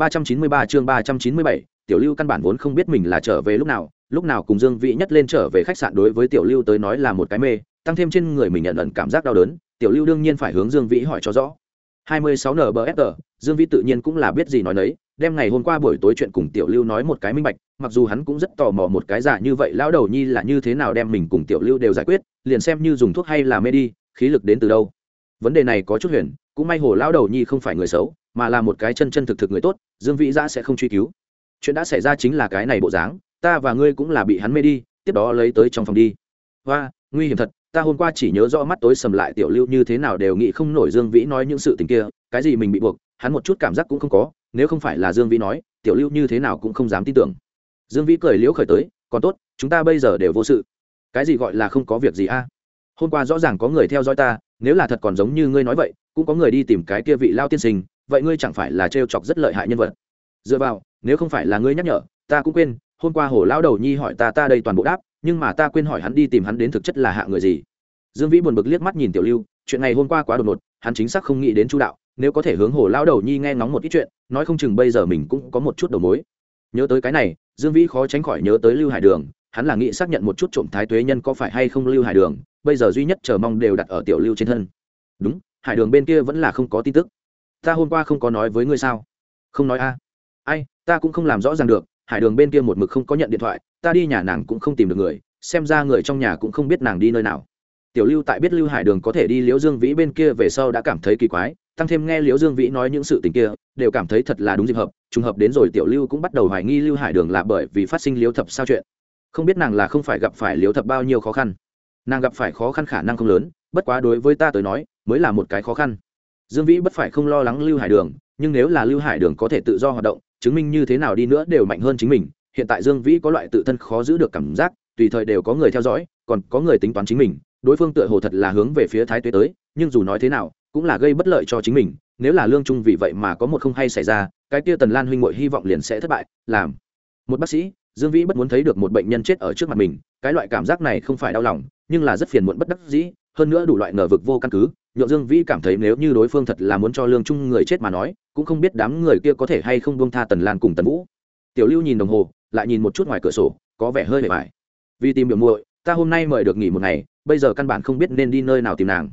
393 chương 397, Tiểu Lưu căn bản vốn không biết mình là trở về lúc nào, lúc nào cùng Dương Vĩ nhất lên trở về khách sạn đối với Tiểu Lưu tới nói là một cái mê, tăng thêm trên người mình nhận ẩn cảm giác đau đớn, Tiểu Lưu đương nhiên phải hướng Dương Vĩ hỏi cho rõ. 26 NBFR, Dương Vĩ tự nhiên cũng là biết gì nói nấy, đem ngày hôm qua buổi tối chuyện cùng Tiểu Lưu nói một cái minh bạch, mặc dù hắn cũng rất tò mò một cái giả như vậy lão đầu nhi là như thế nào đem mình cùng Tiểu Lưu đều giải quyết, liền xem như dùng thuốc hay là mê đi, khí lực đến từ đâu. Vấn đề này có chút huyền, cũng may hồ lão đầu nhi không phải người xấu, mà là một cái chân chân thực thực người tốt, dương vĩ giã sẽ không truy cứu. Chuyện đã xảy ra chính là cái này bộ dáng, ta và ngươi cũng là bị hắn mê đi, tiếp đó lấy tới trong phòng đi. Và nguy hiểm thật, ta hôm qua chỉ nhớ rõ mắt tối sầm lại tiểu lưu như thế nào đều nghĩ không nổi dương vĩ nói những sự tình kia, cái gì mình bị buộc, hắn một chút cảm giác cũng không có, nếu không phải là dương vĩ nói, tiểu lưu như thế nào cũng không dám tin tưởng. Dương vĩ cười liễu khởi tới, còn tốt, chúng ta bây giờ đều vô sự. Cái gì gọi là không có việc gì a? Hôm qua rõ ràng có người theo dõi ta, nếu là thật còn giống như ngươi nói vậy, cũng có người đi tìm cái kia vị lao tiên sinh vậy ngươi chẳng phải là trêu e chọc rất lợi hại nhân vật. Dựa vào, nếu không phải là ngươi nhắc nhở, ta cũng quên, hôm qua hồ lão đầu nhi hỏi ta ta đây toàn bộ đáp, nhưng mà ta quên hỏi hắn đi tìm hắn đến thực chất là hạ người gì. Dương vĩ buồn bực liếc mắt nhìn tiểu lưu, chuyện này hôm qua quá đột ngột, hắn chính xác không nghĩ đến chu đạo, nếu có thể hướng hồ lão đầu nhi nghe ngóng một ít chuyện, nói không chừng bây giờ mình cũng có một chút đầu mối. Nhớ tới cái này, dương vĩ khó tránh khỏi nhớ tới lưu hải đường, hắn là nghĩ xác nhận một chút trộm thái tuế nhân có phải hay không lưu hải đường, bây giờ duy nhất chờ mong đều đặt ở tiểu lưu trên thân. Đúng, hải đường bên kia vẫn là không có tin tức ta hôm qua không có nói với ngươi sao? Không nói a. Ai, ta cũng không làm rõ ràng được, hải đường bên kia một mực không có nhận điện thoại, ta đi nhà nàng cũng không tìm được người, xem ra người trong nhà cũng không biết nàng đi nơi nào. Tiểu lưu tại biết lưu hải đường có thể đi liễu dương vĩ bên kia về sau đã cảm thấy kỳ quái, tăng thêm nghe liễu dương vĩ nói những sự tình kia, đều cảm thấy thật là đúng dịp hợp, trùng hợp đến rồi tiểu lưu cũng bắt đầu hoài nghi lưu hải đường là bởi vì phát sinh liễu thập sao chuyện. Không biết nàng là không phải gặp phải liễu thập bao nhiêu khó khăn. Nàng gặp phải khó khăn khả năng không lớn, bất quá đối với ta tới nói, mới là một cái khó khăn dương vĩ bất phải không lo lắng lưu hải đường, nhưng nếu là lưu hải đường có thể tự do hoạt động, chứng minh như thế nào đi nữa đều mạnh hơn chính mình. Hiện tại dương vĩ có loại tự thân khó giữ được cảm giác, tùy thời đều có người theo dõi, còn có người tính toán chính mình. Đối phương tựa hồ thật là hướng về phía thái tuế tới, nhưng dù nói thế nào, cũng là gây bất lợi cho chính mình. Nếu là lương trung vì vậy mà có một không hay xảy ra, cái kia tần lan huynh mội hy vọng liền sẽ thất bại. Làm. Một bác sĩ, dương vĩ bất muốn thấy được một bệnh nhân chết ở trước mặt mình, cái loại cảm giác này không phải đau lòng, nhưng là rất phiền muộn bất đắc dĩ, hơn nữa đủ loại ngờ vực vô căn cứ nhượng dương vĩ cảm thấy nếu như đối phương thật là muốn cho lương trung người chết mà nói, cũng không biết đám người kia có thể hay không buông tha tần lan cùng tần vũ. Tiểu lưu nhìn đồng hồ, lại nhìn một chút ngoài cửa sổ, có vẻ hơi bề bài vì tìm biểu muội, ta hôm nay mời được nghỉ một ngày, bây giờ căn bản không biết nên đi nơi nào tìm nàng.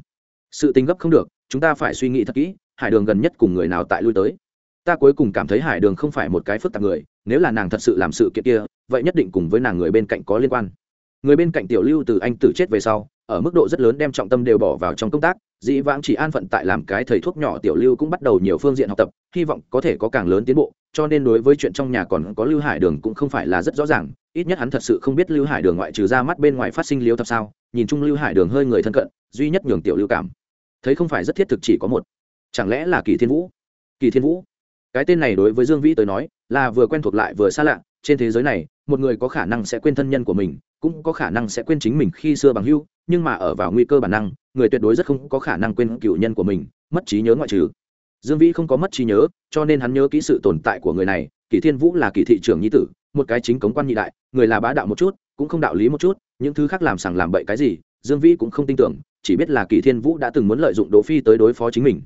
Sự tính gấp không được, chúng ta phải suy nghĩ thật kỹ, hải đường gần nhất cùng người nào tại lui tới. Ta cuối cùng cảm thấy hải đường không phải một cái phức tạp người, nếu là nàng thật sự làm sự kiện kia, vậy nhất định cùng với nàng người bên cạnh có liên quan người bên cạnh tiểu lưu từ anh tử chết về sau, ở mức độ rất lớn đem trọng tâm đều bỏ vào trong công tác, dĩ vãng chỉ an phận tại làm cái thầy thuốc nhỏ tiểu lưu cũng bắt đầu nhiều phương diện học tập, hy vọng có thể có càng lớn tiến bộ, cho nên đối với chuyện trong nhà còn có lưu hải đường cũng không phải là rất rõ ràng, ít nhất hắn thật sự không biết lưu hải đường ngoại trừ ra mắt bên ngoài phát sinh liêu tập sao, nhìn chung lưu hải đường hơi người thân cận, duy nhất nhường tiểu lưu cảm. Thấy không phải rất thiết thực chỉ có một. Chẳng lẽ là kỳ thiên vũ? Kỳ thiên vũ? Cái tên này đối với dương vĩ tới nói, là vừa quen thuộc lại vừa xa lạ trên thế giới này, một người có khả năng sẽ quên thân nhân của mình, cũng có khả năng sẽ quên chính mình khi xưa bằng hưu nhưng mà ở vào nguy cơ bản năng, người tuyệt đối rất không có khả năng quên cựu nhân của mình, mất trí nhớ ngoại trừ. Dương vĩ không có mất trí nhớ, cho nên hắn nhớ kỹ sự tồn tại của người này, kỷ thiên vũ là kỷ thị trưởng nhi tử, một cái chính cống quan nhị đại, người là bá đạo một chút, cũng không đạo lý một chút, những thứ khác làm sằng làm bậy cái gì, dương vĩ cũng không tin tưởng, chỉ biết là kỷ thiên vũ đã từng muốn lợi dụng đỗ phi tới đối phó chính mình.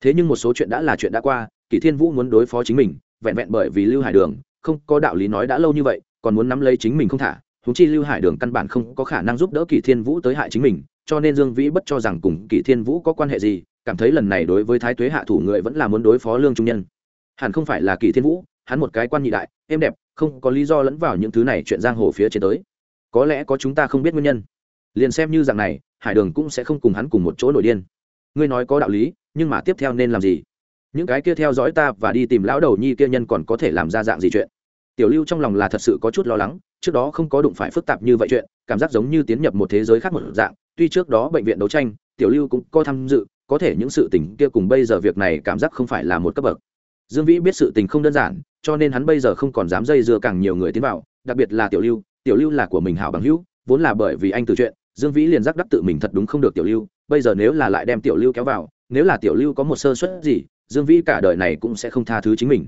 Thế nhưng một số chuyện đã là chuyện đã qua, kỷ thiên vũ muốn đối phó chính mình, vẹn vẹn bởi vì lưu hải đường không có đạo lý nói đã lâu như vậy, còn muốn nắm lấy chính mình không thả húng chi lưu hải đường căn bản không có khả năng giúp đỡ kỳ thiên vũ tới hại chính mình, cho nên dương vĩ bất cho rằng cùng kỳ thiên vũ có quan hệ gì, cảm thấy lần này đối với thái tuế hạ thủ người vẫn là muốn đối phó lương trung nhân. Hẳn không phải là kỳ thiên vũ, hắn một cái quan nhị đại, êm đẹp, không có lý do lẫn vào những thứ này chuyện giang hồ phía trên tới. Có lẽ có chúng ta không biết nguyên nhân. Liền xem như rằng này, hải đường cũng sẽ không cùng hắn cùng một chỗ nổi điên. Ngươi nói có đạo lý, nhưng mà tiếp theo nên làm gì? Những cái kia theo dõi ta và đi tìm lão đầu nhi kia nhân còn có thể làm ra dạng gì chuyện? Tiểu lưu trong lòng là thật sự có chút lo lắng, trước đó không có đụng phải phức tạp như vậy chuyện, cảm giác giống như tiến nhập một thế giới khác một dạng, tuy trước đó bệnh viện đấu tranh, tiểu lưu cũng có tham dự, có thể những sự tình kia cùng bây giờ việc này cảm giác không phải là một cấp bậc. Dương vĩ biết sự tình không đơn giản, cho nên hắn bây giờ không còn dám dây dưa càng nhiều người tiến vào, đặc biệt là tiểu lưu tiểu lưu là của mình hảo bằng hữu, vốn là bởi vì anh từ chuyện, dương vĩ liền giác đắc tự mình thật đúng không được tiểu lưu, bây giờ nếu là lại đem tiểu lưu kéo vào, nếu là tiểu lưu có một sơ suất gì, dương vĩ cả đời này cũng sẽ không tha thứ chính mình.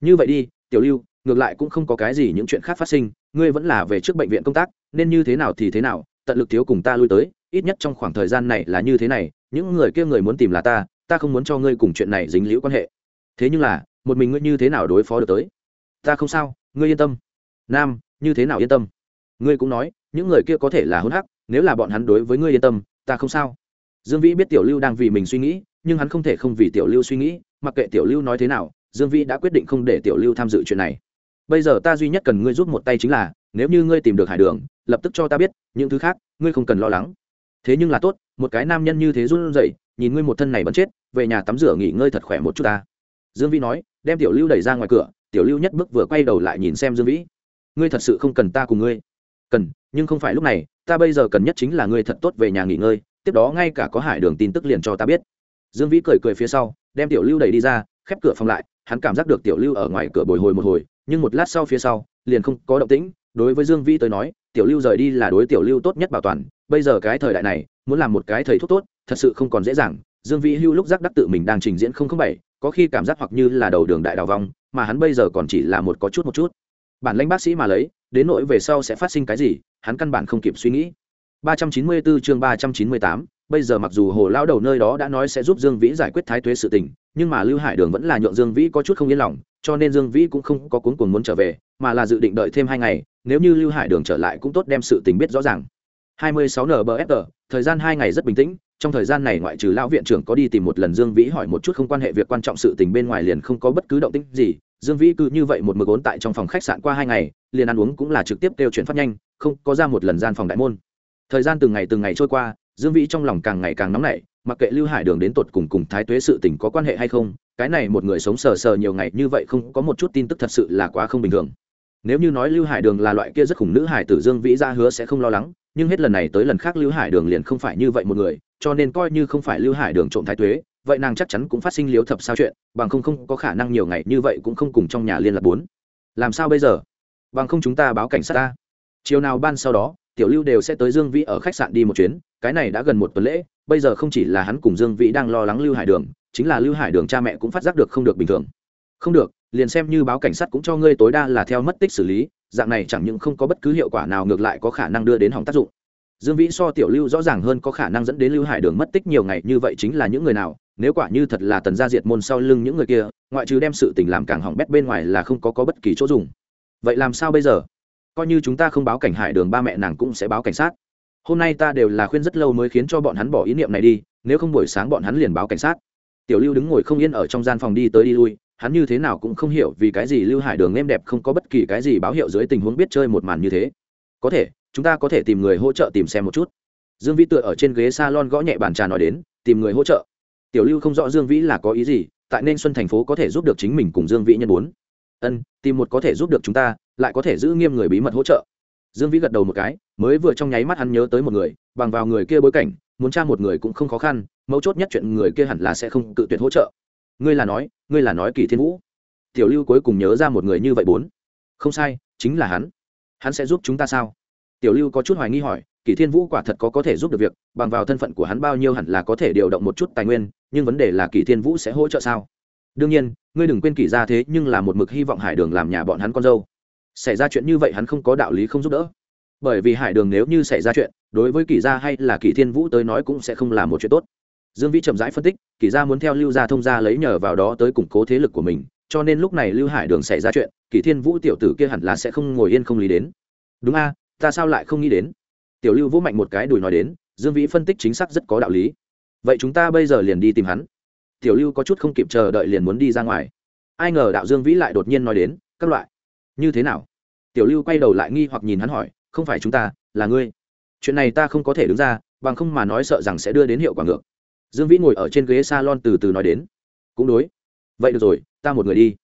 Như vậy đi, tiểu lưu ngược lại cũng không có cái gì những chuyện khác phát sinh, ngươi vẫn là về trước bệnh viện công tác, nên như thế nào thì thế nào, tận lực thiếu cùng ta lui tới, ít nhất trong khoảng thời gian này là như thế này, những người kia người muốn tìm là ta ta không muốn cho ngươi cùng chuyện này dính liễu quan hệ. Thế nhưng là, một mình ngươi như thế nào đối phó được tới? Ta không sao, ngươi yên tâm. Nam, như thế nào yên tâm? Ngươi cũng nói, những người kia có thể là hôn hắc, nếu là bọn hắn đối với ngươi yên tâm, ta không sao. Dương vĩ biết tiểu lưu đang vì mình suy nghĩ, nhưng hắn không thể không vì tiểu lưu suy nghĩ, mặc kệ tiểu lưu nói thế nào, dương vĩ đã quyết định không để tiểu lưu tham dự chuyện này bây giờ ta duy nhất cần ngươi giúp một tay chính là, nếu như ngươi tìm được hải đường, lập tức cho ta biết, những thứ khác, ngươi không cần lo lắng. Thế nhưng là tốt, một cái nam nhân như thế run rẩy, nhìn ngươi một thân này bắn chết, về nhà tắm rửa nghỉ ngơi thật khỏe một chút ta. Dương vĩ nói, đem tiểu lưu đẩy ra ngoài cửa, tiểu lưu nhất bước vừa quay đầu lại nhìn xem dương vĩ. Ngươi thật sự không cần ta cùng ngươi. Cần, nhưng không phải lúc này, ta bây giờ cần nhất chính là ngươi thật tốt về nhà nghỉ ngơi, tiếp đó ngay cả có hải đường tin tức liền cho ta biết. Dương vĩ cười cười phía sau, đem tiểu lưu đẩy đi ra, khép cửa phòng lại, hắn cảm giác được tiểu lưu ở ngoài cửa bồi hồi một hồi nhưng một lát sau phía sau liền không có động tĩnh đối với dương vĩ tới nói tiểu lưu rời đi là đối tiểu lưu tốt nhất bảo toàn bây giờ cái thời đại này muốn làm một cái thầy thuốc tốt thật sự không còn dễ dàng. Dương vĩ hưu lúc giác đắc tự mình đang trình diễn không không bảy có khi cảm giác hoặc như là đầu đường đại đào vong mà hắn bây giờ còn chỉ là một có chút một chút. Bản lãnh bác sĩ mà lấy đến nỗi về sau sẽ phát sinh cái gì hắn căn bản không kịp suy nghĩ. 394 chương 398, bây giờ mặc dù hồ lao đầu nơi đó đã nói sẽ giúp dương vĩ giải quyết thái tuế sự tình nhưng mà lưu hải đường vẫn là nhượng dương vĩ có chút không yên lòng, cho nên dương vĩ cũng không có cuốn cuồng muốn trở về, mà là dự định đợi thêm hai ngày, nếu như lưu hải đường trở lại cũng tốt đem sự tình biết rõ ràng. 26 nbfr thời gian hai ngày rất bình tĩnh, trong thời gian này ngoại trừ lão viện trưởng có đi tìm một lần dương vĩ hỏi một chút không quan hệ việc quan trọng sự tình bên ngoài liền không có bất cứ động tĩnh gì, dương vĩ cứ như vậy một mực ốn tại trong phòng khách sạn qua hai ngày, liền ăn uống cũng là trực tiếp kêu chuyển phát nhanh, không có ra một lần gian phòng đại môn. Thời gian từng ngày từng ngày trôi qua, dương vĩ trong lòng càng ngày càng nóng nảy mặc kệ lưu hải đường đến tột cùng cùng thái tuế sự tình có quan hệ hay không, cái này một người sống sờ sờ nhiều ngày như vậy không có một chút tin tức thật sự là quá không bình thường. Nếu như nói lưu hải đường là loại kia rất khủng nữ hải tử dương vĩ ra hứa sẽ không lo lắng, nhưng hết lần này tới lần khác lưu hải đường liền không phải như vậy một người, cho nên coi như không phải lưu hải đường trộm thái tuế, vậy nàng chắc chắn cũng phát sinh liếu thập sao chuyện, bằng không không có khả năng nhiều ngày như vậy cũng không cùng trong nhà liên lạc bốn. Làm sao bây giờ? Bằng không chúng ta báo cảnh sát ta. Chiều nào ban sau đó, tiểu lưu đều sẽ tới dương vĩ ở khách sạn đi một chuyến cái này đã gần một tuần lễ bây giờ không chỉ là hắn cùng dương vĩ đang lo lắng lưu hải đường chính là lưu hải đường cha mẹ cũng phát giác được không được bình thường. Không được liền xem như báo cảnh sát cũng cho ngươi tối đa là theo mất tích xử lý dạng này chẳng những không có bất cứ hiệu quả nào ngược lại có khả năng đưa đến hỏng tác dụng. Dương vĩ so tiểu lưu rõ ràng hơn có khả năng dẫn đến lưu hải đường mất tích nhiều ngày như vậy chính là những người nào nếu quả như thật là tần gia diệt môn sau lưng những người kia ngoại trừ đem sự tình làm càng hỏng bét bên ngoài là không có, có bất kỳ chỗ dùng. Vậy làm sao bây giờ? Coi như chúng ta không báo cảnh hải đường ba mẹ nàng cũng sẽ báo cảnh sát hôm nay ta đều là khuyên rất lâu mới khiến cho bọn hắn bỏ ý niệm này đi, nếu không buổi sáng bọn hắn liền báo cảnh sát. Tiểu lưu đứng ngồi không yên ở trong gian phòng đi tới đi lui, hắn như thế nào cũng không hiểu vì cái gì lưu hải đường êm đẹp không có bất kỳ cái gì báo hiệu dưới tình huống biết chơi một màn như thế. Có thể, chúng ta có thể tìm người hỗ trợ tìm xem một chút. Dương vĩ tựa ở trên ghế s a lon gõ nhẹ bàn trà nói đến, tìm người hỗ trợ. Tiểu lưu không rõ dương vĩ là có ý gì, tại nên xuân thành phố có thể giúp được chính mình cùng dương vĩ nhân bốn. Ân, tìm một có thể giúp được chúng ta, lại có thể giữ nghiêm người bí mật hỗ trợ. Dương vĩ gật đầu một cái mới vừa trong nháy mắt hắn nhớ tới một người, bằng vào người kia bối cảnh, muốn tra một người cũng không khó khăn, mấu chốt nhất chuyện người kia hẳn là sẽ không tự tuyệt hỗ trợ. Ngươi là nói, ngươi là nói kỳ thiên vũ. Tiểu lưu cuối cùng nhớ ra một người như vậy bốn. Không sai, chính là hắn. Hắn sẽ giúp chúng ta sao? Tiểu lưu có chút hoài nghi hỏi, kỳ thiên vũ quả thật có có thể giúp được việc, bằng vào thân phận của hắn bao nhiêu hẳn là có thể điều động một chút tài nguyên, nhưng vấn đề là kỳ thiên vũ sẽ hỗ trợ sao? Đương nhiên, ngươi đừng quên kỳ ra thế nhưng là một mực hy vọng hải đường làm nhà bọn hắn con dâu. Xảy ra chuyện như vậy hắn không có đạo lý không giúp đỡ bởi vì hải đường nếu như xảy ra chuyện, đối với kỳ gia hay là kỳ thiên vũ tới nói cũng sẽ không là một chuyện tốt. Dương vĩ chậm rãi phân tích, kỳ gia muốn theo lưu gia thông gia lấy nhờ vào đó tới củng cố thế lực của mình, cho nên lúc này lưu hải đường xảy ra chuyện, kỳ thiên vũ tiểu tử kia hẳn là sẽ không ngồi yên không lý đến. Đúng a, ta sao lại không nghĩ đến? Tiểu lưu vũ mạnh một cái đùi nói đến, dương vĩ phân tích chính xác rất có đạo lý. Vậy chúng ta bây giờ liền đi tìm hắn. Tiểu lưu có chút không kịp chờ đợi liền muốn đi ra ngoài. Ai ngờ đạo dương vĩ lại đột nhiên nói đến, các loại, như thế nào? Tiểu lưu quay đầu lại nghi hoặc nhìn hắn hỏi không phải chúng ta, là ngươi. Chuyện này ta không có thể đứng ra, bằng không mà nói sợ rằng sẽ đưa đến hiệu quả ngược. Dương vĩ ngồi ở trên ghế s a lon từ từ nói đến. Cũng đối. Vậy được rồi, ta một người đi.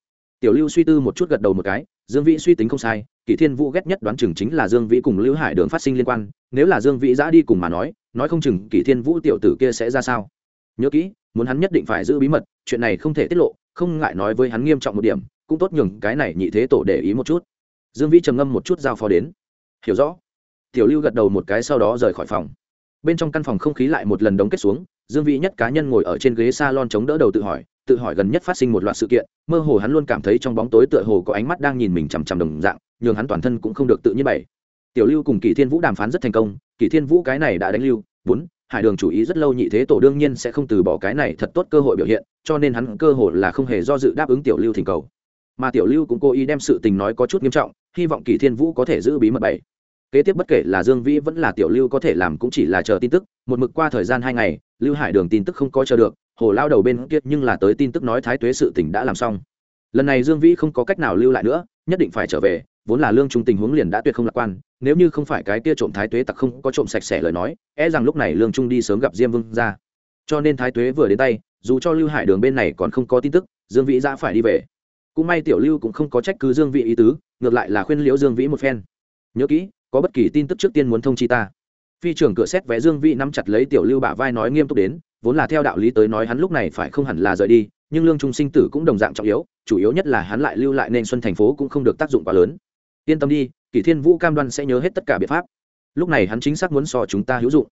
Tiểu lưu suy tư một chút gật đầu một cái, dương vĩ suy tính không sai, kỷ thiên vũ ghét nhất đoán chừng chính là dương vĩ cùng lưu hải đường phát sinh liên quan, nếu là dương vĩ giã đi cùng mà nói nói không chừng kỷ thiên vũ tiểu tử kia sẽ ra sao? Nhớ kỹ, muốn hắn nhất định phải giữ bí mật, chuyện này không thể tiết lộ, không ngại nói với hắn nghiêm trọng một điểm, cũng tốt nhường cái này nhị thế tổ để ý một chút. Dương vĩ trầm ngâm một chút giao phó đến hiểu rõ. Tiểu lưu gật đầu một cái sau đó rời khỏi phòng. Bên trong căn phòng không khí lại một lần đóng kết xuống, dương vĩ nhất cá nhân ngồi ở trên ghế s a lon chống đỡ đầu tự hỏi tự hỏi gần nhất phát sinh một loạt sự kiện, mơ hồ hắn luôn cảm thấy trong bóng tối tựa hồ có ánh mắt đang nhìn mình chằm chằm đồng dạng, nhường hắn toàn thân cũng không được tự nhiên bày. Tiểu lưu cùng kỳ thiên vũ đàm phán rất thành công kỳ thiên vũ cái này đã đánh lưu, bốn, hải đường chủ ý rất lâu nhị thế tổ đương nhiên sẽ không từ bỏ cái này thật tốt cơ hội biểu hiện, cho nên hắn cơ hội là không hề do dự đáp ứng tiểu lưu thỉnh cầu. Mà tiểu lưu cũng cố ý đem sự tình nói có chút nghiêm trọng, hy vọng kỳ thiên vũ có thể giữ bí mật bảy kế tiếp bất kể là dương vĩ vẫn là tiểu lưu có thể làm cũng chỉ là chờ tin tức, một mực qua thời gian hai ngày, lưu hải đường tin tức không có chờ được, hồ lao đầu bên kia nhưng là tới tin tức nói thái tuế sự tình đã làm xong. Lần này dương vĩ không có cách nào lưu lại nữa, nhất định phải trở về, vốn là lương trung tình huống liền đã tuyệt không lạc quan, nếu như không phải cái kia trộm thái tuế tặc không có trộm sạch sẽ lời nói e rằng lúc này lương trung đi sớm gặp diêm vương ra. Cho nên thái tuế vừa đến tay, dù cho lưu hải đường bên này còn không có tin tức, dương vĩ ra phải đi về. Cũng may tiểu lưu cũng không có trách cứ dương vĩ ý tứ, ngược lại là khuyên liễu dương vĩ một phen. Nhớ kỹ có bất kỳ tin tức trước tiên muốn thông chi ta. Phi trưởng cửa xét vé dương vĩ nắm chặt lấy tiểu lưu bả vai nói nghiêm túc đến, vốn là theo đạo lý tới nói hắn lúc này phải không hẳn là rời đi, nhưng lương trung sinh tử cũng đồng dạng trọng yếu, chủ yếu nhất là hắn lại lưu lại nên xuân thành phố cũng không được tác dụng quá lớn. Yên tâm đi, kỷ thiên vũ cam đoan sẽ nhớ hết tất cả biện pháp. Lúc này hắn chính xác muốn so chúng ta hữu dụng.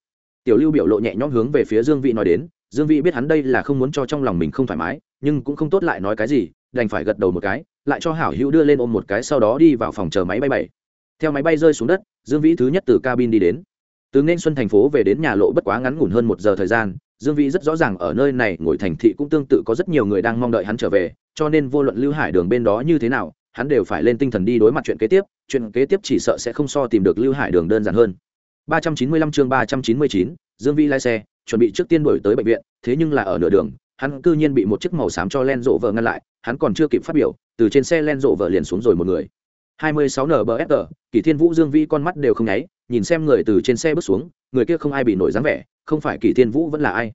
Tiểu lưu biểu lộ nhẹ nhõm hướng về phía dương vị nói đến, dương vị biết hắn đây là không muốn cho trong lòng mình không thoải mái, nhưng cũng không tốt lại nói cái gì, đành phải gật đầu một cái, lại cho hảo hữu đưa lên ôm một cái sau đó đi vào phòng chờ máy bay bảy theo máy bay rơi xuống đất dương vĩ thứ nhất từ cabin đi đến. Từ nên xuân thành phố về đến nhà lộ bất quá ngắn ngủn hơn một giờ thời gian dương vĩ rất rõ ràng ở nơi này ngồi thành thị cũng tương tự có rất nhiều người đang mong đợi hắn trở về cho nên vô luận lưu hải đường bên đó như thế nào hắn đều phải lên tinh thần đi đối mặt chuyện kế tiếp chuyện kế tiếp chỉ sợ sẽ không so tìm được lưu hải đường đơn giản hơn. 395 chương 399, dương vĩ lái xe chuẩn bị trước tiên đổi tới bệnh viện thế nhưng là ở nửa đường hắn cư nhiên bị một chiếc màu xám cho len rộ vợ ngăn lại hắn còn chưa kịp phát biểu từ trên xe len rộ vợ liền xuống rồi một người. 26 nbsg kỳ thiên vũ dương vĩ con mắt đều không nháy, nhìn xem người từ trên xe bước xuống, người kia không ai bị nổi dáng vẻ, không phải kỳ thiên vũ vẫn là ai.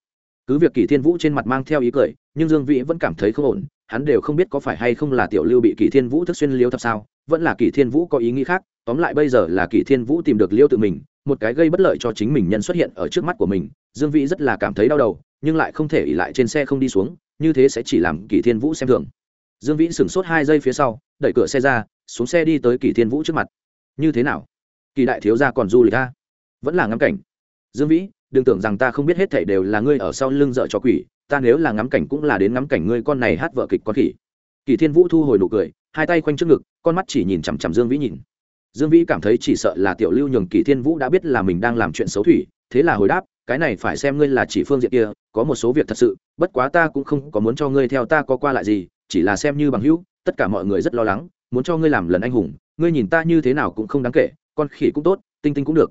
Cứ việc kỳ thiên vũ trên mặt mang theo ý cười, nhưng dương vĩ vẫn cảm thấy không ổn, hắn đều không biết có phải hay không là tiểu lưu bị kỳ thiên vũ thức xuyên liêu thập sao, vẫn là kỳ thiên vũ có ý nghĩ khác, tóm lại bây giờ là kỳ thiên vũ tìm được liêu tự mình, một cái gây bất lợi cho chính mình nhân xuất hiện ở trước mắt của mình, dương vĩ rất là cảm thấy đau đầu, nhưng lại không thể ỉ lại trên xe không đi xuống, như thế sẽ chỉ làm kỳ thiên vũ xem thường. Dương vĩ sửng sốt hai giây phía sau, đẩy cửa xe ra, xuống xe đi tới kỳ thiên vũ trước mặt như thế nào? Kỳ đại thiếu gia còn du lịch ta vẫn là ngắm cảnh. Dương vĩ, đừng tưởng rằng ta không biết hết thảy đều là ngươi ở sau lưng dợ cho quỷ, ta nếu là ngắm cảnh cũng là đến ngắm cảnh ngươi con này hát vợ kịch con khỉ. Kỳ thiên vũ thu hồi nụ cười, hai tay quanh trước ngực, con mắt chỉ nhìn chằm chằm dương vĩ nhìn. Dương vĩ cảm thấy chỉ sợ là tiểu lưu nhường kỳ thiên vũ đã biết là mình đang làm chuyện xấu thủy, thế là hồi đáp, cái này phải xem ngươi là chỉ phương diện kia, có một số việc thật sự, bất quá ta cũng không có muốn cho ngươi theo ta có qua lại gì, chỉ là xem như bằng hữu, tất cả mọi người rất lo lắng muốn cho ngươi làm lần anh hùng, ngươi nhìn ta như thế nào cũng không đáng kể, con khỉ cũng tốt, tinh tinh cũng được.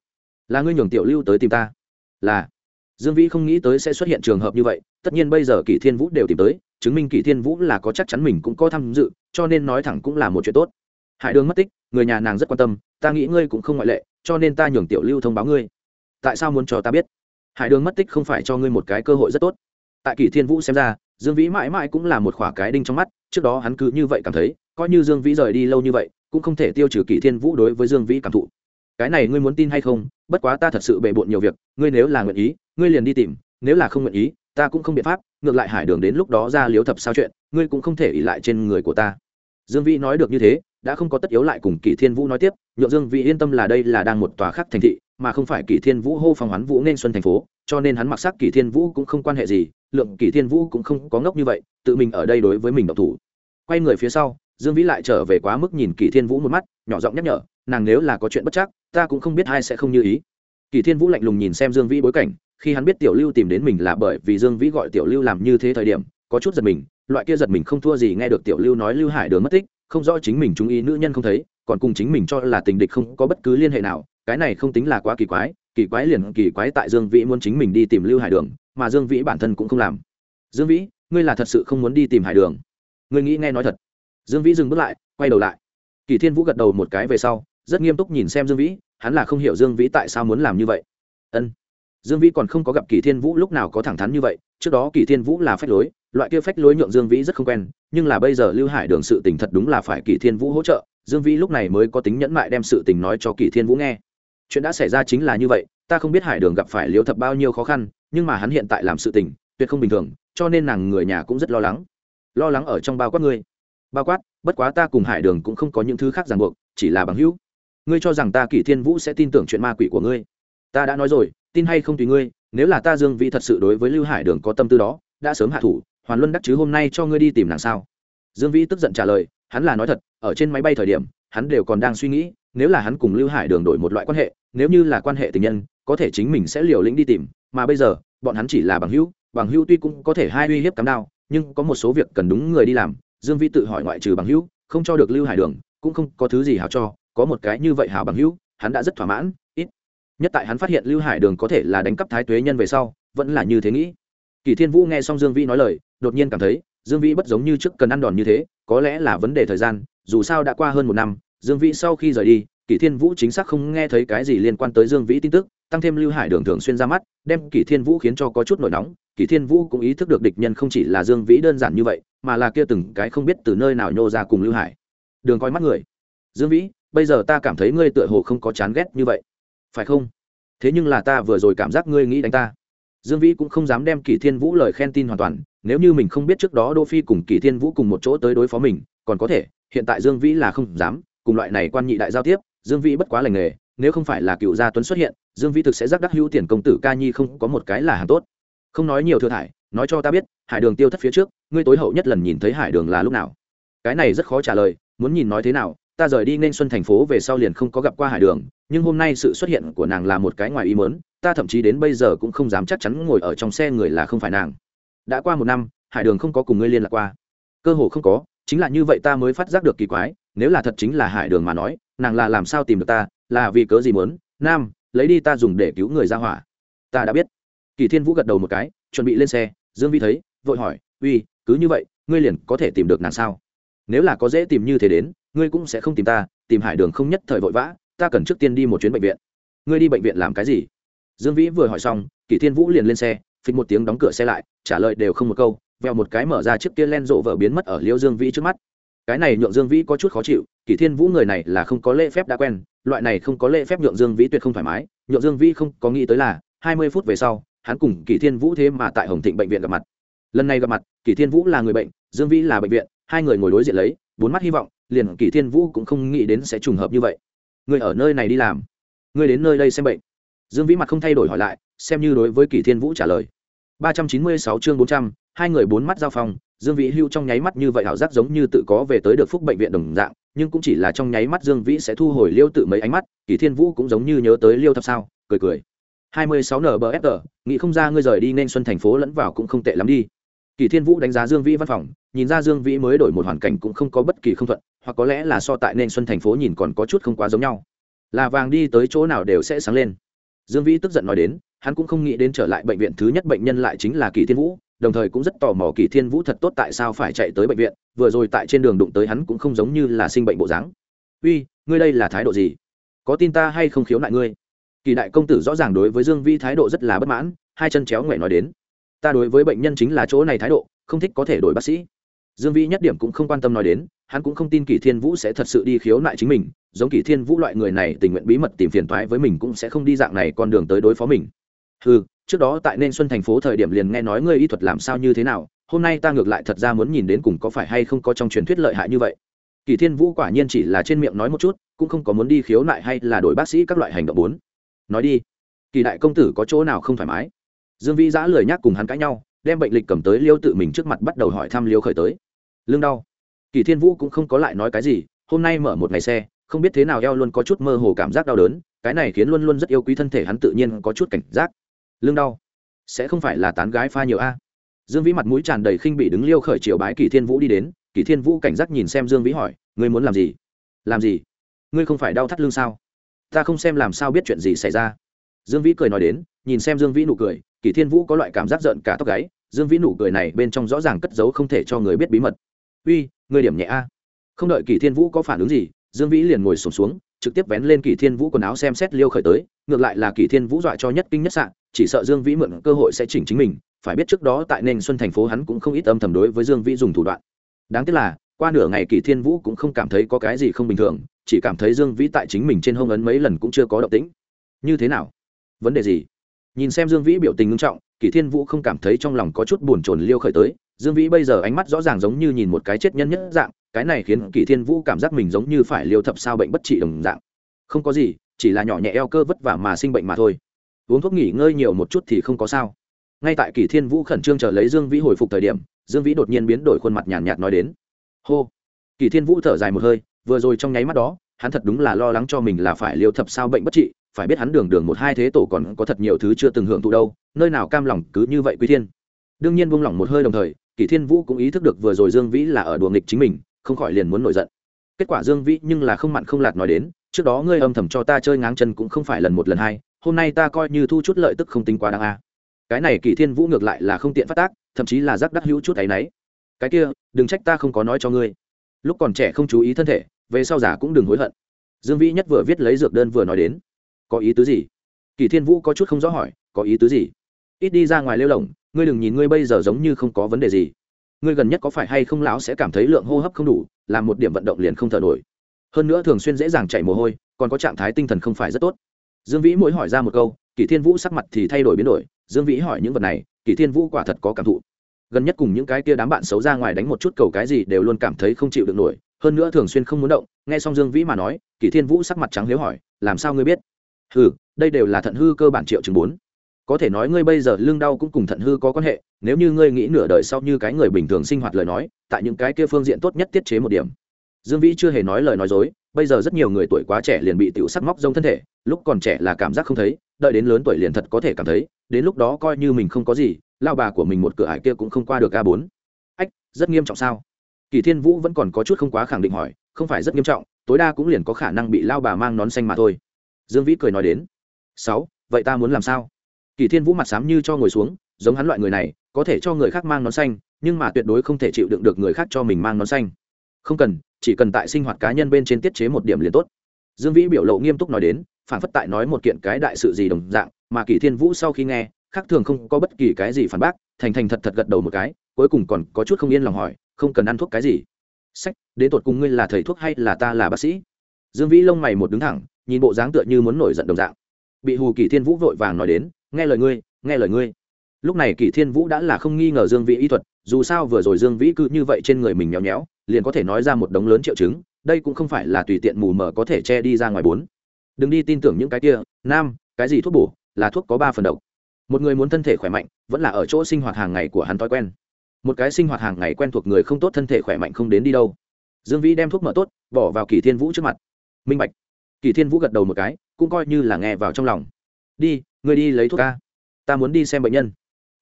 Là ngươi nhường tiểu lưu tới tìm ta. Là. Dương vĩ không nghĩ tới sẽ xuất hiện trường hợp như vậy, tất nhiên bây giờ kỷ thiên vũ đều tìm tới, chứng minh kỷ thiên vũ là có chắc chắn mình cũng có tham dự, cho nên nói thẳng cũng là một chuyện tốt. Hải đường mất tích, người nhà nàng rất quan tâm, ta nghĩ ngươi cũng không ngoại lệ, cho nên ta nhường tiểu lưu thông báo ngươi. Tại sao muốn cho ta biết? Hải đường mất tích không phải cho ngươi một cái cơ hội rất tốt. Tại kỷ thiên vũ xem ra, dương vĩ mãi mãi cũng là một khỏa cái đinh trong mắt, trước đó hắn cứ như vậy cảm thấy coi như dương vĩ rời đi lâu như vậy, cũng không thể tiêu trừ kỷ thiên vũ đối với dương vĩ cảm thụ. Cái này ngươi muốn tin hay không? Bất quá ta thật sự bề bộn nhiều việc, ngươi nếu là nguyện ý, ngươi liền đi tìm, nếu là không nguyện ý, ta cũng không biện pháp, ngược lại hải đường đến lúc đó ra liếu thập sao chuyện, ngươi cũng không thể ỉ lại trên người của ta. Dương vĩ nói được như thế, đã không có tất yếu lại cùng kỷ thiên vũ nói tiếp, nhượng dương vĩ yên tâm là đây là đang một tòa khác thành thị, mà không phải kỷ thiên vũ hô phong hoán vũ nên xuân thành phố, cho nên hắn mặc sắc kỷ thiên vũ cũng không quan hệ gì, lượng kỷ thiên vũ cũng không có ngốc như vậy, tự mình ở đây đối với mình độc thủ. Quay người phía sau dương vĩ lại trở về quá mức nhìn kỳ thiên vũ một mắt, nhỏ giọng nhắc nhở, nàng nếu là có chuyện bất chắc, ta cũng không biết ai sẽ không như ý. Kỳ thiên vũ lạnh lùng nhìn xem dương vĩ bối cảnh, khi hắn biết tiểu lưu tìm đến mình là bởi vì dương vĩ gọi tiểu lưu làm như thế thời điểm, có chút giật mình, loại kia giật mình không thua gì nghe được tiểu lưu nói lưu hải đường mất tích, không rõ chính mình chú ý nữ nhân không thấy, còn cùng chính mình cho là tình địch không có bất cứ liên hệ nào, cái này không tính là quá kỳ quái kỳ quái liền kỳ quái tại dương vĩ muốn chính mình đi tìm lưu hải đường, mà dương vĩ bản thân cũng không làm. Dương vĩ, ngươi là thật sự không muốn đi tìm hải đường? Ngươi nghĩ nghe nói thật dương vĩ dừng bước lại, quay đầu lại. Kỳ thiên vũ gật đầu một cái về sau, rất nghiêm túc nhìn xem dương vĩ, hắn là không hiểu dương vĩ tại sao muốn làm như vậy. Ân. Dương vĩ còn không có gặp kỳ thiên vũ lúc nào có thẳng thắn như vậy, trước đó kỳ thiên vũ là phách lối, loại kia phách lối nhượng dương vĩ rất không quen, nhưng là bây giờ lưu hải đường sự tình thật đúng là phải kỳ thiên vũ hỗ trợ, dương vĩ lúc này mới có tính nhẫn mại đem sự tình nói cho kỳ thiên vũ nghe. Chuyện đã xảy ra chính là như vậy, ta không biết hải đường gặp phải liễu thập bao nhiêu khó khăn, nhưng mà hắn hiện tại làm sự tình, tuyệt không bình thường, cho nên nàng người nhà cũng rất lo lắng. Lo lắng ở trong bao quát ngươi bao quát, bất quá ta cùng hải đường cũng không có những thứ khác ràng buộc, chỉ là bằng hữu. Ngươi cho rằng ta kỷ thiên vũ sẽ tin tưởng chuyện ma quỷ của ngươi? Ta đã nói rồi, tin hay không tùy ngươi, nếu là ta dương vĩ thật sự đối với lưu hải đường có tâm tư đó, đã sớm hạ thủ, hoàn luân đắc chứ hôm nay cho ngươi đi tìm nàng sao? Dương vĩ tức giận trả lời, hắn là nói thật, ở trên máy bay thời điểm, hắn đều còn đang suy nghĩ, nếu là hắn cùng lưu hải đường đổi một loại quan hệ, nếu như là quan hệ tình nhân, có thể chính mình sẽ liều lĩnh đi tìm, mà bây giờ, bọn hắn chỉ là bằng hữu bằng hữu tuy cũng có thể hai uy hiếp cắm đao, nhưng có một số việc cần đúng người đi làm dương vĩ tự hỏi ngoại trừ bằng hữu, không cho được lưu hải đường, cũng không có thứ gì hảo cho, có một cái như vậy hảo bằng hữu, hắn đã rất thỏa mãn, ít. Nhất tại hắn phát hiện lưu hải đường có thể là đánh cắp thái tuế nhân về sau, vẫn là như thế nghĩ. Kỳ thiên vũ nghe xong dương vĩ nói lời, đột nhiên cảm thấy, dương vĩ bất giống như trước cần ăn đòn như thế, có lẽ là vấn đề thời gian, dù sao đã qua hơn một năm, dương vĩ sau khi rời đi kỷ thiên vũ chính xác không nghe thấy cái gì liên quan tới dương vĩ tin tức tăng thêm lưu hải đường thường xuyên ra mắt, đem kỷ thiên vũ khiến cho có chút nổi nóng. Kỷ thiên vũ cũng ý thức được địch nhân không chỉ là dương vĩ đơn giản như vậy, mà là kia từng cái không biết từ nơi nào nhô ra cùng lưu hải. Đường coi mắt người. Dương vĩ, bây giờ ta cảm thấy ngươi tựa hồ không có chán ghét như vậy. Phải không? Thế nhưng là ta vừa rồi cảm giác ngươi nghĩ đánh ta. Dương vĩ cũng không dám đem kỷ thiên vũ lời khen tin hoàn toàn. Nếu như mình không biết trước đó đỗ phi cùng kỷ thiên vũ cùng một chỗ tới đối phó mình, còn có thể, hiện tại dương vĩ là không dám. Cùng loại này quan nhị đại giao tiếp, dương vĩ bất quá lành nghề, nếu không phải là cựu gia tuấn xuất hiện dương vĩ thực sẽ giác đắc hữu tiền công tử ca nhi không có một cái là hàng tốt. Không nói nhiều thừa thải, nói cho ta biết, hải đường tiêu thất phía trước, ngươi tối hậu nhất lần nhìn thấy hải đường là lúc nào? Cái này rất khó trả lời, muốn nhìn nói thế nào, ta rời đi nên xuân thành phố về sau liền không có gặp qua hải đường, nhưng hôm nay sự xuất hiện của nàng là một cái ngoài ý mớn ta thậm chí đến bây giờ cũng không dám chắc chắn ngồi ở trong xe người là không phải nàng. Đã qua một năm, hải đường không có cùng ngươi liên lạc qua. Cơ hồ không có, chính là như vậy ta mới phát giác được kỳ quái, nếu là thật chính là hải đường mà nói, nàng là làm sao tìm được ta, là vì cớ gì muốn? Nam lấy đi ta dùng để cứu người ra hỏa. Ta đã biết. Kỳ thiên vũ gật đầu một cái, chuẩn bị lên xe, dương vi thấy, vội hỏi, uy, cứ như vậy, ngươi liền có thể tìm được nàng sao? Nếu là có dễ tìm như thế đến, ngươi cũng sẽ không tìm ta, tìm hải đường không nhất thời vội vã, ta cần trước tiên đi một chuyến bệnh viện. Ngươi đi bệnh viện làm cái gì? Dương vĩ vừa hỏi xong, kỳ thiên vũ liền lên xe, phịch một tiếng đóng cửa xe lại, trả lời đều không một câu, vèo một cái mở ra chiếc kia len rộ vợ biến mất ở liêu dương vĩ trước mắt cái này nhượng dương vĩ có chút khó chịu, kỷ thiên vũ người này là không có lễ phép đã quen, loại này không có lễ phép nhượng dương vĩ tuyệt không thoải mái. Nhượng dương vĩ không có nghĩ tới là, hai mươi phút về sau, hắn cùng kỷ thiên vũ thế mà tại hồng thịnh bệnh viện gặp mặt. Lần này gặp mặt, kỷ thiên vũ là người bệnh, dương vĩ là bệnh viện, hai người ngồi đối diện lấy, bốn mắt hy vọng, liền kỷ thiên vũ cũng không nghĩ đến sẽ trùng hợp như vậy. Người ở nơi này đi làm. Người đến nơi đây xem bệnh. Dương vĩ mặt không thay đổi hỏi lại, xem như đối với kỷ thiên vũ trả lời. ba trăm chín mươi sáu chương bốn trăm, hai người bốn mắt giao phòng dương vĩ hưu trong nháy mắt như vậy ảo giác giống như tự có về tới được phúc bệnh viện đồng dạng, nhưng cũng chỉ là trong nháy mắt dương vĩ sẽ thu hồi liêu tự mấy ánh mắt, kỳ thiên vũ cũng giống như nhớ tới liêu thập sao, cười cười. Hai mươi sáu nbfg nghĩ không ra ngươi rời đi nên xuân thành phố lẫn vào cũng không tệ lắm đi. Kỳ thiên vũ đánh giá dương vĩ văn phòng, nhìn ra dương vĩ mới đổi một hoàn cảnh cũng không có bất kỳ không thuận, hoặc có lẽ là so tại nên xuân thành phố nhìn còn có chút không quá giống nhau. Là vàng đi tới chỗ nào đều sẽ sáng lên. Dương vĩ tức giận nói đến, hắn cũng không nghĩ đến trở lại bệnh viện thứ nhất bệnh nhân lại chính là kỳ thiên vũ đồng thời cũng rất tò mò kỳ thiên vũ thật tốt tại sao phải chạy tới bệnh viện, vừa rồi tại trên đường đụng tới hắn cũng không giống như là sinh bệnh bộ dáng. Uy, ngươi đây là thái độ gì? Có tin ta hay không khiếu nại ngươi? Kỳ đại công tử rõ ràng đối với dương vi thái độ rất là bất mãn, hai chân chéo ngoại nói đến. Ta đối với bệnh nhân chính là chỗ này thái độ, không thích có thể đổi bác sĩ. Dương vi nhất điểm cũng không quan tâm nói đến, hắn cũng không tin kỳ thiên vũ sẽ thật sự đi khiếu nại chính mình, giống kỳ thiên vũ loại người này tình nguyện bí mật tìm phiền toái với mình cũng sẽ không đi dạng này con đường tới đối phó mình. Ừ trước đó tại nên xuân thành phố thời điểm liền nghe nói ngươi y thuật làm sao như thế nào, hôm nay ta ngược lại thật ra muốn nhìn đến cùng có phải hay không có trong truyền thuyết lợi hại như vậy. Kỳ thiên vũ quả nhiên chỉ là trên miệng nói một chút, cũng không có muốn đi khiếu nại hay là đổi bác sĩ các loại hành động bốn. Nói đi, kỳ đại công tử có chỗ nào không thoải mái? Dương vĩ giã lời nhắc cùng hắn cãi nhau, đem bệnh lịch cầm tới liêu tự mình trước mặt bắt đầu hỏi thăm liêu khởi tới. Lương đau. Kỳ thiên vũ cũng không có lại nói cái gì, hôm nay mở một ngày xe, không biết thế nào eo luôn có chút mơ hồ cảm giác đau đớn, cái này khiến luôn luôn rất yêu quý thân thể hắn tự nhiên có chút cảnh giác lương đau. Sẽ không phải là tán gái pha nhiều a. Dương vĩ mặt mũi tràn đầy khinh bị đứng liêu khởi chiều bái kỳ thiên vũ đi đến. Kỳ thiên vũ cảnh giác nhìn xem dương vĩ hỏi ngươi muốn làm gì? Làm gì? Ngươi không phải đau thắt lưng sao? Ta không xem làm sao biết chuyện gì xảy ra. Dương vĩ cười nói đến nhìn xem dương vĩ nụ cười kỳ thiên vũ có loại cảm giác giận cả tóc gáy. Dương vĩ nụ cười này bên trong rõ ràng cất giấu không thể cho người biết bí mật. Uy ngươi điểm nhẹ a. Không đợi kỳ thiên vũ có phản ứng gì dương vĩ liền ngồi sổm xuống, xuống trực tiếp vén lên kỳ thiên vũ quần áo xem xét liêu khởi tới ngược lại là kỳ thiên vũ dọa cho nhất kinh nhất sạn chỉ sợ dương vĩ mượn cơ hội sẽ chỉnh chính mình, phải biết trước đó tại nền xuân thành phố hắn cũng không ít âm thầm đối với dương vĩ dùng thủ đoạn. Đáng tiếc là, qua nửa ngày kỳ thiên vũ cũng không cảm thấy có cái gì không bình thường, chỉ cảm thấy dương vĩ tại chính mình trên hông ấn mấy lần cũng chưa có động tĩnh. Như thế nào? Vấn đề gì? Nhìn xem dương vĩ biểu tình nghiêm trọng, kỳ thiên vũ không cảm thấy trong lòng có chút buồn chồn liêu khởi tới. Dương vĩ bây giờ ánh mắt rõ ràng giống như nhìn một cái chết nhân nhất dạng, cái này khiến kỳ thiên vũ cảm giác mình giống như phải liêu thập sao bệnh bất trị đồng dạng. Không có gì, chỉ là nhỏ nhẹ eo cơ vất vả mà sinh bệnh mà thôi uống thuốc nghỉ ngơi nhiều một chút thì không có sao. Ngay tại kỳ thiên vũ khẩn trương chờ lấy dương vĩ hồi phục thời điểm dương vĩ đột nhiên biến đổi khuôn mặt nhàn nhạt, nhạt nói đến. Hô. Kỳ thiên vũ thở dài một hơi vừa rồi trong nháy mắt đó hắn thật đúng là lo lắng cho mình là phải liều thập sao bệnh bất trị phải biết hắn đường đường một hai thế tổ còn có thật nhiều thứ chưa từng hưởng thụ đâu nơi nào cam lòng cứ như vậy quý thiên. Đương nhiên buông lỏng một hơi đồng thời kỳ thiên vũ cũng ý thức được vừa rồi dương vĩ là ở đùa nghịch chính mình không khỏi liền muốn nổi giận. Kết quả dương vĩ nhưng là không mặn không lạt nói đến trước đó ngươi âm thầm cho ta chơi ngáng chân cũng không phải lần một lần hai hôm nay ta coi như thu chút lợi tức không tính quá đáng a. Cái này kỷ thiên vũ ngược lại là không tiện phát tác thậm chí là giác đắc hữu chút áy náy cái kia đừng trách ta không có nói cho ngươi. Lúc còn trẻ không chú ý thân thể về sau giả cũng đừng hối hận. Dương vĩ nhất vừa viết lấy dược đơn vừa nói đến. Có ý tứ gì? Kỳ thiên vũ có chút không rõ hỏi có ý tứ gì? Ít đi ra ngoài lêu lỏng, ngươi đừng nhìn ngươi bây giờ giống như không có vấn đề gì. Ngươi gần nhất có phải hay không lão sẽ cảm thấy lượng hô hấp không đủ làm một điểm vận động liền không thở nổi. Hơn nữa thường xuyên dễ dàng chảy mồ hôi còn có trạng thái tinh thần không phải rất tốt dương vĩ mỗi hỏi ra một câu Kỷ thiên vũ sắc mặt thì thay đổi biến đổi, dương vĩ hỏi những vật này Kỷ thiên vũ quả thật có cảm thụ. Gần nhất cùng những cái kia đám bạn xấu ra ngoài đánh một chút cầu cái gì đều luôn cảm thấy không chịu được nổi, hơn nữa thường xuyên không muốn động, nghe xong dương vĩ mà nói Kỷ thiên vũ sắc mặt trắng liếu hỏi, làm sao ngươi biết? Ừ đây đều là thận hư cơ bản triệu chứng bốn. Có thể nói ngươi bây giờ lương đau cũng cùng thận hư có quan hệ, nếu như ngươi nghĩ nửa đời sau như cái người bình thường sinh hoạt lời nói, tại những cái kia phương diện tốt nhất tiết chế một điểm. Dương vĩ chưa hề nói lời nói dối bây giờ rất nhiều người tuổi quá trẻ liền bị tiểu sắc móc rông thân thể, lúc còn trẻ là cảm giác không thấy, đợi đến lớn tuổi liền thật có thể cảm thấy, đến lúc đó coi như mình không có gì, lao bà của mình một cửa ải kia cũng không qua được a bốn. Ách, rất nghiêm trọng sao? Kỳ thiên vũ vẫn còn có chút không quá khẳng định hỏi, không phải rất nghiêm trọng, tối đa cũng liền có khả năng bị lao bà mang nón xanh mà thôi. Dương vĩ cười nói đến, sáu, vậy ta muốn làm sao? Kỳ thiên vũ mặt sám như cho ngồi xuống, giống hắn loại người này, có thể cho người khác mang nón xanh, nhưng mà tuyệt đối không thể chịu đựng được người khác cho mình mang nón xanh không cần, chỉ cần tại sinh hoạt cá nhân bên trên tiết chế một điểm liền tốt. Dương vĩ biểu lộ nghiêm túc nói đến, phản phất tại nói một kiện cái đại sự gì đồng dạng, mà Kỷ thiên vũ sau khi nghe, khác thường không có bất kỳ cái gì phản bác, thành thành thật thật gật đầu một cái, cuối cùng còn có chút không yên lòng hỏi, không cần ăn thuốc cái gì? Sách, đến tột cùng ngươi là thầy thuốc hay là ta là bác sĩ? Dương vĩ lông mày một đứng thẳng, nhìn bộ dáng tựa như muốn nổi giận đồng dạng. Bị hù Kỷ thiên vũ vội vàng nói đến, nghe lời ngươi, nghe lời ngươi. Lúc này Kỷ thiên vũ đã là không nghi ngờ dương vĩ y thuật, dù sao vừa rồi dương vĩ cứ như vậy trên người mình nhéo nhéo liền có thể nói ra một đống lớn triệu chứng, đây cũng không phải là tùy tiện mù mờ có thể che đi ra ngoài bốn. Đừng đi tin tưởng những cái kia, nam, cái gì thuốc bổ, là thuốc có ba phần độc. Một người muốn thân thể khỏe mạnh, vẫn là ở chỗ sinh hoạt hàng ngày của hắn thói quen. Một cái sinh hoạt hàng ngày quen thuộc người không tốt thân thể khỏe mạnh không đến đi đâu. Dương vĩ đem thuốc mở tốt, bỏ vào kỳ thiên vũ trước mặt. Minh bạch. Kỳ thiên vũ gật đầu một cái, cũng coi như là nghe vào trong lòng. Đi người đi lấy thuốc ca. Ta muốn đi xem bệnh nhân.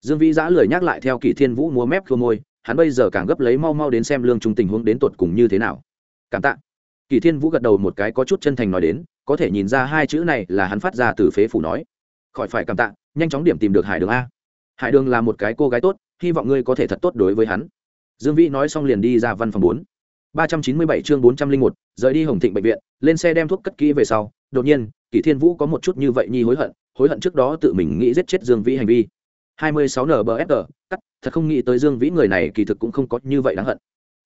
Dương vĩ giã lười nhắc lại theo kỳ thiên vũ múa mép khô môi hắn bây giờ càng gấp lấy mau mau đến xem lương trung tình huống đến tột cùng như thế nào. Cảm tạ. Kỳ thiên vũ gật đầu một cái có chút chân thành nói đến, có thể nhìn ra hai chữ này là hắn phát ra từ phế phủ nói. Khỏi phải cảm tạ, nhanh chóng điểm tìm được hải đường a. Hải đường là một cái cô gái tốt, hy vọng ngươi có thể thật tốt đối với hắn. Dương vĩ nói xong liền đi ra văn phòng bốn. ba trăm chín mươi bảy chương bốn trăm linh một, rời đi hồng thịnh bệnh viện, lên xe đem thuốc cất kỹ về sau, đột nhiên kỷ thiên vũ có một chút như vậy nhi hối hận hối hận trước đó tự mình nghĩ giết chết dương vĩ hành vi. hai mươi sáu nbfg cắt thật không nghĩ tới dương vĩ người này kỳ thực cũng không có như vậy đáng hận.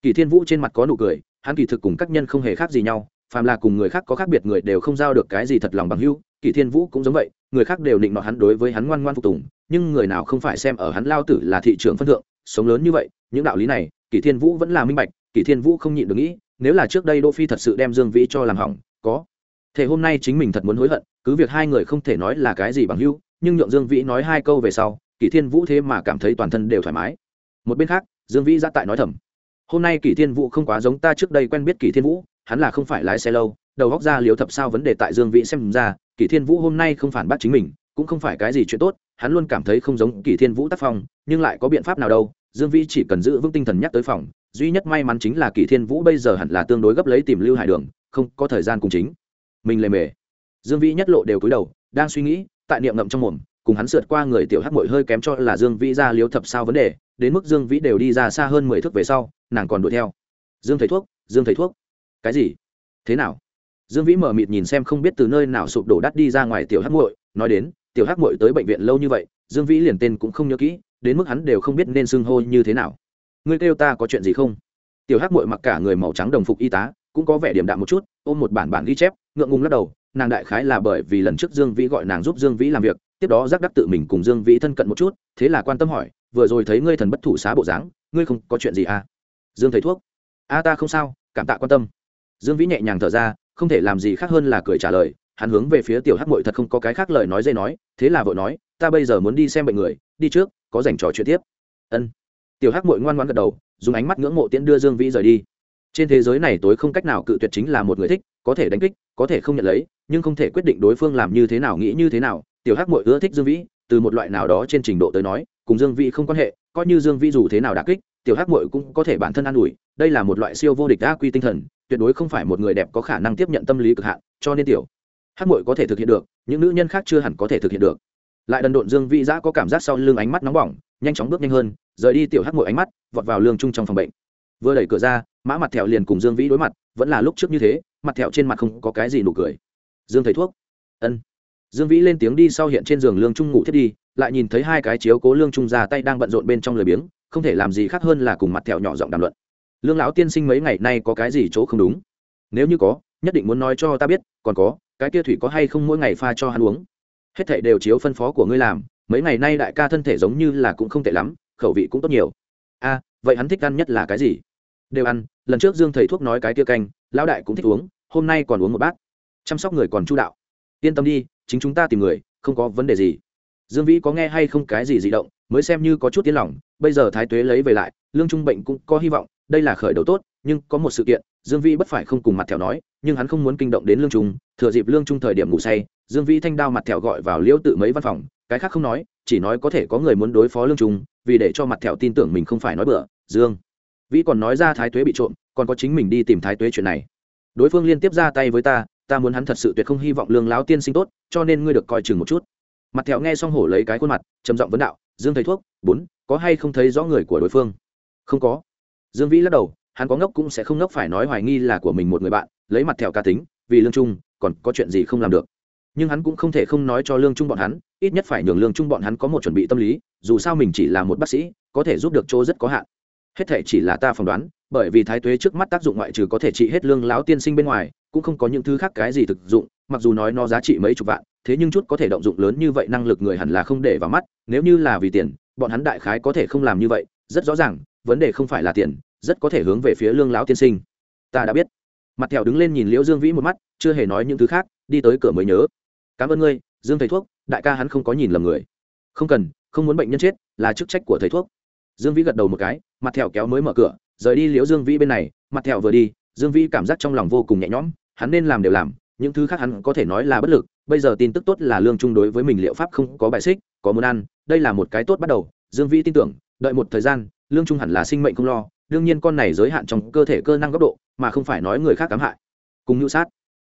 Kỳ thiên vũ trên mặt có nụ cười, hắn kỳ thực cùng các nhân không hề khác gì nhau, phàm là cùng người khác có khác biệt người đều không giao được cái gì thật lòng bằng hữu, kỳ thiên vũ cũng giống vậy, người khác đều định nọ hắn đối với hắn ngoan ngoan phục tùng, nhưng người nào không phải xem ở hắn lao tử là thị trường phân thượng, sống lớn như vậy, những đạo lý này, kỳ thiên vũ vẫn là minh bạch, kỳ thiên vũ không nhịn được nghĩ, nếu là trước đây đỗ phi thật sự đem dương vĩ cho làm hỏng, có thể hôm nay chính mình thật muốn hối hận, cứ việc hai người không thể nói là cái gì bằng hữu, nhưng nhượng dương vĩ nói hai câu về sau kỷ thiên vũ thế mà cảm thấy toàn thân đều thoải mái. Một bên khác, dương vĩ ra tại nói thầm, hôm nay kỷ thiên vũ không quá giống ta trước đây quen biết kỷ thiên vũ, hắn là không phải lái xe lâu, đầu góc ra liếu thập sao vấn đề tại dương vĩ xem ra, kỷ thiên vũ hôm nay không phản bác chính mình, cũng không phải cái gì chuyện tốt, hắn luôn cảm thấy không giống kỷ thiên vũ tác phong, nhưng lại có biện pháp nào đâu, dương vĩ chỉ cần giữ vững tinh thần nhắc tới phòng, duy nhất may mắn chính là kỷ thiên vũ bây giờ hẳn là tương đối gấp lấy tìm lưu hải đường, không có thời gian cùng chính. Mình lề mề. Dương vĩ nhất lộ đều cúi đầu, đang suy nghĩ, tại niệm ngậm trong mồm cùng hắn sượt qua người tiểu hắc mội hơi kém cho là dương vĩ ra liếu thập sao vấn đề, đến mức dương vĩ đều đi ra xa hơn mười thước về sau, nàng còn đuổi theo. Dương thầy thuốc, dương thầy thuốc. Cái gì? Thế nào? Dương vĩ mở mịt nhìn xem không biết từ nơi nào sụp đổ đắt đi ra ngoài tiểu hắc muội nói đến, tiểu hắc muội tới bệnh viện lâu như vậy, dương vĩ liền tên cũng không nhớ kỹ, đến mức hắn đều không biết nên xưng hô như thế nào. Ngươi kêu ta có chuyện gì không? Tiểu hắc muội mặc cả người màu trắng đồng phục y tá, cũng có vẻ điểm đạm một chút, ôm một bản bản ghi chép, ngượng ngùng lắc đầu, nàng đại khái là bởi vì lần trước dương vĩ gọi nàng giúp dương vĩ làm việc tiếp đó giác đắc tự mình cùng dương vĩ thân cận một chút, thế là quan tâm hỏi, vừa rồi thấy ngươi thần bất thủ xá bộ dáng, ngươi không có chuyện gì à? Dương thầy thuốc, a ta không sao, cảm tạ quan tâm. Dương vĩ nhẹ nhàng thở ra, không thể làm gì khác hơn là cười trả lời, hắn hướng về phía tiểu hắc mội thật không có cái khác lời nói dây nói, thế là vội nói, ta bây giờ muốn đi xem bệnh người, đi trước, có dành trò chuyện tiếp. Ân. Tiểu hắc mội ngoan ngoan gật đầu, dùng ánh mắt ngưỡng mộ tiễn đưa dương vĩ rời đi. Trên thế giới này tối không cách nào cự tuyệt chính là một người thích, có thể đánh kích, có thể không nhận lấy, nhưng không thể quyết định đối phương làm như thế nào, nghĩ như thế nào tiểu hắc mội ưa thích dương vĩ, từ một loại nào đó trên trình độ tới nói, cùng dương vĩ không quan hệ, coi như dương vĩ dù thế nào đà kích, tiểu hắc mội cũng có thể bản thân an ủi, đây là một loại siêu vô địch đa quy tinh thần, tuyệt đối không phải một người đẹp có khả năng tiếp nhận tâm lý cực hạn, cho nên tiểu hắc mội có thể thực hiện được, những nữ nhân khác chưa hẳn có thể thực hiện được. Lại đần độn dương vĩ giã có cảm giác sau lưng ánh mắt nóng bỏng, nhanh chóng bước nhanh hơn, rời đi tiểu hắc mội ánh mắt, vọt vào lương trung trong phòng bệnh. Vừa đẩy cửa ra, mã mặt thẹo liền cùng dương vĩ đối mặt, vẫn là lúc trước như thế, mặt thẹo trên mặt không có cái gì nụ cười. Dương thầy thuốc. Ân dương vĩ lên tiếng đi sau hiện trên giường lương trung ngủ thiết đi, lại nhìn thấy hai cái chiếu cố lương trung ra tay đang bận rộn bên trong lười biếng, không thể làm gì khác hơn là cùng mặt thẹo nhỏ giọng đàm luận. Lương lão tiên sinh mấy ngày nay có cái gì chỗ không đúng? Nếu như có, nhất định muốn nói cho ta biết, còn có, cái kia thủy có hay không mỗi ngày pha cho hắn uống? Hết thảy đều chiếu phân phó của ngươi làm, mấy ngày nay đại ca thân thể giống như là cũng không tệ lắm, khẩu vị cũng tốt nhiều. A, vậy hắn thích ăn nhất là cái gì? Đều ăn, lần trước dương thầy thuốc nói cái kia canh, lão đại cũng thích uống, hôm nay còn uống một bát. Chăm sóc người còn chu đạo. Yên tâm đi chính chúng ta tìm người, không có vấn đề gì. Dương vĩ có nghe hay không cái gì di động, mới xem như có chút tiến lòng, bây giờ thái tuế lấy về lại, lương trung bệnh cũng có hy vọng, đây là khởi đầu tốt, nhưng có một sự kiện, dương vĩ bất phải không cùng mặt thẹo nói, nhưng hắn không muốn kinh động đến lương trung, thừa dịp lương trung thời điểm ngủ say, dương vĩ thanh đao mặt thẹo gọi vào liễu tự mấy văn phòng, cái khác không nói, chỉ nói có thể có người muốn đối phó lương trung, vì để cho mặt thẹo tin tưởng mình không phải nói bừa, dương vĩ còn nói ra thái tuế bị trộm, còn có chính mình đi tìm thái tuế chuyện này. Đối phương liên tiếp ra tay với ta ta muốn hắn thật sự tuyệt không hy vọng lương láo tiên sinh tốt, cho nên ngươi được coi chừng một chút. Mặt thẹo nghe xong hổ lấy cái khuôn mặt, trầm giọng vấn đạo, dương thầy thuốc, bốn, có hay không thấy rõ người của đối phương? Không có. Dương vĩ lắc đầu, hắn có ngốc cũng sẽ không ngốc phải nói hoài nghi là của mình một người bạn, lấy mặt thẹo ca tính, vì lương trung, còn có chuyện gì không làm được. Nhưng hắn cũng không thể không nói cho lương trung bọn hắn, ít nhất phải nhường lương trung bọn hắn có một chuẩn bị tâm lý, dù sao mình chỉ là một bác sĩ, có thể giúp được chỗ rất có hạn. Hết thể chỉ là ta phỏng đoán, bởi vì thái tuế trước mắt tác dụng ngoại trừ có thể trị hết lương láo tiên sinh bên ngoài cũng không có những thứ khác cái gì thực dụng, mặc dù nói nó giá trị mấy chục vạn, thế nhưng chút có thể động dụng lớn như vậy năng lực người hẳn là không để vào mắt, nếu như là vì tiền, bọn hắn đại khái có thể không làm như vậy, rất rõ ràng, vấn đề không phải là tiền, rất có thể hướng về phía lương lão tiên sinh. Ta đã biết. Mặt thẹo đứng lên nhìn liễu dương vĩ một mắt, chưa hề nói những thứ khác, đi tới cửa mới nhớ. Cảm ơn ngươi, dương thầy thuốc, đại ca hắn không có nhìn lầm người. Không cần, không muốn bệnh nhân chết, là chức trách của thầy thuốc. Dương vĩ gật đầu một cái, mặt thẹo kéo mới mở cửa, rời đi liễu dương vĩ bên này, mặt thẹo vừa đi dương vĩ cảm giác trong lòng vô cùng nhẹ nhõm, hắn nên làm đều làm, những thứ khác hắn có thể nói là bất lực, bây giờ tin tức tốt là lương Trung đối với mình liệu pháp không có bài xích, có muốn ăn, đây là một cái tốt bắt đầu. Dương vĩ tin tưởng, đợi một thời gian, lương trung hẳn là sinh mệnh không lo, đương nhiên con này giới hạn trong cơ thể cơ năng góc độ, mà không phải nói người khác cám hại. Cùng nhu sát,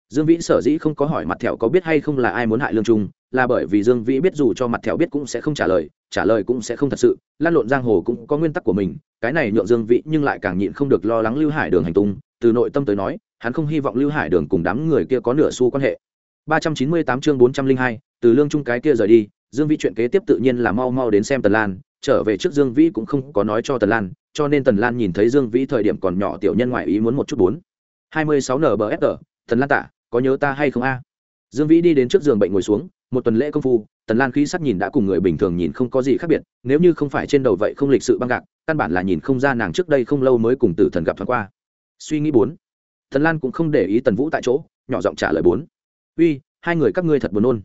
dương vĩ sở dĩ không có hỏi mặt thẹo có biết hay không là ai muốn hại lương trung, là bởi vì dương vĩ biết dù cho mặt thẹo biết cũng sẽ không trả lời trả lời cũng sẽ không thật sự, lan lộn giang hồ cũng có nguyên tắc của mình, cái này nhượng dương vĩ nhưng lại càng nhịn không được lo lắng lưu hải đường hành tung từ nội tâm tới nói hắn không hy vọng lưu hải đường cùng đám người kia có nửa xu quan hệ. 398 chương 402, từ lương trung cái kia rời đi dương vĩ chuyện kế tiếp tự nhiên là mau mau đến xem tần lan trở về trước dương vĩ cũng không có nói cho tần lan cho nên tần lan nhìn thấy dương vĩ thời điểm còn nhỏ tiểu nhân ngoại ý muốn một chút bốn. 26 nbfr tần lan tạ có nhớ ta hay không a? Dương vĩ đi đến trước giường bệnh ngồi xuống một tuần lễ công phu tần lan khí sắc nhìn đã cùng người bình thường nhìn không có gì khác biệt nếu như không phải trên đầu vậy không lịch sự băng gạc căn bản là nhìn không ra nàng trước đây không lâu mới cùng tử thần gặp thoáng qua suy nghĩ bốn. Thần lan cũng không để ý tần vũ tại chỗ, nhỏ giọng trả lời bốn. Uy, hai người các ngươi thật buồn nôn.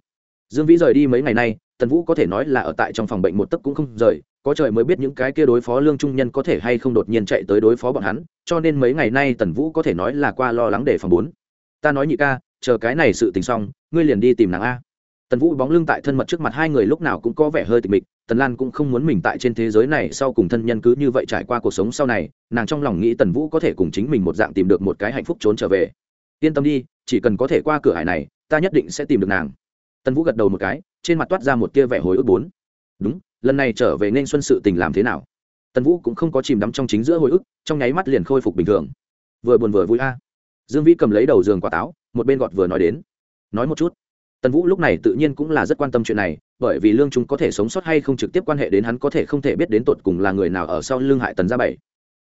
Dương vĩ rời đi mấy ngày nay, tần vũ có thể nói là ở tại trong phòng bệnh một tấc cũng không rời, có trời mới biết những cái kia đối phó lương trung nhân có thể hay không đột nhiên chạy tới đối phó bọn hắn, cho nên mấy ngày nay tần vũ có thể nói là qua lo lắng để phòng bốn. Ta nói nhị ca, chờ cái này sự tình xong, ngươi liền đi tìm nàng a. Tần vũ bóng lưng tại thân mật trước mặt hai người lúc nào cũng có vẻ hơi tịch mịch tần lan cũng không muốn mình tại trên thế giới này sau cùng thân nhân cứ như vậy trải qua cuộc sống sau này, nàng trong lòng nghĩ tần vũ có thể cùng chính mình một dạng tìm được một cái hạnh phúc trốn trở về. Yên tâm đi, chỉ cần có thể qua cửa hải này, ta nhất định sẽ tìm được nàng. Tần vũ gật đầu một cái, trên mặt toát ra một tia vẻ hồi ức bốn. Đúng, lần này trở về nên xuân sự tình làm thế nào? Tần vũ cũng không có chìm đắm trong chính giữa hồi ức, trong nháy mắt liền khôi phục bình thường. Vừa buồn vừa vui a. Dương vĩ cầm lấy đầu giường quả táo, một bên gọt vừa nói đến. Nói một chút. Tần vũ lúc này tự nhiên cũng là rất quan tâm chuyện này bởi vì lương chúng có thể sống sót hay không trực tiếp quan hệ đến hắn có thể không thể biết đến tột cùng là người nào ở sau lương hại tần gia bảy.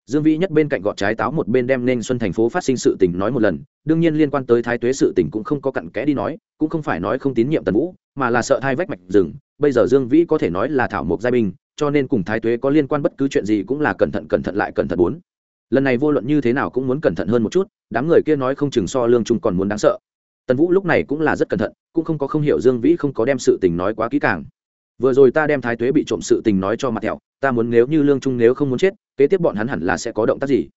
Dương vĩ nhất bên cạnh gọt trái táo một bên đem nên xuân thành phố phát sinh sự tình nói một lần, đương nhiên liên quan tới thái tuế sự tình cũng không có cặn kẽ đi nói, cũng không phải nói không tín nhiệm tần vũ, mà là sợ thai vách mạch rừng, bây giờ dương vĩ có thể nói là thảo mộc giai binh, cho nên cùng thái tuế có liên quan bất cứ chuyện gì cũng là cẩn thận cẩn thận lại cẩn thận bốn. Lần này vô luận như thế nào cũng muốn cẩn thận hơn một chút, đám người kia nói không chừng so lương trung còn muốn đáng sợ tần vũ lúc này cũng là rất cẩn thận, cũng không có không hiểu dương vĩ không có đem sự tình nói quá kỹ càng. Vừa rồi ta đem thái tuế bị trộm sự tình nói cho mặt thẹo, ta muốn nếu như lương trung nếu không muốn chết, kế tiếp bọn hắn hẳn là sẽ có động tác gì?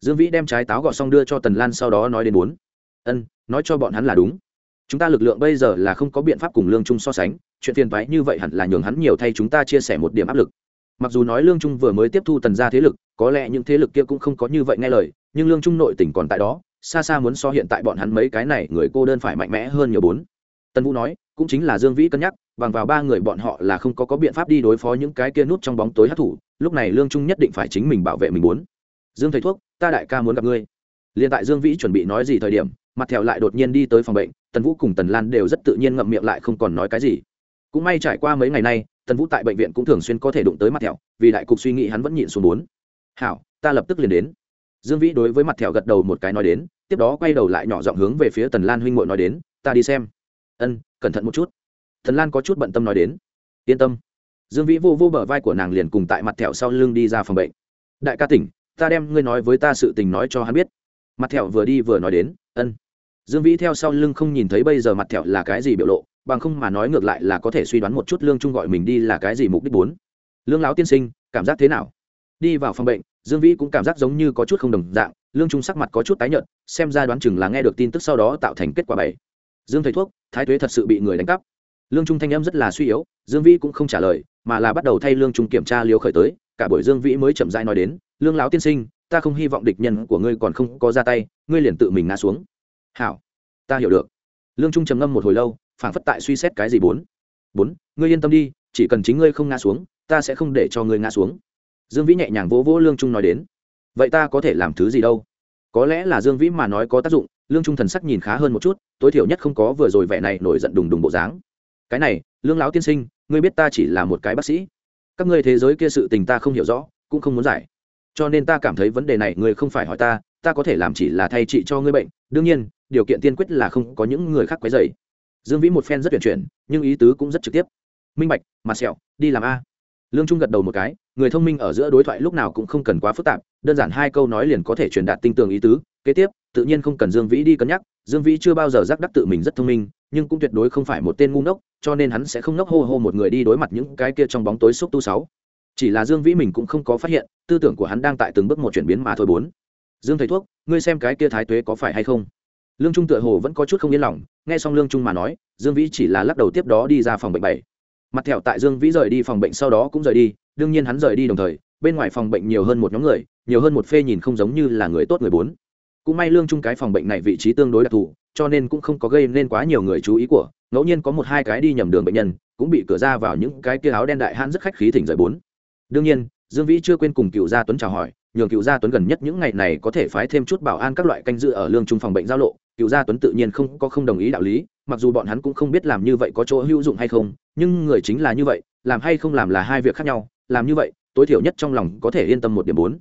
Dương vĩ đem trái táo gọt xong đưa cho tần lan sau đó nói đến bốn ân, nói cho bọn hắn là đúng. Chúng ta lực lượng bây giờ là không có biện pháp cùng lương trung so sánh, chuyện phiền thoái như vậy hẳn là nhường hắn nhiều thay chúng ta chia sẻ một điểm áp lực. Mặc dù nói lương trung vừa mới tiếp thu tần gia thế lực, có lẽ những thế lực kia cũng không có như vậy nghe lời, nhưng lương trung nội tỉnh còn tại đó xa xa muốn so hiện tại bọn hắn mấy cái này người cô đơn phải mạnh mẽ hơn nhiều bốn. Tân vũ nói, cũng chính là dương vĩ cân nhắc, bằng vào ba người bọn họ là không có có biện pháp đi đối phó những cái kia nút trong bóng tối hát thủ lúc này lương trung nhất định phải chính mình bảo vệ mình muốn dương thầy thuốc, ta đại ca muốn gặp ngươi. Liền tại dương vĩ chuẩn bị nói gì thời điểm, mặt thẹo lại đột nhiên đi tới phòng bệnh, tần vũ cùng tần lan đều rất tự nhiên ngậm miệng lại không còn nói cái gì. Cũng may trải qua mấy ngày nay, tần vũ tại bệnh viện cũng thường xuyên có thể đụng tới mặt thẹo, vì đại cục suy nghĩ hắn vẫn nhịn xuống bốn. Hảo, ta lập tức liền đến dương vĩ đối với mặt thẹo gật đầu một cái nói đến, tiếp đó quay đầu lại nhỏ giọng hướng về phía tần lan huynh ngội nói đến, ta đi xem. Ân, cẩn thận một chút. Tần lan có chút bận tâm nói đến, yên tâm. Dương vĩ vô vô bờ vai của nàng liền cùng tại mặt thẹo sau lưng đi ra phòng bệnh. Đại ca tỉnh, ta đem ngươi nói với ta sự tình nói cho hắn biết. Mặt thẹo vừa đi vừa nói đến, ân. Dương vĩ theo sau lưng không nhìn thấy bây giờ mặt thẹo là cái gì biểu lộ, bằng không mà nói ngược lại là có thể suy đoán một chút lương trung gọi mình đi là cái gì mục đích bốn. Lương lão tiên sinh, cảm giác thế nào? Đi vào phòng bệnh, dương vĩ cũng cảm giác giống như có chút không đồng dạng, lương trung sắc mặt có chút tái nhợt, xem ra đoán chừng là nghe được tin tức sau đó tạo thành kết quả bảy dương thầy thuốc, thái thuế thật sự bị người đánh cắp. Lương trung thanh em rất là suy yếu, dương vĩ cũng không trả lời, mà là bắt đầu thay lương trung kiểm tra liều khởi tới, cả buổi dương vĩ mới chậm rãi nói đến, lương lão tiên sinh, ta không hy vọng địch nhân của ngươi còn không có ra tay, ngươi liền tự mình ngã xuống. Hảo, ta hiểu được. Lương trung trầm ngâm một hồi lâu, phảng phất tại suy xét cái gì bốn. Bốn, ngươi yên tâm đi, chỉ cần chính ngươi không ngã xuống, ta sẽ không để cho ngươi ngã xuống dương vĩ nhẹ nhàng vỗ vỗ lương trung nói đến. Vậy ta có thể làm thứ gì đâu? Có lẽ là dương vĩ mà nói có tác dụng, lương trung thần sắc nhìn khá hơn một chút, tối thiểu nhất không có vừa rồi vẻ này nổi giận đùng đùng bộ dáng. Cái này, lương lão tiên sinh, ngươi biết ta chỉ là một cái bác sĩ. Các ngươi thế giới kia sự tình ta không hiểu rõ, cũng không muốn giải. Cho nên ta cảm thấy vấn đề này ngươi không phải hỏi ta ta có thể làm chỉ là thay trị cho ngươi bệnh. Đương nhiên, điều kiện tiên quyết là không có những người khác quấy dày dương vĩ một phen rất tuyển chuyển, nhưng ý tứ cũng rất trực tiếp. Minh bạch, mặt sẹo, đi làm a lương trung gật đầu một cái, người thông minh ở giữa đối thoại lúc nào cũng không cần quá phức tạp, đơn giản hai câu nói liền có thể truyền đạt tinh tường ý tứ, kế tiếp, tự nhiên không cần dương vĩ đi cân nhắc, dương vĩ chưa bao giờ giác đắc tự mình rất thông minh, nhưng cũng tuyệt đối không phải một tên ngu ngốc, cho nên hắn sẽ không ngốc hô hô một người đi đối mặt những cái kia trong bóng tối xúc tu sáu. Chỉ là dương vĩ mình cũng không có phát hiện, tư tưởng của hắn đang tại từng bước một chuyển biến mà thôi bốn. Dương thầy thuốc, ngươi xem cái kia thái tuế có phải hay không? Lương trung tựa hồ vẫn có chút không yên lòng, nghe xong lương trung mà nói, dương vĩ chỉ là lắc đầu tiếp đó đi ra phòng bệnh bảy mặt thẹo tại dương vĩ rời đi phòng bệnh sau đó cũng rời đi, đương nhiên hắn rời đi đồng thời, bên ngoài phòng bệnh nhiều hơn một nhóm người, nhiều hơn một phê nhìn không giống như là người tốt người bốn. Cũng may lương trung cái phòng bệnh này vị trí tương đối đặc thù, cho nên cũng không có gây nên quá nhiều người chú ý của, ngẫu nhiên có một hai cái đi nhầm đường bệnh nhân, cũng bị cửa ra vào những cái kia áo đen đại hãn rất khách khí thỉnh rời bốn. Đương nhiên, dương vĩ chưa quên cùng cựu gia tuấn chào hỏi, nhường cựu gia tuấn gần nhất những ngày này có thể phái thêm chút bảo an các loại canh dự ở lương trung phòng bệnh giao lộ, cựu gia tuấn tự nhiên không có không đồng ý đạo lý, mặc dù bọn hắn cũng không biết làm như vậy có chỗ hữu dụng hay không nhưng người chính là như vậy, làm hay không làm là hai việc khác nhau, làm như vậy, tối thiểu nhất trong lòng có thể yên tâm một điểm bốn.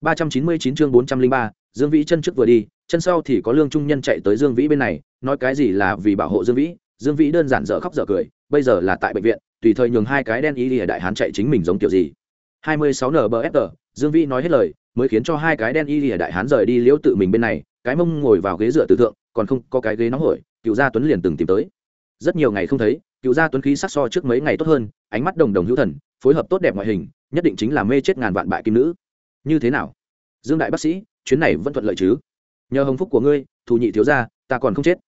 ba trăm chín mươi chín chương bốn trăm linh ba, dương vĩ chân trước vừa đi, chân sau thì có lương trung nhân chạy tới dương vĩ bên này, nói cái gì là vì bảo hộ dương vĩ dương vĩ đơn giản dở khóc dở cười, bây giờ là tại bệnh viện, tùy thời nhường hai cái đen y ở đại hán chạy chính mình giống kiểu gì. hai mươi sáu nbfr dương vĩ nói hết lời, mới khiến cho hai cái đen y ở đại hán rời đi liễu tự mình bên này, cái mông ngồi vào ghế dựa tử thượng, còn không có cái ghế nóng hổi, cựu gia tuấn liền từng tìm tới rất nhiều ngày không thấy, cựu gia tuấn khí sắc so trước mấy ngày tốt hơn, ánh mắt đồng đồng hữu thần, phối hợp tốt đẹp ngoại hình, nhất định chính là mê chết ngàn vạn bại kim nữ. Như thế nào? Dương đại bác sĩ, chuyến này vẫn thuận lợi chứ? Nhờ hồng phúc của ngươi, thù nhị thiếu gia, ta còn không chết.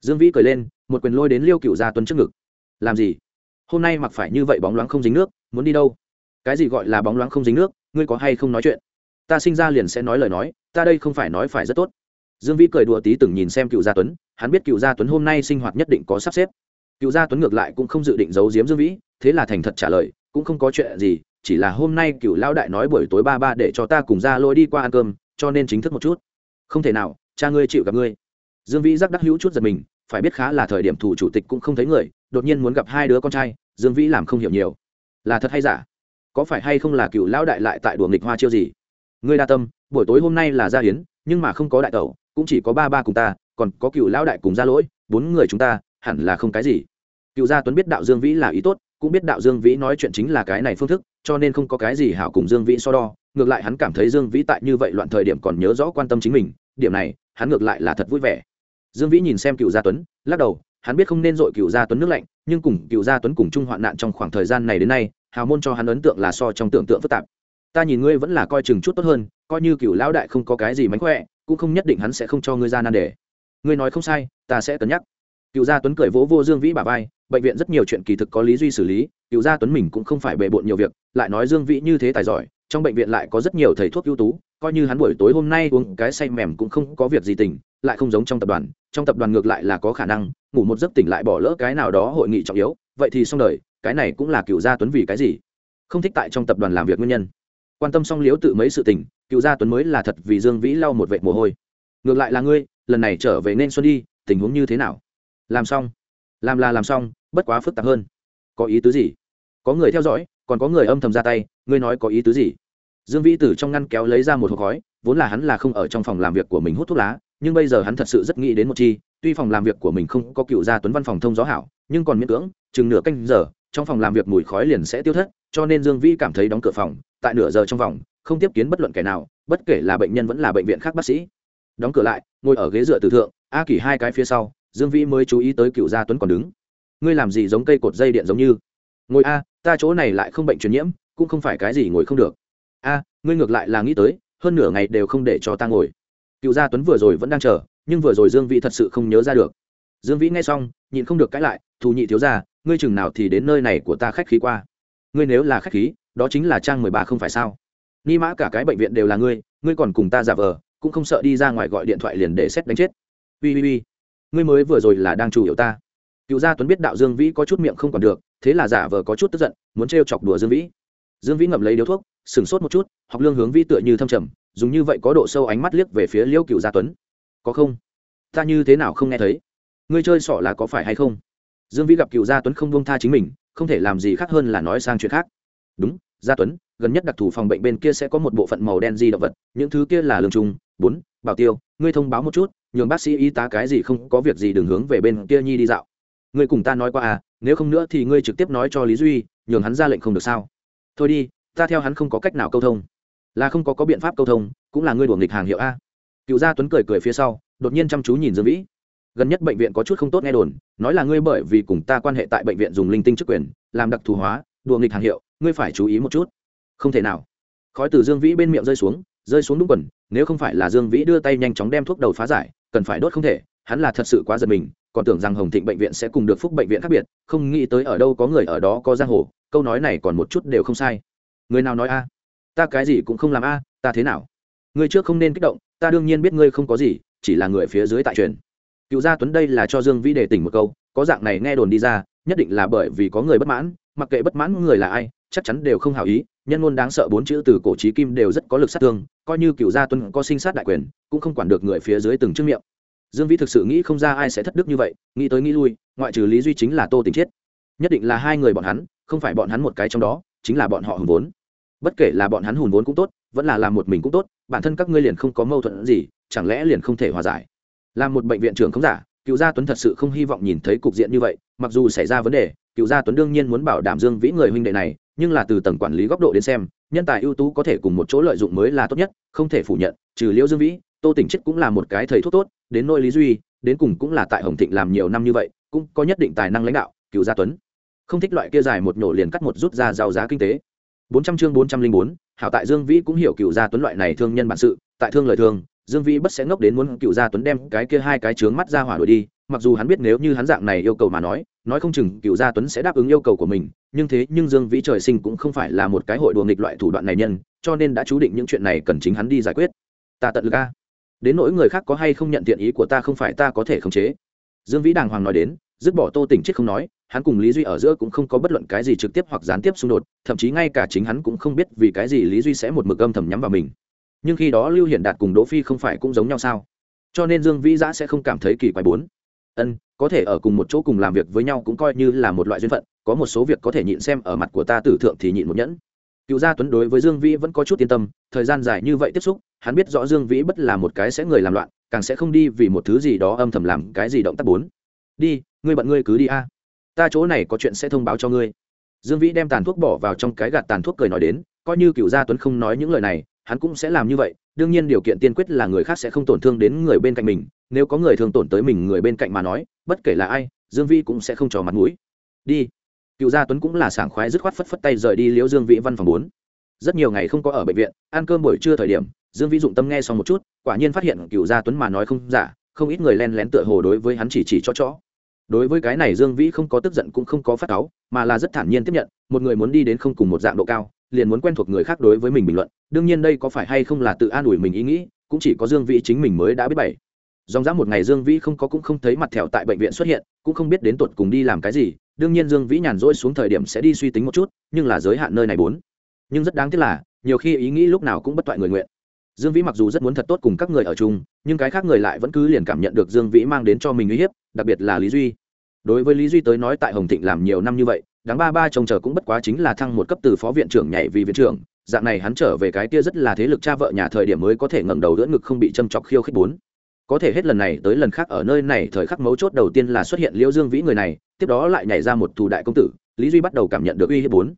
Dương vĩ cười lên, một quyền lôi đến liêu cựu gia tuấn trước ngực. Làm gì? Hôm nay mặc phải như vậy bóng loáng không dính nước, muốn đi đâu? Cái gì gọi là bóng loáng không dính nước, ngươi có hay không nói chuyện? Ta sinh ra liền sẽ nói lời nói, ta đây không phải nói phải rất tốt dương vĩ cười đùa tí từng nhìn xem cựu gia tuấn, hắn biết cựu gia tuấn hôm nay sinh hoạt nhất định có sắp xếp. Cựu gia tuấn ngược lại cũng không dự định giấu giếm dương vĩ, thế là thành thật trả lời, cũng không có chuyện gì, chỉ là hôm nay cựu lão đại nói buổi tối ba ba để cho ta cùng ra lôi đi qua ăn cơm, cho nên chính thức một chút. Không thể nào, cha ngươi chịu gặp ngươi. Dương vĩ giác đắc hữu chút giật mình, phải biết khá là thời điểm thủ chủ tịch cũng không thấy người, đột nhiên muốn gặp hai đứa con trai, dương vĩ làm không hiểu nhiều. Là thật hay giả? Có phải hay không là cựu lão đại lại tại đùa nghịch hoa chiêu gì? Ngươi đa tâm, buổi tối hôm nay là gia hiến, nhưng mà không có đại tẩu cũng chỉ có ba ba cùng ta, còn có cựu lão đại cùng gia lỗi, bốn người chúng ta, hẳn là không cái gì. Cựu gia tuấn biết đạo dương vĩ là ý tốt, cũng biết đạo dương vĩ nói chuyện chính là cái này phương thức, cho nên không có cái gì hảo cùng dương vĩ so đo, ngược lại hắn cảm thấy dương vĩ tại như vậy loạn thời điểm còn nhớ rõ quan tâm chính mình, điểm này, hắn ngược lại là thật vui vẻ. Dương vĩ nhìn xem cựu gia tuấn, lắc đầu, hắn biết không nên dội cựu gia tuấn nước lạnh, nhưng cùng cựu gia tuấn cùng chung hoạn nạn trong khoảng thời gian này đến nay, hào môn cho hắn ấn tượng là so trong tưởng tượng phức tạp. Ta nhìn ngươi vẫn là coi chừng chút tốt hơn, coi như cựu lão đại không có cái gì mánh khỏe cũng không nhất định hắn sẽ không cho ngươi ra nan đề. Ngươi nói không sai, ta sẽ cân nhắc. Cựu gia tuấn cười vỗ vô dương vĩ bà vai, bệnh viện rất nhiều chuyện kỳ thực có lý duy xử lý, cựu gia tuấn mình cũng không phải bề bộn nhiều việc, lại nói dương vĩ như thế tài giỏi, trong bệnh viện lại có rất nhiều thầy thuốc ưu tú, coi như hắn buổi tối hôm nay uống cái say mềm cũng không có việc gì tỉnh, lại không giống trong tập đoàn, trong tập đoàn ngược lại là có khả năng, ngủ một giấc tỉnh lại bỏ lỡ cái nào đó hội nghị trọng yếu, vậy thì xong đời, cái này cũng là cựu gia tuấn vì cái gì? Không thích tại trong tập đoàn làm việc nguyên nhân quan tâm xong liếu tự mấy sự tình, cựu gia tuấn mới là thật vì dương vĩ lau một vệ mồ hôi. Ngược lại là ngươi, lần này trở về nên xuân đi, tình huống như thế nào? Làm xong. Làm là làm xong, bất quá phức tạp hơn. Có ý tứ gì? Có người theo dõi, còn có người âm thầm ra tay, ngươi nói có ý tứ gì? Dương vĩ từ trong ngăn kéo lấy ra một hộp khói, vốn là hắn là không ở trong phòng làm việc của mình hút thuốc lá, nhưng bây giờ hắn thật sự rất nghĩ đến một chi, tuy phòng làm việc của mình không có cựu gia tuấn văn phòng thông gió hảo, nhưng còn miễn cưỡng, chừng nửa canh giờ trong phòng làm việc mùi khói liền sẽ tiêu thất, cho nên dương vĩ cảm thấy đóng cửa phòng, tại nửa giờ trong vòng, không tiếp kiến bất luận kẻ nào, bất kể là bệnh nhân vẫn là bệnh viện khác bác sĩ. Đóng cửa lại, ngồi ở ghế dựa từ thượng, a kỳ hai cái phía sau, dương vĩ mới chú ý tới cựu gia tuấn còn đứng. Ngươi làm gì giống cây cột dây điện giống như? Ngồi a, ta chỗ này lại không bệnh truyền nhiễm, cũng không phải cái gì ngồi không được. A, ngươi ngược lại là nghĩ tới, hơn nửa ngày đều không để cho ta ngồi. Cựu gia tuấn vừa rồi vẫn đang chờ, nhưng vừa rồi dương vĩ thật sự không nhớ ra được. Dương vĩ nghe xong, nhịn không được cãi lại, thù nhị thiếu ra ngươi chừng nào thì đến nơi này của ta khách khí qua. Ngươi nếu là khách khí, đó chính là trang mười ba không phải sao? Ni mã cả cái bệnh viện đều là ngươi ngươi còn cùng ta giả vờ, cũng không sợ đi ra ngoài gọi điện thoại liền để xét đánh chết. Ui ui ui. Ngươi mới vừa rồi là đang chủ yếu ta. Cựu gia tuấn biết đạo dương vĩ có chút miệng không còn được, thế là giả vờ có chút tức giận, muốn trêu chọc đùa dương vĩ. Dương vĩ ngậm lấy điếu thuốc, sửng sốt một chút, học lương hướng vĩ tựa như thâm trầm, dùng như vậy có độ sâu ánh mắt liếc về phía liễu cựu gia tuấn. Có không? Ta như thế nào không nghe thấy? Ngươi chơi sỏ là có phải hay không? Dương vĩ gặp cựu gia tuấn không buông tha chính mình, không thể làm gì khác hơn là nói sang chuyện khác. Đúng, gia tuấn, gần nhất đặc thù phòng bệnh bên kia sẽ có một bộ phận màu đen di động vật, những thứ kia là lương trung. Bốn, bảo tiêu, ngươi thông báo một chút, nhường bác sĩ y tá cái gì không có việc gì đừng hướng về bên kia nhi đi dạo. Ngươi cùng ta nói qua à nếu không nữa thì ngươi trực tiếp nói cho lý duy, nhường hắn ra lệnh không được sao? Thôi đi, ta theo hắn không có cách nào câu thông. Là không có có biện pháp câu thông, cũng là ngươi đuổi nghịch hàng hiệu a. Cựu gia tuấn cười cười phía sau, đột nhiên chăm chú nhìn dương vĩ gần nhất bệnh viện có chút không tốt nghe đồn, nói là ngươi bởi vì cùng ta quan hệ tại bệnh viện dùng linh tinh chức quyền, làm đặc thù hóa, đùa nghịch hàng hiệu, ngươi phải chú ý một chút. Không thể nào. Khói từ dương vĩ bên miệng rơi xuống rơi xuống đúng quần, nếu không phải là dương vĩ đưa tay nhanh chóng đem thuốc đầu phá giải, cần phải đốt không thể, hắn là thật sự quá giật mình, còn tưởng rằng hồng thịnh bệnh viện sẽ cùng được phúc bệnh viện khác biệt, không nghĩ tới ở đâu có người ở đó có giang hồ, câu nói này còn một chút đều không sai. Người nào nói a? Ta cái gì cũng không làm a, ta thế nào? Ngươi trước không nên kích động, ta đương nhiên biết ngươi không có gì, chỉ là người phía dưới tại truyền cựu gia tuấn đây là cho dương vĩ đề tỉnh một câu, có dạng này nghe đồn đi ra, nhất định là bởi vì có người bất mãn, mặc kệ bất mãn người là ai, chắc chắn đều không hào ý, nhân ngôn đáng sợ bốn chữ từ cổ trí kim đều rất có lực sát thương, coi như cựu gia tuấn có sinh sát đại quyền, cũng không quản được người phía dưới từng chữ miệng. Dương vĩ thực sự nghĩ không ra ai sẽ thất đức như vậy, nghĩ tới nghĩ lui, ngoại trừ lý duy chính là tô tình chiết. Nhất định là hai người bọn hắn, không phải bọn hắn một cái trong đó, chính là bọn họ hùng vốn. Bất kể là bọn hắn hùn vốn cũng tốt, vẫn là làm một mình cũng tốt, bản thân các ngươi liền không có mâu thuẫn gì, chẳng lẽ liền không thể hòa giải? Là một bệnh viện trưởng không giả, cựu gia tuấn thật sự không hy vọng nhìn thấy cục diện như vậy, mặc dù xảy ra vấn đề, cựu gia tuấn đương nhiên muốn bảo đảm dương vĩ người huynh đệ này, nhưng là từ tầng quản lý góc độ đến xem, nhân tài ưu tú có thể cùng một chỗ lợi dụng mới là tốt nhất, không thể phủ nhận, trừ liễu dương vĩ, tô tỉnh chết cũng là một cái thầy thuốc tốt, đến nôi lý duy, đến cùng cũng là tại hồng thịnh làm nhiều năm như vậy, cũng có nhất định tài năng lãnh đạo, cựu gia tuấn. Không thích loại kia dài một nhổ liền cắt một rút ra giàu giá kinh tế. Bốn trăm chương bốn trăm linh bốn, hảo tại dương vĩ cũng hiểu cựu gia tuấn loại này thương nhân bản sự, tại thương lời thương dương vĩ bất sẽ ngốc đến muốn cựu gia tuấn đem cái kia hai cái trướng mắt ra hỏa đuổi đi, mặc dù hắn biết nếu như hắn dạng này yêu cầu mà nói nói không chừng cựu gia tuấn sẽ đáp ứng yêu cầu của mình, nhưng thế nhưng dương vĩ trời sinh cũng không phải là một cái hội đùa nghịch loại thủ đoạn này nhân, cho nên đã chú định những chuyện này cần chính hắn đi giải quyết. Ta tận lực a. Đến nỗi người khác có hay không nhận thiện ý của ta không phải ta có thể khống chế. Dương vĩ đàng hoàng nói đến, dứt bỏ tô tỉnh chết không nói, hắn cùng lý duy ở giữa cũng không có bất luận cái gì trực tiếp hoặc gián tiếp xung đột, thậm chí ngay cả chính hắn cũng không biết vì cái gì lý duy sẽ một mực âm thầm nhắm vào mình nhưng khi đó lưu hiển đạt cùng đỗ phi không phải cũng giống nhau sao? Cho nên dương vĩ giã sẽ không cảm thấy kỳ quái bốn. Ân, có thể ở cùng một chỗ cùng làm việc với nhau cũng coi như là một loại duyên phận, có một số việc có thể nhịn xem ở mặt của ta tử thượng thì nhịn một nhẫn. Cựu gia tuấn đối với dương vĩ vẫn có chút yên tâm, thời gian dài như vậy tiếp xúc, hắn biết rõ dương vĩ bất là một cái sẽ người làm loạn, càng sẽ không đi vì một thứ gì đó âm thầm làm cái gì động tác bốn. Đi, ngươi bận ngươi cứ đi a. Ta chỗ này có chuyện sẽ thông báo cho ngươi. Dương vĩ đem tàn thuốc bỏ vào trong cái gạt tàn thuốc cười nói đến, coi như cựu gia tuấn không nói những lời này hắn cũng sẽ làm như vậy, đương nhiên điều kiện tiên quyết là người khác sẽ không tổn thương đến người bên cạnh mình, nếu có người thường tổn tới mình người bên cạnh mà nói, bất kể là ai, dương vĩ cũng sẽ không cho mặt mũi. Đi. Cựu gia tuấn cũng là sảng khoái dứt khoát phất phất tay rời đi liễu dương vĩ văn phòng bốn. Rất nhiều ngày không có ở bệnh viện, ăn cơm buổi trưa thời điểm, dương vĩ dụng tâm nghe xong một chút, quả nhiên phát hiện cựu gia tuấn mà nói không giả, không ít người len lén tựa hồ đối với hắn chỉ chỉ cho chó. Đối với cái này dương vĩ không có tức giận cũng không có phát cáu, mà là rất thản nhiên tiếp nhận, một người muốn đi đến không cùng một dạng độ cao liền muốn quen thuộc người khác đối với mình bình luận, đương nhiên đây có phải hay không là tự an ủi mình ý nghĩ, cũng chỉ có dương vĩ chính mình mới đã biết bảy dòng dã một ngày dương vĩ không có cũng không thấy mặt thẹo tại bệnh viện xuất hiện, cũng không biết đến tột cùng đi làm cái gì, đương nhiên dương vĩ nhàn rỗi xuống thời điểm sẽ đi suy tính một chút, nhưng là giới hạn nơi này bốn. Nhưng rất đáng tiếc là, nhiều khi ý nghĩ lúc nào cũng bất toại người nguyện. Dương vĩ mặc dù rất muốn thật tốt cùng các người ở chung, nhưng cái khác người lại vẫn cứ liền cảm nhận được dương vĩ mang đến cho mình uy hiếp, đặc biệt là lý duy. Đối với lý duy tới nói tại hồng thịnh làm nhiều năm như vậy đáng ba ba trông chờ cũng bất quá chính là thăng một cấp từ phó viện trưởng nhảy vì viện trưởng. Dạng này hắn trở về cái kia rất là thế lực cha vợ nhà thời điểm mới có thể ngẩng đầu đỡ ngực không bị châm chọc khiêu khích bốn. Có thể hết lần này tới lần khác ở nơi này, thời khắc mấu chốt đầu tiên là xuất hiện liễu dương vĩ người này, tiếp đó lại nhảy ra một thủ đại công tử, lý duy bắt đầu cảm nhận được uy hiếp bốn.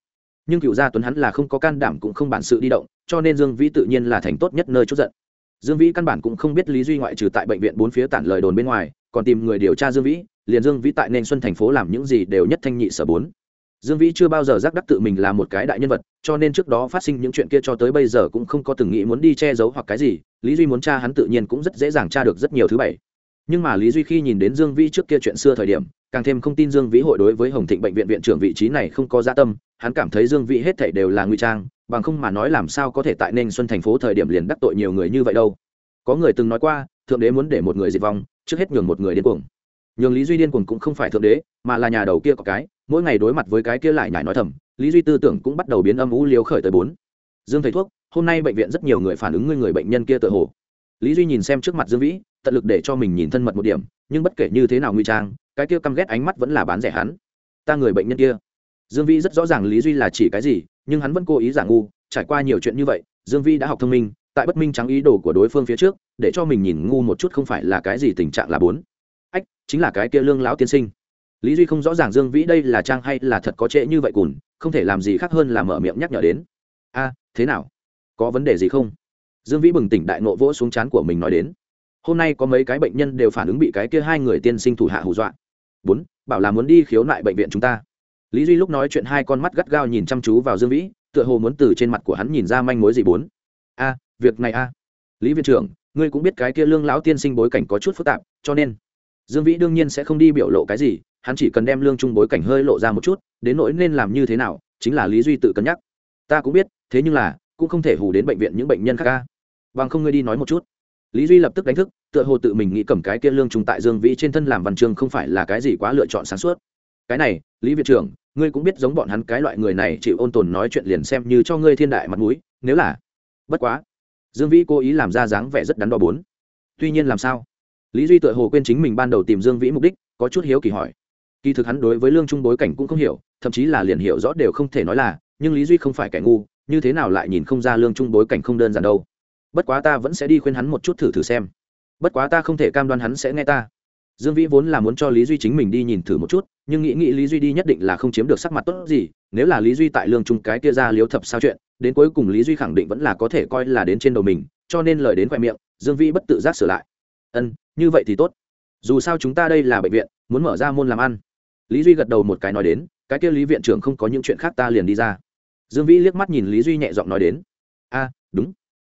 Nhưng cựu gia tuấn hắn là không có can đảm cũng không bản sự đi động, cho nên dương vĩ tự nhiên là thành tốt nhất nơi chốt giận. Dương vĩ căn bản cũng không biết lý duy ngoại trừ tại bệnh viện bốn phía tản lời đồn bên ngoài, còn tìm người điều tra dương vĩ, liền dương vĩ tại nên xuân thành phố làm những gì đều nhất thanh nhị sở bốn dương vĩ chưa bao giờ giác đắc tự mình là một cái đại nhân vật, cho nên trước đó phát sinh những chuyện kia cho tới bây giờ cũng không có từng nghĩ muốn đi che giấu hoặc cái gì, lý duy muốn tra hắn tự nhiên cũng rất dễ dàng tra được rất nhiều thứ bảy. Nhưng mà lý duy khi nhìn đến dương vĩ trước kia chuyện xưa thời điểm, càng thêm không tin dương vĩ hội đối với hồng thịnh bệnh viện viện trưởng vị trí này không có gia tâm, hắn cảm thấy dương vĩ hết thảy đều là nguy trang, bằng không mà nói làm sao có thể tại nên xuân thành phố thời điểm liền đắc tội nhiều người như vậy đâu. Có người từng nói qua, thượng đế muốn để một người diệt vong, trước hết nhường một người điên cuồng. Nhường lý duy điên cuồng cũng không phải thượng đế, mà là nhà đầu kia có cái mỗi ngày đối mặt với cái kia lại nhải nói thầm, lý duy tư tưởng cũng bắt đầu biến âm u liếu khởi tới bốn. Dương thầy thuốc, hôm nay bệnh viện rất nhiều người phản ứng ngươi người bệnh nhân kia tự hồ. Lý duy nhìn xem trước mặt dương vĩ, tận lực để cho mình nhìn thân mật một điểm, nhưng bất kể như thế nào nguy trang, cái kia căm ghét ánh mắt vẫn là bán rẻ hắn. Ta người bệnh nhân kia. Dương vĩ rất rõ ràng lý duy là chỉ cái gì, nhưng hắn vẫn cố ý giả ngu, trải qua nhiều chuyện như vậy, dương vĩ đã học thông minh, tại bất minh trắng ý đồ của đối phương phía trước, để cho mình nhìn ngu một chút không phải là cái gì tình trạng là bốn. Ách, chính là cái kia lương lão tiên sinh lý duy không rõ ràng dương vĩ đây là trang hay là thật có trễ như vậy cùn, không thể làm gì khác hơn là mở miệng nhắc nhở đến. A, thế nào? Có vấn đề gì không? Dương vĩ bừng tỉnh đại nộ vỗ xuống chán của mình nói đến. Hôm nay có mấy cái bệnh nhân đều phản ứng bị cái kia hai người tiên sinh thủ hạ hù dọa. Bốn, bảo là muốn đi khiếu nại bệnh viện chúng ta. Lý duy lúc nói chuyện hai con mắt gắt gao nhìn chăm chú vào dương vĩ, tựa hồ muốn từ trên mặt của hắn nhìn ra manh mối gì bốn. A, việc này a. Lý viện trưởng, ngươi cũng biết cái kia lương lão tiên sinh bối cảnh có chút phức tạp, cho nên dương vĩ đương nhiên sẽ không đi biểu lộ cái gì hắn chỉ cần đem lương trung bối cảnh hơi lộ ra một chút, đến nỗi nên làm như thế nào, chính là lý duy tự cân nhắc. Ta cũng biết, thế nhưng là, cũng không thể hù đến bệnh viện những bệnh nhân khác ca bằng không ngươi đi nói một chút. Lý duy lập tức đánh thức, tựa hồ tự mình nghĩ cầm cái kia lương trung tại dương vĩ trên thân làm văn chương không phải là cái gì quá lựa chọn sáng suốt. Cái này, lý viện trưởng, ngươi cũng biết giống bọn hắn cái loại người này chịu ôn tồn nói chuyện liền xem như cho ngươi thiên đại mặt mũi, nếu là bất quá, dương vĩ cố ý làm ra dáng vẻ rất đắn đo bốn. Tuy nhiên làm sao? Lý duy tựa hồ quên chính mình ban đầu tìm dương vĩ mục đích, có chút hiếu kỳ hỏi kỳ thực hắn đối với lương trung bối cảnh cũng không hiểu, thậm chí là liền hiểu rõ đều không thể nói là, nhưng lý duy không phải kẻ ngu, như thế nào lại nhìn không ra lương trung bối cảnh không đơn giản đâu. Bất quá ta vẫn sẽ đi khuyên hắn một chút thử thử xem. Bất quá ta không thể cam đoan hắn sẽ nghe ta. Dương vĩ vốn là muốn cho lý duy chính mình đi nhìn thử một chút, nhưng nghĩ nghĩ lý duy đi nhất định là không chiếm được sắc mặt tốt gì, nếu là lý duy tại lương trung cái kia ra liếu thập sao chuyện, đến cuối cùng lý duy khẳng định vẫn là có thể coi là đến trên đầu mình, cho nên lời đến khoe miệng, dương vĩ bất tự giác sửa lại. Ân, như vậy thì tốt. Dù sao chúng ta đây là bệnh viện, muốn mở ra môn làm ăn lý duy gật đầu một cái nói đến, cái kia lý viện trưởng không có những chuyện khác ta liền đi ra. Dương vĩ liếc mắt nhìn lý duy nhẹ giọng nói đến, a, đúng.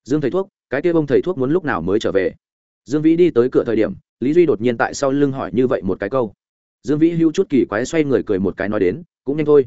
Dương thầy thuốc, cái kia bông thầy thuốc muốn lúc nào mới trở về? Dương vĩ đi tới cửa thời điểm, lý duy đột nhiên tại sau lưng hỏi như vậy một cái câu. Dương vĩ hưu chút kỳ quái xoay người cười một cái nói đến, cũng nhanh thôi.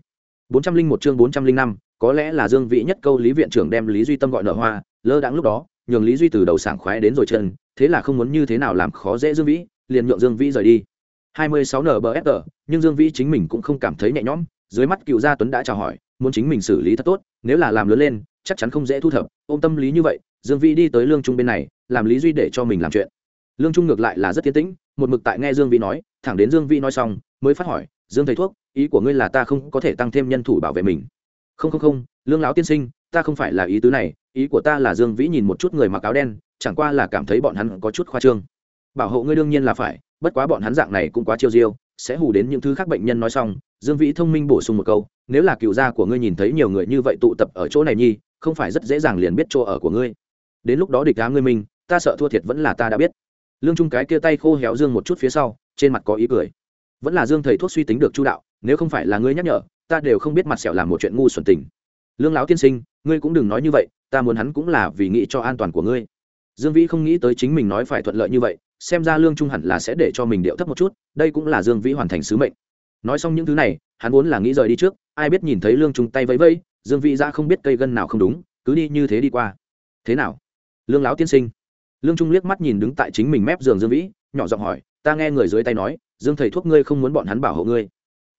bốn trăm linh một chương bốn trăm linh năm, có lẽ là dương vĩ nhất câu lý viện trưởng đem lý duy tâm gọi nở hoa, lơ đãng lúc đó, nhường lý duy từ đầu sảng khoái đến rồi chân, thế là không muốn như thế nào làm khó dễ dương vĩ, liền nhượng dương vĩ rời đi hai mươi sáu nbfr nhưng dương vĩ chính mình cũng không cảm thấy nhẹ nhõm, dưới mắt cựu gia tuấn đã chào hỏi, muốn chính mình xử lý thật tốt, nếu là làm lớn lên, chắc chắn không dễ thu thập, ôm tâm lý như vậy, dương vĩ đi tới lương trung bên này, làm lý duy để cho mình làm chuyện. Lương trung ngược lại là rất tiến tĩnh, một mực tại nghe dương vĩ nói, thẳng đến dương vĩ nói xong, mới phát hỏi, dương thầy thuốc, ý của ngươi là ta không có thể tăng thêm nhân thủ bảo vệ mình? Không không không, lương lão tiên sinh, ta không phải là ý tứ này, ý của ta là dương vĩ nhìn một chút người mặc áo đen, chẳng qua là cảm thấy bọn hắn có chút khoa trương. Bảo hộ ngươi đương nhiên là phải bất quá bọn hắn dạng này cũng quá chiêu diêu, sẽ hù đến những thứ khác bệnh nhân nói xong, dương vĩ thông minh bổ sung một câu, nếu là cựu gia của ngươi nhìn thấy nhiều người như vậy tụ tập ở chỗ này nhi, không phải rất dễ dàng liền biết chỗ ở của ngươi. Đến lúc đó địch đá ngươi mình, ta sợ thua thiệt vẫn là ta đã biết. Lương trung cái kia tay khô héo dương một chút phía sau, trên mặt có ý cười. Vẫn là dương thầy thuốc suy tính được chu đạo, nếu không phải là ngươi nhắc nhở, ta đều không biết mặt sẹo làm một chuyện ngu xuẩn tình. Lương lão tiên sinh, ngươi cũng đừng nói như vậy, ta muốn hắn cũng là vì nghĩ cho an toàn của ngươi. Dương vĩ không nghĩ tới chính mình nói phải thuận lợi như vậy xem ra lương trung hẳn là sẽ để cho mình điệu thấp một chút, đây cũng là dương vĩ hoàn thành sứ mệnh. Nói xong những thứ này, hắn vốn là nghĩ rời đi trước, ai biết nhìn thấy lương trung tay vẫy vẫy, dương vĩ ra không biết cây gân nào không đúng, cứ đi như thế đi qua. Thế nào? Lương lão tiên sinh. Lương trung liếc mắt nhìn đứng tại chính mình mép giường dương vĩ, nhỏ giọng hỏi, ta nghe người dưới tay nói, dương thầy thuốc ngươi không muốn bọn hắn bảo hộ ngươi.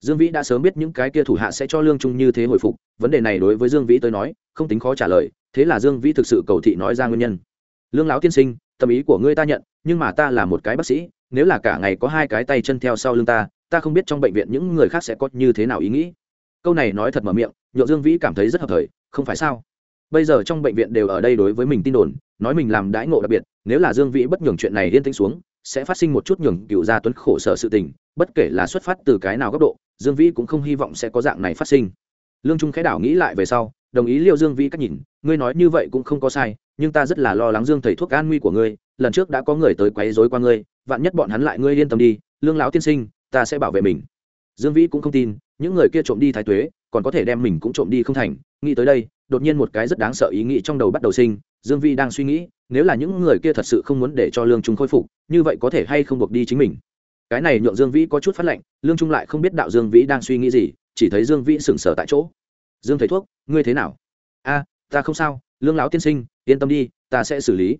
Dương vĩ đã sớm biết những cái kia thủ hạ sẽ cho lương trung như thế hồi phục, vấn đề này đối với dương vĩ tới nói, không tính khó trả lời, thế là dương vĩ thực sự cầu thị nói ra nguyên nhân. Lương lão tiên sinh, tâm ý của ngươi ta nhận nhưng mà ta là một cái bác sĩ, nếu là cả ngày có hai cái tay chân theo sau lưng ta ta không biết trong bệnh viện những người khác sẽ có như thế nào ý nghĩ. Câu này nói thật mở miệng nhộn dương vĩ cảm thấy rất hợp thời, không phải sao? Bây giờ trong bệnh viện đều ở đây đối với mình tin đồn, nói mình làm đãi ngộ đặc biệt, nếu là dương vĩ bất nhường chuyện này yên tĩnh xuống, sẽ phát sinh một chút nhường cựu gia tuấn khổ sở sự tình, bất kể là xuất phát từ cái nào góc độ, dương vĩ cũng không hy vọng sẽ có dạng này phát sinh. Lương trung khẽ đảo nghĩ lại về sau, đồng ý liệu dương vĩ cách nhìn, ngươi nói như vậy cũng không có sai, nhưng ta rất là lo lắng dương thầy thuốc an nguy của ngươi lần trước đã có người tới quấy rối qua ngươi, vạn nhất bọn hắn lại ngươi yên tâm đi, lương lão tiên sinh, ta sẽ bảo vệ mình. Dương vĩ cũng không tin, những người kia trộm đi thái tuế, còn có thể đem mình cũng trộm đi không thành. Nghĩ tới đây, đột nhiên một cái rất đáng sợ ý nghĩ trong đầu bắt đầu sinh, dương vĩ đang suy nghĩ, nếu là những người kia thật sự không muốn để cho lương trung khôi phục, như vậy có thể hay không buộc đi chính mình? Cái này nhượng dương vĩ có chút phát lệnh, lương trung lại không biết đạo dương vĩ đang suy nghĩ gì, chỉ thấy dương vĩ sững sờ tại chỗ. Dương thầy thuốc, ngươi thế nào? A, ta không sao, lương lão tiên sinh, yên tâm đi, ta sẽ xử lý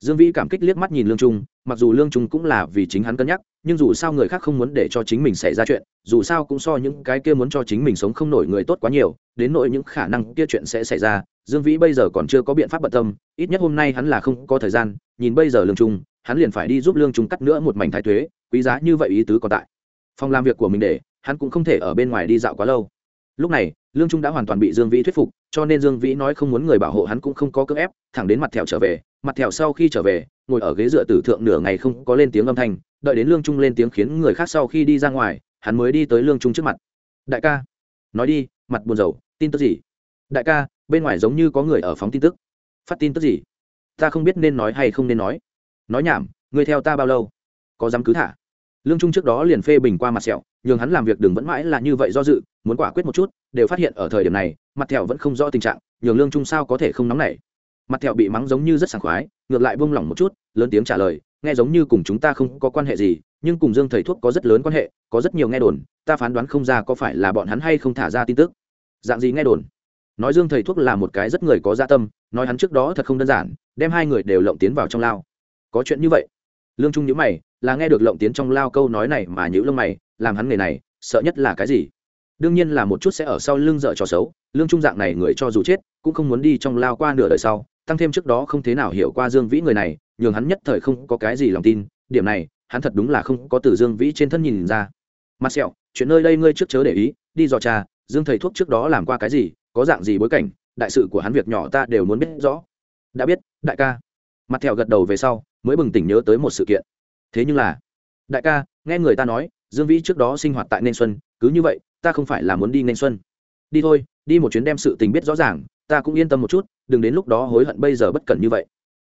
dương vĩ cảm kích liếc mắt nhìn lương trung, mặc dù lương trung cũng là vì chính hắn cân nhắc, nhưng dù sao người khác không muốn để cho chính mình xảy ra chuyện, dù sao cũng so những cái kia muốn cho chính mình sống không nổi người tốt quá nhiều, đến nỗi những khả năng kia chuyện sẽ xảy ra, dương vĩ bây giờ còn chưa có biện pháp bận tâm, ít nhất hôm nay hắn là không có thời gian, nhìn bây giờ lương trung, hắn liền phải đi giúp lương trung cắt nữa một mảnh thái thuế quý giá như vậy ý tứ còn tại. Phòng làm việc của mình để, hắn cũng không thể ở bên ngoài đi dạo quá lâu. Lúc này, lương trung đã hoàn toàn bị dương vĩ thuyết phục, cho nên dương vĩ nói không muốn người bảo hộ hắn cũng không có cưỡng ép, thẳng đến mặt thẹo trở về mặt thẹo sau khi trở về, ngồi ở ghế dựa tử thượng nửa ngày không có lên tiếng âm thanh, đợi đến lương trung lên tiếng khiến người khác sau khi đi ra ngoài, hắn mới đi tới lương trung trước mặt. Đại ca. Nói đi, mặt buồn rầu, tin tức gì? Đại ca, bên ngoài giống như có người ở phóng tin tức. Phát tin tức gì? Ta không biết nên nói hay không nên nói. Nói nhảm, Ngươi theo ta bao lâu? Có dám cứ thả? Lương trung trước đó liền phê bình qua mặt sẹo, nhường hắn làm việc đừng vẫn mãi là như vậy do dự, muốn quả quyết một chút, đều phát hiện ở thời điểm này, mặt thẹo vẫn không rõ tình trạng, nhường lương trung sao có thể không nóng nảy mặt thẹo bị mắng giống như rất sảng khoái, ngược lại buông lỏng một chút, lớn tiếng trả lời, nghe giống như cùng chúng ta không có quan hệ gì, nhưng cùng dương thầy thuốc có rất lớn quan hệ, có rất nhiều nghe đồn, ta phán đoán không ra có phải là bọn hắn hay không thả ra tin tức. Dạng gì nghe đồn? Nói dương thầy thuốc là một cái rất người có gia dạ tâm, nói hắn trước đó thật không đơn giản, đem hai người đều lộng tiến vào trong lao. Có chuyện như vậy? Lương trung nhữ mày, là nghe được lộng tiến trong lao câu nói này mà nhữ lông mày, làm hắn nghề này, sợ nhất là cái gì? Đương nhiên là một chút sẽ ở sau lưng dợ trò xấu, lương trung dạng này người cho dù chết, cũng không muốn đi trong lao qua nửa đời sau tăng thêm trước đó không thế nào hiểu qua dương vĩ người này nhường hắn nhất thời không có cái gì lòng tin điểm này hắn thật đúng là không có từ dương vĩ trên thân nhìn ra. Mặt sẹo chuyện nơi đây ngươi trước chớ để ý đi dò tra, dương thầy thuốc trước đó làm qua cái gì có dạng gì bối cảnh đại sự của hắn việc nhỏ ta đều muốn biết rõ. Đã biết đại ca. Mặt thẹo gật đầu về sau mới bừng tỉnh nhớ tới một sự kiện. Thế nhưng là đại ca nghe người ta nói dương vĩ trước đó sinh hoạt tại nên xuân cứ như vậy ta không phải là muốn đi nên xuân. Đi thôi đi một chuyến đem sự tình biết rõ ràng ta cũng yên tâm một chút đừng đến lúc đó hối hận bây giờ bất cẩn như vậy.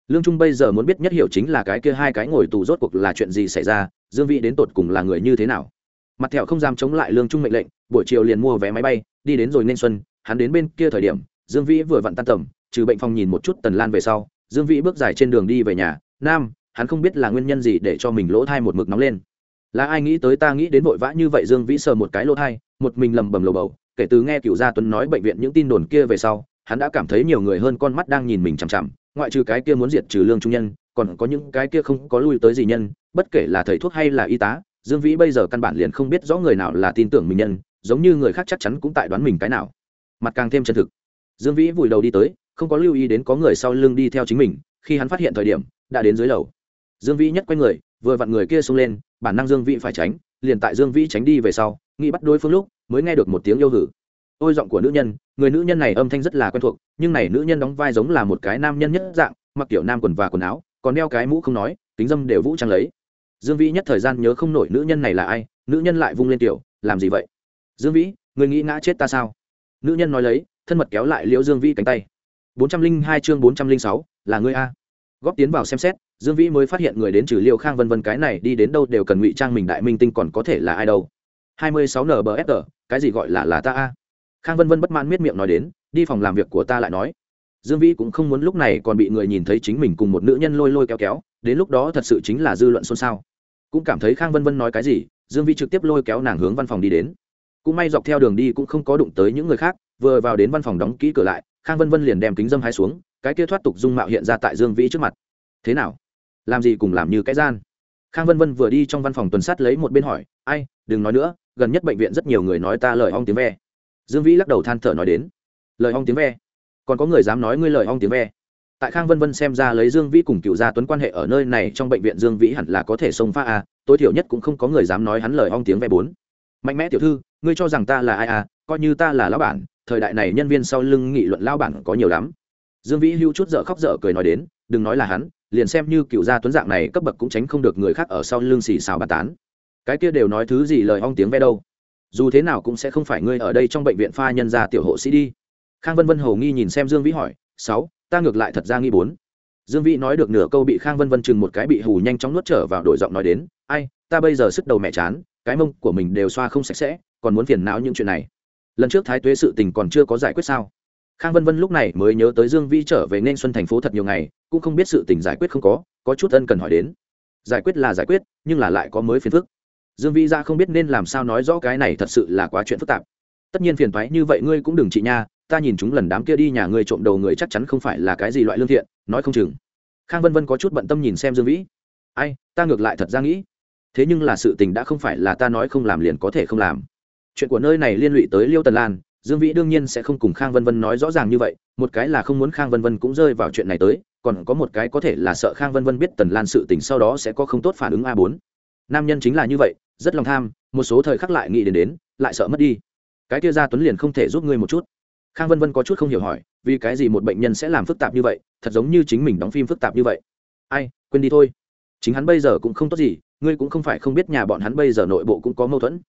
Lương trung bây giờ muốn biết nhất hiểu chính là cái kia hai cái ngồi tù rốt cuộc là chuyện gì xảy ra, dương vĩ đến tột cùng là người như thế nào. Mặt thẹo không dám chống lại lương trung mệnh lệnh, buổi chiều liền mua vé máy bay, đi đến rồi nên xuân, hắn đến bên kia thời điểm, dương vĩ vừa vặn tan tầm, trừ bệnh phòng nhìn một chút tần lan về sau, dương vĩ bước dài trên đường đi về nhà, nam, hắn không biết là nguyên nhân gì để cho mình lỗ thai một mực nóng lên. Là ai nghĩ tới ta nghĩ đến vội vã như vậy dương vĩ sờ một cái lỗ thai, một mình lầm bầm lầu bầu, kể từ nghe cựu gia tuấn nói bệnh viện những tin đồn kia về sau hắn đã cảm thấy nhiều người hơn con mắt đang nhìn mình chằm chằm, ngoại trừ cái kia muốn diệt trừ lương trung nhân, còn có những cái kia không có lui tới gì nhân, bất kể là thầy thuốc hay là y tá, dương vĩ bây giờ căn bản liền không biết rõ người nào là tin tưởng mình nhân, giống như người khác chắc chắn cũng tại đoán mình cái nào. Mặt càng thêm chân thực. Dương vĩ vùi đầu đi tới, không có lưu ý đến có người sau lưng đi theo chính mình, khi hắn phát hiện thời điểm, đã đến dưới lầu. Dương vĩ nhất q u a y người, vừa vặn người kia xông lên, bản năng dương vĩ phải tránh, liền tại dương vĩ tránh đi về sau, nghĩ bắt đối phương lúc, mới nghe được một tiếng yêu hử ôi giọng của nữ nhân, người nữ nhân này âm thanh rất là quen thuộc, nhưng này nữ nhân đóng vai giống là một cái nam nhân nhất dạng, mặc kiểu nam quần và quần áo, còn đeo cái mũ không nói, kính dâm đều vũ trang lấy. Dương vĩ nhất thời gian nhớ không nổi nữ nhân này là ai, nữ nhân lại vung lên tiểu, làm gì vậy? Dương vĩ, người nghĩ ngã chết ta sao? Nữ nhân nói lấy, thân mật kéo lại liễu dương vĩ cánh tay. Bốn trăm linh hai chương bốn trăm linh sáu, là ngươi a. Góp tiến vào xem xét, dương vĩ mới phát hiện người đến trừ liêu khang vân vân cái này đi đến đâu đều cần ngụy trang mình đại minh tinh còn có thể là ai đâu. hai mươi sáu nbfg cái gì gọi là là ta a? Khang vân vân bất mãn miết miệng nói đến, đi phòng làm việc của ta lại nói. Dương vĩ cũng không muốn lúc này còn bị người nhìn thấy chính mình cùng một nữ nhân lôi lôi kéo kéo, đến lúc đó thật sự chính là dư luận xôn xao. Cũng cảm thấy khang vân vân nói cái gì, dương vĩ trực tiếp lôi kéo nàng hướng văn phòng đi đến. Cũng may dọc theo đường đi cũng không có đụng tới những người khác, vừa vào đến văn phòng đóng kỹ cửa lại, khang vân vân liền đem kính dâm hai xuống, cái kia thoát tục dung mạo hiện ra tại dương vĩ trước mặt. Thế nào? Làm gì cùng làm như cái gian? Khang vân vân vừa đi trong văn phòng tuần sát lấy một bên hỏi, ai, đừng nói nữa, gần nhất bệnh viện rất nhiều người nói ta lời ong tiếng ve dương vĩ lắc đầu than thở nói đến. Lời ong tiếng ve. Còn có người dám nói ngươi lời ong tiếng ve. Tại khang vân vân xem ra lấy dương vĩ cùng cựu gia tuấn quan hệ ở nơi này trong bệnh viện dương vĩ hẳn là có thể xông pha a, tối thiểu nhất cũng không có người dám nói hắn lời ong tiếng ve bốn. Mạnh mẽ tiểu thư, ngươi cho rằng ta là ai à coi như ta là lão bản, thời đại này nhân viên sau lưng nghị luận lão bản có nhiều lắm. Dương vĩ hưu chút dở khóc dở cười nói đến, đừng nói là hắn, liền xem như cựu gia tuấn dạng này cấp bậc cũng tránh không được người khác ở sau lưng xì xào bàn tán. Cái kia đều nói thứ gì lời ong tiếng ve đâu? Dù thế nào cũng sẽ không phải ngươi ở đây trong bệnh viện pha nhân gia tiểu hộ sĩ đi. Khang vân vân hầu nghi nhìn xem dương vĩ hỏi, sáu, ta ngược lại thật ra nghi bốn. Dương vĩ nói được nửa câu bị khang vân vân chừng một cái bị hù nhanh chóng nuốt trở vào đổi giọng nói đến, ai, ta bây giờ sức đầu mẹ chán, cái mông của mình đều xoa không sạch sẽ, còn muốn phiền não những chuyện này. Lần trước thái tuế sự tình còn chưa có giải quyết sao? Khang vân vân lúc này mới nhớ tới dương vĩ trở về nên xuân thành phố thật nhiều ngày, cũng không biết sự tình giải quyết không có có chút ân cần hỏi đến. Giải quyết là giải quyết, nhưng là lại có mới phiền phức dương vĩ ra không biết nên làm sao nói rõ cái này thật sự là quá chuyện phức tạp. Tất nhiên phiền thoái như vậy ngươi cũng đừng chị nha, ta nhìn chúng lần đám kia đi nhà ngươi trộm đầu người chắc chắn không phải là cái gì loại lương thiện, nói không chừng. Khang vân vân có chút bận tâm nhìn xem dương vĩ. Ai, ta ngược lại thật ra nghĩ. Thế nhưng là sự tình đã không phải là ta nói không làm liền có thể không làm. Chuyện của nơi này liên lụy tới liêu tần lan, dương vĩ đương nhiên sẽ không cùng khang vân vân nói rõ ràng như vậy, một cái là không muốn khang vân vân cũng rơi vào chuyện này tới, còn có một cái có thể là sợ khang vân vân biết tần lan sự tình sau đó sẽ có không tốt phản ứng a bốn. Nam nhân chính là như vậy rất lòng tham, một số thời khắc lại nghĩ đến đến, lại sợ mất đi. Cái kia ra tuấn liền không thể giúp ngươi một chút. Khang vân vân có chút không hiểu hỏi, vì cái gì một bệnh nhân sẽ làm phức tạp như vậy, thật giống như chính mình đóng phim phức tạp như vậy. Ai, quên đi thôi. Chính hắn bây giờ cũng không tốt gì, ngươi cũng không phải không biết nhà bọn hắn bây giờ nội bộ cũng có mâu thuẫn.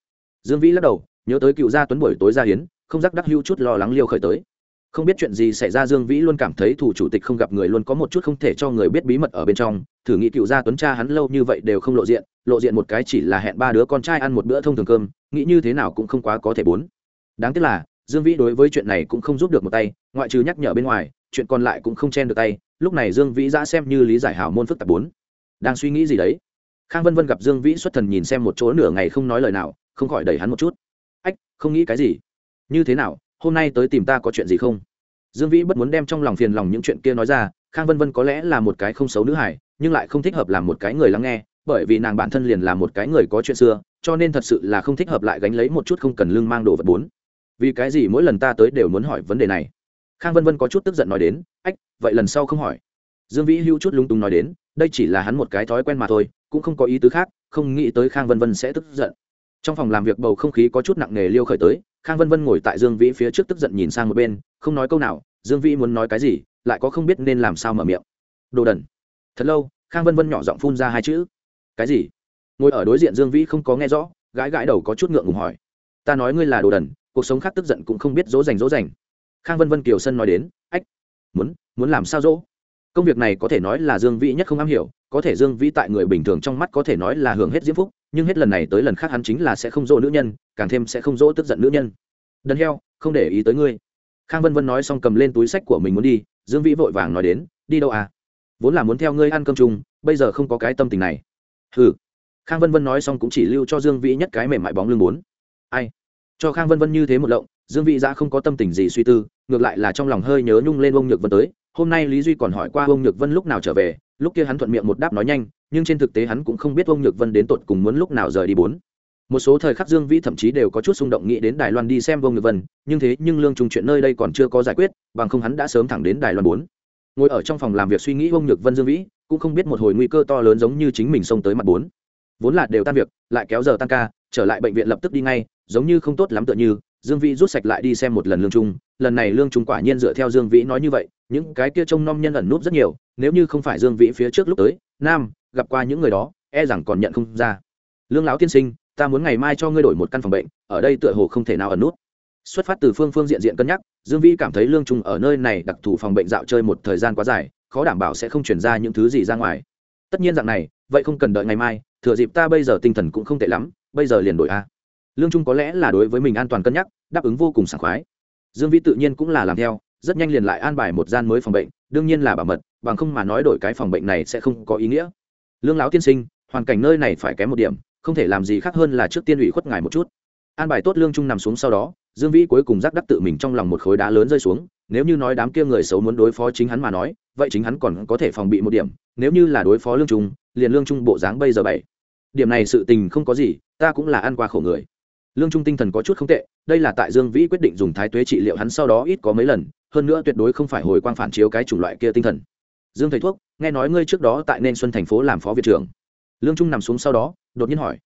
Dương vĩ lắc đầu, nhớ tới cựu gia tuấn buổi tối ra hiến, không rắc đắc hưu chút lo lắng liêu khởi tới không biết chuyện gì xảy ra, dương vĩ luôn cảm thấy thủ chủ tịch không gặp người luôn có một chút không thể cho người biết bí mật ở bên trong. Thử nghĩ cựu gia tuấn cha hắn lâu như vậy đều không lộ diện lộ diện một cái chỉ là hẹn ba đứa con trai ăn một bữa thông thường cơm, nghĩ như thế nào cũng không quá có thể bốn. Đáng tiếc là, dương vĩ đối với chuyện này cũng không giúp được một tay, ngoại trừ nhắc nhở bên ngoài, chuyện còn lại cũng không chen được tay. Lúc này dương vĩ đã xem như lý giải hảo môn phức tạp bốn. Đang suy nghĩ gì đấy? Khang vân vân gặp dương vĩ xuất thần nhìn xem một chỗ nửa ngày không nói lời nào, không khỏi đẩy hắn một chút. Ách, không nghĩ cái gì. Như thế nào? Hôm nay tới tìm ta có chuyện gì không? Dương vĩ bất muốn đem trong lòng phiền lòng những chuyện kia nói ra, khang vân vân có lẽ là một cái không xấu nữ hải nhưng lại không thích hợp làm một cái người lắng nghe, bởi vì nàng bản thân liền là một cái người có chuyện xưa, cho nên thật sự là không thích hợp lại gánh lấy một chút không cần lương mang đồ vật bốn. Vì cái gì mỗi lần ta tới đều muốn hỏi vấn đề này? Khang vân vân có chút tức giận nói đến, ách, vậy lần sau không hỏi. Dương vĩ hữu chút lung tung nói đến, đây chỉ là hắn một cái thói quen mà thôi, cũng không có ý tứ khác, không nghĩ tới khang vân vân sẽ tức giận. Trong phòng làm việc bầu không khí có chút nặng nề liêu khởi tới khang vân vân ngồi tại dương vĩ phía trước tức giận nhìn sang một bên, không nói câu nào, dương vĩ muốn nói cái gì, lại có không biết nên làm sao mở miệng. Đồ đần. Thật lâu, khang vân vân nhỏ giọng phun ra hai chữ. Cái gì? Ngồi ở đối diện dương vĩ không có nghe rõ, gãi gãi đầu có chút ngượng ngùng hỏi. Ta nói ngươi là đồ đần, cuộc sống khác tức giận cũng không biết dỗ dành dỗ dành. Khang vân vân kiều sân nói đến, ách, muốn muốn làm sao dỗ? Công việc này có thể nói là dương vĩ nhất không am hiểu, có thể dương vĩ tại người bình thường trong mắt có thể nói là hưởng hết diễm phúc nhưng hết lần này tới lần khác hắn chính là sẽ không dỗ nữ nhân, càng thêm sẽ không dỗ tức giận nữ nhân. Đần heo, không để ý tới ngươi. Khang vân vân nói xong cầm lên túi sách của mình muốn đi, dương vĩ vội vàng nói đến, đi đâu à? Vốn là muốn theo ngươi ăn cơm chung, bây giờ không có cái tâm tình này. Ừ khang vân vân nói xong cũng chỉ lưu cho dương vĩ nhất cái mềm mại bóng lưng muốn ai? Cho khang vân vân như thế một lộng, dương vĩ ra không có tâm tình gì suy tư, ngược lại là trong lòng hơi nhớ nhung lên ông nhược vân tới. Hôm nay lý duy còn hỏi qua ông nhược vân lúc nào trở về lúc kia hắn thuận miệng một đáp nói nhanh, nhưng trên thực tế hắn cũng không biết ông nhược vân đến tột cùng muốn lúc nào rời đi bốn. Một số thời khắc dương vĩ thậm chí đều có chút xung động nghĩ đến đài loan đi xem ông nhược vân, nhưng thế nhưng lương trung chuyện nơi đây còn chưa có giải quyết, bằng không hắn đã sớm thẳng đến đài loan bốn. Ngồi ở trong phòng làm việc suy nghĩ ông nhược vân dương vĩ, cũng không biết một hồi nguy cơ to lớn giống như chính mình xông tới mặt bốn. Vốn là đều tan việc, lại kéo giờ tan ca, trở lại bệnh viện lập tức đi ngay, giống như không tốt lắm tựa như, dương vĩ rút sạch lại đi xem một lần lương trung, lần này lương trung quả nhiên dựa theo dương vĩ nói như vậy những cái kia trông nom nhân ẩn núp rất nhiều, nếu như không phải dương vĩ phía trước lúc tới, nam, gặp qua những người đó e rằng còn nhận không ra. Lương lão tiên sinh, ta muốn ngày mai cho ngươi đổi một căn phòng bệnh, ở đây tựa hồ không thể nào ẩn nút xuất phát từ phương phương diện diện cân nhắc, dương vĩ cảm thấy lương trung ở nơi này đặc thù phòng bệnh dạo chơi một thời gian quá dài, khó đảm bảo sẽ không chuyển ra những thứ gì ra ngoài. Tất nhiên dạng này, vậy không cần đợi ngày mai, thừa dịp ta bây giờ tinh thần cũng không tệ lắm, bây giờ liền đổi a. Lương trung có lẽ là đối với mình an toàn cân nhắc, đáp ứng vô cùng sảng khoái. Dương vĩ tự nhiên cũng là làm theo rất nhanh liền lại an bài một gian mới phòng bệnh, đương nhiên là bảo mật, bằng không mà nói đổi cái phòng bệnh này sẽ không có ý nghĩa. Lương lão tiên sinh, hoàn cảnh nơi này phải kém một điểm, không thể làm gì khác hơn là trước tiên ủy khuất ngài một chút. An bài tốt lương trung nằm xuống sau đó, dương vĩ cuối cùng giác đắc tự mình trong lòng một khối đá lớn rơi xuống, nếu như nói đám kia người xấu muốn đối phó chính hắn mà nói, vậy chính hắn còn có thể phòng bị một điểm, nếu như là đối phó lương trung, liền lương trung bộ dáng bây giờ bảy. Điểm này sự tình không có gì, ta cũng là ăn qua khổ người. Lương trung tinh thần có chút không tệ, đây là tại dương vĩ quyết định dùng thái tuế trị liệu hắn sau đó ít có mấy lần hơn nữa tuyệt đối không phải hồi quang phản chiếu cái chủng loại kia tinh thần. Dương thầy thuốc, nghe nói ngươi trước đó tại nên xuân thành phố làm phó viện trưởng. Lương trung nằm xuống sau đó, đột nhiên hỏi.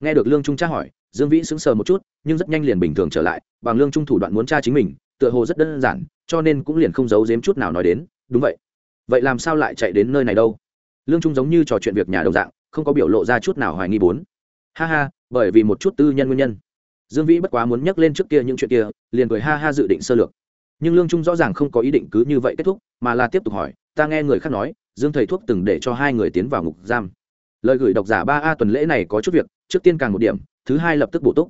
Nghe được lương trung tra hỏi, dương vĩ sững sờ một chút, nhưng rất nhanh liền bình thường trở lại, bằng lương trung thủ đoạn muốn tra chính mình, tựa hồ rất đơn giản, cho nên cũng liền không giấu giếm chút nào nói đến. Đúng vậy. Vậy làm sao lại chạy đến nơi này đâu? Lương trung giống như trò chuyện việc nhà đồng dạng, không có biểu lộ ra chút nào hoài nghi bốn. Ha ha, bởi vì một chút tư nhân nguyên nhân. Dương vĩ bất quá muốn nhắc lên trước kia những chuyện kia, liền cười ha ha dự định sơ lược nhưng lương trung rõ ràng không có ý định cứ như vậy kết thúc mà là tiếp tục hỏi ta nghe người khác nói dương thầy thuốc từng để cho hai người tiến vào ngục giam. Lời gửi độc giả ba a tuần lễ này có chút việc trước tiên càng một điểm thứ hai lập tức bổ túc.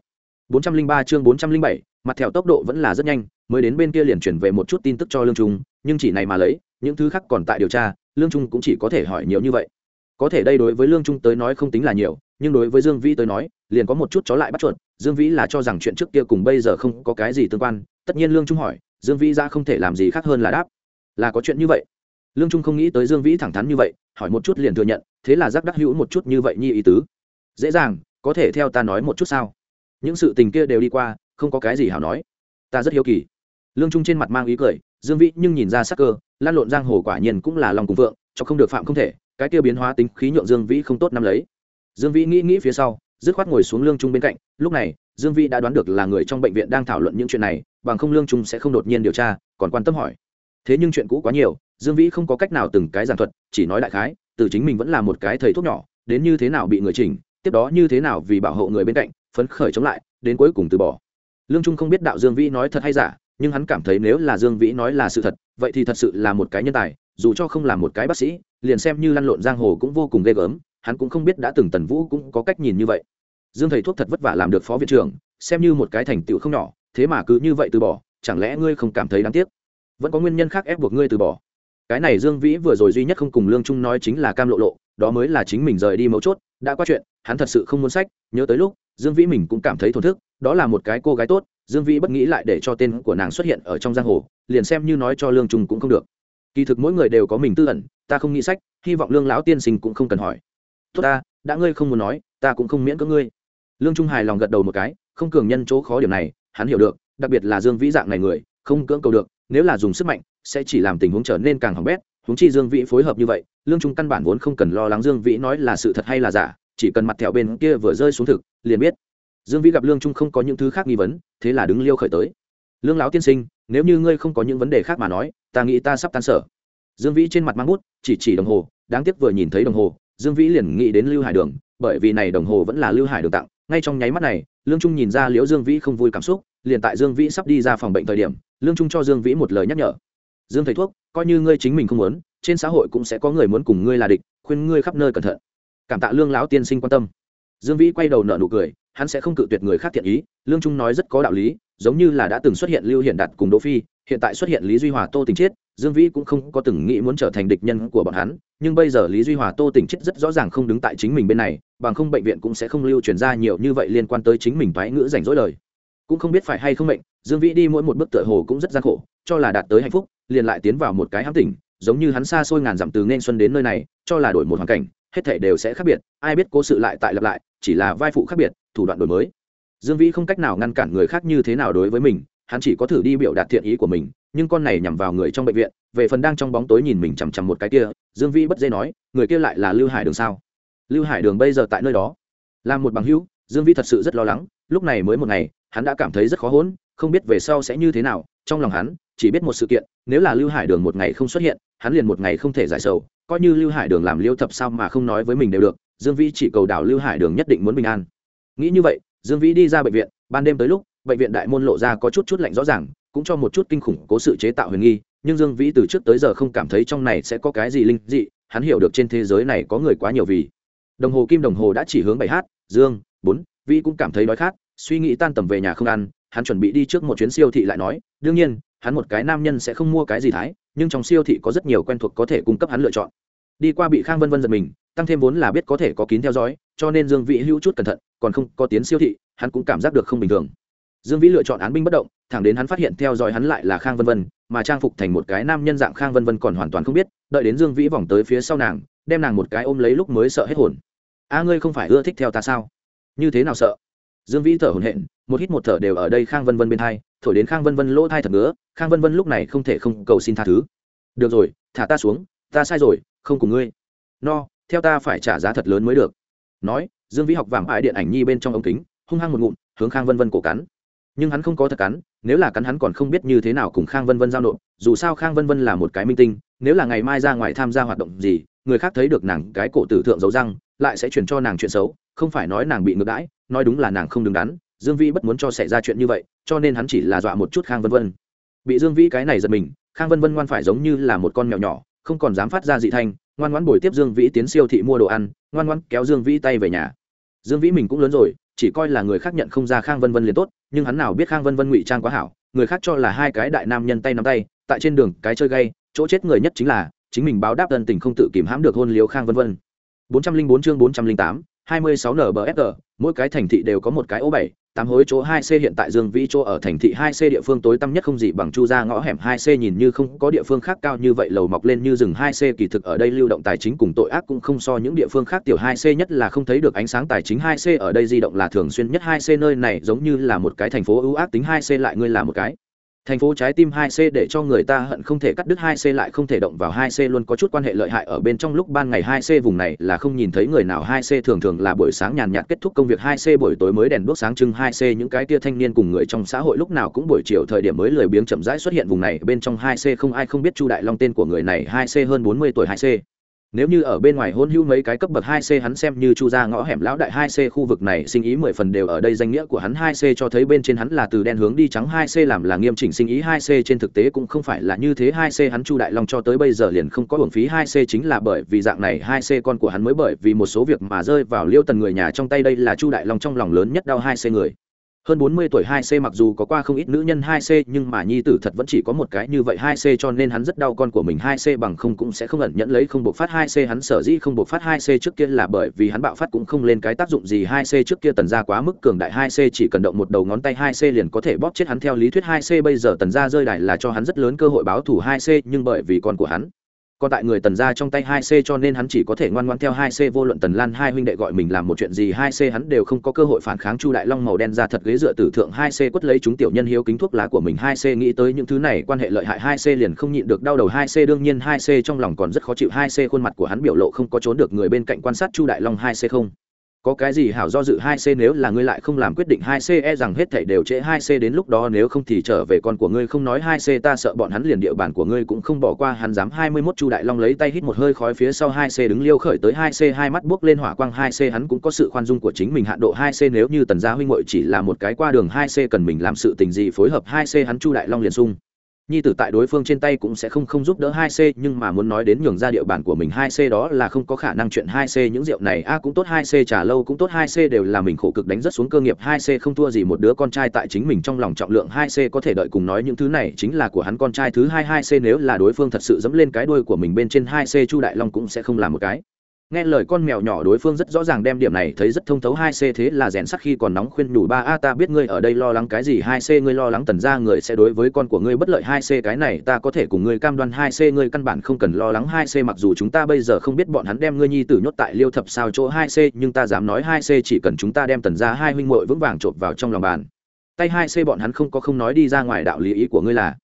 403 chương 407, mặt theo tốc độ vẫn là rất nhanh mới đến bên kia liền chuyển về một chút tin tức cho lương trung nhưng chỉ này mà lấy những thứ khác còn tại điều tra lương trung cũng chỉ có thể hỏi nhiều như vậy. Có thể đây đối với lương trung tới nói không tính là nhiều nhưng đối với dương vĩ tới nói liền có một chút chó lại bắt chuột dương vĩ là cho rằng chuyện trước kia cùng bây giờ không có cái gì tương quan tất nhiên lương trung hỏi dương vĩ ra không thể làm gì khác hơn là đáp. Là có chuyện như vậy. Lương trung không nghĩ tới dương vĩ thẳng thắn như vậy, hỏi một chút liền thừa nhận, thế là giác đắc hữu một chút như vậy nhi ý tứ. Dễ dàng, có thể theo ta nói một chút sao? Những sự tình kia đều đi qua, không có cái gì hảo nói. Ta rất hiếu kỳ. Lương trung trên mặt mang ý cười, dương vĩ nhưng nhìn ra sắc cơ, lan lộn giang hồ quả nhiên cũng là lòng cùng vượng, cho không được phạm không thể, cái kia biến hóa tính khí nhượng dương vĩ không tốt năm lấy. Dương vĩ nghĩ nghĩ phía sau, dứt khoát ngồi xuống lương trung bên cạnh, lúc này dương vĩ đã đoán được là người trong bệnh viện đang thảo luận những chuyện này, bằng không lương trung sẽ không đột nhiên điều tra, còn quan tâm hỏi. Thế nhưng chuyện cũ quá nhiều, dương vĩ không có cách nào từng cái giảng thuật, chỉ nói đại khái, từ chính mình vẫn là một cái thầy thuốc nhỏ, đến như thế nào bị người chỉnh, tiếp đó như thế nào vì bảo hộ người bên cạnh, phấn khởi chống lại, đến cuối cùng từ bỏ. Lương trung không biết đạo dương vĩ nói thật hay giả, nhưng hắn cảm thấy nếu là dương vĩ nói là sự thật, vậy thì thật sự là một cái nhân tài, dù cho không là một cái bác sĩ, liền xem như lăn lộn giang hồ cũng vô cùng ghê gớm, hắn cũng không biết đã từng tần vũ cũng có cách nhìn như vậy dương thầy thuốc thật vất vả làm được phó viện trưởng, xem như một cái thành tựu không nhỏ, thế mà cứ như vậy từ bỏ, chẳng lẽ ngươi không cảm thấy đáng tiếc? Vẫn có nguyên nhân khác ép buộc ngươi từ bỏ. Cái này dương vĩ vừa rồi duy nhất không cùng lương trung nói chính là cam lộ lộ, đó mới là chính mình rời đi mấu chốt, đã qua chuyện, hắn thật sự không muốn sách, nhớ tới lúc, dương vĩ mình cũng cảm thấy thổn thức, đó là một cái cô gái tốt, dương vĩ bất nghĩ lại để cho tên của nàng xuất hiện ở trong giang hồ, liền xem như nói cho lương trung cũng không được. Kỳ thực mỗi người đều có mình tư ẩn, ta không nghĩ sách, hy vọng lương lão tiên sinh cũng không cần hỏi. Tốt ta, đã ngươi không muốn nói, ta cũng không miễn cưỡng ngươi lương trung hài lòng gật đầu một cái, không cường nhân chỗ khó điểm này, hắn hiểu được, đặc biệt là dương vĩ dạng này người, không cưỡng cầu được, nếu là dùng sức mạnh, sẽ chỉ làm tình huống trở nên càng hỏng bét, huống chi dương vĩ phối hợp như vậy, lương trung căn bản vốn không cần lo lắng dương vĩ nói là sự thật hay là giả, chỉ cần mặt thẹo bên kia vừa rơi xuống thực, liền biết. Dương vĩ gặp lương trung không có những thứ khác nghi vấn, thế là đứng liêu khởi tới. Lương lão tiên sinh, nếu như ngươi không có những vấn đề khác mà nói, ta nghĩ ta sắp tan sở. Dương vĩ trên mặt mang bút, chỉ chỉ đồng hồ, đáng tiếc vừa nhìn thấy đồng hồ, dương vĩ liền nghĩ đến lưu hải đường, bởi vì này đồng hồ vẫn là lưu hải đường tặng ngay trong nháy mắt này, lương trung nhìn ra liễu dương vĩ không vui cảm xúc, liền tại dương vĩ sắp đi ra phòng bệnh thời điểm, lương trung cho dương vĩ một lời nhắc nhở. Dương thầy thuốc, coi như ngươi chính mình không muốn, trên xã hội cũng sẽ có người muốn cùng ngươi là địch, khuyên ngươi khắp nơi cẩn thận. Cảm tạ lương lão tiên sinh quan tâm. Dương vĩ quay đầu nợ nụ cười, hắn sẽ không cự tuyệt người khác thiện ý, lương trung nói rất có đạo lý, giống như là đã từng xuất hiện lưu hiện đạt cùng đỗ phi, hiện tại xuất hiện lý duy hòa, tô tình chiết, dương vĩ cũng không có từng nghĩ muốn trở thành địch nhân của bọn hắn, nhưng bây giờ lý duy hòa, tô tình chiết rất rõ ràng không đứng tại chính mình bên này bằng không bệnh viện cũng sẽ không lưu truyền ra nhiều như vậy liên quan tới chính mình toái ngữ rảnh rỗi lời. Cũng không biết phải hay không mệnh, dương vĩ đi mỗi một bước tựa hồ cũng rất gian khổ, cho là đạt tới hạnh phúc, liền lại tiến vào một cái hám tỉnh, giống như hắn xa xôi ngàn dặm từ nên xuân đến nơi này, cho là đổi một hoàn cảnh, hết thể đều sẽ khác biệt, ai biết cố sự lại tại lặp lại, chỉ là vai phụ khác biệt, thủ đoạn đổi mới. Dương vĩ không cách nào ngăn cản người khác như thế nào đối với mình, hắn chỉ có thử đi biểu đạt thiện ý của mình, nhưng con này nhằm vào người trong bệnh viện, về phần đang trong bóng tối nhìn mình chằm chằm một cái kia, dương vĩ bất dây nói, người kia lại là lưu hải đường sao? Lưu hải đường bây giờ tại nơi đó. Làm một bằng hữu, dương Vi thật sự rất lo lắng, lúc này mới một ngày, hắn đã cảm thấy rất khó hỗn, không biết về sau sẽ như thế nào, trong lòng hắn, chỉ biết một sự kiện, nếu là lưu hải đường một ngày không xuất hiện, hắn liền một ngày không thể giải sầu, coi như lưu hải đường làm liêu thập sao mà không nói với mình đều được, dương vĩ chỉ cầu đảo lưu hải đường nhất định muốn bình an. Nghĩ như vậy, dương vĩ đi ra bệnh viện, ban đêm tới lúc, bệnh viện đại môn lộ ra có chút chút lạnh rõ ràng, cũng cho một chút kinh khủng cố sự chế tạo huyền nghi, nhưng dương vĩ từ trước tới giờ không cảm thấy trong này sẽ có cái gì linh dị, hắn hiểu được trên thế giới này có người quá nhiều vì đồng hồ kim đồng hồ đã chỉ hướng bảy h, dương, bốn vĩ cũng cảm thấy đói khát, suy nghĩ tan tầm về nhà không ăn, hắn chuẩn bị đi trước một chuyến siêu thị lại nói, đương nhiên, hắn một cái nam nhân sẽ không mua cái gì thái, nhưng trong siêu thị có rất nhiều quen thuộc có thể cung cấp hắn lựa chọn. Đi qua bị khang vân vân giật mình, tăng thêm vốn là biết có thể có kín theo dõi, cho nên dương vĩ hữu chút cẩn thận, còn không có tiến siêu thị, hắn cũng cảm giác được không bình thường. Dương vĩ lựa chọn án binh bất động, thẳng đến hắn phát hiện theo dõi hắn lại là khang vân vân, mà trang phục thành một cái nam nhân dạng khang vân vân còn hoàn toàn không biết, đợi đến dương vĩ vòng tới phía sau nàng đem nàng một cái ôm lấy lúc mới sợ hết hồn. A, ngươi không phải ưa thích theo ta sao? Như thế nào sợ? Dương vĩ thở hồn hện một hít một thở đều ở đây khang vân vân bên thai thổi đến khang vân vân lỗ thai thật ngứa, khang vân vân lúc này không thể không cầu xin tha thứ. Được rồi, thả ta xuống, ta sai rồi, không cùng ngươi. No, theo ta phải trả giá thật lớn mới được. Nói, dương vĩ học vàng ải điện ảnh nhi bên trong ống kính, hung hăng một ngụm, hướng khang vân vân cổ cắn. Nhưng hắn không có thật cắn nếu là cắn hắn còn không biết như thế nào cùng khang vân vân giao nộp, dù sao khang vân vân là một cái minh tinh, nếu là ngày mai ra ngoài tham gia hoạt động gì, người khác thấy được nàng cái cổ tử thượng dấu răng, lại sẽ chuyển cho nàng chuyện xấu, không phải nói nàng bị ngược đãi, nói đúng là nàng không đứng đắn, dương vĩ bất muốn cho xảy ra chuyện như vậy, cho nên hắn chỉ là dọa một chút khang vân vân. Bị dương vĩ cái này giật mình, khang vân vân ngoan phải giống như là một con mèo nhỏ, không còn dám phát ra dị thanh, ngoan ngoãn bồi tiếp dương vĩ tiến siêu thị mua đồ ăn, ngoan ngoãn kéo dương vĩ tay về nhà. Dương vĩ mình cũng lớn rồi chỉ coi là người khác nhận không ra khang vân vân liền tốt nhưng hắn nào biết khang vân vân ngụy trang quá hảo người khác cho là hai cái đại nam nhân tay nắm tay tại trên đường cái chơi gay chỗ chết người nhất chính là chính mình báo đáp ân tình không tự kìm hãm được hôn liếu khang vân vân. 404 chương 408, 26 NBFR, mỗi cái thành thị đều có một cái ô bảy, tám hối chỗ 2C hiện tại Dương Vĩ chỗ ở thành thị 2C địa phương tối tăm nhất không gì bằng chu ra ngõ hẻm 2C nhìn như không có địa phương khác cao như vậy lầu mọc lên như rừng 2C kỳ thực ở đây lưu động tài chính cùng tội ác cũng không so những địa phương khác tiểu 2C nhất là không thấy được ánh sáng tài chính 2C ở đây di động là thường xuyên nhất 2C nơi này giống như là một cái thành phố ưu ác tính 2C lại ngươi là một cái thành phố trái tim 2C để cho người ta hận không thể cắt đứt 2C lại không thể động vào 2C luôn có chút quan hệ lợi hại ở bên trong lúc ban ngày 2C vùng này là không nhìn thấy người nào 2C thường thường là buổi sáng nhàn nhạt kết thúc công việc 2C buổi tối mới đèn đuốc sáng trưng 2C những cái tia thanh niên cùng người trong xã hội lúc nào cũng buổi chiều thời điểm mới lười biếng chậm rãi xuất hiện vùng này, bên trong 2C không ai không biết Chu Đại Long tên của người này 2C hơn 40 tuổi 2C nếu như ở bên ngoài hôn hưu mấy cái cấp bậc 2C hắn xem như chu ra ngõ hẻm lão đại 2C khu vực này sinh ý 10 phần đều ở đây danh nghĩa của hắn 2C cho thấy bên trên hắn là từ đen hướng đi trắng 2C làm là nghiêm chỉnh sinh ý 2C trên thực tế cũng không phải là như thế 2C hắn chu đại long cho tới bây giờ liền không có hưởng phí 2C chính là bởi vì dạng này 2C con của hắn mới bởi vì một số việc mà rơi vào liêu tần người nhà trong tay đây là chu đại long trong lòng lớn nhất đau 2C người hơn 40 tuổi 2C mặc dù có qua không ít nữ nhân 2C nhưng mà nhi tử thật vẫn chỉ có một cái như vậy 2C cho nên hắn rất đau con của mình 2C bằng không cũng sẽ không ẩn nhẫn lấy không buộc phát 2C hắn sở dĩ không buộc phát 2C trước kia là bởi vì hắn bạo phát cũng không lên cái tác dụng gì 2C trước kia tần gia quá mức cường đại 2C chỉ cần động một đầu ngón tay 2C liền có thể bóp chết hắn. Theo lý thuyết 2C bây giờ tần gia rơi đài là cho hắn rất lớn cơ hội báo thủ 2C nhưng bởi vì con của hắn còn tại người tần gia trong tay hai c cho nên hắn chỉ có thể ngoan ngoan theo hai c vô luận tần lan hai huynh đệ gọi mình làm một chuyện gì, hai c hắn đều không có cơ hội phản kháng chu đại long màu đen ra thật ghế dựa tử thượng hai c quất lấy chúng tiểu nhân hiếu kính thuốc lá của mình. Hai c nghĩ tới những thứ này, quan hệ lợi hại hai c liền không nhịn được đau đầu. Hai c đương nhiên, hai c trong lòng còn rất khó chịu. Hai c khuôn mặt của hắn biểu lộ không có trốn được, người bên cạnh quan sát chu đại long hai c không? Có cái gì hảo do dự hai c nếu là ngươi lại không làm quyết định hai c e rằng hết thảy đều trễ hai c đến lúc đó nếu không thì trở về con của ngươi không nói hai c ta sợ bọn hắn liền địa bàn của ngươi cũng không bỏ qua hắn dám hai mươi 21 Chu Đại Long lấy tay hít một hơi khói phía sau hai c đứng liêu khởi tới hai c hai mắt buốc lên hỏa quang hai c hắn cũng có sự khoan dung của chính mình hạn độ hai c nếu như tần gia huynh muội chỉ là một cái qua đường hai c cần mình làm sự tình gì phối hợp hai c hắn Chu Đại Long liền sung nhi tử tại đối phương trên tay cũng sẽ không không giúp đỡ hai c, nhưng mà muốn nói đến nhường ra địa bàn của mình hai c đó là không có khả năng chuyện hai c, những rượu này a cũng tốt, hai c trả lâu cũng tốt, hai c đều là mình khổ cực đánh rất xuống cơ nghiệp, hai c không thua gì một đứa con trai tại chính mình trong lòng trọng lượng, hai c có thể đợi cùng nói những thứ này chính là của hắn con trai thứ hai hai c nếu là đối phương thật sự dẫm lên cái đuôi của mình bên trên, hai c chu đại long cũng sẽ không làm một cái nghe lời con mèo nhỏ đối phương rất rõ ràng đem điểm này thấy rất thông thấu hai c thế là rèn sắc khi còn nóng khuyên nhủ ba a, ta biết ngươi ở đây lo lắng cái gì, hai c ngươi lo lắng tần ra người sẽ đối với con của ngươi bất lợi, hai c cái này ta có thể cùng ngươi cam đoan, hai c ngươi căn bản không cần lo lắng, hai c mặc dù chúng ta bây giờ không biết bọn hắn đem ngươi nhi tử nhốt tại liêu thập sao chỗ hai c, nhưng ta dám nói hai c chỉ cần chúng ta đem tần ra hai huynh muội vững vàng chộp vào trong lòng bàn. Tay hai c bọn hắn không có không nói đi ra ngoài, đạo lý ý của ngươi là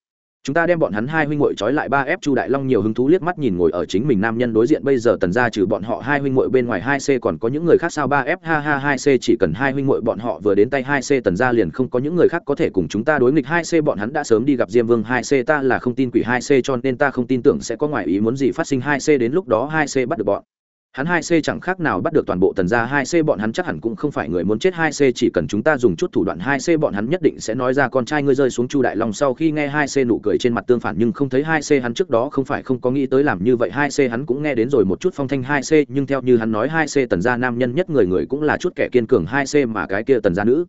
chúng ta đem bọn hắn hai huynh muội trói lại ba ép chu đại long nhiều hứng thú liếc mắt nhìn ngồi ở chính mình nam nhân đối diện. Bây giờ tần ra trừ bọn họ hai huynh muội bên ngoài hai c còn có những người khác sao? Ba f ha ha, hai c chỉ cần hai huynh muội bọn họ vừa đến tay hai c tần ra liền không có những người khác có thể cùng chúng ta đối nghịch. Hai c bọn hắn đã sớm đi gặp diêm vương. Hai c ta là không tin quỷ hai c cho nên ta không tin tưởng sẽ có ngoại ý muốn gì phát sinh. Hai c đến lúc đó hai c bắt được bọn hắn hai c chẳng khác nào bắt được toàn bộ tần gia, hai c bọn hắn chắc hẳn cũng không phải người muốn chết, hai c chỉ cần chúng ta dùng chút thủ đoạn, hai c bọn hắn nhất định sẽ nói ra, con trai ngươi rơi xuống chu đại long sau khi nghe hai c nụ cười trên mặt tương phản, nhưng không thấy hai c hắn trước đó không phải không có nghĩ tới làm như vậy. Hai c hắn cũng nghe đến rồi một chút phong thanh, hai c nhưng theo như hắn nói, hai c tần gia nam nhân nhất người người cũng là chút kẻ kiên cường, hai c mà cái kia tần gia nữ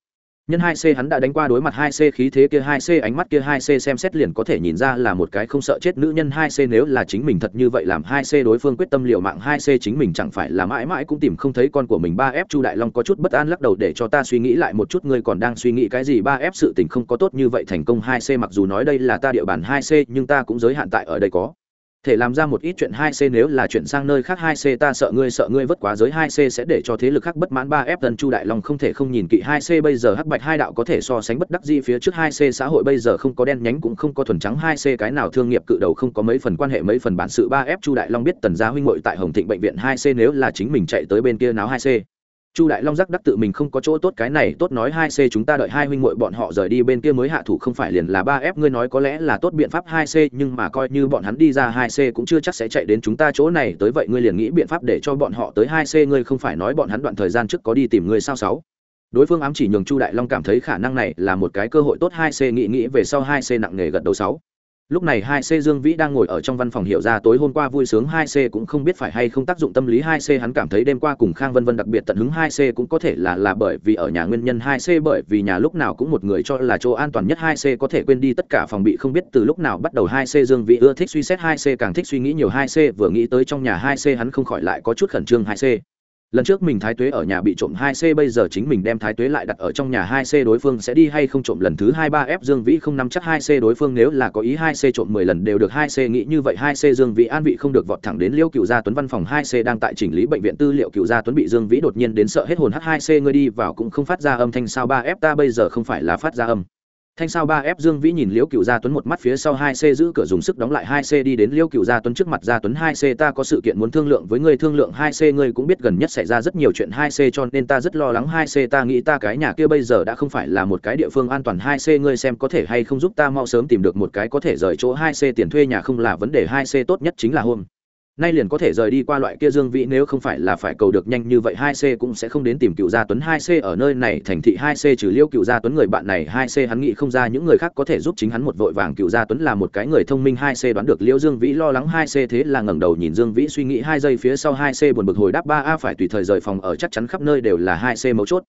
nhân hai c hắn đã đánh qua đối mặt hai c khí thế kia, hai c ánh mắt kia, hai c xem xét liền có thể nhìn ra là một cái không sợ chết nữ nhân. Hai c nếu là chính mình thật như vậy làm, hai c đối phương quyết tâm liều mạng, hai c chính mình chẳng phải là mãi mãi cũng tìm không thấy con của mình. Ba f chu đại long có chút bất an lắc đầu để cho ta suy nghĩ lại một chút, ngươi còn đang suy nghĩ cái gì? Ba f sự tình không có tốt như vậy thành công. Hai c mặc dù nói đây là ta địa bàn, hai c nhưng ta cũng giới hạn tại ở đây có thể làm ra một ít chuyện hai c nếu là chuyện sang nơi khác hai c ta sợ ngươi sợ ngươi vất quá giới hai c sẽ để cho thế lực khác bất mãn. Ba f tần chu đại long không thể không nhìn kỵ hai c bây giờ hắc bạch hai đạo có thể so sánh bất đắc di phía trước hai c xã hội bây giờ không có đen nhánh cũng không có thuần trắng hai c cái nào thương nghiệp cự đầu không có mấy phần quan hệ mấy phần bản sự. Ba f chu đại long biết tần gia huynh muội tại hồng thịnh bệnh viện hai c nếu là chính mình chạy tới bên kia náo hai c chu đại long giác đắc tự mình không có chỗ tốt cái này, tốt nói hai c chúng ta đợi hai huynh muội bọn họ rời đi bên kia mới hạ thủ, không phải liền là ba f ngươi nói có lẽ là tốt biện pháp hai c, nhưng mà coi như bọn hắn đi ra hai c cũng chưa chắc sẽ chạy đến chúng ta chỗ này, tới vậy ngươi liền nghĩ biện pháp để cho bọn họ tới hai c, ngươi không phải nói bọn hắn đoạn thời gian trước có đi tìm ngươi sao sáu? Đối phương ám chỉ nhường chu đại long cảm thấy khả năng này là một cái cơ hội tốt hai c, nghĩ nghĩ về sau hai c nặng nề gật đầu sáu lúc này hai c dương vĩ đang ngồi ở trong văn phòng hiểu ra tối hôm qua vui sướng hai c cũng không biết phải hay không tác dụng tâm lý hai c, hắn cảm thấy đêm qua cùng khang vân vân đặc biệt tận hứng hai c cũng có thể là là bởi vì ở nhà nguyên nhân hai c, bởi vì nhà lúc nào cũng một người cho là chỗ an toàn nhất hai c có thể quên đi tất cả phòng bị không biết từ lúc nào bắt đầu hai c dương vĩ ưa thích suy xét hai c, càng thích suy nghĩ nhiều hai c, vừa nghĩ tới trong nhà hai c hắn không khỏi lại có chút khẩn trương hai c lần trước mình thái tuế ở nhà bị trộm hai c, bây giờ chính mình đem thái tuế lại đặt ở trong nhà hai c đối phương sẽ đi hay không trộm lần thứ hai ba f dương vĩ không nắm chắc hai c đối phương nếu là có ý hai c trộm mười lần đều được hai c nghĩ như vậy hai c dương vĩ an vị không được vọt thẳng đến liêu cựu gia tuấn văn phòng hai c đang tại chỉnh lý bệnh viện tư liệu cựu gia tuấn bị dương vĩ đột nhiên đến sợ hết hồn h hai c ngươi đi vào cũng không phát ra âm thanh sao ba f ta bây giờ không phải là phát ra âm thanh sao ba f dương vĩ nhìn liễu cựu gia tuấn một mắt phía sau hai c giữ cửa dùng sức đóng lại hai c đi đến liễu cựu gia tuấn trước mặt gia tuấn hai c, ta có sự kiện muốn thương lượng với ngươi, thương lượng hai c, ngươi cũng biết gần nhất xảy ra rất nhiều chuyện hai c, cho nên ta rất lo lắng hai c, ta nghĩ ta cái nhà kia bây giờ đã không phải là một cái địa phương an toàn hai c, ngươi xem có thể hay không giúp ta mau sớm tìm được một cái có thể rời chỗ hai c, tiền thuê nhà không là vấn đề hai c, tốt nhất chính là hôm nay liền có thể rời đi qua loại kia dương vĩ nếu không phải là phải cầu được nhanh như vậy, hai c cũng sẽ không đến tìm cựu gia tuấn. Hai c ở nơi này thành thị, hai c trừ liêu cựu gia tuấn người bạn này, hai c hắn nghĩ không ra những người khác có thể giúp chính hắn một vội vàng. Cựu gia tuấn là một cái người thông minh, hai c đoán được liêu dương vĩ lo lắng, hai c thế là ngẩng đầu nhìn dương vĩ suy nghĩ. Hai giây phía sau, hai c buồn bực hồi đáp, ba a phải tùy thời rời phòng, ở chắc chắn khắp nơi đều là hai c mấu chốt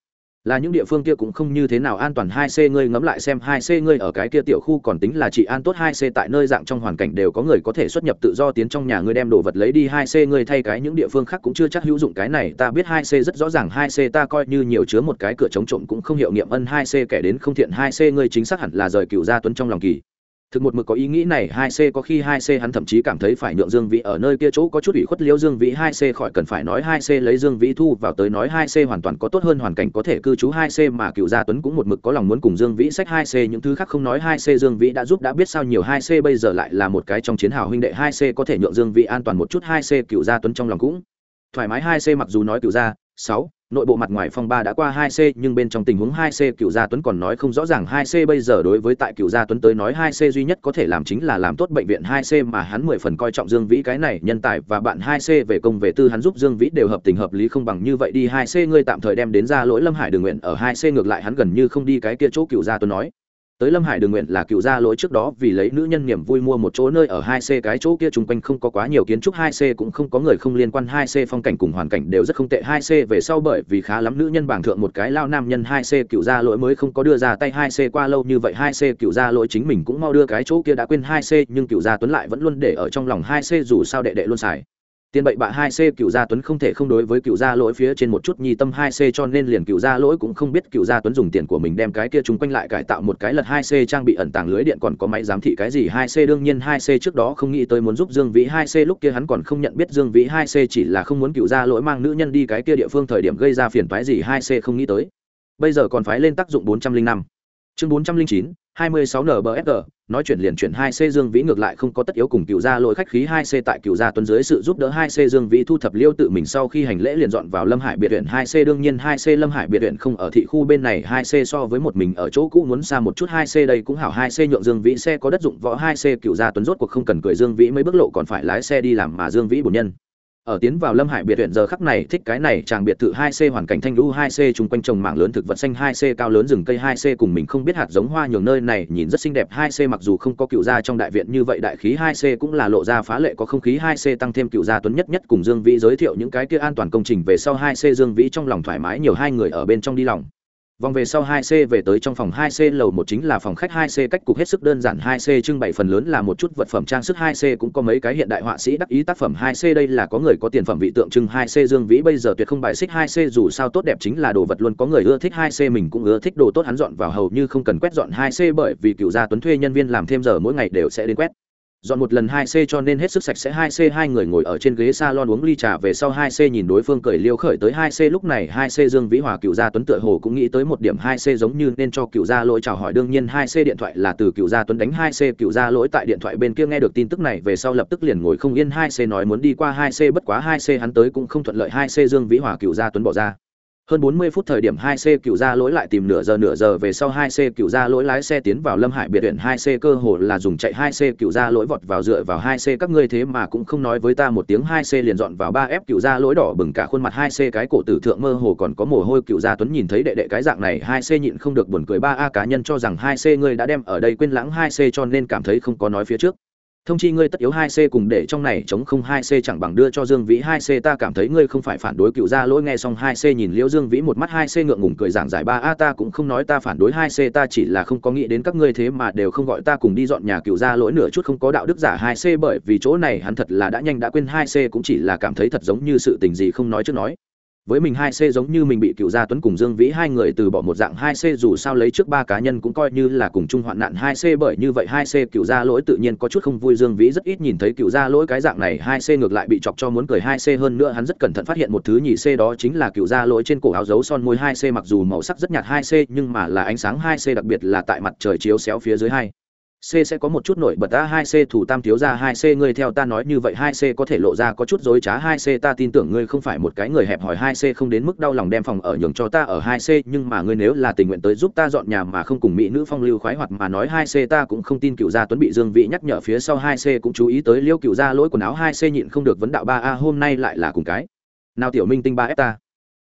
là những địa phương kia cũng không như thế nào an toàn hai c ngươi ngẫm lại xem hai c ngươi ở cái kia tiểu khu còn tính là chỉ an tốt hai c tại nơi dạng trong hoàn cảnh đều có người có thể xuất nhập tự do tiến trong nhà ngươi đem đồ vật lấy đi hai c ngươi thay cái những địa phương khác cũng chưa chắc hữu dụng. Cái này ta biết hai c rất rõ ràng, hai c ta coi như nhiều chứa một cái cửa chống trộm cũng không hiệu nghiệm ân hai c kẻ đến không thiện, hai c ngươi chính xác hẳn là rời cựu gia tuấn trong lòng kỳ thực một mực có ý nghĩ này hai c có khi hai c hắn thậm chí cảm thấy phải nhượng dương vĩ ở nơi kia chỗ có chút ủy khuất liễu dương vĩ hai c khỏi cần phải nói hai c lấy dương vĩ thu vào tới nói hai c hoàn toàn có tốt hơn hoàn cảnh có thể cư trú hai c mà cựu gia tuấn cũng một mực có lòng muốn cùng dương vĩ sách hai c những thứ khác không nói hai c dương vĩ đã giúp đã biết sao nhiều hai c bây giờ lại là một cái trong chiến hào huynh đệ hai c có thể nhượng dương vĩ an toàn một chút hai c cựu gia tuấn trong lòng cũng thoải mái hai c mặc dù nói cựu gia sáu, nội bộ mặt ngoài phong ba đã qua hai c, nhưng bên trong tình huống hai c, cựu gia tuấn còn nói không rõ ràng hai c bây giờ đối với tại cựu gia tuấn tới nói hai c duy nhất có thể làm chính là làm tốt bệnh viện hai c mà hắn mười phần coi trọng dương vĩ cái này, nhân tài và bạn hai c về công về tư hắn giúp dương vĩ đều hợp tình hợp lý không bằng như vậy đi. Hai c ngươi tạm thời đem đến ra lỗi lâm hải đường nguyện, ở hai c ngược lại hắn gần như không đi cái kia chỗ cựu gia tuấn nói tới lâm hải đường nguyện là cựu gia lỗi trước đó vì lấy nữ nhân niềm vui mua một chỗ nơi ở hai c, cái chỗ kia chung quanh không có quá nhiều kiến trúc, hai c cũng không có người không liên quan, hai c phong cảnh cùng hoàn cảnh đều rất không tệ, hai c về sau bởi vì khá lắm nữ nhân bảng thượng một cái lao nam nhân, hai c cựu gia lỗi mới không có đưa ra tay, hai c qua lâu như vậy, hai c cựu gia lỗi chính mình cũng mau đưa cái chỗ kia đã quên, hai c nhưng cựu gia tuấn lại vẫn luôn để ở trong lòng, hai c dù sao đệ đệ luôn xài tiền bậy bạ hai c cựu gia tuấn không thể không đối với cựu gia lỗi phía trên một chút nhi tâm hai c cho nên liền cựu gia lỗi cũng không biết cựu gia tuấn dùng tiền của mình đem cái kia chung quanh lại cải tạo một cái lật hai c trang bị ẩn tàng lưới điện còn có máy giám thị cái gì hai c đương nhiên hai c trước đó không nghĩ tới muốn giúp dương vĩ hai c lúc kia hắn còn không nhận biết dương vĩ hai c chỉ là không muốn cựu gia lỗi mang nữ nhân đi cái kia địa phương thời điểm gây ra phiền toái gì hai c không nghĩ tới. Bây giờ còn phái lên tác dụng bốn trăm linh năm. Chương bốn trăm linh chín 26 NBFG, nói chuyện liền chuyển 2C Dương Vĩ ngược lại không có tất yếu cùng cựu gia lôi khách khí 2C tại cựu gia tuấn dưới sự giúp đỡ 2C Dương Vĩ thu thập liêu tự mình sau khi hành lễ liền dọn vào Lâm Hải biệt viện 2C đương nhiên 2C Lâm Hải biệt viện không ở thị khu bên này 2C so với một mình ở chỗ cũ muốn xa một chút 2C đây cũng hảo 2C nhượng Dương Vĩ xe có đất dụng võ 2C cựu gia tuấn rốt cuộc không cần cười, Dương Vĩ mấy bước lộ còn phải lái xe đi làm mà Dương Vĩ bổn nhân ở tiến vào lâm hải biệt viện giờ khắc này, thích cái này, chàng biệt thự 2C hoàn cảnh thanh lũ 2C chung quanh trồng mảng lớn thực vật xanh 2C cao lớn rừng cây 2C cùng mình không biết hạt giống hoa nhường nơi này, nhìn rất xinh đẹp 2C mặc dù không có cựu gia trong đại viện như vậy, đại khí 2C cũng là lộ ra phá lệ, có không khí 2C tăng thêm cựu gia tuấn nhất nhất cùng Dương Vĩ giới thiệu những cái kia an toàn công trình về sau 2C Dương Vĩ trong lòng thoải mái, nhiều hai người ở bên trong đi lòng vòng về sau 2C về tới trong phòng 2C lầu một chính là phòng khách 2C cách cục hết sức đơn giản 2C trưng bày phần lớn là một chút vật phẩm trang sức 2C cũng có mấy cái hiện đại họa sĩ đắc ý tác phẩm 2C đây là có người có tiền phẩm vị tượng trưng 2C Dương Vĩ bây giờ tuyệt không bài xích 2C dù sao tốt đẹp chính là đồ vật luôn có người ưa thích 2C mình cũng ưa thích đồ tốt hắn dọn vào hầu như không cần quét dọn 2C bởi vì cựu gia Tuấn thuê nhân viên làm thêm giờ mỗi ngày đều sẽ đến quét dọn một lần hai c cho nên hết sức sạch sẽ hai c, hai người ngồi ở trên ghế salon uống ly trà về sau hai c nhìn đối phương cười liêu khởi tới hai c. Lúc này hai c dương vĩ hòa, cựu gia tuấn tựa hồ cũng nghĩ tới một điểm hai c giống như nên cho cựu gia lỗi chào hỏi. Đương nhiên hai c điện thoại là từ cựu gia tuấn đánh hai c, cựu gia lỗi tại điện thoại bên kia nghe được tin tức này về sau lập tức liền ngồi không yên. hai c nói muốn đi qua hai c, bất quá hai c hắn tới cũng không thuận lợi. hai c dương vĩ hòa, cựu gia tuấn bỏ ra hơn 40 phút thời điểm 2C cựu ra lỗi lại tìm nửa giờ nửa giờ về sau 2C cựu ra lỗi lái xe tiến vào Lâm Hải biệt viện. 2C cơ hồ là dùng chạy 2C cựu ra lỗi vọt vào dựa vào 2C các ngươi thế mà cũng không nói với ta một tiếng. 2C liền dọn vào 3F cựu ra lỗi đỏ bừng cả khuôn mặt. 2C cái cổ tử thượng mơ hồ còn có mồ hôi. Cựu ra tuấn nhìn thấy đệ đệ cái dạng này 2C nhịn không được buồn cười. 3A cá nhân cho rằng 2C ngươi đã đem ở đây quên lãng. 2C cho nên cảm thấy không có nói phía trước thông chi ngươi tất yếu hai c cùng để trong này chống không hai c chẳng bằng đưa cho dương vĩ hai c. Ta cảm thấy ngươi không phải phản đối cựu gia lỗi nghe xong hai c nhìn liễu dương vĩ một mắt hai c ngượng ngùng cười giảng giải ba a. Ta cũng không nói ta phản đối hai c, ta chỉ là không có nghĩ đến các ngươi thế mà đều không gọi ta cùng đi dọn nhà cựu gia lỗi nửa chút không có đạo đức giả hai c bởi vì chỗ này hắn thật là đã nhanh đã quên hai c cũng chỉ là cảm thấy thật giống như sự tình gì không nói trước nói với mình hai c giống như mình bị cựu gia tuấn cùng dương vĩ hai người từ bỏ một dạng hai c, dù sao lấy trước ba cá nhân cũng coi như là cùng chung hoạn nạn hai c bởi như vậy hai c cựu gia lỗi tự nhiên có chút không vui. Dương vĩ rất ít nhìn thấy cựu gia lỗi cái dạng này, hai c ngược lại bị chọc cho muốn cười hai c hơn nữa hắn rất cẩn thận phát hiện một thứ nhì c đó chính là cựu gia lỗi trên cổ áo dấu son môi hai c, mặc dù màu sắc rất nhạt hai c nhưng mà là ánh sáng hai c, đặc biệt là tại mặt trời chiếu xéo phía dưới hai C sẽ có một chút nổi bật a 2C thủ tam thiếu ra 2C ngươi theo ta nói như vậy 2C có thể lộ ra có chút dối trá 2C ta tin tưởng ngươi không phải một cái người hẹp hỏi 2C không đến mức đau lòng đem phòng ở nhường cho ta ở 2C nhưng mà ngươi nếu là tình nguyện tới giúp ta dọn nhà mà không cùng mỹ nữ phong lưu khoái hoạt mà nói 2C ta cũng không tin cựu gia tuấn bị Dương Vị nhắc nhở phía sau 2C cũng chú ý tới liêu cựu gia lỗi quần áo 2C nhịn không được vấn đạo 3A hôm nay lại là cùng cái. Nào tiểu minh tinh 3F ta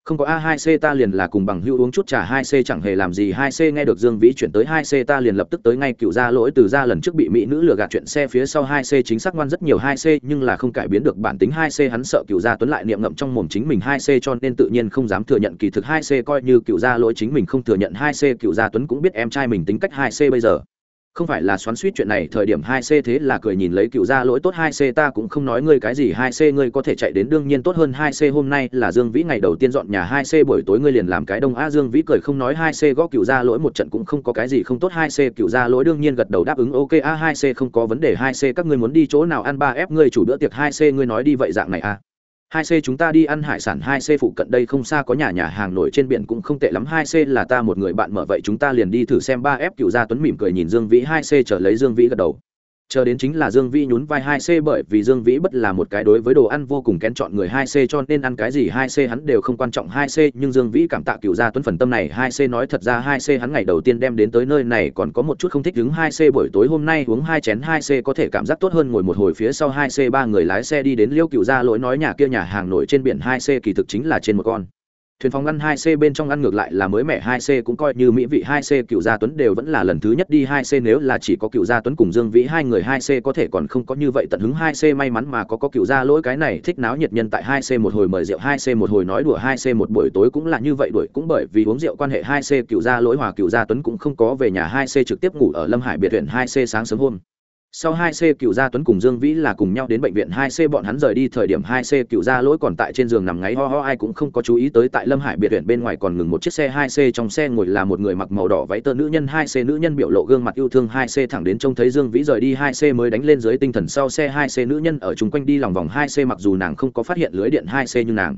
không có a 2 c ta liền là cùng bằng hưu uống chút trà 2 c, chẳng hề làm gì 2 c, nghe được dương vĩ chuyển tới 2 c ta liền lập tức tới ngay cựu ra lỗi từ ra lần trước bị mỹ nữ lừa gạt chuyện xe phía sau 2 c, chính xác ngoan rất nhiều 2 c, nhưng là không cải biến được bản tính 2 c, hắn sợ cựu gia tuấn lại niệm ngậm trong mồm chính mình 2 c, cho nên tự nhiên không dám thừa nhận kỳ thực 2 c coi như cựu gia lỗi chính mình không thừa nhận 2 c, cựu gia tuấn cũng biết em trai mình tính cách 2 c bây giờ không phải là xoắn suýt chuyện này, thời điểm hai c thế là cười nhìn lấy cựu gia lỗi tốt hai c, ta cũng không nói ngươi cái gì, hai c ngươi có thể chạy đến đương nhiên tốt hơn hai c, hôm nay là dương vĩ ngày đầu tiên dọn nhà hai c, buổi tối ngươi liền làm cái đông a dương vĩ cười không nói hai c, gõ cựu gia lỗi một trận cũng không có cái gì không tốt, hai c, cựu gia lỗi đương nhiên gật đầu đáp ứng, ok, a, hai c không có vấn đề, hai c, các ngươi muốn đi chỗ nào ăn ba ép ngươi chủ bữa tiệc hai c, ngươi nói đi vậy dạng này, a hai c chúng ta đi ăn hải sản hai c phụ cận đây không xa có nhà nhà hàng nổi trên biển cũng không tệ lắm. Hai c là ta một người bạn mở, vậy chúng ta liền đi thử xem. Ba f cựu gia tuấn mỉm cười nhìn dương vĩ. Hai c trở lấy dương vĩ gật đầu chờ đến chính là dương vĩ nhún vai hai c bởi vì dương vĩ bất là một cái đối với đồ ăn vô cùng kén chọn người hai c cho nên ăn cái gì hai c hắn đều không quan trọng hai c, nhưng dương vĩ cảm tạ cựu gia tuấn phần tâm này, hai c nói thật ra hai c hắn ngày đầu tiên đem đến tới nơi này còn có một chút không thích đứng hai c buổi tối hôm nay uống hai chén hai c có thể cảm giác tốt hơn ngồi một hồi phía sau hai c ba người lái xe đi đến liêu cựu gia lỗi nói nhà kia nhà hàng nổi trên biển hai c kỳ thực chính là trên một con thuyền phòng ngăn 2C bên trong ăn ngược lại là mới mẻ 2C cũng coi như mỹ vị 2C cựu gia tuấn đều vẫn là lần thứ nhất đi 2C nếu là chỉ có cựu gia tuấn cùng Dương Vĩ hai người 2C có thể còn không có như vậy tận hứng 2C may mắn mà có có cựu gia lỗi cái này thích náo nhiệt nhân tại 2C một hồi mời rượu 2C một hồi nói đùa 2C một buổi tối cũng là như vậy đuổi cũng bởi vì uống rượu quan hệ 2C cựu gia lỗi hòa cựu gia tuấn cũng không có về nhà 2C trực tiếp ngủ ở Lâm Hải biệt viện 2C sáng sớm hôm sau 2C cựu gia Tuấn cùng Dương Vĩ là cùng nhau đến bệnh viện 2C bọn hắn rời đi thời điểm 2C cựu gia lỗi còn tại trên giường nằm ngáy ho ho, ai cũng không có chú ý tới tại Lâm Hải biệt viện bên ngoài còn ngừng một chiếc xe 2C trong xe ngồi là một người mặc màu đỏ váy tơ nữ nhân 2C nữ nhân biểu lộ gương mặt yêu thương 2C thẳng đến trông thấy Dương Vĩ rời đi 2C mới đánh lên dưới tinh thần sau xe 2C nữ nhân ở chung quanh đi lòng vòng 2C mặc dù nàng không có phát hiện lưới điện 2C nhưng nàng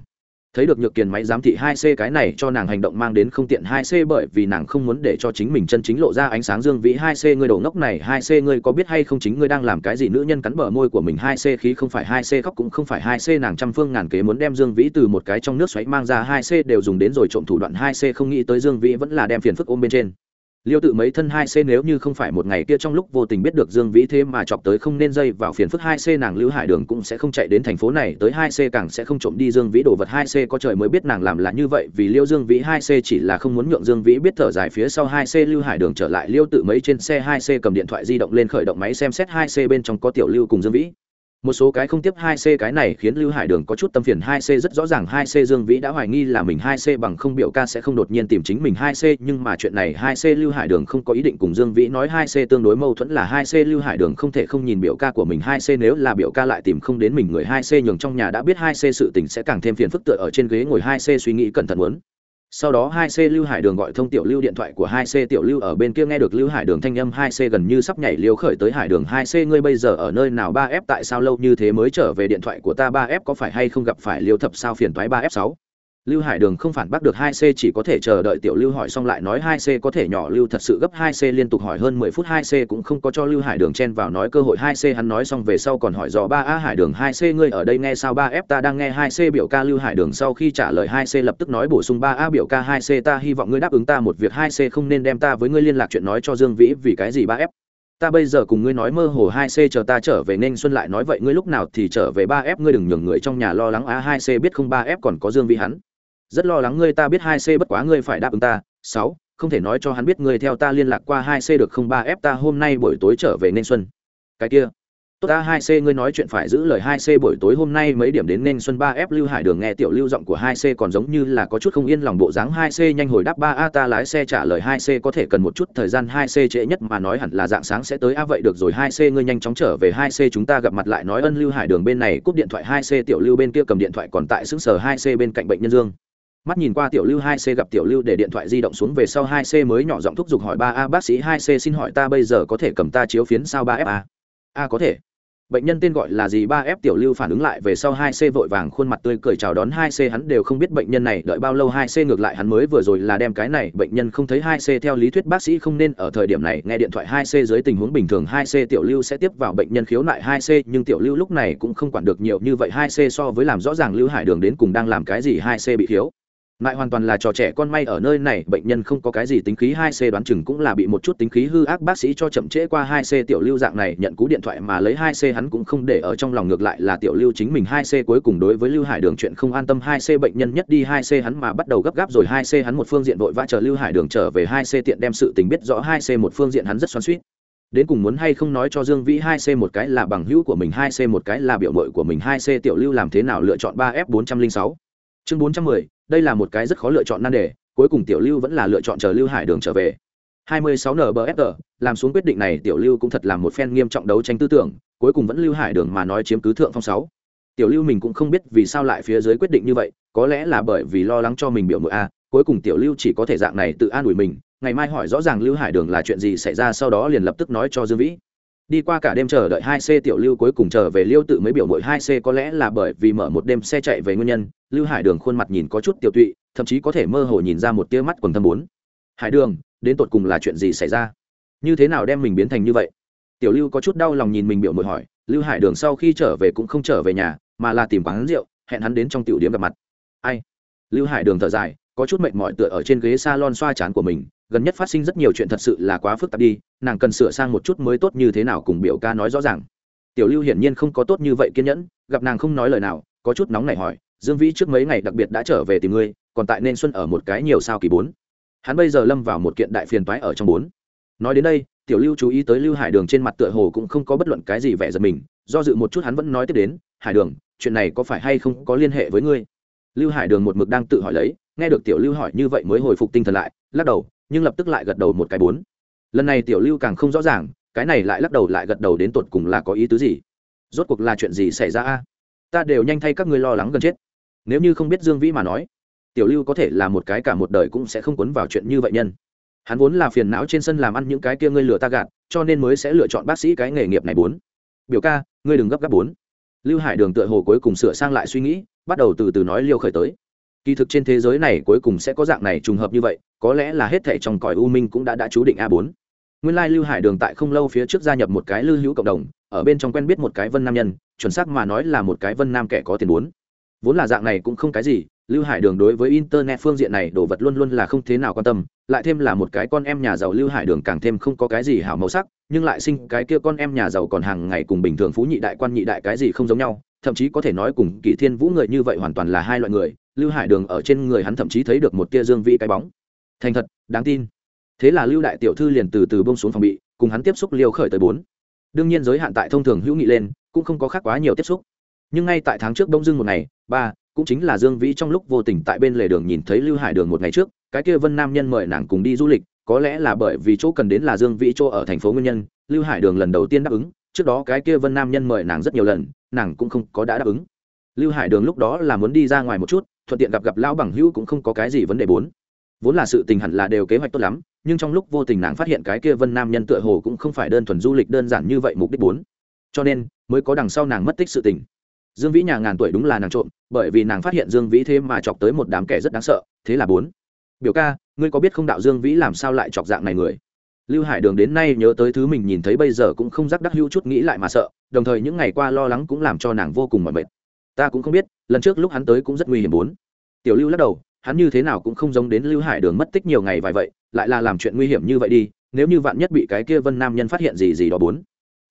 thấy được nhược kiền máy giám thị 2C cái này cho nàng hành động mang đến không tiện 2C bởi vì nàng không muốn để cho chính mình chân chính lộ ra ánh sáng dương vĩ 2C ngươi đầu ngốc này 2C ngươi có biết hay không chính ngươi đang làm cái gì? Nữ nhân cắn bờ môi của mình 2C khí không phải 2C khóc cũng không phải 2C nàng trăm phương ngàn kế muốn đem dương vĩ từ một cái trong nước xoáy mang ra 2C đều dùng đến rồi trộm thủ đoạn 2C không nghĩ tới dương vĩ vẫn là đem phiền phức ôm bên trên liêu tự mấy thân hai c nếu như không phải một ngày kia trong lúc vô tình biết được dương vĩ thế mà chọc tới không nên dây vào phiền phức hai c nàng lưu hải đường cũng sẽ không chạy đến thành phố này, tới hai c càng sẽ không trộm đi dương vĩ đồ vật. Hai c có trời mới biết nàng làm là như vậy, vì liêu dương vĩ hai c chỉ là không muốn nhượng dương vĩ biết thở dài phía sau hai c lưu hải đường trở lại. Liêu tự mấy trên xe hai c cầm điện thoại di động lên khởi động máy xem xét hai c bên trong có tiểu lưu cùng dương vĩ một số cái không tiếp hai c cái này khiến lưu hải đường có chút tâm phiền hai c rất rõ ràng hai c dương vĩ đã hoài nghi là mình hai c bằng không biểu ca sẽ không đột nhiên tìm chính mình hai c nhưng mà chuyện này hai c lưu hải đường không có ý định cùng dương vĩ nói hai c tương đối mâu thuẫn là hai c lưu hải đường không thể không nhìn biểu ca của mình hai c nếu là biểu ca lại tìm không đến mình người hai c nhường trong nhà đã biết hai c sự tình sẽ càng thêm phiền phức tựa ở trên ghế ngồi hai c suy nghĩ cẩn thận muốn sau đó hai c lưu hải đường gọi thông tiểu lưu điện thoại của hai c, tiểu lưu ở bên kia nghe được lưu hải đường thanh âm, hai c gần như sắp nhảy liều khởi tới hải đường, hai c ngươi bây giờ ở nơi nào? Ba f tại sao lâu như thế mới trở về? Điện thoại của ta ba f có phải hay không? Gặp phải liều thập sao phiền toái ba f sáu? Lưu hải đường không phản bác được hai c, chỉ có thể chờ đợi tiểu lưu hỏi xong lại nói hai c có thể nhỏ lưu thật sự gấp hai c liên tục hỏi hơn mười phút, hai c cũng không có cho lưu hải đường chen vào nói cơ hội. Hai c hắn nói xong về sau còn hỏi dò ba a hải đường, hai c ngươi ở đây nghe sao? Ba f ta đang nghe hai c biểu ca lưu hải đường sau khi trả lời hai c lập tức nói bổ sung ba a biểu ca hai c, ta hy vọng ngươi đáp ứng ta một việc. Hai c không nên đem ta với ngươi liên lạc chuyện nói cho dương vĩ, vì cái gì ba f? Ta bây giờ cùng ngươi nói mơ hồ, hai c chờ ta trở về nên xuân lại nói vậy, ngươi lúc nào thì trở về? Ba f ngươi đừng nhường người trong nhà lo lắng. A, hai c biết không? Ba f còn có dương vĩ hắn rất lo lắng ngươi ta biết hai c bất quá ngươi phải đáp ứng ta. Sáu, không thể nói cho hắn biết ngươi theo ta liên lạc qua hai c được không? Ba f ta hôm nay buổi tối trở về nên xuân. Cái kia. Tốt ta, hai c ngươi nói chuyện phải giữ lời hai c buổi tối hôm nay mấy điểm đến nên xuân. Ba f lưu hải đường nghe tiểu lưu giọng của hai c còn giống như là có chút không yên lòng bộ dáng. Hai c nhanh hồi đáp. Ba, a, ta lái xe trả lời hai c có thể cần một chút thời gian. Hai c trễ nhất mà nói hẳn là dạng sáng sẽ tới. A, vậy được rồi. Hai c ngươi nhanh chóng trở về. Hai c chúng ta gặp mặt lại nói ân lưu hải đường bên này cúp điện thoại. Hai c tiểu lưu bên kia cầm điện thoại còn tại xứng sở hai c bên cạnh bệnh nhân dương mắt nhìn qua tiểu lưu hai c gặp tiểu lưu để điện thoại di động xuống về sau hai c mới nhỏ giọng thúc giục hỏi ba a bác sĩ hai c xin hỏi ta bây giờ có thể cầm ta chiếu phiến sao ba f a a có thể bệnh nhân tên gọi là gì ba f tiểu lưu phản ứng lại về sau hai c vội vàng khuôn mặt tươi cười chào đón hai c hắn đều không biết bệnh nhân này đợi bao lâu hai c ngược lại hắn mới vừa rồi là đem cái này bệnh nhân không thấy hai c theo lý thuyết bác sĩ không nên ở thời điểm này nghe điện thoại hai c dưới tình huống bình thường hai c tiểu lưu sẽ tiếp vào bệnh nhân khiếu nại hai c nhưng tiểu lưu lúc này cũng không quản được nhiều như vậy hai c so với làm rõ ràng lưu hải đường đến cùng đang làm cái gì hai c bị khiếu lại hoàn toàn là trò trẻ con may ở nơi này bệnh nhân không có cái gì tính khí hai c đoán chừng cũng là bị một chút tính khí hư ác bác sĩ cho chậm trễ qua hai c tiểu lưu dạng này nhận cú điện thoại mà lấy hai c hắn cũng không để ở trong lòng ngược lại là tiểu lưu chính mình hai c cuối cùng đối với lưu hải đường chuyện không an tâm hai c bệnh nhân nhất đi hai c hắn mà bắt đầu gấp gáp rồi hai c hắn một phương diện vội vã chờ lưu hải đường trở về hai c tiện đem sự tình biết rõ hai c một phương diện hắn rất xoắn suýt đến cùng muốn hay không nói cho Dương Vĩ 2C một cái là bằng hữu của mình 2C một cái là biểu muội của mình 2C tiểu lưu làm thế nào lựa chọn 3F406 chương bốn trăm mười đây là một cái rất khó lựa chọn nan đề cuối cùng tiểu lưu vẫn là lựa chọn chờ lưu hải đường trở về. 26 NBFR, làm xuống quyết định này tiểu lưu cũng thật là một phen nghiêm trọng đấu tranh tư tưởng cuối cùng vẫn lưu hải đường mà nói chiếm cứ thượng phong sáu. Tiểu lưu mình cũng không biết vì sao lại phía dưới quyết định như vậy có lẽ là bởi vì lo lắng cho mình biểu muội a cuối cùng tiểu lưu chỉ có thể dạng này tự an ủi mình. Ngày mai hỏi rõ ràng lưu hải đường là chuyện gì xảy ra sau đó liền lập tức nói cho dương vĩ đi qua cả đêm chờ đợi hai c tiểu lưu cuối cùng trở về liêu tự mới biểu mội hai c có lẽ là bởi vì mở một đêm xe chạy về nguyên nhân, lưu hải đường khuôn mặt nhìn có chút tiểu tụy, thậm chí có thể mơ hồ nhìn ra một tia mắt quần thâm bốn. Hải đường, đến tột cùng là chuyện gì xảy ra? Như thế nào đem mình biến thành như vậy? Tiểu lưu có chút đau lòng nhìn mình biểu mội hỏi, lưu hải đường sau khi trở về cũng không trở về nhà, mà là tìm quán rượu, hẹn hắn đến trong tiểu điếm gặp mặt. Ai? Lưu hải đường thở dài, có chút mệt mỏi tựa ở trên ghế s a lon xoa chán của mình gần nhất phát sinh rất nhiều chuyện thật sự là quá phức tạp đi, nàng cần sửa sang một chút mới tốt như thế nào cùng biểu ca nói rõ ràng. Tiểu lưu hiển nhiên không có tốt như vậy kiên nhẫn, gặp nàng không nói lời nào, có chút nóng này hỏi, dương vĩ trước mấy ngày đặc biệt đã trở về tìm ngươi, còn tại nên xuân ở một cái nhiều sao kỳ bốn. Hắn bây giờ lâm vào một kiện đại phiền toái ở trong bốn. Nói đến đây, tiểu lưu chú ý tới lưu hải đường trên mặt tựa hồ cũng không có bất luận cái gì vẻ giật mình, do dự một chút hắn vẫn nói tiếp đến, hải đường, chuyện này có phải hay không có liên hệ với ngươi? Lưu hải đường một mực đang tự hỏi lấy, nghe được tiểu lưu hỏi như vậy mới hồi phục tinh thần lại, lắc đầu nhưng lập tức lại gật đầu một cái bốn. Lần này tiểu lưu càng không rõ ràng, cái này lại lắc đầu lại gật đầu đến tột cùng là có ý tứ gì? Rốt cuộc là chuyện gì xảy ra a? Ta đều nhanh thay các ngươi lo lắng gần chết. Nếu như không biết dương vĩ mà nói, tiểu lưu có thể là một cái cả một đời cũng sẽ không quấn vào chuyện như vậy nhân. Hắn vốn là phiền não trên sân làm ăn những cái kia ngươi lừa ta gạt, cho nên mới sẽ lựa chọn bác sĩ cái nghề nghiệp này bốn. Biểu ca, ngươi đừng gấp gáp bốn. Lưu hải đường tựa hồ cuối cùng sửa sang lại suy nghĩ, bắt đầu từ từ nói liêu khởi tới kỳ thực trên thế giới này cuối cùng sẽ có dạng này trùng hợp như vậy, có lẽ là hết thảy trong cõi u minh cũng đã đã chú định a bốn. Nguyên lai lưu hải đường tại không lâu phía trước gia nhập một cái lưu hữu cộng đồng, ở bên trong quen biết một cái vân nam nhân, chuẩn xác mà nói là một cái vân nam kẻ có tiền bốn. Vốn là dạng này cũng không cái gì, lưu hải đường đối với internet phương diện này đồ vật luôn luôn là không thế nào quan tâm, lại thêm là một cái con em nhà giàu lưu hải đường càng thêm không có cái gì hảo màu sắc, nhưng lại sinh cái kia con em nhà giàu còn hàng ngày cùng bình thường phú nhị đại quan nhị đại cái gì không giống nhau, thậm chí có thể nói cùng kỷ thiên vũ người như vậy hoàn toàn là hai loại người lưu hải đường ở trên người hắn thậm chí thấy được một tia dương vĩ cái bóng. Thành thật, đáng tin. Thế là lưu đại tiểu thư liền từ từ bông xuống phòng bị, cùng hắn tiếp xúc liều khởi tới bốn. Đương nhiên giới hạn tại thông thường hữu nghị lên, cũng không có khác quá nhiều tiếp xúc. Nhưng ngay tại tháng trước đông dưng một ngày, ba, cũng chính là dương vĩ trong lúc vô tình tại bên lề đường nhìn thấy lưu hải đường một ngày trước, cái kia vân nam nhân mời nàng cùng đi du lịch, có lẽ là bởi vì chỗ cần đến là dương vĩ chỗ ở thành phố nguyên nhân, lưu hải đường lần đầu tiên đáp ứng, trước đó cái kia vân nam nhân mời nàng rất nhiều lần, nàng cũng không có đã đáp ứng. Lưu hải đường lúc đó là muốn đi ra ngoài một chút thuận tiện gặp gặp lão bằng hữu cũng không có cái gì vấn đề bốn. Vốn là sự tình hẳn là đều kế hoạch tốt lắm, nhưng trong lúc vô tình nàng phát hiện cái kia vân nam nhân tựa hồ cũng không phải đơn thuần du lịch đơn giản như vậy mục đích bốn. Cho nên, mới có đằng sau nàng mất tích sự tình. Dương vĩ nhà ngàn tuổi đúng là nàng trộm, bởi vì nàng phát hiện dương vĩ thế mà chọc tới một đám kẻ rất đáng sợ, thế là bốn. Biểu ca, ngươi có biết không đạo dương vĩ làm sao lại chọc dạng này người? Lưu hải đường đến nay nhớ tới thứ mình nhìn thấy bây giờ cũng không rắc đắc hữu chút nghĩ lại mà sợ, đồng thời những ngày qua lo lắng cũng làm cho nàng vô cùng mỏi mệt ta cũng không biết, lần trước lúc hắn tới cũng rất nguy hiểm bốn. Tiểu lưu lắc đầu, hắn như thế nào cũng không giống đến lưu hải đường mất tích nhiều ngày vài vậy, lại là làm chuyện nguy hiểm như vậy đi, nếu như vạn nhất bị cái kia vân nam nhân phát hiện gì gì đó bốn.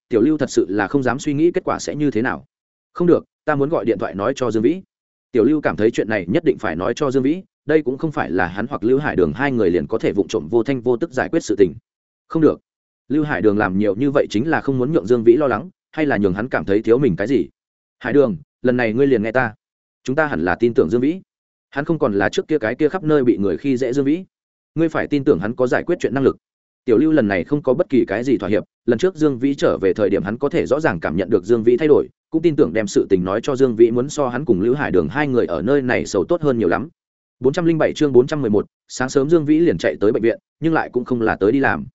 Tiểu lưu thật sự là không dám suy nghĩ kết quả sẽ như thế nào. Không được, ta muốn gọi điện thoại nói cho dương vĩ. Tiểu lưu cảm thấy chuyện này nhất định phải nói cho dương vĩ, đây cũng không phải là hắn hoặc lưu hải đường hai người liền có thể vụng trộm vô thanh vô tức giải quyết sự tình. Không được. Lưu hải đường làm nhiều như vậy chính là không muốn nhượng dương vĩ lo lắng, hay là nhường hắn cảm thấy thiếu mình cái gì? Hải đường lần này ngươi liền nghe ta. Chúng ta hẳn là tin tưởng dương vĩ. Hắn không còn là trước kia cái kia khắp nơi bị người khi dễ dương vĩ. Ngươi phải tin tưởng hắn có giải quyết chuyện năng lực. Tiểu lưu lần này không có bất kỳ cái gì thỏa hiệp lần trước dương vĩ trở về thời điểm hắn có thể rõ ràng cảm nhận được dương vĩ thay đổi cũng tin tưởng đem sự tình nói cho dương vĩ muốn so hắn cùng lưu hải đường hai người ở nơi này sầu tốt hơn nhiều lắm. 407 chương 411, sáng sớm dương vĩ liền chạy tới bệnh viện nhưng lại cũng không là tới đi làm.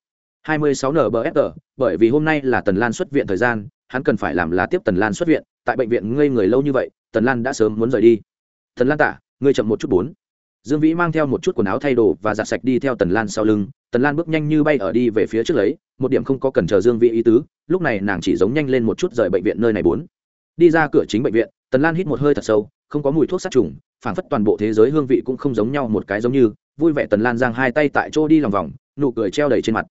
26 nbfr bởi vì hôm nay là tần lan xuất viện thời gian hắn cần phải làm là tiếp tần lan xuất viện tại bệnh viện ngây người lâu như vậy tần lan đã sớm muốn rời đi. Tần lan tả, ngươi chậm một chút bốn. Dương vĩ mang theo một chút quần áo thay đồ và giặt sạch đi theo tần lan sau lưng. Tần lan bước nhanh như bay ở đi về phía trước lấy một điểm không có cần chờ dương vĩ ý tứ lúc này nàng chỉ giống nhanh lên một chút rời bệnh viện nơi này bốn. Đi ra cửa chính bệnh viện tần lan hít một hơi thật sâu không có mùi thuốc sát trùng phảng phất toàn bộ thế giới hương vị cũng không giống nhau một cái giống như vui vẻ tần lan giang hai tay tại chỗ đi lòng vòng nụ cười treo đầy trên mặt.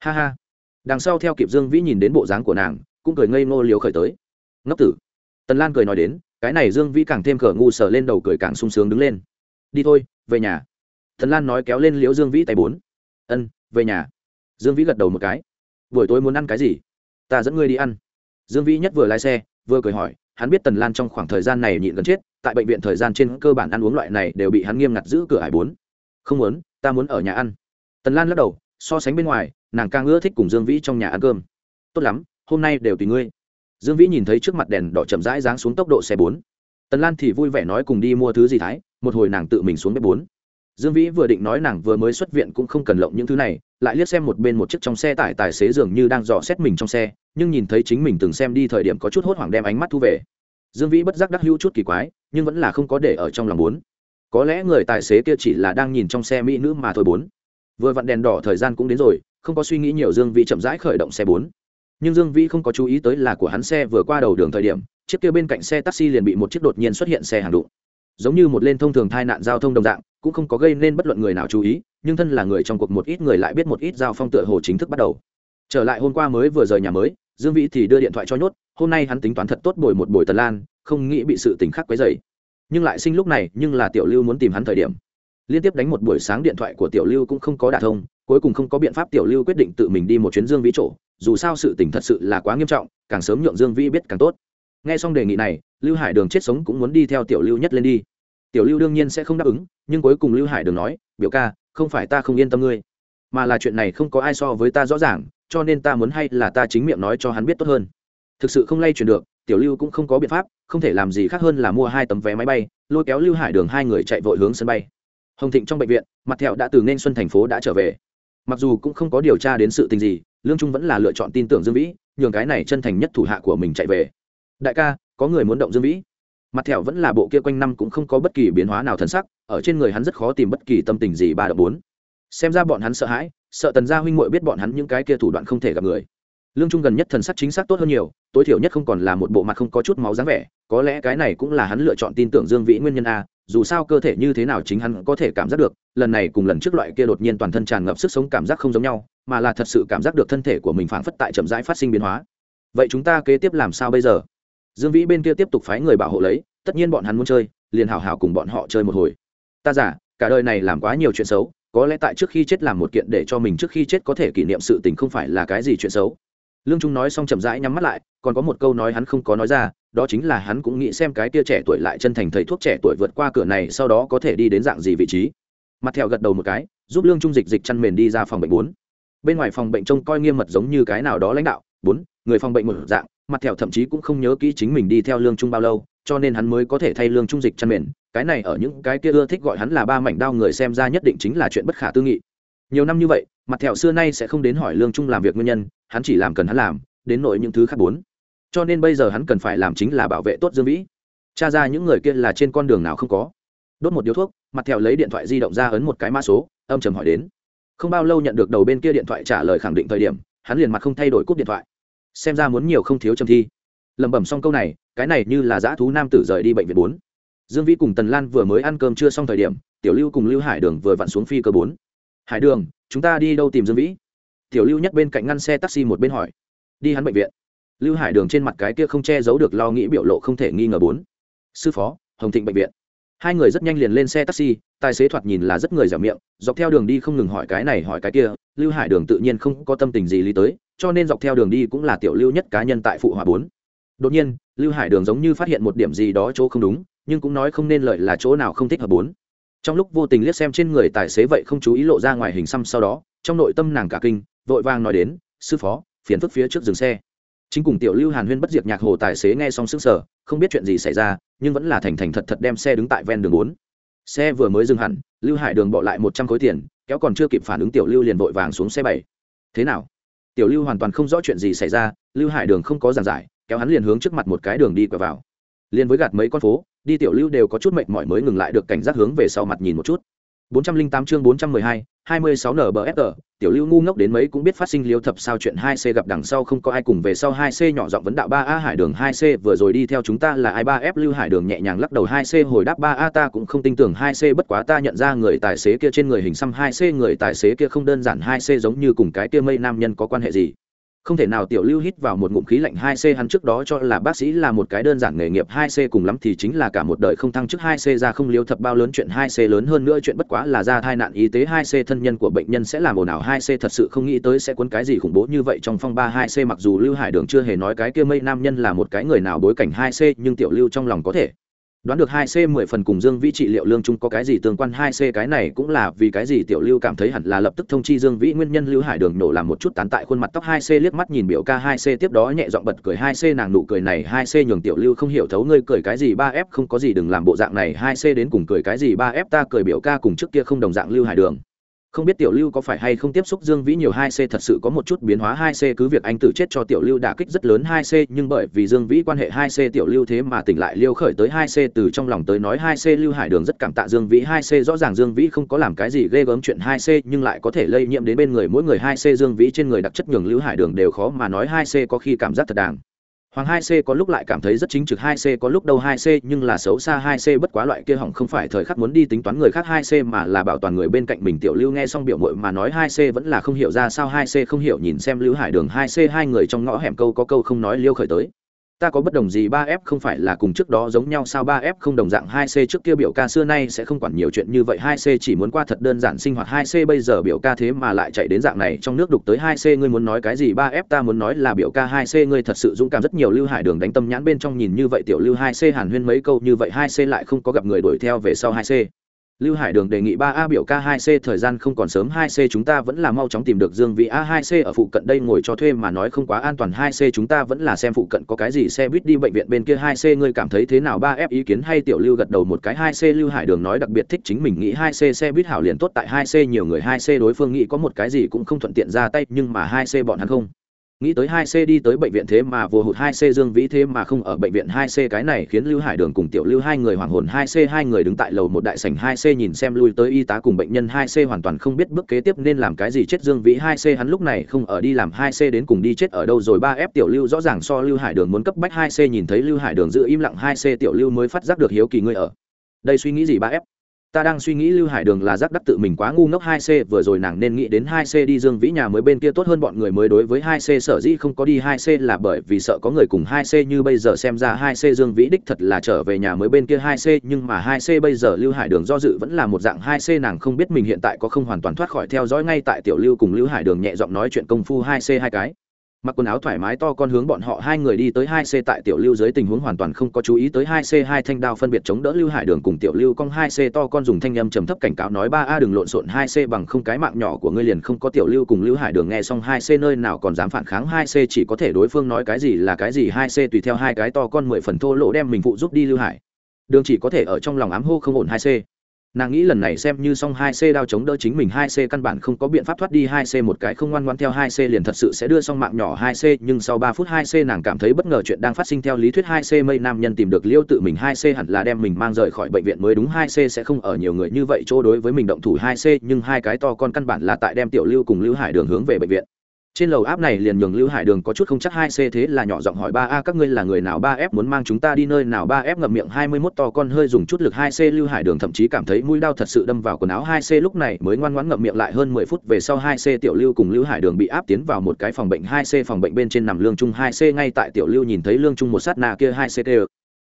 Ha ha. Đằng sau theo kịp dương vĩ nhìn đến bộ dáng của nàng cũng cười ngây ngô liều khởi tới. Ngốc tử tần lan cười nói đến, cái này dương vĩ càng thêm khở ngu sờ lên đầu cười càng sung sướng đứng lên. Đi thôi, về nhà. Tần lan nói kéo lên liễu dương vĩ tay bốn. Ân, về nhà. Dương vĩ gật đầu một cái. Buổi tối muốn ăn cái gì? Ta dẫn ngươi đi ăn. Dương vĩ nhất vừa lái xe, vừa cười hỏi, hắn biết tần lan trong khoảng thời gian này nhịn gần chết, tại bệnh viện thời gian trên cơ bản ăn uống loại này đều bị hắn nghiêm ngặt giữ cửa hải bốn. Không muốn, ta muốn ở nhà ăn. Tần lan lắc đầu, so sánh bên ngoài, nàng càng ưa thích cùng dương vĩ trong nhà ăn cơm. Tốt lắm, hôm nay đều tùy ngươi dương vĩ nhìn thấy trước mặt đèn đỏ chậm rãi giáng xuống tốc độ xe bốn. Tần lan thì vui vẻ nói cùng đi mua thứ gì thái, một hồi nàng tự mình xuống bếp bốn. Dương vĩ vừa định nói nàng vừa mới xuất viện cũng không cần lộng những thứ này, lại liếc xem một bên một chiếc trong xe tải tài xế dường như đang dò xét mình trong xe, nhưng nhìn thấy chính mình từng xem đi thời điểm có chút hốt hoảng đem ánh mắt thu về. Dương vĩ bất giác đắc hữu chút kỳ quái, nhưng vẫn là không có để ở trong lòng bốn. Có lẽ người tài xế kia chỉ là đang nhìn trong xe mỹ nữ mà thôi bốn. Vừa vặn đèn đỏ thời gian cũng đến rồi, không có suy nghĩ nhiều dương vĩ chậm rãi khởi động xe bốn nhưng dương vĩ không có chú ý tới là của hắn xe vừa qua đầu đường thời điểm, chiếc kia bên cạnh xe taxi liền bị một chiếc đột nhiên xuất hiện xe hàng đụng. Giống như một lên thông thường tai nạn giao thông đồng dạng, cũng không có gây nên bất luận người nào chú ý, nhưng thân là người trong cuộc một ít người lại biết một ít giao phong tựa hồ chính thức bắt đầu. Trở lại hôm qua mới vừa rời nhà mới, dương vĩ thì đưa điện thoại cho nhốt, hôm nay hắn tính toán thật tốt bồi một buổi tần lan, không nghĩ bị sự tình khắc quấy dày nhưng lại sinh lúc này, nhưng là tiểu lưu muốn tìm hắn thời điểm. Liên tiếp đánh một buổi sáng điện thoại của tiểu lưu cũng không có đả thông, cuối cùng không có biện pháp tiểu lưu quyết định tự mình đi một chuyến dương vĩ chỗ dù sao sự tình thật sự là quá nghiêm trọng, càng sớm nhượng dương vĩ biết càng tốt. Nghe xong đề nghị này, lưu hải đường chết sống cũng muốn đi theo tiểu lưu nhất lên đi. Tiểu lưu đương nhiên sẽ không đáp ứng, nhưng cuối cùng lưu hải đường nói, biểu ca, không phải ta không yên tâm ngươi, mà là chuyện này không có ai so với ta rõ ràng, cho nên ta muốn hay là ta chính miệng nói cho hắn biết tốt hơn. Thực sự không lay chuyển được, tiểu lưu cũng không có biện pháp, không thể làm gì khác hơn là mua hai tấm vé máy bay, lôi kéo lưu hải đường hai người chạy vội hướng sân bay. Hồng thịnh trong bệnh viện, mặt thẹo đã từ nên xuân thành phố đã trở về mặc dù cũng không có điều tra đến sự tình gì, lương trung vẫn là lựa chọn tin tưởng dương vĩ, nhường cái này chân thành nhất thủ hạ của mình chạy về. Đại ca, có người muốn động dương vĩ? Mặt thẹo vẫn là bộ kia quanh năm cũng không có bất kỳ biến hóa nào thân sắc, ở trên người hắn rất khó tìm bất kỳ tâm tình gì ba đ bốn. Xem ra bọn hắn sợ hãi, sợ tần gia huynh muội biết bọn hắn những cái kia thủ đoạn không thể gặp người lương trung gần nhất thần sắc chính xác tốt hơn nhiều, tối thiểu nhất không còn là một bộ mặt không có chút máu dáng vẻ, có lẽ cái này cũng là hắn lựa chọn tin tưởng dương vĩ nguyên nhân a, dù sao cơ thể như thế nào chính hắn có thể cảm giác được, lần này cùng lần trước loại kia đột nhiên toàn thân tràn ngập sức sống cảm giác không giống nhau, mà là thật sự cảm giác được thân thể của mình phảng phất tại chậm rãi phát sinh biến hóa. Vậy chúng ta kế tiếp làm sao bây giờ? Dương vĩ bên kia tiếp tục phái người bảo hộ lấy, tất nhiên bọn hắn muốn chơi, liền hào hào cùng bọn họ chơi một hồi. Ta giả, cả đời này làm quá nhiều chuyện xấu, có lẽ tại trước khi chết làm một kiện để cho mình trước khi chết có thể kỷ niệm sự tình không phải là cái gì chuyện xấu lương trung nói xong chậm rãi nhắm mắt lại, còn có một câu nói hắn không có nói ra, đó chính là hắn cũng nghĩ xem cái tia trẻ tuổi lại chân thành thầy thuốc trẻ tuổi vượt qua cửa này sau đó có thể đi đến dạng gì vị trí. Mặt thẹo gật đầu một cái, giúp lương trung dịch dịch chăn mền đi ra phòng bệnh bốn. Bên ngoài phòng bệnh trông coi nghiêm mật giống như cái nào đó lãnh đạo, bốn, người phòng bệnh một dạng, mặt thẹo thậm chí cũng không nhớ kỹ chính mình đi theo lương trung bao lâu, cho nên hắn mới có thể thay lương trung dịch chăn mền. Cái này ở những cái kia ưa thích gọi hắn là ba mảnh đao người xem ra nhất định chính là chuyện bất khả tư nghị. Nhiều năm như vậy mặt thẹo xưa nay sẽ không đến hỏi lương trung làm việc nguyên nhân, hắn chỉ làm cần hắn làm, đến nội những thứ khác bốn. Cho nên bây giờ hắn cần phải làm chính là bảo vệ tốt dương vĩ. Tra ra những người kia là trên con đường nào không có. Đốt một điếu thuốc, mặt thẹo lấy điện thoại di động ra ấn một cái mã số, âm trầm hỏi đến. Không bao lâu nhận được đầu bên kia điện thoại trả lời khẳng định thời điểm, hắn liền mặt không thay đổi cúp điện thoại. Xem ra muốn nhiều không thiếu trầm thi. Lẩm bẩm xong câu này, cái này như là dã thú nam tử rời đi bệnh viện bốn. Dương vĩ cùng tần lan vừa mới ăn cơm chưa xong thời điểm, tiểu lưu cùng lưu hải đường vừa vặn xuống phi cơ bốn. Hải đường chúng ta đi đâu tìm dương vĩ? Tiểu lưu nhất bên cạnh ngăn xe taxi một bên hỏi. Đi hắn bệnh viện. Lưu hải đường trên mặt cái kia không che giấu được lo nghĩ biểu lộ không thể nghi ngờ bốn. Sư phó, hồng thịnh bệnh viện. Hai người rất nhanh liền lên xe taxi, tài xế thoạt nhìn là rất người dẻo miệng, dọc theo đường đi không ngừng hỏi cái này hỏi cái kia, lưu hải đường tự nhiên không có tâm tình gì lý tới, cho nên dọc theo đường đi cũng là tiểu lưu nhất cá nhân tại phụ hòa bốn. Đột nhiên, lưu hải đường giống như phát hiện một điểm gì đó chỗ không đúng, nhưng cũng nói không nên lợi là chỗ nào không thích hợp bốn trong lúc vô tình liếc xem trên người tài xế vậy không chú ý lộ ra ngoài hình xăm sau đó, trong nội tâm nàng cả kinh, vội vàng nói đến, sư phó, phiền phức phía trước dừng xe. Chính cùng tiểu lưu hàn huyên bất diệt nhạc hồ tài xế nghe xong sức sở không biết chuyện gì xảy ra, nhưng vẫn là thành thành thật thật đem xe đứng tại ven đường bốn. Xe vừa mới dừng hẳn, lưu hải đường bỏ lại một trăm khối tiền, kéo còn chưa kịp phản ứng tiểu lưu liền vội vàng xuống xe bảy. Thế nào? Tiểu lưu hoàn toàn không rõ chuyện gì xảy ra, lưu hải đường không có giàn giải, kéo hắn liền hướng trước mặt một cái đường đi quẹo vào. Liền với gạt mấy con phố đi tiểu lưu đều có chút mệt mỏi mới ngừng lại được cảnh giác hướng về sau mặt nhìn một chút. 408 chương 412, 26 NBFR, tiểu lưu ngu ngốc đến mấy cũng biết phát sinh liêu thập sao chuyện 2C gặp đằng sau không có ai cùng về sau 2C nhỏ giọng vấn đạo 3A Hải Đường 2C vừa rồi đi theo chúng ta là ai? 3F Lưu Hải Đường nhẹ nhàng lắc đầu 2C hồi đáp 3A ta cũng không tin tưởng 2C bất quá ta nhận ra người tài xế kia trên người hình xăm 2C người tài xế kia không đơn giản 2C giống như cùng cái kia mây nam nhân có quan hệ gì không thể nào tiểu lưu hít vào một ngụm khí lạnh 2C hắn trước đó cho là bác sĩ là một cái đơn giản nghề nghiệp 2C cùng lắm thì chính là cả một đời không thăng chức 2C ra không liêu thập bao lớn chuyện 2C lớn hơn nữa chuyện bất quá là ra tai nạn y tế 2C thân nhân của bệnh nhân sẽ làm ồn ào 2C thật sự không nghĩ tới sẽ cuốn cái gì khủng bố như vậy trong phong ba 2C mặc dù Lưu Hải Đường chưa hề nói cái kia mây nam nhân là một cái người nào bối cảnh 2C nhưng tiểu lưu trong lòng có thể đoán được hai c mười phần cùng dương vĩ trị liệu lương trung có cái gì tương quan, hai c cái này cũng là vì cái gì tiểu lưu cảm thấy hẳn là lập tức thông chi dương vĩ nguyên nhân lưu hải đường nổ làm một chút tán tại khuôn mặt tóc hai c liếc mắt nhìn biểu ca hai c tiếp đó nhẹ giọng bật cười hai c nàng nụ cười này hai c nhường tiểu lưu không hiểu thấu ngươi cười cái gì, ba f không có gì đừng làm bộ dạng này, hai c đến cùng cười cái gì, ba f ta cười biểu ca cùng trước kia không đồng dạng lưu hải đường không biết tiểu lưu có phải hay không tiếp xúc dương vĩ nhiều hai c, thật sự có một chút biến hóa hai c, cứ việc anh tử chết cho tiểu lưu đả kích rất lớn hai c, nhưng bởi vì dương vĩ quan hệ hai c, tiểu lưu thế mà tỉnh lại liêu khởi tới hai c, từ trong lòng tới nói hai c, lưu hải đường rất cảm tạ dương vĩ hai c, rõ ràng dương vĩ không có làm cái gì ghê gớm chuyện hai c, nhưng lại có thể lây nhiễm đến bên người mỗi người hai c, dương vĩ trên người đặc chất nhường lưu hải đường đều khó mà nói hai c có khi cảm giác thật đàng. Hoàng 2C có lúc lại cảm thấy rất chính trực 2C có lúc đâu 2C nhưng là xấu xa 2C bất quá loại kia hỏng không phải thời khắc muốn đi tính toán người khác 2C mà là bảo toàn người bên cạnh mình. Tiểu lưu nghe xong biểu muội mà nói 2C vẫn là không hiểu ra sao 2C không hiểu, nhìn xem Lưu Hải Đường 2C hai người trong ngõ hẻm câu có câu không nói liêu khởi tới ta có bất đồng gì ba f không phải là cùng trước đó giống nhau sao ba f không đồng dạng hai c trước kia biểu ca xưa nay sẽ không quản nhiều chuyện như vậy hai c chỉ muốn qua thật đơn giản sinh hoạt hai c bây giờ biểu ca thế mà lại chạy đến dạng này trong nước đục tới hai c ngươi muốn nói cái gì ba f ta muốn nói là biểu ca hai c ngươi thật sự dũng cảm rất nhiều lưu hải đường đánh tâm nhãn bên trong nhìn như vậy tiểu lưu hai c hàn huyên mấy câu như vậy hai c lại không có gặp người đuổi theo về sau hai c lưu hải đường đề nghị ba a biểu k hai c thời gian không còn sớm hai c chúng ta vẫn là mau chóng tìm được dương vị a hai c ở phụ cận đây ngồi cho thuê mà nói không quá an toàn hai c chúng ta vẫn là xem phụ cận có cái gì xe buýt đi bệnh viện bên kia hai c ngươi cảm thấy thế nào ba f ý kiến hay tiểu lưu gật đầu một cái hai c lưu hải đường nói đặc biệt thích chính mình nghĩ hai c xe buýt hảo liền tốt tại hai c nhiều người hai c đối phương nghĩ có một cái gì cũng không thuận tiện ra tay nhưng mà hai c bọn hắn không nghĩ tới hai c đi tới bệnh viện thế mà vừa hụt hai c dương vĩ thế mà không ở bệnh viện hai c, cái này khiến lưu hải đường cùng tiểu lưu hai người hoàng hồn hai c, hai người đứng tại lầu một đại sảnh hai c nhìn xem lui tới y tá cùng bệnh nhân hai c hoàn toàn không biết bước kế tiếp nên làm cái gì chết dương vĩ hai c, hắn lúc này không ở đi làm hai c đến cùng đi chết ở đâu rồi, ba f tiểu lưu rõ ràng so lưu hải đường muốn cấp bách hai c, nhìn thấy lưu hải đường giữ im lặng hai c, tiểu lưu mới phát giác được hiếu kỳ ngươi ở. Đây suy nghĩ gì ba f? Ta đang suy nghĩ lưu hải đường là giác đắc tự mình quá ngu ngốc hai c, vừa rồi nàng nên nghĩ đến hai c đi dương vĩ nhà mới bên kia tốt hơn bọn người mới đối với hai c, sở dĩ không có đi hai c là bởi vì sợ có người cùng hai c như bây giờ xem ra hai c dương vĩ đích thật là trở về nhà mới bên kia hai c, nhưng mà hai c bây giờ lưu hải đường do dự vẫn là một dạng hai c, nàng không biết mình hiện tại có không hoàn toàn thoát khỏi theo dõi ngay tại tiểu lưu cùng lưu hải đường nhẹ giọng nói chuyện công phu hai c hai cái mặc quần áo thoải mái to con hướng bọn họ hai người đi tới hai c tại tiểu lưu dưới tình huống hoàn toàn không có chú ý tới hai c hai thanh đao phân biệt chống đỡ lưu hải đường cùng tiểu lưu cong hai c to con dùng thanh âm trầm thấp cảnh cáo nói ba a đừng lộn xộn hai c bằng không cái mạng nhỏ của ngươi liền không có tiểu lưu cùng lưu hải đường nghe xong hai c nơi nào còn dám phản kháng hai c chỉ có thể đối phương nói cái gì là cái gì hai c tùy theo hai cái to con mười phần thô lỗ đem mình phụ giúp đi lưu hải đường chỉ có thể ở trong lòng ám hô không ổn hai c nàng nghĩ lần này xem như xong hai c đao chống đỡ chính mình hai c căn bản không có biện pháp thoát đi hai c một cái không ngoan ngoan theo hai c liền thật sự sẽ đưa xong mạng nhỏ hai c, nhưng sau ba phút hai c nàng cảm thấy bất ngờ chuyện đang phát sinh theo lý thuyết hai c mây nam nhân tìm được liêu tự mình hai c hẳn là đem mình mang rời khỏi bệnh viện mới đúng hai c sẽ không ở nhiều người như vậy chỗ đối với mình động thủ hai c, nhưng hai cái to con căn bản là tại đem tiểu lưu cùng lưu hải đường hướng về bệnh viện trên lầu áp này liền nhường lưu hải đường có chút không chắc hai c thế là nhỏ giọng hỏi ba a, các ngươi là người nào ba f muốn mang chúng ta đi nơi nào ba f ngậm miệng hai mươi mốt to con hơi dùng chút lực hai c. Lưu hải đường thậm chí cảm thấy mũi đau thật sự đâm vào quần áo hai c lúc này mới ngoan ngoãn ngậm miệng lại hơn mười phút về sau hai c tiểu lưu cùng lưu hải đường bị áp tiến vào một cái phòng bệnh hai c phòng bệnh bên trên nằm lương trung hai c. Ngay tại tiểu lưu nhìn thấy lương trung một sát nà kia hai c tê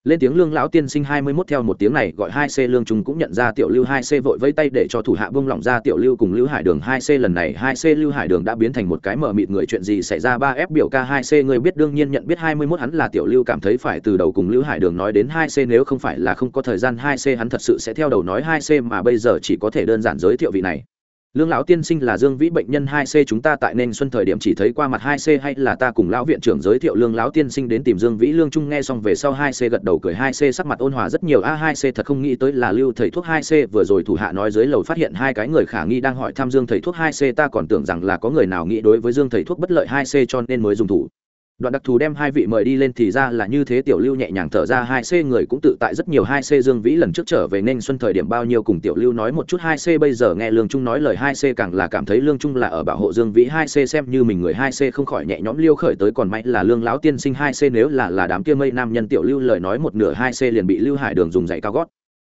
lên tiếng lương lão tiên sinh hai mươi 21 theo một tiếng này, gọi hai c lương trung cũng nhận ra tiểu lưu hai c vội vẫy tay để cho thủ hạ bông lỏng ra. Tiểu lưu cùng lưu hải đường hai c lần này, hai c lưu hải đường đã biến thành một cái mở mịt người, chuyện gì xảy ra? Ba f biểu ca hai c, người biết đương nhiên nhận biết hai mươi 21 hắn là tiểu lưu cảm thấy phải từ đầu cùng lưu hải đường nói đến hai c, nếu không phải là không có thời gian, hai c hắn thật sự sẽ theo đầu nói hai c, mà bây giờ chỉ có thể đơn giản giới thiệu vị này lương lão tiên sinh là dương vĩ bệnh nhân hai c, chúng ta tại nên xuân thời điểm chỉ thấy qua mặt hai c hay là ta cùng lão viện trưởng giới thiệu lương lão tiên sinh đến tìm dương vĩ lương trung nghe xong về sau hai c gật đầu cười, hai c sắc mặt ôn hòa rất nhiều. A, hai c thật không nghĩ tới là lưu thầy thuốc hai c, vừa rồi thủ hạ nói dưới lầu phát hiện hai cái người khả nghi đang hỏi thăm dương thầy thuốc hai c, ta còn tưởng rằng là có người nào nghĩ đối với dương thầy thuốc bất lợi hai c cho nên mới dùng thủ đoạn đặc thù đem hai vị mời đi lên thì ra là như thế, tiểu lưu nhẹ nhàng thở ra, hai c người cũng tự tại rất nhiều, hai c dương vĩ lần trước trở về nên xuân thời điểm bao nhiêu cùng tiểu lưu nói một chút, hai c bây giờ nghe lương trung nói lời, hai c càng là cảm thấy lương trung là ở bảo hộ dương vĩ, hai c xem như mình người, hai c không khỏi nhẹ nhõm liêu khởi tới, còn may là lương lão tiên sinh, hai c nếu là là đám kia mây nam nhân, tiểu lưu lời nói một nửa, hai c liền bị lưu hải đường dùng dạy cao gót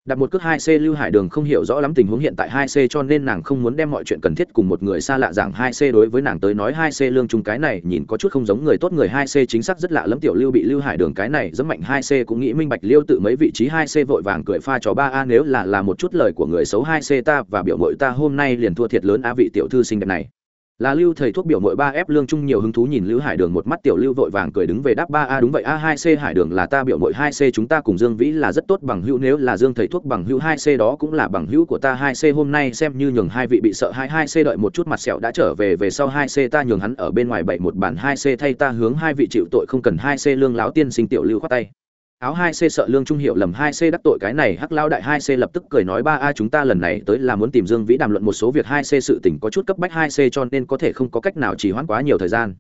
đặt một cước hai c lưu hải đường không hiểu rõ lắm tình huống hiện tại hai c cho nên nàng không muốn đem mọi chuyện cần thiết cùng một người xa lạ rằng hai c đối với nàng tới nói hai c lương trung cái này nhìn có chút không giống người tốt người hai c chính xác rất lạ lắm tiểu lưu bị lưu hải đường cái này rất mạnh hai c cũng nghĩ minh bạch liêu tự mấy vị trí hai c vội vàng cười pha trò ba a nếu là là một chút lời của người xấu hai c ta và biểu mội ta hôm nay liền thua thiệt lớn a vị tiểu thư xinh đẹp này là lưu thầy thuốc biểu mội ba f lương trung nhiều hứng thú nhìn lưu hải đường một mắt tiểu lưu vội vàng cười đứng về đáp ba, a, đúng vậy, a, hai c hải đường là ta biểu mội hai c, chúng ta cùng dương vĩ là rất tốt bằng hữu, nếu là dương thầy thuốc bằng hữu hai c đó cũng là bằng hữu của ta, hai c hôm nay xem như nhường hai vị bị sợ hai hai c đợi một chút mặt sẹo đã trở về về sau hai c ta nhường hắn ở bên ngoài bảy một bản, hai c thay ta hướng hai vị chịu tội không cần hai c lương láo tiên sinh tiểu lưu khoát tay áo hai c sợ lương trung hiệu lầm hai c đắc tội cái này hắc lao đại hai c lập tức cười nói ba a chúng ta lần này tới là muốn tìm dương vĩ đàm luận một số việc hai c sự tình có chút cấp bách hai c cho nên có thể không có cách nào chỉ hoãn quá nhiều thời gian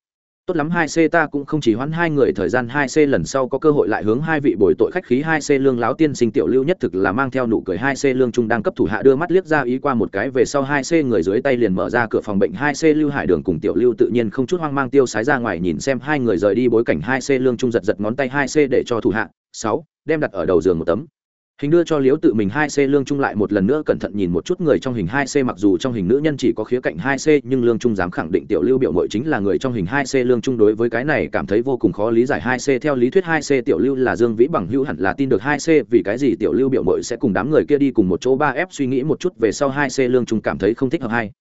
tốt lắm hai c ta cũng không chỉ hoãn hai người thời gian hai c lần sau có cơ hội lại hướng hai vị bồi tội khách khí hai c lương láo tiên sinh tiểu lưu nhất thực là mang theo nụ cười hai c lương trung đang cấp thủ hạ đưa mắt liếc ra ý qua một cái về sau hai c người dưới tay liền mở ra cửa phòng bệnh hai c lưu hải đường cùng tiểu lưu tự nhiên không chút hoang mang tiêu sái ra ngoài nhìn xem hai người rời đi bối cảnh hai c lương trung giật giật ngón tay hai c để cho thủ hạ sáu, đem đặt ở đầu giường một tấm. Hình đưa cho liếu tự mình hai c lương trung lại một lần nữa cẩn thận nhìn một chút người trong hình hai c mặc dù trong hình nữ nhân chỉ có khía cạnh hai c nhưng lương trung dám khẳng định tiểu lưu biểu mội chính là người trong hình hai c lương trung đối với cái này cảm thấy vô cùng khó lý giải hai c theo lý thuyết hai c tiểu lưu là dương vĩ bằng hữu hẳn là tin được hai c vì cái gì tiểu lưu biểu mội sẽ cùng đám người kia đi cùng một chỗ ba f suy nghĩ một chút về sau hai c lương trung cảm thấy không thích hợp hai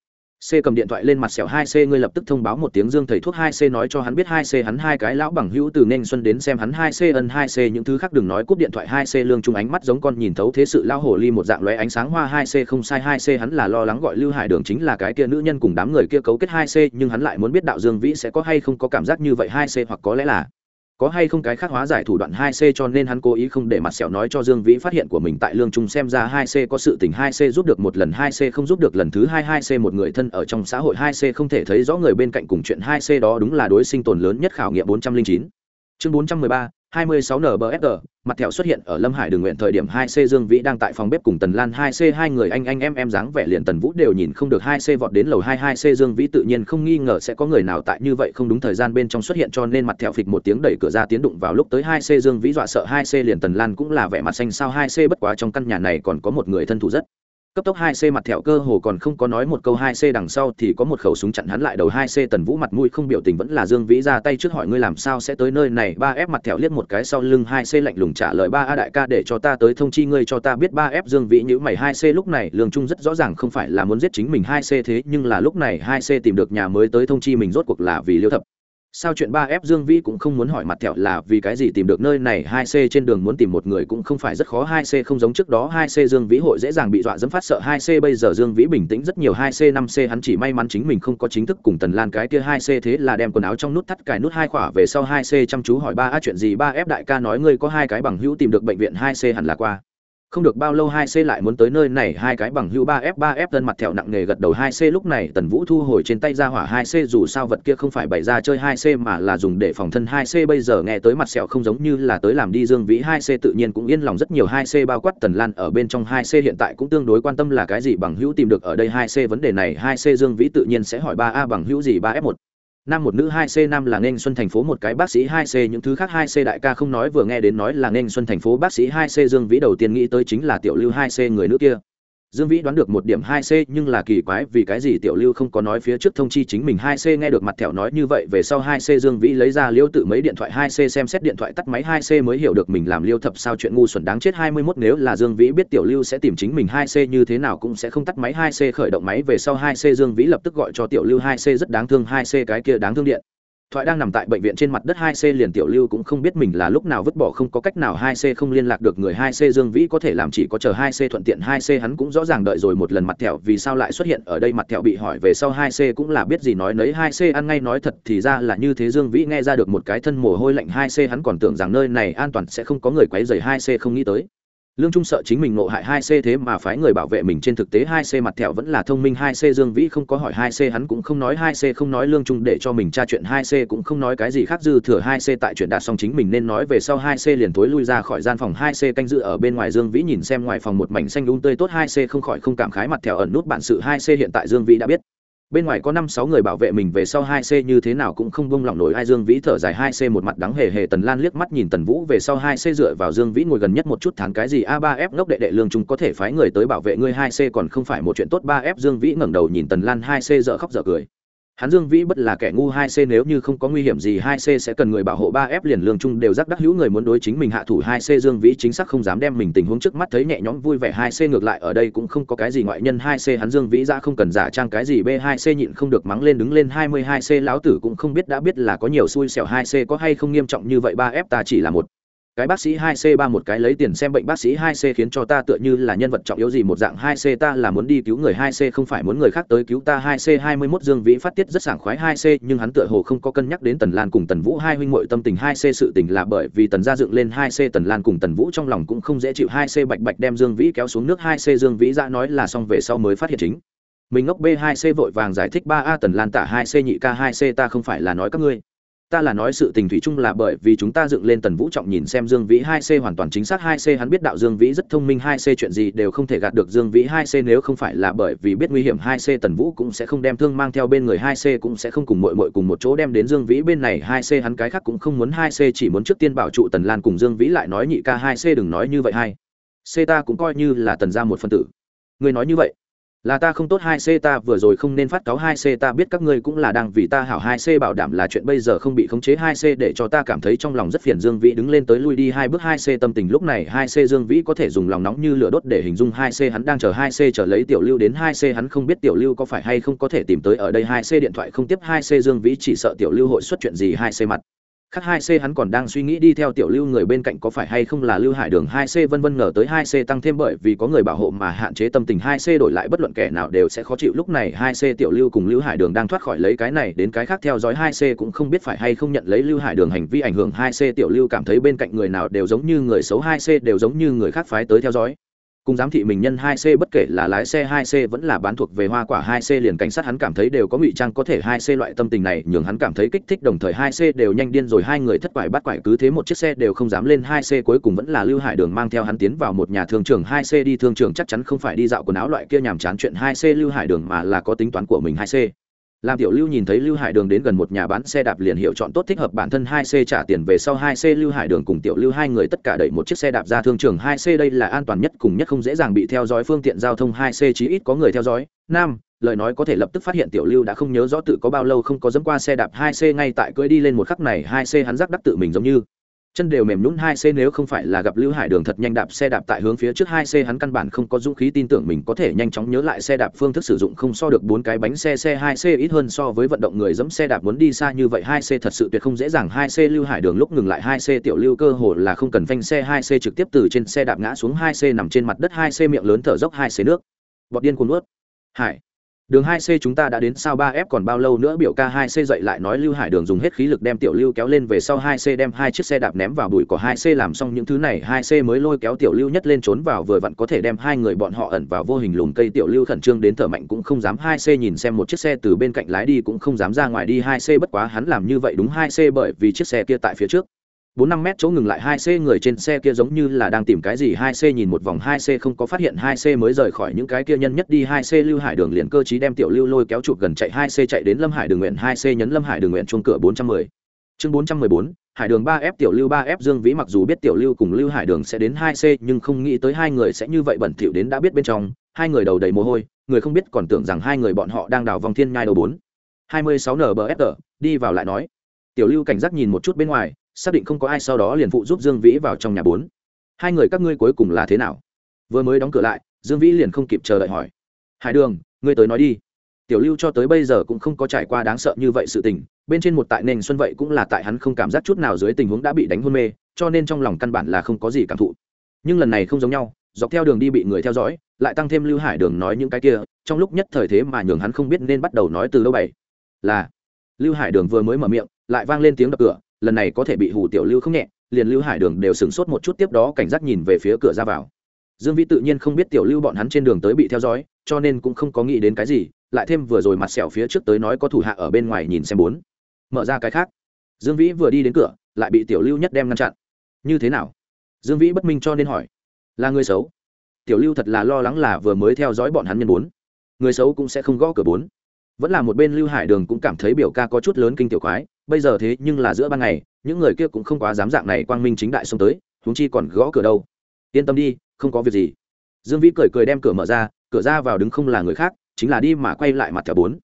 C cầm điện thoại lên mặt xẻo 2C ngươi lập tức thông báo một tiếng Dương thầy thuốc 2C nói cho hắn biết 2C hắn hai cái lão bằng hữu từ nên xuân đến xem hắn 2C ân 2C những thứ khác đừng nói cúp điện thoại 2C lương trung ánh mắt giống con nhìn thấu thế sự lão hồ ly một dạng lóe ánh sáng hoa 2C không sai 2C hắn là lo lắng gọi Lưu Hải Đường chính là cái kia nữ nhân cùng đám người kia cấu kết 2C nhưng hắn lại muốn biết đạo Dương Vĩ sẽ có hay không có cảm giác như vậy 2C hoặc có lẽ là có hay không cái khác hóa giải thủ đoạn 2C cho nên hắn cố ý không để mặt sẹo nói cho Dương Vĩ phát hiện của mình tại lương trung xem ra 2C có sự tình 2C giúp được một lần 2C không giúp được lần thứ 2 2C một người thân ở trong xã hội 2C không thể thấy rõ người bên cạnh cùng chuyện 2C đó đúng là đối sinh tồn lớn nhất khảo nghiệm 409. Chương 413, 26 NBFR, mặt thẹo xuất hiện ở Lâm Hải Đường nguyện thời điểm 2C Dương Vĩ đang tại phòng bếp cùng Tần Lan 2C hai người anh anh em em dáng vẻ liền Tần Vũ đều nhìn không được 2C vọt đến lầu 22C Dương Vĩ tự nhiên không nghi ngờ sẽ có người nào tại như vậy không đúng thời gian bên trong xuất hiện cho nên mặt thẹo phịch một tiếng đẩy cửa ra tiến đụng vào lúc tới 2C Dương Vĩ dọa sợ 2C liền Tần Lan cũng là vẻ mặt xanh sao 2C bất quá trong căn nhà này còn có một người thân thủ rất cấp tốc hai c mặt thẹo cơ hồ còn không có nói một câu hai c đằng sau thì có một khẩu súng chặn hắn lại đầu hai c tần vũ mặt mũi không biểu tình vẫn là dương vĩ ra tay trước hỏi ngươi làm sao sẽ tới nơi này. Ba f mặt thẹo liếc một cái sau lưng hai c lạnh lùng trả lời, ba a đại ca để cho ta tới thông chi ngươi cho ta biết. Ba f dương vĩ nhíu mày, hai c lúc này lương trung rất rõ ràng không phải là muốn giết chính mình hai c thế, nhưng là lúc này hai c tìm được nhà mới tới thông chi mình rốt cuộc là vì liêu thập sao chuyện ba f dương vĩ cũng không muốn hỏi mặt thẹo là vì cái gì tìm được nơi này? Hai c trên đường muốn tìm một người cũng không phải rất khó. Hai c không giống trước đó. Hai c dương vĩ hội dễ dàng bị dọa dẫm phát sợ. Hai c bây giờ dương vĩ bình tĩnh rất nhiều. Hai c, năm c hắn chỉ may mắn chính mình không có chính thức cùng tần lan cái kia. Hai c thế là đem quần áo trong nút thắt cài nút hai khỏa về sau. Hai c chăm chú hỏi ba, a, chuyện gì? Ba f đại ca nói, ngươi có hai cái bằng hữu tìm được bệnh viện? Hai c hẳn là qua không được bao lâu hai c lại muốn tới nơi này, hai cái bằng hữu ba f ba f thân mặt thẹo nặng nề gật đầu hai c, lúc này tần vũ thu hồi trên tay ra hỏa hai c, dù sao vật kia không phải bày ra chơi hai c mà là dùng để phòng thân hai c, bây giờ nghe tới mặt sẹo không giống như là tới làm đi dương vĩ hai c, tự nhiên cũng yên lòng rất nhiều hai c, bao quát tần lan ở bên trong hai c, hiện tại cũng tương đối quan tâm là cái gì bằng hữu tìm được ở đây hai c, vấn đề này hai c dương vĩ tự nhiên sẽ hỏi ba a bằng hữu gì ba f một nam một nữ hai c, nam là nên xuân thành phố, một cái bác sĩ hai c, những thứ khác hai c đại ca không nói vừa nghe đến nói là nên xuân thành phố, bác sĩ hai c dương vĩ đầu tiên nghĩ tới chính là tiểu lưu hai c người nữ kia dương vĩ đoán được một điểm hai c, nhưng là kỳ quái vì cái gì tiểu lưu không có nói phía trước thông chi chính mình hai c, nghe được mặt thẹo nói như vậy về sau hai c dương vĩ lấy ra liêu tự mấy điện thoại hai c xem xét điện thoại tắt máy hai c mới hiểu được mình làm liêu thập sao chuyện ngu xuẩn đáng chết hai mươi 21 nếu là dương vĩ biết tiểu lưu sẽ tìm chính mình hai c như thế nào cũng sẽ không tắt máy hai c khởi động máy về sau hai c dương vĩ lập tức gọi cho tiểu lưu hai c rất đáng thương hai c cái kia đáng thương điện thoại đang nằm tại bệnh viện trên mặt đất hai c liền tiểu lưu cũng không biết mình là lúc nào vứt bỏ không có cách nào hai c không liên lạc được người hai c dương vĩ có thể làm chỉ có chờ hai c thuận tiện hai c hắn cũng rõ ràng đợi rồi một lần mặt thẹo vì sao lại xuất hiện ở đây mặt thẹo bị hỏi về sau hai c cũng là biết gì nói nấy hai c ăn ngay nói thật thì ra là như thế dương vĩ nghe ra được một cái thân mồ hôi lạnh hai c hắn còn tưởng rằng nơi này an toàn sẽ không có người quấy rầy hai c không nghĩ tới lương trung sợ chính mình ngộ hại hai c thế mà phái người bảo vệ mình trên thực tế hai c mặt thẹo vẫn là thông minh hai c dương vĩ không có hỏi hai c, hắn cũng không nói hai c, không nói lương trung để cho mình tra chuyện hai c, cũng không nói cái gì khác dư thừa hai c tại chuyện đạt xong chính mình nên nói về sau hai c liền tối lui ra khỏi gian phòng hai c canh dự ở bên ngoài dương vĩ nhìn xem ngoài phòng một mảnh xanh đúng tươi tốt hai c không khỏi không cảm khái mặt thẹo ẩn nút bản sự hai c hiện tại dương vĩ đã biết bên ngoài có năm sáu người bảo vệ mình về sau hai c như thế nào cũng không bông lỏng nổi. Ai dương vĩ thở dài hai c một mặt đắng hề hề. Tần lan liếc mắt nhìn tần vũ về sau hai c dựa vào dương vĩ ngồi gần nhất một chút thán cái gì? A ba f ngốc đệ đệ lương trung có thể phái người tới bảo vệ ngươi hai c còn không phải một chuyện tốt. Ba f dương vĩ ngẩng đầu nhìn tần lan hai c dở khóc dở cười hắn dương vĩ bất là kẻ ngu hai c nếu như không có nguy hiểm gì hai c sẽ cần người bảo hộ ba f liền lương trung đều rắc đắc hữu người muốn đối chính mình hạ thủ hai c dương vĩ chính xác không dám đem mình tình huống trước mắt thấy nhẹ nhõm vui vẻ hai c ngược lại ở đây cũng không có cái gì ngoại nhân hai c hắn dương vĩ ra không cần giả trang cái gì b hai c nhịn không được mắng lên đứng lên hai mươi hai c lão tử cũng không biết đã biết là có nhiều xui xẻo hai c có hay không nghiêm trọng như vậy ba f ta chỉ là một cái bác sĩ 2C3 một cái lấy tiền xem bệnh bác sĩ 2C khiến cho ta tựa như là nhân vật trọng yếu gì một dạng 2C ta là muốn đi cứu người 2C không phải muốn người khác tới cứu ta 2C 21 Dương Vĩ phát tiết rất sảng khoái 2C nhưng hắn tựa hồ không có cân nhắc đến Tần Lan cùng Tần Vũ hai huynh muội tâm tình 2C sự tình là bởi vì Tần gia dựng lên 2C Tần Lan cùng Tần Vũ trong lòng cũng không dễ chịu 2C bạch bạch đem Dương Vĩ kéo xuống nước 2C Dương Vĩ ra nói là xong về sau mới phát hiện chính mình ngốc B2C vội vàng giải thích 3A Tần Lan tả 2C nhị ca 2C ta không phải là nói các ngươi ta là nói sự tình thủy chung là bởi vì chúng ta dựng lên tần vũ trọng nhìn xem dương vĩ hai c hoàn toàn chính xác hai c, hắn biết đạo dương vĩ rất thông minh hai c chuyện gì đều không thể gạt được dương vĩ hai c, nếu không phải là bởi vì biết nguy hiểm hai c, tần vũ cũng sẽ không đem thương mang theo bên người hai c, cũng sẽ không cùng mội mội cùng một chỗ đem đến dương vĩ bên này hai c, hắn cái khác cũng không muốn hai c, chỉ muốn trước tiên bảo trụ tần lan cùng dương vĩ lại nói nhị ca hai c, đừng nói như vậy hai c ta cũng coi như là tần ra một phân tử. Người nói như vậy là ta không tốt hai c, ta vừa rồi không nên phát cáo hai c, ta biết các ngươi cũng là đang vì ta hảo hai c bảo đảm là chuyện bây giờ không bị khống chế hai c để cho ta cảm thấy trong lòng rất phiền dương vĩ đứng lên tới lui đi hai bước hai c tâm tình lúc này hai c dương vĩ có thể dùng lòng nóng như lửa đốt để hình dung hai c, hắn đang chờ hai c chờ lấy tiểu lưu đến hai c, hắn không biết tiểu lưu có phải hay không có thể tìm tới ở đây hai c điện thoại không tiếp hai c dương vĩ chỉ sợ tiểu lưu hội xuất chuyện gì hai c mặt khác hai c hắn còn đang suy nghĩ đi theo tiểu lưu người bên cạnh có phải hay không là lưu hải đường hai c vân vân ngờ tới hai c tăng thêm bởi vì có người bảo hộ mà hạn chế tâm tình hai c đổi lại bất luận kẻ nào đều sẽ khó chịu. Lúc này hai c tiểu lưu cùng lưu hải đường đang thoát khỏi lấy cái này đến cái khác theo dõi hai c cũng không biết phải hay không nhận lấy lưu hải đường hành vi ảnh hưởng. Hai c tiểu lưu cảm thấy bên cạnh người nào đều giống như người xấu, hai c đều giống như người khác phái tới theo dõi cùng giám thị mình nhân 2C bất kể là lái xe 2C vẫn là bán thuộc về hoa quả 2C liền cảnh sát hắn cảm thấy đều có ngụy trang có thể 2C loại tâm tình này, nhường hắn cảm thấy kích thích đồng thời 2C đều nhanh điên rồi, hai người thất quải bắt quải cứ thế một chiếc xe đều không dám lên 2C cuối cùng vẫn là Lưu Hải Đường mang theo hắn tiến vào một nhà thương trường 2C đi thương trường chắc chắn không phải đi dạo quần áo loại kia nhàm chán chuyện 2C Lưu Hải Đường mà là có tính toán của mình 2C làm tiểu lưu nhìn thấy lưu hải đường đến gần một nhà bán xe đạp liền hiệu chọn tốt thích hợp bản thân hai c trả tiền về sau hai c lưu hải đường cùng tiểu lưu hai người tất cả đẩy một chiếc xe đạp ra thương trường. hai c đây là an toàn nhất cùng nhất không dễ dàng bị theo dõi phương tiện giao thông. hai c chí ít có người theo dõi. Nam, lời nói có thể lập tức phát hiện tiểu lưu đã không nhớ rõ tự có bao lâu không có dẫm qua xe đạp. hai c ngay tại cưỡi đi lên một khắc này. hai c hắn giác đắc tự mình giống như chân đều mềm nhún hai c nếu không phải là gặp lưu hải đường thật nhanh đạp xe đạp tại hướng phía trước hai c hắn căn bản không có dũng khí tin tưởng mình có thể nhanh chóng nhớ lại xe đạp phương thức sử dụng không so được bốn cái bánh xe xe hai c ít hơn so với vận động người dẫm xe đạp muốn đi xa như vậy hai c thật sự tuyệt không dễ dàng. Hai c lưu hải đường lúc ngừng lại hai c tiểu lưu cơ hồ là không cần phanh xe hai c trực tiếp từ trên xe đạp ngã xuống hai c nằm trên mặt đất hai c miệng lớn thở dốc hai c nước. Bọt điên cuồng nuốt. Hải đường hai c chúng ta đã đến sao ba f còn bao lâu nữa biểu ca hai c dậy lại nói lưu hải đường dùng hết khí lực đem tiểu lưu kéo lên về sau hai c đem hai chiếc xe đạp ném vào bụi của hai c làm xong những thứ này, hai c mới lôi kéo tiểu lưu nhất lên trốn vào vừa vặn có thể đem hai người bọn họ ẩn vào vô hình lùm cây. Tiểu lưu khẩn trương đến thở mạnh cũng không dám hai c nhìn xem một chiếc xe từ bên cạnh lái đi cũng không dám ra ngoài đi. Hai c bất quá hắn làm như vậy đúng hai c bởi vì chiếc xe kia tại phía trước bốn năm mét chỗ ngừng lại hai c người trên xe kia giống như là đang tìm cái gì hai c nhìn một vòng hai c không có phát hiện hai c mới rời khỏi những cái kia nhân nhất đi hai c lưu hải đường liền cơ chí đem tiểu lưu lôi kéo chụp gần chạy hai c chạy đến lâm hải đường nguyện hai c nhấn lâm hải đường nguyện chuông cửa bốn trăm mười. Chương bốn trăm mười bốn, hải đường ba f, tiểu lưu ba f, dương vĩ mặc dù biết tiểu lưu cùng lưu hải đường sẽ đến hai c nhưng không nghĩ tới hai người sẽ như vậy bẩn thỉu đến đã biết bên trong. Hai người đầu đầy mồ hôi, người không biết còn tưởng rằng hai người bọn họ đang đào vòng thiên nhai đầu bốn. Hai mươi sáu nbfr đi vào lại nói. Tiểu lưu cảnh giác nhìn một chút bên ngoài xác định không có ai sau đó liền phụ giúp dương vĩ vào trong nhà bốn. Hai người các ngươi cuối cùng là thế nào? Vừa mới đóng cửa lại, dương vĩ liền không kịp chờ đợi hỏi. Hải đường, ngươi tới nói đi. Tiểu lưu cho tới bây giờ cũng không có trải qua đáng sợ như vậy sự tình, bên trên một tại nền xuân vậy cũng là tại hắn không cảm giác chút nào dưới tình huống đã bị đánh hôn mê, cho nên trong lòng căn bản là không có gì cảm thụ. Nhưng lần này không giống nhau, dọc theo đường đi bị người theo dõi, lại tăng thêm lưu hải đường nói những cái kia, trong lúc nhất thời thế mà nhường hắn không biết nên bắt đầu nói từ đâu bảy là, lưu hải đường vừa mới mở miệng, lại vang lên tiếng đập cửa lần này có thể bị hù tiểu lưu không nhẹ, liền lưu hải đường đều sửng sốt một chút tiếp đó cảnh giác nhìn về phía cửa ra vào. Dương vĩ tự nhiên không biết tiểu lưu bọn hắn trên đường tới bị theo dõi, cho nên cũng không có nghĩ đến cái gì, lại thêm vừa rồi mặt sẹo phía trước tới nói có thủ hạ ở bên ngoài nhìn xem bốn. Mở ra cái khác. Dương vĩ vừa đi đến cửa, lại bị tiểu lưu nhất đem ngăn chặn. Như thế nào? Dương vĩ bất minh cho nên hỏi. Là người xấu. Tiểu lưu thật là lo lắng là vừa mới theo dõi bọn hắn nhân bốn. Người xấu cũng sẽ không gõ cửa bốn. Vẫn là một bên lưu hải đường cũng cảm thấy biểu ca có chút lớn kinh tiểu quái bây giờ thế nhưng là giữa ban ngày, những người kia cũng không quá dám dạng này quang minh chính đại xông tới, huống chi còn gõ cửa đâu. Yên tâm đi, không có việc gì. Dương vĩ cười cười đem cửa mở ra, cửa ra vào đứng không là người khác, chính là đi mà quay lại mặt thẻo bốn.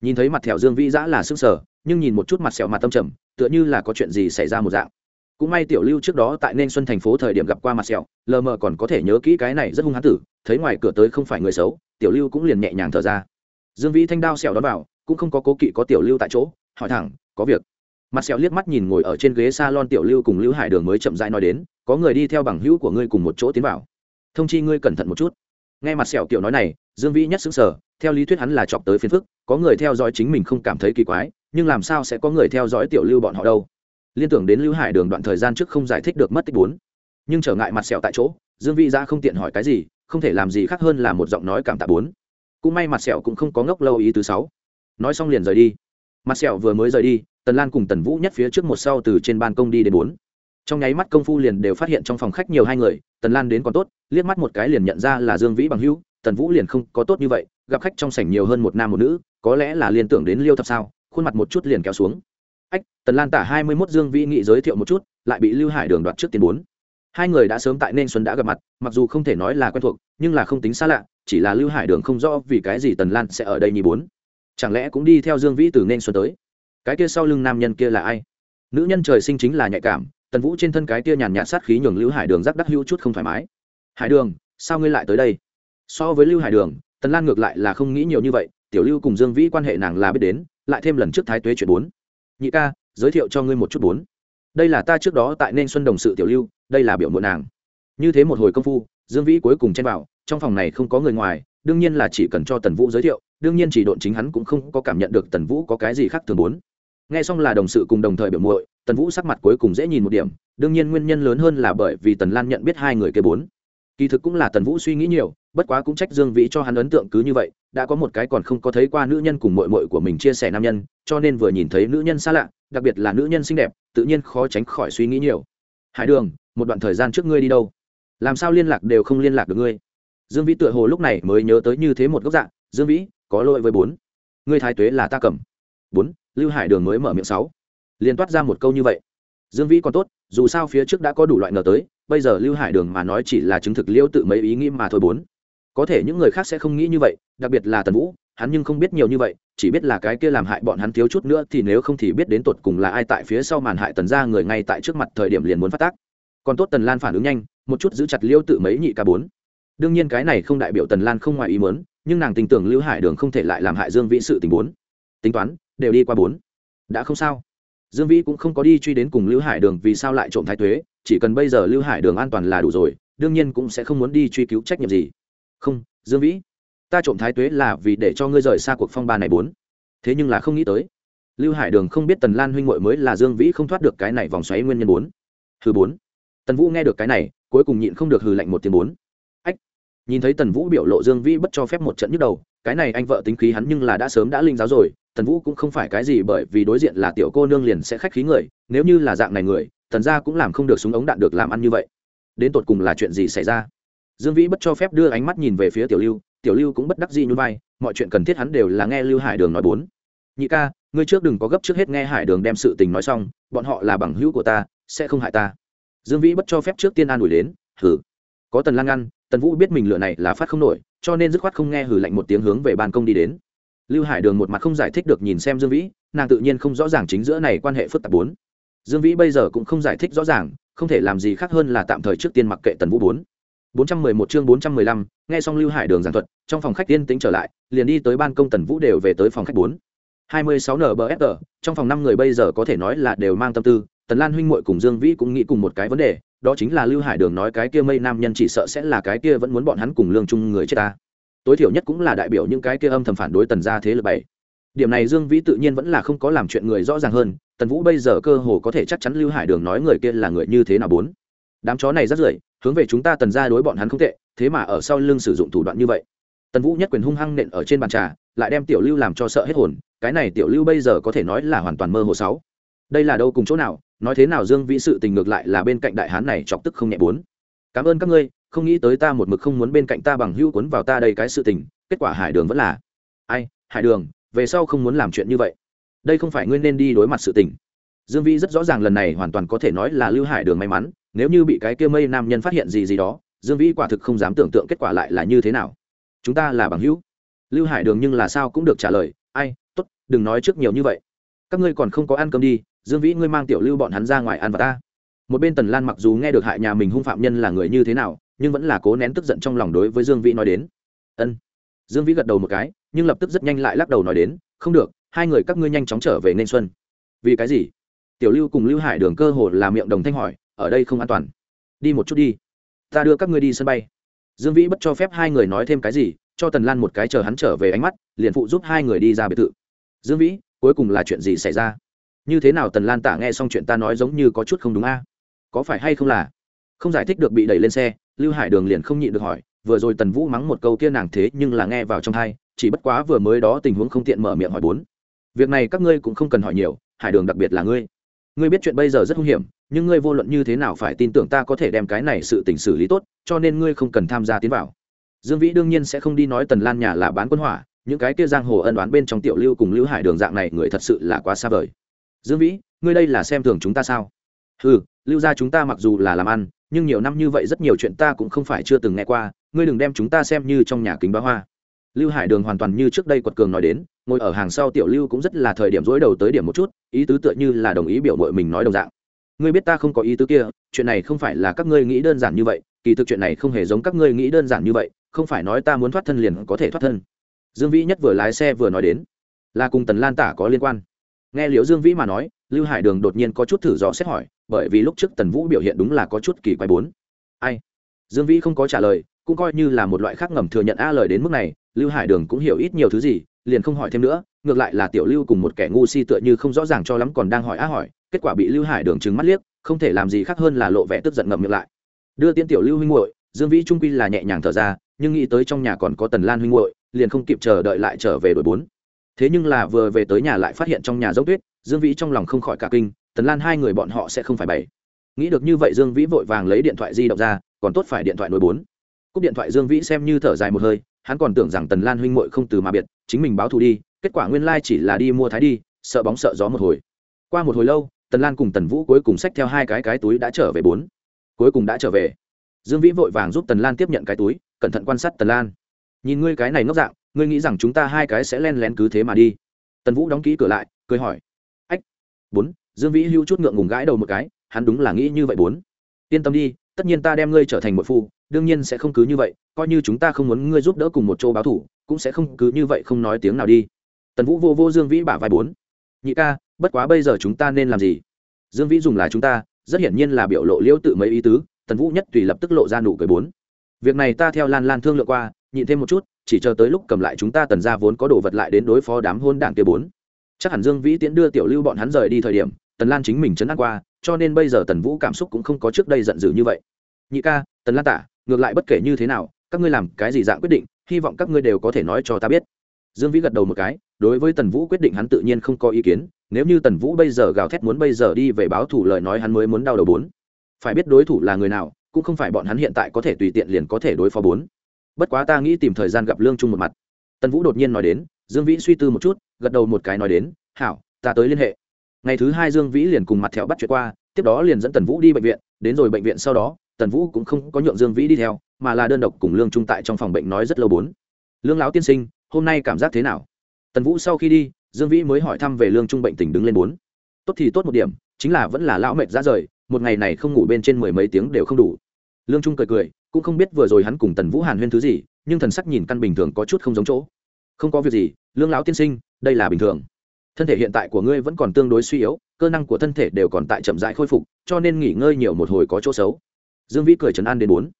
Nhìn thấy mặt thẻo dương vĩ giã là sức sở nhưng nhìn một chút mặt sẹo mặt tâm trầm, tựa như là có chuyện gì xảy ra một dạng. Cũng may tiểu lưu trước đó tại nên xuân thành phố thời điểm gặp qua mặt sẹo, lờ mờ còn có thể nhớ kỹ cái này rất hung hán tử, thấy ngoài cửa tới không phải người xấu, tiểu lưu cũng liền nhẹ nhàng thở ra. Dương vĩ thanh đao sẹo đón vào, cũng không có cố kỵ có tiểu lưu tại chỗ, hỏi thẳng có việc. Mặt sẹo liếc mắt nhìn ngồi ở trên ghế s a lon tiểu lưu cùng lưu hải đường mới chậm dãi nói đến, có người đi theo bằng hữu của ngươi cùng một chỗ tiến vào. Thông chi ngươi cẩn thận một chút. Nghe mặt sẹo kiểu nói này, dương vĩ nhất xứng sở theo lý thuyết hắn là chọc tới phiền phức, có người theo dõi chính mình không cảm thấy kỳ quái, nhưng làm sao sẽ có người theo dõi tiểu lưu bọn họ đâu? Liên tưởng đến lưu hải đường đoạn thời gian trước không giải thích được mất tích bốn. Nhưng trở ngại mặt sẹo tại chỗ, dương vĩ ra không tiện hỏi cái gì, không thể làm gì khác hơn là một giọng nói cảm tạ bốn. Cũng may mặt sẹo cũng không có ngốc lâu ý thứ sáu. Nói xong liền rời đi mặt sẹo vừa mới rời đi, tần lan cùng tần vũ nhất phía trước một sau từ trên ban công đi đến bốn. Trong nháy mắt công phu liền đều phát hiện trong phòng khách nhiều hai người, tần lan đến còn tốt, liếc mắt một cái liền nhận ra là dương vĩ bằng hữu, tần vũ liền không có tốt như vậy, gặp khách trong sảnh nhiều hơn một nam một nữ, có lẽ là liên tưởng đến liêu thập sao, khuôn mặt một chút liền kéo xuống. Ách, tần lan tả hai mươi mốt dương vĩ nghị giới thiệu một chút, lại bị lưu hải đường đoạt trước tiền bốn. Hai người đã sớm tại nên xuân đã gặp mặt, mặc dù không thể nói là quen thuộc, nhưng là không tính xa lạ, chỉ là lưu hải đường không rõ vì cái gì tần lan sẽ ở đây nhì bốn chẳng lẽ cũng đi theo dương vĩ từ nên xuân tới? Cái kia sau lưng nam nhân kia là ai? Nữ nhân trời sinh chính là nhạy cảm, tần vũ trên thân cái kia nhàn nhạt sát khí nhường lưu hải đường rắc đắc hữu chút không thoải mái. Hải đường, sao ngươi lại tới đây? So với lưu hải đường, tần lan ngược lại là không nghĩ nhiều như vậy, tiểu lưu cùng dương vĩ quan hệ nàng là biết đến, lại thêm lần trước thái tuế chuyện bốn. Nhị ca, giới thiệu cho ngươi một chút bốn. Đây là ta trước đó tại nên xuân đồng sự tiểu lưu, đây là biểu muộn nàng. Như thế một hồi công phu, dương vĩ cuối cùng chen vào, trong phòng này không có người ngoài, đương nhiên là chỉ cần cho tần vũ giới thiệu đương nhiên chỉ độn chính hắn cũng không có cảm nhận được tần vũ có cái gì khác thường bốn nghe xong là đồng sự cùng đồng thời biểu muội, tần vũ sắc mặt cuối cùng dễ nhìn một điểm, đương nhiên nguyên nhân lớn hơn là bởi vì tần lan nhận biết hai người kế bốn. Kỳ thực cũng là tần vũ suy nghĩ nhiều, bất quá cũng trách dương vĩ cho hắn ấn tượng cứ như vậy, đã có một cái còn không có thấy qua nữ nhân cùng mội mội của mình chia sẻ nam nhân, cho nên vừa nhìn thấy nữ nhân xa lạ, đặc biệt là nữ nhân xinh đẹp, tự nhiên khó tránh khỏi suy nghĩ nhiều. Hải đường, một đoạn thời gian trước ngươi đi đâu? Làm sao liên lạc đều không liên lạc được ngươi? Dương vĩ tựa hồ lúc này mới nhớ tới như thế một góc dạng, dương vĩ có lỗi với bốn. Ngươi thái tuế là ta cầm. Bốn, lưu hải đường mới mở miệng sáu. Liền toát ra một câu như vậy. Dương vĩ còn tốt, dù sao phía trước đã có đủ loại ngờ tới, bây giờ lưu hải đường mà nói chỉ là chứng thực liêu tự mấy ý nghĩ mà thôi bốn. Có thể những người khác sẽ không nghĩ như vậy, đặc biệt là tần vũ, hắn nhưng không biết nhiều như vậy, chỉ biết là cái kia làm hại bọn hắn thiếu chút nữa thì nếu không thì biết đến tột cùng là ai tại phía sau màn hại tần ra người ngay tại trước mặt thời điểm liền muốn phát tác. Còn tốt tần lan phản ứng nhanh, một chút giữ chặt liêu tự mấy nhị ca bốn. Đương nhiên cái này không đại biểu tần lan không ngoài ý mớn nhưng nàng tin tưởng lưu hải đường không thể lại làm hại dương vĩ sự tình bốn. Tính toán, đều đi qua bốn. Đã không sao. Dương vĩ cũng không có đi truy đến cùng lưu hải đường vì sao lại trộm thái thuế, chỉ cần bây giờ lưu hải đường an toàn là đủ rồi, đương nhiên cũng sẽ không muốn đi truy cứu trách nhiệm gì. Không, dương vĩ, ta trộm thái tuế là vì để cho ngươi rời xa cuộc phong ba này bốn. Thế nhưng là không nghĩ tới, lưu hải đường không biết tần lan huynh mội mới là dương vĩ không thoát được cái này vòng xoáy nguyên nhân bốn. Hư bốn, tần vũ nghe được cái này, cuối cùng nhịn không được hừ lạnh một tiếng bốn nhìn thấy tần vũ biểu lộ dương vĩ bất cho phép một trận nhức đầu, cái này anh vợ tính khí hắn nhưng là đã sớm đã linh giáo rồi, tần vũ cũng không phải cái gì bởi vì đối diện là tiểu cô nương liền sẽ khách khí người, nếu như là dạng này người, tần gia cũng làm không được súng ống đạn được làm ăn như vậy. Đến tột cùng là chuyện gì xảy ra? Dương vĩ bất cho phép đưa ánh mắt nhìn về phía tiểu lưu tiểu lưu cũng bất đắc dĩ như vai, mọi chuyện cần thiết hắn đều là nghe lưu hải đường nói bốn. Nhị ca, ngươi trước đừng có gấp trước hết nghe hải đường đem sự tình nói xong, bọn họ là bằng hữu của ta, sẽ không hại ta. Dương vĩ bất cho phép trước tiên an ủi đến thử có tần lan ngăn tần vũ biết mình lựa này là phát không nổi cho nên dứt khoát không nghe hử lạnh một tiếng hướng về ban công đi đến. Lưu hải đường một mặt không giải thích được nhìn xem dương vĩ nàng tự nhiên không rõ ràng chính giữa này quan hệ phức tạp bốn. Dương vĩ bây giờ cũng không giải thích rõ ràng không thể làm gì khác hơn là tạm thời trước tiên mặc kệ tần vũ bốn. 411 chương 415, nghe xong Lưu Hải Đường giảng thuật, trong phòng khách tiên tĩnh trở lại, liền đi tới ban công Tần Vũ đều về tới phòng khách 4. 26 NBFR, trong phòng năm người bây giờ có thể nói là đều mang tâm tư, Tần Lan huynh muội cùng Dương Vĩ cũng nghĩ cùng một cái vấn đề, đó chính là Lưu Hải Đường nói cái kia mây nam nhân chỉ sợ sẽ là cái kia vẫn muốn bọn hắn cùng lương chung người chết ta. Tối thiểu nhất cũng là đại biểu những cái kia âm thầm phản đối Tần gia thế lực bảy. Điểm này Dương Vĩ tự nhiên vẫn là không có làm chuyện người rõ ràng hơn, Tần Vũ bây giờ cơ hồ có thể chắc chắn Lưu Hải Đường nói người kia là người như thế nào bốn. Đám chó này rất rưởi, hướng về chúng ta tần gia đối bọn hắn không tệ thế mà ở sau lưng sử dụng thủ đoạn như vậy tần vũ nhất quyền hung hăng nện ở trên bàn trà lại đem tiểu lưu làm cho sợ hết hồn cái này tiểu lưu bây giờ có thể nói là hoàn toàn mơ hồ sáu đây là đâu cùng chỗ nào nói thế nào dương vĩ sự tình ngược lại là bên cạnh đại hán này chọc tức không nhẹ bốn. Cảm ơn các ngươi, không nghĩ tới ta một mực không muốn bên cạnh ta bằng hữu cuốn vào ta đây cái sự tình, kết quả hải đường vẫn là. Ai, hải đường, về sau không muốn làm chuyện như vậy. Đây không phải ngươi nên đi đối mặt sự tình. Dương vĩ rất rõ ràng lần này hoàn toàn có thể nói là lưu hải đường may mắn, nếu như bị cái kia mây nam nhân phát hiện gì gì đó, dương vĩ quả thực không dám tưởng tượng kết quả lại là như thế nào. Chúng ta là bằng hữu. Lưu hải đường nhưng là sao cũng được trả lời, ai t ố t đừng nói trước nhiều như vậy. Các ngươi còn không có ăn cơm đi dương vĩ, ngươi mang tiểu lưu bọn hắn ra ngoài ăn và ta. Một bên tần lan mặc dù nghe được hại nhà mình hung phạm nhân là người như thế nào, nhưng vẫn là cố nén tức giận trong lòng đối với dương vĩ nói đến. Ân. Dương vĩ gật đầu một cái, nhưng lập tức rất nhanh lại lắc đầu nói đến, không được, hai người các ngươi nhanh chóng trở về nên xuân. Vì cái gì? Tiểu lưu cùng lưu hải đường cơ hồ là miệng đồng thanh hỏi, ở đây không an toàn. Đi một chút đi. Ta đưa các ngươi đi sân bay. Dương vĩ bất cho phép hai người nói thêm cái gì, cho tần lan một cái chờ hắn trở về ánh mắt, liền phụ giúp hai người đi ra biệt thự. Dương vĩ, cuối cùng là chuyện gì xảy ra? Như thế nào tần lan tả nghe xong chuyện ta nói giống như có chút không đúng a? Có phải hay không là? Không giải thích được bị đẩy lên xe, lưu hải đường liền không nhịn được hỏi, vừa rồi tần vũ mắng một câu kia nàng thế nhưng là nghe vào trong thai chỉ bất quá vừa mới đó tình huống không tiện mở miệng hỏi bốn. Việc này các ngươi cũng không cần hỏi nhiều, hải đường đặc biệt là ngươi. Ngươi biết chuyện bây giờ rất hung hiểm, nhưng ngươi vô luận như thế nào phải tin tưởng ta có thể đem cái này sự tình xử lý tốt, cho nên ngươi không cần tham gia tiến vào. Dương vĩ đương nhiên sẽ không đi nói tần lan nhà là bán quân hỏa, những cái kia giang hồ ân đoán bên trong tiểu lưu cùng lưu hải đường dạng này người thật sự là quá xa vời dương vĩ, ngươi đây là xem thường chúng ta sao? Ừ lưu gia chúng ta mặc dù là làm ăn, nhưng nhiều năm như vậy rất nhiều chuyện ta cũng không phải chưa từng nghe qua, ngươi đừng đem chúng ta xem như trong nhà kính bá hoa. Lưu hải đường hoàn toàn như trước đây quật cường nói đến, ngồi ở hàng sau tiểu lưu cũng rất là thời điểm dối đầu tới điểm một chút, ý tứ tựa như là đồng ý biểu mội mình nói đồng dạng. Ngươi biết ta không có ý tứ kia, chuyện này không phải là các ngươi nghĩ đơn giản như vậy, kỳ thực chuyện này không hề giống các ngươi nghĩ đơn giản như vậy, không phải nói ta muốn thoát thân liền có thể thoát thân. Dương vĩ nhất vừa lái xe vừa nói đến, là cùng tần lan tả có liên quan nghe liễu dương vĩ mà nói, lưu hải đường đột nhiên có chút thử dò xét hỏi, bởi vì lúc trước tần vũ biểu hiện đúng là có chút kỳ quái bốn. Ai? Dương vĩ không có trả lời, cũng coi như là một loại khác ngầm thừa nhận a lời đến mức này, lưu hải đường cũng hiểu ít nhiều thứ gì, liền không hỏi thêm nữa, ngược lại là tiểu lưu cùng một kẻ ngu si tựa như không rõ ràng cho lắm còn đang hỏi a hỏi, kết quả bị lưu hải đường trừng mắt liếc, không thể làm gì khác hơn là lộ vẻ tức giận ngậm miệng lại. Đưa tiên tiểu lưu huynh hội dương vĩ trung quy là nhẹ nhàng thở ra, nhưng nghĩ tới trong nhà còn có tần lan huynh hội liền không kịp chờ đợi lại trở về đội bốn thế nhưng là vừa về tới nhà lại phát hiện trong nhà dốc tuyết, dương vĩ trong lòng không khỏi cả kinh, tần lan hai người bọn họ sẽ không phải bày nghĩ được như vậy dương vĩ vội vàng lấy điện thoại di động ra, còn tốt phải điện thoại nối bốn. Cúp điện thoại dương vĩ xem như thở dài một hơi, hắn còn tưởng rằng tần lan huynh muội không từ mà biệt, chính mình báo thù đi, kết quả nguyên lai chỉ là đi mua thái đi, sợ bóng sợ gió một hồi. Qua một hồi lâu, tần lan cùng tần vũ cuối cùng xách theo hai cái cái túi đã trở về bốn. Cuối cùng đã trở về. Dương vĩ vội vàng giúp tần lan tiếp nhận cái túi, cẩn thận quan sát tần lan. Nhìn ngươi cái này ngốc dạng ngươi nghĩ rằng chúng ta hai cái sẽ len lén cứ thế mà đi? Tần vũ đóng kỹ cửa lại, cười hỏi. Ách, bốn, dương vĩ hưu chút ngượng ngùng gãi đầu một cái, hắn đúng là nghĩ như vậy bốn. Yên tâm đi, tất nhiên ta đem ngươi trở thành một phu, đương nhiên sẽ không cứ như vậy, coi như chúng ta không muốn ngươi giúp đỡ cùng một chỗ báo thủ, cũng sẽ không cứ như vậy không nói tiếng nào đi. Tần vũ vô vô dương vĩ bả vai bốn. Nhị ca, bất quá bây giờ chúng ta nên làm gì? Dương vĩ dùng là chúng ta, rất hiển nhiên là biểu lộ liễu tự mấy ý tứ, tần vũ nhất tùy lập tức lộ ra nụ cười bốn. Việc này ta theo lan lan thương lượng qua, nhịn thêm một chút chỉ chờ tới lúc cầm lại chúng ta tần ra vốn có đồ vật lại đến đối phó đám hôn đảng kia bốn. Chắc hẳn dương vĩ tiễn đưa tiểu lưu bọn hắn rời đi thời điểm, tần lan chính mình chấn áp qua, cho nên bây giờ tần vũ cảm xúc cũng không có trước đây giận dữ như vậy. Nhị ca, tần lan tả, ngược lại bất kể như thế nào, các ngươi làm cái gì dạng quyết định, hy vọng các ngươi đều có thể nói cho ta biết. Dương vĩ gật đầu một cái, đối với tần vũ quyết định hắn tự nhiên không có ý kiến, nếu như tần vũ bây giờ gào thét muốn bây giờ đi về báo thủ lời nói hắn mới muốn đau đầu bốn. Phải biết đối thủ là người nào, cũng không phải bọn hắn hiện tại có thể tùy tiện liền có thể đối phó bốn bất quá ta nghĩ tìm thời gian gặp lương trung một mặt. Tần vũ đột nhiên nói đến, dương vĩ suy tư một chút, gật đầu một cái nói đến, hảo, ta tới liên hệ. Ngày thứ hai dương vĩ liền cùng mặt thẹo bắt chuyện qua, tiếp đó liền dẫn tần vũ đi bệnh viện, đến rồi bệnh viện sau đó, tần vũ cũng không có nhượng dương vĩ đi theo, mà là đơn độc cùng lương trung tại trong phòng bệnh nói rất lâu bốn. Lương lão tiên sinh, hôm nay cảm giác thế nào? Tần vũ sau khi đi, dương vĩ mới hỏi thăm về lương trung bệnh tình đứng lên bốn. Tốt thì tốt một điểm, chính là vẫn là lão mệt ra rời, một ngày này không ngủ bên trên mười mấy tiếng đều không đủ. Lương trung cười cười cũng không biết vừa rồi hắn cùng tần vũ hàn huyên thứ gì, nhưng thần sắc nhìn căn bình thường có chút không giống chỗ. Không có việc gì, lương lão tiên sinh, đây là bình thường. Thân thể hiện tại của ngươi vẫn còn tương đối suy yếu, cơ năng của thân thể đều còn tại chậm rãi khôi phục, cho nên nghỉ ngơi nhiều một hồi có chỗ xấu. Dương vĩ cười trấn an đến bốn.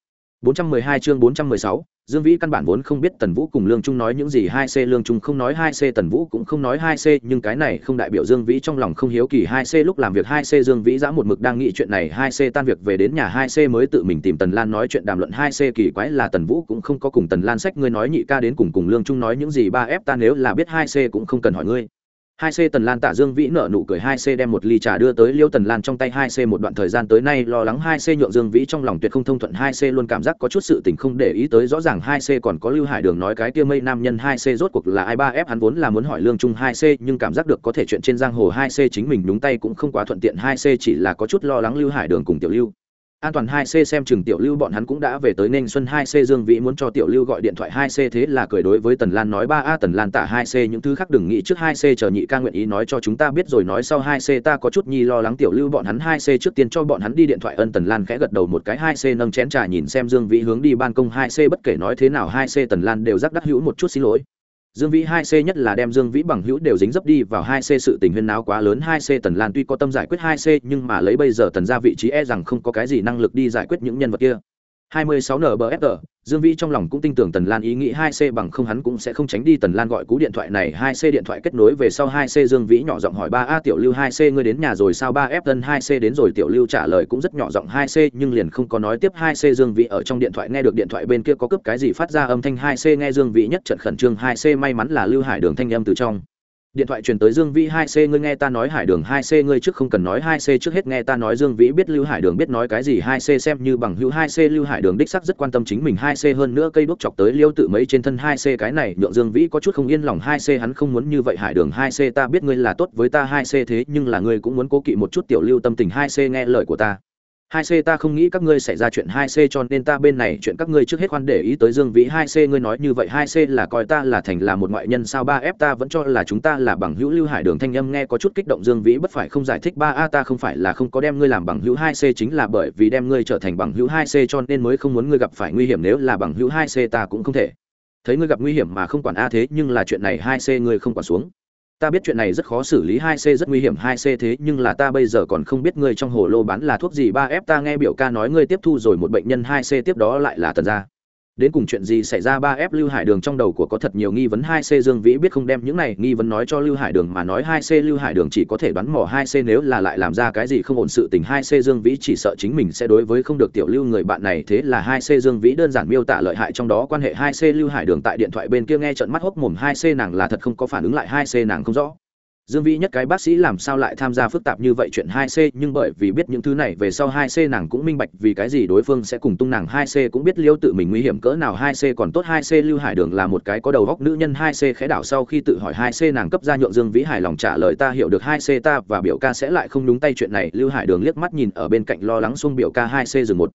bốn trăm mười hai chương bốn trăm mười sáu Dương Vĩ căn bản vốn không biết Tần Vũ cùng Lương Trung nói những gì, hai c Lương Trung không nói hai c Tần Vũ cũng không nói hai c nhưng cái này không đại biểu Dương Vĩ trong lòng không hiếu kỳ hai c lúc làm việc hai c Dương Vĩ dã một mực đang nghĩ chuyện này, hai c tan việc về đến nhà hai c mới tự mình tìm Tần Lan nói chuyện đàm luận hai c kỳ quái là Tần Vũ cũng không có cùng Tần Lan sách ngươi nói nhị ca đến cùng cùng Lương Trung nói những gì ba f ta nếu là biết hai c cũng không cần hỏi ngươi hai c tần lan tạ dương vĩ nợ nụ cười, hai c đem một ly trà đưa tới liêu tần lan trong tay, hai c một đoạn thời gian tới nay lo lắng hai c nhượng dương vĩ trong lòng tuyệt không thông thuận, hai c luôn cảm giác có chút sự tình không để ý tới, rõ ràng hai c còn có lưu hải đường nói cái kia mây nam nhân, hai c rốt cuộc là ai, ba f hắn vốn là muốn hỏi lương trung hai c, nhưng cảm giác được có thể chuyện trên giang hồ hai c chính mình đúng tay cũng không quá thuận tiện, hai c chỉ là có chút lo lắng lưu hải đường cùng tiểu lưu an toàn hai c xem chừng tiểu lưu bọn hắn cũng đã về tới nên xuân hai c dương vĩ muốn cho tiểu lưu gọi điện thoại hai c thế là cười đối với tần lan nói ba a tần lan tả hai c những thứ khác đừng nghĩ trước hai c chờ nhị ca nguyện ý nói cho chúng ta biết rồi nói sau hai c ta có chút nhi lo lắng tiểu lưu bọn hắn hai c trước tiên cho bọn hắn đi điện thoại ân tần lan khẽ gật đầu một cái hai c nâng chén trà nhìn xem dương vĩ hướng đi ban công hai c bất kể nói thế nào hai c tần lan đều rắc đắc hữu một chút xin lỗi Dương Vĩ 2C nhất là đem Dương Vĩ bằng hữu đều dính dấp đi vào 2C sự tình huyên náo quá lớn 2C Tần Lan tuy có tâm giải quyết 2C nhưng mà lấy bây giờ Tần ra vị trí e rằng không có cái gì năng lực đi giải quyết những nhân vật kia. 26 NBFR, Dương Vĩ trong lòng cũng tin tưởng Tần Lan ý nghĩ 2C bằng không hắn cũng sẽ không tránh đi. Tần Lan gọi cú điện thoại này 2C điện thoại kết nối về sau 2C Dương Vĩ nhỏ giọng hỏi 3A Tiểu Lưu 2C ngươi đến nhà rồi sao? 3F tân 2C đến rồi. Tiểu Lưu trả lời cũng rất nhỏ giọng 2C nhưng liền không có nói tiếp. 2C Dương Vĩ ở trong điện thoại nghe được điện thoại bên kia có cướp cái gì phát ra âm thanh 2C nghe Dương Vĩ nhất trận khẩn trương 2C may mắn là Lưu Hải Đường thanh âm từ trong điện thoại truyền tới dương vĩ hai c ngươi nghe ta nói hải đường hai c ngươi trước không cần nói hai c trước hết nghe ta nói dương vĩ biết lưu hải đường biết nói cái gì hai c xem như bằng hữu hai c lưu hải đường đích sắc rất quan tâm chính mình hai c hơn nữa cây đuốc chọc tới liêu tự mấy trên thân hai c cái này nhượng dương vĩ có chút không yên lòng hai c hắn không muốn như vậy hải đường hai c ta biết ngươi là tốt với ta hai c thế nhưng là ngươi cũng muốn cố kỵ một chút tiểu lưu tâm tình hai c nghe lời của ta hai c ta không nghĩ các ngươi xảy ra chuyện hai c cho nên ta bên này chuyện các ngươi trước hết khoan để ý tới dương vĩ. hai c ngươi nói như vậy, hai c là coi ta là thành là một ngoại nhân sao? ba f ta vẫn cho là chúng ta là bằng hữu lưu hải đường. Thanh âm nghe có chút kích động dương vĩ, bất phải không giải thích. ba a ta không phải là không có đem ngươi làm bằng hữu. hai c chính là bởi vì đem ngươi trở thành bằng hữu. hai c cho nên mới không muốn ngươi gặp phải nguy hiểm. Nếu là bằng hữu, hai c ta cũng không thể. Thấy ngươi gặp nguy hiểm mà không quản a, thế nhưng là chuyện này hai c ngươi không quản xuống ta biết chuyện này rất khó xử lý hai c rất nguy hiểm, hai c thế nhưng là ta bây giờ còn không biết ngươi trong hồ lô bán là thuốc gì. Ba f ta nghe biểu ca nói ngươi tiếp thu rồi, một bệnh nhân hai c tiếp đó lại là tần gia đến cùng chuyện gì xảy ra ba f lưu hải đường trong đầu của có thật nhiều nghi vấn hai c dương vĩ biết không đem những này nghi vấn nói cho lưu hải đường mà nói hai c lưu hải đường chỉ có thể đoán mò hai c nếu là lại làm ra cái gì không ổn sự tình hai c dương vĩ chỉ sợ chính mình sẽ đối với không được tiểu lưu người bạn này thế là hai c dương vĩ đơn giản miêu tả lợi hại trong đó quan hệ hai c lưu hải đường tại điện thoại bên kia nghe trận mắt hốc mồm hai c nàng là thật không có phản ứng lại hai c nàng không rõ. Dương Vĩ nhất cái bác sĩ làm sao lại tham gia phức tạp như vậy chuyện 2C, nhưng bởi vì biết những thứ này về sau 2C nàng cũng minh bạch vì cái gì đối phương sẽ cùng tung nàng 2C cũng biết liêu tự mình nguy hiểm cỡ nào 2C còn tốt 2C Lưu Hải Đường là một cái có đầu góc nữ nhân 2C khẽ đảo sau khi tự hỏi 2C nàng cấp ra nhượng Dương Vĩ hài lòng trả lời ta hiểu được 2C ta và biểu ca sẽ lại không đúng tay chuyện này, Lưu Hải Đường liếc mắt nhìn ở bên cạnh lo lắng xung biểu ca 2C dừng một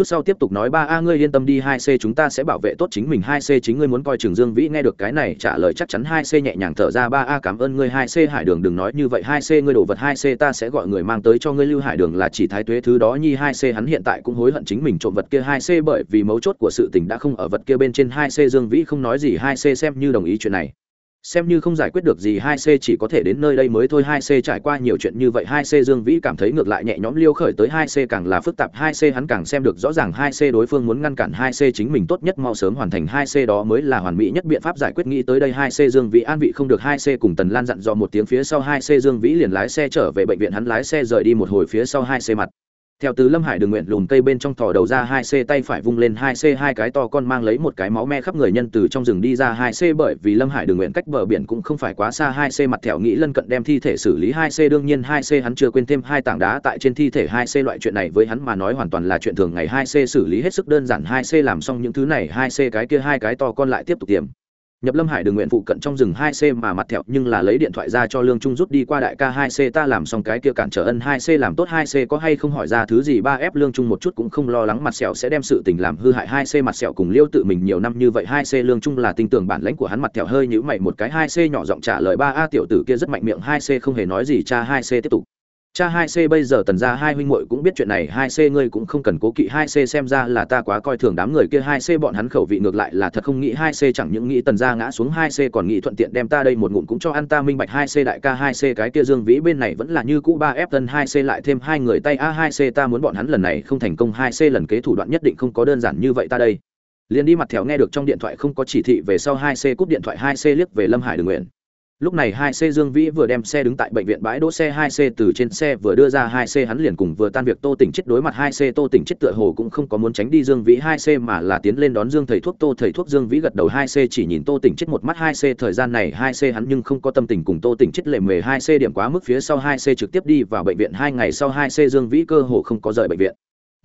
chút sau tiếp tục nói ba a ngươi yên tâm đi hai c chúng ta sẽ bảo vệ tốt chính mình hai c chính ngươi muốn coi trường dương vĩ nghe được cái này trả lời chắc chắn hai c nhẹ nhàng thở ra ba a cảm ơn ngươi hai c hải đường đừng nói như vậy hai c ngươi đổ vật hai c ta sẽ gọi người mang tới cho ngươi lưu hải đường là chỉ thái tuế thứ đó nhi hai c hắn hiện tại cũng hối hận chính mình trộm vật kia hai c bởi vì mấu chốt của sự tình đã không ở vật kia bên trên hai c dương vĩ không nói gì hai c xem như đồng ý chuyện này xem như không giải quyết được gì, hai c chỉ có thể đến nơi đây mới thôi. Hai c trải qua nhiều chuyện như vậy, hai c dương vĩ cảm thấy ngược lại nhẹ nhõm liêu khởi tới. Hai c càng là phức tạp, hai c hắn càng xem được rõ ràng. Hai c đối phương muốn ngăn cản hai c chính mình tốt nhất, mau sớm hoàn thành. Hai c đó mới là hoàn mỹ nhất biện pháp giải quyết. Nghĩ tới đây, hai c dương vĩ an vị không được. Hai c cùng tần lan dặn dò một tiếng phía sau. Hai c dương vĩ liền lái xe trở về bệnh viện. Hắn lái xe rời đi một hồi phía sau. Hai c mặt theo từ lâm hải đường nguyện lùm cây bên trong thò đầu ra hai c tay phải vung lên hai c, hai cái to con mang lấy một cái máu me khắp người nhân từ trong rừng đi ra hai c bởi vì lâm hải đường nguyện cách bờ biển cũng không phải quá xa hai c mặt thẹo nghĩ lân cận đem thi thể xử lý hai c. Đương nhiên hai c hắn chưa quên thêm hai tảng đá tại trên thi thể hai c loại chuyện này với hắn mà nói hoàn toàn là chuyện thường ngày hai c xử lý hết sức đơn giản, hai c làm xong những thứ này, hai c cái kia, hai cái to con lại tiếp tục tiềm nhập lâm hải đường nguyện phụ cận trong rừng hai c mà mặt thẹo, nhưng là lấy điện thoại ra cho lương trung rút đi qua đại ca hai c, ta làm xong cái kia cản trở ân hai c, làm tốt hai c, có hay không hỏi ra thứ gì? Ba f lương trung một chút cũng không lo lắng, mặt sẹo sẽ đem sự tình làm hư hại hai c, mặt sẹo cùng liêu tự mình nhiều năm như vậy, hai c lương trung là tin tưởng bản lãnh của hắn, mặt thẹo hơi nhữ mày một cái, hai c nhỏ giọng trả lời, ba a tiểu tử kia rất mạnh miệng, hai c không hề nói gì, cha, hai c tiếp tục cha hai c bây giờ tần ra hai huynh muội cũng biết chuyện này hai c ngươi cũng không cần cố kỵ hai c xem ra là ta quá coi thường đám người kia hai c bọn hắn khẩu vị ngược lại là thật không nghĩ hai c chẳng những nghĩ tần ra ngã xuống hai c còn nghĩ thuận tiện đem ta đây một ngụm cũng cho ăn ta minh bạch hai c đại ca hai c cái kia dương vĩ bên này vẫn là như cũ ba f tân hai c lại thêm hai người tay a hai c ta muốn bọn hắn lần này không thành công hai c lần kế thủ đoạn nhất định không có đơn giản như vậy ta đây liền đi mặt thèo nghe được trong điện thoại không có chỉ thị về sau hai c cúp điện thoại hai c liếc về lâm hải đường nguyện lúc này hai c dương vĩ vừa đem xe đứng tại bệnh viện bãi đỗ xe hai c từ trên xe vừa đưa ra hai c hắn liền cùng vừa tan việc tô tỉnh chết đối mặt hai c tô tỉnh chết tựa hồ cũng không có muốn tránh đi dương vĩ hai c mà là tiến lên đón dương thầy thuốc tô thầy thuốc dương vĩ gật đầu hai c chỉ nhìn tô tỉnh chết một mắt hai c thời gian này hai c hắn nhưng không có tâm tình cùng tô tỉnh chết lệ mề hai c điểm quá mức phía sau hai c trực tiếp đi vào bệnh viện hai ngày sau hai c dương vĩ cơ hồ không có rời bệnh viện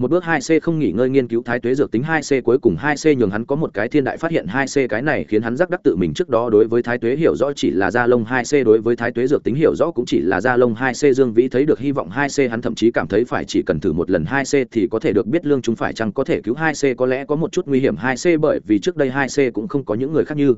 một bước hai c không nghỉ ngơi nghiên cứu thái tuế dược tính hai c cuối cùng hai c nhường hắn có một cái thiên đại phát hiện hai c cái này khiến hắn giác đắc tự mình trước đó đối với thái tuế hiểu rõ chỉ là da lông hai c, đối với thái tuế dược tính hiểu rõ cũng chỉ là da lông hai c. Dương vĩ thấy được hy vọng hai c, hắn thậm chí cảm thấy phải chỉ cần thử một lần hai c thì có thể được biết lương chúng phải chăng có thể cứu hai c, có lẽ có một chút nguy hiểm hai c bởi vì trước đây hai c cũng không có những người khác như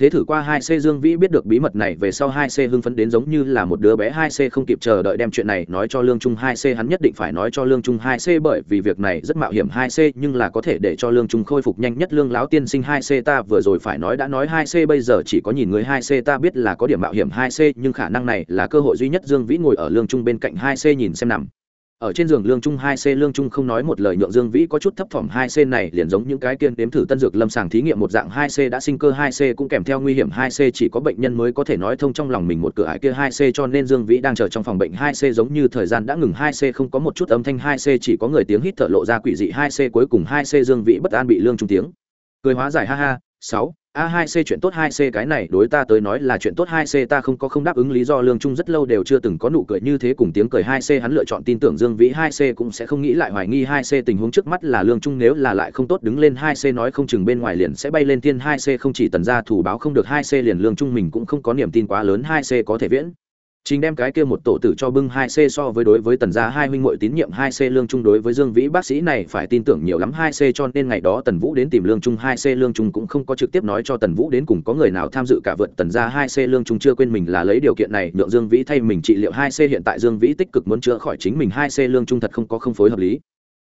thế thử qua hai c dương vĩ biết được bí mật này về sau hai c hưng phấn đến giống như là một đứa bé hai c không kịp chờ đợi đem chuyện này nói cho lương trung hai c, hắn nhất định phải nói cho lương trung hai c bởi vì việc này rất mạo hiểm hai c, nhưng là có thể để cho lương trung khôi phục nhanh nhất lương láo tiên sinh hai c ta vừa rồi phải nói đã nói hai c, bây giờ chỉ có nhìn người hai c ta biết là có điểm mạo hiểm hai c, nhưng khả năng này là cơ hội duy nhất dương vĩ ngồi ở lương trung bên cạnh hai c nhìn xem nằm ở trên giường lương trung hai c, lương trung không nói một lời nhượng dương vĩ có chút thấp thỏm hai c này, liền giống những cái kiên đếm thử tân dược lâm sàng thí nghiệm một dạng hai c đã sinh cơ hai c cũng kèm theo nguy hiểm hai c, chỉ có bệnh nhân mới có thể nói thông trong lòng mình một cửa ải kia hai c, cho nên dương vĩ đang chờ trong phòng bệnh hai c giống như thời gian đã ngừng hai c, không có một chút âm thanh hai c, chỉ có người tiếng hít thở lộ ra quỷ dị hai c, cuối cùng hai c dương vĩ bất an bị lương trung tiếng. Cười hóa giải, ha ha, sáu a 2 c chuyện tốt 2 c cái này đối ta tới nói là chuyện tốt 2 c, ta không có không đáp ứng lý do lương trung rất lâu đều chưa từng có nụ cười như thế cùng tiếng cười 2 c. Hắn lựa chọn tin tưởng dương vĩ 2 c cũng sẽ không nghĩ lại hoài nghi 2 c tình huống trước mắt là lương trung nếu là lại không tốt đứng lên 2 c nói không chừng bên ngoài liền sẽ bay lên thiên 2 c, không chỉ tần ra thủ báo không được 2 c liền lương trung mình cũng không có niềm tin quá lớn 2 c có thể viễn. Chính đem cái kia một tổ tử cho bưng 2C so với đối với tần gia hai huynh muội tín nhiệm 2C lương trung đối với Dương Vĩ bác sĩ này phải tin tưởng nhiều lắm 2C cho nên ngày đó Tần Vũ đến tìm lương trung 2C lương trung cũng không có trực tiếp nói cho Tần Vũ đến cùng có người nào tham dự cả vượt tần gia 2C lương trung chưa quên mình là lấy điều kiện này nhượng Dương Vĩ thay mình trị liệu 2C hiện tại Dương Vĩ tích cực muốn chữa khỏi chính mình 2C lương trung thật không có không phối hợp lý.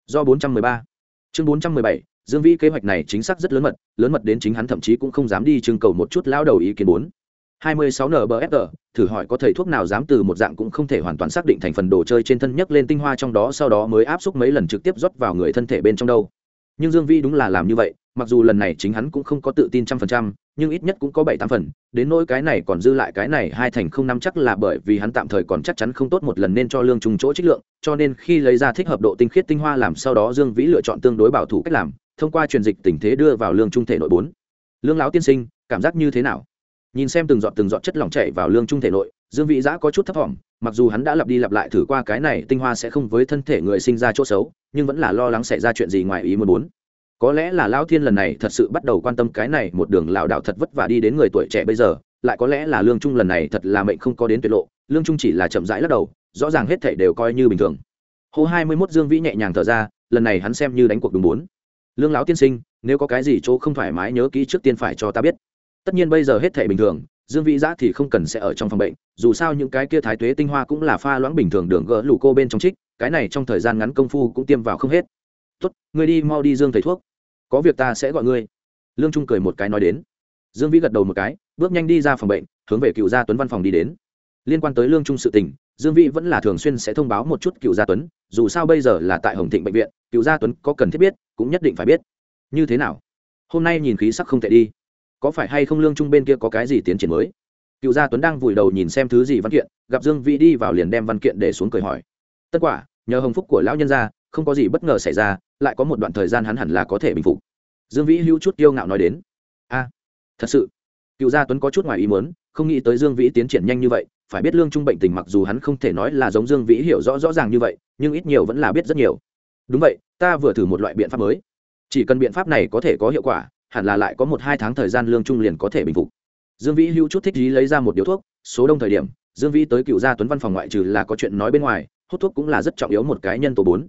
Do 413. Chương 417, Dương Vĩ kế hoạch này chính xác rất lớn mật, lớn mật đến chính hắn thậm chí cũng không dám đi trưng cầu một chút lão đầu ý kiến bốn 26 NBFR, thử hỏi có thầy thuốc nào dám từ một dạng cũng không thể hoàn toàn xác định thành phần đồ chơi trên thân nhất lên tinh hoa trong đó sau đó mới áp xúc mấy lần trực tiếp rót vào người thân thể bên trong đâu. Nhưng Dương Vi đúng là làm như vậy, mặc dù lần này chính hắn cũng không có tự tin trăm phần trăm, nhưng ít nhất cũng có bảy tám phần, đến nỗi cái này còn dư lại cái này hai thành không năm chắc là bởi vì hắn tạm thời còn chắc chắn không tốt một lần nên cho lương trùng chỗ chất lượng, cho nên khi lấy ra thích hợp độ tinh khiết tinh hoa làm sau đó Dương Vĩ lựa chọn tương đối bảo thủ cách làm, thông qua truyền dịch tình thế đưa vào lương trung thể nội bốn. Lương lão tiên sinh, cảm giác như thế nào? Nhìn xem từng giọt từng giọt chất lỏng chảy vào lương trung thể nội, dương vị giã có chút thấp t mặc dù hắn đã lặp đi lặp lại thử qua cái này tinh hoa sẽ không với thân thể người sinh ra chỗ xấu, nhưng vẫn là lo lắng xảy ra chuyện gì ngoài ý muốn muốn. Có lẽ là lão thiên lần này thật sự bắt đầu quan tâm cái này một đường lảo đảo thật vất vả đi đến người tuổi trẻ bây giờ, lại có lẽ là lương trung lần này thật là mệnh không có đến tuyệt lộ, lương trung chỉ là chậm rãi lắc đầu, rõ ràng hết thể đều coi như bình thường. Hồ hai mươi mốt dương vĩ nhẹ nhàng thở ra, lần này hắn xem như đánh cuộc đúng bốn. Lương lão tiên sinh, nếu có cái gì chỗ không thoải mái nhớ kỹ trước tiên phải cho ta biết tất nhiên bây giờ hết thể bình thường, dương vĩ giã thì không cần sẽ ở trong phòng bệnh, dù sao những cái kia thái tuế tinh hoa cũng là pha loãng bình thường đường gỡ lũ cô bên trong trích, cái này trong thời gian ngắn công phu cũng tiêm vào không hết. Tốt, ngươi đi mau đi dương thầy thuốc, có việc ta sẽ gọi ngươi. Lương trung cười một cái nói đến. Dương vĩ gật đầu một cái, bước nhanh đi ra phòng bệnh, hướng về cựu gia tuấn văn phòng đi đến. Liên quan tới lương trung sự tình, dương vĩ vẫn là thường xuyên sẽ thông báo một chút cựu gia tuấn, dù sao bây giờ là tại hồng thịnh bệnh viện, cựu gia tuấn có cần thiết biết, cũng nhất định phải biết. Như thế nào? Hôm nay nhìn khí sắc không tệ đi có phải hay không lương trung bên kia có cái gì tiến triển mới? Cựu gia tuấn đang vùi đầu nhìn xem thứ gì văn kiện, gặp dương vĩ đi vào liền đem văn kiện để xuống cười hỏi. Tất quả, nhờ hồng phúc của lão nhân gia không có gì bất ngờ xảy ra, lại có một đoạn thời gian hắn hẳn là có thể bình phục. Dương vĩ hữu chút yêu ngạo nói đến. A, thật sự. Cựu gia tuấn có chút ngoài ý muốn, không nghĩ tới dương vĩ tiến triển nhanh như vậy, phải biết lương trung bệnh tình mặc dù hắn không thể nói là giống dương vĩ hiểu rõ rõ ràng như vậy, nhưng ít nhiều vẫn là biết rất nhiều. Đúng vậy, ta vừa thử một loại biện pháp mới. Chỉ cần biện pháp này có thể có hiệu quả hẳn là lại có một hai tháng thời gian lương trung liền có thể bình phục. Dương vĩ hữu chút thích ý lấy ra một điếu thuốc, số đông thời điểm, dương vĩ tới cựu gia tuấn văn phòng ngoại trừ là có chuyện nói bên ngoài, hút thuốc cũng là rất trọng yếu một cái nhân tố bốn.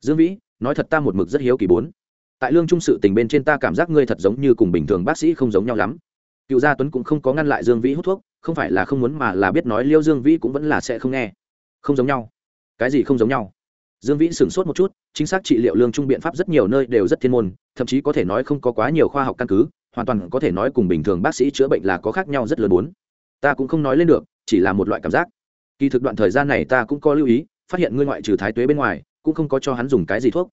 Dương vĩ, nói thật ta một mực rất hiếu kỳ bốn. Tại lương trung sự tình bên trên ta cảm giác ngươi thật giống như cùng bình thường bác sĩ không giống nhau lắm. Cựu gia tuấn cũng không có ngăn lại dương vĩ hút thuốc, không phải là không muốn mà là biết nói liêu dương vĩ cũng vẫn là sẽ không nghe. Không giống nhau. Cái gì không giống nhau? Dương vĩ sửng sốt một chút, chính xác trị liệu lương trung biện pháp rất nhiều nơi đều rất thiên môn, thậm chí có thể nói không có quá nhiều khoa học căn cứ, hoàn toàn có thể nói cùng bình thường bác sĩ chữa bệnh là có khác nhau rất lớn bốn. Ta cũng không nói lên được, chỉ là một loại cảm giác. Kỳ thực đoạn thời gian này ta cũng có lưu ý, phát hiện ngươi ngoại trừ thái tuế bên ngoài, cũng không có cho hắn dùng cái gì thuốc.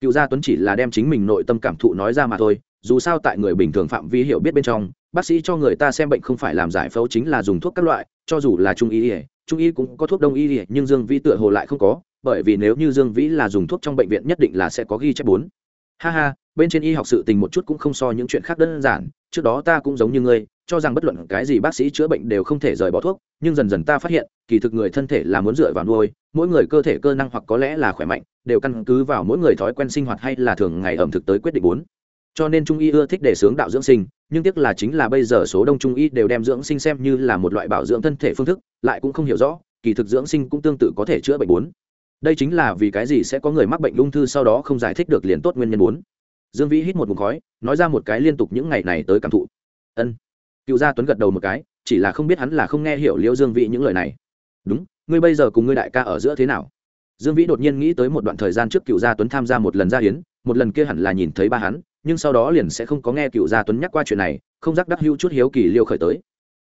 Cựu gia tuấn chỉ là đem chính mình nội tâm cảm thụ nói ra mà thôi, dù sao tại người bình thường phạm vi hiểu biết bên trong, bác sĩ cho người ta xem bệnh không phải làm giải phẫu chính là dùng thuốc các loại, cho dù là trung y ỉa trung y cũng có thuốc đông y ỉa nhưng dương vĩ tựa hồ lại không có bởi vì nếu như dương vĩ là dùng thuốc trong bệnh viện nhất định là sẽ có ghi chép bốn. Ha ha, bên trên y học sự tình một chút cũng không so những chuyện khác đơn giản, trước đó ta cũng giống như ngươi, cho rằng bất luận cái gì bác sĩ chữa bệnh đều không thể rời bỏ thuốc, nhưng dần dần ta phát hiện, kỳ thực người thân thể là muốn dựa vào nuôi, mỗi người cơ thể cơ năng hoặc có lẽ là khỏe mạnh, đều căn cứ vào mỗi người thói quen sinh hoạt hay là thường ngày ẩm thực tới quyết định bốn. Cho nên trung y ưa thích để sướng đạo dưỡng sinh, nhưng tiếc là chính là bây giờ số đông trung y đều đem dưỡng sinh xem như là một loại bảo dưỡng thân thể phương thức, lại cũng không hiểu rõ, kỳ thực dưỡng sinh cũng tương tự có thể chữa bệnh bốn đây chính là vì cái gì sẽ có người mắc bệnh ung thư sau đó không giải thích được liền tốt nguyên nhân bốn. Dương vĩ hít một mục khói, nói ra một cái liên tục những ngày này tới cảm thụ. Ân. Cựu gia tuấn gật đầu một cái, chỉ là không biết hắn là không nghe hiểu liễu dương vĩ những lời này. Đúng, ngươi bây giờ cùng ngươi đại ca ở giữa thế nào? Dương vĩ đột nhiên nghĩ tới một đoạn thời gian trước cựu gia tuấn tham gia một lần gia hiến, một lần kia hẳn là nhìn thấy ba hắn, nhưng sau đó liền sẽ không có nghe cựu gia tuấn nhắc qua chuyện này, không giác đắc hưu chút hiếu kỳ liêu khởi tới.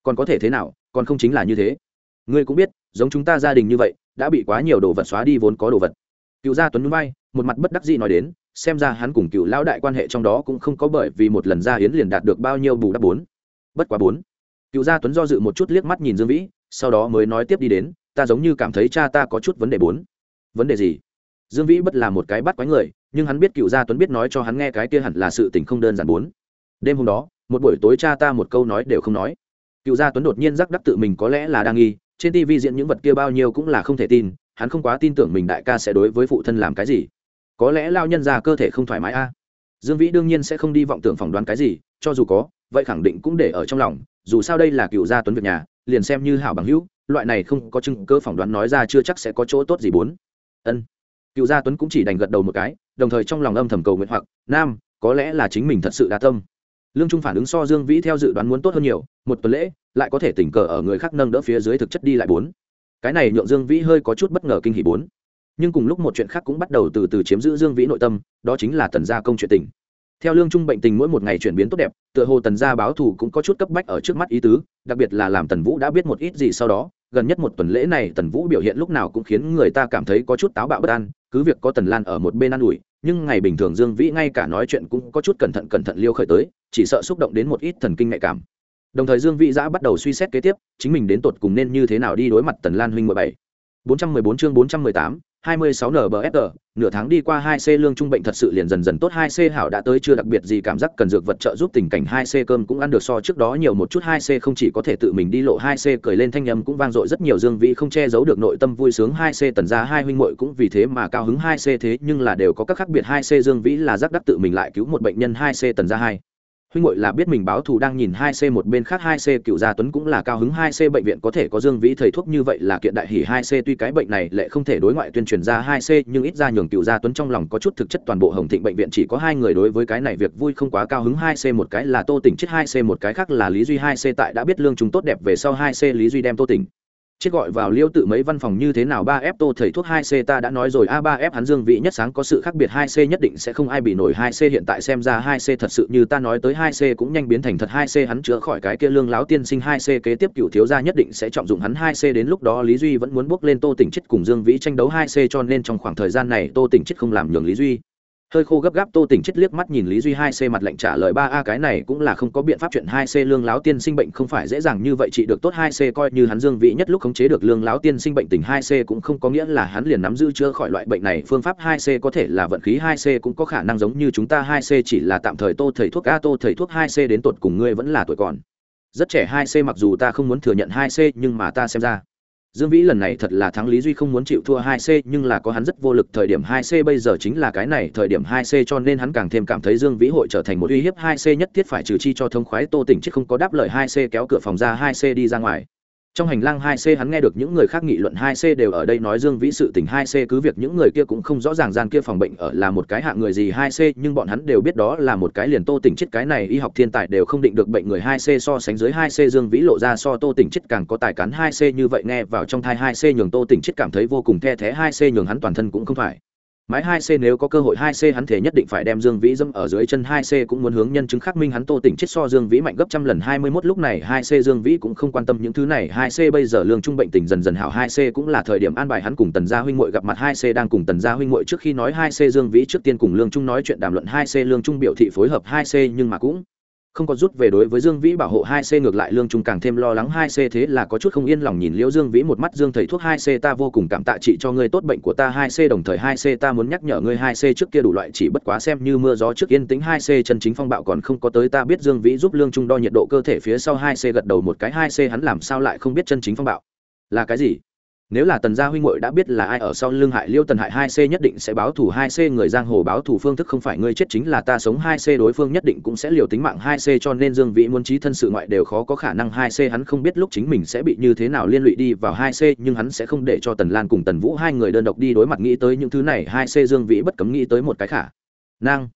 Còn có thể thế nào, còn không chính là như thế. Ngươi cũng biết, giống chúng ta gia đình như vậy đã bị quá nhiều đồ vật xóa đi vốn có đồ vật. Cựu gia tuấn núi bay một mặt bất đắc dĩ nói đến, xem ra hắn cùng cựu lão đại quan hệ trong đó cũng không có bởi vì một lần gia hiến liền đạt được bao nhiêu bù đắp bốn. Bất quá bốn. Cựu gia tuấn do dự một chút liếc mắt nhìn dương vĩ, sau đó mới nói tiếp đi đến, ta giống như cảm thấy cha ta có chút vấn đề bốn. Vấn đề gì? Dương vĩ bất là một cái bắt quái người, nhưng hắn biết cựu gia tuấn biết nói cho hắn nghe cái kia hẳn là sự tình không đơn giản bốn. Đêm hôm đó, một buổi tối cha ta một câu nói đều không nói. Cựu gia tuấn đột nhiên giác đắc tự mình có lẽ là đang nghi trên tv diễn những vật kia bao nhiêu cũng là không thể tin, hắn không quá tin tưởng mình đại ca sẽ đối với phụ thân làm cái gì. Có lẽ lao nhân ra cơ thể không thoải mái a. Dương vĩ đương nhiên sẽ không đi vọng tưởng phỏng đoán cái gì, cho dù có, vậy khẳng định cũng để ở trong lòng, dù sao đây là cựu gia tuấn việc nhà, liền xem như hảo bằng hữu, loại này không có chứng cơ phỏng đoán nói ra chưa chắc sẽ có chỗ tốt gì bốn. Ân. Cựu gia tuấn cũng chỉ đành gật đầu một cái, đồng thời trong lòng âm thầm cầu nguyện hoặc, nam, có lẽ là chính mình thật sự đa tâm. Lương trung phản ứng so dương vĩ theo dự đoán muốn tốt hơn nhiều, một tuần lễ lại có thể tình cờ ở người khác nâng đỡ phía dưới thực chất đi lại bốn. Cái này nhượng dương vĩ hơi có chút bất ngờ kinh hỉ bốn. Nhưng cùng lúc một chuyện khác cũng bắt đầu từ từ chiếm giữ dương vĩ nội tâm, đó chính là tần gia công chuyện tình. Theo lương trung bệnh tình mỗi một ngày chuyển biến tốt đẹp, tựa hồ tần gia báo thù cũng có chút cấp bách ở trước mắt ý tứ, đặc biệt là làm tần vũ đã biết một ít gì sau đó, gần nhất một tuần lễ này tần vũ biểu hiện lúc nào cũng khiến người ta cảm thấy có chút táo bạo bất an, cứ việc có tần lan ở một bên an ủi, nhưng ngày bình thường dương vĩ ngay cả nói chuyện cũng có chút cẩn thận cẩn thận liêu khởi tới, chỉ sợ xúc động đến một ít thần kinh nhạy cảm đồng thời dương vĩ giã bắt đầu suy xét kế tiếp, chính mình đến tột cùng nên như thế nào đi đối mặt tần lan huynh mười bảy. bốn trăm mười bốn chương bốn trăm mười tám 26 nbfg nửa tháng đi qua hai C lương trung bệnh thật sự liền dần dần tốt hai C hảo đã tới chưa đặc biệt gì cảm giác cần dược vật trợ giúp tình cảnh hai C cơm cũng ăn được so trước đó nhiều một chút hai C không chỉ có thể tự mình đi lộ hai C cười lên thanh âm cũng vang dội rất nhiều dương vị không che giấu được nội tâm vui sướng hai C tần ra hai huynh muội cũng vì thế mà cao hứng hai C thế nhưng là đều có các khác biệt hai C dương vĩ là giác đắc tự mình lại cứu một bệnh nhân hai C tần ra hai huynh hội là biết mình báo thù đang nhìn hai c một bên khác hai c, cựu gia tuấn cũng là cao hứng hai c, bệnh viện có thể có dương vĩ thầy thuốc như vậy là kiện đại hỷ hai c, tuy cái bệnh này lại không thể đối ngoại tuyên truyền ra hai c, nhưng ít ra nhường cựu gia tuấn trong lòng có chút thực chất toàn bộ hồng thịnh bệnh viện chỉ có hai người đối với cái này việc vui không quá cao hứng hai c một cái là tô tỉnh chết hai c một cái khác là lý duy hai c, tại đã biết lương chúng tốt đẹp về sau hai c, lý duy đem tô tỉnh chết gọi vào liêu tự mấy văn phòng như thế nào, ba f tô thầy thuốc hai c ta đã nói rồi. A, ba f hắn dương vị nhất sáng có sự khác biệt, hai c nhất định sẽ không ai bị nổi. Hai c hiện tại xem ra hai c thật sự như ta nói tới, hai c cũng nhanh biến thành thật. Hai c hắn chữa khỏi cái kia lương láo tiên sinh, hai c kế tiếp cựu thiếu gia nhất định sẽ trọng dụng hắn. Hai c đến lúc đó lý duy vẫn muốn bước lên tô tỉnh chết cùng dương vĩ tranh đấu hai c, cho nên trong khoảng thời gian này tô tỉnh chết không làm nhường lý duy hơi khô gấp gáp tô tỉnh chết liếc mắt nhìn lý duy hai c mặt lệnh trả lời ba a, cái này cũng là không có biện pháp chuyện hai c lương láo tiên sinh bệnh không phải dễ dàng như vậy, chị được tốt hai c coi như hắn dương vị nhất lúc khống chế được lương láo tiên sinh bệnh tình hai c cũng không có nghĩa là hắn liền nắm giữ chữa khỏi loại bệnh này. Phương pháp hai c có thể là vận khí hai c cũng có khả năng giống như chúng ta hai c, chỉ là tạm thời tô thầy thuốc a, tô thầy thuốc hai c đến tột cùng ngươi vẫn là tuổi còn. Rất trẻ hai c mặc dù ta không muốn thừa nhận hai c, nhưng mà ta xem ra. Dương Vĩ lần này thật là thắng Lý Duy không muốn chịu thua 2C, nhưng là có hắn rất vô lực thời điểm 2C bây giờ chính là cái này thời điểm 2C cho nên hắn càng thêm cảm thấy Dương Vĩ hội trở thành một uy hiếp 2C nhất thiết phải trừ chi cho thông khoái Tô Tỉnh chứ không có đáp lời 2C kéo cửa phòng ra 2C đi ra ngoài trong hành lang hai c hắn nghe được những người khác nghị luận hai c đều ở đây nói dương vĩ sự tình hai c cứ việc những người kia cũng không rõ ràng gian kia phòng bệnh ở là một cái hạng người gì hai c, nhưng bọn hắn đều biết đó là một cái liền tô tỉnh chết cái này y học thiên tài đều không định được bệnh người hai c so sánh dưới hai c, dương vĩ lộ ra so tô tỉnh chết càng có tài cán hai c như vậy nghe vào trong thai hai c nhường tô tỉnh chết cảm thấy vô cùng the thé hai c nhường hắn toàn thân cũng không phải mái hai c nếu có cơ hội hai c hắn thể nhất định phải đem dương vĩ dâm ở dưới chân hai c cũng muốn hướng nhân chứng khắc minh hắn tô tỉnh chết so dương vĩ mạnh gấp trăm lần hai mươi 21 lúc này hai c dương vĩ cũng không quan tâm những thứ này. Hai c bây giờ lương trung bệnh tình dần dần hảo. Hai c cũng là thời điểm an bài hắn cùng tần gia huynh muội gặp mặt. Hai c đang cùng tần gia huynh muội trước khi nói hai c dương vĩ trước tiên cùng lương trung nói chuyện đàm luận. Hai c lương trung biểu thị phối hợp. Hai c nhưng mà cũng không có rút về đối với dương vĩ bảo hộ hai c ngược lại lương trung càng thêm lo lắng hai c thế là có chút không yên lòng nhìn liễu dương vĩ một mắt dương thầy thuốc hai c ta vô cùng cảm tạ trị cho ngươi tốt bệnh của ta hai c đồng thời hai c ta muốn nhắc nhở ngươi hai c trước kia đủ loại chỉ bất quá xem như mưa gió trước yên tĩnh hai c chân chính phong bạo còn không có tới ta biết dương vĩ giúp lương trung đo nhiệt độ cơ thể phía sau hai c gật đầu một cái hai c hắn làm sao lại không biết chân chính phong bạo. Là cái gì? Nếu là tần gia huynh hội đã biết là ai ở sau lưng hại liêu tần hại hai c nhất định sẽ báo thù hai c, người giang hồ báo thù phương thức không phải ngươi chết chính là ta sống hai c, đối phương nhất định cũng sẽ liều tính mạng hai c, cho nên dương vĩ muốn trí thân sự ngoại đều khó có khả năng hai c, hắn không biết lúc chính mình sẽ bị như thế nào liên lụy đi vào hai c, nhưng hắn sẽ không để cho tần lan cùng tần vũ hai người đơn độc đi đối mặt nghĩ tới những thứ này, hai c dương vĩ bất cấm nghĩ tới một cái khả năng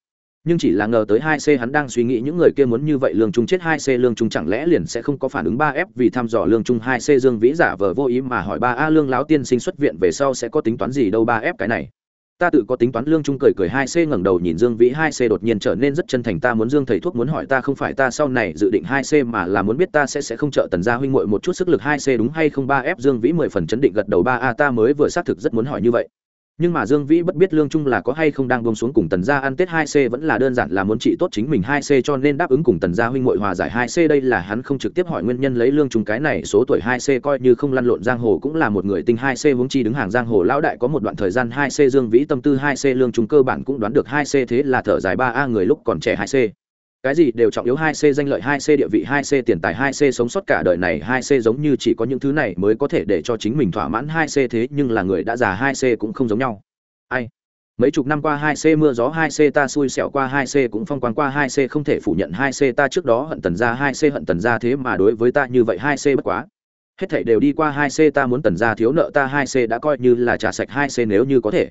nhưng chỉ là ngờ tới hai c hắn đang suy nghĩ những người kia muốn như vậy lương trung chết hai c lương trung chẳng lẽ liền sẽ không có phản ứng ba f vì thăm dò lương trung hai c dương vĩ giả vờ vô ý mà hỏi ba a lương láo tiên sinh xuất viện về sau sẽ có tính toán gì đâu ba f cái này. Ta tự có tính toán lương trung cười cười hai c ngẩng đầu nhìn dương vĩ hai c đột nhiên trở nên rất chân thành ta muốn dương thầy thuốc muốn hỏi ta không phải ta sau này dự định hai c mà là muốn biết ta sẽ sẽ không trợ tần gia huynh muội một chút sức lực hai c đúng hay không ba f dương vĩ mười phần chấn định gật đầu ba a ta mới vừa xác thực rất muốn hỏi như vậy nhưng mà dương vĩ bất biết lương trung là có hay không đang bông xuống cùng tần gia ăn tết hai c vẫn là đơn giản là muốn trị tốt chính mình hai c cho nên đáp ứng cùng tần gia huynh hội hòa giải hai c. Đây là hắn không trực tiếp hỏi nguyên nhân lấy lương trung cái này số tuổi hai c coi như không lăn lộn giang hồ cũng là một người tinh hai c vốn chi đứng hàng giang hồ lão đại có một đoạn thời gian hai c dương vĩ tâm tư hai c lương trung cơ bản cũng đoán được hai c thế là thở dài ba a người lúc còn trẻ hai c cái gì đều trọng yếu hai c danh lợi hai c địa vị hai c tiền tài hai c sống sót cả đời này hai c giống như chỉ có những thứ này mới có thể để cho chính mình thỏa mãn hai c thế nhưng là người đã già hai c cũng không giống nhau ai mấy chục năm qua hai c mưa gió hai c ta xui xẻo qua hai c cũng phong quang qua hai c không thể phủ nhận hai c ta trước đó hận tần ra hai c hận tần ra thế mà đối với ta như vậy hai c bất quá hết thảy đều đi qua hai c ta muốn tần ra thiếu nợ ta hai c đã coi như là trả sạch hai c nếu như có thể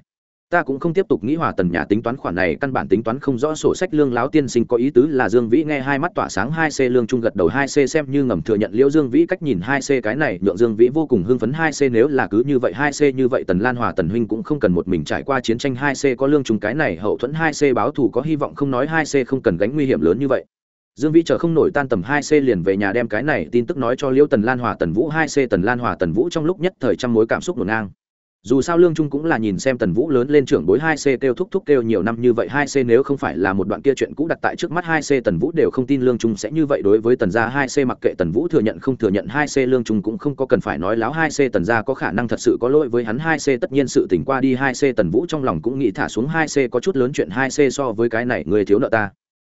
ta cũng không tiếp tục nghĩ hòa tần nhà tính toán khoản này căn bản tính toán không rõ sổ sách lương láo tiên sinh có ý tứ là dương vĩ nghe hai mắt tỏa sáng hai c lương trung gật đầu hai c xem như ngầm thừa nhận liễu dương vĩ cách nhìn hai c cái này nhượng dương vĩ vô cùng hưng phấn hai c nếu là cứ như vậy hai c như vậy tần lan hòa tần huynh cũng không cần một mình trải qua chiến tranh hai c có lương trung cái này hậu thuẫn hai c báo thù có hy vọng không nói hai c không cần gánh nguy hiểm lớn như vậy dương vĩ chờ không nổi tan tầm hai c liền về nhà đem cái này tin tức nói cho liễu tần lan hòa tần vũ hai c tần lan hòa tần vũ trong lúc nhất thời trăm mối cảm xúc hỗn ngang dù sao lương trung cũng là nhìn xem tần vũ lớn lên trưởng bối hai c kêu thúc thúc kêu nhiều năm như vậy hai c nếu không phải là một đoạn kia chuyện cũ đặt tại trước mắt hai c tần vũ đều không tin lương trung sẽ như vậy đối với tần gia hai c mặc kệ tần vũ thừa nhận không thừa nhận hai c lương trung cũng không có cần phải nói láo hai c tần gia có khả năng thật sự có lỗi với hắn hai c tất nhiên sự tỉnh qua đi hai c tần vũ trong lòng cũng nghĩ thả xuống hai c có chút lớn chuyện hai c so với cái này người thiếu nợ ta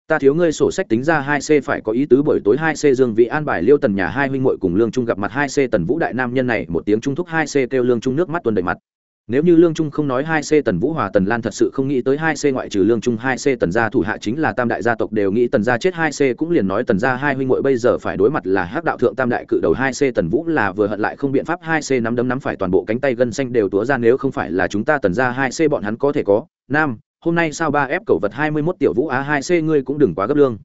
ta thiếu ngươi sổ sách tính ra hai c phải có ý tứ buổi tối hai c dương vị an bài liêu tần nhà hai huynh muội cùng lương trung gặp mặt hai c tần vũ đại nam nhân này một tiếng trung thúc hai c kêu lương trung nước mắt tuôn đầy mặt nếu như lương trung không nói hai c tần vũ hòa tần lan thật sự không nghĩ tới hai c ngoại trừ lương trung hai c tần gia thủ hạ chính là tam đại gia tộc đều nghĩ tần gia chết hai c cũng liền nói tần gia hai huynh muội bây giờ phải đối mặt là hắc đạo thượng tam đại cự đầu hai c tần vũ là vừa hận lại không biện pháp hai c nắm đấm nắm phải toàn bộ cánh tay gân xanh đều túa ra nếu không phải là chúng ta tần gia hai c bọn hắn có thể có nam hôm nay sao ba ép cầu vật hai mươi 21 tiểu vũ á hai c ngươi cũng đừng quá gấp lương.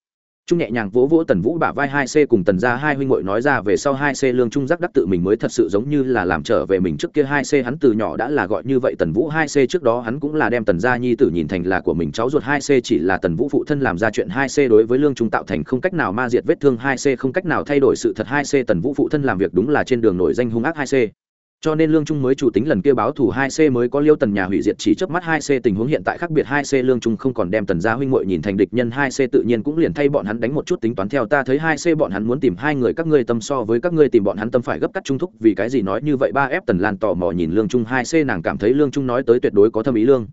Trung nhẹ nhàng vỗ vỗ tần vũ bả vai hai c cùng tần gia hai huynh muội nói ra về sau hai c lương trung giác đắc tự mình mới thật sự giống như là làm trở về mình trước kia hai c hắn từ nhỏ đã là gọi như vậy tần vũ hai c trước đó hắn cũng là đem tần gia nhi tử nhìn thành là của mình cháu ruột hai c chỉ là tần vũ phụ thân làm ra chuyện hai c đối với lương trung tạo thành không cách nào ma diệt vết thương hai c không cách nào thay đổi sự thật hai c tần vũ phụ thân làm việc đúng là trên đường nổi danh hung ác hai c cho nên lương trung mới chủ tính lần kia báo thủ hai c mới có liêu tần nhà hủy diệt chỉ trước mắt hai c tình huống hiện tại khác biệt hai c lương trung không còn đem tần gia huynh muội nhìn thành địch nhân hai c tự nhiên cũng liền thay bọn hắn đánh một chút tính toán theo ta thấy hai c bọn hắn muốn tìm hai người các ngươi tâm so với các ngươi tìm bọn hắn tâm phải gấp cắt trung thúc vì cái gì nói như vậy ba f tần lan tò mò nhìn lương trung hai c nàng cảm thấy lương trung nói tới tuyệt đối có thâm ý lương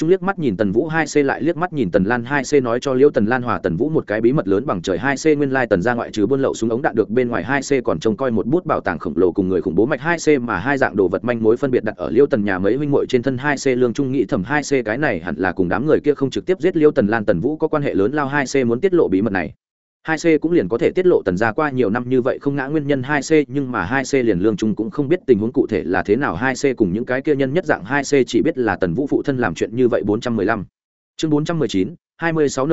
Trung liếc mắt nhìn Tần Vũ hai c lại liếc mắt nhìn Tần Lan hai c nói cho Liễu Tần Lan hòa Tần Vũ một cái bí mật lớn bằng trời hai c nguyên lai Tần gia ngoại trừ buôn lậu súng ống đạn được bên ngoài hai c còn trông coi một bút bảo tàng khổng lồ cùng người khủng bố mạch hai c mà hai dạng đồ vật manh mối phân biệt đặt ở Liễu Tần nhà mấy huynh muội trên thân hai c lương trung nghĩ thầm hai c cái này hẳn là cùng đám người kia không trực tiếp giết Liễu Tần Lan Tần Vũ có quan hệ lớn lao hai c muốn tiết lộ bí mật này hai c cũng liền có thể tiết lộ tần gia qua nhiều năm như vậy không ngã nguyên nhân hai c, nhưng mà hai c liền lương trung cũng không biết tình huống cụ thể là thế nào. Hai c cùng những cái kia nhân nhất dạng hai c chỉ biết là tần vũ phụ thân làm chuyện như vậy bốn trăm mười lăm. Chương bốn trăm mười chín hai mươi sáu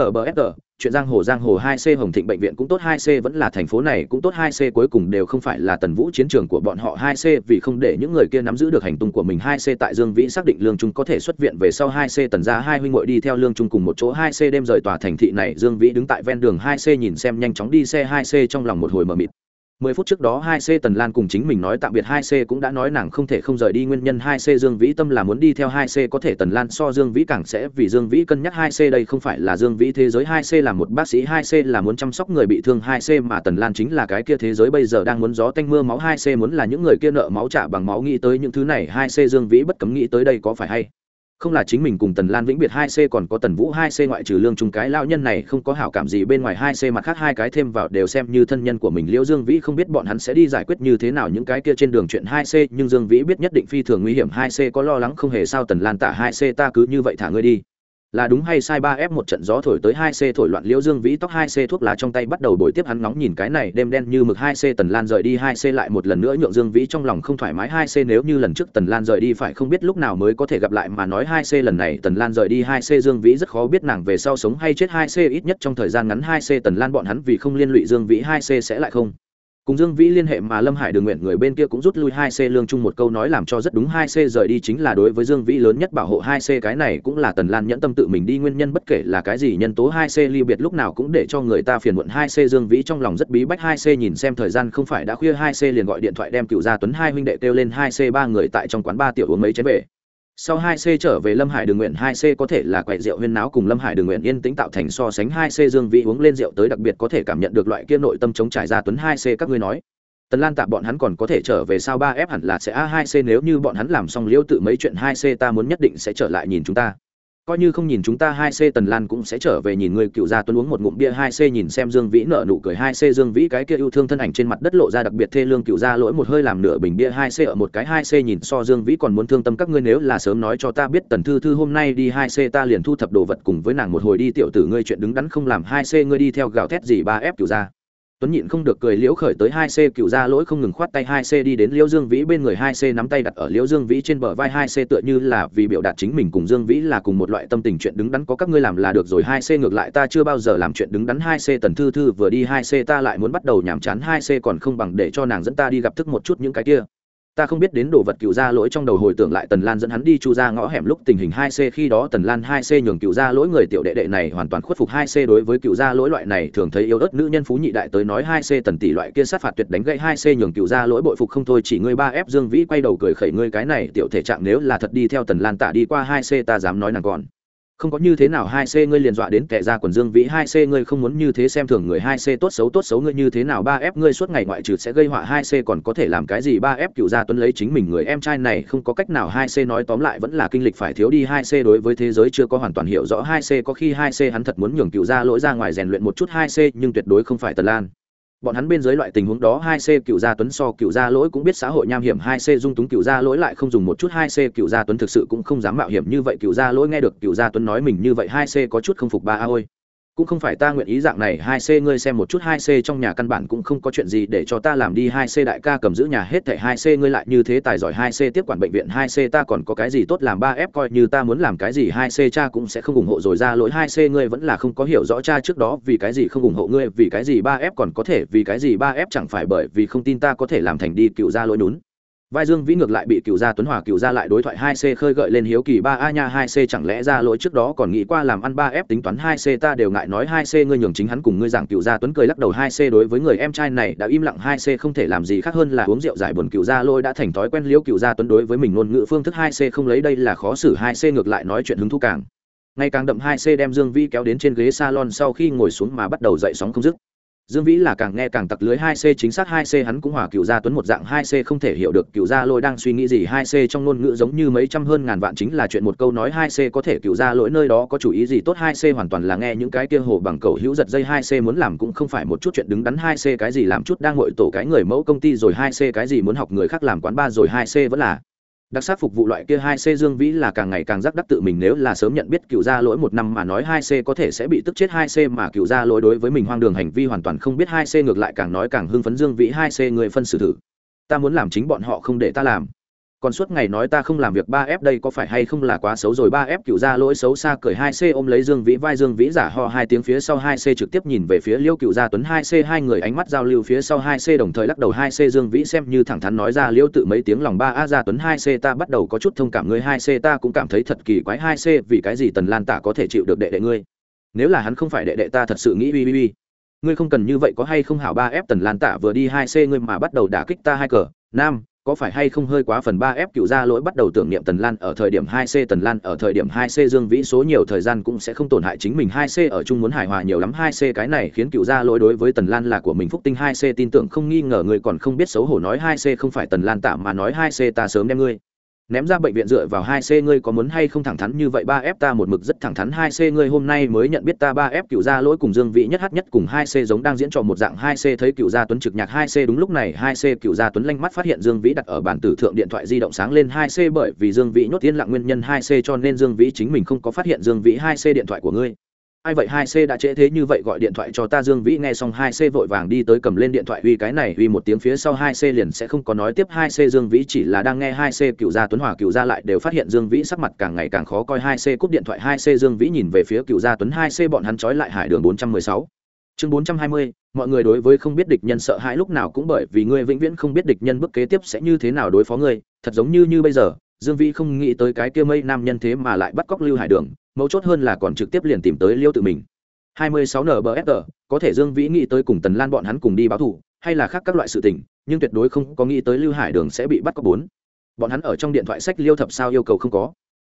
chuyện giang hồ giang hồ hai c, hồng thịnh bệnh viện cũng tốt, hai c vẫn là thành phố này cũng tốt, hai c cuối cùng đều không phải là tần vũ chiến trường của bọn họ, hai c vì không để những người kia nắm giữ được hành tung của mình, hai c tại dương vĩ xác định lương trung có thể xuất viện về sau, hai c tần gia hai huynh muội đi theo lương trung cùng một chỗ, hai c đêm rời tòa thành thị này, dương vĩ đứng tại ven đường, hai c nhìn xem nhanh chóng đi xe, hai c trong lòng một hồi mờ mịt mười phút trước đó hai c Tần Lan cùng chính mình nói tạm biệt hai c cũng đã nói nàng không thể không rời đi nguyên nhân hai c Dương Vĩ tâm là muốn đi theo hai c, có thể Tần Lan so Dương Vĩ càng sẽ vì Dương Vĩ cân nhắc hai c đây không phải là Dương Vĩ thế giới hai c là một bác sĩ hai c là muốn chăm sóc người bị thương hai c mà Tần Lan chính là cái kia thế giới bây giờ đang muốn gió tanh mưa máu hai c muốn là những người kia nợ máu trả bằng máu nghĩ tới những thứ này hai c Dương Vĩ bất cấm nghĩ tới đây có phải hay không là chính mình cùng tần lan vĩnh biệt hai c còn có tần vũ hai c ngoại trừ lương trung cái lao nhân này không có hảo cảm gì bên ngoài hai c mặt khác hai cái thêm vào đều xem như thân nhân của mình. Liễu dương vĩ không biết bọn hắn sẽ đi giải quyết như thế nào những cái kia trên đường chuyện hai c, nhưng dương vĩ biết nhất định phi thường nguy hiểm hai c có lo lắng không hề sao tần lan tả hai c, ta cứ như vậy thả ngươi đi là đúng hay sai ba f một trận gió thổi tới hai c thổi loạn liễu dương vĩ tóc hai c thuốc lá trong tay bắt đầu bồi tiếp hắn nóng nhìn cái này đêm đen như mực hai c tần lan rời đi hai c lại một lần nữa nhượng dương vĩ trong lòng không thoải mái hai c nếu như lần trước tần lan rời đi phải không biết lúc nào mới có thể gặp lại mà nói hai c lần này tần lan rời đi hai c dương vĩ rất khó biết nàng về sau sống hay chết hai c ít nhất trong thời gian ngắn hai c tần lan bọn hắn vì không liên lụy dương vĩ hai c sẽ lại không cùng dương vĩ liên hệ mà lâm hải đường nguyện người bên kia cũng rút lui hai c lương chung một câu nói làm cho rất đúng hai c rời đi chính là đối với dương vĩ lớn nhất bảo hộ hai c cái này cũng là tần lan nhẫn tâm tự mình đi nguyên nhân bất kể là cái gì nhân tố hai c ly biệt lúc nào cũng để cho người ta phiền muộn hai c dương vĩ trong lòng rất bí bách hai c nhìn xem thời gian không phải đã khuya hai c liền gọi điện thoại đem cựu gia tuấn hai huynh đệ kêu lên hai c ba người tại trong quán ba tiểu uống mấy chén về sau 2C trở về Lâm Hải Đường Nguyện 2C có thể là quậy rượu huyên náo cùng Lâm Hải Đường Nguyện yên tĩnh tạo thành so sánh 2C Dương Vĩ uống lên rượu tới đặc biệt có thể cảm nhận được loại kia nội tâm chống trải ra tuấn 2C các ngươi nói. Tần Lan tạm bọn hắn còn có thể trở về sao 3F hẳn là sẽ A2C nếu như bọn hắn làm xong liễu tự mấy chuyện 2C ta muốn nhất định sẽ trở lại nhìn chúng ta coi như không nhìn chúng ta hai c tần lan cũng sẽ trở về nhìn người cựu gia tuấn uống một ngụm bia hai c nhìn xem dương vĩ nợ nụ cười hai c dương vĩ cái kia yêu thương thân ảnh trên mặt đất lộ ra đặc biệt thê lương, cựu gia lỗi một hơi làm nửa bình bia hai c ở một cái hai c nhìn so dương vĩ còn muốn thương tâm các ngươi, nếu là sớm nói cho ta biết tần thư thư hôm nay đi hai c ta liền thu thập đồ vật cùng với nàng một hồi đi, tiểu tử ngươi chuyện đứng đắn không làm hai c ngươi đi theo gào thét gì ba f cựu gia tuấn nhịn không được cười liễu khởi tới hai c cựu ra lỗi không ngừng khoát tay hai c đi đến liễu dương vĩ bên người hai c nắm tay đặt ở liễu dương vĩ trên bờ vai hai c tựa như là vì biểu đạt chính mình cùng dương vĩ là cùng một loại tâm tình chuyện đứng đắn có các ngươi làm là được rồi. Hai c ngược lại ta chưa bao giờ làm chuyện đứng đắn. Hai c tần thư thư vừa đi, hai c ta lại muốn bắt đầu nhàm chán. Hai c còn không bằng để cho nàng dẫn ta đi gặp thức một chút những cái kia ta không biết đến đồ vật cựu gia lỗi trong đầu hồi tưởng lại tần lan dẫn hắn đi chu ra ngõ hẻm lúc tình hình hai c khi đó tần lan hai c nhường cựu gia lỗi người tiểu đệ đệ này hoàn toàn khuất phục hai c đối với cựu gia lỗi loại này thường thấy yếu ớt nữ nhân phú nhị đại tới nói hai c tần tỷ loại kia sát phạt tuyệt đánh gậy hai c nhường cựu gia lỗi bội phục không thôi chỉ ngươi ba ép dương vĩ quay đầu cười khẩy ngươi cái này tiểu thể trạng nếu là thật đi theo tần lan tạ đi qua hai c ta dám nói nàng còn không có như thế nào hai c ngươi liền dọa đến kẻ ra quần dương vĩ hai c ngươi không muốn như thế xem thường người hai c tốt xấu tốt xấu ngươi như thế nào ba f ngươi suốt ngày ngoại trừ sẽ gây họa hai c còn có thể làm cái gì ba f cựu gia tuấn lấy chính mình người em trai này không có cách nào hai c nói tóm lại vẫn là kinh lịch phải thiếu đi hai c đối với thế giới chưa có hoàn toàn hiểu rõ hai c có khi hai c hắn thật muốn nhường cựu gia lỗi ra ngoài rèn luyện một chút hai c nhưng tuyệt đối không phải tần lan bọn hắn bên dưới loại tình huống đó hai c cựu gia tuấn so cựu gia lỗi cũng biết xã hội nham hiểm, hai c dung túng cựu gia lỗi lại không dùng một chút, hai c cựu gia tuấn thực sự cũng không dám mạo hiểm như vậy, cựu gia lỗi nghe được cựu gia tuấn nói mình như vậy, hai c có chút không phục ba a ôi cũng không phải ta nguyện ý dạng này, hai c ngươi xem một chút, hai c trong nhà căn bản cũng không có chuyện gì để cho ta làm đi, hai c đại ca cầm giữ nhà hết thảy, hai c ngươi lại như thế tài giỏi, hai c tiếp quản bệnh viện, hai c ta còn có cái gì tốt làm, ba f coi như ta muốn làm cái gì, hai c cha cũng sẽ không ủng hộ rồi, ra lỗi, hai c ngươi vẫn là không có hiểu rõ cha trước đó vì cái gì không ủng hộ ngươi, vì cái gì ba f còn có thể, vì cái gì ba f chẳng phải bởi vì không tin ta có thể làm thành đi, cựu ra lỗi đúng vai dương vĩ ngược lại bị cựu gia tuấn hòa cựu gia lại đối thoại hai c khơi gợi lên hiếu kỳ, ba a nha hai c chẳng lẽ ra lỗi trước đó còn nghĩ qua làm ăn ba f tính toán hai c, ta đều ngại nói hai c, ngươi nhường chính hắn cùng ngươi giảng. Cựu gia tuấn cười lắc đầu hai c đối với người em trai này đã im lặng hai c, không thể làm gì khác hơn là uống rượu giải buồn. Cựu gia lôi đã thành thói quen liễu cựu gia tuấn đối với mình ngôn ngữ phương thức hai c không lấy, đây là khó xử. Hai c ngược lại nói chuyện hứng thú càng. Ngày càng đậm hai c đem dương vĩ kéo đến trên ghế salon sau khi ngồi xuống mà bắt đầu dậy sóng không dứt dương vĩ là càng nghe càng tặc lưới hai c, chính xác hai c hắn cũng hòa cựu gia tuấn một dạng hai c không thể hiểu được cựu gia lỗi đang suy nghĩ gì. Hai c trong ngôn ngữ giống như mấy trăm hơn ngàn vạn chính là chuyện một câu nói. Hai c có thể cựu gia lỗi nơi đó có chủ ý gì tốt. Hai c hoàn toàn là nghe những cái kia hồ bằng cầu hữu giật dây. Hai c muốn làm cũng không phải một chút chuyện đứng đắn. Hai c cái gì làm chút đang ngồi tổ cái người mẫu công ty, rồi hai c cái gì muốn học người khác làm quán ba rồi hai c vẫn là đặc sắc phục vụ loại kia hai c dương vĩ là càng ngày càng rắc đắc tự mình nếu là sớm nhận biết cựu gia lỗi một năm mà nói hai c có thể sẽ bị tức chết hai c mà cựu gia lỗi đối với mình hoang đường hành vi hoàn toàn không biết hai c ngược lại càng nói càng hưng phấn dương vĩ hai c người phân xử thử. Ta muốn làm chính bọn họ không để ta làm còn suốt ngày nói ta không làm việc ba f đây có phải hay không là quá xấu rồi? Ba f cựu gia lỗi xấu xa cười hai c ôm lấy dương vĩ, vai dương vĩ giả ho hai tiếng phía sau hai c trực tiếp nhìn về phía liêu cựu gia tuấn hai c hai người ánh mắt giao lưu phía sau hai c đồng thời lắc đầu hai c dương vĩ xem như thẳng thắn nói ra liêu tự mấy tiếng lòng ba a gia tuấn hai c ta bắt đầu có chút thông cảm ngươi hai c ta cũng cảm thấy thật kỳ quái hai c vì cái gì tần lan tả có thể chịu được đệ đệ ngươi? Nếu là hắn không phải đệ đệ ta thật sự nghĩ bi bi bi. Ngươi không cần như vậy có hay không hảo ba f tần lan tả vừa đi hai c ngươi mà bắt đầu đả kích ta hai cờ. Nam có phải hay không hơi quá phần ba f cựu gia lỗi bắt đầu tưởng niệm tần lan ở thời điểm hai c, tần lan ở thời điểm hai c, dương vĩ số nhiều thời gian cũng sẽ không tổn hại chính mình. Hai c ở chung muốn hài hòa nhiều lắm. Hai c cái này khiến cựu gia lỗi đối với tần lan là của mình. Phúc tinh hai c tin tưởng không nghi ngờ người còn không biết xấu hổ nói hai c không phải tần lan tạm mà nói hai c ta sớm đem ngươi ném ra bệnh viện dựa vào hai c ngươi có muốn hay không thẳng thắn như vậy? Ba f ta một mực rất thẳng thắn, hai c ngươi hôm nay mới nhận biết ta. Ba f cựu gia lỗi cùng dương vị nhất hát nhất cùng hai c giống đang diễn trò một dạng. Hai c thấy cựu gia tuấn trực nhạc, hai c đúng lúc này. Hai c cựu gia tuấn lanh mắt phát hiện dương vĩ đặt ở bản tử thượng điện thoại di động sáng lên. Hai c bởi vì dương vĩ nhốt yên lặng nguyên nhân hai c cho nên dương vĩ chính mình không có phát hiện dương vĩ. Hai c điện thoại của ngươi ai vậy hai c đã trễ thế như vậy gọi điện thoại cho ta dương vĩ, nghe xong hai c vội vàng đi tới cầm lên điện thoại uy cái này, uy một tiếng phía sau hai c liền sẽ không có nói tiếp. Hai c dương vĩ chỉ là đang nghe hai c cựu gia tuấn hòa, cựu gia lại đều phát hiện dương vĩ sắc mặt càng ngày càng khó coi. Hai c cúp điện thoại, hai c dương vĩ nhìn về phía cựu gia tuấn, hai c bọn hắn trói lại hải đường bốn trăm mười sáu. Chương bốn trăm hai mươi, mọi người đối với không biết địch nhân sợ hãi lúc nào cũng bởi vì ngươi vĩnh viễn không biết địch nhân bước kế tiếp sẽ như thế nào đối phó ngươi. Thật giống như như bây giờ, dương vĩ không nghĩ tới cái kia mây nam nhân thế mà lại bắt cóc lưu hải đường mấu chốt hơn là còn trực tiếp liền tìm tới liêu tự mình. 26 nbfr có thể dương vĩ nghĩ tới cùng tần lan bọn hắn cùng đi báo thù, hay là khác các loại sự tình, nhưng tuyệt đối không có nghĩ tới lưu hải đường sẽ bị bắt cóc bốn. Bọn hắn ở trong điện thoại sách liêu thập sao yêu cầu không có.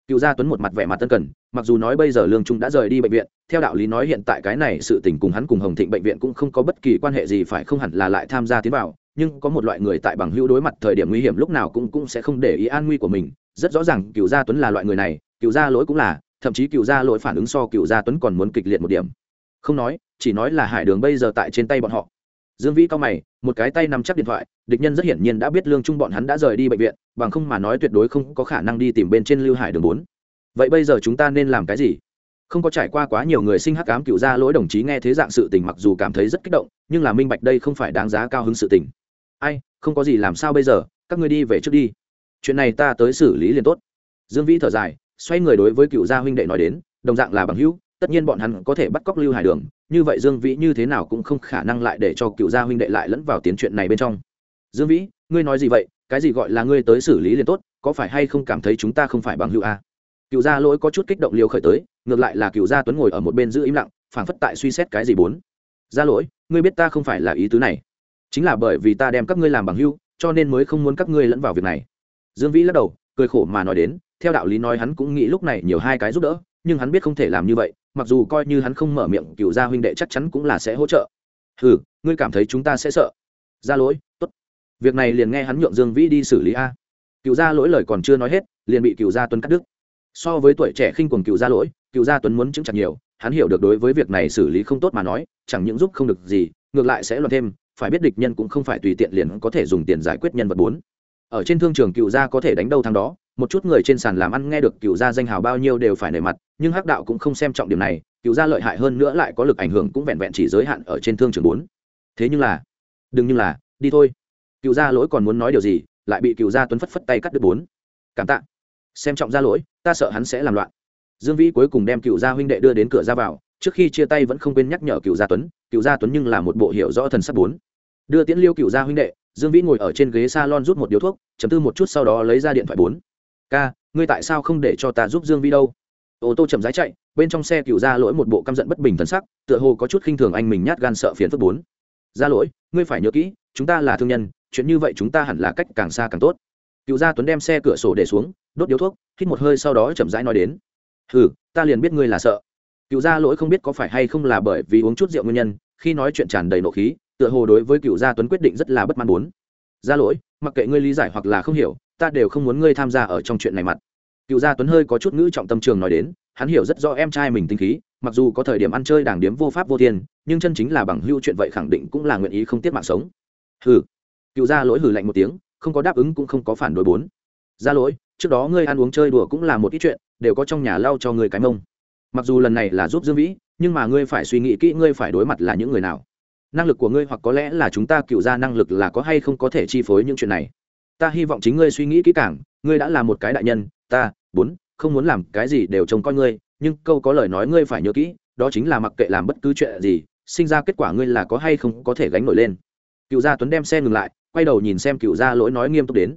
Cựu gia tuấn một mặt vẻ mặt tân cần, mặc dù nói bây giờ lương trung đã rời đi bệnh viện, theo đạo lý nói hiện tại cái này sự tình cùng hắn cùng hồng thịnh bệnh viện cũng không có bất kỳ quan hệ gì phải không hẳn là lại tham gia tiến vào, nhưng có một loại người tại bằng hữu đối mặt thời điểm nguy hiểm lúc nào cũng cũng sẽ không để ý an nguy của mình. Rất rõ ràng cựu gia tuấn là loại người này, cựu gia lỗi cũng là thậm chí cựu gia lỗi phản ứng so cựu gia tuấn còn muốn kịch liệt một điểm. Không nói, chỉ nói là hải đường bây giờ tại trên tay bọn họ. Dương vĩ cao mày, một cái tay nắm chắc điện thoại, địch nhân rất hiển nhiên đã biết lương trung bọn hắn đã rời đi bệnh viện, bằng không mà nói tuyệt đối không có khả năng đi tìm bên trên lưu hải đường bốn. Vậy bây giờ chúng ta nên làm cái gì? Không có trải qua quá nhiều người sinh hắc cám cựu gia lỗi đồng chí nghe thế dạng sự tình mặc dù cảm thấy rất kích động, nhưng là minh bạch đây không phải đáng giá cao hứng sự tình. Ai, không có gì làm sao bây giờ, các ngươi đi về trước đi. Chuyện này ta tới xử lý liền tốt. Dương vĩ thở dài xoay người đối với cựu gia huynh đệ nói đến, đồng dạng là bằng hữu, tất nhiên bọn hắn có thể bắt cóc lưu hải đường, như vậy dương vĩ như thế nào cũng không khả năng lại để cho cựu gia huynh đệ lại lẫn vào tiến chuyện này bên trong. Dương vĩ, ngươi nói gì vậy? Cái gì gọi là ngươi tới xử lý liền tốt, có phải hay không cảm thấy chúng ta không phải bằng hữu a à? cựu gia lỗi có chút kích động liều khởi tới, ngược lại là cựu gia tuấn ngồi ở một bên giữ im lặng, phảng phất tại suy xét cái gì bốn. Gia lỗi, ngươi biết ta không phải là ý tứ này. Chính là bởi vì ta đem các ngươi làm bằng hữu, cho nên mới không muốn các ngươi lẫn vào việc này. Dương vĩ lắc đầu, cười khổ mà nói đến theo đạo lý nói hắn cũng nghĩ lúc này nhiều hai cái giúp đỡ, nhưng hắn biết không thể làm như vậy, mặc dù coi như hắn không mở miệng, cựu gia huynh đệ chắc chắn cũng là sẽ hỗ trợ. Ừ ngươi cảm thấy chúng ta sẽ sợ? Ra lỗi, tốt. Việc này liền nghe hắn nhượng dương vĩ đi xử lý a. Cựu gia lỗi lời còn chưa nói hết, liền bị cựu gia tuấn cắt đứt. So với tuổi trẻ khinh quần cựu gia lỗi, cựu gia tuấn muốn chứng chặt nhiều, hắn hiểu được đối với việc này xử lý không tốt mà nói, chẳng những giúp không được gì, ngược lại sẽ loạn thêm, phải biết địch nhân cũng không phải tùy tiện liền có thể dùng tiền giải quyết nhân vật bốn. Ở trên thương trường cựu gia có thể đánh đâu thắng đó một chút người trên sàn làm ăn nghe được cựu gia danh hào bao nhiêu đều phải nể mặt, nhưng hắc đạo cũng không xem trọng điểm này, cựu gia lợi hại hơn nữa lại có lực ảnh hưởng cũng vẹn vẹn chỉ giới hạn ở trên thương trường bốn. Thế nhưng là, đừng như là, đi thôi. Cựu gia lỗi còn muốn nói điều gì, lại bị cựu gia tuấn phất phất tay cắt đứt bốn. Cảm tạ. Xem trọng gia lỗi, ta sợ hắn sẽ làm loạn. Dương vĩ cuối cùng đem cựu gia huynh đệ đưa đến cửa ra vào, trước khi chia tay vẫn không quên nhắc nhở cựu gia tuấn, cựu gia tuấn nhưng là một bộ hiểu rõ thần sắc bốn. Đưa tiễn liêu cựu gia huynh đệ, dương vĩ ngồi ở trên ghế s a lon rút một điếu thuốc, chấm tư một chút sau đó lấy ra điện thoại bốn ca, ngươi tại sao không để cho ta giúp dương Vi đâu? Ô tô chậm rãi chạy, bên trong xe cựu gia lỗi một bộ căm giận bất bình thần sắc, tựa hồ có chút khinh thường anh mình nhát gan sợ phiền phức bốn. Gia lỗi, ngươi phải nhớ kỹ, chúng ta là thương nhân, chuyện như vậy chúng ta hẳn là cách càng xa càng tốt. Cựu gia tuấn đem xe cửa sổ để xuống, đốt điếu thuốc, hít một hơi sau đó chậm rãi nói đến. Ừ ta liền biết ngươi là sợ. Cựu gia lỗi không biết có phải hay không là bởi vì uống chút rượu nguyên nhân, khi nói chuyện tràn đầy nộ khí, tựa hồ đối với cựu gia tuấn quyết định rất là bất mãn bốn. Gia lỗi, mặc kệ ngươi lý giải hoặc là không hiểu ta đều không muốn ngươi tham gia ở trong chuyện này mặt. Cựu gia tuấn hơi có chút ngữ trọng tâm trường nói đến, hắn hiểu rất rõ em trai mình tinh khí, mặc dù có thời điểm ăn chơi đảng điếm vô pháp vô thiên, nhưng chân chính là bằng hưu chuyện vậy khẳng định cũng là nguyện ý không tiết mạng sống. Hừ. Cựu gia lỗi hừ lạnh một tiếng, không có đáp ứng cũng không có phản đối bốn. Gia lỗi, trước đó ngươi ăn uống chơi đùa cũng là một ít chuyện, đều có trong nhà lau cho ngươi cái mông. Mặc dù lần này là giúp dương vĩ, nhưng mà ngươi phải suy nghĩ kỹ ngươi phải đối mặt là những người nào. Năng lực của ngươi hoặc có lẽ là chúng ta cựu ra năng lực là có hay không có thể chi phối những chuyện này ta hy vọng chính ngươi suy nghĩ kỹ càng, ngươi đã là một cái đại nhân, ta, bốn, không muốn làm cái gì đều trông coi ngươi, nhưng câu có lời nói ngươi phải nhớ kỹ, đó chính là mặc kệ làm bất cứ chuyện gì, sinh ra kết quả ngươi là có hay không có thể gánh nổi lên. Cựu gia tuấn đem xe ngừng lại, quay đầu nhìn xem cựu gia lỗi nói nghiêm túc đến.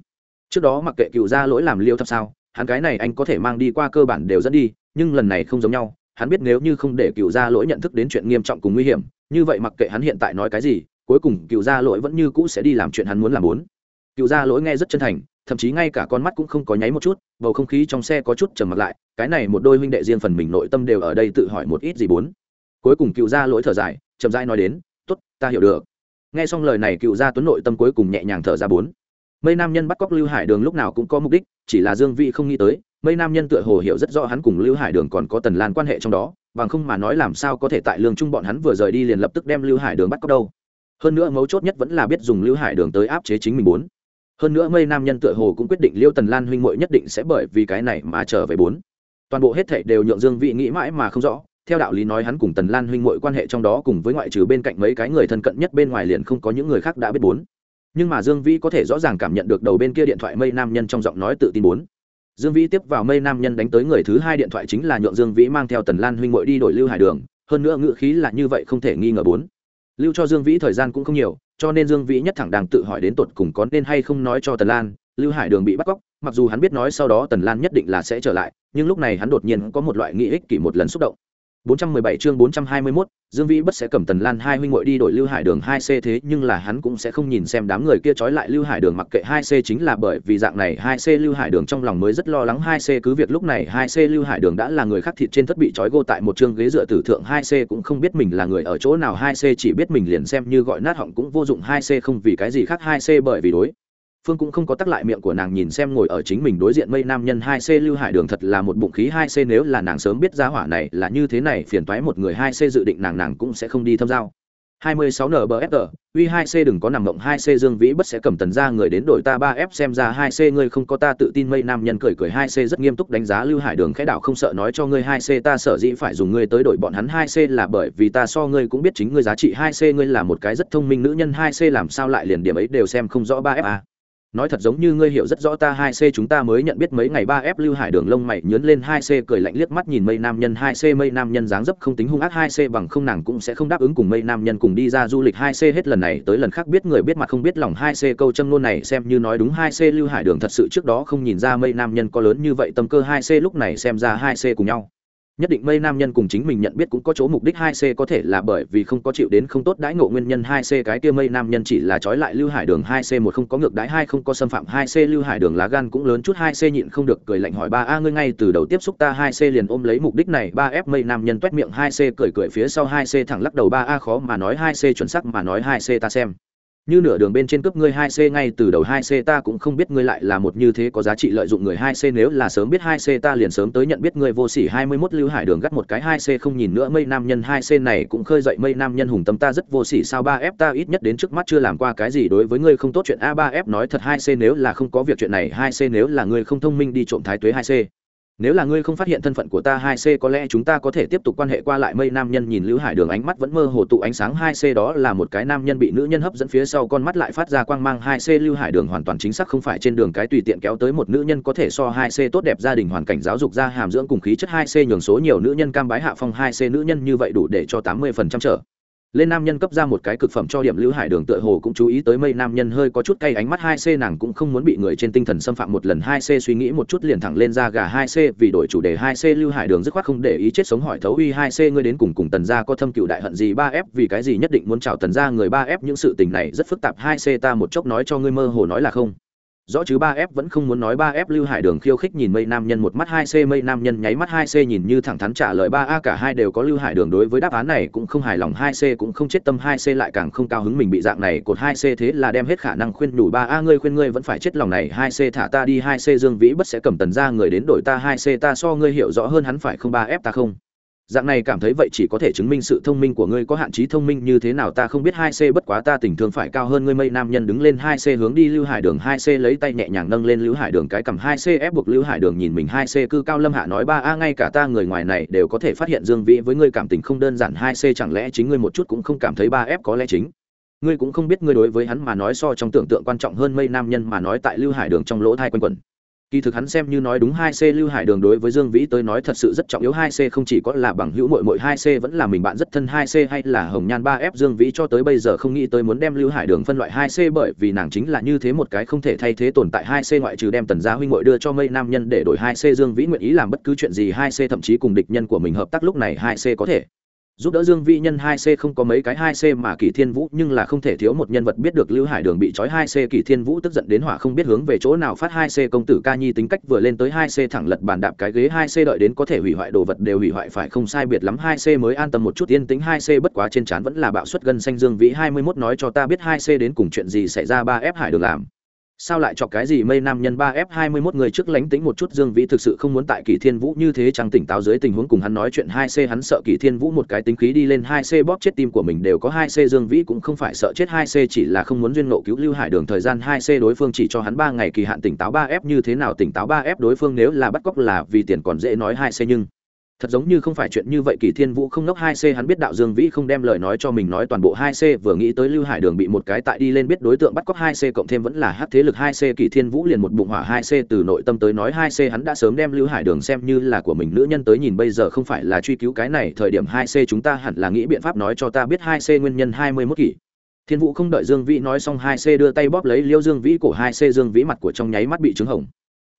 Trước đó mặc kệ cựu gia lỗi làm liêu thấp sao, hắn cái này anh có thể mang đi qua cơ bản đều dẫn đi, nhưng lần này không giống nhau, hắn biết nếu như không để cựu gia lỗi nhận thức đến chuyện nghiêm trọng cùng nguy hiểm, như vậy mặc kệ hắn hiện tại nói cái gì, cuối cùng cựu gia lỗi vẫn như cũ sẽ đi làm chuyện hắn muốn làm muốn cựu gia lỗi nghe rất chân thành, thậm chí ngay cả con mắt cũng không có nháy một chút, bầu không khí trong xe có chút trầm mặt lại, cái này một đôi huynh đệ riêng phần mình nội tâm đều ở đây tự hỏi một ít gì bốn. Cuối cùng cựu gia lỗi thở dài, chậm rãi nói đến t ố t ta hiểu được. Nghe xong lời này cựu gia tuấn nội tâm cuối cùng nhẹ nhàng thở ra bốn. Mây nam nhân bắt cóc lưu hải đường lúc nào cũng có mục đích, chỉ là dương vị không nghĩ tới, mây nam nhân tựa hồ hiểu rất rõ hắn cùng lưu hải đường còn có tần lan quan hệ trong đó, bằng không mà nói làm sao có thể tại lương trung bọn hắn vừa rời đi liền lập tức đem lưu hải đường bắt cóc đâu. Hơn nữa mấu chốt nhất vẫn là biết dùng lưu hải đường tới áp chế chính mình bốn hơn nữa mây nam nhân tựa hồ cũng quyết định liêu tần lan huynh muội nhất định sẽ bởi vì cái này mà trở về bốn. Toàn bộ hết thảy đều nhượng dương vị nghĩ mãi mà không rõ, theo đạo lý nói hắn cùng tần lan huynh muội quan hệ trong đó cùng với ngoại trừ bên cạnh mấy cái người thân cận nhất bên ngoài liền không có những người khác đã biết bốn. Nhưng mà dương vĩ có thể rõ ràng cảm nhận được đầu bên kia điện thoại mây nam nhân trong giọng nói tự tin bốn. Dương vĩ tiếp vào mây nam nhân đánh tới người thứ hai điện thoại chính là nhượng dương vĩ mang theo tần lan huynh muội đi đổi lưu hải đường, hơn nữa ngữ khí là như vậy không thể nghi ngờ bốn. Lưu cho dương vĩ thời gian cũng không nhiều cho nên dương vĩ nhất thẳng đang tự hỏi đến tột cùng có nên hay không nói cho tần lan, lưu hải đường bị bắt cóc, mặc dù hắn biết nói sau đó tần lan nhất định là sẽ trở lại, nhưng lúc này hắn đột nhiên có một loại nghĩ ích kỷ một lần xúc động. 417 chương 421, Dương Vĩ bất sẽ cầm Tần Lan hai huynh muội đi đổi Lưu Hải Đường 2C thế nhưng là hắn cũng sẽ không nhìn xem đám người kia trói lại Lưu Hải Đường mặc kệ 2C chính là bởi vì dạng này 2C Lưu Hải Đường trong lòng mới rất lo lắng 2C cứ việc lúc này 2C Lưu Hải Đường đã là người khác thịt trên thất bị trói gô tại một chương ghế dựa tử thượng 2C cũng không biết mình là người ở chỗ nào 2C chỉ biết mình liền xem như gọi nát họng cũng vô dụng 2C không vì cái gì khác 2C bởi vì đối phương cũng không có tắc lại miệng của nàng nhìn xem ngồi ở chính mình đối diện mây nam nhân hai c lưu hải đường thật là một bụng khí hai c nếu là nàng sớm biết giá hỏa này là như thế này phiền toái một người hai c dự định nàng nàng cũng sẽ không đi thâm giao 26 NBFR, uy 2C đừng có nằm mộng 2C Dương Vĩ bất sẽ cầm tần ra người đến đổi ta 3F xem ra 2C ngươi không có ta tự tin mây nam nhân cười cười 2C rất nghiêm túc đánh giá Lưu Hải Đường khẽ đảo không sợ nói cho ngươi 2C ta sợ dĩ phải dùng ngươi tới đổi bọn hắn 2C là bởi vì ta so ngươi cũng biết chính ngươi giá trị 2C ngươi là một cái rất thông minh nữ nhân 2C làm sao lại liền điểm ấy đều xem không rõ 3F à nói thật giống như ngươi hiểu rất rõ ta hai c chúng ta mới nhận biết mấy ngày ba f lưu hải đường lông mày nhớn lên hai c cười lạnh liếc mắt nhìn mây nam nhân hai c mây nam nhân dáng dấp không tính hung ác hai c bằng không nàng cũng sẽ không đáp ứng cùng mây nam nhân cùng đi ra du lịch hai c hết lần này tới lần khác biết người biết mặt không biết lòng hai c câu châm luôn này xem như nói đúng hai c lưu hải đường thật sự trước đó không nhìn ra mây nam nhân có lớn như vậy tâm cơ hai c lúc này xem ra hai c cùng nhau nhất định mây nam nhân cùng chính mình nhận biết cũng có chỗ mục đích hai c có thể là bởi vì không có chịu đến không tốt đãi ngộ nguyên nhân hai c. Cái kia mây nam nhân chỉ là trói lại lưu hải đường hai c một không có ngược đãi, hai không có xâm phạm hai c. Lưu hải đường lá gan cũng lớn chút, hai c nhịn không được cười lạnh hỏi, ba, a, ngươi ngay từ đầu tiếp xúc ta hai c liền ôm lấy mục đích này. Ba f mây nam nhân toét miệng, hai c cười cười phía sau, hai c thẳng lắc đầu, ba, a, khó mà nói hai c chuẩn sắc mà nói hai c ta xem như nửa đường bên trên cướp ngươi hai c ngay từ đầu hai c ta cũng không biết ngươi lại là một như thế có giá trị lợi dụng người hai c. Nếu là sớm biết hai c ta liền sớm tới nhận biết ngươi vô sỉ hai mươi 21 lưu hải đường gắt một cái hai c không nhìn nữa. Mây nam nhân hai c này cũng khơi dậy mây nam nhân hùng tâm ta rất vô sỉ. Sao ba f ta ít nhất đến trước mắt chưa làm qua cái gì đối với ngươi không tốt chuyện a ba f nói thật hai c nếu là không có việc chuyện này, hai c nếu là ngươi không thông minh đi trộm thái tuế hai c nếu là ngươi không phát hiện thân phận của ta hai c, có lẽ chúng ta có thể tiếp tục quan hệ qua lại mây nam nhân nhìn lưu hải đường ánh mắt vẫn mơ hồ tụ ánh sáng hai c đó là một cái nam nhân bị nữ nhân hấp dẫn phía sau con mắt lại phát ra quang mang hai c. Lưu hải đường hoàn toàn chính xác không phải trên đường cái tùy tiện kéo tới một nữ nhân có thể so hai c tốt đẹp, gia đình hoàn cảnh giáo dục ra hàm dưỡng cùng khí chất hai c, nhường số nhiều nữ nhân cam bái hạ phong hai c, nữ nhân như vậy đủ để cho tám mươi phần trăm trở lên nam nhân cấp ra một cái cực phẩm cho điểm lưu hải đường tựa hồ cũng chú ý tới mây nam nhân hơi có chút cay ánh mắt hai c, nàng cũng không muốn bị người trên tinh thần xâm phạm một lần hai c, suy nghĩ một chút liền thẳng lên ra gà hai c, vì đổi chủ đề hai c, lưu hải đường dứt khoát không để ý chết sống hỏi thấu uy hai c, ngươi đến cùng cùng tần gia có thâm cựu đại hận gì? Ba f, vì cái gì nhất định muốn chào tần gia? Người ba f, những sự tình này rất phức tạp. Hai c, ta một chốc nói cho ngươi mơ hồ nói là không rõ chứ ba f vẫn không muốn nói ba f lưu hải đường khiêu khích nhìn mây nam nhân một mắt hai c mây nam nhân nháy mắt hai c nhìn như thẳng thắn trả lời ba a, cả hai đều có lưu hải đường đối với đáp án này cũng không hài lòng. Hai c cũng không chết tâm, hai c lại càng không cao hứng mình bị dạng này cột hai c thế là đem hết khả năng khuyên đủ ba a, ngươi khuyên ngươi vẫn phải chết lòng này. Hai c thả ta đi, hai c dương vĩ bất sẽ cầm tần ra người đến đổi ta, hai c ta so ngươi hiểu rõ hơn hắn phải không ba f ta không? Dạng này cảm thấy vậy chỉ có thể chứng minh sự thông minh của ngươi có hạn chế thông minh như thế nào. Ta không biết hai c bất quá ta tình thương phải cao hơn ngươi. Mây nam nhân đứng lên hai c hướng đi, lưu hải đường hai c lấy tay nhẹ nhàng nâng lên lưu hải đường cái cầm hai c ép buộc lưu hải đường nhìn mình hai c. Cư cao lâm hạ nói, ba a, ngay cả ta người ngoài này đều có thể phát hiện dương vĩ với ngươi cảm tình không đơn giản. Hai c chẳng lẽ chính ngươi một chút cũng không cảm thấy ba f có lẽ chính? Ngươi cũng không biết ngươi đối với hắn mà nói so trong tưởng tượng quan trọng hơn mây nam nhân mà nói tại lưu hải đường trong lỗ thai quanh quẩn kỳ thực hắn xem như nói đúng hai c lưu hải đường đối với dương vĩ tới nói thật sự rất trọng yếu. Hai c không chỉ có là bằng hữu mội mội hai c vẫn là mình bạn rất thân, hai c hay là hồng nhan ba f dương vĩ cho tới bây giờ không nghĩ tới muốn đem lưu hải đường phân loại hai c bởi vì nàng chính là như thế một cái không thể thay thế tồn tại. Hai c ngoại trừ đem tần gia huynh mội đưa cho mây nam nhân để đổi hai c, dương vĩ nguyện ý làm bất cứ chuyện gì hai c thậm chí cùng địch nhân của mình hợp tác lúc này hai c có thể giúp đỡ dương vĩ nhân hai c không có mấy cái hai c mà kỷ thiên vũ, nhưng là không thể thiếu một nhân vật biết được lưu hải đường bị trói hai c. Kỷ thiên vũ tức giận đến hỏa không biết hướng về chỗ nào phát hai c. Công tử ca nhi tính cách vừa lên tới hai c thẳng lật bàn đạp cái ghế hai c đợi đến có thể hủy hoại đồ vật đều hủy hoại phải không sai biệt lắm hai c mới an tâm một chút yên tính hai c bất quá trên trán vẫn là bạo suất gân xanh dương vĩ hai mươi 21 nói cho ta biết hai c đến cùng chuyện gì xảy ra ba ép hải đường làm sao lại chọc cái gì mây nam nhân ba f hai mươi mốt người trước lánh tính một chút dương vĩ thực sự không muốn tại kỳ thiên vũ như thế chẳng tỉnh táo dưới tình huống cùng hắn nói chuyện hai c, hắn sợ kỳ thiên vũ một cái tính khí đi lên hai c, bóp chết tim của mình đều có hai c, dương vĩ cũng không phải sợ chết hai c, chỉ là không muốn duyên nộ cứu lưu hải đường thời gian hai c, đối phương chỉ cho hắn ba ngày kỳ hạn tỉnh táo ba f, như thế nào tỉnh táo ba f, đối phương nếu là bắt cóc là vì tiền còn dễ nói hai c, nhưng thật giống như không phải chuyện như vậy, kỳ thiên vũ không nốc hai c, hắn biết đạo dương vĩ không đem lời nói cho mình nói, toàn bộ hai c vừa nghĩ tới lưu hải đường bị một cái tại đi lên biết đối tượng bắt cóc hai c cộng thêm vẫn là hát thế lực hai c, kỳ thiên vũ liền một bụng hỏa hai c từ nội tâm tới nói hai c, hắn đã sớm đem lưu hải đường xem như là của mình nữ nhân tới nhìn, bây giờ không phải là truy cứu cái này, thời điểm hai c chúng ta hẳn là nghĩ biện pháp nói cho ta biết hai c nguyên nhân hai mươi mốt kỷ. Thiên vũ không đợi dương vĩ nói xong, hai c đưa tay bóp lấy liêu dương vĩ cổ, hai c dương vĩ mặt của trong nháy mắt bị trứng hồng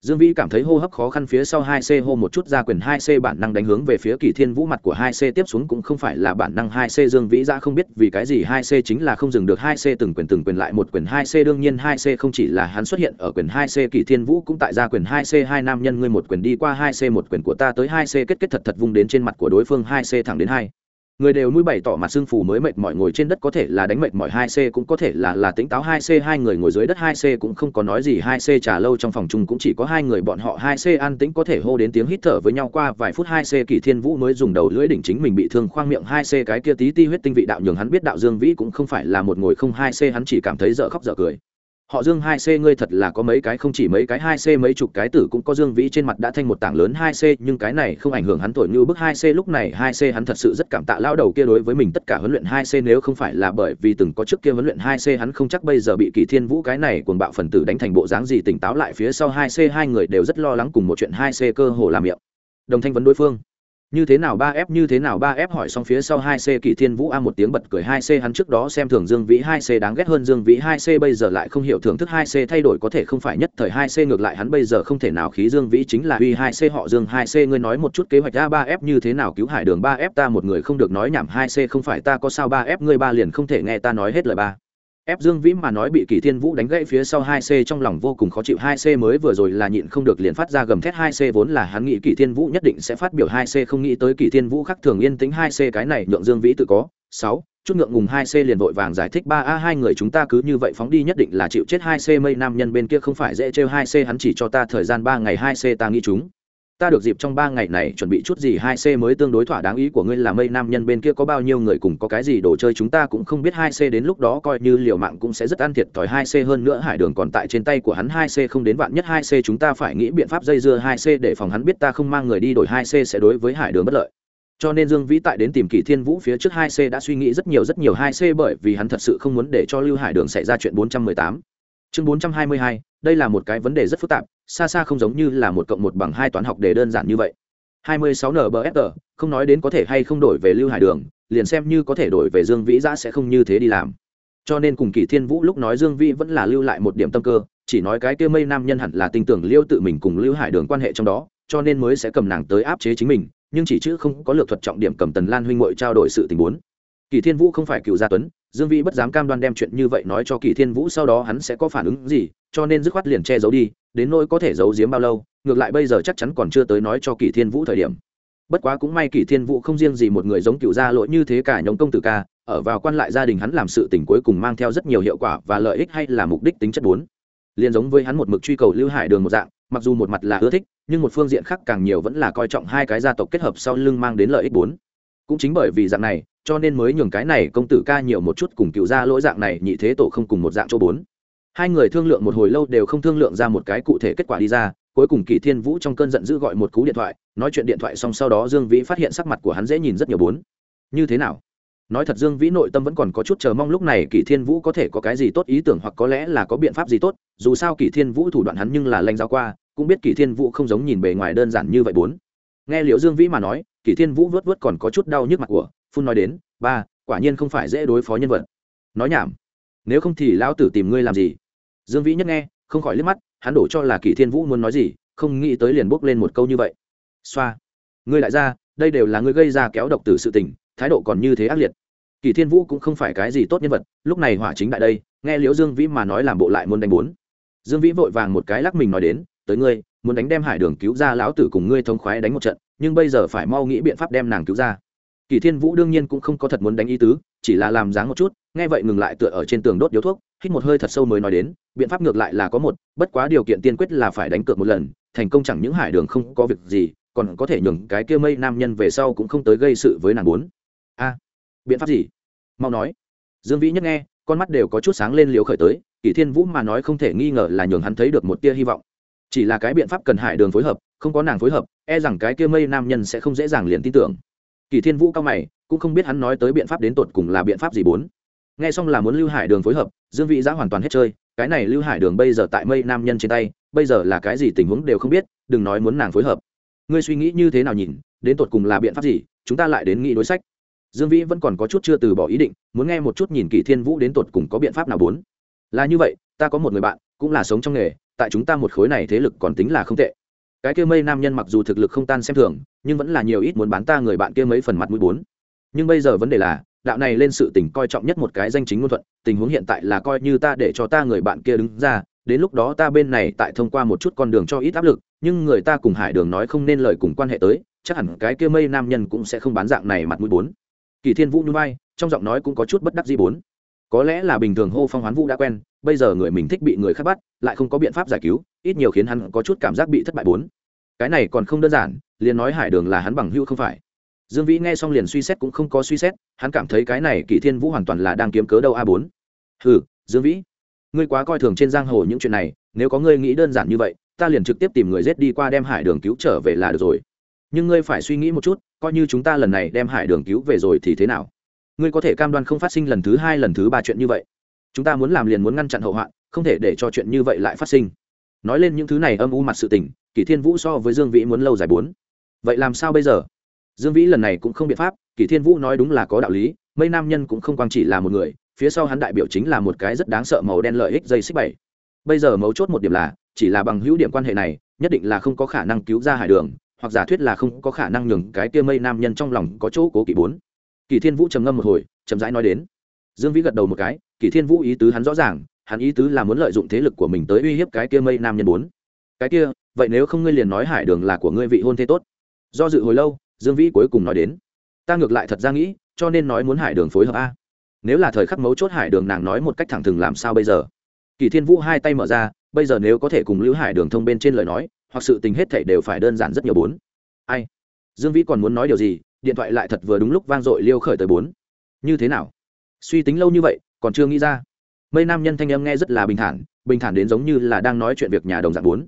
dương vĩ cảm thấy hô hấp khó khăn phía sau hai c hô một chút ra quyền hai c bản năng đánh hướng về phía kỳ thiên vũ mặt của hai c tiếp xuống cũng không phải là bản năng hai c dương vĩ ra không biết vì cái gì hai c chính là không dừng được hai c từng quyền từng quyền lại một quyền hai c đương nhiên hai c không chỉ là hắn xuất hiện ở quyền hai c kỳ thiên vũ cũng tại ra quyền hai c hai nam nhân ngươi một quyền đi qua hai c một quyền của ta tới hai c kết kết thật thật vung đến trên mặt của đối phương hai c thẳng đến hai người đều mũi bảy tỏ mặt xương phù mới mệt mỏi ngồi trên đất có thể là đánh mệt mỏi hai c cũng có thể là là tính táo hai c. Hai người ngồi dưới đất hai c cũng không có nói gì. Hai c trả lâu trong phòng chung cũng chỉ có hai người bọn họ. Hai c an tĩnh có thể hô đến tiếng hít thở với nhau. Qua vài phút hai c kỳ thiên vũ mới dùng đầu lưỡi đỉnh chính mình bị thương khoang miệng. Hai c cái kia tí ti huyết tinh vị đạo nhường hắn biết đạo dương vĩ cũng không phải là một ngồi không. Hai c hắn chỉ cảm thấy dở khóc dở cười họ dương hai c ngươi thật là có mấy cái không chỉ mấy cái, hai c mấy chục cái tử cũng có dương vĩ trên mặt đã thanh một tảng lớn hai c, nhưng cái này không ảnh hưởng hắn tuổi như bức hai c, lúc này hai c hắn thật sự rất cảm tạ lao đầu kia đối với mình tất cả huấn luyện hai c, nếu không phải là bởi vì từng có trước kia huấn luyện hai c, hắn không chắc bây giờ bị kỳ thiên vũ cái này cuồng bạo phần tử đánh thành bộ dáng gì tỉnh táo lại phía sau hai c, hai người đều rất lo lắng cùng một chuyện hai c cơ hồ làm miệng. Đồng thanh vấn đối phương như thế nào ba f như thế nào ba f hỏi xong phía sau hai c kỳ thiên vũ a một tiếng bật cười hai c hắn trước đó xem thường dương vĩ hai c đáng ghét hơn dương vĩ hai c bây giờ lại không hiểu thưởng thức hai c thay đổi có thể không phải nhất thời hai c ngược lại hắn bây giờ không thể nào khí dương vĩ chính là uy hai c họ dương hai c ngươi nói một chút kế hoạch a ba f như thế nào cứu hải đường ba f ta một người không được nói nhảm hai c không phải ta có sao ba f ngươi ba liền không thể nghe ta nói hết lời ba ép dương vĩ mà nói bị kỷ thiên vũ đánh gãy phía sau hai c trong lòng vô cùng khó chịu. Hai c mới vừa rồi là nhịn không được liền phát ra gầm thét. Hai c vốn là hắn nghĩ kỷ thiên vũ nhất định sẽ phát biểu. Hai c không nghĩ tới kỷ thiên vũ khắc thường yên tĩnh. Hai c cái này nhượng dương vĩ tự có. Sáu, chút ngượng ngùng. Hai c liền vội vàng giải thích. Ba, a, hai người chúng ta cứ như vậy phóng đi nhất định là chịu chết. Hai c mây nam nhân bên kia không phải dễ trêu. Hai c hắn chỉ cho ta thời gian ba ngày. Hai c ta nghĩ chúng ta được dịp trong ba ngày này chuẩn bị chút gì hai c mới tương đối thỏa đáng ý của ngươi là mây nam nhân bên kia có bao nhiêu người cùng có cái gì đồ chơi chúng ta cũng không biết hai c đến lúc đó coi như liều mạng cũng sẽ rất ăn thiệt thòi hai c hơn nữa hải đường còn tại trên tay của hắn hai c không đến vạn nhất hai c chúng ta phải nghĩ biện pháp dây dưa hai c để phòng hắn biết ta không mang người đi đổi hai c sẽ đối với hải đường bất lợi. Cho nên dương vĩ tại đến tìm kỳ thiên vũ phía trước hai c đã suy nghĩ rất nhiều rất nhiều hai c bởi vì hắn thật sự không muốn để cho lưu hải đường xảy ra chuyện bốn trăm mười tám chương bốn trăm hai mươi hai, đây là một cái vấn đề rất phức tạp, xa xa không giống như là một cộng một bằng hai toán học đề đơn giản như vậy. hai mươi sáu nbfr không nói đến có thể hay không đổi về lưu hải đường, liền xem như có thể đổi về dương vĩ giã sẽ không như thế đi làm. Cho nên cùng kỳ thiên vũ lúc nói dương vĩ vẫn là lưu lại một điểm tâm cơ, chỉ nói cái kia mây nam nhân hẳn là tin tưởng liêu tự mình cùng lưu hải đường quan hệ trong đó, cho nên mới sẽ cầm nàng tới áp chế chính mình, nhưng chỉ chữ không có lược thuật trọng điểm cầm tần lan huynh ngội trao đổi sự tình huống kỳ thiên vũ không phải cựu gia tuấn dương vĩ bất dám cam đoan đem chuyện như vậy nói cho kỳ thiên vũ, sau đó hắn sẽ có phản ứng gì, cho nên dứt khoát liền che giấu đi, đến nỗi có thể giấu giếm bao lâu, ngược lại bây giờ chắc chắn còn chưa tới nói cho kỳ thiên vũ thời điểm. Bất quá cũng may kỳ thiên vũ không riêng gì một người giống cựu gia lỗi như thế cả nhóm công tử ca, ở vào quan lại gia đình hắn làm sự tình cuối cùng mang theo rất nhiều hiệu quả và lợi ích hay là mục đích tính chất bốn. Liền giống với hắn một mực truy cầu lưu hải đường một dạng, mặc dù một mặt là ưa thích, nhưng một phương diện khác càng nhiều vẫn là coi trọng hai cái gia tộc kết hợp sau lưng mang đến lợi ích bốn cũng chính bởi vì dạng này, cho nên mới nhường cái này công tử ca nhiều một chút cùng cựu ra lỗi dạng này, nhị thế tổ không cùng một dạng chỗ bốn. Hai người thương lượng một hồi lâu đều không thương lượng ra một cái cụ thể kết quả đi ra, cuối cùng kỳ thiên vũ trong cơn giận dữ gọi một cú điện thoại, nói chuyện điện thoại xong sau đó dương vĩ phát hiện sắc mặt của hắn dễ nhìn rất nhiều bốn. Như thế nào? Nói thật dương vĩ nội tâm vẫn còn có chút chờ mong lúc này kỳ thiên vũ có thể có cái gì tốt ý tưởng hoặc có lẽ là có biện pháp gì tốt, dù sao kỳ thiên vũ thủ đoạn hắn nhưng là lanh giao qua, cũng biết kỳ thiên vũ không giống nhìn bề ngoài đơn giản như vậy bốn nghe liệu dương vĩ mà nói, Kỷ thiên vũ vớt vớt còn có chút đau nhức mặt của, phun nói đến, ba, quả nhiên không phải dễ đối phó nhân vật. Nói nhảm, nếu không thì lão tử tìm ngươi làm gì? Dương vĩ nhất nghe, không khỏi liếc mắt, hắn đổ cho là Kỷ thiên vũ muốn nói gì, không nghĩ tới liền bốc lên một câu như vậy. Xoa, ngươi lại ra, đây đều là ngươi gây ra kéo độc từ sự tình, thái độ còn như thế ác liệt. Kỷ thiên vũ cũng không phải cái gì tốt nhân vật, lúc này hỏa chính đại đây, nghe liễu dương vĩ mà nói làm bộ lại muốn đánh bốn. Dương vĩ vội vàng một cái lắc mình nói đến, tới ngươi muốn đánh đem hải đường cứu ra lão tử cùng ngươi thống khoái đánh một trận, nhưng bây giờ phải mau nghĩ biện pháp đem nàng cứu ra. Kỳ thiên vũ đương nhiên cũng không có thật muốn đánh ý tứ, chỉ là làm dáng một chút, nghe vậy ngừng lại tựa ở trên tường đốt điếu thuốc, hít một hơi thật sâu mới nói đến, biện pháp ngược lại là có một, bất quá điều kiện tiên quyết là phải đánh cược một lần, thành công chẳng những hải đường không có việc gì, còn có thể nhường cái kia mây nam nhân về sau cũng không tới gây sự với nàng bốn a, biện pháp gì? Mau nói. Dương vĩ nhất nghe, con mắt đều có chút sáng lên liều khởi tới, kỳ thiên vũ mà nói không thể nghi ngờ là nhường hắn thấy được một tia hy vọng chỉ là cái biện pháp cần hải đường phối hợp, không có nàng phối hợp e rằng cái kia mây nam nhân sẽ không dễ dàng liền tin tưởng. Kỳ thiên vũ cao mày, cũng không biết hắn nói tới biện pháp đến tột cùng là biện pháp gì bốn. Nghe xong là muốn lưu hải đường phối hợp, dương vị giã hoàn toàn hết chơi, cái này lưu hải đường bây giờ tại mây nam nhân trên tay, bây giờ là cái gì tình huống đều không biết, đừng nói muốn nàng phối hợp. Ngươi suy nghĩ như thế nào nhìn, đến tột cùng là biện pháp gì, chúng ta lại đến nghĩ đối sách. Dương vĩ vẫn còn có chút chưa từ bỏ ý định, muốn nghe một chút nhìn kỳ thiên vũ đến tột cùng có biện pháp nào bốn. Là như vậy, ta có một người bạn, cũng là sống trong nghề tại chúng ta một khối này thế lực còn tính là không tệ. Cái kia mây nam nhân mặc dù thực lực không tan xem thường, nhưng vẫn là nhiều ít muốn bán ta người bạn kia mấy phần mặt mũi bốn. Nhưng bây giờ vấn đề là, đạo này lên sự tình coi trọng nhất một cái danh chính ngôn thuận, tình huống hiện tại là coi như ta để cho ta người bạn kia đứng ra, đến lúc đó ta bên này tại thông qua một chút con đường cho ít áp lực, nhưng người ta cùng hải đường nói không nên lời cùng quan hệ tới, chắc hẳn cái kia mây nam nhân cũng sẽ không bán dạng này mặt mũi bốn. Kỳ thiên vũ như bay trong giọng nói cũng có chút bất đắc dĩ bốn. Có lẽ là bình thường hô phong hoán vũ đã quen bây giờ người mình thích bị người khác bắt, lại không có biện pháp giải cứu, ít nhiều khiến hắn có chút cảm giác bị thất bại bốn. Cái này còn không đơn giản, liền nói hải đường là hắn bằng hữu không phải. Dương vĩ nghe xong liền suy xét cũng không có suy xét, hắn cảm thấy cái này kỳ thiên vũ hoàn toàn là đang kiếm cớ đâu a bốn. Ừ dương vĩ, ngươi quá coi thường trên giang hồ những chuyện này, nếu có ngươi nghĩ đơn giản như vậy, ta liền trực tiếp tìm người rết đi qua đem hải đường cứu trở về là được rồi. Nhưng ngươi phải suy nghĩ một chút, coi như chúng ta lần này đem hải đường cứu về rồi thì thế nào? Ngươi có thể cam đoan không phát sinh lần thứ hai, lần thứ ba chuyện như vậy? Chúng ta muốn làm liền muốn ngăn chặn hậu hoạn, không thể để cho chuyện như vậy lại phát sinh. Nói lên những thứ này âm u mặt sự tình, kỷ thiên vũ so với dương vĩ muốn lâu dài bốn. Vậy làm sao bây giờ? Dương vĩ lần này cũng không biện pháp, kỷ thiên vũ nói đúng là có đạo lý mây nam nhân cũng không quang chỉ là một người, phía sau hắn đại biểu chính là một cái rất đáng sợ màu đen lợi ích dây xích bảy. Bây giờ mấu chốt một điểm là, chỉ là bằng hữu điểm quan hệ này, nhất định là không có khả năng cứu ra hải đường, hoặc giả thuyết là không có khả năng nhường cái kia mây nam nhân trong lòng có chỗ cố kỵ bốn. Kỳ thiên vũ trầm ngâm một hồi, chậm rãi nói đến. Dương vĩ gật đầu một cái kỳ thiên vũ ý tứ hắn rõ ràng, hắn ý tứ là muốn lợi dụng thế lực của mình tới uy hiếp cái kia mây nam nhân bốn. Cái kia, vậy nếu không ngươi liền nói hải đường là của ngươi vị hôn thế tốt. Do dự hồi lâu, dương vĩ cuối cùng nói đến. Ta ngược lại thật ra nghĩ, cho nên nói muốn hải đường phối hợp a. Nếu là thời khắc mấu chốt hải đường nàng nói một cách thẳng thừng làm sao bây giờ? Kỳ thiên vũ hai tay mở ra, bây giờ nếu có thể cùng lưu hải đường thông bên trên lời nói, hoặc sự tình hết thảy đều phải đơn giản rất nhiều bốn. Ai? Dương vĩ còn muốn nói điều gì? Điện thoại lại thật vừa đúng lúc vang dội liêu khởi tới bốn. Như thế nào? Suy tính lâu như vậy còn chưa nghĩ ra. Mây nam nhân thanh âm nghe rất là bình thản bình thản đến giống như là đang nói chuyện việc nhà đồng dạng bốn.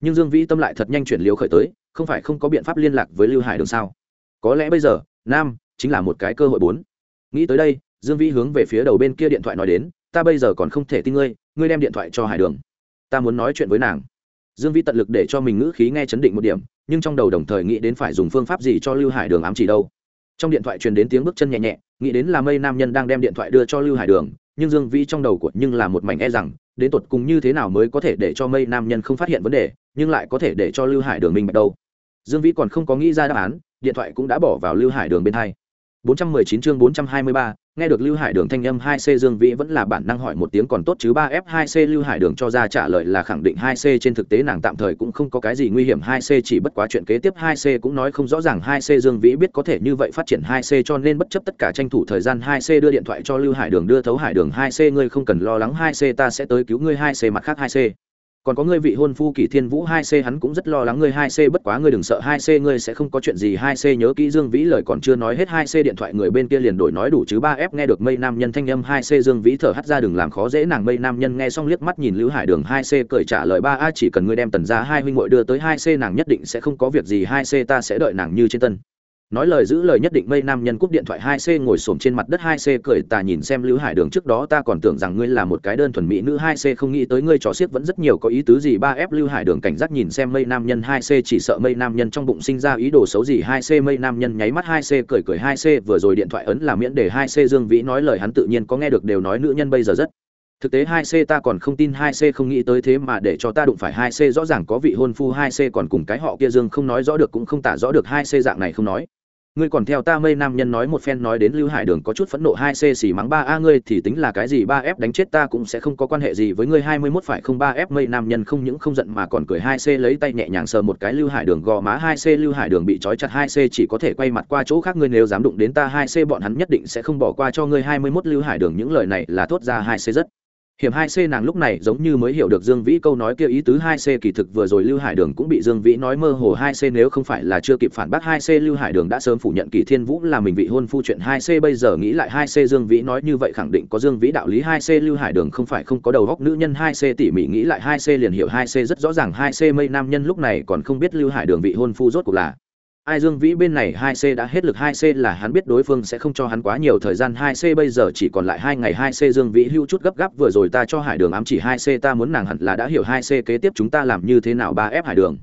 Nhưng dương vĩ tâm lại thật nhanh chuyển liều khởi tới, không phải không có biện pháp liên lạc với lưu hải đường sao? Có lẽ bây giờ, nam chính là một cái cơ hội bốn. Nghĩ tới đây, dương vĩ hướng về phía đầu bên kia điện thoại nói đến, ta bây giờ còn không thể tin ngươi ngươi đem điện thoại cho hải đường. Ta muốn nói chuyện với nàng. Dương vĩ tận lực để cho mình ngữ khí nghe chấn định một điểm, nhưng trong đầu đồng thời nghĩ đến phải dùng phương pháp gì cho lưu hải đường ám chỉ đâu trong điện thoại truyền đến tiếng bước chân nhẹ nhẹ nghĩ đến là mây nam nhân đang đem điện thoại đưa cho lưu hải đường nhưng dương vĩ trong đầu của nhưng là một mảnh e rằng đến tột cùng như thế nào mới có thể để cho mây nam nhân không phát hiện vấn đề nhưng lại có thể để cho lưu hải đường minh bạch đâu. Dương vĩ còn không có nghĩ ra đáp án điện thoại cũng đã bỏ vào lưu hải đường bên hai. 419 chương 423, nghe được lưu hải đường thanh âm 2C Dương Vĩ vẫn là bản năng hỏi một tiếng còn tốt chứ 3F2C lưu hải đường cho ra trả lời là khẳng định 2C trên thực tế nàng tạm thời cũng không có cái gì nguy hiểm. 2C chỉ bất quá chuyện kế tiếp. 2C cũng nói không rõ ràng. 2C Dương Vĩ biết có thể như vậy phát triển 2C cho nên bất chấp tất cả tranh thủ thời gian 2C đưa điện thoại cho lưu hải đường, đưa thấu hải đường. 2C ngươi không cần lo lắng. 2C ta sẽ tới cứu ngươi. 2C mặt khác. 2C còn có ngươi vị hôn phu kỷ thiên vũ hai c, hắn cũng rất lo lắng ngươi hai c, bất quá ngươi đừng sợ hai c, ngươi sẽ không có chuyện gì. Hai c nhớ kỹ dương vĩ lời còn chưa nói hết, hai c điện thoại người bên kia liền đổi nói đủ chứ. Ba f nghe được mây nam nhân thanh âm, hai c dương vĩ thở hắt ra, đừng làm khó dễ nàng. Mây nam nhân nghe xong liếc mắt nhìn lữ hải đường, hai c cười trả lời, ba a, chỉ cần ngươi đem tần ra hai huynh muội đưa tới, hai c nàng nhất định sẽ không có việc gì. Hai c ta sẽ đợi nàng như trên tân nói lời giữ lời nhất định mây nam nhân cúp điện thoại hai c ngồi xổm trên mặt đất hai c cười tà nhìn xem lưu hải đường trước đó ta còn tưởng rằng ngươi là một cái đơn thuần mỹ nữ hai c, không nghĩ tới ngươi trò xiếc vẫn rất nhiều, có ý tứ gì? Ba f lưu hải đường cảnh giác nhìn xem mây nam nhân hai c, chỉ sợ mây nam nhân trong bụng sinh ra ý đồ xấu gì hai c, mây nam nhân nháy mắt hai c cười cười hai c, vừa rồi điện thoại ấn là miễn để hai c dương vĩ nói lời hắn tự nhiên có nghe được đều nói nữ nhân bây giờ rất thực tế hai c ta còn không tin hai c, không nghĩ tới thế mà để cho ta đụng phải hai c, rõ ràng có vị hôn phu hai c còn cùng cái họ kia dương không nói rõ được cũng không tả rõ được hai c dạng này không nói ngươi còn theo ta mây nam nhân nói một phen nói đến lưu hải đường có chút phẫn nộ hai c xì mắng ba a ngươi thì tính là cái gì ba f đánh chết ta cũng sẽ không có quan hệ gì với ngươi hai mươi mốt phải không ba f mây nam nhân không những không giận mà còn cười hai c lấy tay nhẹ nhàng sờ một cái lưu hải đường gò má hai c lưu hải đường bị trói chặt hai c chỉ có thể quay mặt qua chỗ khác ngươi nếu dám đụng đến ta hai c bọn hắn nhất định sẽ không bỏ qua cho ngươi hai mươi mốt lưu hải đường những lời này là thốt ra hai c rất hiểm hai c nàng lúc này giống như mới hiểu được dương vĩ câu nói kia ý tứ hai c kỳ thực vừa rồi lưu hải đường cũng bị dương vĩ nói mơ hồ hai c nếu không phải là chưa kịp phản bác hai c lưu hải đường đã sớm phủ nhận kỳ thiên vũ là mình vị hôn phu chuyện hai c bây giờ nghĩ lại hai c dương vĩ nói như vậy khẳng định có dương vĩ đạo lý hai c lưu hải đường không phải không có đầu góc nữ nhân hai c tỉ mỉ nghĩ lại hai c liền hiểu hai c rất rõ ràng hai c mây nam nhân lúc này còn không biết lưu hải đường vị hôn phu rốt cuộc là ai dương vĩ bên này hai c đã hết lực, hai c là hắn biết đối phương sẽ không cho hắn quá nhiều thời gian, hai c bây giờ chỉ còn lại hai ngày, hai c dương vĩ hưu chút gấp gáp, vừa rồi ta cho hải đường ám chỉ, hai c ta muốn nàng hẳn là đã hiểu, hai c kế tiếp chúng ta làm như thế nào, ba f hải đường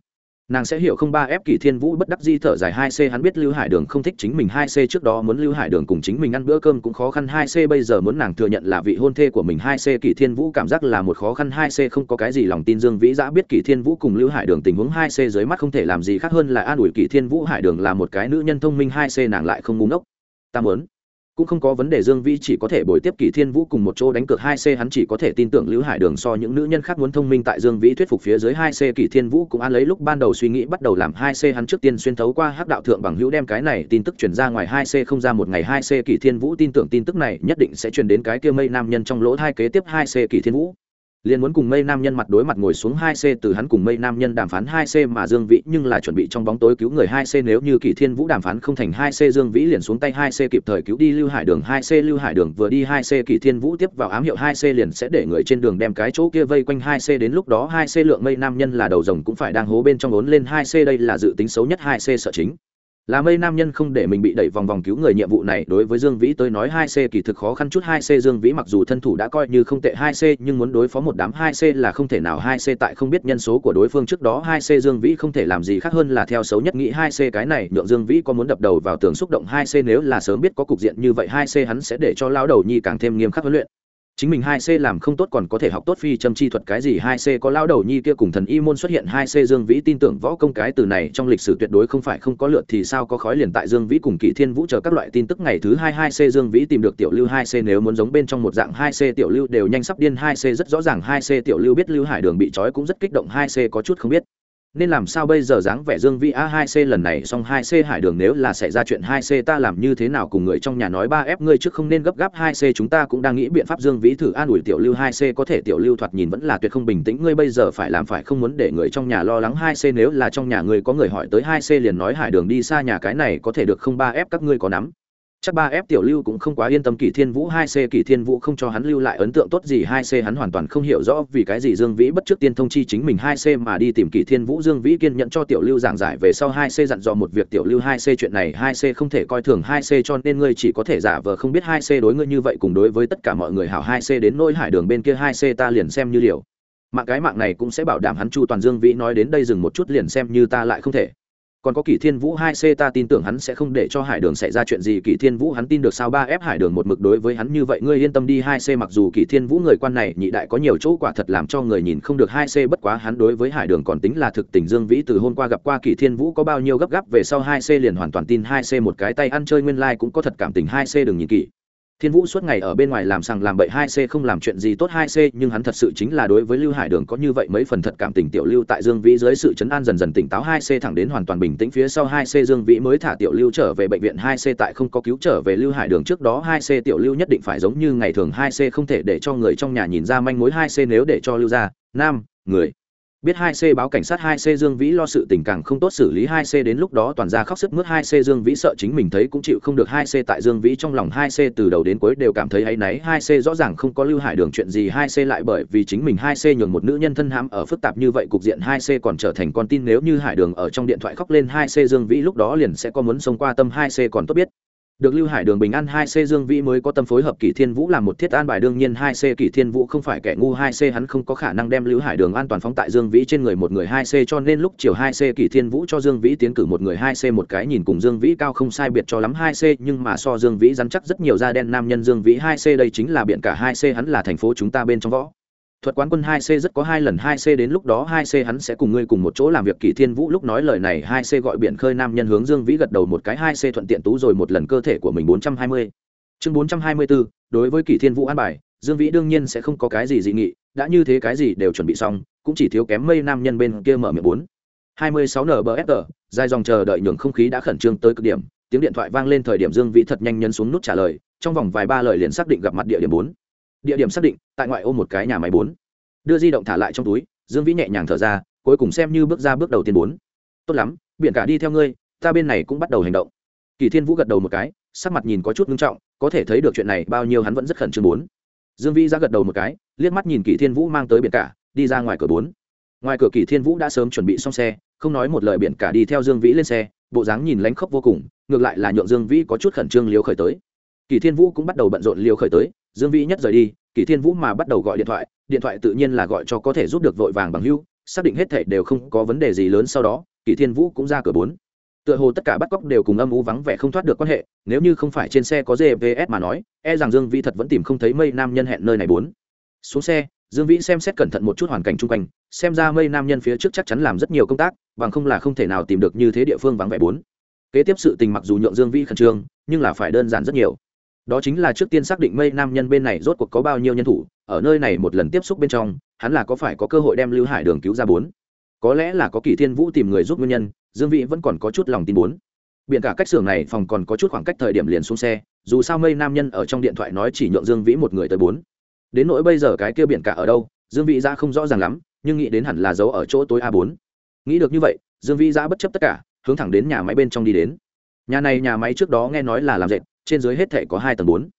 nàng sẽ hiểu không ba ép kỷ thiên vũ bất đắc di thở dài hai c, hắn biết lưu hải đường không thích chính mình hai c trước đó muốn lưu hải đường cùng chính mình ăn bữa cơm cũng khó khăn hai c, bây giờ muốn nàng thừa nhận là vị hôn thê của mình hai c, kỷ thiên vũ cảm giác là một khó khăn hai c, không có cái gì lòng tin dương vĩ giã biết kỷ thiên vũ cùng lưu hải đường tình huống hai c dưới mắt không thể làm gì khác hơn là an ủi kỷ thiên vũ hải đường là một cái nữ nhân thông minh hai c, nàng lại không ngu ngốc. Ta muốn cũng không có vấn đề dương vĩ chỉ có thể bồi tiếp kỳ thiên vũ cùng một chỗ đánh cược hai c, hắn chỉ có thể tin tưởng lưu hải đường so những nữ nhân khác muốn thông minh tại dương vĩ thuyết phục phía dưới hai c, kỳ thiên vũ cũng an lấy lúc ban đầu suy nghĩ bắt đầu làm hai c, hắn trước tiên xuyên thấu qua hắc đạo thượng bằng hữu đem cái này tin tức truyền ra ngoài hai c, không ra một ngày hai c, kỳ thiên vũ tin tưởng tin tức này nhất định sẽ truyền đến cái kia mây nam nhân trong lỗ hai kế tiếp hai c, kỳ thiên vũ liền muốn cùng mây nam nhân mặt đối mặt ngồi xuống hai c từ hắn cùng mây nam nhân đàm phán hai c mà dương vĩ nhưng là chuẩn bị trong bóng tối cứu người hai c nếu như kỷ thiên vũ đàm phán không thành hai c dương vĩ liền xuống tay hai c kịp thời cứu đi lưu hải đường hai c lưu hải đường vừa đi hai c kỷ thiên vũ tiếp vào ám hiệu hai c liền sẽ để người trên đường đem cái chỗ kia vây quanh hai c đến lúc đó hai c lượng mây nam nhân là đầu rồng cũng phải đang hố bên trong ốn lên hai c đây là dự tính xấu nhất hai c sợ chính là mây nam nhân không để mình bị đẩy vòng vòng cứu người nhiệm vụ này, đối với dương vĩ tới nói hai c kỳ thực khó khăn chút hai c dương vĩ mặc dù thân thủ đã coi như không tệ hai c, nhưng muốn đối phó một đám hai c là không thể nào. hai c tại không biết nhân số của đối phương trước đó, hai c dương vĩ không thể làm gì khác hơn là theo xấu nhất nghĩ hai c cái này, nhượng dương vĩ có muốn đập đầu vào tường xúc động hai c nếu là sớm biết có cục diện như vậy, hai c hắn sẽ để cho lao đầu nhi càng thêm nghiêm khắc huấn luyện chính mình hai c làm không tốt còn có thể học tốt phi châm chi thuật, cái gì hai c? Có lao đầu nhi kia cùng thần y môn xuất hiện hai c dương vĩ tin tưởng võ công cái từ này trong lịch sử tuyệt đối không phải không có lượt thì sao có khói liền tại dương vĩ cùng kỷ thiên vũ chờ các loại tin tức ngày thứ hai hai c dương vĩ tìm được tiểu lưu hai c nếu muốn giống bên trong một dạng hai c tiểu lưu đều nhanh sắp điên hai c, rất rõ ràng hai c tiểu lưu biết lưu hải đường bị trói cũng rất kích động hai c có chút không biết nên làm sao bây giờ dáng vẻ dương vĩ a hai c lần này xong hai c hải đường nếu là xảy ra chuyện hai c ta làm như thế nào cùng người trong nhà nói ba f ngươi trước không nên gấp gáp hai c chúng ta cũng đang nghĩ biện pháp dương vĩ thử an ủi tiểu lưu hai c có thể tiểu lưu thoạt nhìn vẫn là tuyệt không bình tĩnh, ngươi bây giờ phải làm phải không muốn để người trong nhà lo lắng hai c nếu là trong nhà ngươi có người hỏi tới hai c liền nói hải đường đi xa nhà cái này có thể được không ba f các ngươi có nắm chắc ba ép tiểu lưu cũng không quá yên tâm kỷ thiên vũ hai c kỷ thiên vũ không cho hắn lưu lại ấn tượng tốt gì, hai c hắn hoàn toàn không hiểu rõ vì cái gì dương vĩ bất trước tiên thông chi chính mình hai c mà đi tìm kỷ thiên vũ. Dương vĩ kiên nhận cho tiểu lưu giảng giải về sau hai c dặn dò một việc tiểu lưu hai c chuyện này, hai c không thể coi thường hai c cho nên ngươi chỉ có thể giả vờ không biết hai c đối ngươi như vậy cùng đối với tất cả mọi người hảo hai c đến nỗi hải đường bên kia hai c ta liền xem như liều. Mạng cái mạng này cũng sẽ bảo đảm hắn chu toàn dương vĩ nói đến đây dừng một chút liền xem như ta lại không thể còn có kỷ thiên vũ hai c, ta tin tưởng hắn sẽ không để cho hải đường xảy ra chuyện gì. Kỷ thiên vũ hắn tin được sao? Ba ép hải đường một mực đối với hắn như vậy, ngươi yên tâm đi, hai c mặc dù kỷ thiên vũ người quan này nhị đại có nhiều chỗ quả thật làm cho người nhìn không được, hai c bất quá hắn đối với hải đường còn tính là thực tình dương vĩ từ hôm qua gặp qua kỷ thiên vũ có bao nhiêu gấp gáp, về sau hai c liền hoàn toàn tin hai c một cái tay ăn chơi nguyên lai cũng có thật cảm tình hai c, đừng nhìn kỷ thiên vũ suốt ngày ở bên ngoài làm sằng làm bậy hai c không làm chuyện gì tốt hai c, nhưng hắn thật sự chính là đối với lưu hải đường có như vậy mấy phần thật cảm tình tiểu lưu tại dương vĩ dưới sự chấn an dần dần tỉnh táo hai c thẳng đến hoàn toàn bình tĩnh phía sau hai c dương vĩ mới thả tiểu lưu trở về bệnh viện hai c tại không có cứu trở về lưu hải đường trước đó hai c tiểu lưu nhất định phải giống như ngày thường hai c không thể để cho người trong nhà nhìn ra manh mối hai c nếu để cho lưu ra, nam, người biết hai c báo cảnh sát hai c dương vĩ lo sự tình càng không tốt xử lý hai c đến lúc đó toàn ra khóc sức mướt hai c dương vĩ sợ chính mình thấy cũng chịu không được hai c tại dương vĩ trong lòng hai c từ đầu đến cuối đều cảm thấy ấy náy hai c rõ ràng không có lưu hải đường chuyện gì hai c lại bởi vì chính mình hai c nhường một nữ nhân thân hãm ở phức tạp như vậy cục diện hai c còn trở thành con tin nếu như hải đường ở trong điện thoại khóc lên hai c dương vĩ lúc đó liền sẽ có muốn xông qua tâm hai c còn tốt biết được lưu hải đường bình an hai c dương vĩ mới có tâm phối hợp kỷ thiên vũ làm một thiết an bài. Đương nhiên hai c kỷ thiên vũ không phải kẻ ngu, hai c hắn không có khả năng đem lưu hải đường an toàn phóng tại dương vĩ trên người một người hai c, cho nên lúc chiều hai c kỷ thiên vũ cho dương vĩ tiến cử một người hai c một cái nhìn cùng dương vĩ cao không sai biệt cho lắm hai c, nhưng mà so dương vĩ rắn chắc rất nhiều da đen nam nhân dương vĩ hai c đây chính là biện cả hai c, hắn là thành phố chúng ta bên trong võ thuật quán quân hai c rất có hai lần hai c đến lúc đó hai c hắn sẽ cùng ngươi cùng một chỗ làm việc. Kỷ thiên vũ lúc nói lời này, hai c gọi biển khơi nam nhân hướng dương vĩ gật đầu một cái, hai c thuận tiện tú rồi một lần cơ thể của mình bốn trăm hai mươi. Chương bốn trăm hai mươi bốn đối với kỷ thiên vũ an bài, dương vĩ đương nhiên sẽ không có cái gì dị nghị, đã như thế cái gì đều chuẩn bị xong, cũng chỉ thiếu kém mây nam nhân bên kia mở miệng bốn. hai mươi sáu nbfr dài dòng chờ đợi nhường không khí đã khẩn trương tới cực điểm, tiếng điện thoại vang lên thời điểm dương vĩ thật nhanh nhấn xuống nút trả lời, trong vòng vài ba lời liền xác định gặp mặt địa điểm bốn địa điểm xác định, tại ngoại ô một cái nhà máy bốn. Đưa di động thả lại trong túi, dương vĩ nhẹ nhàng thở ra, cuối cùng xem như bước ra bước đầu tiên bốn. Tốt lắm, biển cả đi theo ngươi, ta bên này cũng bắt đầu hành động. Kỳ thiên vũ gật đầu một cái, sắc mặt nhìn có chút ngưng trọng, có thể thấy được chuyện này bao nhiêu hắn vẫn rất khẩn trương bốn. Dương vĩ ra gật đầu một cái, liếc mắt nhìn kỳ thiên vũ mang tới biển cả, đi ra ngoài cửa bốn. Ngoài cửa kỳ thiên vũ đã sớm chuẩn bị xong xe, không nói một lời biển cả đi theo dương vĩ lên xe, bộ dáng nhìn lánh khóc vô cùng, ngược lại là nhượng dương vĩ có chút khẩn trương liều khởi tới. Kỳ thiên vũ cũng bắt đầu bận rộn liều khởi tới dương vĩ nhất rời đi, kỳ thiên vũ mà bắt đầu gọi điện thoại điện thoại tự nhiên là gọi cho có thể giúp được vội vàng bằng hưu xác định hết thể đều không có vấn đề gì lớn sau đó, kỳ thiên vũ cũng ra cửa bốn. Tựa hồ tất cả bắt cóc đều cùng âm u vắng vẻ không thoát được quan hệ, nếu như không phải trên xe có gps mà nói e rằng dương vĩ thật vẫn tìm không thấy mây nam nhân hẹn nơi này bốn. Xuống xe, dương vĩ xem xét cẩn thận một chút hoàn cảnh chung quanh, xem ra mây nam nhân phía trước chắc chắn làm rất nhiều công tác, bằng không là không thể nào tìm được như thế địa phương vắng vẻ bốn. Kế tiếp sự tình mặc dù nhượng dương vĩ khẩn trương, nhưng là phải đơn giản rất nhiều đó chính là trước tiên xác định mây nam nhân bên này rốt cuộc có bao nhiêu nhân thủ, ở nơi này một lần tiếp xúc bên trong, hắn là có phải có cơ hội đem lưu hải đường cứu ra bốn? Có lẽ là có kỳ thiên vũ tìm người giúp nguyên nhân, dương vị vẫn còn có chút lòng tin bốn. Biện cả cách xưởng này phòng còn có chút khoảng cách thời điểm liền xuống xe, dù sao mây nam nhân ở trong điện thoại nói chỉ nhượng dương vĩ một người tới bốn. Đến nỗi bây giờ cái kia biển cả ở đâu, dương vĩ ra không rõ ràng lắm, nhưng nghĩ đến hẳn là giấu ở chỗ tối a bốn. Nghĩ được như vậy, dương vĩ ra bất chấp tất cả, hướng thẳng đến nhà máy bên trong đi đến. Nhà này nhà máy trước đó nghe nói là làm dệt trên dưới hết thể có hai tầng bốn.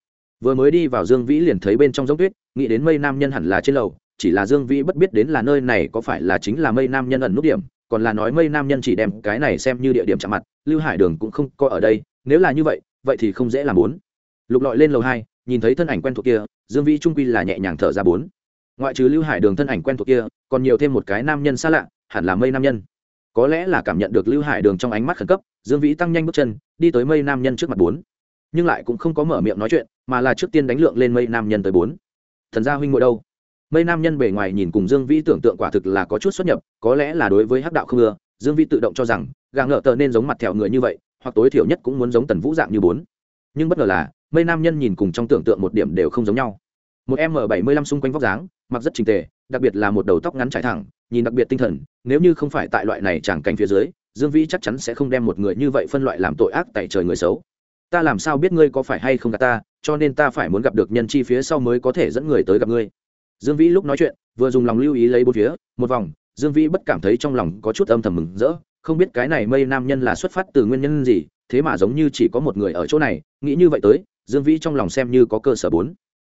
Vừa mới đi vào dương vĩ liền thấy bên trong giống tuyết, nghĩ đến mây nam nhân hẳn là trên lầu, chỉ là dương vĩ bất biết đến là nơi này có phải là chính là mây nam nhân ẩn nút điểm, còn là nói mây nam nhân chỉ đem cái này xem như địa điểm chạm mặt, lưu hải đường cũng không có ở đây, nếu là như vậy vậy thì không dễ làm bốn. Lục lọi lên lầu hai, nhìn thấy thân ảnh quen thuộc kia, dương vĩ trung quy là nhẹ nhàng thở ra bốn. Ngoại trừ lưu hải đường thân ảnh quen thuộc kia, còn nhiều thêm một cái nam nhân xa lạ, hẳn là mây nam nhân. Có lẽ là cảm nhận được lưu hải đường trong ánh mắt khẩn cấp, dương vĩ tăng nhanh bước chân, đi tới mây nam nhân trước mặt bốn nhưng lại cũng không có mở miệng nói chuyện, mà là trước tiên đánh lượng lên mây nam nhân tới bốn. Thần gia huynh ngồi đâu? Mây nam nhân bề ngoài nhìn cùng dương vĩ tưởng tượng quả thực là có chút xuất nhập, có lẽ là đối với hắc đạo không ưa, dương vĩ tự động cho rằng gà ngợ tờ nên giống mặt thẹo người như vậy, hoặc tối thiểu nhất cũng muốn giống tần vũ dạng như bốn. Nhưng bất ngờ là, mây nam nhân nhìn cùng trong tưởng tượng một điểm đều không giống nhau. Một m bảy mươi lăm xung quanh vóc dáng, mặc rất trình tề, đặc biệt là một đầu tóc ngắn trải thẳng, nhìn đặc biệt tinh thần, nếu như không phải tại loại này chẳng cảnh phía dưới, dương vĩ chắc chắn sẽ không đem một người như vậy phân loại làm tội ác tại trời người xấu ta làm sao biết ngươi có phải hay không gặp ta, cho nên ta phải muốn gặp được nhân chi phía sau mới có thể dẫn người tới gặp ngươi. Dương vĩ lúc nói chuyện, vừa dùng lòng lưu ý lấy bốn phía, một vòng, dương vĩ bất cảm thấy trong lòng có chút âm thầm mừng rỡ, không biết cái này mây nam nhân là xuất phát từ nguyên nhân gì, thế mà giống như chỉ có một người ở chỗ này, nghĩ như vậy tới, dương vĩ trong lòng xem như có cơ sở bốn.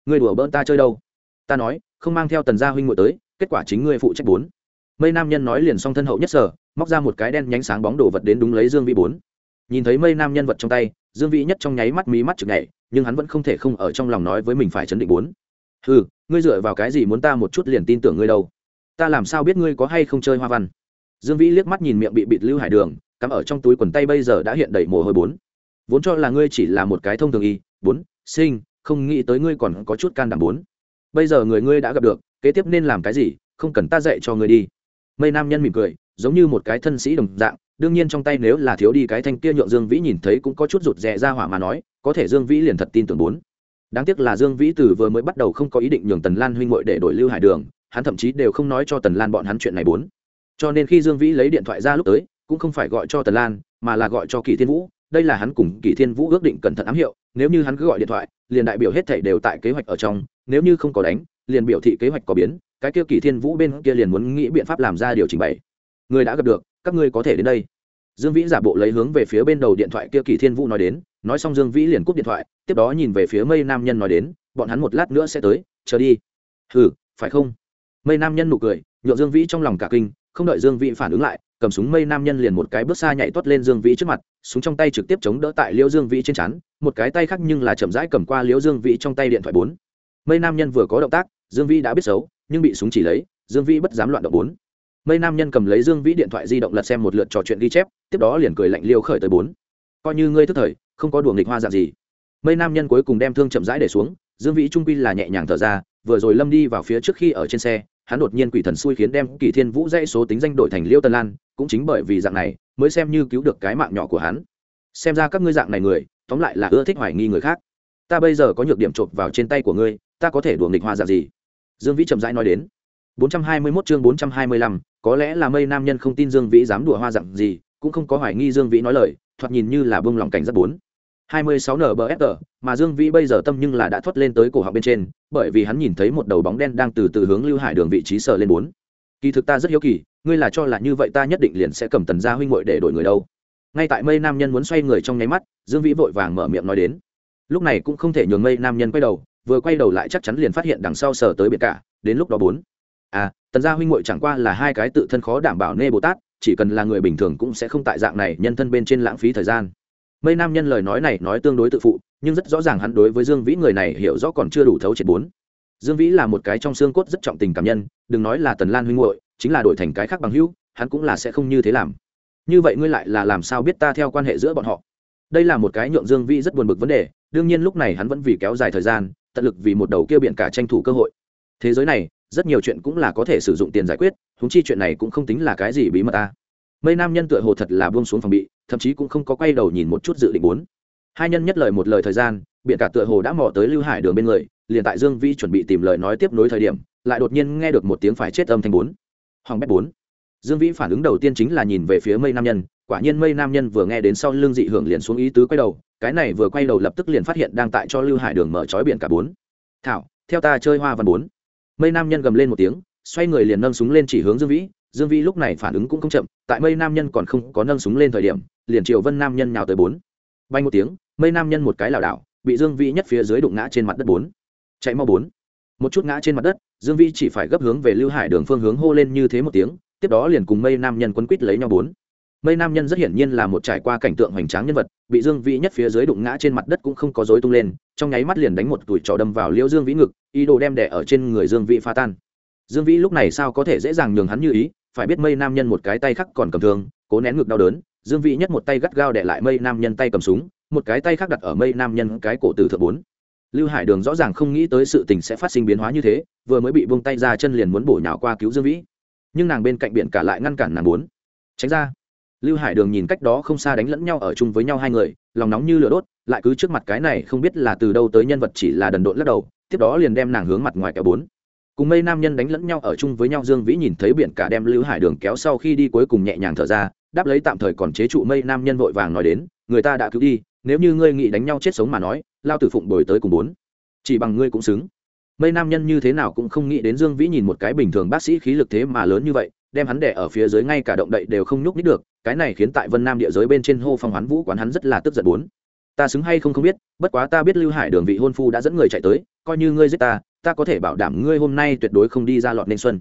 Ngươi đùa bỡn ta chơi đâu? Ta nói, không mang theo tần gia huynh ngồi tới, kết quả chính ngươi phụ trách bốn. Mây nam nhân nói liền song thân hậu nhất sở, móc ra một cái đen nhánh sáng bóng đồ vật đến đúng lấy dương vĩ bốn. Nhìn thấy mây nam nhân vật trong tay dương vĩ nhất trong nháy mắt mí mắt chực nhảy, nhưng hắn vẫn không thể không ở trong lòng nói với mình phải chấn định bốn. Ừ ngươi dựa vào cái gì muốn ta một chút liền tin tưởng ngươi đâu? Ta làm sao biết ngươi có hay không chơi hoa văn? Dương vĩ liếc mắt nhìn miệng bị bịt lưu hải đường, cắm ở trong túi quần tay bây giờ đã hiện đầy mồ hôi bốn. Vốn cho là ngươi chỉ là một cái thông thường y, bốn, sinh, không nghĩ tới ngươi còn có chút can đảm bốn. Bây giờ người ngươi đã gặp được, kế tiếp nên làm cái gì, không cần ta dạy cho ngươi đi. Mây nam nhân mỉm cười, giống như một cái thân sĩ đồng dạng đương nhiên trong tay nếu là thiếu đi cái thanh kia nhượng dương vĩ nhìn thấy cũng có chút rụt rè ra hỏa mà nói, có thể dương vĩ liền thật tin tưởng bốn. Đáng tiếc là dương vĩ từ vừa mới bắt đầu không có ý định nhường tần lan huynh hội để đổi lưu hải đường, hắn thậm chí đều không nói cho tần lan bọn hắn chuyện này bốn. Cho nên khi dương vĩ lấy điện thoại ra lúc tới, cũng không phải gọi cho tần lan, mà là gọi cho kỳ thiên vũ. Đây là hắn cùng kỳ thiên vũ ước định cẩn thận ám hiệu, nếu như hắn cứ gọi điện thoại, liền đại biểu hết thảy đều tại kế hoạch ở trong, nếu như không có đánh, liền biểu thị kế hoạch có biến, cái kia kỳ thiên vũ bên kia liền muốn nghĩ biện pháp làm ra điều chỉnh bảy người đã gặp được các ngươi có thể đến đây. Dương vĩ giả bộ lấy hướng về phía bên đầu điện thoại kia kỳ thiên vũ nói đến, nói xong dương vĩ liền cúp điện thoại, tiếp đó nhìn về phía mây nam nhân nói đến, bọn hắn một lát nữa sẽ tới, chờ đi. Hừ, phải không? Mây nam nhân nụ cười nhộn dương vĩ trong lòng cả kinh, không đợi dương vĩ phản ứng lại, cầm súng mây nam nhân liền một cái bước xa nhảy tuất lên dương vĩ trước mặt, súng trong tay trực tiếp chống đỡ tại liễu dương vĩ trên chắn một cái tay khác nhưng là chậm rãi cầm qua liễu dương vĩ trong tay điện thoại bốn. Mây nam nhân vừa có động tác, dương vĩ đã biết xấu, nhưng bị súng chỉ lấy, dương vĩ bất dám loạn động bốn mây nam nhân cầm lấy dương vĩ điện thoại di động lật xem một lượt trò chuyện ghi chép tiếp đó liền cười lạnh liêu khởi tới bốn. Coi như ngươi thức thời không có đùa nghịch hoa dạng gì. Mây nam nhân cuối cùng đem thương chậm rãi để xuống dương vĩ trung quy là nhẹ nhàng thở ra vừa rồi lâm đi vào phía trước khi ở trên xe hắn đột nhiên quỷ thần xui khiến đem kỳ thiên vũ dãy số tính danh đổi thành liêu tân lan cũng chính bởi vì dạng này mới xem như cứu được cái mạng nhỏ của hắn. Xem ra các ngươi dạng này người tóm lại là ưa thích hoài nghi người khác. Ta bây giờ có nhược điểm chộp vào trên tay của ngươi ta có thể đùa nghịch hoa dạng gì? Dương vĩ chậm rãi nói đến. 421 chương 425, có lẽ là mây nam nhân không tin Dương Vĩ dám đùa hoa dạng gì, cũng không có hoài nghi Dương Vĩ nói lời, thoạt nhìn như là bông lòng cảnh rất bốn. 26 NBFR, mà Dương Vĩ bây giờ tâm nhưng là đã thoát lên tới cổ họng bên trên, bởi vì hắn nhìn thấy một đầu bóng đen đang từ từ hướng Lưu Hải Đường vị trí sờ lên bốn. Kỳ thực ta rất hiếu kỳ, ngươi là cho là như vậy ta nhất định liền sẽ cầm Tần gia huynh muội để đổi người đâu? Ngay tại Mây Nam Nhân muốn xoay người trong nháy mắt, Dương Vĩ vội vàng mở miệng nói đến. Lúc này cũng không thể nhường Mây Nam Nhân quay đầu, vừa quay đầu lại chắc chắn liền phát hiện đằng sau sờ tới biệt cả, đến lúc đó bốn. À, Tần gia huynh muội chẳng qua là hai cái tự thân khó đảm bảo nê Bồ Tát, chỉ cần là người bình thường cũng sẽ không tại dạng này nhân thân bên trên lãng phí thời gian. Mây nam nhân lời nói này nói tương đối tự phụ nhưng rất rõ ràng hắn đối với dương vĩ người này hiểu rõ còn chưa đủ thấu triệt bốn. Dương vĩ là một cái trong xương cốt rất trọng tình cảm nhân đừng nói là tần lan huynh hội chính là đổi thành cái khác bằng hữu hắn cũng là sẽ không như thế làm. Như vậy ngươi lại là làm sao biết ta theo quan hệ giữa bọn họ? Đây là một cái nhượng dương vĩ rất buồn bực vấn đề đương nhiên lúc này hắn vẫn vì kéo dài thời gian tận lực vì một đầu kia biện cả tranh thủ cơ hội. Thế giới này rất nhiều chuyện cũng là có thể sử dụng tiền giải quyết húng chi chuyện này cũng không tính là cái gì bí mật ta. Mây nam nhân tựa hồ thật là buông xuống phòng bị, thậm chí cũng không có quay đầu nhìn một chút dự định bốn. Hai nhân nhất lời một lời thời gian biện cả tựa hồ đã mò tới lưu hải đường bên người, liền tại dương Vi chuẩn bị tìm lời nói tiếp nối thời điểm, lại đột nhiên nghe được một tiếng phải chết âm thanh bốn. Hoàng bét bốn. Dương vĩ phản ứng đầu tiên chính là nhìn về phía mây nam nhân, quả nhiên mây nam nhân vừa nghe đến sau lưng dị hưởng liền xuống ý tứ quay đầu, cái này vừa quay đầu lập tức liền phát hiện đang tại cho lưu hải đường mở trói biển cả bốn. Thảo, theo ta chơi hoa văn bốn mây nam nhân gầm lên một tiếng, xoay người liền nâng súng lên chỉ hướng dương vĩ. Dương vĩ lúc này phản ứng cũng không chậm, tại mây nam nhân còn không có nâng súng lên thời điểm, liền triệu vân nam nhân nhào tới bốn. Bay một tiếng, mây nam nhân một cái lảo đảo, bị dương vĩ nhất phía dưới đụng ngã trên mặt đất bốn. Chạy mau bốn. Một chút ngã trên mặt đất, dương vĩ chỉ phải gấp hướng về lưu hải đường phương hướng hô lên như thế một tiếng, tiếp đó liền cùng mây nam nhân quấn quít lấy nhau bốn mây nam nhân rất hiển nhiên là một trải qua cảnh tượng hoành tráng nhân vật, bị dương vĩ nhất phía dưới đụng ngã trên mặt đất cũng không có dối tung lên, trong nháy mắt liền đánh một tuổi trò đâm vào liễu dương vĩ ngực, ý đồ đem đẻ ở trên người dương vĩ phá tan. Dương vĩ lúc này sao có thể dễ dàng nhường hắn như ý, phải biết mây nam nhân một cái tay khác còn cầm thương, cố nén ngực đau đớn, dương vĩ nhất một tay gắt gao đẻ lại mây nam nhân tay cầm súng, một cái tay khác đặt ở mây nam nhân cái cổ từ thượng bốn. Lưu hải đường rõ ràng không nghĩ tới sự tình sẽ phát sinh biến hóa như thế, vừa mới bị buông tay ra chân liền muốn bổ nhào qua cứu dương vĩ. Nhưng nàng bên cạnh biển cả lại ngăn cản nàng bốn. Tránh ra lưu hải đường nhìn cách đó không xa đánh lẫn nhau ở chung với nhau hai người, lòng nóng như lửa đốt, lại cứ trước mặt cái này không biết là từ đâu tới nhân vật chỉ là đần độn lắc đầu, tiếp đó liền đem nàng hướng mặt ngoài kéo bốn. Cùng mây nam nhân đánh lẫn nhau ở chung với nhau, dương vĩ nhìn thấy biển cả đem lưu hải đường kéo sau khi đi cuối cùng nhẹ nhàng thở ra, đáp lấy tạm thời còn chế trụ mây nam nhân vội vàng nói đến, người ta đã cứu đi, nếu như ngươi nghĩ đánh nhau chết sống mà nói, lao tử phụng bồi tới cùng bốn. Chỉ bằng ngươi cũng xứng. Mây nam nhân như thế nào cũng không nghĩ đến dương vĩ nhìn một cái bình thường bác sĩ khí lực thế mà lớn như vậy đem hắn đẻ ở phía dưới ngay cả động đậy đều không nhúc nhích được cái này khiến tại vân nam địa giới bên trên hô phong hoán vũ quán hắn rất là tức giận bốn. Ta xứng hay không không biết bất quá ta biết lưu hải đường vị hôn phu đã dẫn người chạy tới coi như ngươi giết ta ta có thể bảo đảm ngươi hôm nay tuyệt đối không đi ra lọt nên xuân.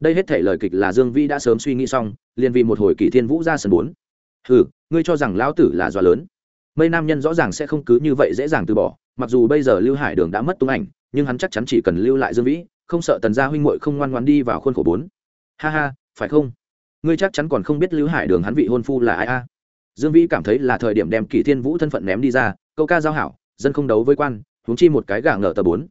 Đây hết thể lời kịch là dương vĩ đã sớm suy nghĩ xong liền vì một hồi kỷ thiên vũ ra sân bốn. Hừ, ngươi cho rằng lão tử là dọa lớn. Mây nam nhân rõ ràng sẽ không cứ như vậy dễ dàng từ bỏ mặc dù bây giờ lưu hải đường đã mất tung ảnh nhưng hắn chắc chắn chỉ cần lưu lại dương vĩ không sợ tần gia huynh muội không ngoan ngoan đi vào khuôn khổ bốn. Ha ha phải không? Ngươi chắc chắn còn không biết lưu hải đường hắn vị hôn phu là ai a? Dương vĩ cảm thấy là thời điểm đem kỷ thiên vũ thân phận ném đi ra, câu ca giao hảo, dân không đấu với quan, huống chi một cái gà ngờ tờ bốn.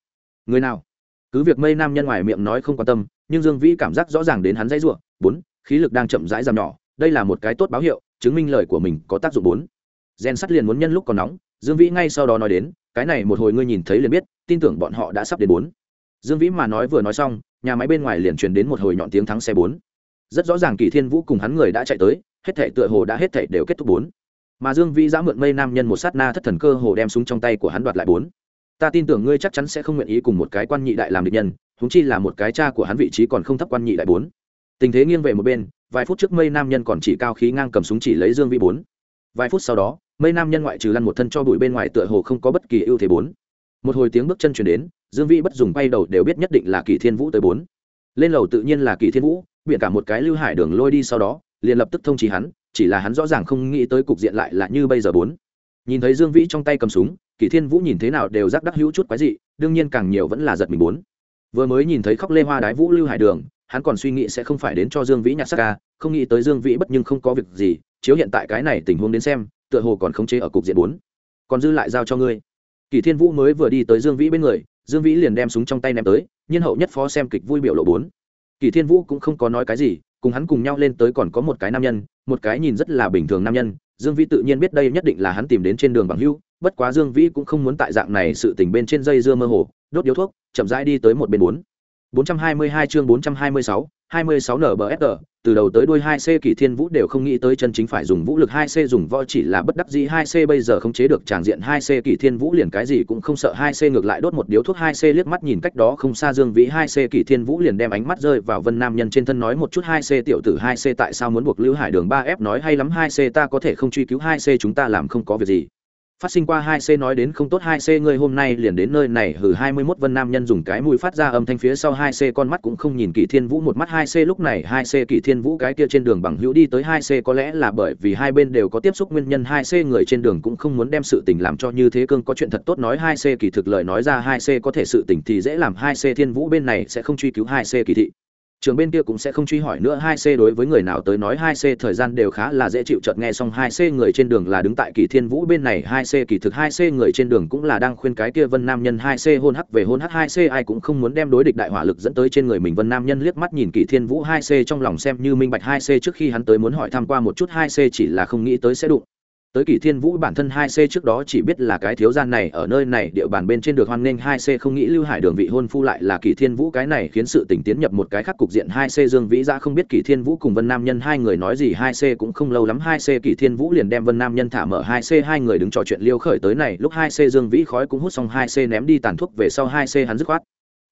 Người nào? Cứ việc mây nam nhân ngoài miệng nói không quan tâm, nhưng dương vĩ cảm giác rõ ràng đến hắn dãy ruộng. Bốn, khí lực đang chậm rãi giảm nhỏ, đây là một cái tốt báo hiệu, chứng minh lời của mình có tác dụng bốn. Gen sắt liền muốn nhân lúc còn nóng, dương vĩ ngay sau đó nói đến, cái này một hồi ngươi nhìn thấy liền biết, tin tưởng bọn họ đã sắp đến bốn. Dương vĩ mà nói vừa nói xong, nhà máy bên ngoài liền truyền đến một hồi nhọn tiếng thắng xe bốn rất rõ ràng kỳ thiên vũ cùng hắn người đã chạy tới, hết thể tựa hồ đã hết thể đều kết thúc bốn. Mà dương vĩ giã mượn mây nam nhân một sát na thất thần cơ hồ đem súng trong tay của hắn đoạt lại bốn. Ta tin tưởng ngươi chắc chắn sẽ không nguyện ý cùng một cái quan nhị đại làm địch nhân húng chi là một cái cha của hắn vị trí còn không thấp quan nhị đại bốn. Tình thế nghiêng về một bên, vài phút trước mây nam nhân còn chỉ cao khí ngang cầm súng chỉ lấy dương vĩ bốn. Vài phút sau đó, mây nam nhân ngoại trừ lăn một thân cho bụi bên ngoài tựa hồ không có bất kỳ ưu thế bốn. Một hồi tiếng bước chân chuyển đến, dương vĩ bất dùng bay đầu đều biết nhất định là kỳ thiên vũ tới bốn. Lên lầu tự nhiên là kỳ thiên vũ biện cả một cái lưu hải đường lôi đi sau đó, liền lập tức thông trí hắn, chỉ là hắn rõ ràng không nghĩ tới cục diện lại là như bây giờ bốn. Nhìn thấy dương vĩ trong tay cầm súng, kỷ thiên vũ nhìn thế nào đều rắc đắc hữu chút quái dị, đương nhiên càng nhiều vẫn là giật mình bốn. Vừa mới nhìn thấy khóc lê hoa đái vũ lưu hải đường, hắn còn suy nghĩ sẽ không phải đến cho dương vĩ nhặt sắc ca, không nghĩ tới dương vĩ bất nhưng không có việc gì, chiếu hiện tại cái này tình huống đến xem, tựa hồ còn không chế ở cục diện bốn. Còn dư lại giao cho ngươi. Kỷ thiên vũ mới vừa đi tới dương vĩ bên người, dương vĩ liền đem súng trong tay ném tới, nhiên hậu nhất phó xem kịch vui biểu lộ bốn kỳ thiên vũ cũng không có nói cái gì, cùng hắn cùng nhau lên tới còn có một cái nam nhân, một cái nhìn rất là bình thường nam nhân. Dương vĩ tự nhiên biết đây nhất định là hắn tìm đến trên đường bằng hưu bất quá dương vĩ cũng không muốn tại dạng này sự tình bên trên dây dưa mơ hồ, đốt điếu thuốc, chậm rãi đi tới một bên bốn 422 chương 426, 26 NBFR, từ đầu tới đuôi 2C Kỷ Thiên Vũ đều không nghĩ tới chân chính phải dùng vũ lực 2C dùng võ chỉ là bất đắc dĩ 2C bây giờ không chế được tràn diện 2C Kỷ Thiên Vũ liền cái gì cũng không sợ 2C ngược lại đốt một điếu thuốc 2C liếc mắt nhìn cách đó không xa Dương Vĩ 2C Kỷ Thiên Vũ liền đem ánh mắt rơi vào Vân Nam nhân trên thân nói một chút 2C tiểu tử 2C tại sao muốn buộc Lưu Hải Đường 3F nói hay lắm 2C ta có thể không truy cứu 2C chúng ta làm không có việc gì phát sinh qua hai c nói đến không tốt hai c, ngươi hôm nay liền đến nơi này hử hai mươi 21 vân nam nhân dùng cái mũi phát ra âm thanh phía sau hai c, con mắt cũng không nhìn kỷ thiên vũ, một mắt hai c, lúc này hai c kỷ thiên vũ cái kia trên đường bằng hữu đi tới hai c, có lẽ là bởi vì hai bên đều có tiếp xúc nguyên nhân, hai c người trên đường cũng không muốn đem sự tình làm cho như thế cương, có chuyện thật tốt nói hai c kỳ thực lời nói ra, hai c có thể sự tình thì dễ làm, hai c thiên vũ bên này sẽ không truy cứu hai c kỳ thị trường bên kia cũng sẽ không truy hỏi nữa hai c đối với người nào tới nói hai c thời gian đều khá là dễ chịu chợt nghe xong hai c người trên đường là đứng tại kỳ thiên vũ bên này hai c kỳ thực hai c người trên đường cũng là đang khuyên cái kia vân nam nhân hai c hôn hắc về hôn hắc hai c ai cũng không muốn đem đối địch đại hỏa lực dẫn tới trên người mình vân nam nhân liếc mắt nhìn kỳ thiên vũ hai c trong lòng xem như minh bạch hai c trước khi hắn tới muốn hỏi tham qua một chút hai c chỉ là không nghĩ tới sẽ đụng tới kỷ thiên vũ bản thân hai c trước đó chỉ biết là cái thiếu gian này, ở nơi này địa bàn bên trên được hoan nghênh hai c, không nghĩ lưu hải đường vị hôn phu lại là kỷ thiên vũ cái này khiến sự tình tiến nhập một cái khác cục diện. Hai c dương vĩ ra không biết kỷ thiên vũ cùng vân nam nhân hai người nói gì, hai c cũng không lâu lắm, hai c kỷ thiên vũ liền đem vân nam nhân thả mở, hai c hai người đứng trò chuyện liêu khởi tới này. Lúc hai c dương vĩ khói cũng hút xong, hai c ném đi tàn thuốc về sau, hai c hắn dứt khoát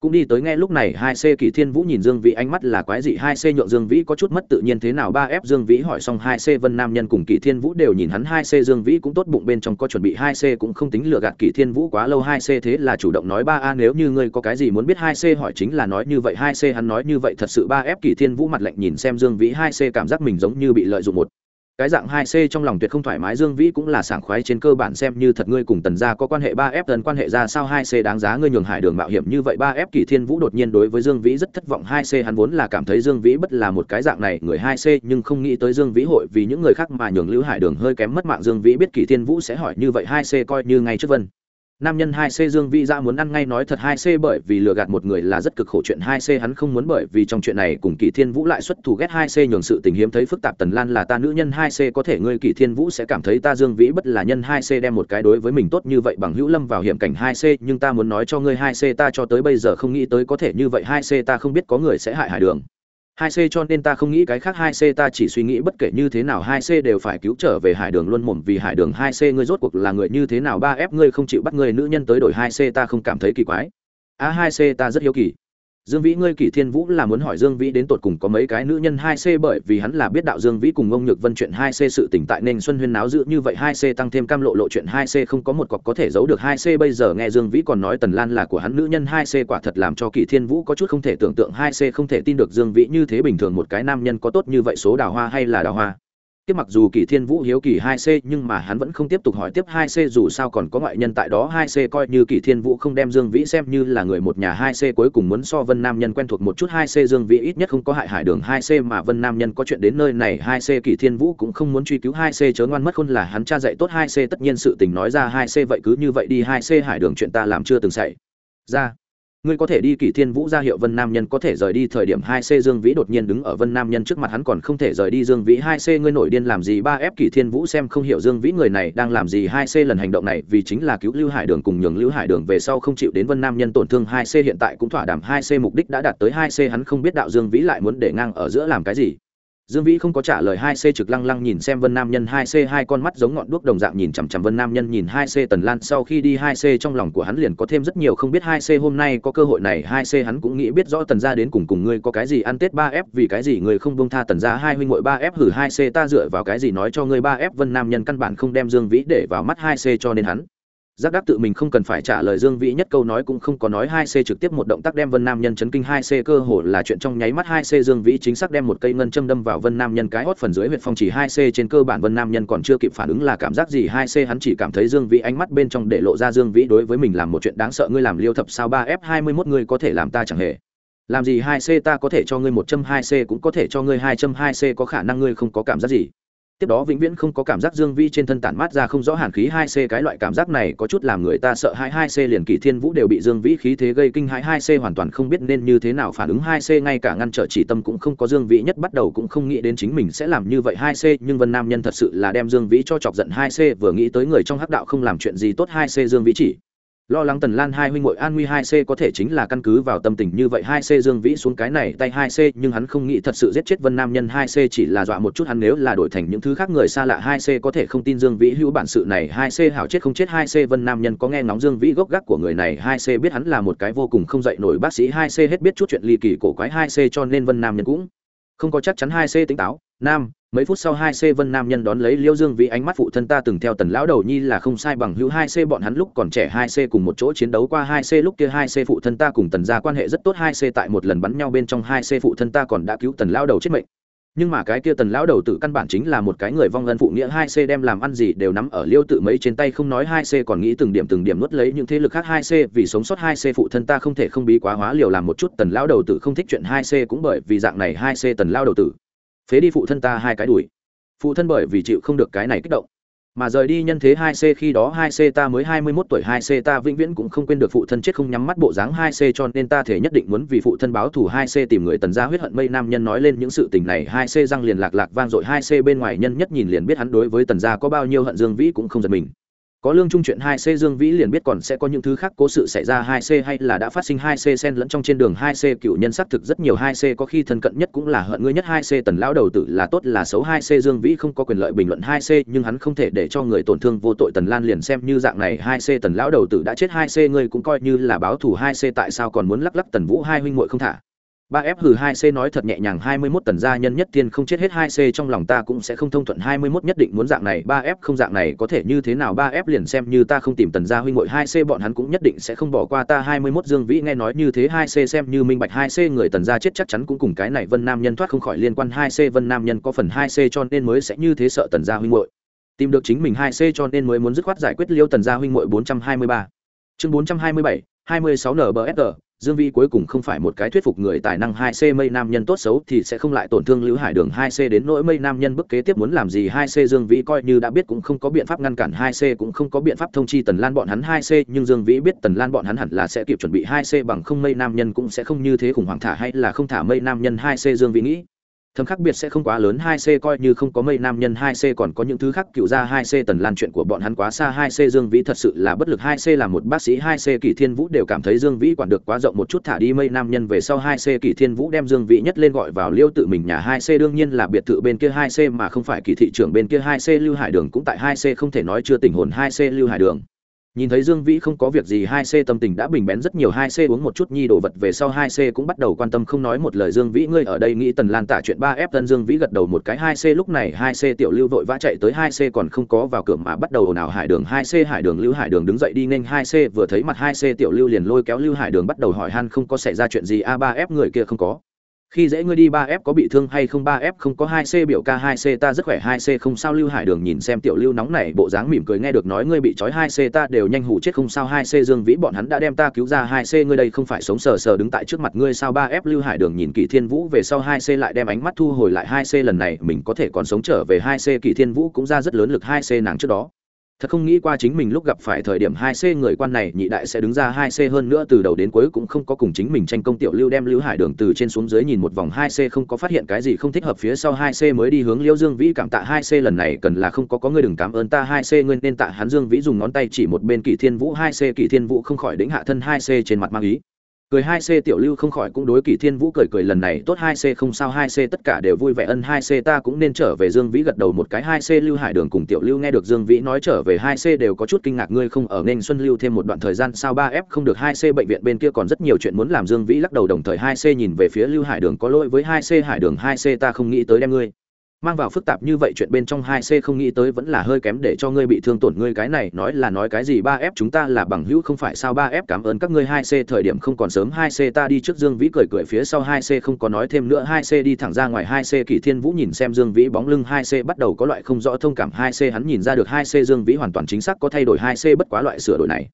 cũng đi tới nghe lúc này hai c kỳ thiên vũ nhìn dương vĩ ánh mắt là quái dị, hai c nhượng dương vĩ có chút mất tự nhiên thế nào, ba f dương vĩ hỏi xong hai c vân nam nhân cùng kỳ thiên vũ đều nhìn hắn, hai c dương vĩ cũng tốt bụng bên trong có chuẩn bị, hai c cũng không tính lừa gạt kỳ thiên vũ quá lâu, hai c thế là chủ động nói, ba a nếu như ngươi có cái gì muốn biết, hai c hỏi chính là nói như vậy, hai c hắn nói như vậy, thật sự ba f kỳ thiên vũ mặt lạnh nhìn xem dương vĩ, hai c cảm giác mình giống như bị lợi dụng một cái dạng hai c trong lòng tuyệt không thoải mái, dương vĩ cũng là sảng khoái trên cơ bản xem như thật ngươi cùng tần gia có quan hệ, ba f tần quan hệ ra sao hai c đáng giá ngươi nhường hải đường mạo hiểm như vậy, ba f kỳ thiên vũ đột nhiên đối với dương vĩ rất thất vọng, hai c hắn vốn là cảm thấy dương vĩ bất là một cái dạng này, người hai c nhưng không nghĩ tới dương vĩ hội vì những người khác mà nhường lưu hải đường hơi kém mất mạng, dương vĩ biết kỳ thiên vũ sẽ hỏi như vậy, hai c coi như ngay trước vân nam nhân hai c dương vĩ ra muốn ăn ngay nói thật hai c bởi vì lừa gạt một người là rất cực khổ chuyện hai c hắn không muốn bởi vì trong chuyện này cùng kỳ thiên vũ lại xuất thủ ghét hai c nhường sự tình hiếm thấy phức tạp tần lan là ta nữ nhân hai c có thể ngươi kỳ thiên vũ sẽ cảm thấy ta dương vĩ bất là nhân hai c đem một cái đối với mình tốt như vậy bằng hữu lâm vào hiểm cảnh hai c nhưng ta muốn nói cho ngươi hai c ta cho tới bây giờ không nghĩ tới có thể như vậy hai c ta không biết có người sẽ hại hải đường hai c cho nên ta không nghĩ cái khác hai c, ta chỉ suy nghĩ bất kể như thế nào hai c đều phải cứu trở về hải đường luôn mồm, vì hải đường hai c ngươi rốt cuộc là người như thế nào? Ba f ngươi không chịu bắt người nữ nhân tới đổi hai c, ta không cảm thấy kỳ quái. A hai c ta rất hiếu kỳ dương vĩ, ngươi kỷ thiên vũ là muốn hỏi dương vĩ đến tột cùng có mấy cái nữ nhân hai c bởi vì hắn là biết đạo dương vĩ cùng ông nhược vân chuyện hai c sự tình tại nên xuân huyên náo dự như vậy, hai c tăng thêm cam lộ lộ chuyện hai c không có một cọc có thể giấu được. Hai c bây giờ nghe dương vĩ còn nói tần lan là của hắn nữ nhân, hai c quả thật làm cho kỷ thiên vũ có chút không thể tưởng tượng, hai c không thể tin được dương vĩ như thế bình thường một cái nam nhân có tốt như vậy số đào hoa hay là đào hoa tiếp mặc dù kỳ thiên vũ hiếu kỳ hai c nhưng mà hắn vẫn không tiếp tục hỏi tiếp hai c dù sao còn có ngoại nhân tại đó hai c coi như kỳ thiên vũ không đem dương vĩ xem như là người một nhà hai c cuối cùng muốn so vân nam nhân quen thuộc một chút hai c dương vĩ ít nhất không có hại hải đường hai c mà vân nam nhân có chuyện đến nơi này hai c kỳ thiên vũ cũng không muốn truy cứu hai c chớ ngoan mất khôn là hắn cha dạy tốt hai c tất nhiên sự tình nói ra hai c vậy cứ như vậy đi hai c hải đường chuyện ta làm chưa từng xảy ra ngươi có thể đi kỷ thiên vũ ra hiệu vân nam nhân có thể rời đi thời điểm hai c dương vĩ đột nhiên đứng ở vân nam nhân trước mặt hắn còn không thể rời đi dương vĩ hai c ngươi nổi điên làm gì ba f kỷ thiên vũ xem không hiểu dương vĩ người này đang làm gì hai c lần hành động này vì chính là cứu lưu hải đường cùng nhường lưu hải đường về sau không chịu đến vân nam nhân tổn thương hai c hiện tại cũng thỏa đàm hai c mục đích đã đạt tới hai c hắn không biết đạo dương vĩ lại muốn để ngang ở giữa làm cái gì dương vĩ không có trả lời hai c trực lăng lăng nhìn xem vân nam nhân hai c, hai con mắt giống ngọn đuốc đồng dạng nhìn chằm chằm vân nam nhân nhìn hai c tần lan. Sau khi đi hai c trong lòng của hắn liền có thêm rất nhiều không biết hai c hôm nay có cơ hội này. Hai c hắn cũng nghĩ biết rõ tần gia đến cùng cùng ngươi có cái gì ăn tết ba f, vì cái gì ngươi không bông tha tần gia hai huynh ngội ba f. Hử, hai c ta dựa vào cái gì nói cho ngươi ba f? Vân nam nhân căn bản không đem dương vĩ để vào mắt hai c cho nên hắn giác đắc tự mình không cần phải trả lời dương vĩ nhất câu nói cũng không có nói hai c trực tiếp một động tác đem vân nam nhân chấn kinh hai c, cơ hồ là chuyện trong nháy mắt hai c dương vĩ chính xác đem một cây ngân châm đâm vào vân nam nhân cái hót phần dưới huyện phong chỉ hai c trên cơ bản vân nam nhân còn chưa kịp phản ứng là cảm giác gì hai c hắn chỉ cảm thấy dương vĩ ánh mắt bên trong để lộ ra dương vĩ đối với mình làm một chuyện đáng sợ ngươi làm liêu thập sao ba f hai mươi mốt ngươi có thể làm ta chẳng hề. Làm gì hai c ta có thể cho ngươi một châm hai c cũng có thể cho ngươi hai châm hai c có khả năng ngươi không có cảm giác gì tiếp đó vĩnh viễn không có cảm giác dương vi trên thân tản mát ra không rõ hàn khí hai c, cái loại cảm giác này có chút làm người ta sợ hai hai c liền kỳ thiên vũ đều bị dương vĩ khí thế gây kinh hãi hai c hoàn toàn không biết nên như thế nào phản ứng hai c, ngay cả ngăn trở chỉ tâm cũng không có dương vĩ nhất bắt đầu cũng không nghĩ đến chính mình sẽ làm như vậy hai c, nhưng vân nam nhân thật sự là đem dương vĩ cho chọc giận hai c, vừa nghĩ tới người trong hắc đạo không làm chuyện gì tốt hai c dương vĩ chỉ lo lắng tần lan hai huynh hội an nguy hai c có thể chính là căn cứ vào tâm tình như vậy hai c dương vĩ xuống cái này tay hai c, nhưng hắn không nghĩ thật sự giết chết vân nam nhân hai c, chỉ là dọa một chút hắn nếu là đổi thành những thứ khác người xa lạ hai c có thể không tin dương vĩ hữu bản sự này hai c hảo chết không chết hai c vân nam nhân có nghe ngóng dương vĩ gốc gác của người này hai c biết hắn là một cái vô cùng không dạy nổi bác sĩ hai c hết biết chút chuyện ly kỳ cổ quái hai c cho nên vân nam nhân cũng không có chắc chắn hai c tỉnh táo nam mấy phút sau hai c vân nam nhân đón lấy liêu dương vì ánh mắt phụ thân ta từng theo tần lão đầu nhi là không sai bằng hữu hai c bọn hắn lúc còn trẻ hai c cùng một chỗ chiến đấu qua hai c lúc kia hai c phụ thân ta cùng tần gia quan hệ rất tốt hai c tại một lần bắn nhau bên trong hai c phụ thân ta còn đã cứu tần lão đầu chết mệnh nhưng mà cái kia tần lão đầu tự căn bản chính là một cái người vong ân phụ nghĩa hai c đem làm ăn gì đều nắm ở liêu tự mấy trên tay không nói hai c còn nghĩ từng điểm từng điểm nuốt lấy những thế lực khác hai c vì sống sót hai c phụ thân ta không thể không bí quá hóa liều làm một chút tần lão đầu tự không thích chuyện hai c cũng bởi vì dạng này hai c tần lão đầu tử phế đi phụ thân ta hai cái đuổi phụ thân bởi vì chịu không được cái này kích động, mà rời đi nhân thế hai c, khi đó hai c ta mới hai mươi 21 tuổi, hai c ta vĩnh viễn cũng không quên được phụ thân chết không nhắm mắt bộ dáng hai c, cho nên ta thể nhất định muốn vì phụ thân báo thù hai c, tìm người tần gia huyết hận mây nam nhân nói lên những sự tình này. Hai c răng liền lạc lạc vang dội, hai c bên ngoài nhân nhất nhìn liền biết hắn đối với tần gia có bao nhiêu hận, dương vĩ cũng không giật mình có lương trung chuyện hai c dương vĩ liền biết còn sẽ có những thứ khác cố sự xảy ra hai c hay là đã phát sinh hai c xen lẫn trong trên đường hai c cựu nhân xác thực rất nhiều hai c có khi thân cận nhất cũng là hận ngươi nhất hai c tần lão đầu tử là tốt là xấu hai c dương vĩ không có quyền lợi bình luận hai c nhưng hắn không thể để cho người tổn thương vô tội tần lan liền xem như dạng này hai c tần lão đầu tử đã chết hai c ngươi cũng coi như là báo thù hai c tại sao còn muốn lắc lắc tần vũ hai huynh muội không thả ba f hừ hai c nói thật nhẹ nhàng, hai mươi mốt tần gia nhân nhất tiên không chết hết hai c trong lòng ta cũng sẽ không thông thuận, hai mươi mốt nhất định muốn dạng này, ba f không dạng này có thể như thế nào? ba f liền xem như ta không tìm tần gia huynh muội, hai c bọn hắn cũng nhất định sẽ không bỏ qua ta. hai mươi mốt dương vĩ nghe nói như thế, hai c xem như minh bạch, hai c người tần gia chết chắc chắn cũng cùng cái này vân nam nhân thoát không khỏi liên quan. hai c vân nam nhân có phần hai c cho nên mới sẽ như thế sợ tần gia huynh muội. Tìm được chính mình hai c cho nên mới muốn dứt khoát giải quyết liêu tần gia huynh muội bốn trăm hai mươi ba. Chương bốn trăm hai mươi bảy 26 nbsg Dương Vĩ cuối cùng không phải một cái thuyết phục người tài năng 2C mây nam nhân tốt xấu thì sẽ không lại tổn thương Lưu Hải Đường 2C đến nỗi mây nam nhân bức kế tiếp muốn làm gì 2C Dương Vĩ coi như đã biết cũng không có biện pháp ngăn cản 2C cũng không có biện pháp thông chi Tần Lan bọn hắn 2C nhưng Dương Vĩ biết Tần Lan bọn hắn hẳn là sẽ kịp chuẩn bị 2C bằng không mây nam nhân cũng sẽ không như thế khủng hoảng thả hay là không thả mây nam nhân 2C Dương Vĩ nghĩ thâm khác biệt sẽ không quá lớn hai c coi như không có mây nam nhân hai c còn có những thứ khác cựu ra hai c tần lan chuyện của bọn hắn quá xa hai c Dương Vĩ thật sự là bất lực hai c là một bác sĩ hai c Kỷ Thiên Vũ đều cảm thấy Dương Vĩ quản được quá rộng một chút thả đi mây nam nhân về sau hai c Kỷ Thiên Vũ đem Dương Vĩ nhất lên gọi vào liêu tự mình nhà hai c đương nhiên là biệt thự bên kia hai c mà không phải kỳ thị trưởng bên kia hai c Lưu Hải Đường cũng tại hai c không thể nói chưa tỉnh hồn hai c Lưu Hải Đường nhìn thấy dương vĩ không có việc gì, hai c tâm tình đã bình bén rất nhiều. Hai c uống một chút nhi đồ vật về sau, hai c cũng bắt đầu quan tâm không nói một lời. Dương vĩ, ngươi ở đây nghĩ tần lan tả chuyện ba f tân dương vĩ gật đầu một cái. Hai c lúc này, hai c tiểu lưu vội vã chạy tới. Hai c còn không có vào cửa mà bắt đầu ồn ào hải đường. Hai c, hải đường, lưu hải đường đứng dậy đi nên hai c vừa thấy mặt. Hai c tiểu lưu liền lôi kéo lưu hải đường bắt đầu hỏi han không có xảy ra chuyện gì. A ba f người kia không có khi dễ ngươi đi ba f có bị thương hay không, ba f không có hai c biểu ca hai c ta rất khỏe, hai c không sao. Lưu hải đường nhìn xem tiểu lưu nóng này bộ dáng mỉm cười nghe được nói ngươi bị trói hai c ta đều nhanh hủ chết không sao. Hai c dương vĩ bọn hắn đã đem ta cứu ra, hai c ngươi đây không phải sống sờ sờ đứng tại trước mặt ngươi sao? Ba f lưu hải đường nhìn kỳ thiên vũ về sau, hai c lại đem ánh mắt thu hồi lại, hai c lần này mình có thể còn sống trở về. Hai c kỳ thiên vũ cũng ra rất lớn lực, hai c nàng trước đó thật không nghĩ qua chính mình lúc gặp phải thời điểm hai c người quan này, nhị đại sẽ đứng ra hai c hơn nữa, từ đầu đến cuối cũng không có cùng chính mình tranh công tiểu lưu đem lưu hải đường từ trên xuống dưới nhìn một vòng hai c không có phát hiện cái gì không thích hợp, phía sau hai c mới đi hướng liễu dương vĩ cảm tạ hai c lần này cần là không có có người đừng cảm ơn ta, hai c ngươi nên tạ hắn dương vĩ dùng ngón tay chỉ một bên kỷ thiên vũ, hai c kỷ thiên vũ không khỏi đĩnh hạ thân hai c trên mặt mang ý cười hai c tiểu lưu không khỏi cũng đối kỷ thiên vũ cười cười lần này tốt hai c không sao hai c tất cả đều vui vẻ ân hai c ta cũng nên trở về dương vĩ gật đầu một cái hai c lưu hải đường cùng tiểu lưu nghe được dương vĩ nói trở về hai c đều có chút kinh ngạc ngươi không ở nên xuân lưu thêm một đoạn thời gian sao ba f không được hai c bệnh viện bên kia còn rất nhiều chuyện muốn làm dương vĩ lắc đầu đồng thời hai c nhìn về phía lưu hải đường có lỗi với hai c hải đường hai c ta không nghĩ tới đem ngươi mang vào phức tạp như vậy chuyện bên trong hai c không nghĩ tới vẫn là hơi kém để cho ngươi bị thương tổn. Ngươi cái này nói là nói cái gì? Ba f chúng ta là bằng hữu, không phải sao? Ba f cảm ơn các ngươi. Hai c thời điểm không còn sớm. Hai c ta đi trước dương vĩ cười cười phía sau. Hai c không có nói thêm nữa. Hai c đi thẳng ra ngoài. Hai c kỷ thiên vũ nhìn xem dương vĩ bóng lưng. Hai c bắt đầu có loại không rõ thông cảm. Hai c hắn nhìn ra được. Hai c dương vĩ hoàn toàn chính xác có thay đổi. Hai c bất quá loại sửa đổi này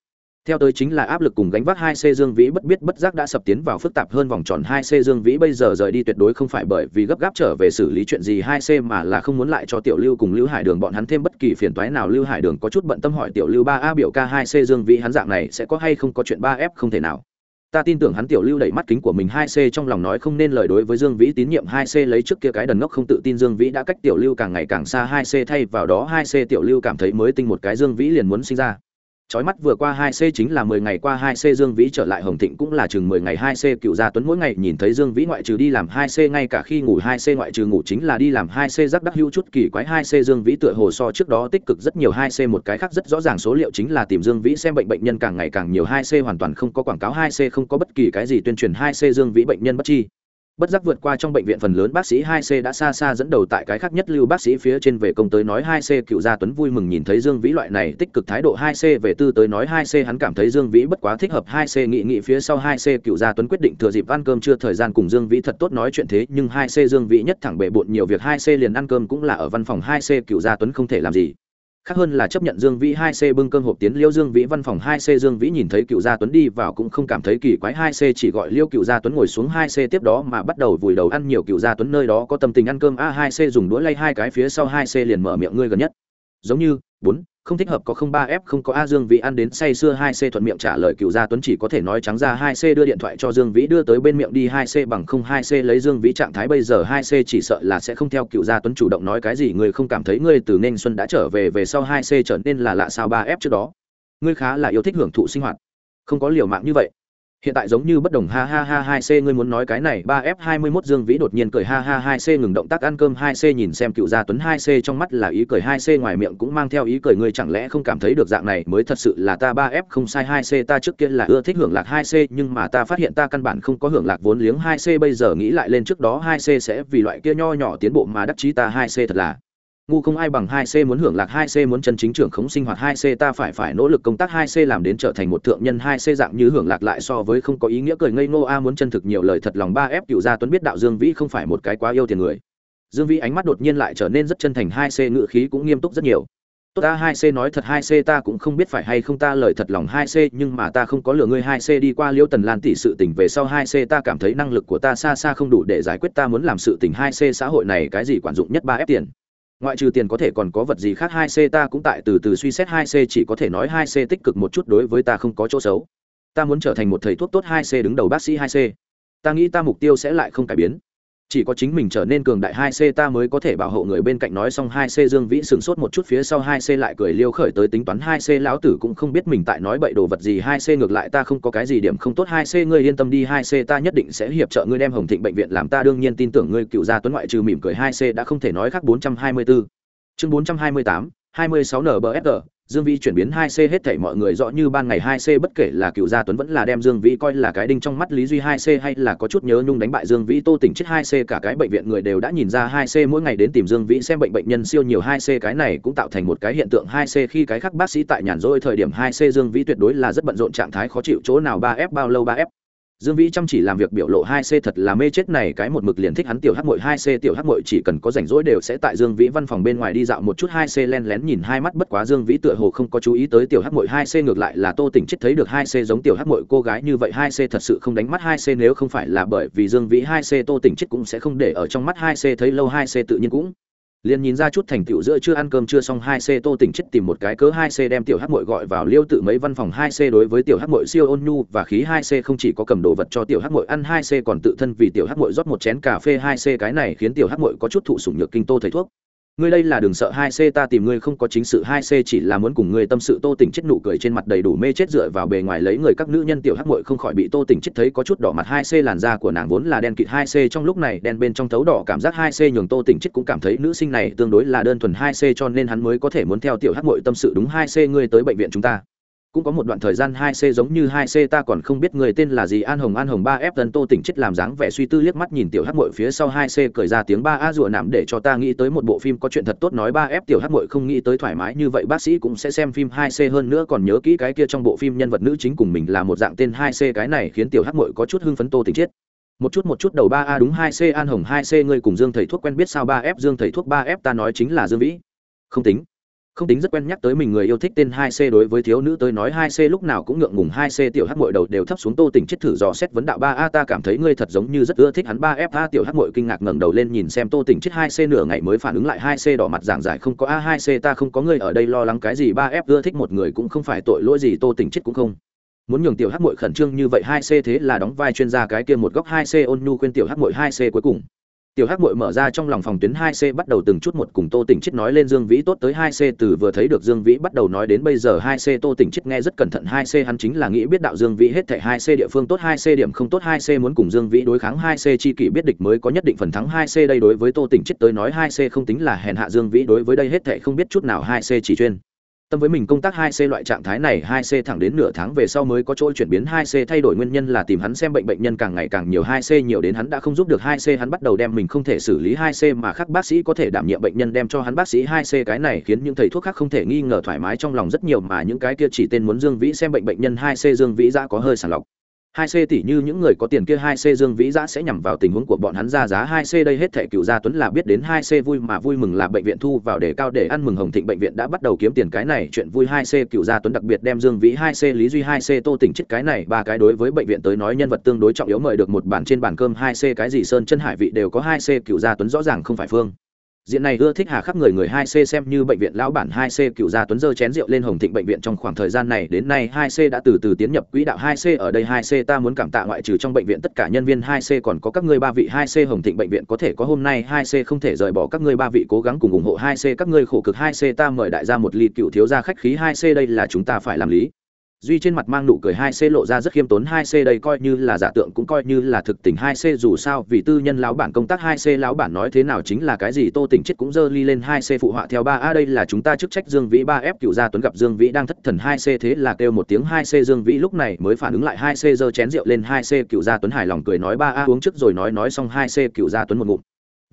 theo tới chính là áp lực cùng gánh vác hai c dương vĩ bất biết bất giác đã sập tiến vào phức tạp hơn vòng tròn hai c dương vĩ bây giờ rời đi tuyệt đối không phải bởi vì gấp gáp trở về xử lý chuyện gì hai c mà là không muốn lại cho tiểu lưu cùng lưu hải đường bọn hắn thêm bất kỳ phiền toái nào. Lưu hải đường có chút bận tâm hỏi tiểu lưu ba a biểu ca hai c dương vĩ hắn dạng này sẽ có hay không có chuyện ba f không thể nào. Ta tin tưởng hắn tiểu lưu đẩy mắt kính của mình hai c trong lòng nói không nên lời đối với dương vĩ tín nhiệm hai c lấy trước kia cái đần ngốc không tự tin dương vĩ đã cách tiểu lưu càng ngày càng xa hai c thay vào đó hai c tiểu lưu cảm thấy mới tinh một cái dương vĩ liền muốn sinh ra. Chói mắt vừa qua 2C chính là 10 ngày qua 2C Dương Vĩ trở lại Hồng Thịnh cũng là chừng 10 ngày 2C cựu gia Tuấn mỗi ngày nhìn thấy Dương Vĩ ngoại trừ đi làm 2C ngay cả khi ngủ 2C ngoại trừ ngủ chính là đi làm 2C rắc đắc hữu chút kỳ quái 2C Dương Vĩ tựa hồ so trước đó tích cực rất nhiều 2C một cái khác rất rõ ràng số liệu chính là tìm Dương Vĩ xem bệnh bệnh nhân càng ngày càng nhiều 2C hoàn toàn không có quảng cáo 2C không có bất kỳ cái gì tuyên truyền 2C Dương Vĩ bệnh nhân bất chi bất giác vượt qua trong bệnh viện phần lớn bác sĩ 2C đã xa xa dẫn đầu tại cái khác nhất lưu bác sĩ phía trên về công tới nói 2C cựu gia Tuấn vui mừng nhìn thấy Dương Vĩ loại này tích cực thái độ 2C về tư tới nói 2C hắn cảm thấy Dương Vĩ bất quá thích hợp 2C nghị nghị phía sau 2C cựu gia Tuấn quyết định thừa dịp ăn cơm chưa thời gian cùng Dương Vĩ thật tốt nói chuyện thế, nhưng 2C Dương Vĩ nhất thẳng bệ bộn nhiều việc 2C liền ăn cơm cũng là ở văn phòng 2C cựu gia Tuấn không thể làm gì khác hơn là chấp nhận dương vĩ hai c bưng cơm hộp tiến liêu dương vĩ văn phòng hai c, dương vĩ nhìn thấy cựu gia tuấn đi vào cũng không cảm thấy kỳ quái, hai c chỉ gọi liễu cựu gia tuấn ngồi xuống hai c tiếp đó mà bắt đầu vùi đầu ăn nhiều. Cựu gia tuấn nơi đó có tâm tình ăn cơm, a, hai c dùng đũa lay hai cái phía sau, hai c liền mở miệng, ngươi gần nhất, giống như, bốn không thích hợp có không ba f không có a dương vĩ ăn đến say sưa hai c thuận miệng trả lời cựu gia tuấn chỉ có thể nói trắng ra hai c đưa điện thoại cho dương vĩ, đưa tới bên miệng đi hai c bằng không hai c lấy dương vĩ trạng thái bây giờ hai c chỉ sợ là sẽ không theo cựu gia tuấn chủ động nói cái gì, người không cảm thấy ngươi từ nên xuân đã trở về về sau hai c trở nên là lạ sao ba f trước đó. Ngươi khá là yêu thích hưởng thụ sinh hoạt. Không có liều mạng như vậy hiện tại giống như bất đồng, ha ha ha, hai c, ngươi muốn nói cái này, ba f hai mươi mốt dương vĩ đột nhiên cười, ha ha, hai c ngừng động tác ăn cơm, hai c nhìn xem cựu gia tuấn, hai c trong mắt là ý cười, hai c ngoài miệng cũng mang theo ý cười, ngươi chẳng lẽ không cảm thấy được dạng này mới thật sự là ta, ba f không sai, hai c ta trước kia là ưa thích hưởng lạc hai c, nhưng mà ta phát hiện ta căn bản không có hưởng lạc vốn liếng hai c, bây giờ nghĩ lại lên trước đó, hai c sẽ vì loại kia nho nhỏ tiến bộ mà đắc chí ta, hai c thật là ngu không ai bằng hai c muốn hưởng lạc hai c muốn chân chính trưởng khống sinh hoạt hai c ta phải phải nỗ lực công tác hai c làm đến trở thành một thượng nhân hai c dạng như hưởng lạc lại so với không có ý nghĩa cười ngây ngô a muốn chân thực nhiều lời thật lòng ba f cựu gia tuấn biết đạo dương vĩ không phải một cái quá yêu tiền người dương vĩ ánh mắt đột nhiên lại trở nên rất chân thành hai c ngự khí cũng nghiêm túc rất nhiều tốt ta hai c nói thật hai c ta cũng không biết phải hay không ta lời thật lòng hai c nhưng mà ta không có lừa ngươi hai c đi qua liễu tần lan tỷ sự tình về sau hai c ta cảm thấy năng lực của ta xa xa không đủ để giải quyết ta muốn làm sự tình hai c xã hội này cái gì quản dụng nhất ba f tiền ngoại trừ tiền có thể còn có vật gì khác, hai c ta cũng tại từ từ suy xét, hai c chỉ có thể nói hai c tích cực một chút, đối với ta không có chỗ xấu. Ta muốn trở thành một thầy thuốc tốt, hai c đứng đầu bác sĩ, hai c. Ta nghĩ ta mục tiêu sẽ lại không cải biến chỉ có chính mình trở nên cường đại hai c ta mới có thể bảo hộ người bên cạnh nói xong hai c dương vĩ sửng sốt một chút phía sau hai c lại cười liêu khởi tới tính toán hai c lão tử cũng không biết mình tại nói bậy đồ vật gì hai c ngược lại ta không có cái gì điểm không tốt hai c ngươi yên tâm đi hai c ta nhất định sẽ hiệp trợ ngươi đem hồng thịnh bệnh viện làm ta đương nhiên tin tưởng ngươi cựu gia tuấn ngoại trừ mỉm cười hai c đã không thể nói khác bốn trăm hai mươi bốn chương bốn trăm hai mươi tám hai mươi sáu nbfg Dương Vĩ chuyển biến 2C hết thảy mọi người rõ như ban ngày 2C bất kể là Cựu Gia Tuấn vẫn là đem Dương Vĩ coi là cái đinh trong mắt Lý Duy 2C hay là có chút nhớ nhung đánh bại Dương Vĩ, Tô tỉnh chết 2C cả cái bệnh viện người đều đã nhìn ra 2C mỗi ngày đến tìm Dương Vĩ xem bệnh bệnh nhân siêu nhiều 2C cái này cũng tạo thành một cái hiện tượng 2C khi cái khác bác sĩ tại nhàn rỗi thời điểm 2C Dương Vĩ tuyệt đối là rất bận rộn trạng thái, khó chịu, chỗ nào 3F bao lâu 3F Dương Vĩ chăm chỉ làm việc biểu lộ 2C thật là mê chết này, cái một mực liền thích hắn tiểu hắc muội 2C tiểu hắc muội chỉ cần có rảnh rỗi đều sẽ tại Dương Vĩ văn phòng bên ngoài đi dạo một chút 2C len lén nhìn hai mắt bất quá Dương Vĩ tựa hồ không có chú ý tới tiểu hắc muội 2C ngược lại là Tô Tỉnh chết thấy được 2C giống tiểu hắc muội cô gái như vậy 2C thật sự không đánh mắt 2C nếu không phải là bởi vì Dương Vĩ 2C Tô Tỉnh chết cũng sẽ không để ở trong mắt 2C thấy lâu 2C tự nhiên cũng liền nhìn ra chút thành tựu giữa chưa ăn cơm chưa xong hai c tô tỉnh chết tìm một cái cớ hai c đem tiểu hắc mội gọi vào liêu tự mấy văn phòng hai c đối với tiểu hắc mội siêu ôn nhu và khí hai c không chỉ có cầm đồ vật cho tiểu hắc mội ăn hai c còn tự thân vì tiểu hắc mội rót một chén cà phê hai c. Cái này khiến tiểu hắc mội có chút thụ sủng nhược kinh tô thầy thuốc ngươi đây là đừng sợ hai c, ta tìm ngươi không có chính sự, hai c chỉ là muốn cùng ngươi tâm sự. Tô tỉnh chết nụ cười trên mặt đầy đủ mê chết dựa vào bề ngoài lấy người các nữ nhân tiểu hắc muội không khỏi bị tô tỉnh chết thấy có chút đỏ mặt. Hai c làn da của nàng vốn là đen kịt, hai c trong lúc này đen bên trong thấu đỏ cảm giác. Hai c nhường tô tỉnh chết cũng cảm thấy nữ sinh này tương đối là đơn thuần hai c cho nên hắn mới có thể muốn theo tiểu hắc muội tâm sự. Đúng, hai c, ngươi tới bệnh viện chúng ta cũng có một đoạn thời gian hai c giống như hai c, ta còn không biết người tên là gì. An hồng an hồng, ba f tân tô tỉnh chết làm dáng vẻ suy tư liếc mắt nhìn tiểu hắc mội phía sau hai c cười ra tiếng ba a rùa nằm để cho ta nghĩ tới một bộ phim có chuyện thật tốt nói ba f tiểu hắc mội không nghĩ tới thoải mái như vậy. Bác sĩ cũng sẽ xem phim hai c hơn nữa, còn nhớ kỹ cái kia trong bộ phim nhân vật nữ chính cùng mình là một dạng tên hai c, cái này khiến tiểu hắc mội có chút hưng phấn tô tỉnh chết. Một chút một chút đầu ba a đúng hai c, an hồng hai c, ngươi cùng dương thầy thuốc quen biết sao ba f? Dương thầy thuốc ba f ta nói chính là dương vĩ. Không tính không tính rất quen nhắc tới mình người yêu thích tên hai c đối với thiếu nữ tới nói hai c lúc nào cũng ngượng ngùng hai c tiểu hắc mội đầu đều thấp xuống tô tình chết thử dò xét vấn đạo ba a, ta cảm thấy ngươi thật giống như rất ưa thích hắn ba f, a, tiểu hắc mội kinh ngạc ngẩng đầu lên nhìn xem tô tình chết hai c nửa ngày mới phản ứng lại hai c đỏ mặt giảng giải không có a, hai c ta không có ngươi ở đây lo lắng cái gì, ba f ưa thích một người cũng không phải tội lỗi gì tô tình chết cũng không. Muốn nhường tiểu hắc mội khẩn trương như vậy hai c thế là đóng vai chuyên gia cái kia một góc hai c ôn nhu khuyên tiểu hắc mội hai c cuối cùng tiểu hắc mội mở ra trong lòng phòng tuyến hai c bắt đầu từng chút một cùng tô tỉnh chết nói lên dương vĩ tốt tới hai c từ vừa thấy được dương vĩ bắt đầu nói đến bây giờ hai c tô tỉnh chết nghe rất cẩn thận hai c hắn chính là nghĩ biết đạo dương vĩ hết thảy hai c địa phương tốt hai c điểm không tốt hai c muốn cùng dương vĩ đối kháng hai c chi kỷ biết địch mới có nhất định phần thắng hai c đây đối với tô tỉnh chết tới nói hai c không tính là hèn hạ dương vĩ đối với đây hết thảy không biết chút nào hai c chỉ chuyên tâm với mình công tác 2C loại trạng thái này 2C thẳng đến nửa tháng về sau mới có chỗ chuyển biến. 2C thay đổi nguyên nhân là tìm hắn xem bệnh bệnh nhân càng ngày càng nhiều. 2C nhiều đến hắn đã không giúp được. 2C hắn bắt đầu đem mình không thể xử lý. 2C mà khác bác sĩ có thể đảm nhiệm bệnh nhân đem cho hắn bác sĩ. 2C cái này khiến những thầy thuốc khác không thể nghi ngờ thoải mái trong lòng rất nhiều mà những cái kia chỉ tên muốn Dương Vĩ xem bệnh bệnh nhân. 2C Dương Vĩ ra có hơi sàng lọc hai c tỷ như những người có tiền kia, hai c dương vĩ giã sẽ nhằm vào tình huống của bọn hắn ra giá. Hai c đây hết thẻ cựu gia tuấn là biết đến. Hai c vui mà vui mừng là bệnh viện thu vào để cao để ăn mừng hồng thịnh bệnh viện đã bắt đầu kiếm tiền. Cái này chuyện vui. Hai c cựu gia tuấn đặc biệt đem dương vĩ, hai c lý duy, hai c tô tỉnh chết. Cái này ba cái đối với bệnh viện tới nói nhân vật tương đối trọng yếu. Mời được một bản trên bàn cơm. Hai c cái gì sơn chân hải vị đều có. Hai c cựu gia tuấn rõ ràng không phải phương diện này ưa thích hà khắc người người hai c xem như bệnh viện lão bản hai c cựu gia tuấn dơ chén rượu lên hồng thịnh bệnh viện trong khoảng thời gian này. Đến nay hai c đã từ từ tiến nhập quỹ đạo hai c ở đây hai c ta muốn cảm tạ ngoại trừ trong bệnh viện tất cả nhân viên hai c còn có các ngươi ba vị hai c hồng thịnh bệnh viện có thể có hôm nay hai c không thể rời bỏ các ngươi ba vị cố gắng cùng ủng hộ hai c các ngươi khổ cực hai c ta mời đại gia một ly cựu thiếu gia khách khí hai c đây là chúng ta phải làm lý duy trên mặt mang nụ cười hai c lộ ra rất khiêm tốn hai c đây coi như là giả tượng cũng coi như là thực tình hai c dù sao vì tư nhân lão bản công tác hai c lão bản nói thế nào chính là cái gì tô tỉnh chết cũng dơ ly lên hai c phụ họa theo ba a đây là chúng ta chức trách dương vĩ ba f cựu gia tuấn gặp dương vĩ đang thất thần hai c thế là kêu một tiếng hai c dương vĩ lúc này mới phản ứng lại hai c dơ chén rượu lên hai c cựu gia tuấn hài lòng cười nói ba a uống trước rồi nói nói xong hai c cựu gia tuấn một ngụm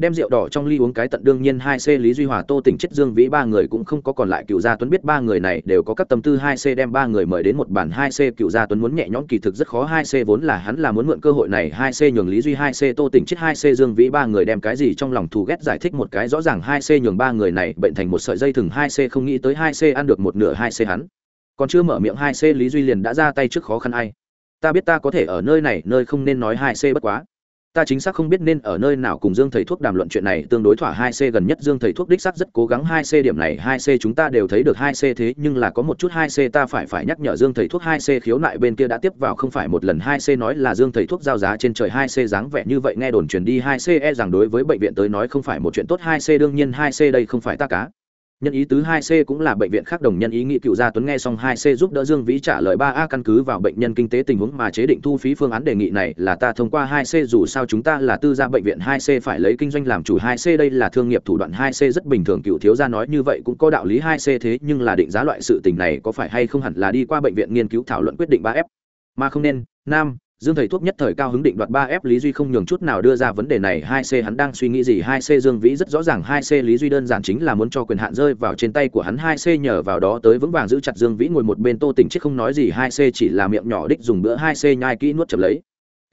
đem rượu đỏ trong ly uống cái tận đương nhiên hai c lý duy hòa tô tỉnh chết dương vĩ ba người cũng không có còn lại cựu gia tuấn biết ba người này đều có các tâm tư hai c đem ba người mời đến một bản hai c cựu gia tuấn muốn nhẹ nhõm kỳ thực rất khó hai c vốn là hắn là muốn mượn cơ hội này hai c nhường lý duy hai c tô tỉnh chết hai c dương vĩ ba người đem cái gì trong lòng thù ghét giải thích một cái rõ ràng hai c nhường ba người này bệnh thành một sợi dây thừng hai c không nghĩ tới hai c ăn được một nửa hai c hắn còn chưa mở miệng hai c lý duy liền đã ra tay trước khó khăn ai ta biết ta có thể ở nơi này nơi không nên nói hai c bất quá ta chính xác không biết nên ở nơi nào cùng dương thầy thuốc đàm luận chuyện này tương đối thỏa hai c gần nhất dương thầy thuốc đích xác rất cố gắng hai c điểm này hai c chúng ta đều thấy được hai c thế nhưng là có một chút hai c ta phải phải nhắc nhở dương thầy thuốc hai c khiếu nại bên kia đã tiếp vào không phải một lần hai c nói là dương thầy thuốc giao giá trên trời hai c dáng vẻ như vậy nghe đồn truyền đi hai c e rằng đối với bệnh viện tới nói không phải một chuyện tốt hai c đương nhiên hai c đây không phải ta cá nhân ý tứ hai c cũng là bệnh viện khác đồng nhân ý nghị cựu gia tuấn nghe xong hai c giúp đỡ dương vĩ trả lời ba a căn cứ vào bệnh nhân kinh tế tình huống mà chế định thu phí phương án đề nghị này là ta thông qua hai c, dù sao chúng ta là tư gia bệnh viện hai c phải lấy kinh doanh làm chủ hai c, đây là thương nghiệp thủ đoạn hai c rất bình thường. Cựu thiếu gia nói như vậy cũng có đạo lý hai c thế, nhưng là định giá loại sự tình này có phải hay không hẳn là đi qua bệnh viện nghiên cứu thảo luận quyết định ba f. Mà không nên, nam dương thầy thuốc nhất thời cao hứng định đoạt ba f lý duy không nhường chút nào đưa ra vấn đề này. Hai c hắn đang suy nghĩ gì? Hai c dương vĩ rất rõ ràng hai c lý duy đơn giản chính là muốn cho quyền hạn rơi vào trên tay của hắn. Hai c nhờ vào đó tới vững vàng giữ chặt dương vĩ ngồi một bên tô tỉnh chết không nói gì. Hai c chỉ là miệng nhỏ đích dùng bữa. Hai c nhai kỹ nuốt chậm lấy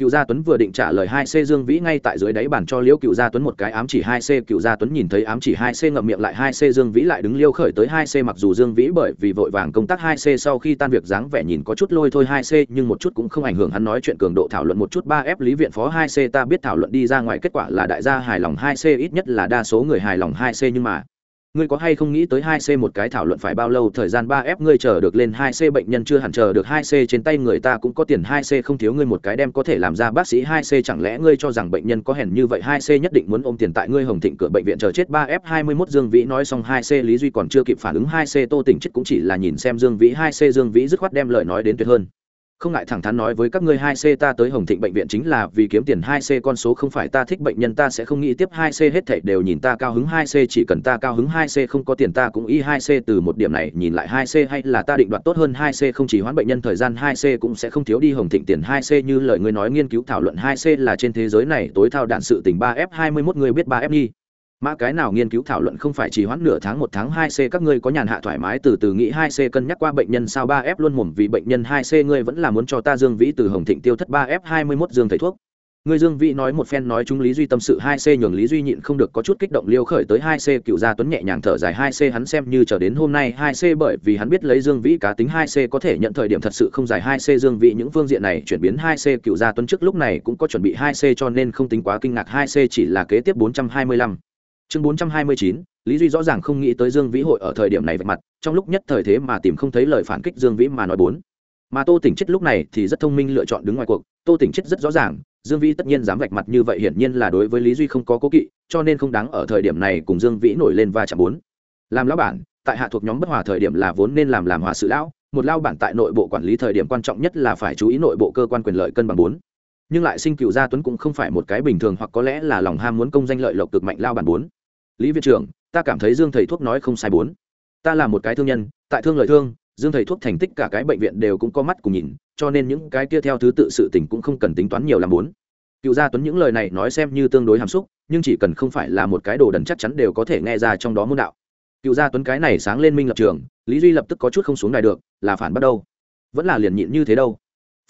cựu gia tuấn vừa định trả lời hai c dương vĩ ngay tại dưới đáy bàn cho liễu cựu gia tuấn một cái ám chỉ hai c, cựu gia tuấn nhìn thấy ám chỉ hai c ngậm miệng lại hai c dương vĩ lại đứng liêu khởi tới hai c mặc dù dương vĩ bởi vì vội vàng công tác hai c sau khi tan việc dáng vẻ nhìn có chút lôi thôi hai c, nhưng một chút cũng không ảnh hưởng hắn nói chuyện cường độ thảo luận một chút ba f lý viện phó hai c, ta biết thảo luận đi ra ngoài kết quả là đại gia hài lòng hai c, ít nhất là đa số người hài lòng hai c nhưng mà ngươi có hay không nghĩ tới hai c một cái thảo luận phải bao lâu? Thời gian ba f ngươi chờ được lên hai c bệnh nhân chưa hẳn chờ được hai c trên tay người ta cũng có tiền hai c không thiếu ngươi một cái đem có thể làm ra bác sĩ hai c. Chẳng lẽ ngươi cho rằng bệnh nhân có hèn như vậy hai c nhất định muốn ôm tiền tại ngươi hồng thịnh cửa bệnh viện chờ chết ba f hai mươi 21 Dương Vĩ nói xong hai c Lý Duy còn chưa kịp phản ứng hai c Tô Tỉnh chết cũng chỉ là nhìn xem Dương Vĩ hai c Dương Vĩ dứt khoát đem lời nói đến tuyệt hơn không ngại thẳng thắn nói với các ngươi hai c ta tới hồng thịnh bệnh viện chính là vì kiếm tiền hai c, con số không phải ta thích bệnh nhân ta sẽ không nghĩ tiếp hai c, hết thảy đều nhìn ta cao hứng hai c, chỉ cần ta cao hứng hai c, không có tiền ta cũng y hai c, từ một điểm này nhìn lại hai c, hay là ta định đoạt tốt hơn hai c, không chỉ hoãn bệnh nhân thời gian hai c cũng sẽ không thiếu đi hồng thịnh tiền hai c, như lời ngươi nói nghiên cứu thảo luận hai c là trên thế giới này tối thao đạn sự tình ba f hai mươi 21 người biết ba f nhi mã cái nào nghiên cứu thảo luận không phải chỉ hoãn nửa tháng một tháng hai c các ngươi có nhàn hạ thoải mái từ từ nghĩ hai c cân nhắc qua bệnh nhân sao ba f luôn mồm vì bệnh nhân hai c ngươi vẫn là muốn cho ta dương vĩ từ hồng thịnh tiêu thất ba f hai mươi mốt dương thầy thuốc ngươi dương vĩ nói một phen nói chúng lý duy tâm sự hai c nhường lý duy nhịn không được có chút kích động liêu khởi tới hai c cựu gia tuấn nhẹ nhàng thở dài hai c hắn xem như chờ đến hôm nay hai c bởi vì hắn biết lấy dương vĩ cá tính hai c có thể nhận thời điểm thật sự không dài hai c dương vĩ những phương diện này chuyển biến hai c cựu gia tuấn trước lúc này cũng có chuẩn bị hai c cho nên không tính quá kinh ngạc hai c chỉ là kế tiếp bốn trăm hai mươi lăm chương bốn trăm hai mươi chín, lý duy rõ ràng không nghĩ tới dương vĩ hội ở thời điểm này vạch mặt, trong lúc nhất thời thế mà tìm không thấy lời phản kích dương vĩ mà nói bốn. Mà tô tỉnh chết lúc này thì rất thông minh lựa chọn đứng ngoài cuộc, tô tỉnh chết rất rõ ràng, dương vĩ tất nhiên dám vạch mặt như vậy hiển nhiên là đối với lý duy không có cố kỵ, cho nên không đáng ở thời điểm này cùng dương vĩ nổi lên va chạm bốn. Làm lão bản, tại hạ thuộc nhóm bất hòa thời điểm là vốn nên làm làm hòa sự lão, một lao bản tại nội bộ quản lý thời điểm quan trọng nhất là phải chú ý nội bộ cơ quan quyền lợi cân bằng bốn nhưng lại sinh cựu gia tuấn cũng không phải một cái bình thường hoặc có lẽ là lòng ham muốn công danh lợi lộc cực mạnh lao bản bốn. Lý viện trưởng, ta cảm thấy dương thầy thuốc nói không sai bốn. Ta là một cái thương nhân, tại thương lợi thương, dương thầy thuốc thành tích cả cái bệnh viện đều cũng có mắt cùng nhìn, cho nên những cái kia theo thứ tự sự tình cũng không cần tính toán nhiều làm bốn. Cựu gia tuấn những lời này nói xem như tương đối hàm xúc, nhưng chỉ cần không phải là một cái đồ đần chắc chắn đều có thể nghe ra trong đó môn đạo. Cựu gia tuấn cái này sáng lên minh lập trường, lý duy lập tức có chút không xuống đài được, là phản bắt đâu? Vẫn là liền nhịn như thế đâu?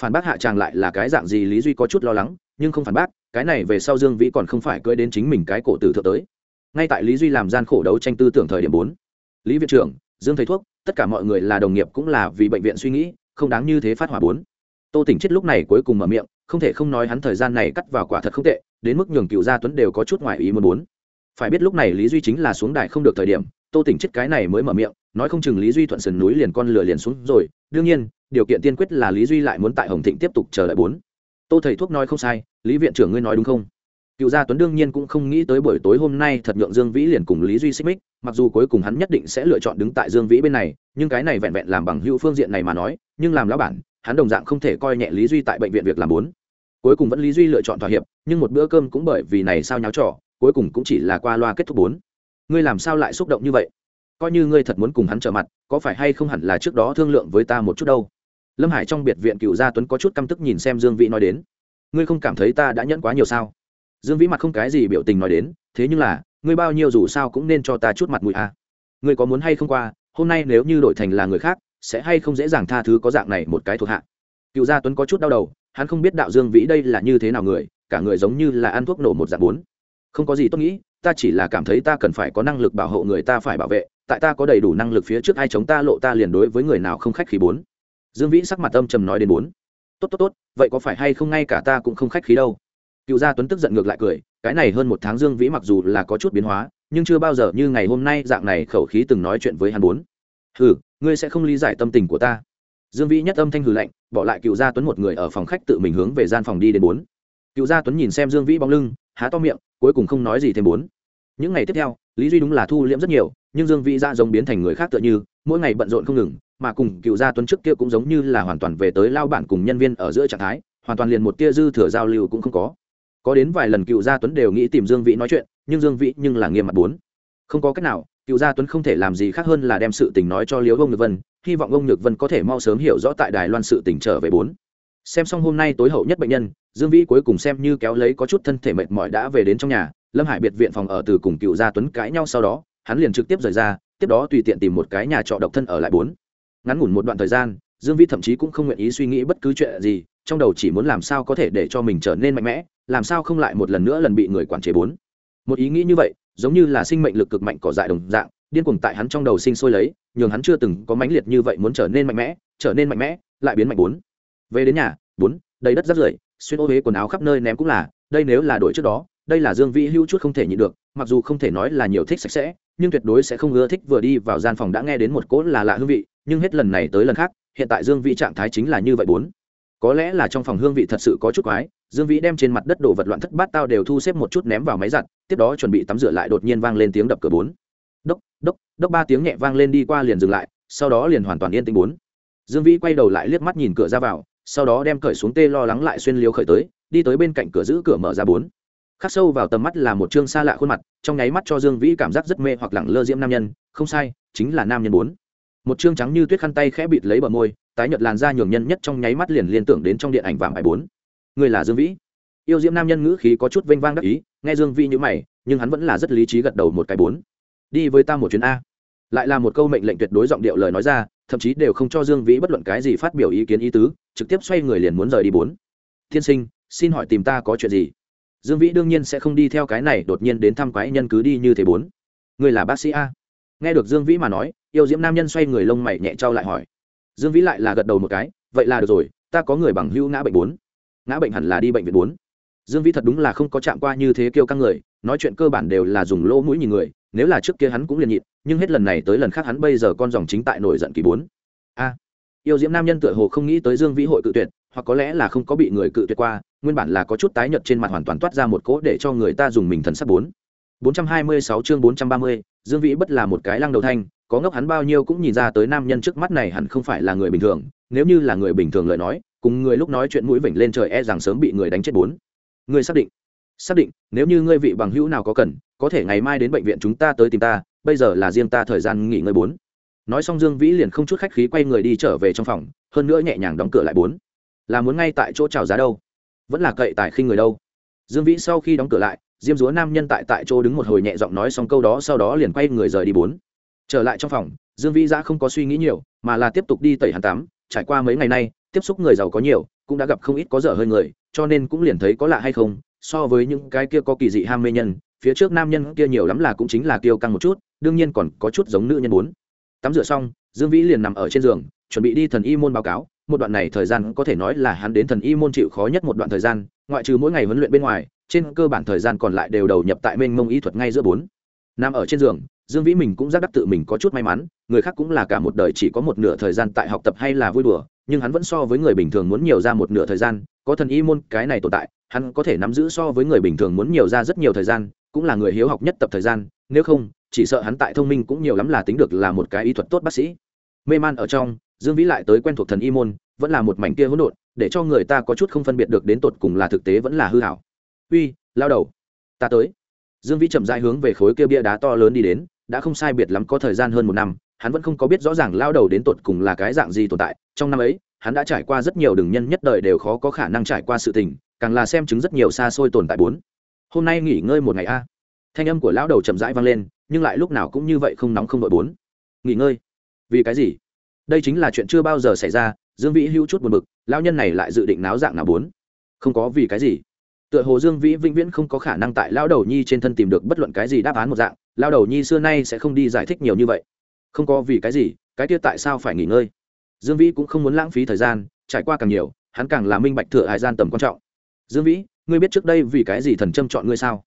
Phản bác hạ tràng lại là cái dạng gì lý duy có chút lo lắng nhưng không phản bác cái này về sau dương vĩ còn không phải cưỡi đến chính mình cái cổ tử thượng tới ngay tại lý duy làm gian khổ đấu tranh tư tưởng thời điểm bốn lý viện trưởng dương thầy thuốc tất cả mọi người là đồng nghiệp cũng là vì bệnh viện suy nghĩ không đáng như thế phát hỏa bốn tô tỉnh chết lúc này cuối cùng mở miệng không thể không nói hắn thời gian này cắt vào quả thật không tệ đến mức nhường cựu gia tuấn đều có chút ngoại ý muốn bốn phải biết lúc này lý duy chính là xuống đài không được thời điểm tô tỉnh chết cái này mới mở miệng nói không chừng lý duy thuận sườn núi liền con lửa liền xuống rồi, đương nhiên, điều kiện tiên quyết là lý duy lại muốn tại hồng thịnh tiếp tục chờ đợi bốn. Tô thầy thuốc nói không sai, lý viện trưởng ngươi nói đúng không? Cựu gia tuấn đương nhiên cũng không nghĩ tới buổi tối hôm nay thật nhượng dương vĩ liền cùng lý duy xích mích, mặc dù cuối cùng hắn nhất định sẽ lựa chọn đứng tại dương vĩ bên này, nhưng cái này vẹn vẹn làm bằng hữu phương diện này mà nói, nhưng làm lão bản, hắn đồng dạng không thể coi nhẹ lý duy tại bệnh viện việc làm bốn. Cuối cùng vẫn lý duy lựa chọn thỏa hiệp, nhưng một bữa cơm cũng bởi vì này sao nháo trò, cuối cùng cũng chỉ là qua loa kết thúc bốn. Ngươi làm sao lại xúc động như vậy? Coi như ngươi thật muốn cùng hắn trở mặt, có phải hay không hẳn là trước đó thương lượng với ta một chút đâu? Lâm hải trong biệt viện cựu gia tuấn có chút căm tức nhìn xem dương vĩ nói đến. Ngươi không cảm thấy ta đã nhẫn quá nhiều sao? Dương vĩ mặt không cái gì biểu tình nói đến, thế nhưng là, ngươi bao nhiêu dù sao cũng nên cho ta chút mặt mũi à. ngươi có muốn hay không qua, hôm nay nếu như đổi thành là người khác, sẽ hay không dễ dàng tha thứ có dạng này một cái thuộc hạ? Cựu gia tuấn có chút đau đầu, hắn không biết đạo dương vĩ đây là như thế nào người, cả người giống như là ăn thuốc nổ một dạng bốn. Không có gì tốt nghĩ ta chỉ là cảm thấy ta cần phải có năng lực bảo hộ người ta phải bảo vệ, tại ta có đầy đủ năng lực phía trước ai chống ta lộ ta liền đối với người nào không khách khí bốn. Dương vĩ sắc mặt âm trầm nói đến bốn. Tốt tốt tốt, vậy có phải hay không ngay cả ta cũng không khách khí đâu? Cựu gia tuấn tức giận ngược lại cười, cái này hơn một tháng dương vĩ mặc dù là có chút biến hóa, nhưng chưa bao giờ như ngày hôm nay dạng này khẩu khí từng nói chuyện với hắn bốn. Hừ, ngươi sẽ không lý giải tâm tình của ta. Dương vĩ nhất âm thanh hừ lạnh, bỏ lại cựu gia tuấn một người ở phòng khách tự mình hướng về gian phòng đi đến bốn. Cựu gia tuấn nhìn xem dương vĩ bóng lưng há to miệng, cuối cùng không nói gì thêm bốn. Những ngày tiếp theo, lý duy đúng là thu liễm rất nhiều, nhưng dương vĩ ra giống biến thành người khác tựa như, mỗi ngày bận rộn không ngừng, mà cùng cựu gia tuấn trước kia cũng giống như là hoàn toàn về tới lao bản cùng nhân viên ở giữa trạng thái, hoàn toàn liền một tia dư thừa giao lưu cũng không có. Có đến vài lần cựu gia tuấn đều nghĩ tìm dương vĩ nói chuyện, nhưng dương vĩ nhưng là nghiêm mặt bốn. Không có cách nào, cựu gia tuấn không thể làm gì khác hơn là đem sự tình nói cho liễu ông nhược vân, hy vọng ông nhược vân có thể mau sớm hiểu rõ tại đài loan sự tình trở về bốn xem xong hôm nay tối hậu nhất bệnh nhân, dương vĩ cuối cùng xem như kéo lấy có chút thân thể mệt mỏi đã về đến trong nhà, lâm hải biệt viện phòng ở từ cùng cựu gia tuấn cãi nhau sau đó, hắn liền trực tiếp rời ra, tiếp đó tùy tiện tìm một cái nhà trọ độc thân ở lại bốn. Ngắn ngủn một đoạn thời gian, dương vĩ thậm chí cũng không nguyện ý suy nghĩ bất cứ chuyện gì, trong đầu chỉ muốn làm sao có thể để cho mình trở nên mạnh mẽ, làm sao không lại một lần nữa lần bị người quản chế bốn. Một ý nghĩ như vậy, giống như là sinh mệnh lực cực mạnh cỏ dại đồng dạng, điên cuồng tại hắn trong đầu sinh sôi lấy, nhường hắn chưa từng có mãnh liệt như vậy muốn trở nên mạnh mẽ, trở nên mạnh mẽ, lại biến mạnh bốn về đến nhà, bốn, đầy đất rác rưởi, xuyên ô huế quần áo khắp nơi ném cũng là, đây nếu là đổi trước đó, đây là dương vĩ hữu chút không thể nhịn được, mặc dù không thể nói là nhiều thích sạch sẽ, nhưng tuyệt đối sẽ không ưa thích vừa đi vào gian phòng đã nghe đến một cỗ là lạ hương vị, nhưng hết lần này tới lần khác, hiện tại dương vĩ trạng thái chính là như vậy bốn. Có lẽ là trong phòng hương vị thật sự có chút quái, dương vĩ đem trên mặt đất đồ vật loạn thất bát tao đều thu xếp một chút ném vào máy giặt, tiếp đó chuẩn bị tắm rửa lại đột nhiên vang lên tiếng đập cửa bốn. Đốc đốc đốc ba tiếng nhẹ vang lên đi qua liền dừng lại, sau đó liền hoàn toàn yên tĩnh bốn. Dương vĩ quay đầu lại liếc mắt nhìn cửa ra vào sau đó đem cởi xuống tê lo lắng lại xuyên liều khởi tới, đi tới bên cạnh cửa giữ cửa mở ra bốn. Khắc sâu vào tầm mắt là một chương xa lạ khuôn mặt, trong nháy mắt cho dương vĩ cảm giác rất mê hoặc lẳng lơ diễm nam nhân, không sai, chính là nam nhân bốn. Một chương trắng như tuyết khăn tay khẽ bịt lấy bờ môi, tái nhợt làn da nhường nhân nhất trong nháy mắt liền liên tưởng đến trong điện ảnh vàng bài bốn. Người là dương vĩ. Yêu diễm nam nhân ngữ khí có chút vênh vang đắc ý, nghe dương vĩ như mày, nhưng hắn vẫn là rất lý trí gật đầu một cái bốn. Đi với ta một chuyến a. Lại là một câu mệnh lệnh tuyệt đối giọng điệu lời nói ra, thậm chí đều không cho dương vĩ bất luận cái gì phát biểu ý kiến ý tứ trực tiếp xoay người liền muốn rời đi bốn. Tiên sinh, xin hỏi tìm ta có chuyện gì? Dương vĩ đương nhiên sẽ không đi theo cái này, đột nhiên đến thăm quái nhân cứ đi như thế bốn. Người là bác sĩ a? Nghe được dương vĩ mà nói, yêu diễm nam nhân xoay người lông mày nhẹ trao lại hỏi. Dương vĩ lại là gật đầu một cái, vậy là được rồi, ta có người bằng hữu ngã bệnh bốn. Ngã bệnh hẳn là đi bệnh viện bốn. Dương vĩ thật đúng là không có chạm qua như thế kêu các người, nói chuyện cơ bản đều là dùng lỗ mũi nhìn người, nếu là trước kia hắn cũng liền nhịn, nhưng hết lần này tới lần khác hắn bây giờ con dòng chính tại nổi giận kỳ bốn. A yêu diễm nam nhân tựa hồ không nghĩ tới dương vĩ hội cự tuyệt hoặc có lẽ là không có bị người cự tuyệt qua nguyên bản là có chút tái nhợt trên mặt hoàn toàn toát ra một cỗ để cho người ta dùng mình thần sắc bốn 426 chương 430, Dương Vĩ bất là một cái lăng đầu thanh, có ngốc hắn bao nhiêu cũng nhìn ra tới nam nhân trước mắt này hẳn không phải là người bình thường, nếu như là người bình thường lời nói, cùng người lúc nói chuyện mũi vểnh lên trời e rằng sớm bị người đánh chết bốn. Ngươi xác định? Xác định, nếu như ngươi vị bằng hữu nào có cần, có thể ngày mai đến bệnh viện chúng ta tới tìm ta, bây giờ là riêng ta thời gian nghỉ ngơi bốn. Nói xong Dương Vĩ liền không chút khách khí quay người đi trở về trong phòng, hơn nữa nhẹ nhàng đóng cửa lại bốn. Là muốn ngay tại chỗ chào giá đâu? Vẫn là cậy tài khi người đâu? Dương Vĩ sau khi đóng cửa lại, diêm dúa nam nhân tại tại chỗ đứng một hồi nhẹ giọng nói xong câu đó sau đó liền quay người rời đi bốn trở lại trong phòng dương vĩ ra không có suy nghĩ nhiều mà là tiếp tục đi tẩy hàn tắm trải qua mấy ngày nay tiếp xúc người giàu có nhiều cũng đã gặp không ít có dở hơi người cho nên cũng liền thấy có lạ hay không so với những cái kia có kỳ dị ham mê nhân phía trước nam nhân kia nhiều lắm là cũng chính là kiêu căng một chút đương nhiên còn có chút giống nữ nhân bốn tắm rửa xong, dương vĩ liền nằm ở trên giường, chuẩn bị đi thần y môn báo cáo. Một đoạn này thời gian có thể nói là hắn đến thần y môn chịu khó nhất một đoạn thời gian, ngoại trừ mỗi ngày huấn luyện bên ngoài, trên cơ bản thời gian còn lại đều đầu nhập tại mênh mông y thuật ngay giữa bốn. Nằm ở trên giường, dương vĩ mình cũng giác đắc tự mình có chút may mắn, người khác cũng là cả một đời chỉ có một nửa thời gian tại học tập hay là vui đùa, nhưng hắn vẫn so với người bình thường muốn nhiều ra một nửa thời gian, có thần y môn cái này tồn tại, hắn có thể nắm giữ so với người bình thường muốn nhiều ra rất nhiều thời gian, cũng là người hiếu học nhất tập thời gian, nếu không chỉ sợ hắn tại thông minh cũng nhiều lắm là tính được là một cái y thuật tốt bác sĩ. Mê man ở trong, dương vĩ lại tới quen thuộc thần y môn, vẫn là một mảnh kia hỗn độn, để cho người ta có chút không phân biệt được đến tột cùng là thực tế vẫn là hư hảo. Uy, lao đầu, ta tới. Dương vĩ chậm rãi hướng về khối kia bia đá to lớn đi đến, đã không sai biệt lắm có thời gian hơn một năm, hắn vẫn không có biết rõ ràng lao đầu đến tột cùng là cái dạng gì tồn tại. Trong năm ấy, hắn đã trải qua rất nhiều đường nhân nhất đời đều khó có khả năng trải qua sự tình, càng là xem chứng rất nhiều xa xôi tồn tại bốn. Hôm nay nghỉ ngơi một ngày a thanh âm của lão đầu chậm rãi vang lên, nhưng lại lúc nào cũng như vậy không nóng không đội bốn. Nghỉ ngơi. Vì cái gì? Đây chính là chuyện chưa bao giờ xảy ra, dương vĩ hưu chút buồn bực, lão nhân này lại dự định náo dạng nào bốn? Không có vì cái gì. Tựa hồ dương vĩ vĩnh viễn không có khả năng tại lão đầu nhi trên thân tìm được bất luận cái gì đáp án một dạng, lão đầu nhi xưa nay sẽ không đi giải thích nhiều như vậy. Không có vì cái gì, cái kia tại sao phải nghỉ ngơi? Dương vĩ cũng không muốn lãng phí thời gian, trải qua càng nhiều, hắn càng là minh bạch thừa hải gian tầm quan trọng. Dương vĩ, ngươi biết trước đây vì cái gì thần trâm chọn ngươi sao?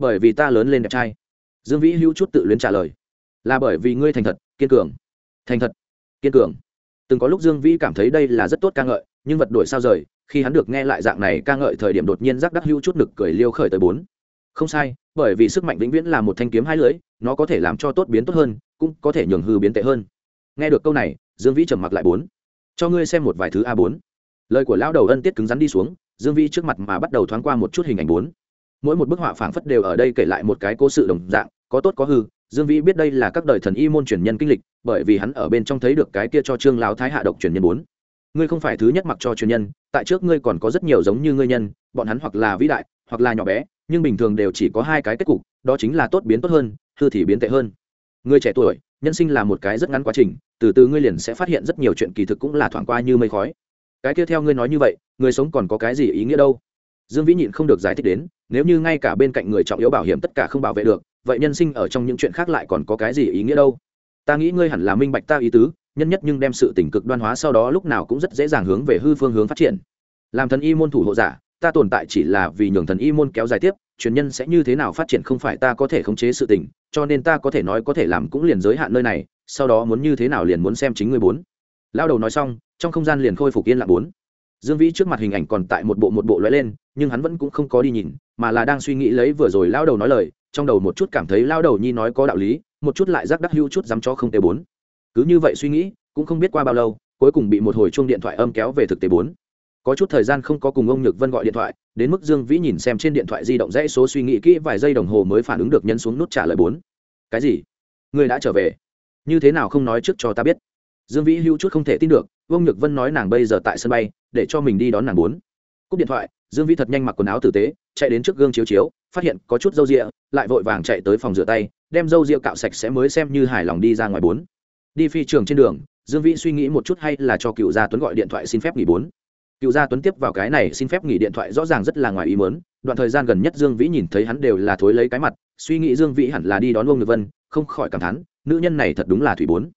Bởi vì ta lớn lên đẹp trai. Dương vĩ hữu chút tự luyến trả lời. Là bởi vì ngươi thành thật, kiên cường. Thành thật, kiên cường. Từng có lúc dương vĩ cảm thấy đây là rất tốt ca ngợi, nhưng vật đổi sao rời, khi hắn được nghe lại dạng này ca ngợi thời điểm đột nhiên rắc đắc hữu chút nực cười liêu khởi tới bốn. Không sai, bởi vì sức mạnh vĩnh viễn là một thanh kiếm hai lưỡi, nó có thể làm cho tốt biến tốt hơn, cũng có thể nhường hư biến tệ hơn. Nghe được câu này, dương vĩ trầm mặc lại bốn. Cho ngươi xem một vài thứ a bốn. Lời của lão đầu ân tiết cứng rắn đi xuống, dương vĩ trước mặt mà bắt đầu thoáng qua một chút hình ảnh bốn mỗi một bức họa phảng phất đều ở đây kể lại một cái cố sự đồng dạng, có tốt có hư. Dương vĩ biết đây là các đời thần y môn truyền nhân kinh lịch, bởi vì hắn ở bên trong thấy được cái kia cho trương lão thái hạ độc truyền nhân bốn. Ngươi không phải thứ nhất mặc cho truyền nhân, tại trước ngươi còn có rất nhiều giống như ngươi nhân, bọn hắn hoặc là vĩ đại, hoặc là nhỏ bé, nhưng bình thường đều chỉ có hai cái kết cục, đó chính là tốt biến tốt hơn, hư thì biến tệ hơn. Ngươi trẻ tuổi, nhân sinh là một cái rất ngắn quá trình, từ từ ngươi liền sẽ phát hiện rất nhiều chuyện kỳ thực cũng là thoảng qua như mây khói. Cái kia theo ngươi nói như vậy, người sống còn có cái gì ý nghĩa đâu? Dương vĩ nhịn không được giải thích đến, nếu như ngay cả bên cạnh người trọng yếu bảo hiểm tất cả không bảo vệ được, vậy nhân sinh ở trong những chuyện khác lại còn có cái gì ý nghĩa đâu? Ta nghĩ ngươi hẳn là minh bạch ta ý tứ, nhân nhất nhưng đem sự tỉnh cực đoan hóa sau đó lúc nào cũng rất dễ dàng hướng về hư phương hướng phát triển. Làm thần y môn thủ hộ giả, ta tồn tại chỉ là vì nhường thần y môn kéo dài tiếp, truyền nhân sẽ như thế nào phát triển không phải ta có thể khống chế sự tình, cho nên ta có thể nói có thể làm cũng liền giới hạn nơi này, sau đó muốn như thế nào liền muốn xem chính ngươi bốn. Lao đầu nói xong, trong không gian liền khôi phục yên lặng bốn dương vĩ trước mặt hình ảnh còn tại một bộ một bộ lóe lên, nhưng hắn vẫn cũng không có đi nhìn, mà là đang suy nghĩ lấy vừa rồi lao đầu nói lời, trong đầu một chút cảm thấy lao đầu nhi nói có đạo lý, một chút lại rắc đắc hưu chút dám cho không tế bốn. Cứ như vậy suy nghĩ, cũng không biết qua bao lâu, cuối cùng bị một hồi chuông điện thoại âm kéo về thực tế bốn. Có chút thời gian không có cùng ông nhược vân gọi điện thoại, đến mức dương vĩ nhìn xem trên điện thoại di động dãy số suy nghĩ kỹ vài giây đồng hồ mới phản ứng được nhấn xuống nút trả lời bốn. Cái gì? Người đã trở về. Như thế nào không nói trước cho ta biết. Dương vĩ hữu chút không thể tin được, ông nhược vân nói nàng bây giờ tại sân bay để cho mình đi đón nàng bốn. Cúp điện thoại, dương vĩ thật nhanh mặc quần áo tử tế, chạy đến trước gương chiếu chiếu, phát hiện có chút râu rịa lại vội vàng chạy tới phòng rửa tay, đem râu rịa cạo sạch sẽ mới xem như hài lòng đi ra ngoài bốn. Đi phi trường trên đường, dương vĩ suy nghĩ một chút hay là cho cựu gia tuấn gọi điện thoại xin phép nghỉ bốn. Cựu gia tuấn tiếp vào cái này xin phép nghỉ điện thoại rõ ràng rất là ngoài ý mớn đoạn thời gian gần nhất dương vĩ nhìn thấy hắn đều là thối lấy cái mặt, suy nghĩ dương vĩ hẳn là đi đón ông ngự vân, không khỏi cảm thán, nữ nhân này thật đúng là thủy bốn.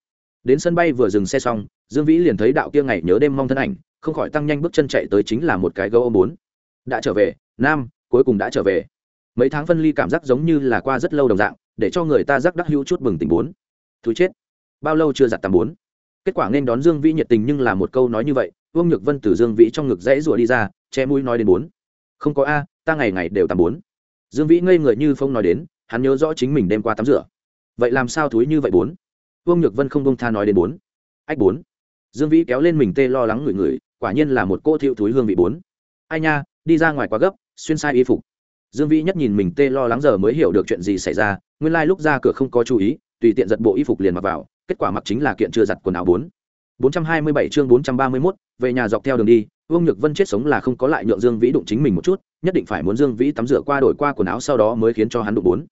Đến sân bay vừa dừng xe xong, dương vĩ liền thấy đạo kia ngày nhớ đêm mong thân ảnh không khỏi tăng nhanh bước chân chạy tới chính là một cái gấu ôm bốn. Đã trở về, nam, cuối cùng đã trở về. Mấy tháng phân ly cảm giác giống như là qua rất lâu đồng dạng, để cho người ta giác đắc hữu chút bừng tỉnh bốn. Thú chết. Bao lâu chưa giặt tầm bốn? Kết quả nên đón dương vĩ nhiệt tình nhưng là một câu nói như vậy, vương nhược vân từ dương vĩ trong ngực rẽ rủa đi ra, che mũi nói đến bốn. Không có a, ta ngày ngày đều tắm bốn. Dương vĩ ngây người như phong nói đến, hắn nhớ rõ chính mình đêm qua tắm rửa. Vậy làm sao thúi như vậy bốn? Vương nhược vân không bông tha nói đến bốn. Ách bốn. Dương vĩ kéo lên mình tê lo lắng ngửi ngửi quả nhiên là một cô thiệu thúi hương vị bốn. Ai nha, đi ra ngoài quá gấp, xuyên sai y phục. Dương vĩ nhất nhìn mình tê lo lắng giờ mới hiểu được chuyện gì xảy ra, nguyên lai、like、lúc ra cửa không có chú ý, tùy tiện giật bộ y phục liền mặc vào, kết quả mặc chính là kiện chưa giặt quần áo bốn. Bốn trăm hai mươi bảy chương bốn trăm ba mươi mốt, về nhà dọc theo đường đi, vương nhược vân chết sống là không có lại nhượng dương vĩ đụng chính mình một chút, nhất định phải muốn dương vĩ tắm rửa qua đổi qua quần áo sau đó mới khiến cho hắn đụng bốn.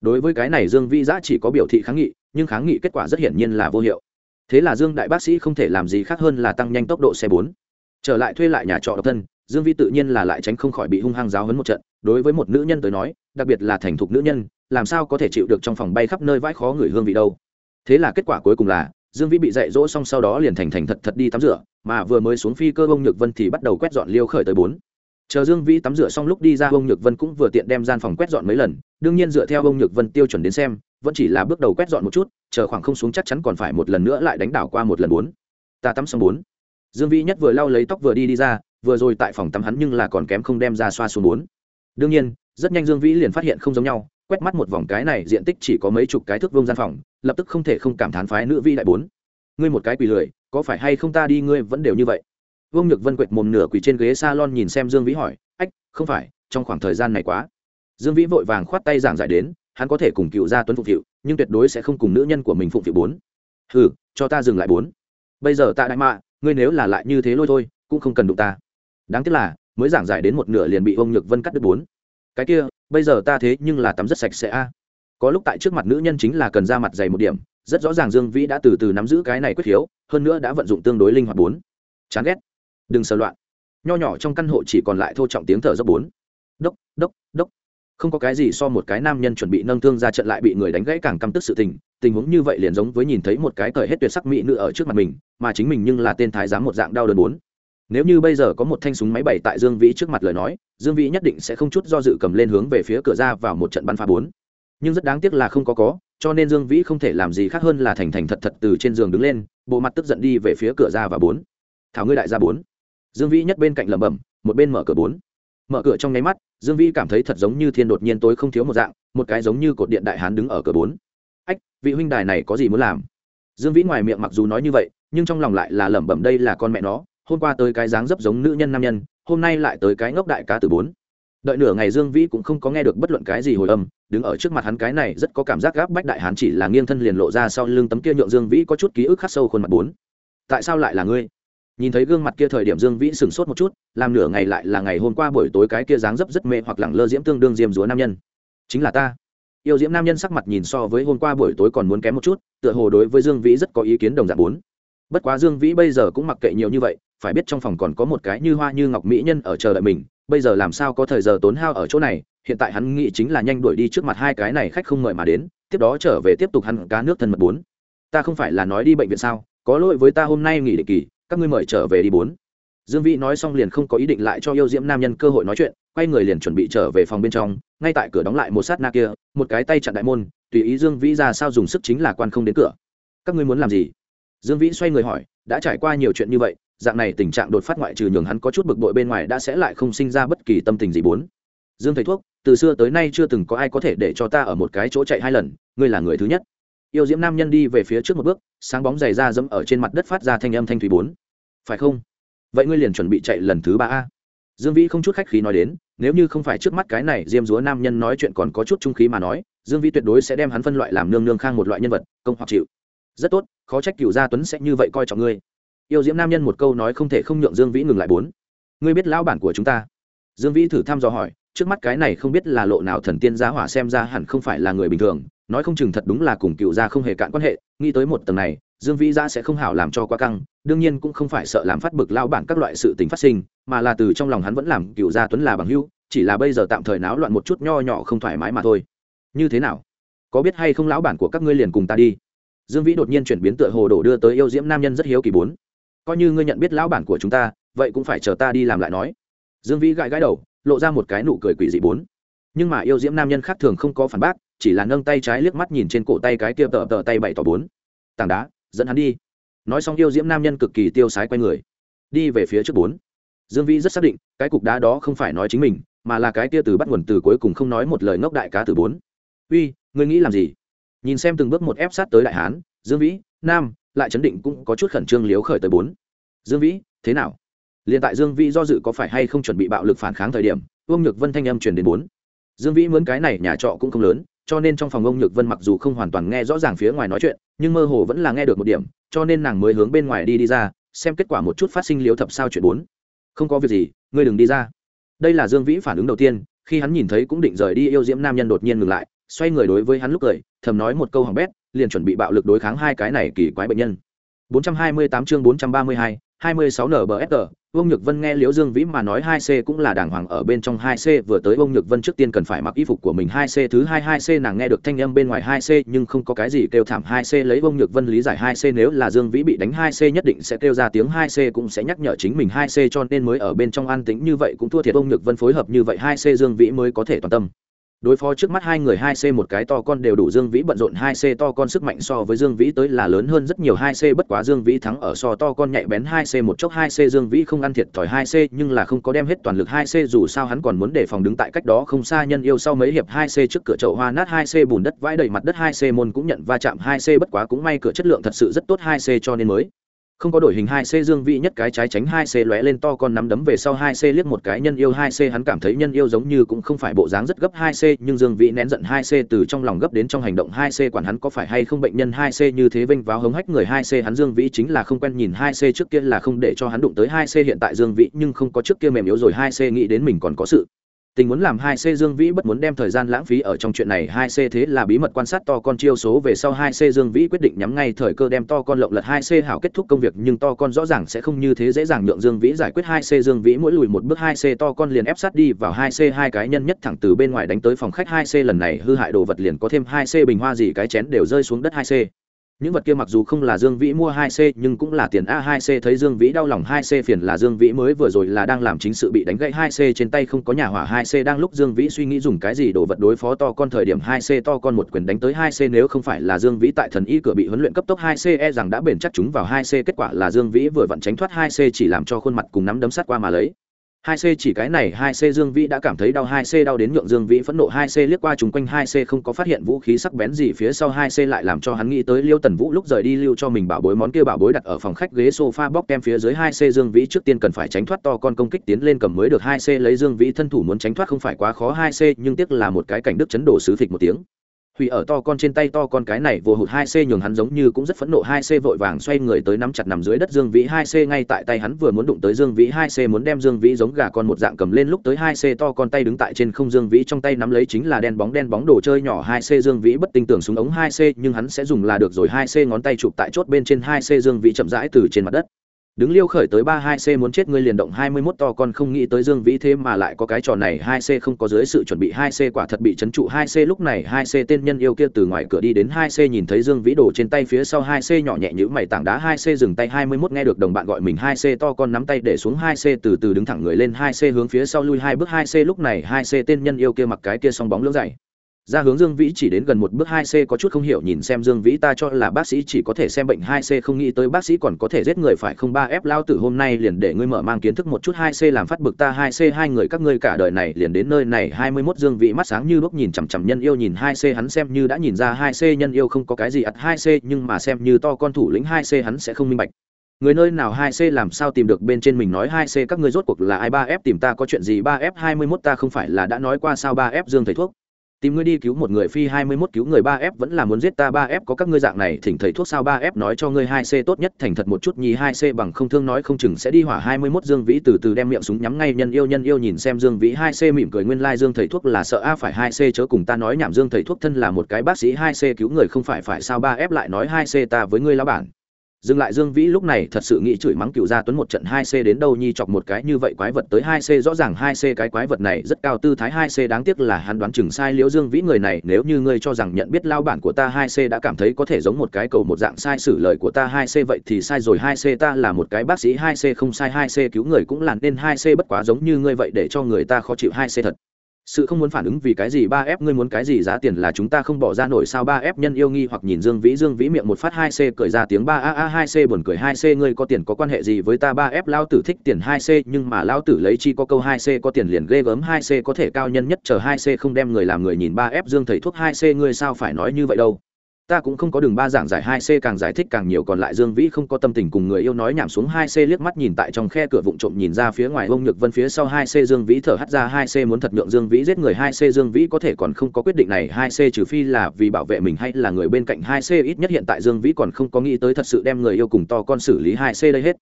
Đối với cái này dương vĩ giã chỉ có biểu thị kháng nghị, nhưng kháng nghị kết quả rất hiển nhiên là vô hiệu. Thế là dương đại bác sĩ không thể làm gì khác hơn là tăng nhanh tốc độ xe bốn trở lại thuê lại nhà trọ độc thân, dương vi tự nhiên là lại tránh không khỏi bị hung hăng giáo hấn một trận. Đối với một nữ nhân tới nói, đặc biệt là thành thục nữ nhân, làm sao có thể chịu được trong phòng bay khắp nơi vãi khó người hương vị đâu. Thế là kết quả cuối cùng là, dương vĩ bị dạy dỗ xong sau đó liền thành thành thật thật đi tắm rửa, mà vừa mới xuống phi cơ bông nhược vân thì bắt đầu quét dọn liêu khởi tới bốn. Chờ dương vĩ tắm rửa xong lúc đi ra bông nhược vân cũng vừa tiện đem gian phòng quét dọn mấy lần, đương nhiên dựa theo bông nhược vân tiêu chuẩn đến xem, vẫn chỉ là bước đầu quét dọn một chút, chờ khoảng không xuống chắc chắn còn phải một lần nữa lại đánh đảo qua một lần bốn. Ta tắm xong bốn dương vĩ nhất vừa lau lấy tóc vừa đi đi ra, vừa rồi tại phòng tắm hắn nhưng là còn kém không đem ra xoa xuống bốn. Đương nhiên, rất nhanh dương vĩ liền phát hiện không giống nhau, quét mắt một vòng cái này diện tích chỉ có mấy chục cái thước vông gian phòng, lập tức không thể không cảm thán phái nữ vi đại bốn. Ngươi một cái quỳ lười, có phải hay không ta đi ngươi vẫn đều như vậy? Vương nhược vân quệt mồm nửa quỳ trên ghế s a lon nhìn xem dương vĩ hỏi, ách, không phải, trong khoảng thời gian này quá. Dương vĩ vội vàng khoát tay giảng giải đến, hắn có thể cùng cựu gia tuấn phụng phịu nhưng tuyệt đối sẽ không cùng nữ nhân của mình phụng phịu bốn. Hừ, cho ta dừng lại bốn. Bây giờ ta đại mạ ngươi nếu là lại như thế lôi thôi, cũng không cần đụng ta. Đáng tiếc là, mới giảng giải đến một nửa liền bị ông nhược vân cắt đứt bốn. Cái kia, bây giờ ta thế nhưng là tắm rất sạch sẽ a. Có lúc tại trước mặt nữ nhân chính là cần ra mặt dày một điểm, rất rõ ràng dương vĩ đã từ từ nắm giữ cái này quyết khiếu hơn nữa đã vận dụng tương đối linh hoạt bốn. Chán ghét. Đừng sờ loạn. Nho nhỏ trong căn hộ chỉ còn lại thô trọng tiếng thở dốc bốn. Đốc đốc đốc. Không có cái gì so một cái nam nhân chuẩn bị nâng thương ra trận lại bị người đánh gãy càng căm tức sự tình tình huống như vậy liền giống với nhìn thấy một cái cởi hết tuyệt sắc mỹ nữ ở trước mặt mình, mà chính mình nhưng là tên thái giám một dạng đau đớn bốn. Nếu như bây giờ có một thanh súng máy bảy tại dương vĩ trước mặt lời nói, dương vĩ nhất định sẽ không chút do dự cầm lên hướng về phía cửa ra vào một trận bắn phá bốn. Nhưng rất đáng tiếc là không có có, cho nên dương vĩ không thể làm gì khác hơn là thành thành thật thật từ trên giường đứng lên, bộ mặt tức giận đi về phía cửa ra và bốn. Thảo ngươi đại gia bốn. Dương vĩ nhất bên cạnh lẩm bẩm, một bên mở cửa bốn. Mở cửa trong nháy mắt, dương vĩ cảm thấy thật giống như thiên đột nhiên tối không thiếu một dạng, một cái giống như cột điện đại hán đứng ở cửa bốn vị huynh đài này có gì muốn làm? Dương vĩ ngoài miệng mặc dù nói như vậy, nhưng trong lòng lại là lẩm bẩm đây là con mẹ nó, hôm qua tới cái dáng dấp giống nữ nhân nam nhân, hôm nay lại tới cái ngốc đại cá từ bốn. Đợi nửa ngày dương vĩ cũng không có nghe được bất luận cái gì hồi âm, đứng ở trước mặt hắn cái này rất có cảm giác gáp bách đại hắn chỉ là nghiêng thân liền lộ ra sau lưng tấm kia nhượng dương vĩ có chút ký ức khắc sâu khuôn mặt bốn. Tại sao lại là ngươi? Nhìn thấy gương mặt kia thời điểm dương vĩ sửng sốt một chút, làm nửa ngày lại là ngày hôm qua buổi tối cái kia dáng dấp rất mê hoặc lẳng lơ diễm tương đương diêm dúa nam nhân. Chính là ta yêu diễm nam nhân sắc mặt nhìn so với hôm qua buổi tối còn muốn kém một chút, tựa hồ đối với dương vĩ rất có ý kiến đồng dạng bốn. Bất quá dương vĩ bây giờ cũng mặc kệ nhiều như vậy, phải biết trong phòng còn có một cái như hoa như ngọc mỹ nhân ở chờ đợi mình, bây giờ làm sao có thời giờ tốn hao ở chỗ này, hiện tại hắn nghĩ chính là nhanh đuổi đi trước mặt hai cái này khách không mời mà đến, tiếp đó trở về tiếp tục hắn cá nước thân mật bốn. Ta không phải là nói đi bệnh viện sao, có lỗi với ta hôm nay nghỉ định kỳ, các ngươi mời trở về đi bốn dương vĩ nói xong liền không có ý định lại cho yêu diễm nam nhân cơ hội nói chuyện, quay người liền chuẩn bị trở về phòng bên trong, ngay tại cửa đóng lại một sát na kia, một cái tay chặn đại môn, tùy ý dương vĩ ra sao dùng sức chính là quan không đến cửa. Các ngươi muốn làm gì? Dương vĩ xoay người hỏi, đã trải qua nhiều chuyện như vậy, dạng này tình trạng đột phát ngoại trừ nhường hắn có chút bực bội bên ngoài đã sẽ lại không sinh ra bất kỳ tâm tình gì bốn. Dương thầy thuốc, từ xưa tới nay chưa từng có ai có thể để cho ta ở một cái chỗ chạy hai lần, ngươi là người thứ nhất. Yêu diễm nam nhân đi về phía trước một bước, sáng bóng dày ra dẫm ở trên mặt đất phát ra thanh âm thanh thủy bốn. Phải không? Vậy ngươi liền chuẩn bị chạy lần thứ ba a? Dương vĩ không chút khách khí nói đến, nếu như không phải trước mắt cái này diêm dúa nam nhân nói chuyện còn có chút trung khí mà nói, dương vĩ tuyệt đối sẽ đem hắn phân loại làm nương nương khang một loại nhân vật, công hoặc chịu. Rất tốt, khó trách cựu gia tuấn sẽ như vậy coi trọng ngươi. Yêu diễm nam nhân một câu nói không thể không nhượng dương vĩ ngừng lại bốn. Ngươi biết lão bản của chúng ta? Dương vĩ thử thăm dò hỏi, trước mắt cái này không biết là lộ nào thần tiên giá hỏa xem ra hẳn không phải là người bình thường, nói không chừng thật đúng là cùng cựu gia không hề cạn quan hệ, nghĩ tới một tầng này dương vĩ gia sẽ không hảo làm cho quá căng, đương nhiên cũng không phải sợ làm phát bực lao bản các loại sự tình phát sinh, mà là từ trong lòng hắn vẫn làm cựu gia tuấn là bằng hữu, chỉ là bây giờ tạm thời náo loạn một chút nho nhỏ không thoải mái mà thôi. Như thế nào? Có biết hay không lão bản của các ngươi liền cùng ta đi? Dương vĩ đột nhiên chuyển biến tựa hồ đổ đưa tới yêu diễm nam nhân rất hiếu kỳ bốn. Coi như ngươi nhận biết lão bản của chúng ta, vậy cũng phải chờ ta đi làm lại nói. Dương vĩ gãi gãi đầu, lộ ra một cái nụ cười quỷ dị bốn. Nhưng mà yêu diễm nam nhân khác thường không có phản bác, chỉ là nâng tay trái liếc mắt nhìn trên cổ tay cái kia tờ tờ tay bảy tỏ bốn. Tảng đá dẫn hắn đi. Nói xong yêu diễm nam nhân cực kỳ tiêu sái quay người, đi về phía trước bốn. Dương vĩ rất xác định, cái cục đá đó không phải nói chính mình, mà là cái kia từ bắt nguồn từ cuối cùng không nói một lời ngốc đại cá từ bốn. Uy, ngươi nghĩ làm gì? Nhìn xem từng bước một ép sát tới đại hán, dương vĩ, nam, lại chấn định cũng có chút khẩn trương liếu khởi tới bốn. Dương vĩ, thế nào? Liền tại dương vĩ do dự có phải hay không chuẩn bị bạo lực phản kháng thời điểm, vương nhược vân thanh âm truyền đến bốn. Dương vĩ mướn cái này nhà trọ cũng không lớn cho nên trong phòng ông nhược vân mặc dù không hoàn toàn nghe rõ ràng phía ngoài nói chuyện nhưng mơ hồ vẫn là nghe được một điểm cho nên nàng mới hướng bên ngoài đi đi ra xem kết quả một chút phát sinh liếu thập sao chuyện bốn. Không có việc gì ngươi đừng đi ra. Đây là dương vĩ phản ứng đầu tiên khi hắn nhìn thấy cũng định rời đi yêu diễm nam nhân đột nhiên ngừng lại xoay người đối với hắn lúc cười thầm nói một câu hỏng bét liền chuẩn bị bạo lực đối kháng hai cái này kỳ quái bệnh nhân. 428 chương 432, 26 NBFR, Vương Nhược Vân nghe Liễu Dương Vĩ mà nói 2C cũng là đàng hoàng ở bên trong 2C vừa tới Vương Nhược Vân trước tiên cần phải mặc y phục của mình 2C thứ 2 2C nàng nghe được thanh âm bên ngoài 2C nhưng không có cái gì kêu thảm 2C lấy Vương Nhược Vân lý giải 2C nếu là Dương Vĩ bị đánh 2C nhất định sẽ kêu ra tiếng 2C cũng sẽ nhắc nhở chính mình 2C cho nên mới ở bên trong an tĩnh như vậy cũng thua thiệt. Vương Nhược Vân phối hợp như vậy 2C Dương Vĩ mới có thể toàn tâm đối phó trước mắt hai người hai c một cái to con đều đủ dương vĩ bận rộn hai c to con sức mạnh so với dương vĩ tới là lớn hơn rất nhiều hai c bất quá dương vĩ thắng ở so to con nhạy bén hai c một chốc hai c dương vĩ không ăn thiệt thòi hai c nhưng là không có đem hết toàn lực hai c dù sao hắn còn muốn đề phòng đứng tại cách đó không xa nhân yêu sau mấy hiệp hai c trước cửa chậu hoa nát hai c bùn đất vãi đầy mặt đất hai c môn cũng nhận va chạm hai c bất quá cũng may cửa chất lượng thật sự rất tốt hai c cho nên mới không có đổi hình hai c dương vị nhất cái trái tránh hai c lóe lên to con nắm đấm về sau hai c liếc một cái nhân yêu hai c, hắn cảm thấy nhân yêu giống như cũng không phải bộ dáng rất gấp hai c, nhưng dương vị nén giận hai c từ trong lòng gấp đến trong hành động hai c, quản hắn có phải hay không bệnh nhân hai c như thế vênh váo hống hách người hai c, hắn dương vĩ chính là không quen nhìn hai c trước kia là không để cho hắn đụng tới hai c, hiện tại dương vĩ nhưng không có trước kia mềm yếu rồi hai c, nghĩ đến mình còn có sự tình muốn làm hai c dương vĩ bất muốn đem thời gian lãng phí ở trong chuyện này, hai c thế là bí mật quan sát to con chiêu số về sau, hai c dương vĩ quyết định nhắm ngay thời cơ đem to con lộng lật hai c hảo kết thúc công việc, nhưng to con rõ ràng sẽ không như thế dễ dàng nhượng dương vĩ giải quyết hai c dương vĩ mỗi lùi một bước, hai c to con liền ép sát đi vào hai c, hai cái nhân nhất thẳng từ bên ngoài đánh tới phòng khách, hai c lần này hư hại đồ vật liền có thêm hai c bình hoa gì cái chén đều rơi xuống đất hai c những vật kia mặc dù không là dương vĩ mua hai c, nhưng cũng là tiền a hai c. Thấy dương vĩ đau lòng hai c phiền là dương vĩ mới vừa rồi là đang làm chính sự bị đánh gãy hai c. Trên tay không có nhà hỏa hai c. Đang lúc dương vĩ suy nghĩ dùng cái gì đồ vật đối phó to con thời điểm hai c to con một quyền đánh tới hai c. Nếu không phải là dương vĩ tại thần y cửa bị huấn luyện cấp tốc hai c e rằng đã bền chắc chúng vào hai c. Kết quả là dương vĩ vừa vặn tránh thoát hai c, chỉ làm cho khuôn mặt cùng nắm đấm sát qua mà lấy hai c chỉ cái này hai c dương vĩ đã cảm thấy đau, hai c đau đến nhượng dương vĩ phẫn nộ, hai c liếc qua chung quanh, hai c không có phát hiện vũ khí sắc bén gì, phía sau hai c lại làm cho hắn nghĩ tới liêu tần vũ lúc rời đi lưu cho mình bảo bối, món kia bảo bối đặt ở phòng khách ghế sofa bóc kem phía dưới, hai c dương vĩ trước tiên cần phải tránh thoát to con công kích tiến lên cầm mới được, hai c lấy dương vĩ thân thủ muốn tránh thoát không phải quá khó, hai c nhưng tiếc là một cái cảnh đức chấn đổ xứ phịch một tiếng hủy ở to con trên tay to con cái này vừa hụt hai c nhường hắn giống như cũng rất phẫn nộ hai c vội vàng xoay người tới nắm chặt nằm dưới đất dương vĩ hai c ngay tại tay hắn vừa muốn đụng tới dương vĩ hai c muốn đem dương vĩ giống gà con một dạng cầm lên lúc tới hai c to con tay đứng tại trên không dương vĩ trong tay nắm lấy chính là đen bóng đen bóng đồ chơi nhỏ hai c dương vĩ bất tinh tưởng súng ống hai c nhưng hắn sẽ dùng là được rồi hai c ngón tay chụp tại chốt bên trên hai c dương vĩ chậm rãi từ trên mặt đất đứng liêu khởi tới ba hai c muốn chết ngươi liền động hai mươi mốt to con không nghĩ tới dương vĩ thế mà lại có cái trò này hai c không có dưới sự chuẩn bị hai c quả thật bị chấn trụ hai c lúc này hai c tên nhân yêu kia từ ngoài cửa đi đến hai c nhìn thấy dương vĩ đổ trên tay phía sau hai c nhỏ nhẹ nhữ mày tảng đá hai c dừng tay hai mươi mốt nghe được đồng bạn gọi mình hai c to con nắm tay để xuống hai c từ từ đứng thẳng người lên hai c hướng phía sau lui hai bước hai c lúc này hai c tên nhân yêu kia mặc cái kia song bóng lưỡng dày ra hướng dương vĩ chỉ đến gần một bước hai c có chút không hiểu, nhìn xem dương vĩ ta cho là bác sĩ chỉ có thể xem bệnh hai c, không nghĩ tới bác sĩ còn có thể giết người phải không? Ba f lao tử hôm nay liền để ngươi mở mang kiến thức một chút hai c, làm phát bực ta hai c, hai người các ngươi cả đời này liền đến nơi này. Hai mươi 21 dương vĩ mắt sáng như lúc nhìn chằm chằm nhân yêu, nhìn hai c hắn xem như đã nhìn ra hai c nhân yêu không có cái gì ắt hai c, nhưng mà xem như to con thủ lĩnh hai c hắn sẽ không minh bạch. Người nơi nào hai c, làm sao tìm được bên trên mình nói hai c, các ngươi rốt cuộc là ai? Ba f tìm ta có chuyện gì? Ba f hai mươi 21 ta không phải là đã nói qua sao? Ba f dương thầy thuốc tìm ngươi đi cứu một người phi hai mươi 21 cứu người ba f vẫn là muốn giết ta ba f có các ngươi dạng này, thỉnh thầy thuốc sao ba f nói cho ngươi hai c tốt nhất, thành thật một chút nhì, hai c bằng không thương nói không chừng sẽ đi hỏa hai mươi 21 dương vĩ từ từ đem miệng súng nhắm ngay, nhân yêu nhân yêu nhìn xem dương vĩ, hai c mỉm cười nguyên lai dương thầy thuốc là sợ a, phải hai c chớ cùng ta nói nhảm, dương thầy thuốc thân là một cái bác sĩ, hai c cứu người không phải phải sao ba f lại nói hai c ta với ngươi lão bản dừng lại dương vĩ lúc này thật sự nghĩ chửi mắng cựu gia tuấn một trận hai c đến đâu nhi chọc một cái như vậy quái vật tới hai c, rõ ràng hai c cái quái vật này rất cao tư thái hai c, đáng tiếc là hắn đoán chừng sai liễu dương vĩ người này, nếu như ngươi cho rằng nhận biết lao bản của ta hai c đã cảm thấy có thể giống một cái cầu một dạng sai xử lời của ta hai c vậy thì sai rồi, hai c ta là một cái bác sĩ, hai c không sai, hai c cứu người cũng là nên hai c bất quá giống như ngươi vậy để cho người ta khó chịu hai c thật sự không muốn phản ứng vì cái gì ba f ngươi muốn cái gì giá tiền là chúng ta không bỏ ra nổi sao? Ba f nhân yêu nghi hoặc nhìn dương vĩ dương vĩ miệng một phát hai c cười ra tiếng ba a a, hai c buồn cười, hai c ngươi có tiền có quan hệ gì với ta? Ba f lao tử thích tiền hai c, nhưng mà lao tử lấy chi có câu hai c, có tiền liền ghê gớm hai c, có thể cao nhân nhất chờ hai c không đem người làm người nhìn. Ba f dương thầy thuốc hai c, ngươi sao phải nói như vậy đâu? Ta cũng không có đường ba giảng giải hai c, càng giải thích càng nhiều, còn lại dương vĩ không có tâm tình cùng người yêu nói nhảm xuống hai c, liếc mắt nhìn tại trong khe cửa vụng trộm nhìn ra phía ngoài ông nhược vân phía sau hai c, dương vĩ thở hắt ra hai c, muốn thật nhượng dương vĩ giết người hai c, dương vĩ có thể còn không có quyết định này hai c, trừ phi là vì bảo vệ mình hay là người bên cạnh hai c, ít nhất hiện tại dương vĩ còn không có nghĩ tới thật sự đem người yêu cùng to con xử lý hai c đây hết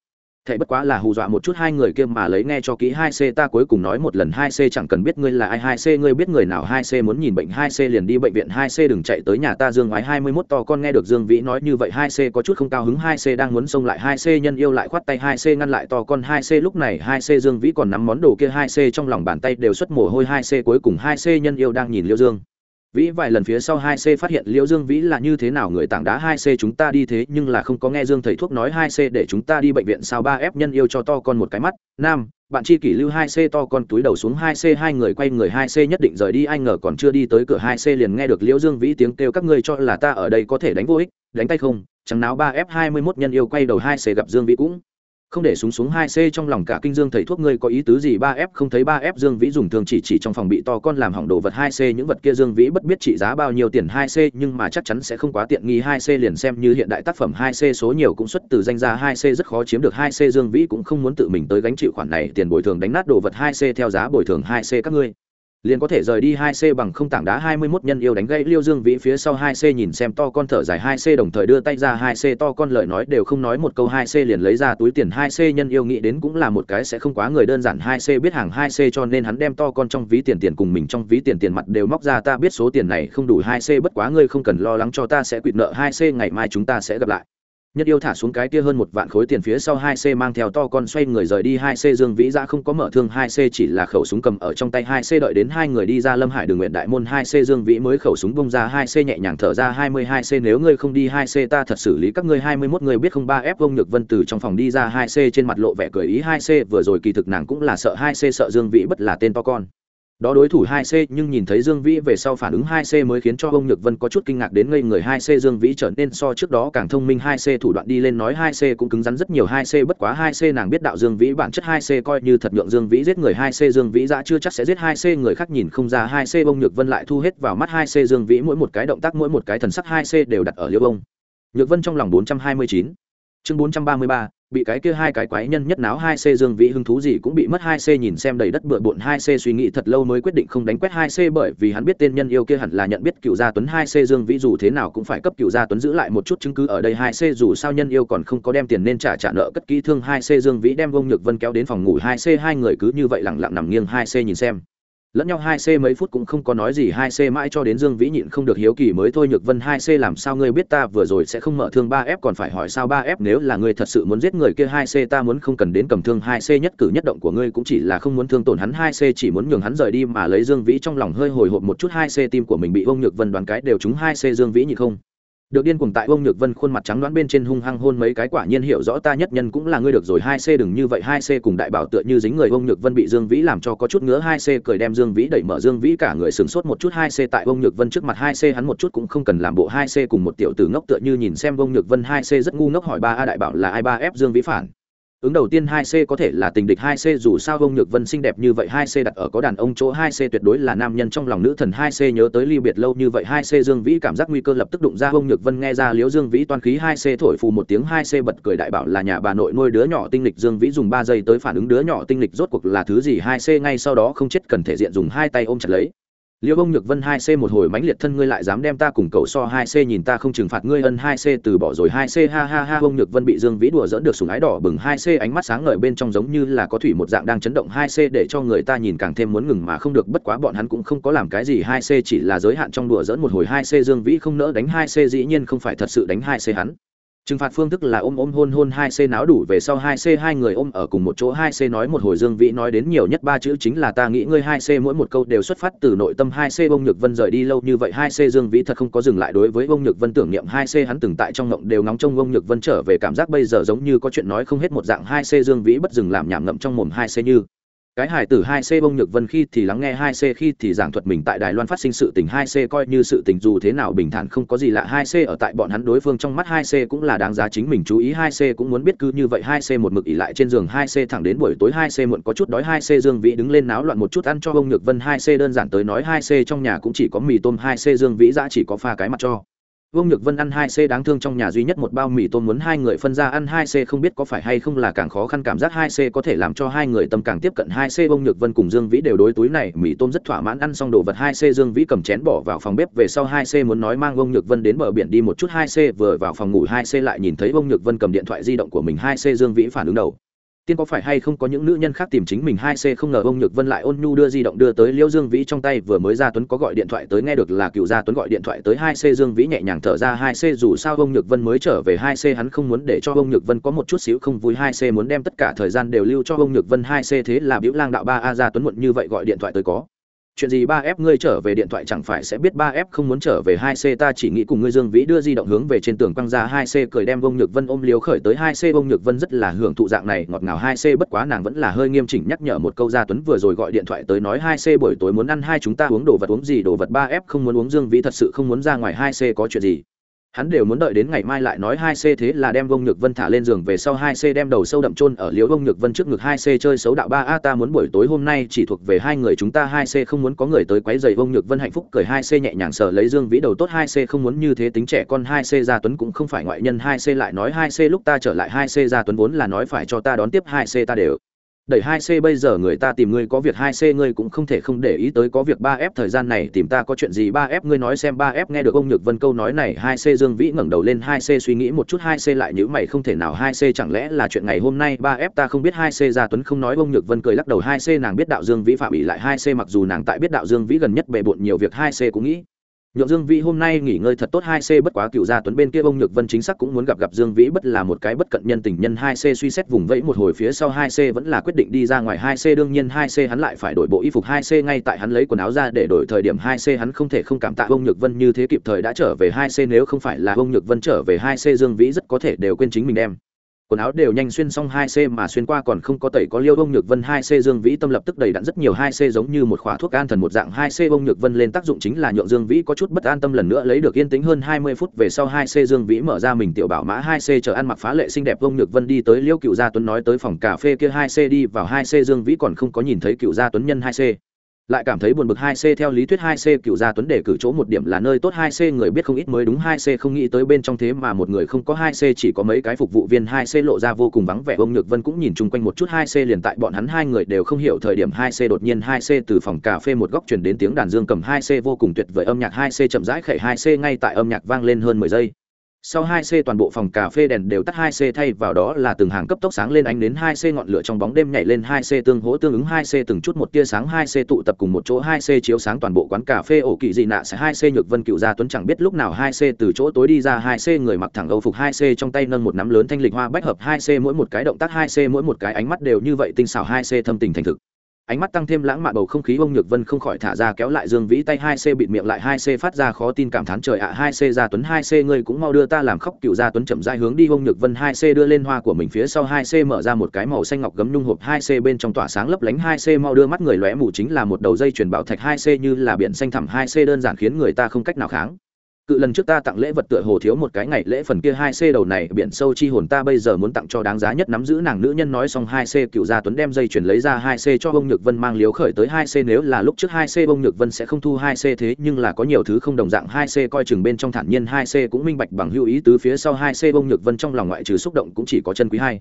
thệ bất quá là hù dọa một chút hai người kia mà lấy nghe cho kỹ hai c ta cuối cùng nói một lần hai c chẳng cần biết ngươi là ai hai c ngươi biết người nào hai c muốn nhìn bệnh hai c liền đi bệnh viện hai c đừng chạy tới nhà ta dương ngoái hai mươi mốt to con nghe được dương vĩ nói như vậy hai c có chút không cao hứng hai c đang muốn xông lại hai c nhân yêu lại khoát tay hai c ngăn lại to con hai c lúc này hai c dương vĩ còn nắm món đồ kia hai c trong lòng bàn tay đều xuất mồ hôi hai c cuối cùng hai c nhân yêu đang nhìn liêu dương vĩ vài lần phía sau hai c phát hiện liễu dương vĩ là như thế nào người tảng đá hai c chúng ta đi thế, nhưng là không có nghe dương thầy thuốc nói hai c để chúng ta đi bệnh viện sao ba f nhân yêu cho to con một cái mắt. Nam, bạn chi kỷ lưu hai c to con túi đầu xuống hai c, hai người quay người hai c nhất định rời đi anh ngờ còn chưa đi tới cửa hai c liền nghe được liễu dương vĩ tiếng kêu các ngươi cho là ta ở đây có thể đánh vô ích, đánh tay không? Chẳng náo ba f hai mươi mốt nhân yêu quay đầu hai c gặp dương vĩ cũng không để súng xuống hai c trong lòng cả kinh dương thầy thuốc, ngươi có ý tứ gì? Ba f không thấy ba f dương vĩ dùng thường chỉ chỉ trong phòng bị to con làm hỏng đồ vật hai c, những vật kia dương vĩ bất biết trị giá bao nhiêu tiền hai c, nhưng mà chắc chắn sẽ không quá tiện nghi hai c liền xem như hiện đại tác phẩm hai c, số nhiều cũng xuất từ danh gia hai c, rất khó chiếm được hai c. Dương vĩ cũng không muốn tự mình tới gánh chịu khoản này, tiền bồi thường đánh nát đồ vật hai c theo giá bồi thường hai c các ngươi liền có thể rời đi hai c bằng không tảng đá hai mươi 21 nhân yêu đánh gãy liêu dương vĩ phía sau hai c nhìn xem to con thở dài hai c đồng thời đưa tay ra hai c to con lời nói đều không nói một câu hai c liền lấy ra túi tiền hai c nhân yêu nghĩ đến cũng là một cái sẽ không quá người đơn giản hai c biết hàng hai c cho nên hắn đem to con trong ví tiền tiền cùng mình trong ví tiền tiền mặt đều móc ra ta biết số tiền này không đủ hai c bất quá ngươi không cần lo lắng cho ta sẽ quỵt nợ hai c ngày mai chúng ta sẽ gặp lại nhất yêu thả xuống cái kia hơn một vạn khối tiền phía sau hai c mang theo to con xoay người rời đi hai c dương vĩ ra không có mở thương hai c, chỉ là khẩu súng cầm ở trong tay hai c đợi đến hai người đi ra lâm hải đường nguyện đại môn hai c dương vĩ mới khẩu súng bông ra hai c nhẹ nhàng thở ra hai mươi hai c, nếu ngươi không đi hai c ta thật xử lý các ngươi hai mươi mốt người biết không? Ba f vông nhược vân từ trong phòng đi ra hai c trên mặt lộ vẻ cười ý hai c, vừa rồi kỳ thực nàng cũng là sợ hai c, sợ dương vĩ bất là tên to con đó đối thủ 2C nhưng nhìn thấy Dương Vĩ về sau phản ứng 2C mới khiến cho ông Nhược Vân có chút kinh ngạc đến ngây người 2C Dương Vĩ trở nên so trước đó càng thông minh 2C thủ đoạn đi lên nói 2C cũng cứng rắn rất nhiều 2C bất quá 2C nàng biết đạo Dương Vĩ bản chất 2C coi như thật nhượng Dương Vĩ giết người 2C Dương Vĩ dã chưa chắc sẽ giết 2C người khác nhìn không ra 2C ông Nhược Vân lại thu hết vào mắt 2C Dương Vĩ mỗi một cái động tác mỗi một cái thần sắc 2C đều đặt ở liêu Bông. Nhược Vân trong lòng 429 chương 433 bị cái kia hai cái quái nhân nhất náo hai c dương vĩ hứng thú gì cũng bị mất hai c nhìn xem đầy đất bừa bộn hai c suy nghĩ thật lâu mới quyết định không đánh quét hai c bởi vì hắn biết tên nhân yêu kia hẳn là nhận biết cựu gia tuấn hai c dương vĩ dù thế nào cũng phải cấp cựu gia tuấn giữ lại một chút chứng cứ ở đây hai c dù sao nhân yêu còn không có đem tiền nên trả trả nợ cất kỹ thương hai c dương vĩ đem Vong nhược vân kéo đến phòng ngủ hai c hai người cứ như vậy lặng lặng nằm nghiêng hai c nhìn xem lẫn nhau hai c mấy phút cũng không có nói gì hai c mãi cho đến dương vĩ nhịn không được hiếu kỳ mới thôi, nhược vân, hai c làm sao ngươi biết ta vừa rồi sẽ không mở thương ba f còn phải hỏi sao ba f nếu là ngươi thật sự muốn giết người kia hai c, ta muốn không cần đến cầm thương hai c nhất cử nhất động của ngươi, cũng chỉ là không muốn thương tổn hắn hai c, chỉ muốn nhường hắn rời đi mà lấy dương vĩ trong lòng hơi hồi hộp một chút, hai c tim của mình bị ông nhược vân đoán cái đều chúng hai c, dương vĩ nhịn không được điên cuồng tại ông nhược vân khuôn mặt trắng đoán bên trên hung hăng hôn mấy cái quả nhiên hiểu rõ ta nhất nhân cũng là ngươi được rồi, hai c đừng như vậy, hai c cùng đại bảo tựa như dính người. Ông nhược vân bị dương vĩ làm cho có chút ngứa, hai c cười đem dương vĩ đẩy mở. Dương vĩ cả người sửng sốt một chút, hai c tại ông nhược vân trước mặt, hai c hắn một chút cũng không cần làm bộ, hai c cùng một tiểu tử ngốc tựa như nhìn xem ông nhược vân, hai c rất ngu ngốc hỏi ba a đại bảo là ai, ba f dương vĩ phản ứng đầu tiên hai c có thể là tình địch hai c, dù sao ông nhược vân xinh đẹp như vậy hai c đặt ở có đàn ông chỗ hai c tuyệt đối là nam nhân trong lòng nữ thần hai c, nhớ tới ly biệt lâu như vậy hai c dương vĩ cảm giác nguy cơ lập tức đụng ra ông nhược vân nghe ra liếu dương vĩ toan khí hai c thổi phù một tiếng hai c bật cười đại bảo là nhà bà nội nuôi đứa nhỏ tinh lịch dương vĩ dùng ba giây tới phản ứng đứa nhỏ tinh lịch rốt cuộc là thứ gì hai c ngay sau đó không chết cần thể diện dùng hai tay ôm chặt lấy liêu ông nhược vân hai c một hồi mãnh liệt thân ngươi lại dám đem ta cùng cậu so hai c nhìn ta không trừng phạt ngươi ân hai c từ bỏ rồi hai c, ha ha ha ông nhược vân bị dương vĩ đùa dẫn được sùng ái đỏ bừng hai c, ánh mắt sáng ngời bên trong giống như là có thủy một dạng đang chấn động hai c để cho người ta nhìn càng thêm muốn ngừng mà không được, bất quá bọn hắn cũng không có làm cái gì hai c, chỉ là giới hạn trong đùa dẫn một hồi hai c, dương vĩ không nỡ đánh hai c, dĩ nhiên không phải thật sự đánh hai c hắn trừng phạt phương thức là ôm ôm hôn hôn hai c náo đủ về sau hai c, hai người ôm ở cùng một chỗ hai c nói một hồi dương vĩ nói đến nhiều nhất ba chữ chính là ta nghĩ ngươi hai c mỗi một câu đều xuất phát từ nội tâm hai c. Bông nhược vân rời đi lâu như vậy hai c dương vĩ thật không có dừng lại đối với bông nhược vân tưởng niệm hai c. Hắn từng tại trong ngộng đều ngóng trông bông nhược vân trở về cảm giác bây giờ giống như có chuyện nói không hết một dạng hai c. Dương vĩ bất dừng làm nhảm ngậm trong mồm hai c như cái hải tử hai c bông nhược vân khi thì lắng nghe hai c, khi thì giảng thuật mình tại đài loan phát sinh sự tình, hai c coi như sự tình dù thế nào bình thản không có gì lạ. Hai c ở tại bọn hắn đối phương trong mắt, hai c cũng là đáng giá chính mình chú ý. Hai c cũng muốn biết cứ như vậy, hai c một mực ỉ lại trên giường, hai c thẳng đến buổi tối, hai c muộn có chút đói, hai c dương vĩ đứng lên náo loạn một chút, ăn cho bông nhược vân. Hai c đơn giản tới nói, hai c trong nhà cũng chỉ có mì tôm, hai c dương vĩ ra chỉ có pha cái mặt cho. Vương Nhược Vân ăn hai c đáng thương trong nhà duy nhất một bao mì tôm muốn hai người phân ra ăn hai c không biết có phải hay không là càng khó khăn cảm giác hai c có thể làm cho hai người tâm càng tiếp cận hai c Vương Nhược Vân cùng Dương Vĩ đều đối túi này mì tôm rất thỏa mãn ăn xong đồ vật hai c Dương Vĩ cầm chén bỏ vào phòng bếp về sau hai c muốn nói mang Vương Nhược Vân đến bờ biển đi một chút. Hai c vừa vào phòng ngủ hai c lại nhìn thấy Vương Nhược Vân cầm điện thoại di động của mình. Hai c Dương Vĩ phản ứng đầu tiên có phải hay không có những nữ nhân khác tìm chính mình hai c không ngờ ông nhược vân lại ôn nhu đưa di động đưa tới liễu dương vĩ trong tay, vừa mới ra tuấn có gọi điện thoại tới, nghe được là cựu gia tuấn gọi điện thoại tới, hai c dương vĩ nhẹ nhàng thở ra, hai c dù sao ông nhược vân mới trở về, hai c hắn không muốn để cho ông nhược vân có một chút xíu không vui, hai c muốn đem tất cả thời gian đều lưu cho ông nhược vân, hai c thế là biểu lang đạo ba a gia tuấn muộn như vậy gọi điện thoại tới có chuyện gì ba f ngươi trở về điện thoại chẳng phải sẽ biết ba f không muốn trở về hai c ta chỉ nghĩ cùng ngươi dương vĩ đưa di động hướng về trên tường quăng ra hai c cười đem vông nhược vân ôm liếu khởi tới hai c vông nhược vân rất là hưởng thụ dạng này, ngọt ngào hai c bất quá nàng vẫn là hơi nghiêm chỉnh nhắc nhở một câu gia tuấn vừa rồi gọi điện thoại tới nói hai c buổi tối muốn ăn hai chúng ta uống đồ vật, uống gì đồ vật ba f không muốn uống dương vĩ thật sự không muốn ra ngoài hai c có chuyện gì hắn đều muốn đợi đến ngày mai lại nói hai c thế là đem vông nhược vân thả lên giường về sau hai c đem đầu sâu đậm chôn ở liễu vông nhược vân trước ngực hai c chơi xấu đạo ba a ta muốn buổi tối hôm nay chỉ thuộc về hai người chúng ta hai c không muốn có người tới quấy dày vông nhược vân hạnh phúc cười hai c nhẹ nhàng sờ lấy dương vĩ đầu tốt hai c không muốn như thế tính trẻ con hai c gia tuấn cũng không phải ngoại nhân hai c lại nói hai c lúc ta trở lại hai c gia tuấn vốn là nói phải cho ta đón tiếp hai c ta đều đẩy hai c bây giờ người ta tìm ngươi có việc hai c ngươi cũng không thể không để ý tới có việc ba f thời gian này tìm ta có chuyện gì ba f ngươi nói xem ba f nghe được ông nhược vân câu nói này hai c dương vĩ ngẩng đầu lên hai c suy nghĩ một chút hai c lại nhíu mày không thể nào hai c chẳng lẽ là chuyện ngày hôm nay ba f ta không biết hai c gia tuấn không nói ông nhược vân cười lắc đầu hai c nàng biết đạo dương vĩ phạm bị lại hai c mặc dù nàng tại biết đạo dương vĩ gần nhất bệ bội nhiều việc hai c cũng nghĩ nhượng dương vĩ hôm nay nghỉ ngơi thật tốt, hai c bất quá cựu gia tuấn bên kia bông nhược vân chính xác cũng muốn gặp gặp dương vĩ, bất là một cái bất cận nhân tình nhân, hai c suy xét vùng vẫy một hồi phía sau, hai c vẫn là quyết định đi ra ngoài, hai c đương nhiên, hai c hắn lại phải đổi bộ y phục, hai c ngay tại hắn lấy quần áo ra để đổi thời điểm, hai c hắn không thể không cảm tạ bông nhược vân như thế kịp thời đã trở về, hai c nếu không phải là bông nhược vân trở về, hai c dương vĩ rất có thể đều quên chính mình đem quần áo đều nhanh xuyên xong hai c mà xuyên qua còn không có tẩy có liêu bông nhược vân hai c dương vĩ tâm lập tức đầy đặn rất nhiều hai c giống như một khóa thuốc an thần một dạng hai c bông nhược vân lên tác dụng chính là nhượng dương vĩ có chút bất an tâm lần nữa lấy được yên tĩnh hơn hai mươi phút về sau hai c dương vĩ mở ra mình tiểu bảo mã hai c chờ ăn mặc phá lệ xinh đẹp bông nhược vân đi tới liêu cựu gia tuấn nói tới phòng cà phê kia hai c đi vào hai c dương vĩ còn không có nhìn thấy cựu gia tuấn nhân hai c lại cảm thấy buồn bực hai c theo lý thuyết hai c cựu gia tuấn để cử chỗ một điểm là nơi tốt hai c người biết không ít mới đúng hai c không nghĩ tới bên trong thế mà một người không có hai c chỉ có mấy cái phục vụ viên hai c lộ ra vô cùng vắng vẻ ông nhược vân cũng nhìn chung quanh một chút hai c liền tại bọn hắn hai người đều không hiểu thời điểm hai c đột nhiên hai c từ phòng cà phê một góc truyền đến tiếng đàn dương cầm hai c vô cùng tuyệt vời âm nhạc hai c chậm rãi khẩy hai c ngay tại âm nhạc vang lên hơn mười giây sau 2C toàn bộ phòng cà phê đèn đều tắt 2C thay vào đó là từng hàng cấp tốc sáng lên ánh đến 2C ngọn lửa trong bóng đêm nhảy lên 2C tương hỗ tương ứng 2C từng chút một tia sáng 2C tụ tập cùng một chỗ 2C chiếu sáng toàn bộ quán cà phê ổ kỳ dị nạ sẽ 2C nhược vân cựu gia tuấn chẳng biết lúc nào 2C từ chỗ tối đi ra 2C người mặc thẳng âu phục 2C trong tay nâng một nắm lớn thanh lịch hoa bách hợp 2C mỗi một cái động tác 2C mỗi một cái ánh mắt đều như vậy tinh xảo 2C thâm tình thành thực ánh mắt tăng thêm lãng mạn bầu không khí ông nhược vân không khỏi thả ra kéo lại dương vĩ tay hai c bịt miệng lại hai c phát ra khó tin cảm thán trời ạ hai c gia tuấn hai c ngươi cũng mau đưa ta làm khóc cựu gia tuấn chậm dai hướng đi ông nhược vân hai c đưa lên hoa của mình phía sau hai c mở ra một cái màu xanh ngọc gấm nhung hộp hai c bên trong tỏa sáng lấp lánh hai c mau đưa mắt người lóe mù chính là một đầu dây chuyền bảo thạch hai c như là biển xanh thẳm hai c đơn giản khiến người ta không cách nào kháng cự lần trước ta tặng lễ vật tựa hồ thiếu một cái ngày lễ phần kia hai c đầu này, biển sâu chi hồn ta bây giờ muốn tặng cho đáng giá nhất nắm giữ nàng nữ nhân nói xong hai c cựu gia tuấn đem dây chuyển lấy ra hai c cho bông nhược vân mang liếu khởi tới hai c nếu là lúc trước hai c bông nhược vân sẽ không thu hai c thế, nhưng là có nhiều thứ không đồng dạng, hai c coi chừng bên trong thản nhiên, hai c cũng minh bạch bằng hữu ý tứ phía sau hai c bông nhược vân trong lòng ngoại trừ xúc động cũng chỉ có chân quý hai.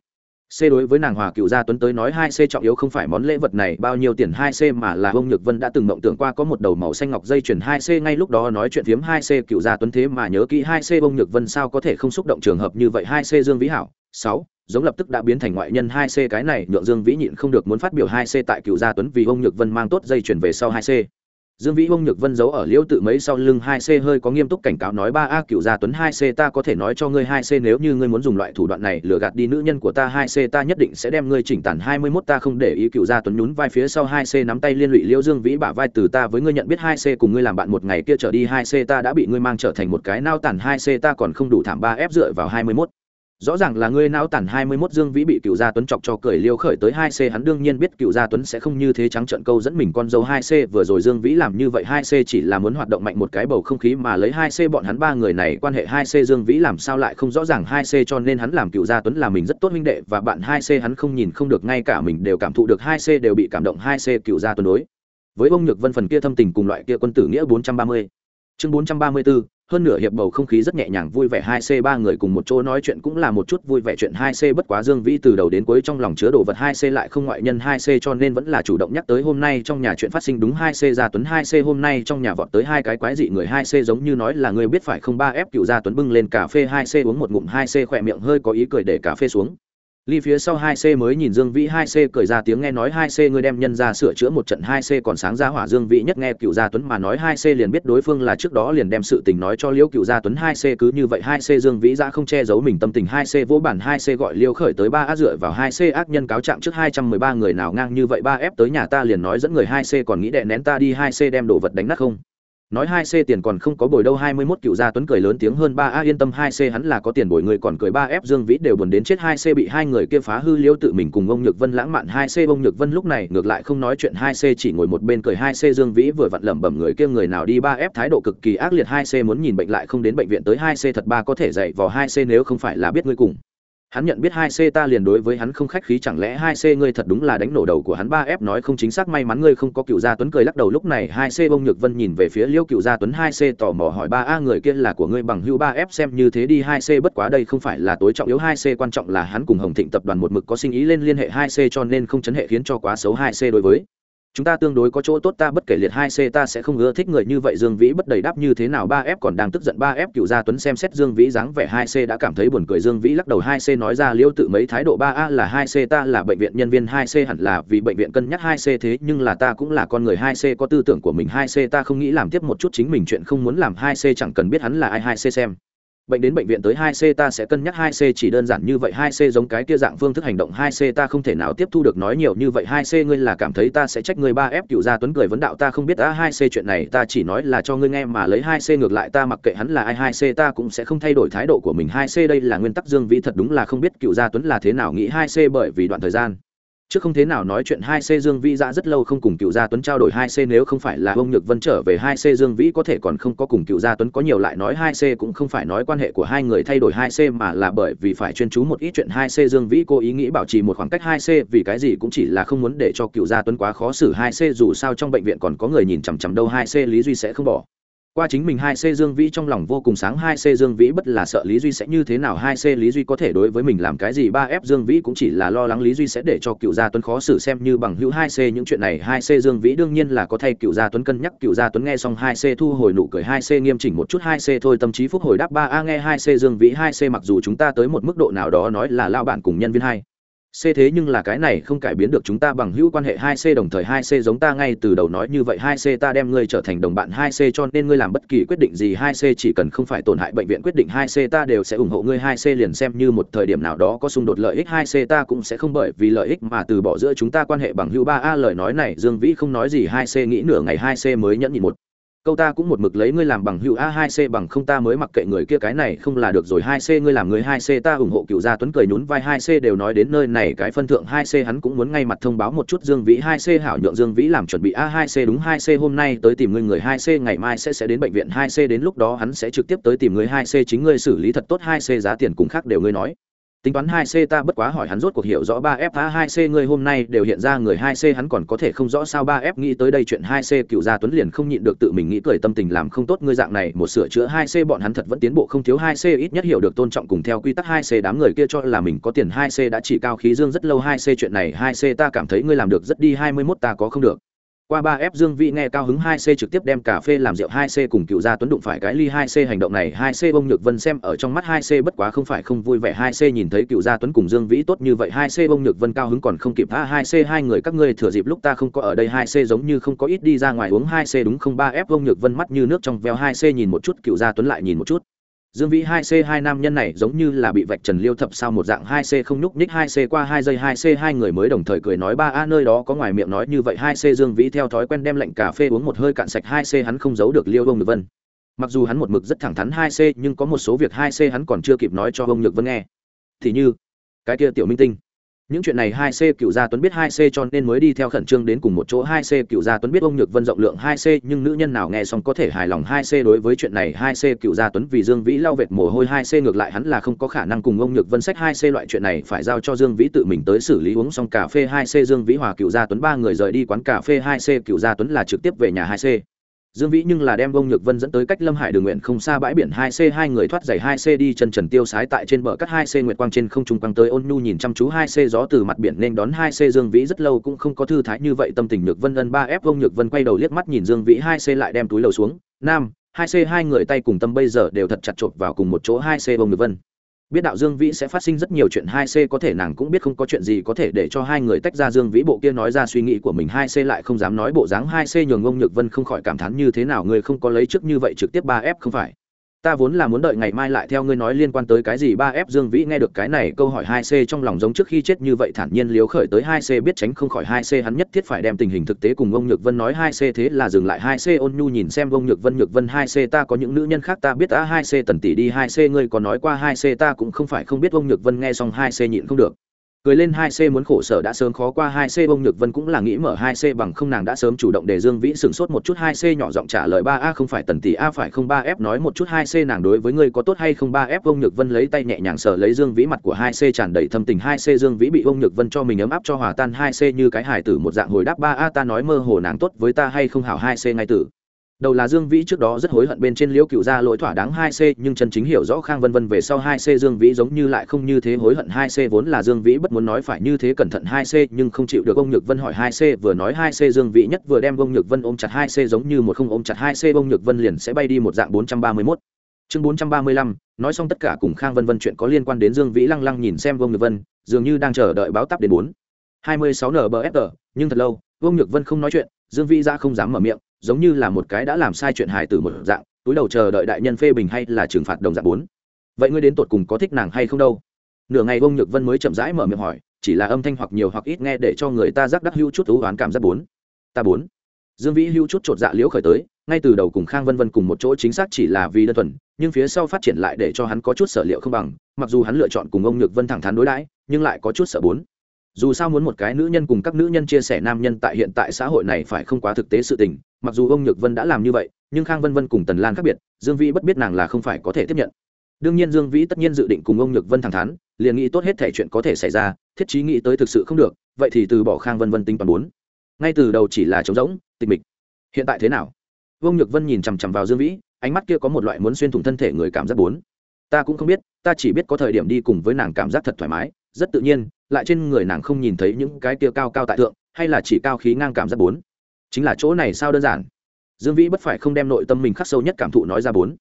C đối với nàng Hòa Cựu Gia Tuấn tới nói hai c trọng yếu không phải món lễ vật này, bao nhiêu tiền hai c mà là Vương Nhược Vân đã từng mộng tưởng qua có một đầu màu xanh ngọc dây chuyền hai c, ngay lúc đó nói chuyện phiếm hai c Cựu Gia Tuấn thế mà nhớ kỹ hai c Vương Nhược Vân sao có thể không xúc động trường hợp như vậy. Hai c Dương Vĩ Hảo, sáu, giống lập tức đã biến thành ngoại nhân hai c, cái này nhượng Dương Vĩ nhịn không được muốn phát biểu hai c tại Cựu Gia Tuấn vì Ông Nhược Vân mang tốt dây chuyền về sau hai c dương vĩ bông nhược vân giấu ở liễu tự mấy sau lưng hai c hơi có nghiêm túc cảnh cáo nói, ba a cựu gia tuấn hai c ta có thể nói cho ngươi hai c nếu như ngươi muốn dùng loại thủ đoạn này lừa gạt đi nữ nhân của ta, hai c ta nhất định sẽ đem ngươi chỉnh tản hai mươi mốt, ta không để ý cựu gia tuấn nhún vai phía sau hai c nắm tay liên lụy liễu dương vĩ bả vai từ ta với ngươi nhận biết hai c cùng ngươi làm bạn một ngày kia trở đi, hai c ta đã bị ngươi mang trở thành một cái nao tản, hai c ta còn không đủ thảm ba ép dựa vào hai mươi mốt rõ ràng là ngươi não tản hai mươi 21 Dương Vĩ bị Cựu Gia Tuấn chọc cho cười liêu khởi tới hai c hắn đương nhiên biết Cựu Gia Tuấn sẽ không như thế trắng trợn câu dẫn mình con dâu hai c vừa rồi Dương Vĩ làm như vậy hai c chỉ là muốn hoạt động mạnh một cái bầu không khí mà lấy hai c bọn hắn ba người này quan hệ hai c Dương Vĩ làm sao lại không rõ ràng hai c cho nên hắn làm Cựu Gia Tuấn là mình rất tốt huynh đệ và bạn hai c hắn không nhìn không được ngay cả mình đều cảm thụ được hai c đều bị cảm động hai c Cựu Gia Tuấn đối. Với ông Nhược Vân phần kia thâm tình cùng loại kia quân tử nghĩa bốn trăm ba mươi. Chương bốn trăm ba mươi 434, hơn nửa hiệp bầu không khí rất nhẹ nhàng vui vẻ hai c ba người cùng một chỗ nói chuyện cũng là một chút vui vẻ chuyện hai c bất quá dương vĩ từ đầu đến cuối trong lòng chứa đồ vật hai c lại không ngoại nhân hai c cho nên vẫn là chủ động nhắc tới hôm nay trong nhà chuyện phát sinh đúng hai c gia tuấn hai c hôm nay trong nhà vọt tới hai cái quái dị người hai c giống như nói là người biết phải không ba ép cựu gia tuấn bưng lên cà phê hai c uống một ngụm hai c khỏe miệng hơi có ý cười để cà phê xuống ly phía sau hai c mới nhìn dương vĩ hai c cười ra tiếng nghe nói hai c ngươi đem nhân ra sửa chữa một trận hai c còn sáng ra hỏa dương vĩ nhất nghe cựu gia tuấn mà nói hai c liền biết đối phương là trước đó liền đem sự tình nói cho liễu cựu gia tuấn hai c cứ như vậy hai c dương vĩ ra không che giấu mình tâm tình hai c vỗ bản hai c gọi liêu khởi tới ba á dựa vào hai c ác nhân cáo trạng trước hai trăm mười ba người nào ngang như vậy ba ép tới nhà ta liền nói dẫn người hai c còn nghĩ đệ nén ta đi hai c đem đồ vật đánh nát không nói hai c tiền còn không có bồi đâu hai mươi 21 cựu gia tuấn cười lớn tiếng hơn ba a, yên tâm hai c hắn là có tiền bồi người, còn cười ba f dương vĩ đều buồn đến chết hai c bị hai người kia phá hư liêu tự mình cùng ông nhược vân lãng mạn hai c. Ông nhược vân lúc này ngược lại không nói chuyện hai c, chỉ ngồi một bên cười hai c. Dương vĩ vừa vặn lẩm bẩm người kia người nào đi ba f thái độ cực kỳ ác liệt hai c muốn nhìn bệnh lại không đến bệnh viện tới hai c, thật ba có thể dạy vào hai c nếu không phải là biết ngươi cùng hắn nhận biết hai c ta liền đối với hắn không khách khí, chẳng lẽ hai c ngươi thật đúng là đánh nổ đầu của hắn? Ba f nói không chính xác, may mắn ngươi không có cựu gia tuấn cười lắc đầu. Lúc này hai c bông nhược vân nhìn về phía liêu cựu gia tuấn, hai c tò mò hỏi, ba a, người kia là của ngươi bằng hưu ba f xem như thế đi, hai c bất quá đây không phải là tối trọng yếu. Hai c quan trọng là hắn cùng hồng thịnh tập đoàn một mực có sinh ý lên liên hệ hai c cho nên không chấn hệ khiến cho quá xấu. Hai c đối với chúng ta tương đối có chỗ tốt, ta bất kể liệt hai c, ta sẽ không ưa thích người như vậy. Dương vĩ bất đầy đáp như thế nào? Ba f còn đang tức giận. Ba f cựu gia tuấn xem xét dương vĩ dáng vẻ hai c đã cảm thấy buồn cười. Dương vĩ lắc đầu hai c nói ra liêu tự mấy thái độ? Ba a là hai c, ta là bệnh viện nhân viên hai c, hẳn là vì bệnh viện cân nhắc hai c thế, nhưng là ta cũng là con người hai c, có tư tưởng của mình hai c, ta không nghĩ làm tiếp một chút chính mình chuyện không muốn làm hai c, chẳng cần biết hắn là ai hai c xem bệnh đến bệnh viện tới 2C ta sẽ cân nhắc 2C chỉ đơn giản như vậy 2C giống cái kia dạng phương thức hành động 2C ta không thể nào tiếp thu được, nói nhiều như vậy 2C ngươi là cảm thấy ta sẽ trách ngươi 3F cựu gia tuấn cười vấn đạo, ta không biết a 2C chuyện này ta chỉ nói là cho ngươi nghe mà lấy 2C ngược lại ta mặc kệ hắn là ai 2C ta cũng sẽ không thay đổi thái độ của mình 2C đây là nguyên tắc Dương Vĩ, thật đúng là không biết cựu gia tuấn là thế nào nghĩ 2C bởi vì đoạn thời gian trước không thế nào nói chuyện hai c dương vĩ đã rất lâu không cùng cựu gia tuấn trao đổi hai c, nếu không phải là ông nhược vân trở về hai c dương vĩ có thể còn không có cùng cựu gia tuấn có nhiều lại nói hai c cũng không phải nói quan hệ của hai người thay đổi hai c mà là bởi vì phải chuyên chú một ít chuyện hai c dương vĩ cố ý nghĩ bảo trì một khoảng cách hai c, vì cái gì cũng chỉ là không muốn để cho cựu gia tuấn quá khó xử hai c, dù sao trong bệnh viện còn có người nhìn chằm chằm đâu hai c, lý duy sẽ không bỏ qua chính mình hai c dương vĩ trong lòng vô cùng sáng, hai c dương vĩ bất là sợ lý duy sẽ như thế nào, hai c lý duy có thể đối với mình làm cái gì, ba f dương vĩ cũng chỉ là lo lắng lý duy sẽ để cho cựu gia tuấn khó xử xem như bằng hữu hai c những chuyện này. Hai c dương vĩ đương nhiên là có thay cựu gia tuấn cân nhắc. Cựu gia tuấn nghe xong hai c thu hồi nụ cười, hai c nghiêm chỉnh một chút, hai c thôi, tâm trí phúc hồi đáp ba, a, nghe hai c dương vĩ, hai c mặc dù chúng ta tới một mức độ nào đó nói là lao bạn cùng nhân viên hai. C thế nhưng là cái này không cải biến được chúng ta bằng hữu quan hệ 2C đồng thời 2C giống ta ngay từ đầu nói như vậy 2C ta đem ngươi trở thành đồng bạn 2C cho nên ngươi làm bất kỳ quyết định gì 2C chỉ cần không phải tổn hại bệnh viện quyết định 2C ta đều sẽ ủng hộ ngươi 2C liền xem như một thời điểm nào đó có xung đột lợi ích 2C ta cũng sẽ không bởi vì lợi ích mà từ bỏ giữa chúng ta quan hệ bằng hữu 3A lời nói này Dương Vĩ không nói gì 2C nghĩ nửa ngày 2C mới nhẫn nhịn một câu ta cũng một mực lấy ngươi làm bằng hữu a, hai c bằng không ta mới mặc kệ người kia cái này, không là được rồi. Hai c ngươi làm người, hai c ta ủng hộ cựu gia tuấn cười nhún vai. Hai c đều nói đến nơi này, cái phân thượng. Hai c hắn cũng muốn ngay mặt thông báo một chút dương vĩ. Hai c hảo nhượng dương vĩ làm chuẩn bị a, hai c đúng. Hai c hôm nay tới tìm ngươi người. Hai c ngày mai sẽ sẽ đến bệnh viện. Hai c đến lúc đó hắn sẽ trực tiếp tới tìm ngươi. Hai c chính ngươi xử lý thật tốt. Hai c giá tiền cùng khác đều ngươi nói tính toán hai c ta bất quá hỏi hắn rốt cuộc hiểu rõ ba f a hai c, ngươi hôm nay đều hiện ra người hai c, hắn còn có thể không rõ sao ba f nghĩ tới đây chuyện hai c, cựu gia tuấn liền không nhịn được tự mình nghĩ cười tâm tình làm không tốt, ngươi dạng này một sửa chữa hai c bọn hắn thật vẫn tiến bộ không thiếu hai c, ít nhất hiểu được tôn trọng cùng theo quy tắc hai c, đám người kia cho là mình có tiền hai c đã chỉ cao khí dương rất lâu hai c, chuyện này hai c ta cảm thấy ngươi làm được rất đi, hai mươi 21 ta có không được qua ba f dương vị nghe cao hứng hai c trực tiếp đem cà phê làm rượu hai c cùng cựu gia tuấn đụng phải cái ly hai c hành động này hai c bông nhược vân xem ở trong mắt hai c bất quá không phải không vui vẻ hai c nhìn thấy cựu gia tuấn cùng dương vĩ tốt như vậy hai c bông nhược vân cao hứng còn không kịp tha hai c hai người các ngươi thừa dịp lúc ta không có ở đây hai c giống như không có ít đi ra ngoài uống hai c đúng không ba f bông nhược vân mắt như nước trong veo hai c nhìn một chút cựu gia tuấn lại nhìn một chút Dương Vĩ 2C hai nam nhân này giống như là bị vạch trần liêu thập sao một dạng 2C không nhúc nhích 2C qua 2 giây 2C hai người mới đồng thời cười nói ba a nơi đó có ngoài miệng nói như vậy 2C Dương Vĩ theo thói quen đem lệnh cà phê uống một hơi cạn sạch 2C hắn không giấu được liêu bông được vân. Mặc dù hắn một mực rất thẳng thắn 2C nhưng có một số việc 2C hắn còn chưa kịp nói cho bông Nhược Vân nghe. Thì như, cái kia tiểu minh tinh những chuyện này hai c cựu gia tuấn biết hai c cho nên mới đi theo khẩn trương đến cùng một chỗ. Hai c cựu gia tuấn biết ông nhược vân rộng lượng hai c, nhưng nữ nhân nào nghe xong có thể hài lòng hai c đối với chuyện này. Hai c cựu gia tuấn vì dương vĩ lau vệt mồ hôi, hai c ngược lại hắn là không có khả năng cùng ông nhược vân sách hai c loại chuyện này, phải giao cho dương vĩ tự mình tới xử lý. Uống xong cà phê, hai c dương vĩ hòa cựu gia tuấn ba người rời đi quán cà phê. Hai c cựu gia tuấn là trực tiếp về nhà hai c. Dương Vĩ nhưng là đem Vong Nhược Vân dẫn tới cách Lâm Hải Đường Nguyện không xa bãi biển 2C hai người thoát giày 2C đi chân trần tiêu sái tại trên bờ cắt 2C nguyệt quang trên không trung quang tới ôn nhu nhìn chăm chú 2C gió từ mặt biển nên đón 2C Dương Vĩ rất lâu cũng không có thư thái như vậy tâm tình Nhược Vân ân 3F Vong Nhược Vân quay đầu liếc mắt nhìn Dương Vĩ 2C lại đem túi lầu xuống. Nam, 2C hai người tay cùng tâm bây giờ đều thật chặt chộp vào cùng một chỗ 2C Vong Nhược Vân biết đạo dương vĩ sẽ phát sinh rất nhiều chuyện, hai c có thể nàng cũng biết không có chuyện gì có thể để cho hai người tách ra. Dương vĩ bộ kia nói ra suy nghĩ của mình, hai c lại không dám nói bộ dáng. Hai c nhường ông nhược vân không khỏi cảm thán, như thế nào người không có lấy trước như vậy trực tiếp ba f không phải? Ta vốn là muốn đợi ngày mai lại theo ngươi nói liên quan tới cái gì ba f dương vĩ nghe được cái này, câu hỏi hai c trong lòng giống trước khi chết như vậy thản nhiên liếu khởi tới hai c biết tránh không khỏi hai c hắn nhất thiết phải đem tình hình thực tế cùng ông nhược vân nói hai c thế là dừng lại hai c, ôn nhu nhìn xem ông nhược vân nhược vân hai c ta có những nữ nhân khác ta biết a hai c tần tỷ đi hai c, ngươi có nói qua hai c ta cũng không phải không biết ông nhược vân nghe xong hai c nhịn không được cười lên hai c muốn khổ sở đã sớm khó qua hai c bông nhược vân cũng là nghĩ mở hai c bằng không, nàng đã sớm chủ động để dương vĩ sửng sốt một chút hai c, nhỏ giọng trả lời, ba a không phải tần tỷ a, phải không? Ba f nói một chút hai c, nàng đối với ngươi có tốt hay không? Ba f bông nhược vân lấy tay nhẹ nhàng sờ lấy dương vĩ mặt của hai c, tràn đầy thâm tình. Hai c, dương vĩ bị bông nhược vân cho mình ấm áp cho hòa tan. Hai c như cái hài tử một dạng hồi đáp, ba a, ta nói mơ hồ nàng tốt với ta hay không? Hảo hai c ngay tử đầu là dương vĩ trước đó rất hối hận bên trên liễu cựu ra lỗi thỏa đáng hai c, nhưng chân chính hiểu rõ khang vân vân về sau hai c dương vĩ giống như lại không như thế hối hận hai c, vốn là dương vĩ bất muốn nói phải như thế cẩn thận hai c, nhưng không chịu được ông nhược vân hỏi hai c, vừa nói hai c dương vĩ nhất vừa đem ông nhược vân ôm chặt hai c giống như một không ôm chặt hai c, ông nhược vân liền sẽ bay đi một dạng bốn trăm ba mươi 431. chương bốn trăm ba mươi lăm, nói xong tất cả cùng khang vân vân chuyện có liên quan đến dương vĩ lăng lăng nhìn xem ông nhược vân, dường như đang chờ đợi báo tắp đến bốn hai mươi sáu nbfr nhưng thật lâu, ông nhược vân không nói chuyện dương vĩ ra không dám mở miệng, giống như là một cái đã làm sai chuyện hài từ một dạng, túi đầu chờ đợi đại nhân phê bình hay là trừng phạt đồng dạng bốn. Vậy ngươi đến tột cùng có thích nàng hay không đâu? Nửa ngày ông nhược vân mới chậm rãi mở miệng hỏi, chỉ là âm thanh hoặc nhiều hoặc ít nghe để cho người ta giác đắc hữu chút thú oán cảm giác bốn. Ta bốn. Dương vĩ hữu chút chột dạ liễu khởi tới, ngay từ đầu cùng khang vân vân cùng một chỗ chính xác chỉ là vì đơn thuần, nhưng phía sau phát triển lại để cho hắn có chút sở liệu không bằng, mặc dù hắn lựa chọn cùng ông nhược vân thẳng thắn đối đãi, nhưng lại có chút sợ bốn dù sao muốn một cái nữ nhân cùng các nữ nhân chia sẻ nam nhân tại hiện tại xã hội này phải không quá thực tế sự tình, mặc dù ông nhược vân đã làm như vậy, nhưng khang vân vân cùng tần lan khác biệt, dương vĩ bất biết nàng là không phải có thể tiếp nhận. Đương nhiên dương vĩ tất nhiên dự định cùng ông nhược vân thẳng thắn, liền nghĩ tốt hết thể chuyện có thể xảy ra, thiết chí nghĩ tới thực sự không được, vậy thì từ bỏ khang vân vân tính toàn bốn. Ngay từ đầu chỉ là trống rỗng, tịch mịch. Hiện tại thế nào? Ông nhược vân nhìn chằm chằm vào dương vĩ, ánh mắt kia có một loại muốn xuyên thủng thân thể người cảm giác bốn. Ta cũng không biết, ta chỉ biết có thời điểm đi cùng với nàng cảm giác thật thoải mái rất tự nhiên, lại trên người nàng không nhìn thấy những cái kia cao cao tại thượng, hay là chỉ cao khí ngang cảm giác bốn. Chính là chỗ này sao đơn giản? Dương vĩ bất phải không đem nội tâm mình khắc sâu nhất cảm thụ nói ra bốn.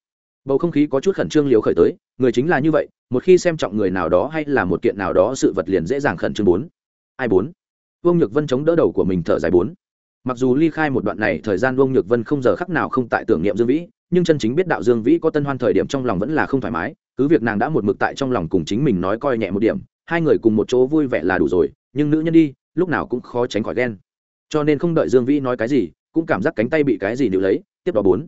Bầu không khí có chút khẩn trương liều khởi tới, người chính là như vậy, một khi xem trọng người nào đó hay là một kiện nào đó sự vật liền dễ dàng khẩn trương bốn. Ai bốn? Vương nhược vân chống đỡ đầu của mình thở dài bốn. Mặc dù ly khai một đoạn này, thời gian vương nhược vân không giờ khắc nào không tại tưởng niệm dương vĩ, nhưng chân chính biết đạo dương vĩ có tân hoan thời điểm trong lòng vẫn là không thoải mái, cứ việc nàng đã một mực tại trong lòng cùng chính mình nói coi nhẹ một điểm hai người cùng một chỗ vui vẻ là đủ rồi, nhưng nữ nhân đi, lúc nào cũng khó tránh khỏi ghen. Cho nên không đợi dương vĩ nói cái gì, cũng cảm giác cánh tay bị cái gì níu lấy, tiếp đó bốn.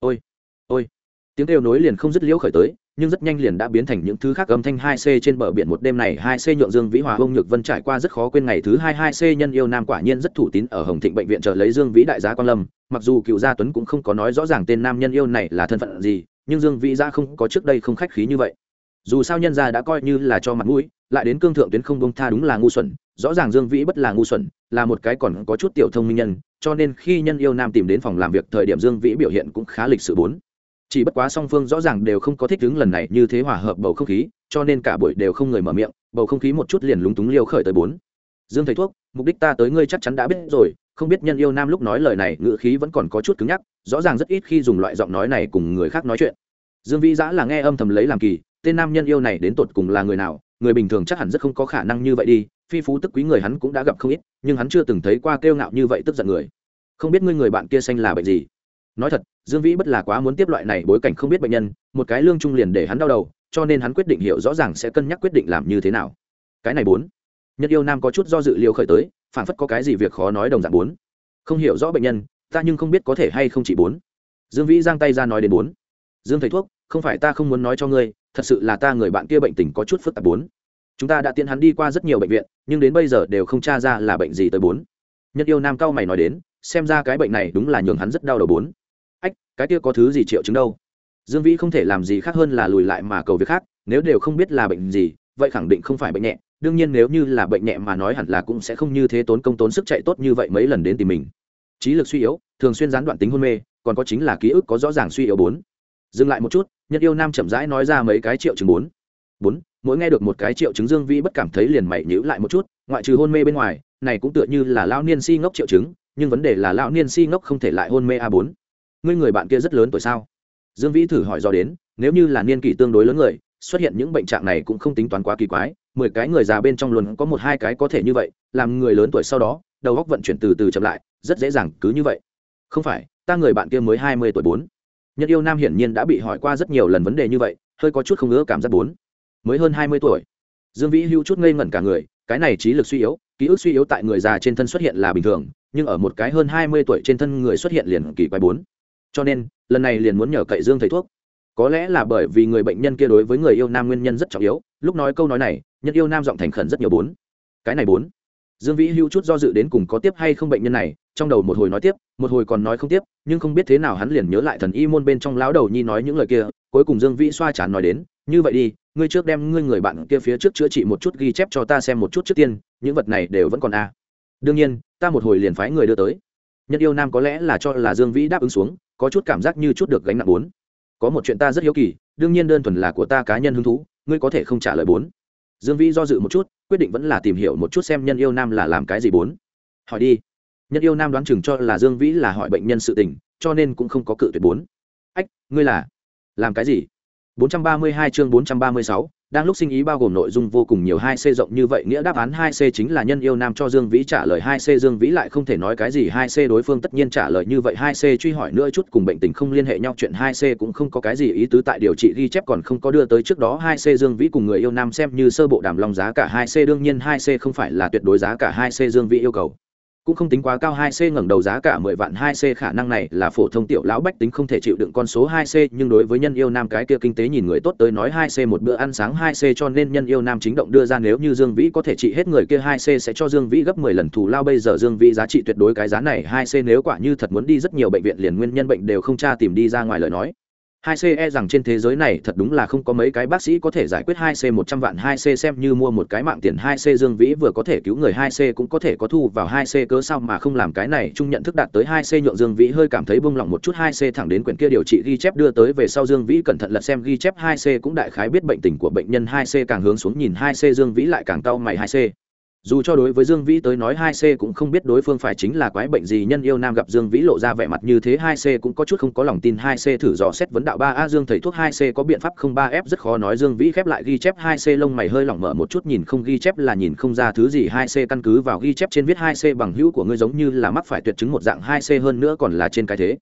Ôi ôi. Tiếng kêu nối liền không dứt liễu khởi tới, nhưng rất nhanh liền đã biến thành những thứ khác âm thanh hai c trên bờ biển một đêm này, hai c nhượng dương vĩ hòa ông nhược vân trải qua rất khó quên ngày thứ hai hai c nhân yêu nam quả nhiên rất thủ tín ở hồng thịnh bệnh viện chờ lấy dương vĩ đại giá quan lâm. Mặc dù cựu gia tuấn cũng không có nói rõ ràng tên nam nhân yêu này là thân phận gì, nhưng dương vĩ ra không có trước đây không khách khí như vậy. Dù sao nhân gia đã coi như là cho mặt mũi lại đến cương thượng tuyến không bông tha đúng là ngu xuẩn, rõ ràng dương vĩ bất là ngu xuẩn, là một cái còn có chút tiểu thông minh nhân, cho nên khi nhân yêu nam tìm đến phòng làm việc thời điểm dương vĩ biểu hiện cũng khá lịch sự bốn. Chỉ bất quá song phương rõ ràng đều không có thích ứng lần này như thế hòa hợp bầu không khí, cho nên cả buổi đều không người mở miệng, bầu không khí một chút liền lúng túng liêu khởi tới bốn. Dương thầy thuốc, mục đích ta tới ngươi chắc chắn đã biết rồi, không biết nhân yêu nam lúc nói lời này ngữ khí vẫn còn có chút cứng nhắc, rõ ràng rất ít khi dùng loại giọng nói này cùng người khác nói chuyện. Dương vĩ giã là nghe âm thầm lấy làm kỳ, tên nam nhân yêu này đến tột cùng là người nào người bình thường chắc hẳn rất không có khả năng như vậy đi, phi phú tức quý người hắn cũng đã gặp không ít, nhưng hắn chưa từng thấy qua kêu ngạo như vậy tức giận người. Không biết ngươi người bạn kia xanh là bệnh gì? Nói thật, dương vĩ bất là quá muốn tiếp loại này bối cảnh không biết bệnh nhân, một cái lương trung liền để hắn đau đầu, cho nên hắn quyết định hiểu rõ ràng sẽ cân nhắc quyết định làm như thế nào. Cái này bốn. Nhân yêu nam có chút do dự liều khởi tới phản phất có cái gì việc khó nói đồng dạng bốn. Không hiểu rõ bệnh nhân, ta nhưng không biết có thể hay không chỉ bốn. Dương vĩ giang tay ra nói đến bốn dương thầy thuốc, không phải ta không muốn nói cho ngươi, thật sự là ta người bạn kia bệnh tình có chút phức tạp bốn. Chúng ta đã tiện hắn đi qua rất nhiều bệnh viện, nhưng đến bây giờ đều không tra ra là bệnh gì tới bốn. Nhân yêu nam cao mày nói đến, xem ra cái bệnh này đúng là nhường hắn rất đau đầu bốn. Ách, cái kia có thứ gì triệu chứng đâu? Dương vĩ không thể làm gì khác hơn là lùi lại mà cầu việc khác, nếu đều không biết là bệnh gì, vậy khẳng định không phải bệnh nhẹ. Đương nhiên nếu như là bệnh nhẹ mà nói hẳn là cũng sẽ không như thế tốn công tốn sức chạy tốt như vậy mấy lần đến tìm mình. Trí lực suy yếu, thường xuyên gián đoạn tính hôn mê, còn có chính là ký ức có rõ ràng suy yếu bốn dừng lại một chút nhân yêu nam chậm rãi nói ra mấy cái triệu chứng bốn. Bốn, mỗi nghe được một cái triệu chứng dương vĩ bất cảm thấy liền mày nhữ lại một chút, ngoại trừ hôn mê bên ngoài, này cũng tựa như là lão niên si ngốc triệu chứng, nhưng vấn đề là lão niên si ngốc không thể lại hôn mê a bốn. Ngươi người bạn kia rất lớn tuổi sao? Dương vĩ thử hỏi do đến, nếu như là niên kỷ tương đối lớn người, xuất hiện những bệnh trạng này cũng không tính toán quá kỳ quái, mười cái người già bên trong luôn có một hai cái có thể như vậy, làm người lớn tuổi sau đó, đầu góc vận chuyển từ từ chậm lại, rất dễ dàng cứ như vậy. Không phải, ta người bạn kia mới hai mươi tuổi bốn nhân yêu nam hiển nhiên đã bị hỏi qua rất nhiều lần vấn đề như vậy, hơi có chút không ngỡ cảm giác bốn. Mới hơn hai mươi tuổi. Dương vĩ hưu chút ngây ngẩn cả người, cái này trí lực suy yếu, ký ức suy yếu tại người già trên thân xuất hiện là bình thường, nhưng ở một cái hơn hai mươi tuổi trên thân người xuất hiện liền kỳ quái bốn. Cho nên, lần này liền muốn nhờ cậy dương thầy thuốc. Có lẽ là bởi vì người bệnh nhân kia đối với người yêu nam nguyên nhân rất trọng yếu, lúc nói câu nói này, nhân yêu nam giọng thành khẩn rất nhiều bốn. Cái này bốn dương vĩ hữu chút do dự đến cùng có tiếp hay không bệnh nhân này, trong đầu một hồi nói tiếp, một hồi còn nói không tiếp, nhưng không biết thế nào hắn liền nhớ lại thần y môn bên trong lão đầu nhi nói những lời kia, cuối cùng dương vĩ xoa chán nói đến, như vậy đi, ngươi trước đem ngươi người bạn kia phía trước chữa trị một chút ghi chép cho ta xem một chút trước tiên, những vật này đều vẫn còn a đương nhiên, ta một hồi liền phái người đưa tới. Nhân yêu nam có lẽ là cho là dương vĩ đáp ứng xuống, có chút cảm giác như chút được gánh nặng bốn. Có một chuyện ta rất hiếu kỳ, đương nhiên đơn thuần là của ta cá nhân hứng thú, ngươi có thể không trả lời bốn. Dương vĩ do dự một chút quyết định vẫn là tìm hiểu một chút xem nhân yêu nam là làm cái gì bốn. Hỏi đi. Nhân yêu nam đoán chừng cho là dương vĩ là hỏi bệnh nhân sự tình cho nên cũng không có cự tuyệt bốn. Ách ngươi là làm cái gì? 432 chương 436, đang lúc sinh ý bao gồm nội dung vô cùng nhiều hai c rộng như vậy, nghĩa đáp án hai c chính là nhân yêu nam cho dương vĩ trả lời hai c, dương vĩ lại không thể nói cái gì, hai c đối phương tất nhiên trả lời như vậy, hai c truy hỏi nữa chút cùng bệnh tình không liên hệ nhau, chuyện hai c cũng không có cái gì ý tứ, tại điều trị ghi chép còn không có đưa tới trước đó, hai c dương vĩ cùng người yêu nam xem như sơ bộ đàm lòng giá cả, hai c đương nhiên, hai c không phải là tuyệt đối giá cả, hai c dương vĩ yêu cầu cũng không tính quá cao 2C ngẩng đầu giá cả 10 vạn 2C khả năng này là phổ thông tiểu lão bách tính không thể chịu đựng con số 2C, nhưng đối với nhân yêu nam cái kia kinh tế nhìn người tốt tới nói 2C một bữa ăn sáng 2C cho nên nhân yêu nam chính động đưa ra nếu như Dương Vĩ có thể trị hết người kia 2C sẽ cho Dương Vĩ gấp 10 lần thù lao. Bây giờ Dương Vĩ giá trị tuyệt đối cái giá này 2C nếu quả như thật muốn đi rất nhiều bệnh viện liền nguyên nhân bệnh đều không tra tìm đi ra ngoài lời nói hai c e rằng trên thế giới này thật đúng là không có mấy cái bác sĩ có thể giải quyết hai c một trăm vạn hai c xem như mua một cái mạng tiền hai c dương vĩ vừa có thể cứu người hai c cũng có thể có thu vào hai c cớ sao mà không làm cái này chung nhận thức đạt tới hai c nhượng dương vĩ hơi cảm thấy buông lỏng một chút hai c thẳng đến quyển kia điều trị ghi chép đưa tới về sau dương vĩ cẩn thận lật xem ghi chép hai c cũng đại khái biết bệnh tình của bệnh nhân hai c càng hướng xuống nhìn hai c dương vĩ lại càng cau mày hai c dù cho đối với dương vĩ tới nói hai c cũng không biết đối phương phải chính là quái bệnh gì, nhân yêu nam gặp dương vĩ lộ ra vẻ mặt như thế, hai c cũng có chút không có lòng tin, hai c thử dò xét vấn đạo ba a dương thầy thuốc, hai c có biện pháp không? Ba f rất khó nói, dương vĩ khép lại ghi chép, hai c lông mày hơi lỏng mở một chút, nhìn không ghi chép là nhìn không ra thứ gì, hai c căn cứ vào ghi chép trên viết hai c bằng hữu của ngươi giống như là mắc phải tuyệt chứng một dạng, hai c hơn nữa còn là trên cái thế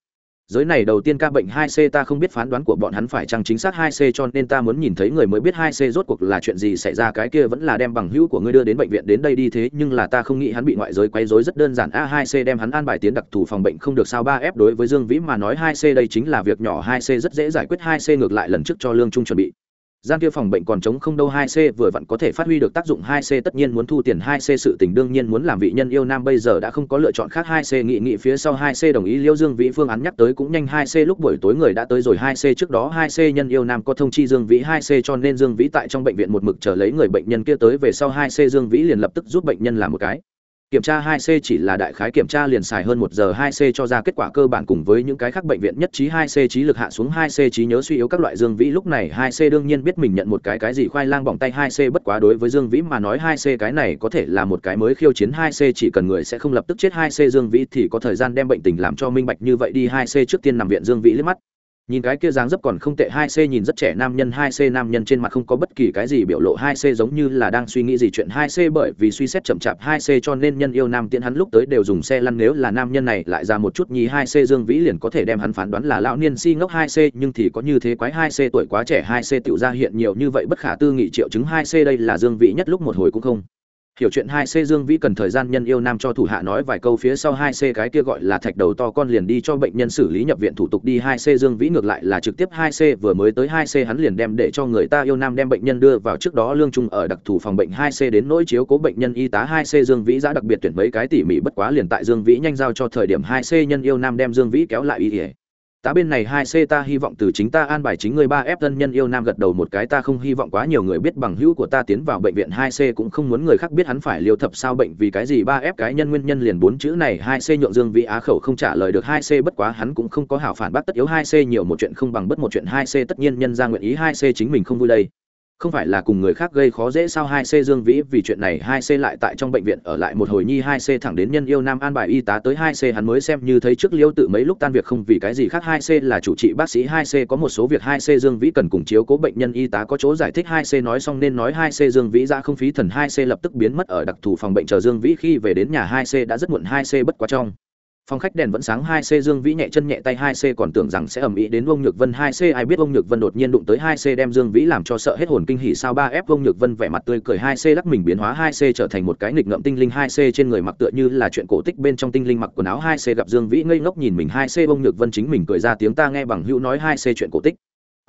giới này đầu tiên ca bệnh 2C ta không biết phán đoán của bọn hắn phải chăng chính xác 2C cho nên ta muốn nhìn thấy người mới biết 2C rốt cuộc là chuyện gì xảy ra. Cái kia vẫn là đem bằng hữu của ngươi đưa đến bệnh viện đến đây đi thế, nhưng là ta không nghĩ hắn bị ngoại giới quấy rối rất đơn giản. A2C đem hắn an bài tiến đặc thù phòng bệnh không được sao. 3F đối với Dương Vĩ mà nói 2C đây chính là việc nhỏ. 2C rất dễ giải quyết. 2C ngược lại lần trước cho lương trung chuẩn bị gian kia phòng bệnh còn chống không đâu 2C vừa vặn có thể phát huy được tác dụng 2C tất nhiên muốn thu tiền 2C sự tình đương nhiên muốn làm vị nhân yêu nam bây giờ đã không có lựa chọn khác 2C nghị nghị phía sau 2C đồng ý Liêu Dương Vĩ phương án nhắc tới cũng nhanh 2C lúc buổi tối người đã tới rồi 2C trước đó 2C nhân yêu nam có thông chi Dương Vĩ 2C cho nên Dương Vĩ tại trong bệnh viện một mực chờ lấy người bệnh nhân kia tới, về sau 2C Dương Vĩ liền lập tức giúp bệnh nhân làm một cái kiểm tra 2C chỉ là đại khái kiểm tra liền xài hơn 1 giờ 2C cho ra kết quả cơ bản cùng với những cái khác bệnh viện nhất trí 2C trí lực hạ xuống 2C trí nhớ suy yếu các loại dương vĩ. Lúc này 2C đương nhiên biết mình nhận một cái cái gì khoai lang bỏng tay 2C bất quá đối với dương vĩ mà nói 2C cái này có thể là một cái mới khiêu chiến 2C chỉ cần người sẽ không lập tức chết 2C dương vĩ thì có thời gian đem bệnh tình làm cho minh bạch. Như vậy đi 2C trước tiên nằm viện dương vĩ liếc mắt nhìn cái kia dáng dấp còn không tệ hai c nhìn rất trẻ nam nhân hai c nam nhân trên mặt không có bất kỳ cái gì biểu lộ hai c giống như là đang suy nghĩ gì chuyện hai c bởi vì suy xét chậm chạp hai c cho nên nhân yêu nam tiễn hắn lúc tới đều dùng xe lăn nếu là nam nhân này lại ra một chút nhí hai c dương vĩ liền có thể đem hắn phán đoán là lão niên si ngốc hai c nhưng thì có như thế quái hai c tuổi quá trẻ hai c tự ra hiện nhiều như vậy bất khả tư nghị triệu chứng hai c đây là dương vĩ nhất lúc một hồi cũng không hiểu chuyện hai c dương vĩ cần thời gian nhân yêu nam cho thủ hạ nói vài câu phía sau hai c cái kia gọi là thạch đầu to con liền đi cho bệnh nhân xử lý nhập viện thủ tục đi. Hai c dương vĩ ngược lại là trực tiếp hai c, vừa mới tới hai c hắn liền đem để cho người ta yêu nam đem bệnh nhân đưa vào trước đó lương trung ở đặc thù phòng bệnh. Hai c đến nỗi chiếu cố bệnh nhân y tá. Hai c dương vĩ đã đặc biệt tuyển mấy cái tỉ mỉ, bất quá liền tại dương vĩ nhanh giao cho thời điểm hai c nhân yêu nam đem dương vĩ kéo lại y ỉa tá bên này hai c ta hy vọng từ chính ta an bài chính người ba f thân nhân yêu nam gật đầu một cái, ta không hy vọng quá nhiều người biết bằng hữu của ta tiến vào bệnh viện hai c cũng không muốn người khác biết hắn phải liều thập sao bệnh vì cái gì ba f cái nhân nguyên nhân liền bốn chữ này. Hai c nhượng dương vị á khẩu không trả lời được hai c bất quá hắn cũng không có hảo phản bác tất yếu. Hai c nhiều một chuyện không bằng bất một chuyện. Hai c tất nhiên nhân ra nguyện ý. Hai c chính mình không vui đây không phải là cùng người khác gây khó dễ sao hai c dương vĩ vì chuyện này hai c lại tại trong bệnh viện ở lại một hồi nhi hai c thẳng đến nhân yêu nam an bài y tá tới hai c hắn mới xem như thấy trước liêu tự mấy lúc tan việc không vì cái gì khác hai c là chủ trị bác sĩ hai c có một số việc hai c dương vĩ cần cùng chiếu cố bệnh nhân y tá có chỗ giải thích hai c nói xong nên nói hai c dương vĩ ra không phí thần hai c lập tức biến mất ở đặc thù phòng bệnh chờ dương vĩ khi về đến nhà hai c đã rất muộn hai c bất quá trong phòng khách đèn vẫn sáng hai c, dương vĩ nhẹ chân nhẹ tay hai c, còn tưởng rằng sẽ ầm ĩ đến ông nhược vân hai c, ai biết ông nhược vân đột nhiên đụng tới hai c, đem dương vĩ làm cho sợ hết hồn kinh hỉ sao ba f ông nhược vân vẻ mặt tươi cười hai c, lắc mình biến hóa hai c, trở thành một cái nghịch ngợm tinh linh hai c, trên người mặc tựa như là chuyện cổ tích bên trong tinh linh mặc quần áo hai c, gặp dương vĩ ngây ngốc nhìn mình hai c ông nhược vân chính mình cười ra tiếng ta nghe bằng hữu nói hai c chuyện cổ tích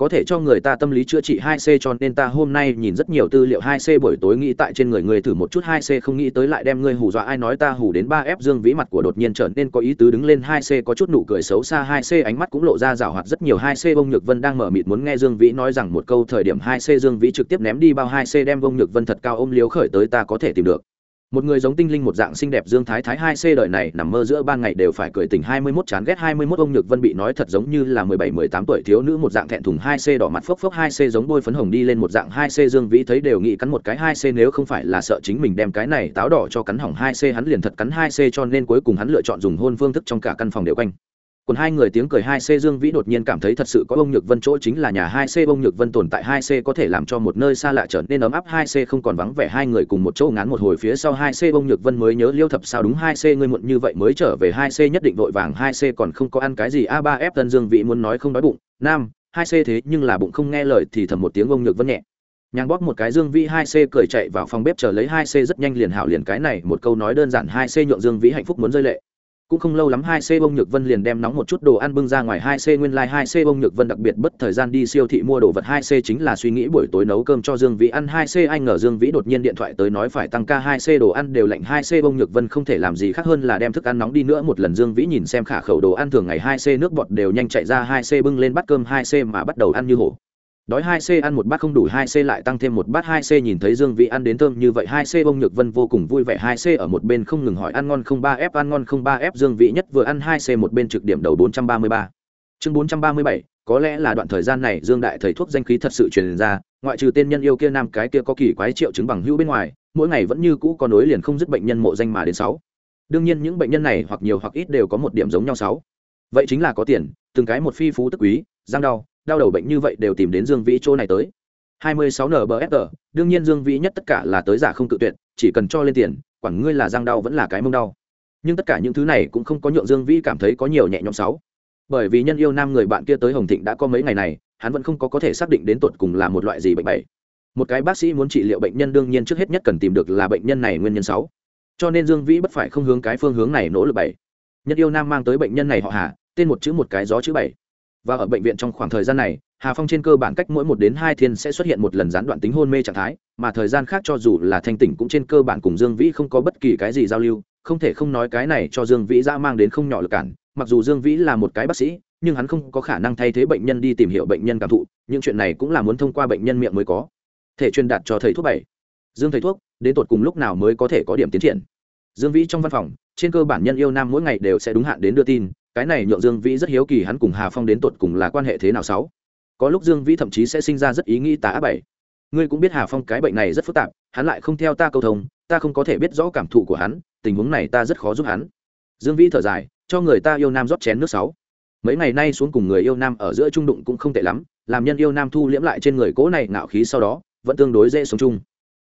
có thể cho người ta tâm lý chữa trị 2C cho nên ta hôm nay nhìn rất nhiều tư liệu 2C buổi tối nghĩ tại trên người người thử một chút 2C không nghĩ tới lại đem ngươi hù dọa ai nói ta hù đến 3F Dương Vĩ mặt của đột nhiên trở nên có ý tứ đứng lên 2C có chút nụ cười xấu xa 2C ánh mắt cũng lộ ra giảo hoạt rất nhiều 2C bông nhược vân đang mở mịt muốn nghe Dương Vĩ nói rằng một câu thời điểm 2C Dương Vĩ trực tiếp ném đi bao 2C đem bông nhược vân thật cao ôm liếu khởi tới ta có thể tìm được một người giống tinh linh một dạng xinh đẹp dương thái thái hai c đời này nằm mơ giữa ban ngày đều phải cười tỉnh hai mươi mốt chán ghét hai mươi mốt ông nhược vân bị nói thật giống như là mười bảy, mười tám tuổi thiếu nữ một dạng thẹn thùng hai c đỏ mặt phốc phốc hai c giống bôi phấn hồng đi lên một dạng hai c dương vĩ thấy đều nghĩ cắn một cái hai c nếu không phải là sợ chính mình đem cái này táo đỏ cho cắn hỏng hai c hắn liền thật cắn hai c cho nên cuối cùng hắn lựa chọn dùng hôn phương thức trong cả căn phòng đều quanh còn hai người tiếng cười hai c dương vĩ đột nhiên cảm thấy thật sự có ông nhược vân chỗ chính là nhà hai c, ông nhược vân tồn tại hai c có thể làm cho một nơi xa lạ trở nên ấm áp hai c không còn vắng vẻ, hai người cùng một chỗ ngán một hồi phía sau hai c, ông nhược vân mới nhớ liêu thập sao đúng hai c, ngươi muộn như vậy mới trở về hai c nhất định vội vàng, hai c còn không có ăn cái gì. A ba f tân dương vĩ muốn nói không đói bụng. Nam, hai c thế nhưng là bụng không nghe lời thì thầm một tiếng ông nhược vân nhẹ. Nhàng bóp một cái dương vĩ hai c cười chạy vào phòng bếp chờ lấy hai c rất nhanh liền hảo liền cái này, một câu nói đơn giản hai c nhượng dương vĩ hạnh phúc muốn rơi lệ cũng không lâu lắm hai c bông nhược vân liền đem nóng một chút đồ ăn bưng ra ngoài hai c nguyên lai、like、hai c bông nhược vân đặc biệt bất thời gian đi siêu thị mua đồ vật. Hai c chính là suy nghĩ buổi tối nấu cơm cho dương vĩ ăn. Hai c anh ngờ dương vĩ đột nhiên điện thoại tới nói phải tăng ca. Hai c đồ ăn đều lạnh. Hai c bông nhược vân không thể làm gì khác hơn là đem thức ăn nóng đi nữa. Một lần dương vĩ nhìn xem khả khẩu đồ ăn thường ngày, hai c nước bọt đều nhanh chạy ra. Hai c bưng lên bắt cơm. Hai c mà bắt đầu ăn như hổ đói hai c ăn một bát không đủ hai c lại tăng thêm một bát hai c nhìn thấy dương vĩ ăn đến thơm như vậy, hai c bông nhược vân vô cùng vui vẻ, hai c ở một bên không ngừng hỏi ăn ngon không ba f ăn ngon không ba f dương vĩ nhất vừa ăn hai c một bên trực điểm đầu bốn trăm ba mươi ba. Chương bốn trăm ba mươi bảy, có lẽ là đoạn thời gian này dương đại thầy thuốc danh khí thật sự truyền ra, ngoại trừ tên nhân yêu kia nam cái kia có kỳ quái triệu chứng bằng hữu bên ngoài, mỗi ngày vẫn như cũ có nối liền không dứt bệnh nhân mộ danh mà đến sáu. Đương nhiên những bệnh nhân này hoặc nhiều hoặc ít đều có một điểm giống nhau sáu. Vậy chính là có tiền, từng cái một phi phú tức quý giang đau đau đầu bệnh như vậy đều tìm đến dương vĩ chỗ này tới. 26 nbfr đương nhiên dương vĩ nhất tất cả là tới giả không tự tuyệt, chỉ cần cho lên tiền, quản ngươi là răng đau vẫn là cái mông đau. Nhưng tất cả những thứ này cũng không có nhượng dương vĩ cảm thấy có nhiều nhẹ nhõm sáu. Bởi vì nhân yêu nam người bạn kia tới hồng thịnh đã có mấy ngày này, hắn vẫn không có có thể xác định đến tột cùng là một loại gì bệnh bảy một cái bác sĩ muốn trị liệu bệnh nhân đương nhiên trước hết nhất cần tìm được là bệnh nhân này nguyên nhân sáu. Cho nên dương vĩ bất phải không hướng cái phương hướng này nỗ lực bảy. Nhân yêu nam mang tới bệnh nhân này họ hà, tên một chữ một cái gió chữ bảy và ở bệnh viện trong khoảng thời gian này, hà phong trên cơ bản cách mỗi một đến hai thiên sẽ xuất hiện một lần gián đoạn tính hôn mê trạng thái, mà thời gian khác cho dù là thanh tỉnh cũng trên cơ bản cùng dương vĩ không có bất kỳ cái gì giao lưu, không thể không nói cái này cho dương vĩ ra mang đến không nhỏ lực cản. Mặc dù dương vĩ là một cái bác sĩ, nhưng hắn không có khả năng thay thế bệnh nhân đi tìm hiểu bệnh nhân cảm thụ, những chuyện này cũng là muốn thông qua bệnh nhân miệng mới có. Thể truyền đạt cho thầy thuốc bảy. Dương thầy thuốc, đến tột cùng lúc nào mới có thể có điểm tiến triển? Dương vĩ trong văn phòng, trên cơ bản nhân yêu nam mỗi ngày đều sẽ đúng hạn đến đưa tin cái này nhượng dương vĩ rất hiếu kỳ hắn cùng hà phong đến tột cùng là quan hệ thế nào sáu. Có lúc dương vĩ thậm chí sẽ sinh ra rất ý nghĩ tá bảy. Ngươi cũng biết hà phong cái bệnh này rất phức tạp, hắn lại không theo ta câu thông, ta không có thể biết rõ cảm thụ của hắn, tình huống này ta rất khó giúp hắn. Dương vĩ thở dài, cho người ta yêu nam rót chén nước sáu. Mấy ngày nay xuống cùng người yêu nam ở giữa trung đụng cũng không tệ lắm, làm nhân yêu nam thu liễm lại trên người cố này ngạo khí sau đó, vẫn tương đối dễ sống chung.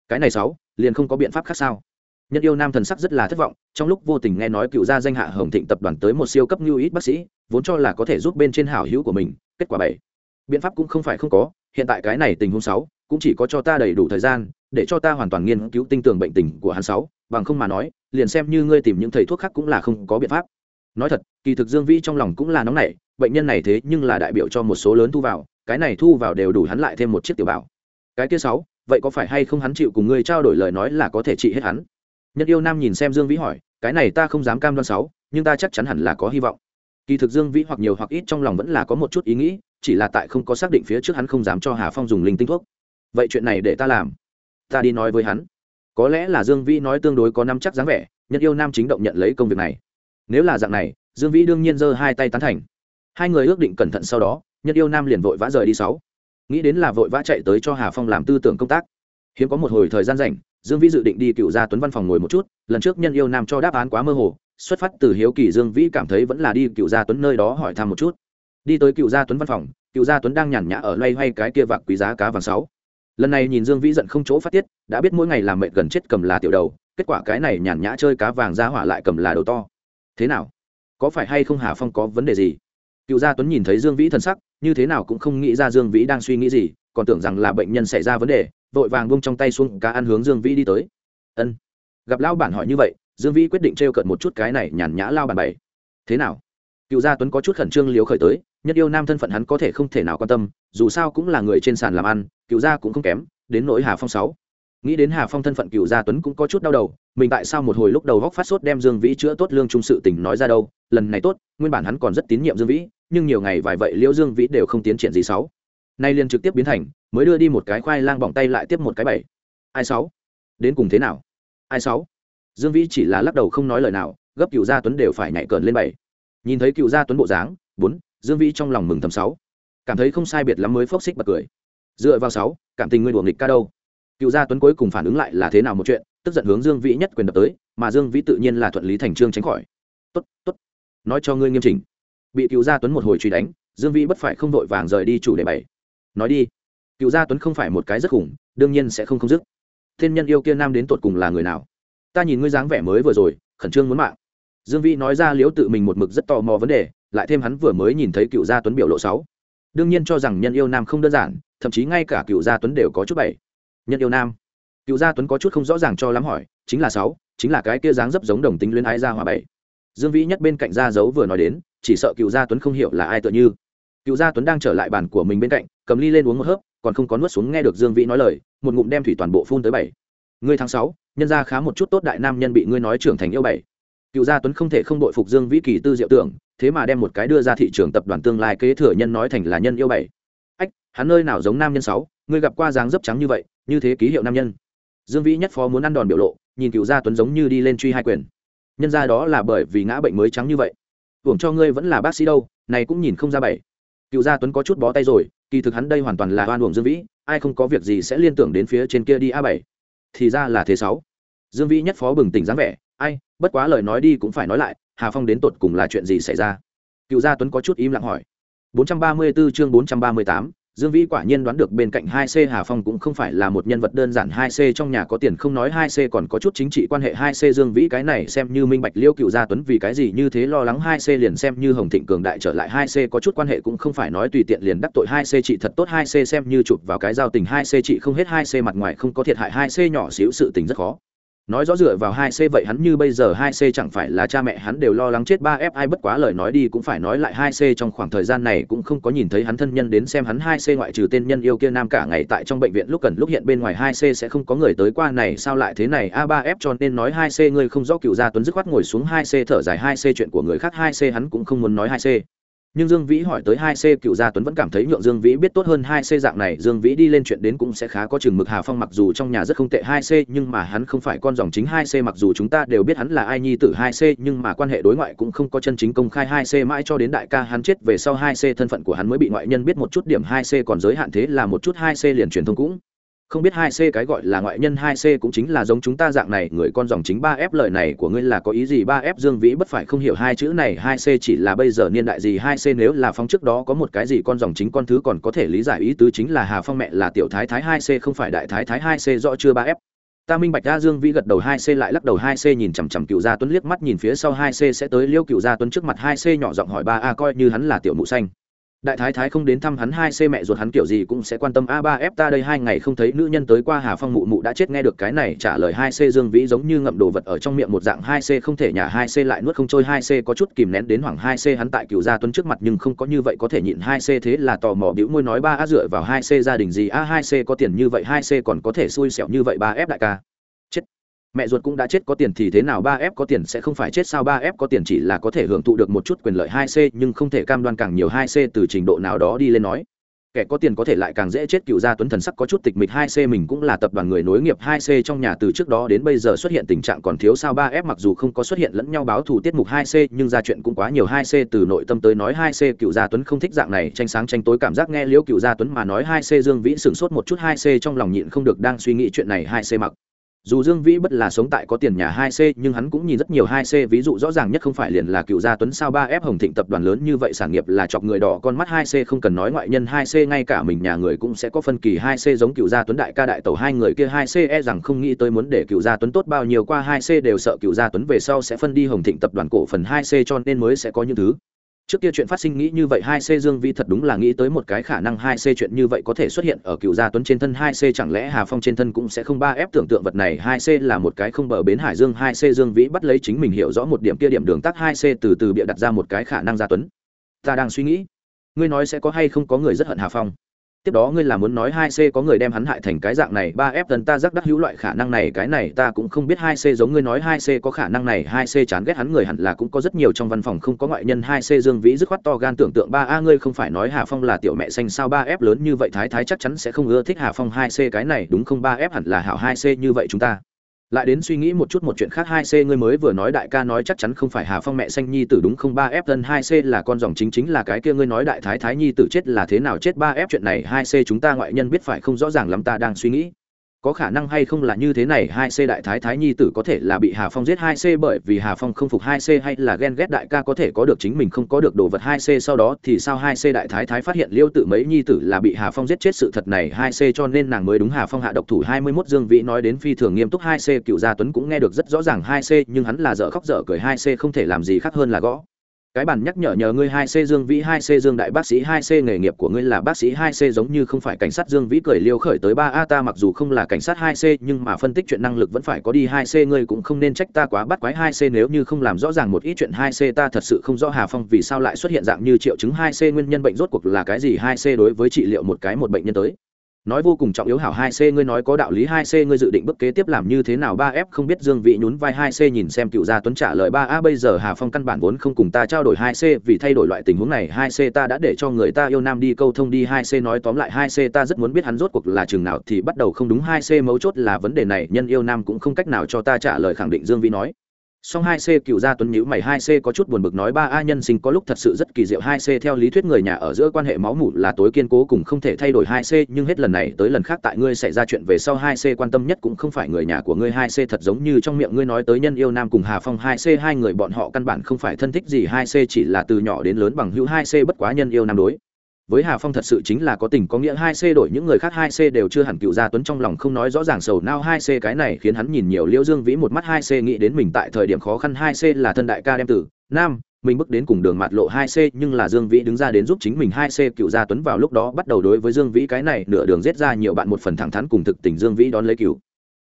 Cái này sáu, liền không có biện pháp khác sao? Nhân yêu nam thần sắc rất là thất vọng, trong lúc vô tình nghe nói cựu gia danh hạ hồng thịnh tập đoàn tới một siêu cấp như ít bác sĩ, vốn cho là có thể giúp bên trên hảo hữu của mình, kết quả bảy biện pháp cũng không phải không có, hiện tại cái này tình huống sáu, cũng chỉ có cho ta đầy đủ thời gian, để cho ta hoàn toàn nghiên cứu tinh tường bệnh tình của hắn sáu, bằng không mà nói, liền xem như ngươi tìm những thầy thuốc khác cũng là không có biện pháp. Nói thật, kỳ thực dương vĩ trong lòng cũng là nóng nảy, bệnh nhân này thế nhưng là đại biểu cho một số lớn thu vào, cái này thu vào đều đủ hắn lại thêm một chiếc tiểu bảo. Cái kia sáu, vậy có phải hay không hắn chịu cùng ngươi trao đổi lời nói là có thể trị hết hắn? Nhân yêu nam nhìn xem dương vĩ hỏi, cái này ta không dám cam đoan sáu, nhưng ta chắc chắn hẳn là có hy vọng. Kỳ thực dương vĩ hoặc nhiều hoặc ít trong lòng vẫn là có một chút ý nghĩ, chỉ là tại không có xác định phía trước hắn không dám cho hà phong dùng linh tinh thuốc. Vậy chuyện này để ta làm. Ta đi nói với hắn. Có lẽ là dương vĩ nói tương đối có năm chắc dáng vẻ nhân yêu nam chính động nhận lấy công việc này. Nếu là dạng này, dương vĩ đương nhiên giơ hai tay tán thành. Hai người ước định cẩn thận sau đó nhân yêu nam liền vội vã rời đi sáu. Nghĩ đến là vội vã chạy tới cho hà phong làm tư tưởng công tác. Hiếm có một hồi thời gian rảnh dương vĩ dự định đi cựu gia tuấn văn phòng ngồi một chút, lần trước nhân yêu nam cho đáp án quá mơ hồ, xuất phát từ hiếu kỳ dương vĩ cảm thấy vẫn là đi cựu gia tuấn nơi đó hỏi thăm một chút. Đi tới cựu gia tuấn văn phòng, cựu gia tuấn đang nhàn nhã ở loay hoay cái kia vạc quý giá cá vàng sáu. Lần này nhìn dương vĩ giận không chỗ phát tiết, đã biết mỗi ngày làm mệt gần chết cầm là tiểu đầu, kết quả cái này nhàn nhã chơi cá vàng ra hỏa lại cầm là đầu to. Thế nào? Có phải hay không hà phong có vấn đề gì? Cựu gia tuấn nhìn thấy dương vĩ thân sắc, như thế nào cũng không nghĩ ra dương vĩ đang suy nghĩ gì, còn tưởng rằng là bệnh nhân xảy ra vấn đề vội vàng bông trong tay xuống cá ăn hướng dương vĩ đi tới. Ân. Gặp lao bản hỏi như vậy, dương vĩ quyết định t r e o một chút cái này nhàn nhã lao bản bảy thế nào? Cựu gia tuấn có chút khẩn trương liều khởi tới, nhất yêu nam thân phận hắn có thể không thể nào quan tâm, dù sao cũng là người trên sàn làm ăn, cựu gia cũng không kém, đến nỗi hà phong sáu. Nghĩ đến hà phong thân phận cựu gia tuấn cũng có chút đau đầu, mình tại sao một hồi lúc đầu góc phát sốt đem dương vĩ chữa tốt lương trung sự tình nói ra đâu, lần này tốt, nguyên bản hắn còn rất tín nhiệm dương vĩ, nhưng nhiều ngày vài vậy liễu dương vĩ đều không tiến triển gì sáu nay liền trực tiếp biến thành, mới đưa đi một cái khoai lang bỏng tay lại tiếp một cái bảy. Ai sáu? Đến cùng thế nào? Ai sáu? Dương vĩ chỉ là lắc đầu không nói lời nào, gấp cựu gia tuấn đều phải nhảy cờn lên bảy. Nhìn thấy cựu gia tuấn bộ dáng, bốn, dương vĩ trong lòng mừng thầm sáu. Cảm thấy không sai biệt lắm mới phốc xích bật cười. Dựa vào sáu, cảm tình ngươi đùa nghịch ca đâu? Cựu gia tuấn cuối cùng phản ứng lại là thế nào một chuyện, tức giận hướng dương vĩ nhất quyền đập tới, mà dương vĩ tự nhiên là thuận lý thành trương tránh khỏi. Tốt tốt. Nói cho ngươi nghiêm chỉnh. Bị cựu gia tuấn một hồi truy đánh, dương vĩ bất phải không vội vàng rời đi chủ đề bảy nói đi. Cựu gia tuấn không phải một cái rất khủng, đương nhiên sẽ không không dứt. Thiên nhân yêu kia nam đến tột cùng là người nào? Ta nhìn ngươi dáng vẻ mới vừa rồi, khẩn trương muốn mạng. Dương vĩ nói ra liếu tự mình một mực rất tò mò vấn đề, lại thêm hắn vừa mới nhìn thấy cựu gia tuấn biểu lộ sáu đương nhiên cho rằng nhân yêu nam không đơn giản, thậm chí ngay cả cựu gia tuấn đều có chút bảy nhân yêu nam. Cựu gia tuấn có chút không rõ ràng cho lắm hỏi, chính là sáu, chính là cái kia dáng dấp giống đồng tính luyến ái gia hòa bảy. Dương vĩ nhất bên cạnh gia giấu vừa nói đến, chỉ sợ cựu gia tuấn không hiểu là ai tựa như cựu gia tuấn đang trở lại bàn của mình bên cạnh, cầm ly lên uống một hớp, còn không có nuốt xuống nghe được dương vĩ nói lời, một ngụm đem thủy toàn bộ phun tới bảy. Ngươi tháng sáu, nhân gia khá một chút tốt đại nam nhân bị ngươi nói trưởng thành yêu bảy. Cựu gia tuấn không thể không đội phục dương vĩ kỳ tư diệu tưởng, thế mà đem một cái đưa ra thị trường tập đoàn tương lai kế thừa nhân nói thành là nhân yêu bảy. Ách, hắn nơi nào giống nam nhân sáu, ngươi gặp qua dáng dấp trắng như vậy, như thế ký hiệu nam nhân. Dương vĩ nhất phó muốn ăn đòn biểu lộ, nhìn cựu gia tuấn giống như đi lên truy hai quyền. Nhân ra đó là bởi vì ngã bệnh mới trắng như vậy. Hưởng cho ngươi vẫn là bác sĩ đâu, này cũng nhìn không ra bảy cựu gia tuấn có chút bó tay rồi kỳ thực hắn đây hoàn toàn là oan uổng dương vĩ ai không có việc gì sẽ liên tưởng đến phía trên kia đi a bảy. Thì ra là thế sáu. Dương vĩ nhất phó bừng tỉnh dáng vẻ ai bất quá lời nói đi cũng phải nói lại hà phong đến tột cùng là chuyện gì xảy ra? Cựu gia tuấn có chút im lặng hỏi. 434 chương 438, Dương Vĩ quả nhiên đoán được bên cạnh 2C Hà Phong cũng không phải là một nhân vật đơn giản 2C trong nhà có tiền không nói 2C còn có chút chính trị quan hệ 2C Dương Vĩ cái này xem như minh bạch Liêu Cựu Gia Tuấn vì cái gì như thế lo lắng 2C liền xem như Hồng Thịnh cường đại trở lại 2C có chút quan hệ cũng không phải nói tùy tiện liền đắc tội 2C trị thật tốt 2C xem như chụp vào cái giao tình 2C trị không hết 2C mặt ngoài không có thiệt hại 2C nhỏ xíu sự tình rất khó nói rõ dựa vào hai c vậy hắn như bây giờ hai c chẳng phải là cha mẹ hắn đều lo lắng chết ba f ai bất quá lời nói đi cũng phải nói lại hai c trong khoảng thời gian này cũng không có nhìn thấy hắn thân nhân đến xem hắn hai c ngoại trừ tên nhân yêu kia nam cả ngày tại trong bệnh viện lúc cần lúc hiện bên ngoài hai c sẽ không có người tới qua này sao lại thế này? A ba f cho nên nói hai c ngươi không rõ cựu gia tuấn dứt khoát ngồi xuống hai c thở dài hai c chuyện của người khác hai c hắn cũng không muốn nói hai c nhưng dương vĩ hỏi tới hai c, cựu gia tuấn vẫn cảm thấy nhượng dương vĩ biết tốt hơn hai c dạng này, dương vĩ đi lên chuyện đến cũng sẽ khá có chừng mực hà phong mặc dù trong nhà rất không tệ hai c, nhưng mà hắn không phải con dòng chính hai c, mặc dù chúng ta đều biết hắn là ai nhi tử hai c, nhưng mà quan hệ đối ngoại cũng không có chân chính công khai hai c, mãi cho đến đại ca hắn chết về sau hai c, thân phận của hắn mới bị ngoại nhân biết một chút điểm hai c, còn giới hạn thế là một chút hai c liền truyền thông cũng không biết hai c cái gọi là ngoại nhân hai c cũng chính là giống chúng ta dạng này, người con dòng chính ba f lời này của ngươi là có ý gì? Ba f dương vĩ bất phải không hiểu hai chữ này, hai c chỉ là bây giờ niên đại gì? Hai c nếu là phong trước đó có một cái gì con dòng chính con thứ còn có thể lý giải ý tứ chính là hà phong mẹ là tiểu thái thái hai c, không phải đại thái thái hai c, rõ chưa ba f? Ta minh bạch ra dương vĩ gật đầu, hai c lại lắc đầu, hai c nhìn chằm chằm cựu gia tuấn liếc mắt nhìn phía sau, hai c sẽ tới liêu cựu gia tuấn trước mặt, hai c nhỏ giọng hỏi ba, a, coi như hắn là tiểu mụ xanh đại thái thái không đến thăm hắn hai c mẹ ruột hắn kiểu gì cũng sẽ quan tâm a ba f ta đây hai ngày không thấy nữ nhân tới qua hà phong mụ mụ đã chết nghe được cái này trả lời hai c dương vĩ giống như ngậm đồ vật ở trong miệng một dạng hai c không thể nhả hai c lại nuốt không trôi hai c có chút kìm nén đến hoảng hai c hắn tại cựu gia tuấn trước mặt nhưng không có như vậy có thể nhịn hai c thế là tò mò bĩu môi nói ba a dựa vào hai c gia đình gì a hai c có tiền như vậy hai c còn có thể xui xẻo như vậy ba f đại ca mẹ ruột cũng đã chết, có tiền thì thế nào? Ba f có tiền sẽ không phải chết sao? Ba f có tiền chỉ là có thể hưởng thụ được một chút quyền lợi hai c, nhưng không thể cam đoan càng nhiều hai c từ trình độ nào đó đi lên nói. Kẻ có tiền có thể lại càng dễ chết. Cựu gia tuấn thần sắc có chút tịch mịch hai c, mình cũng là tập đoàn người nối nghiệp hai c trong nhà từ trước đó đến bây giờ xuất hiện tình trạng còn thiếu sao? Ba f mặc dù không có xuất hiện lẫn nhau báo thù tiết mục hai c, nhưng ra chuyện cũng quá nhiều hai c từ nội tâm tới nói hai c. Cựu gia tuấn không thích dạng này, tranh sáng tranh tối, cảm giác nghe liễu cựu gia tuấn mà nói hai c dương vĩ sửng sốt một chút, hai c trong lòng nhịn không được đang suy nghĩ chuyện này hai c mặc dù dương vĩ bất là sống tại có tiền nhà hai c, nhưng hắn cũng nhìn rất nhiều hai c, ví dụ rõ ràng nhất không phải liền là cựu gia tuấn sao ba f hồng thịnh tập đoàn lớn như vậy sản nghiệp là chọc người đỏ con mắt hai c, không cần nói ngoại nhân hai c, ngay cả mình nhà người cũng sẽ có phân kỳ hai c giống cựu gia tuấn đại ca đại tẩu hai người kia hai c e rằng không nghĩ tới muốn để cựu gia tuấn tốt bao nhiêu qua hai c đều sợ cựu gia tuấn về sau sẽ phân đi hồng thịnh tập đoàn cổ phần hai c, cho nên mới sẽ có những thứ trước kia chuyện phát sinh nghĩ như vậy, hai c dương vi thật đúng là nghĩ tới một cái khả năng hai c chuyện như vậy có thể xuất hiện ở cựu gia tuấn trên thân. Hai c chẳng lẽ hà phong trên thân cũng sẽ không ba ép tưởng tượng vật này? Hai c là một cái không bờ bến hải dương. Hai c dương vĩ bắt lấy chính mình hiểu rõ một điểm kia điểm đường tắt. Hai c từ từ bịa đặt ra một cái khả năng gia tuấn. Ta đang suy nghĩ. Ngươi nói sẽ có hay không có người rất hận hà phong? Tiếp đó ngươi là muốn nói hai c có người đem hắn hại thành cái dạng này, ba f tần ta giác đắc hữu loại khả năng này, cái này ta cũng không biết hai c giống ngươi nói hai c có khả năng này, hai c chán ghét hắn người hẳn là cũng có rất nhiều trong văn phòng không có ngoại nhân, hai c dương vĩ dứt khoát to gan tưởng tượng ba a ngươi không phải nói hà phong là tiểu mẹ xanh sao, ba f lớn như vậy, thái thái chắc chắn sẽ không ưa thích hà phong hai c, cái này đúng không, ba f hẳn là hảo hai c như vậy chúng ta lại đến suy nghĩ một chút một chuyện khác, hai c ngươi mới vừa nói đại ca nói chắc chắn không phải hà phong mẹ xanh nhi tử đúng không? Ba f thân hai c là con dòng chính chính là cái kia ngươi nói đại thái thái nhi tử chết là thế nào chết? Ba f chuyện này hai c chúng ta ngoại nhân biết phải không? Rõ ràng lắm ta đang suy nghĩ có khả năng hay không là như thế này, hai c đại thái thái nhi tử có thể là bị hà phong giết hai c bởi vì hà phong không phục hai c hay là ghen ghét đại ca có thể có được chính mình không có được đồ vật hai c sau đó thì sao hai c đại thái thái phát hiện liêu tự mấy nhi tử là bị hà phong giết chết sự thật này, hai c cho nên nàng mới đúng hà phong hạ độc thủ hai mươi mốt dương vĩ nói đến phi thường nghiêm túc, hai c cựu gia tuấn cũng nghe được rất rõ ràng hai c, nhưng hắn là dở khóc dở cười, hai c không thể làm gì khác hơn là gõ cái bản nhắc nhở nhờ ngươi hai c dương vĩ, hai c dương đại bác sĩ, hai c nghề nghiệp của ngươi là bác sĩ, hai c giống như không phải cảnh sát dương vĩ cười liêu khởi tới ba a ta mặc dù không là cảnh sát hai c nhưng mà phân tích chuyện năng lực vẫn phải có đi, hai c ngươi cũng không nên trách ta quá bắt quái, hai c nếu như không làm rõ ràng một ít chuyện, hai c ta thật sự không rõ hà phong vì sao lại xuất hiện dạng như triệu chứng, hai c nguyên nhân bệnh rốt cuộc là cái gì, hai c đối với trị liệu một cái một bệnh nhân tới nói vô cùng trọng yếu hảo hai c ngươi nói có đạo lý hai c ngươi dự định bước kế tiếp làm như thế nào? Ba f không biết dương vị nhún vai hai c nhìn xem cựu gia tuấn trả lời ba a, bây giờ hà phong căn bản vốn không cùng ta trao đổi hai c, vì thay đổi loại tình huống này hai c ta đã để cho người ta yêu nam đi câu thông đi hai c nói tóm lại hai c ta rất muốn biết hắn rốt cuộc là chừng nào thì bắt đầu không đúng hai c mấu chốt là vấn đề này, nhân yêu nam cũng không cách nào cho ta trả lời, khẳng định dương vĩ nói song hai c cựu gia tuấn nhữ mày, hai c có chút buồn bực nói, ba a nhân sinh có lúc thật sự rất kỳ diệu. Hai c theo lý thuyết người nhà ở giữa quan hệ máu mủ là tối kiên cố cùng không thể thay đổi. Hai c, nhưng hết lần này tới lần khác tại ngươi xảy ra chuyện về sau, hai c quan tâm nhất cũng không phải người nhà của ngươi. Hai c thật giống như trong miệng ngươi nói tới nhân yêu nam cùng hà phong. Hai c, hai người bọn họ căn bản không phải thân thích gì. Hai c chỉ là từ nhỏ đến lớn bằng hữu. Hai c bất quá nhân yêu nam đối với hà phong thật sự chính là có tình có nghĩa, hai c đổi những người khác, hai c đều chưa hẳn cựu gia tuấn trong lòng không nói rõ ràng sầu nao hai c cái này khiến hắn nhìn nhiều liễu dương vĩ một mắt, hai c nghĩ đến mình tại thời điểm khó khăn, hai c là thân đại ca đem tử nam, mình bước đến cùng đường mặt lộ, hai c nhưng là dương vĩ đứng ra đến giúp chính mình, hai c cựu gia tuấn vào lúc đó bắt đầu đối với dương vĩ cái này nửa đường giết ra nhiều bạn một phần thẳng thắn cùng thực tình dương vĩ đón lấy cựu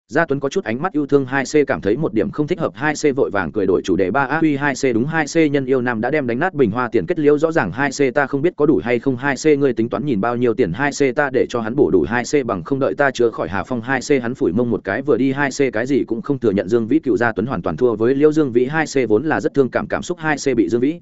gia tuấn có chút ánh mắt yêu thương hai c, cảm thấy một điểm không thích hợp hai c, vội vàng cười đổi chủ đề ba a, huy hai c đúng hai c, nhân yêu nam đã đem đánh nát bình hoa tiền kết liễu, rõ ràng hai c ta không biết có đủ hay không, hai c ngươi tính toán nhìn bao nhiêu tiền, hai c ta để cho hắn bổ đủ hai c bằng không đợi ta chữa khỏi hà phong, hai c hắn phủi mông một cái vừa đi, hai c cái gì cũng không thừa nhận dương vĩ, cựu gia tuấn hoàn toàn thua với liễu dương vĩ, hai c vốn là rất thương cảm cảm xúc, hai c bị dương vĩ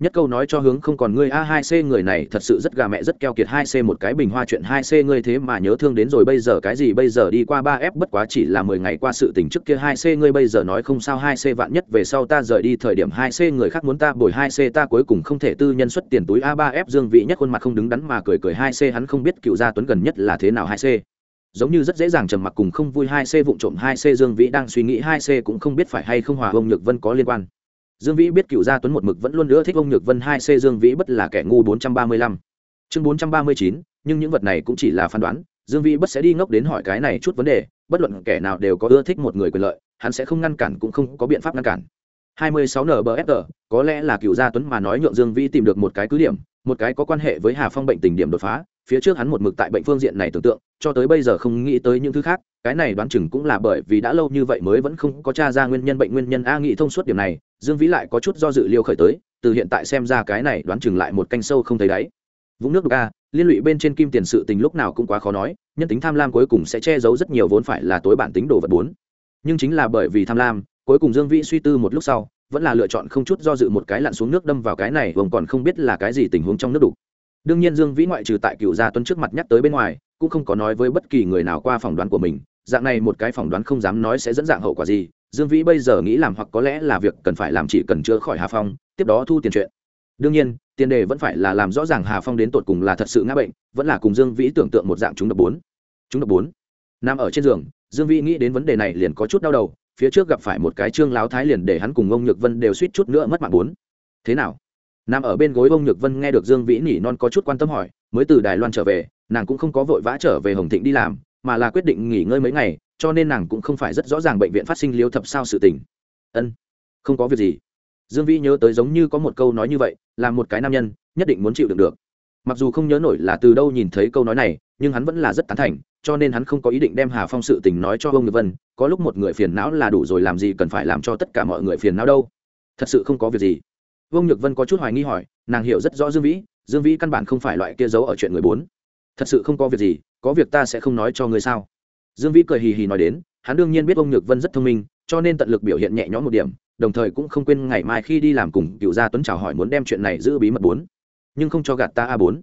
nhất câu nói cho hướng không còn ngươi, a, hai c người này thật sự rất gà mẹ, rất keo kiệt. Hai c một cái bình hoa chuyện, hai c ngươi thế mà nhớ thương đến rồi, bây giờ cái gì? Bây giờ đi qua ba f, bất quá chỉ là mười ngày qua sự tình trước kia. Hai c ngươi bây giờ nói không sao. Hai c vạn nhất về sau ta rời đi thời điểm, hai c người khác muốn ta bồi, hai c ta cuối cùng không thể tư nhân xuất tiền túi. A, ba f dương vị nhất khuôn mặt không đứng đắn mà cười cười. Hai c hắn không biết cựu gia tuấn gần nhất là thế nào. Hai c giống như rất dễ dàng trầm mặc cùng không vui. Hai c vụng trộm. Hai c dương vĩ đang suy nghĩ. Hai c cũng không biết phải hay không. Hòa ông nhược vân có liên quan dương vĩ biết cựu gia tuấn một mực vẫn luôn nữa thích ông nhược vân hai c dương vĩ bất là kẻ ngu bốn trăm ba mươi lăm. Chương bốn trăm ba mươi chín nhưng những vật này cũng chỉ là phán đoán. Dương vĩ bất sẽ đi ngốc đến hỏi cái này chút vấn đề bất luận kẻ nào đều có ưa thích một người quyền lợi hắn sẽ không ngăn cản cũng không có biện pháp ngăn cản. 26 NBFR, có lẽ là cựu gia tuấn mà nói nhượng Dương Vĩ tìm được một cái cứ điểm, một cái có quan hệ với Hà Phong bệnh tình điểm đột phá, phía trước hắn một mực tại bệnh phương diện này tưởng tượng, cho tới bây giờ không nghĩ tới những thứ khác, cái này đoán chừng cũng là bởi vì đã lâu như vậy mới vẫn không có tra ra nguyên nhân bệnh nguyên nhân a nghĩ thông suốt điểm này, Dương Vĩ lại có chút do dự liêu khởi tới, từ hiện tại xem ra cái này đoán chừng lại một canh sâu không thấy đáy. Vũng nước đục a, liên lụy bên trên kim tiền sự tình lúc nào cũng quá khó nói, nhân tính tham lam cuối cùng sẽ che giấu rất nhiều vốn phải là tối bản tính đồ vật bốn. Nhưng chính là bởi vì tham lam, cuối cùng Dương Vĩ suy tư một lúc sau, vẫn là lựa chọn không chút do dự một cái lặn xuống nước đâm vào cái này, vòng còn không biết là cái gì tình huống trong nước đục đương nhiên dương vĩ ngoại trừ tại cựu gia tuấn trước mặt nhắc tới bên ngoài cũng không có nói với bất kỳ người nào qua phỏng đoán của mình dạng này một cái phỏng đoán không dám nói sẽ dẫn dạng hậu quả gì. Dương vĩ bây giờ nghĩ làm hoặc có lẽ là việc cần phải làm chỉ cần chữa khỏi hà phong, tiếp đó thu tiền chuyện. Đương nhiên, tiền đề vẫn phải là làm rõ ràng hà phong đến tột cùng là thật sự ngã bệnh, vẫn là cùng dương vĩ tưởng tượng một dạng chúng độc bốn. Chúng độc bốn. Nằm ở trên giường, dương vĩ nghĩ đến vấn đề này liền có chút đau đầu, phía trước gặp phải một cái trương láo thái liền để hắn cùng ông nhược vân đều suýt chút nữa mất mạng bốn. Thế nào? Nằm ở bên gối ông nhược vân nghe được dương vĩ nỉ non có chút quan tâm hỏi, mới từ đài loan trở về, nàng cũng không có vội vã trở về hồng thịnh đi làm mà là quyết định nghỉ ngơi mấy ngày, cho nên nàng cũng không phải rất rõ ràng bệnh viện phát sinh liêu thập sao sự tình. Ân, không có việc gì. Dương vĩ nhớ tới giống như có một câu nói như vậy, là một cái nam nhân, nhất định muốn chịu đựng được. Mặc dù không nhớ nổi là từ đâu nhìn thấy câu nói này, nhưng hắn vẫn là rất tán thành, cho nên hắn không có ý định đem hà phong sự tình nói cho ông nhược vân, có lúc một người phiền não là đủ rồi, làm gì cần phải làm cho tất cả mọi người phiền não đâu. Thật sự không có việc gì. Vương nhược vân có chút hoài nghi hỏi, nàng hiểu rất rõ dương vĩ dương vĩ căn bản không phải loại kia giấu ở chuyện người bốn thật sự không có việc gì, có việc ta sẽ không nói cho ngươi sao? Dương vĩ cười hì hì nói đến, hắn đương nhiên biết ông nhược vân rất thông minh, cho nên tận lực biểu hiện nhẹ nhõm một điểm, đồng thời cũng không quên ngày mai khi đi làm cùng cựu gia tuấn chào hỏi muốn đem chuyện này giữ bí mật bốn. Nhưng không cho gạt ta a bốn.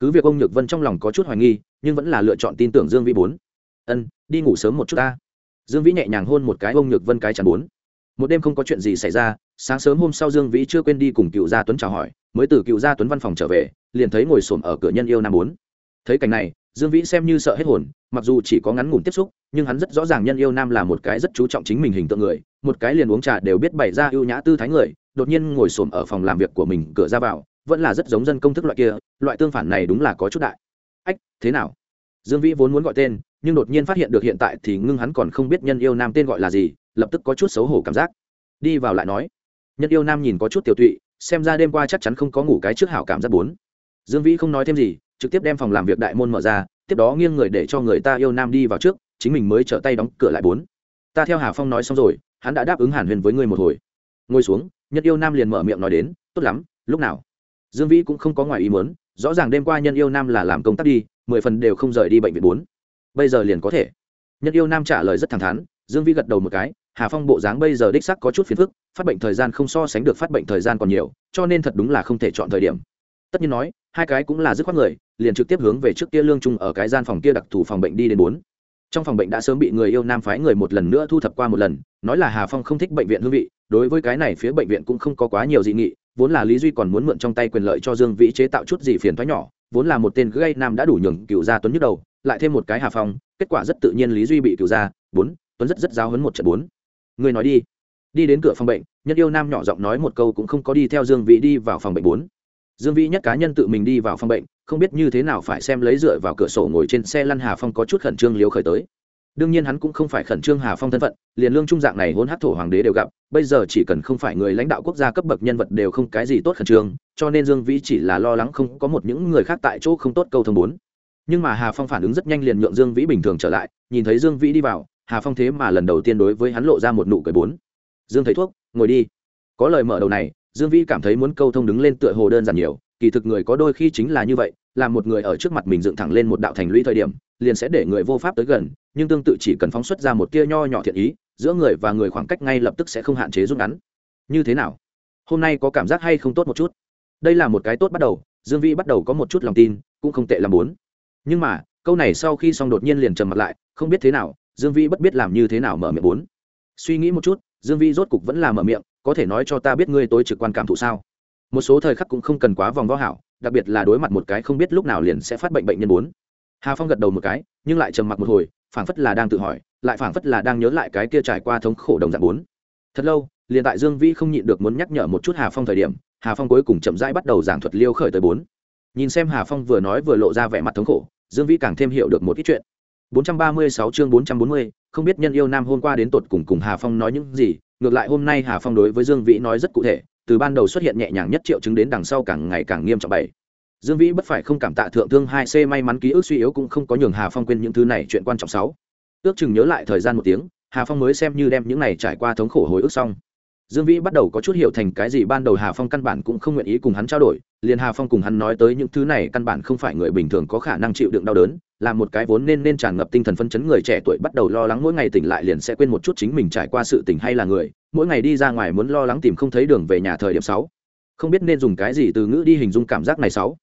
Cứ việc ông nhược vân trong lòng có chút hoài nghi, nhưng vẫn là lựa chọn tin tưởng dương vĩ bốn. Ân, đi ngủ sớm một chút ta. Dương vĩ nhẹ nhàng hôn một cái ông nhược vân cái chắn bốn. Một đêm không có chuyện gì xảy ra, sáng sớm hôm sau dương vĩ chưa quên đi cùng cựu gia tuấn chào hỏi, mới từ cựu gia tuấn văn phòng trở về, liền thấy ngồi xổm ở cửa nhân yêu nam bốn thấy cảnh này, dương vĩ xem như sợ hết hồn, mặc dù chỉ có ngắn ngủn tiếp xúc, nhưng hắn rất rõ ràng nhân yêu nam là một cái rất chú trọng chính mình hình tượng người, một cái liền uống trà đều biết bày ra ưu nhã tư thái người, đột nhiên ngồi xổm ở phòng làm việc của mình, cửa ra vào, vẫn là rất giống dân công thức loại kia, loại tương phản này đúng là có chút đại. Ách, thế nào? Dương vĩ vốn muốn gọi tên, nhưng đột nhiên phát hiện được hiện tại thì ngưng hắn còn không biết nhân yêu nam tên gọi là gì, lập tức có chút xấu hổ cảm giác. Đi vào lại nói. Nhân yêu nam nhìn có chút tiểu tụy, xem ra đêm qua chắc chắn không có ngủ cái trước hảo cảm giác bốn. Dương vĩ không nói thêm gì trực tiếp đem phòng làm việc đại môn mở ra, tiếp đó nghiêng người để cho người ta yêu nam đi vào trước, chính mình mới trở tay đóng cửa lại bốn. Ta theo hà phong nói xong rồi, hắn đã đáp ứng hàn huyền với ngươi một hồi. Ngồi xuống nhân yêu nam liền mở miệng nói đến, tốt lắm, lúc nào? Dương vĩ cũng không có ngoài ý muốn, rõ ràng đêm qua nhân yêu nam là làm công tác đi, mười phần đều không rời đi bệnh viện bốn. Bây giờ liền có thể. Nhân yêu nam trả lời rất thẳng thắn, dương vĩ gật đầu một cái, hà phong bộ dáng bây giờ đích sắc có chút phiền phức, phát bệnh thời gian không so sánh được phát bệnh thời gian còn nhiều, cho nên thật đúng là không thể chọn thời điểm. Tất nhiên nói hai cái cũng là dứt khoát người, liền trực tiếp hướng về trước kia lương trung ở cái gian phòng kia đặc thù phòng bệnh đi đến bốn. Trong phòng bệnh đã sớm bị người yêu nam phái người một lần nữa thu thập qua một lần, nói là hà phong không thích bệnh viện hương vị, đối với cái này phía bệnh viện cũng không có quá nhiều dị nghị, vốn là lý duy còn muốn mượn trong tay quyền lợi cho dương vĩ chế tạo chút gì phiền thoái nhỏ, vốn là một tên gây nam đã đủ nhường cựu gia tuấn nhức đầu, lại thêm một cái hà phong, kết quả rất tự nhiên lý duy bị cựu gia, bốn, tuấn rất rất giáo hấn một trận bốn. Người nói đi. Đi đến cửa phòng bệnh, nhân yêu nam nhỏ giọng nói một câu cũng không có đi theo dương vĩ đi vào phòng bệnh bốn dương vĩ nhất cá nhân tự mình đi vào phòng bệnh, không biết như thế nào phải xem lấy dựa vào cửa sổ ngồi trên xe lăn hà phong có chút khẩn trương liếu khởi tới. Đương nhiên hắn cũng không phải khẩn trương hà phong thân phận, liền lương trung dạng này hôn hát thổ hoàng đế đều gặp, bây giờ chỉ cần không phải người lãnh đạo quốc gia cấp bậc nhân vật đều không cái gì tốt khẩn trương, cho nên dương vĩ chỉ là lo lắng không có một những người khác tại chỗ không tốt câu thông bốn. Nhưng mà hà phong phản ứng rất nhanh liền nhượng dương vĩ bình thường trở lại, nhìn thấy dương vĩ đi vào, hà phong thế mà lần đầu tiên đối với hắn lộ ra một nụ cười bốn. Dương thấy thuốc, ngồi đi. Có lời mở đầu này dương vĩ cảm thấy muốn câu thông đứng lên tựa hồ đơn giản nhiều, kỳ thực người có đôi khi chính là như vậy, là một người ở trước mặt mình dựng thẳng lên một đạo thành lũy thời điểm, liền sẽ để người vô pháp tới gần, nhưng tương tự chỉ cần phóng xuất ra một tia nho nhỏ thiện ý, giữa người và người khoảng cách ngay lập tức sẽ không hạn chế rút ngắn. Như thế nào? Hôm nay có cảm giác hay không tốt một chút? Đây là một cái tốt bắt đầu, dương vĩ bắt đầu có một chút lòng tin, cũng không tệ làm bốn. Nhưng mà, câu này sau khi xong đột nhiên liền trầm mặt lại, không biết thế nào, dương vĩ bất biết làm như thế nào mở miệng bốn. Suy nghĩ một chút, dương vĩ rốt cục vẫn là mở miệng có thể nói cho ta biết ngươi tối trực quan cảm thụ sao? Một số thời khắc cũng không cần quá vòng vo hảo đặc biệt là đối mặt một cái không biết lúc nào liền sẽ phát bệnh bệnh nhân bốn. Hà phong gật đầu một cái nhưng lại trầm mặc một hồi phảng phất là đang tự hỏi lại phảng phất là đang nhớ lại cái kia trải qua thống khổ đồng dạng bốn. Thật lâu liền tại dương vĩ không nhịn được muốn nhắc nhở một chút hà phong thời điểm hà phong cuối cùng chậm rãi bắt đầu giảng thuật liêu khởi tới bốn. Nhìn xem hà phong vừa nói vừa lộ ra vẻ mặt thống khổ dương vĩ càng thêm hiểu được một ít chuyện. 436 chương 440, không biết nhân yêu nam hôm qua đến tột cùng cùng Hà Phong nói những gì, ngược lại hôm nay Hà Phong đối với Dương Vĩ nói rất cụ thể, từ ban đầu xuất hiện nhẹ nhàng nhất triệu chứng đến đằng sau càng ngày càng nghiêm trọng bảy. Dương Vĩ bất phải không cảm tạ thượng thương hai c may mắn ký ức suy yếu cũng không có nhường Hà Phong quên những thứ này chuyện quan trọng sáu. Ước chừng nhớ lại thời gian một tiếng, Hà Phong mới xem như đem những này trải qua thống khổ hồi ức xong dương vĩ bắt đầu có chút hiểu thành cái gì ban đầu hà phong căn bản cũng không nguyện ý cùng hắn trao đổi, liền hà phong cùng hắn nói tới những thứ này căn bản không phải người bình thường có khả năng chịu đựng đau đớn, là một cái vốn nên nên tràn ngập tinh thần phân chấn người trẻ tuổi bắt đầu lo lắng mỗi ngày tỉnh lại liền sẽ quên một chút chính mình trải qua sự tỉnh hay là người, mỗi ngày đi ra ngoài muốn lo lắng tìm không thấy đường về nhà thời điểm sáu. Không biết nên dùng cái gì từ ngữ đi hình dung cảm giác này sáu.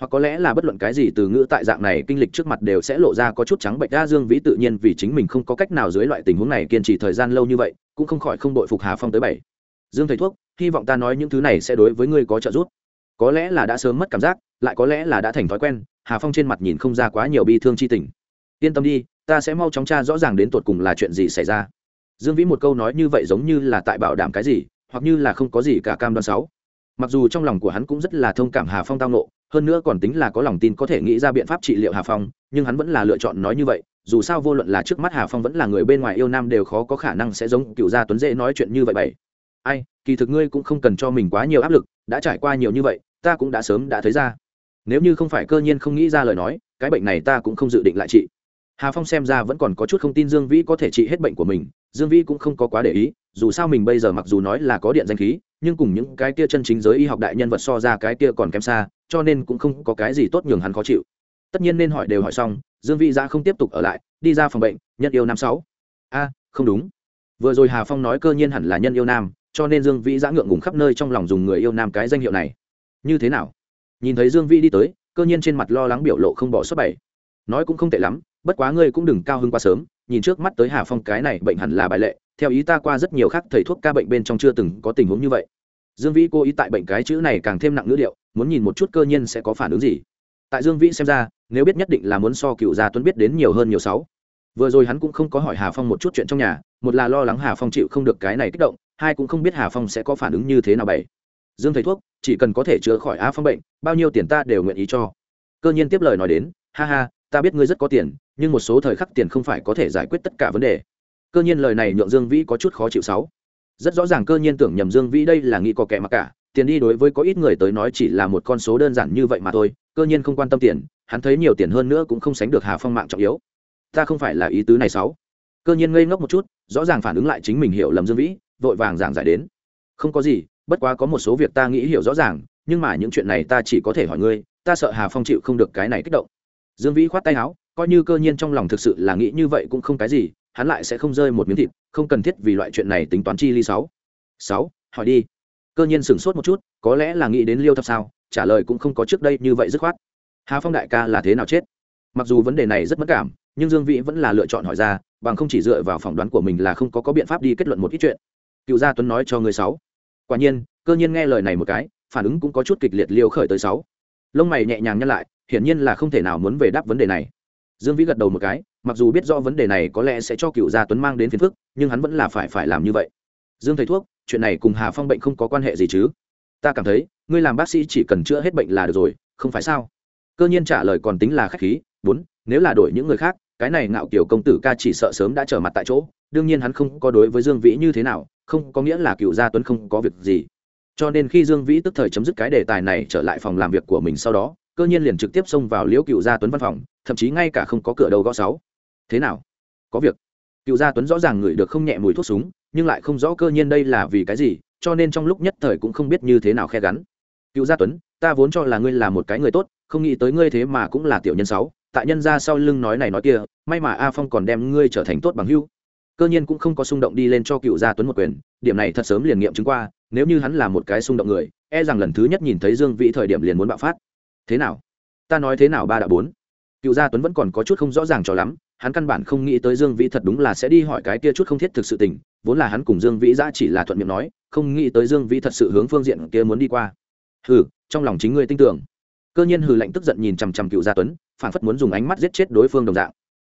Hoặc có lẽ là bất luận cái gì từ ngữ tại dạng này kinh lịch trước mặt đều sẽ lộ ra có chút trắng bệnh đa dương vĩ tự nhiên vì chính mình không có cách nào dưới loại tình huống này kiên trì thời gian lâu như vậy cũng không khỏi không đội phục hà phong tới bảy. Dương thầy thuốc, hy vọng ta nói những thứ này sẽ đối với ngươi có trợ giúp. Có lẽ là đã sớm mất cảm giác, lại có lẽ là đã thành thói quen, hà phong trên mặt nhìn không ra quá nhiều bi thương chi tình. Yên tâm đi, ta sẽ mau chóng tra rõ ràng đến tột cùng là chuyện gì xảy ra. Dương vĩ một câu nói như vậy giống như là tại bảo đảm cái gì, hoặc như là không có gì cả cam đoan sáu mặc dù trong lòng của hắn cũng rất là thông cảm hà phong tao nộ hơn nữa còn tính là có lòng tin có thể nghĩ ra biện pháp trị liệu hà phong, nhưng hắn vẫn là lựa chọn nói như vậy dù sao vô luận là trước mắt hà phong vẫn là người bên ngoài yêu nam đều khó có khả năng sẽ giống cựu gia tuấn dễ nói chuyện như vậy bảy. Ai, kỳ thực ngươi cũng không cần cho mình quá nhiều áp lực, đã trải qua nhiều như vậy, ta cũng đã sớm đã thấy ra. Nếu như không phải cơ nhiên không nghĩ ra lời nói, cái bệnh này ta cũng không dự định lại trị. Hà phong xem ra vẫn còn có chút không tin dương vĩ có thể trị hết bệnh của mình, dương vĩ cũng không có quá để ý, dù sao mình bây giờ mặc dù nói là có điện danh khí, nhưng cùng những cái kia chân chính giới y học đại nhân vật so ra cái kia còn kém xa, cho nên cũng không có cái gì tốt nhường hắn khó chịu. Tất nhiên nên hỏi đều hỏi xong dương vĩ giã không tiếp tục ở lại, đi ra phòng bệnh, nhân yêu nam sáu. A, không đúng. Vừa rồi hà phong nói cơ nhiên hẳn là nhân yêu nam, cho nên dương vĩ giã ngượng ngùng khắp nơi trong lòng dùng người yêu nam cái danh hiệu này. Như thế nào? Nhìn thấy dương vĩ đi tới, cơ nhiên trên mặt lo lắng biểu lộ không bỏ suất bảy nói cũng không tệ lắm, bất quá ngươi cũng đừng cao hơn quá sớm, nhìn trước mắt tới hà phong cái này bệnh hẳn là bài lệ, theo ý ta qua rất nhiều khác thầy thuốc ca bệnh bên trong chưa từng có tình huống như vậy. Dương vĩ cố ý tại bệnh cái chữ này càng thêm nặng ngữ điệu, muốn nhìn một chút cơ nhiên sẽ có phản ứng gì tại dương vĩ xem ra, nếu biết nhất định là muốn so cựu gia tuấn biết đến nhiều hơn nhiều sáu. Vừa rồi hắn cũng không có hỏi hà phong một chút chuyện trong nhà, một là lo lắng hà phong chịu không được cái này kích động, hai cũng không biết hà phong sẽ có phản ứng như thế nào bảy. Dương thầy thuốc, chỉ cần có thể chữa khỏi a phong bệnh, bao nhiêu tiền ta đều nguyện ý cho. Cơ nhiên tiếp lời nói đến, ha ha, ta biết ngươi rất có tiền, nhưng một số thời khắc tiền không phải có thể giải quyết tất cả vấn đề. Cơ nhiên lời này nhượng dương vĩ có chút khó chịu sáu. Rất rõ ràng cơ nhiên tưởng nhầm dương vĩ đây là nghĩ có kẻ mặc cả tiền đi đối với có ít người tới nói chỉ là một con số đơn giản như vậy mà thôi, cơ nhiên không quan tâm tiền, hắn thấy nhiều tiền hơn nữa cũng không sánh được hà phong mạng trọng yếu. Ta không phải là ý tứ này sáu. Cơ nhiên ngây ngốc một chút, rõ ràng phản ứng lại chính mình hiểu lầm dương vĩ, vội vàng giảng giải đến. Không có gì, bất quá có một số việc ta nghĩ hiểu rõ ràng, nhưng mà những chuyện này ta chỉ có thể hỏi ngươi, ta sợ hà phong chịu không được cái này kích động. Dương vĩ khoát tay áo, coi như cơ nhiên trong lòng thực sự là nghĩ như vậy cũng không cái gì, hắn lại sẽ không rơi một miếng thịt, không cần thiết vì loại chuyện này tính toán chi ly sáu. Sáu, hỏi đi cơ nhiên sửng sốt một chút, có lẽ là nghĩ đến liêu thập sao, trả lời cũng không có trước đây như vậy dứt khoát. Hà phong đại ca là thế nào chết? Mặc dù vấn đề này rất mất cảm, nhưng dương vĩ vẫn là lựa chọn hỏi ra, bằng không chỉ dựa vào phỏng đoán của mình là không có có biện pháp đi kết luận một ít chuyện. Cựu gia tuấn nói cho người sáu. Quả nhiên, cơ nhiên nghe lời này một cái, phản ứng cũng có chút kịch liệt liêu khởi tới sáu. Lông mày nhẹ nhàng nhăn lại, hiển nhiên là không thể nào muốn về đáp vấn đề này. Dương vĩ gật đầu một cái, mặc dù biết rõ vấn đề này có lẽ sẽ cho cựu gia tuấn mang đến phiền phức, nhưng hắn vẫn là phải phải làm như vậy. Dương thầy thuốc chuyện này cùng hà phong bệnh không có quan hệ gì chứ? Ta cảm thấy, ngươi làm bác sĩ chỉ cần chữa hết bệnh là được rồi, không phải sao? Cơ nhiên trả lời còn tính là khách khí, bốn, nếu là đổi những người khác, cái này ngạo kiểu công tử ca chỉ sợ sớm đã trở mặt tại chỗ, đương nhiên hắn không có đối với dương vĩ như thế nào, không có nghĩa là cựu gia tuấn không có việc gì. Cho nên khi dương vĩ tức thời chấm dứt cái đề tài này trở lại phòng làm việc của mình sau đó, cơ nhiên liền trực tiếp xông vào liễu cựu gia tuấn văn phòng, thậm chí ngay cả không có cửa đầu gõ sáu. Thế nào? Có việc. Cựu gia tuấn rõ ràng ngửi được không nhẹ mùi thuốc súng nhưng lại không rõ cơ nhiên đây là vì cái gì, cho nên trong lúc nhất thời cũng không biết như thế nào khe gắn. Cựu gia tuấn, ta vốn cho là ngươi là một cái người tốt, không nghĩ tới ngươi thế mà cũng là tiểu nhân sáu, tại nhân ra sau lưng nói này nói kia, may mà a phong còn đem ngươi trở thành tốt bằng hưu cơ nhiên cũng không có xung động đi lên cho cựu gia tuấn một quyền, điểm này thật sớm liền nghiệm chứng qua, nếu như hắn là một cái xung động người e rằng lần thứ nhất nhìn thấy dương vĩ thời điểm liền muốn bạo phát. Thế nào? Ta nói thế nào ba đã bốn? Cựu gia tuấn vẫn còn có chút không rõ ràng cho lắm hắn căn bản không nghĩ tới dương vĩ thật đúng là sẽ đi hỏi cái kia chút không thiết thực sự tình, vốn là hắn cùng dương vĩ ra chỉ là thuận miệng nói, không nghĩ tới dương vĩ thật sự hướng phương diện kia muốn đi qua. Hừ, trong lòng chính ngươi tin tưởng. Cơ nhiên hừ lạnh tức giận nhìn chằm chằm cựu gia tuấn, phản phất muốn dùng ánh mắt giết chết đối phương đồng dạng.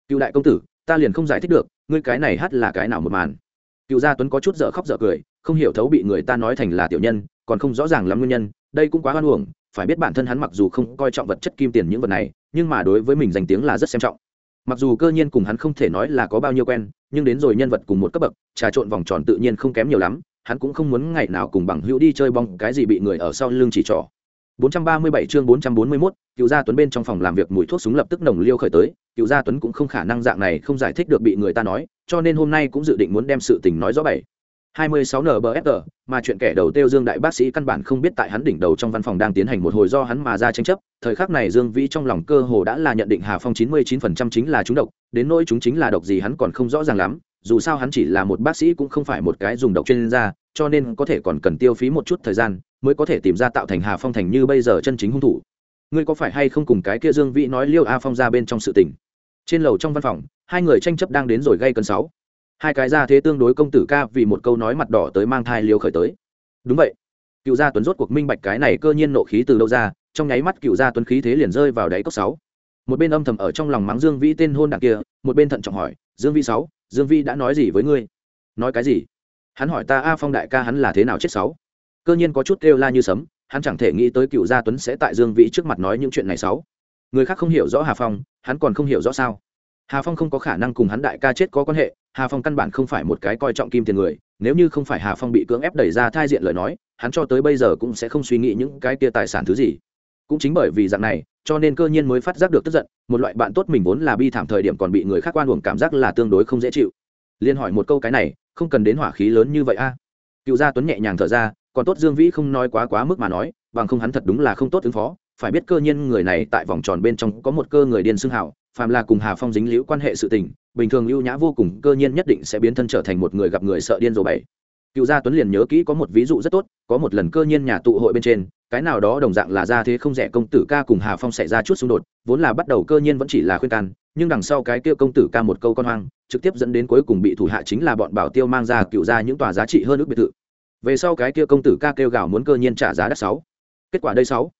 Cựu đại công tử, ta liền không giải thích được, ngươi cái này hát là cái nào một màn. Cựu gia tuấn có chút dở khóc dở cười, không hiểu thấu bị người ta nói thành là tiểu nhân, còn không rõ ràng lắm nguyên nhân, đây cũng quá hoan uổng, phải biết bản thân hắn mặc dù không coi trọng vật chất kim tiền những vật này, nhưng mà đối với mình danh tiếng là rất xem trọng mặc dù cơ nhiên cùng hắn không thể nói là có bao nhiêu quen nhưng đến rồi nhân vật cùng một cấp bậc trà trộn vòng tròn tự nhiên không kém nhiều lắm hắn cũng không muốn ngày nào cùng bằng hữu đi chơi bóng cái gì bị người ở sau lưng chỉ trỏ 437 chương 441, Cựu Gia Tuấn bên trong phòng làm việc mùi thuốc súng lập tức nồng liêu khởi tới, Cựu Gia Tuấn cũng không khả năng dạng này không giải thích được bị người ta nói, cho nên hôm nay cũng dự định muốn đem sự tình nói rõ bảy. 26 NBFR, mà chuyện kẻ đầu tiêu Dương đại bác sĩ căn bản không biết tại hắn đỉnh đầu trong văn phòng đang tiến hành một hồi do hắn mà ra tranh chấp, thời khắc này Dương Vĩ trong lòng cơ hồ đã là nhận định Hà Phong 99% chính là chúng độc, đến nỗi chúng chính là độc gì hắn còn không rõ ràng lắm, dù sao hắn chỉ là một bác sĩ cũng không phải một cái dùng độc chuyên gia, cho nên có thể còn cần tiêu phí một chút thời gian mới có thể tìm ra tạo thành Hà Phong thành như bây giờ chân chính hung thủ. Ngươi có phải hay không cùng cái kia Dương Vĩ nói Liêu A Phong ra bên trong sự tình? Trên lầu trong văn phòng, hai người tranh chấp đang đến rồi gây cấn sáu hai cái ra thế tương đối công tử ca vì một câu nói mặt đỏ tới mang thai liều khởi tới. Đúng vậy. Cựu gia tuấn rốt cuộc minh bạch cái này cơ nhiên nộ khí từ đâu ra, trong nháy mắt cựu gia tuấn khí thế liền rơi vào đáy cốc sáu. Một bên âm thầm ở trong lòng mắng dương vĩ tên hôn đảng kia, một bên thận trọng hỏi, dương vĩ sáu, dương vĩ đã nói gì với ngươi? Nói cái gì? Hắn hỏi ta, a phong đại ca hắn là thế nào chết sáu? Cơ nhiên có chút kêu la như sấm, hắn chẳng thể nghĩ tới cựu gia tuấn sẽ tại dương vĩ trước mặt nói những chuyện này sáu. Người khác không hiểu rõ hà phong, hắn còn không hiểu rõ sao hà phong không có khả năng cùng hắn đại ca chết có quan hệ, hà phong căn bản không phải một cái coi trọng kim tiền người, nếu như không phải hà phong bị cưỡng ép đẩy ra thai diện lời nói, hắn cho tới bây giờ cũng sẽ không suy nghĩ những cái kia tài sản thứ gì. Cũng chính bởi vì dạng này, cho nên cơ nhiên mới phát giác được tức giận, một loại bạn tốt mình vốn là bi thảm thời điểm còn bị người khác quan uổng cảm giác là tương đối không dễ chịu. Liên hỏi một câu cái này, không cần đến hỏa khí lớn như vậy a. Cựu gia tuấn nhẹ nhàng thở ra, còn tốt dương vĩ không nói quá quá mức mà nói, bằng không hắn thật đúng là không tốt ứng phó phải biết cơ nhiên người này tại vòng tròn bên trong có một cơ người điên xưng hảo, phàm là cùng hà phong dính liễu quan hệ sự tình, bình thường lưu nhã vô cùng, cơ nhiên nhất định sẽ biến thân trở thành một người gặp người sợ điên rồ bảy cựu gia tuấn liền nhớ kỹ có một ví dụ rất tốt, có một lần cơ nhiên nhà tụ hội bên trên, cái nào đó đồng dạng là ra thế không rẻ công tử ca cùng hà phong xảy ra chút xung đột, vốn là bắt đầu cơ nhiên vẫn chỉ là khuyên can, nhưng đằng sau cái kia công tử ca một câu con hoang, trực tiếp dẫn đến cuối cùng bị thủ hạ chính là bọn bảo tiêu mang ra cựu ra những tòa giá trị hơn ước biệt thự. Về sau cái kia công tử ca kêu gào muốn cơ nhiên trả giá đắt sáu. Kết quả đây sáu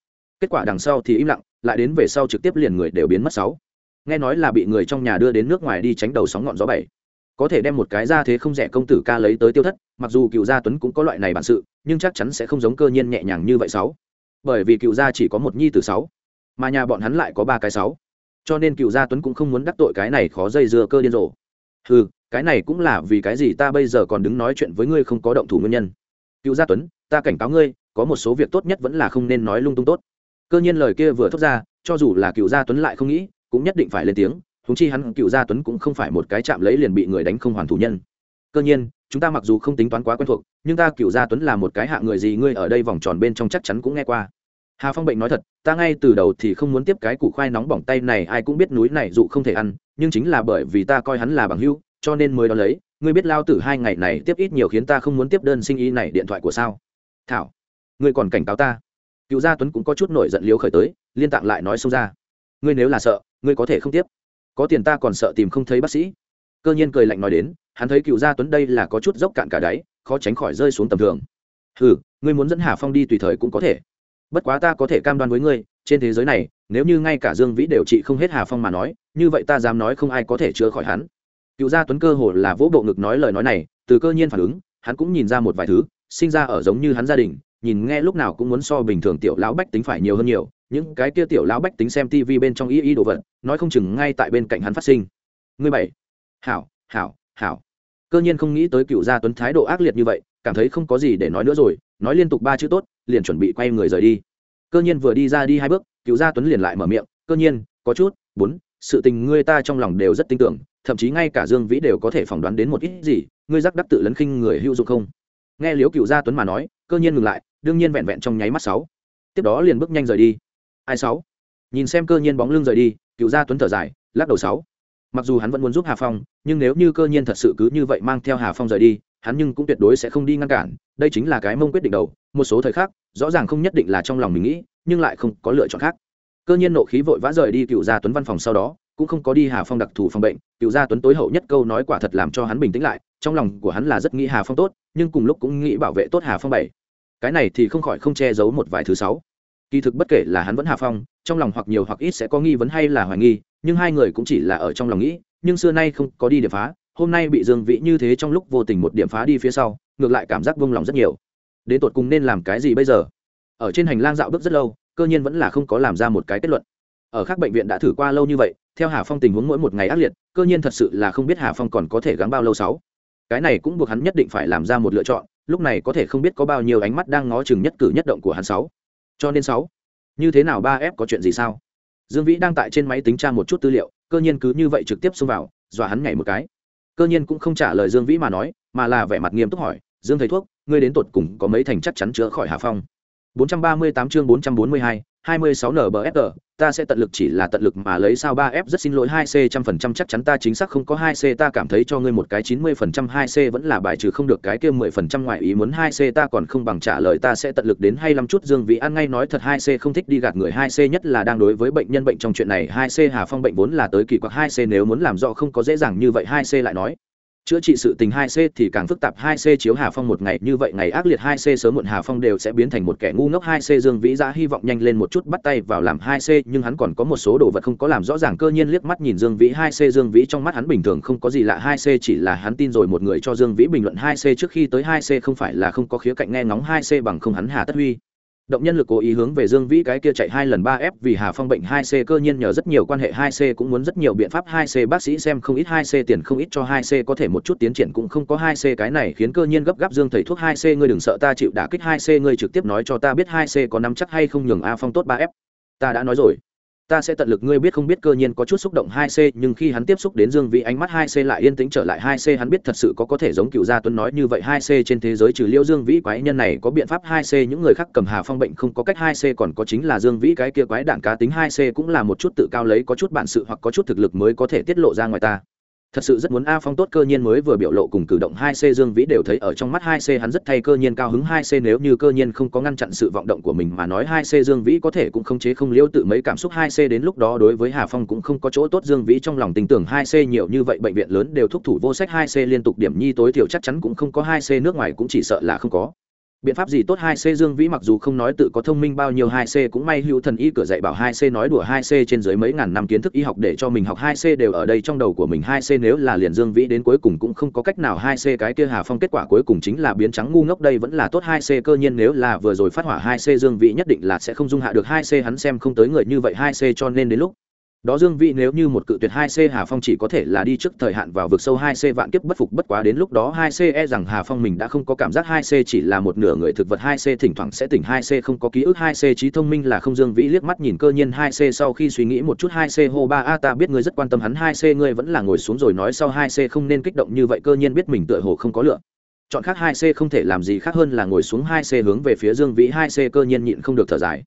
kết quả đằng sau thì im lặng, lại đến về sau trực tiếp liền người đều biến mất sáu. Nghe nói là bị người trong nhà đưa đến nước ngoài đi tránh đầu sóng ngọn gió bảy. Có thể đem một cái ra thế không rẻ công tử ca lấy tới tiêu thất, mặc dù cựu gia tuấn cũng có loại này bản sự, nhưng chắc chắn sẽ không giống cơ nhiên nhẹ nhàng như vậy sáu. Bởi vì cựu gia chỉ có một nhi từ sáu, mà nhà bọn hắn lại có ba cái sáu. Cho nên cựu gia tuấn cũng không muốn đắc tội cái này khó dây dưa cơ điên rồ. Ừ cái này cũng là vì cái gì ta bây giờ còn đứng nói chuyện với ngươi không có động thủ nguyên nhân. Cựu gia tuấn, ta cảnh cáo ngươi, có một số việc tốt nhất vẫn là không nên nói lung tung tốt cơ nhiên lời kia vừa thốt ra, cho dù là cựu gia tuấn lại không nghĩ, cũng nhất định phải lên tiếng húng chi hắn cựu gia tuấn cũng không phải một cái chạm lấy liền bị người đánh không hoàn thủ nhân. Cơ nhiên, chúng ta mặc dù không tính toán quá quen thuộc, nhưng ta cựu gia tuấn là một cái hạ người gì ngươi ở đây vòng tròn bên trong chắc chắn cũng nghe qua. Hà phong bệnh nói thật, ta ngay từ đầu thì không muốn tiếp cái củ khoai nóng bỏng tay này, ai cũng biết núi này dụ không thể ăn, nhưng chính là bởi vì ta coi hắn là bằng hưu cho nên mới đón lấy. Ngươi biết lao tử hai ngày này tiếp ít nhiều khiến ta không muốn tiếp đơn sinh ý này, điện thoại của sao? Thảo, ngươi còn cảnh cáo ta cựu gia tuấn cũng có chút nổi giận liếu khởi tới, liên tạng lại nói xông ra. Ngươi nếu là sợ, ngươi có thể không tiếp. Có tiền ta còn sợ tìm không thấy bác sĩ. Cơ nhiên cười lạnh nói đến, hắn thấy cựu gia tuấn đây là có chút dốc cạn cả đáy, khó tránh khỏi rơi xuống tầm thường. Ừ ngươi muốn dẫn hà phong đi tùy thời cũng có thể. Bất quá ta có thể cam đoan với ngươi, trên thế giới này, nếu như ngay cả dương vĩ đều trị không hết hà phong mà nói, như vậy ta dám nói không ai có thể chữa khỏi hắn. Cựu gia tuấn cơ hồ là vỗ bộ ngực nói lời nói này, từ cơ nhiên phản ứng, hắn cũng nhìn ra một vài thứ, sinh ra ở giống như hắn gia đình nhìn nghe lúc nào cũng muốn so bình thường tiểu lão bách tính phải nhiều hơn nhiều, những cái kia tiểu lão bách tính xem tv bên trong y y đồ vật, nói không chừng ngay tại bên cạnh hắn phát sinh. Ngươi bảy. Hảo hảo hảo. Cơ nhiên không nghĩ tới cựu gia tuấn thái độ ác liệt như vậy, cảm thấy không có gì để nói nữa rồi, nói liên tục ba chữ tốt, liền chuẩn bị quay người rời đi. Cơ nhiên vừa đi ra đi hai bước, cựu gia tuấn liền lại mở miệng, cơ nhiên, có chút, bốn, sự tình ngươi ta trong lòng đều rất tin tưởng, thậm chí ngay cả dương vĩ đều có thể phỏng đoán đến một ít gì, ngươi giác đắc tự lấn khinh người hữu dụng không? Nghe liếu cựu gia tuấn mà nói, cơ nhiên ngừng lại đương nhiên vẹn vẹn trong nháy mắt sáu. Tiếp đó liền bước nhanh rời đi. Ai sáu? Nhìn xem cơ nhiên bóng lưng rời đi, cựu gia tuấn thở dài, lắc đầu sáu. Mặc dù hắn vẫn muốn giúp hà phong, nhưng nếu như cơ nhiên thật sự cứ như vậy mang theo hà phong rời đi, hắn nhưng cũng tuyệt đối sẽ không đi ngăn cản. Đây chính là cái mông quyết định đầu, một số thời khắc, rõ ràng không nhất định là trong lòng mình nghĩ, nhưng lại không có lựa chọn khác. Cơ nhiên nộ khí vội vã rời đi cựu gia tuấn văn phòng sau đó, cũng không có đi hà phong đặc thù phòng bệnh. Cựu gia tuấn tối hậu nhất câu nói quả thật làm cho hắn bình tĩnh lại, trong lòng của hắn là rất nghĩ hà phong tốt, nhưng cùng lúc cũng nghĩ bảo vệ tốt hà phong bảy cái này thì không khỏi không che giấu một vài thứ sáu. Kỳ thực bất kể là hắn vẫn hà phong, trong lòng hoặc nhiều hoặc ít sẽ có nghi vấn hay là hoài nghi, nhưng hai người cũng chỉ là ở trong lòng nghĩ, nhưng xưa nay không có đi điểm phá, hôm nay bị dương vĩ như thế trong lúc vô tình một điểm phá đi phía sau, ngược lại cảm giác vung lòng rất nhiều. Đến tột cùng nên làm cái gì bây giờ? Ở trên hành lang dạo bước rất lâu, cơ nhiên vẫn là không có làm ra một cái kết luận. Ở các bệnh viện đã thử qua lâu như vậy, theo hà phong tình huống mỗi một ngày ác liệt, cơ nhiên thật sự là không biết hà phong còn có thể gắng bao lâu sáu. Cái này cũng buộc hắn nhất định phải làm ra một lựa chọn lúc này có thể không biết có bao nhiêu ánh mắt đang ngó chừng nhất cử nhất động của hắn sáu. Cho nên sáu như thế nào ba f có chuyện gì sao? Dương vĩ đang tại trên máy tính tra một chút tư liệu cơ nhiên cứ như vậy trực tiếp xông vào dọa hắn nhảy một cái. Cơ nhiên cũng không trả lời dương vĩ mà nói mà là vẻ mặt nghiêm túc hỏi dương thầy thuốc ngươi đến tột cùng có mấy thành chắc chắn chữa khỏi hà phong? 438 chương 442, 26 NBFR, ta sẽ tận lực chỉ là tận lực mà lấy sao 3F rất xin lỗi 2C trăm phần trăm chắc chắn ta chính xác không có 2C ta cảm thấy cho ngươi một cái 90% 2C vẫn là bài trừ không được cái kia 10% ngoại ý muốn 2C ta còn không bằng trả lời ta sẽ tận lực đến hay lắm chút Dương Vĩ An ngay nói thật 2C không thích đi gạt người 2C nhất là đang đối với bệnh nhân bệnh trong chuyện này 2C Hà Phong bệnh vốn là tới kỳ quặc 2C nếu muốn làm rõ không có dễ dàng như vậy 2C lại nói chữa trị sự tình 2C thì càng phức tạp 2C chiếu Hà Phong một ngày như vậy, ngày ác liệt 2C sớm muộn Hà Phong đều sẽ biến thành một kẻ ngu ngốc. 2C Dương Vĩ Giã hy vọng nhanh lên một chút, bắt tay vào làm 2C nhưng hắn còn có một số đồ vật không có làm rõ ràng, cơ nhiên liếc mắt nhìn Dương Vĩ. 2C Dương Vĩ trong mắt hắn bình thường không có gì lạ 2C chỉ là hắn tin rồi, một người cho Dương Vĩ bình luận 2C trước khi tới 2C không phải là không có khía cạnh nghe ngóng 2C bằng không hắn Hà Tất Huy động nhân lực cố ý hướng về dương vĩ cái kia chạy hai lần ba f vì hà phong bệnh hai c, cơ nhiên nhờ rất nhiều quan hệ hai c cũng muốn rất nhiều biện pháp hai c, bác sĩ xem không ít hai c, tiền không ít cho hai c, có thể một chút tiến triển cũng không có hai c, cái này khiến cơ nhiên gấp gáp dương thầy thuốc hai c, ngươi đừng sợ ta chịu đả kích hai c, ngươi trực tiếp nói cho ta biết hai c có nắm chắc hay không nhường a phong tốt ba f ta đã nói rồi ta sẽ tận lực ngươi biết không biết cơ nhiên có chút xúc động hai c, nhưng khi hắn tiếp xúc đến dương vĩ ánh mắt hai c lại yên tĩnh trở lại hai c, hắn biết thật sự có có thể giống cựu gia tuấn nói như vậy hai c trên thế giới trừ liễu dương vĩ quái nhân này có biện pháp hai c, những người khác cầm hà phong bệnh không có cách hai c, còn có chính là dương vĩ cái kia quái đạn cá tính hai c cũng là một chút tự cao lấy, có chút bản sự hoặc có chút thực lực mới có thể tiết lộ ra ngoài ta thật sự rất muốn a phong tốt cơ nhiên mới vừa biểu lộ cùng cử động hai c dương vĩ đều thấy ở trong mắt hai c hắn rất thay cơ nhiên cao hứng hai c nếu như cơ nhiên không có ngăn chặn sự vọng động của mình mà nói hai c dương vĩ có thể cũng không chế không liêu tự mấy cảm xúc hai c đến lúc đó đối với hà phong cũng không có chỗ tốt. Dương vĩ trong lòng tình tưởng hai c nhiều như vậy bệnh viện lớn đều thúc thủ vô sách hai c liên tục điểm nhi tối thiểu chắc chắn cũng không có hai c nước ngoài cũng chỉ sợ là không có biện pháp gì tốt hai c dương vĩ mặc dù không nói tự có thông minh bao nhiêu hai c cũng may hữu thần y cửa dạy bảo hai c nói đùa hai c trên dưới mấy ngàn năm kiến thức y học để cho mình học hai c đều ở đây trong đầu của mình hai c nếu là liền dương vĩ đến cuối cùng cũng không có cách nào hai c cái kia hà phong kết quả cuối cùng chính là biến trắng ngu ngốc đây vẫn là tốt hai c cơ nhiên nếu là vừa rồi phát hỏa hai c dương vĩ nhất định là sẽ không dung hạ được hai c hắn xem không tới người như vậy hai c cho nên đến lúc đó dương vị nếu như một cự tuyệt hai c hà phong chỉ có thể là đi trước thời hạn vào vực sâu hai c vạn kiếp bất phục bất quá đến lúc đó hai c e rằng hà phong mình đã không có cảm giác hai c chỉ là một nửa người thực vật hai c thỉnh thoảng sẽ tỉnh hai c không có ký ức hai c trí thông minh là không dương vĩ liếc mắt nhìn cơ nhiên hai c sau khi suy nghĩ một chút hai c hô ba a ta biết ngươi rất quan tâm hắn hai c ngươi vẫn là ngồi xuống rồi nói sau hai c không nên kích động như vậy cơ nhiên biết mình tựa hồ không có lựa chọn khác hai c không thể làm gì khác hơn là ngồi xuống hai c hướng về phía dương vĩ hai c cơ nhiên nhịn không được thở dài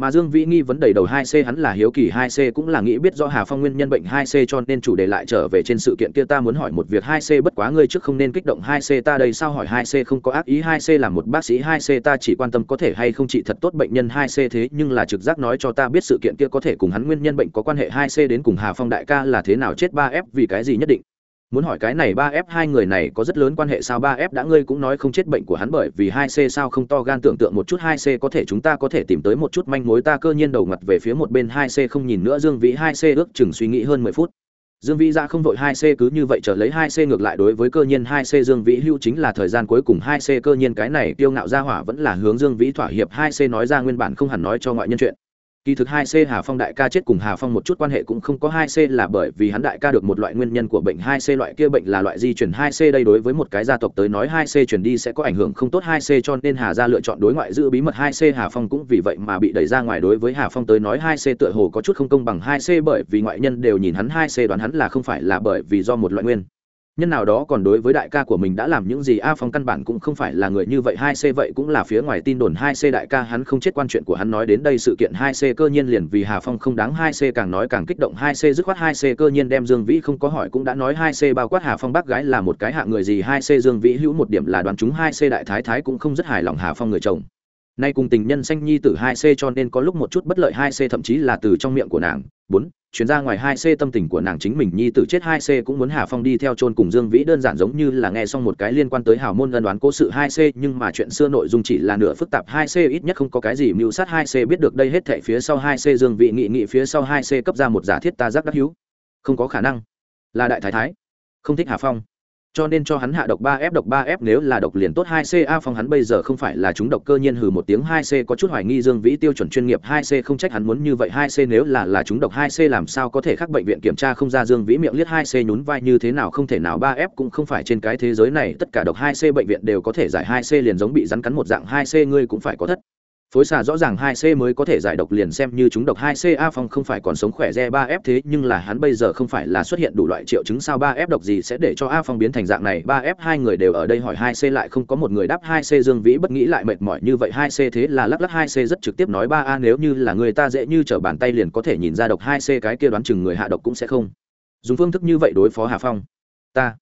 mà dương vĩ nghi vấn đầy đầu hai c, hắn là hiếu kỳ hai c, cũng là nghĩ biết rõ hà phong nguyên nhân bệnh hai c cho nên chủ đề lại trở về trên sự kiện kia. Ta muốn hỏi một việc hai c, bất quá ngươi trước không nên kích động hai c, ta đây sao hỏi hai c, không có ác ý hai c, là một bác sĩ hai c, ta chỉ quan tâm có thể hay không trị thật tốt bệnh nhân hai c, thế nhưng là trực giác nói cho ta biết sự kiện kia có thể cùng hắn nguyên nhân bệnh có quan hệ hai c, đến cùng hà phong đại ca là thế nào, chết ba f vì cái gì nhất định muốn hỏi cái này ba f hai người này có rất lớn quan hệ sao? Ba f đã ngươi cũng nói không chết bệnh của hắn bởi vì hai c sao không to gan tưởng tượng một chút hai c có thể chúng ta có thể tìm tới một chút manh mối. Ta cơ nhiên đầu ngặt về phía một bên hai c không nhìn nữa. Dương vĩ hai c ước chừng suy nghĩ hơn mười phút. Dương vĩ ra không vội hai c cứ như vậy trở lấy hai c ngược lại đối với cơ nhiên hai c. Dương vĩ hưu chính là thời gian cuối cùng hai c cơ nhiên cái này tiêu ngạo ra hỏa vẫn là hướng dương vĩ thỏa hiệp. Hai c nói ra nguyên bản không hẳn nói cho ngoại nhân chuyện kỳ thực hai c hà phong đại ca chết cùng hà phong một chút quan hệ cũng không có hai c là bởi vì hắn đại ca được một loại nguyên nhân của bệnh. Hai c loại kia bệnh là loại di chuyển hai c đây đối với một cái gia tộc tới nói, hai c chuyển đi sẽ có ảnh hưởng không tốt. Hai c cho nên hà gia lựa chọn đối ngoại giữ bí mật. Hai c hà phong cũng vì vậy mà bị đẩy ra ngoài. Đối với hà phong tới nói, hai c tựa hồ có chút không công bằng. Hai c bởi vì ngoại nhân đều nhìn hắn. Hai c đoán hắn là không phải là bởi vì do một loại nguyên nhân nào đó còn đối với đại ca của mình đã làm những gì a phong căn bản cũng không phải là người như vậy hai c vậy cũng là phía ngoài tin đồn hai c đại ca hắn không chết quan chuyện của hắn nói đến đây sự kiện hai c cơ nhiên liền vì hà phong không đáng hai c càng nói càng kích động hai c dứt khoát hai c cơ nhiên đem dương vĩ không có hỏi cũng đã nói hai c bao quát hà phong bác gái là một cái hạ người gì hai c dương vĩ hữu một điểm là đoán chúng hai c đại thái thái cũng không rất hài lòng hà phong người chồng nay cùng tình nhân sanh nhi tử hai c cho nên có lúc một chút bất lợi hai c thậm chí là từ trong miệng của nàng bốn, chuyển ra ngoài hai c tâm tình của nàng chính mình, nhi tử chết hai c cũng muốn hà phong đi theo chôn cùng dương vĩ, đơn giản giống như là nghe xong một cái liên quan tới hào môn ân đoán cố sự hai c, nhưng mà chuyện xưa nội dung chỉ là nửa phức tạp hai c, ít nhất không có cái gì mưu sát hai c, biết được đây hết thảy phía sau hai c, dương vĩ nghị nghị phía sau hai c cấp ra một giả thiết ta giác đắc hữu không có khả năng. Là đại thái thái. Không thích hà phong cho nên cho hắn hạ độc ba f độc ba f nếu là độc liền tốt hai c a phong hắn bây giờ không phải là chúng độc cơ nhiên hừ một tiếng hai c có chút hoài nghi dương vĩ tiêu chuẩn chuyên nghiệp hai c không trách hắn muốn như vậy hai c nếu là là chúng độc hai c làm sao có thể khác bệnh viện kiểm tra không ra dương vĩ miệng liếc hai c nhún vai như thế nào không thể nào ba f cũng không phải trên cái thế giới này tất cả độc hai c bệnh viện đều có thể giải hai c liền giống bị rắn cắn một dạng hai c ngươi cũng phải có thất phối xà rõ ràng hai c mới có thể giải độc liền xem như chúng độc hai c a phong không phải còn sống khỏe re ba f thế, nhưng là hắn bây giờ không phải là xuất hiện đủ loại triệu chứng sao ba f độc gì sẽ để cho a phong biến thành dạng này? Ba f hai người đều ở đây hỏi hai c lại không có một người đáp hai c. Dương vĩ bất nghĩ lại mệt mỏi như vậy, hai c thế là lắc lắc hai c rất trực tiếp nói ba a, nếu như là người ta dễ như trở bàn tay liền có thể nhìn ra độc hai c, cái kia đoán chừng người hạ độc cũng sẽ không. Dùng phương thức như vậy đối phó hà phong. Ta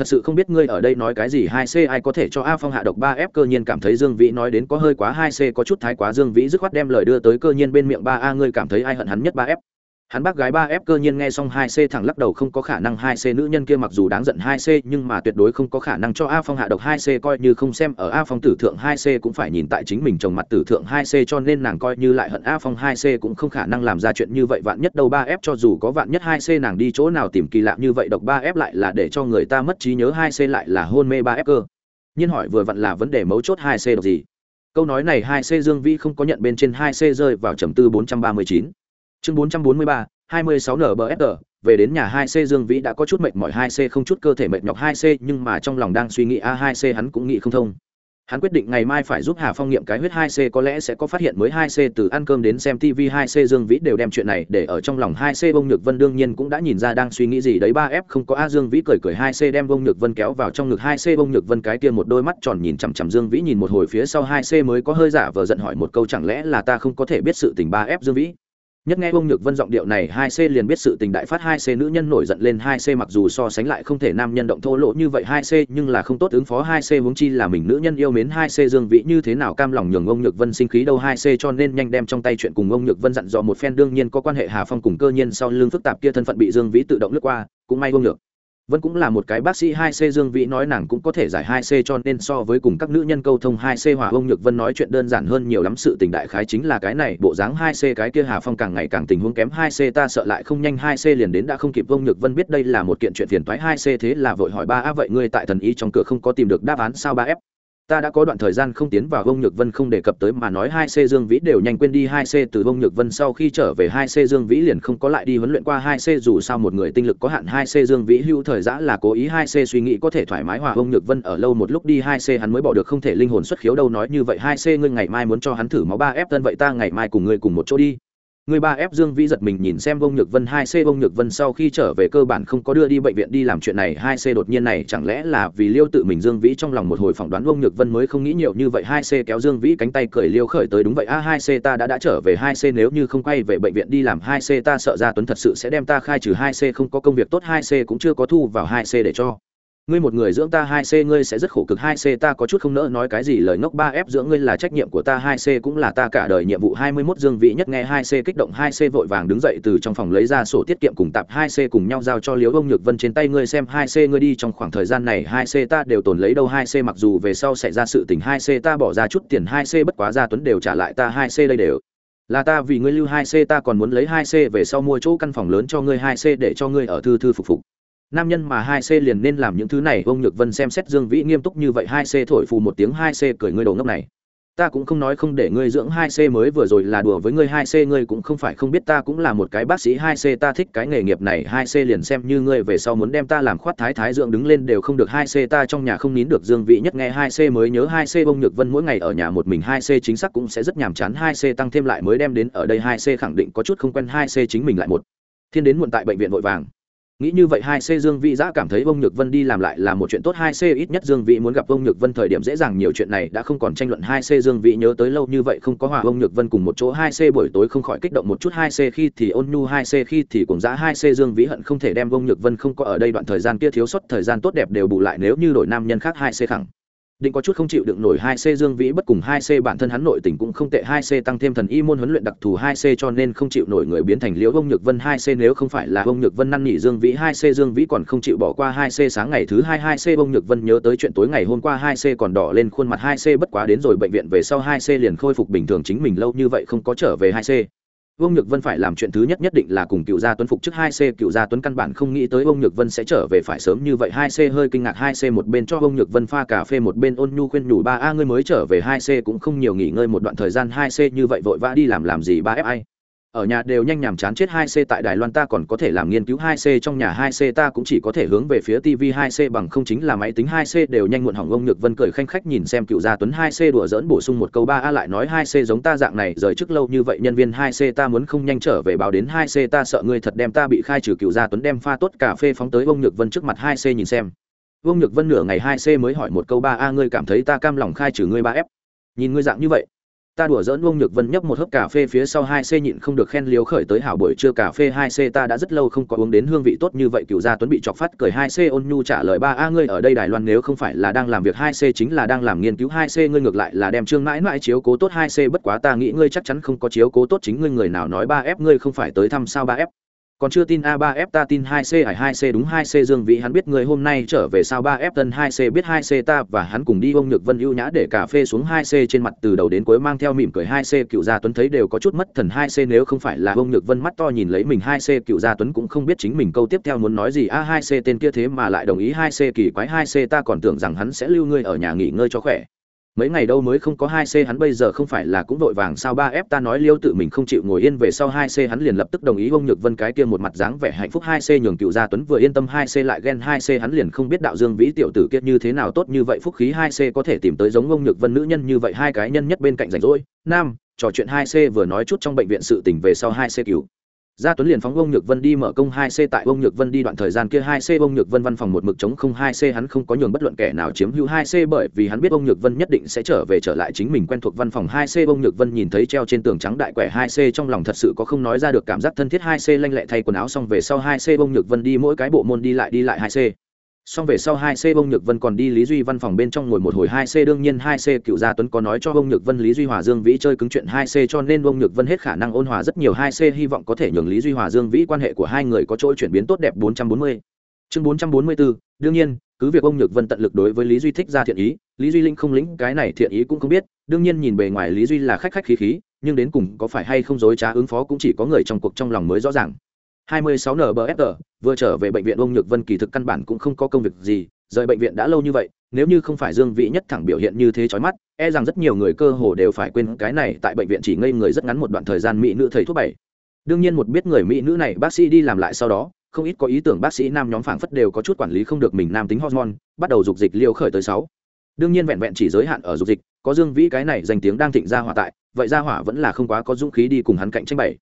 thật sự không biết ngươi ở đây nói cái gì, hai c ai có thể cho a phong hạ độc ba f, cơ nhiên cảm thấy dương vĩ nói đến có hơi quá, hai c có chút thái quá, dương vĩ dứt khoát đem lời đưa tới, cơ nhiên bên miệng ba a, ngươi cảm thấy ai hận hắn nhất ba f? Hắn bác gái ba f cơ nhiên nghe xong hai c thẳng lắc đầu không có khả năng hai c nữ nhân kia mặc dù đáng giận hai c nhưng mà tuyệt đối không có khả năng cho a phong hạ độc hai c coi như không xem ở a phong tử thượng hai c cũng phải nhìn tại chính mình chồng mặt tử thượng hai c cho nên nàng coi như lại hận a phong hai c cũng không khả năng làm ra chuyện như vậy vạn nhất đâu ba f cho dù có vạn nhất hai c nàng đi chỗ nào tìm kỳ lạ như vậy độc ba f lại là để cho người ta mất trí nhớ hai c lại là hôn mê ba f cơ nhiên hỏi vừa vặn là vấn đề mấu chốt hai c độc gì câu nói này hai c dương vi không có nhận bên trên hai c rơi vào trầm tư bốn trăm ba mươi chín chương bốn trăm bốn mươi ba hai mươi sáu nbfr về đến nhà hai c dương vĩ đã có chút mệt mỏi hai c không chút cơ thể mệt nhọc hai c nhưng mà trong lòng đang suy nghĩ a hai c hắn cũng nghĩ không thông hắn quyết định ngày mai phải giúp hà phong nghiệm cái huyết hai c có lẽ sẽ có phát hiện mới hai c từ ăn cơm đến xem tv hai c dương vĩ đều đem chuyện này để ở trong lòng hai c bông nhược vân đương nhiên cũng đã nhìn ra đang suy nghĩ gì đấy ba f không có a dương vĩ cười cười hai c đem bông nhược vân kéo vào trong ngực hai c bông nhược vân cái kia một đôi mắt tròn nhìn chằm chằm dương vĩ nhìn một hồi phía sau hai c mới có hơi giả vờ giận hỏi một câu chẳng lẽ là ta không có thể biết sự tình ba f dương vĩ nhất nghe ông nhược vân giọng điệu này, hai c liền biết sự tình đại phát, hai c nữ nhân nổi giận lên, hai c mặc dù so sánh lại không thể nam nhân động thô lỗ như vậy, hai c nhưng là không tốt ứng phó, hai c huống chi là mình nữ nhân yêu mến, hai c dương vĩ như thế nào cam lòng nhường ông nhược vân sinh khí đâu, hai c cho nên nhanh đem trong tay chuyện cùng ông nhược vân dặn dò một phen, đương nhiên có quan hệ hà phong cùng cơ nhiên sau lưng phức tạp kia thân phận bị dương vĩ tự động lướt qua, cũng may ông nhược vẫn cũng là một cái bác sĩ hai c, dương vĩ nói nàng cũng có thể giải hai c cho nên so với cùng các nữ nhân câu thông hai c hòa ông nhược vân nói chuyện đơn giản hơn nhiều lắm, sự tình đại khái chính là cái này, bộ dáng hai c, cái kia hà phong càng ngày càng tình huống kém hai c, ta sợ lại không nhanh hai c liền đến đã không kịp. Ông nhược vân biết đây là một kiện chuyện phiền toái hai c, thế là vội hỏi, ba a, vậy ngươi tại thần y trong cửa không có tìm được đáp án sao, ba f? Ta đã có đoạn thời gian không tiến vào vông nhược vân không đề cập tới mà nói hai c dương vĩ đều nhanh quên đi hai c từ vông nhược vân sau khi trở về hai c dương vĩ liền không có lại đi huấn luyện qua hai c, dù sao một người tinh lực có hạn hai c dương vĩ hưu thời giã là cố ý hai c suy nghĩ có thể thoải mái hòa vông nhược vân ở lâu một lúc đi hai c hắn mới bỏ được không thể linh hồn xuất khiếu đâu nói như vậy hai c ngươi ngày mai muốn cho hắn thử máu ba ép tân vậy ta ngày mai cùng ngươi cùng một chỗ đi người ba ép dương vĩ giật mình nhìn xem vông nhược vân hai c. Vông nhược vân sau khi trở về cơ bản không có đưa đi bệnh viện đi làm chuyện này, hai c đột nhiên này chẳng lẽ là vì liêu tự mình dương vĩ trong lòng một hồi phỏng đoán vông nhược vân mới không nghĩ nhiều như vậy, hai c kéo dương vĩ cánh tay cười liêu khởi tới đúng vậy, a, hai c ta đã đã trở về, hai c nếu như không quay về bệnh viện đi làm, hai c ta sợ ra tuấn thật sự sẽ đem ta khai trừ, hai c không có công việc tốt, hai c cũng chưa có thu vào, hai c để cho ngươi một người dưỡng ta hai c ngươi sẽ rất khổ cực hai c ta có chút không nỡ nói cái gì lời ngốc ba f dưỡng ngươi là trách nhiệm của ta hai c cũng là ta cả đời nhiệm vụ hai mươi 21 dương vị nhất nghe hai c kích động hai c vội vàng đứng dậy từ trong phòng lấy ra sổ tiết kiệm cùng tạp hai c cùng nhau giao cho liễu ông nhược vân trên tay ngươi xem hai c ngươi đi trong khoảng thời gian này hai c ta đều tồn lấy đâu hai c mặc dù về sau xảy ra sự tình hai c ta bỏ ra chút tiền hai c bất quá gia tuấn đều trả lại ta hai c đây đều là ta vì ngươi lưu hai c ta còn muốn lấy hai c về sau mua chỗ căn phòng lớn cho ngươi hai c để cho ngươi ở thư thư phục phục nam nhân mà hai c liền nên làm những thứ này ông nhược vân xem xét dương vĩ nghiêm túc như vậy hai c thổi phù một tiếng hai c cười ngươi đầu ngốc này ta cũng không nói không để ngươi dưỡng hai c mới vừa rồi là đùa với ngươi hai c ngươi cũng không phải không biết ta cũng là một cái bác sĩ hai c ta thích cái nghề nghiệp này hai c liền xem như ngươi về sau muốn đem ta làm khoát thái thái dưỡng đứng lên đều không được hai c ta trong nhà không nín được dương vĩ nhất nghe hai c mới nhớ hai c ông nhược vân mỗi ngày ở nhà một mình hai c chính xác cũng sẽ rất nhàm chán hai c tăng thêm lại mới đem đến ở đây hai c khẳng định có chút không quen hai c chính mình lại một thiên đến muộn tại bệnh viện vội vàng nghĩ như vậy hai c dương vĩ giã cảm thấy ông nhược vân đi làm lại là một chuyện tốt. Hai c ít nhất dương vĩ muốn gặp ông nhược vân thời điểm dễ dàng nhiều chuyện này đã không còn tranh luận. Hai c dương vĩ nhớ tới lâu như vậy không có hòa ông nhược vân cùng một chỗ. Hai c buổi tối không khỏi kích động một chút. Hai c khi thì ôn nhu, hai c khi thì cùng giã hai c dương vĩ hận không thể đem ông nhược vân không có ở đây. Đoạn thời gian kia thiếu suất thời gian tốt đẹp đều bù lại nếu như đổi nam nhân khác. Hai c khẳng định có chút không chịu đựng nổi hai c dương vĩ bất cùng hai c bản thân hắn nội tình cũng không tệ hai c tăng thêm thần y môn huấn luyện đặc thù hai c cho nên không chịu nổi người biến thành liễu ông nhược vân hai c nếu không phải là ông nhược vân năn nỉ dương vĩ hai c dương vĩ còn không chịu bỏ qua hai c sáng ngày thứ hai hai c ông nhược vân nhớ tới chuyện tối ngày hôm qua hai c còn đỏ lên khuôn mặt hai c bất quá đến rồi bệnh viện về sau hai c liền khôi phục bình thường chính mình lâu như vậy không có trở về hai c Vương Nhược Vân phải làm chuyện thứ nhất nhất định là cùng Cựu Gia Tuấn phục trước 2C, Cựu Gia Tuấn căn bản không nghĩ tới Vương Nhược Vân sẽ trở về phải sớm như vậy. 2C hơi kinh ngạc 2C một bên cho Vương Nhược Vân pha cà phê một bên ôn nhu khuyên nhủ ba a ngươi mới trở về 2C cũng không nhiều nghỉ ngơi một đoạn thời gian 2C như vậy vội vã đi làm làm gì ba fi ở nhà đều nhanh nhàm chán chết 2C tại Đài Loan ta còn có thể làm nghiên cứu 2C trong nhà 2C ta cũng chỉ có thể hướng về phía TV 2C bằng không chính là máy tính 2C đều nhanh muộn hỏng ông Nhược Vân cười khanh khách nhìn xem cựu gia Tuấn 2C đùa giỡn bổ sung một câu ba a lại nói 2C giống ta dạng này rời trước lâu như vậy nhân viên 2C ta muốn không nhanh trở về báo đến 2C ta sợ ngươi thật đem ta bị khai trừ cựu gia Tuấn đem pha tốt cà phê phóng tới ông Nhược Vân trước mặt 2C nhìn xem. Vương Nhược Vân nửa ngày 2C mới hỏi một câu ba a ngươi cảm thấy ta cam lòng khai trừ ngươi ba f Nhìn ngươi dạng như vậy ta đùa dỡn ông nhược vân nhấp một hớp cà phê phía sau hai c nhịn không được khen liếu khởi tới hảo buổi trưa cà phê hai c ta đã rất lâu không có uống đến hương vị tốt như vậy. Cựu gia tuấn bị chọc phát cười hai c ôn nhu trả lời, ba, a, ngươi ở đây đài loan nếu không phải là đang làm việc, hai c chính là đang làm nghiên cứu, hai c ngươi ngược lại là đem trương mãi mãi chiếu cố tốt, hai c bất quá ta nghĩ ngươi chắc chắn không có chiếu cố tốt chính ngươi, người nào nói ba f ngươi không phải tới thăm sao ba f còn chưa tin a 3 f ta tin 2 c hải 2 c đúng 2 c dương vĩ hắn biết người hôm nay trở về sao 3 f tân 2 c biết 2 c ta và hắn cùng đi ông nhược vân ưu nhã để cà phê xuống 2 c trên mặt từ đầu đến cuối mang theo mỉm cười 2 c cựu gia tuấn thấy đều có chút mất thần 2 c nếu không phải là ông nhược vân mắt to nhìn lấy mình 2 c cựu gia tuấn cũng không biết chính mình câu tiếp theo muốn nói gì a 2 c tên kia thế mà lại đồng ý 2 c kỳ quái 2 c ta còn tưởng rằng hắn sẽ lưu ngươi ở nhà nghỉ ngơi cho khỏe mấy ngày đâu mới không có hai c hắn bây giờ không phải là cũng vội vàng sao ba f ta nói liêu tự mình không chịu ngồi yên về sau hai c hắn liền lập tức đồng ý ông nhược vân cái kia một mặt dáng vẻ hạnh phúc hai c nhường cựu gia tuấn vừa yên tâm hai c lại ghen hai c hắn liền không biết đạo dương vĩ tiểu tử kia như thế nào tốt như vậy phúc khí hai c có thể tìm tới giống ông nhược vân nữ nhân như vậy hai cái nhân nhất bên cạnh rảnh rỗi nam trò chuyện hai c vừa nói chút trong bệnh viện sự tình về sau hai c cứu gia tuấn liền phóng ông nhược vân đi mở công hai c tại ông nhược vân đi đoạn thời gian kia hai c. Ông nhược vân văn phòng một mực chống không hai c, hắn không có nhường bất luận kẻ nào chiếm hữu hai c bởi vì hắn biết ông nhược vân nhất định sẽ trở về trở lại chính mình quen thuộc văn phòng hai c. Ông nhược vân nhìn thấy treo trên tường trắng đại quẻ hai c, trong lòng thật sự có không nói ra được cảm giác thân thiết hai c, lanh lẹ thay quần áo xong về sau hai c. Ông nhược vân đi mỗi cái bộ môn đi lại đi lại hai c xong về sau hai c bông nhược vân còn đi lý duy văn phòng bên trong ngồi một hồi hai c. Đương nhiên hai c cựu gia tuấn có nói cho bông nhược vân lý duy hòa dương vĩ chơi cứng chuyện hai c cho nên bông nhược vân hết khả năng ôn hòa rất nhiều. Hai c hy vọng có thể nhường lý duy hòa dương vĩ quan hệ của hai người có chỗ chuyển biến tốt đẹp. Bốn trăm bốn mươi. Chương bốn trăm bốn mươi bốn đương nhiên, cứ việc ông nhược vân tận lực đối với lý duy thích ra thiện ý, lý duy linh không lĩnh cái này thiện ý cũng không biết. Đương nhiên nhìn bề ngoài lý duy là khách khách khí khí, nhưng đến cùng có phải hay không dối trá ứng phó cũng chỉ có người trong cuộc trong lòng mới rõ ràng. 26 NBFR, vừa trở về bệnh viện ông Nhược Vân kỳ thực căn bản cũng không có công việc gì, rời bệnh viện đã lâu như vậy, nếu như không phải Dương Vĩ nhất thẳng biểu hiện như thế chói mắt, e rằng rất nhiều người cơ hồ đều phải quên cái này tại bệnh viện chỉ ngây người rất ngắn một đoạn thời gian mỹ nữ thầy thuốc bảy. Đương nhiên một biết người mỹ nữ này bác sĩ đi làm lại sau đó, không ít có ý tưởng bác sĩ nam nhóm phảng phất đều có chút quản lý không được mình nam tính hormone, bắt đầu dục dịch liều khởi tới 6. Đương nhiên vẹn vẹn chỉ giới hạn ở dục dịch, có Dương Vĩ cái này danh tiếng đang thịnh ra hỏa tại, vậy ra hỏa vẫn là không quá có dũng khí đi cùng hắn cạnh tranh bảy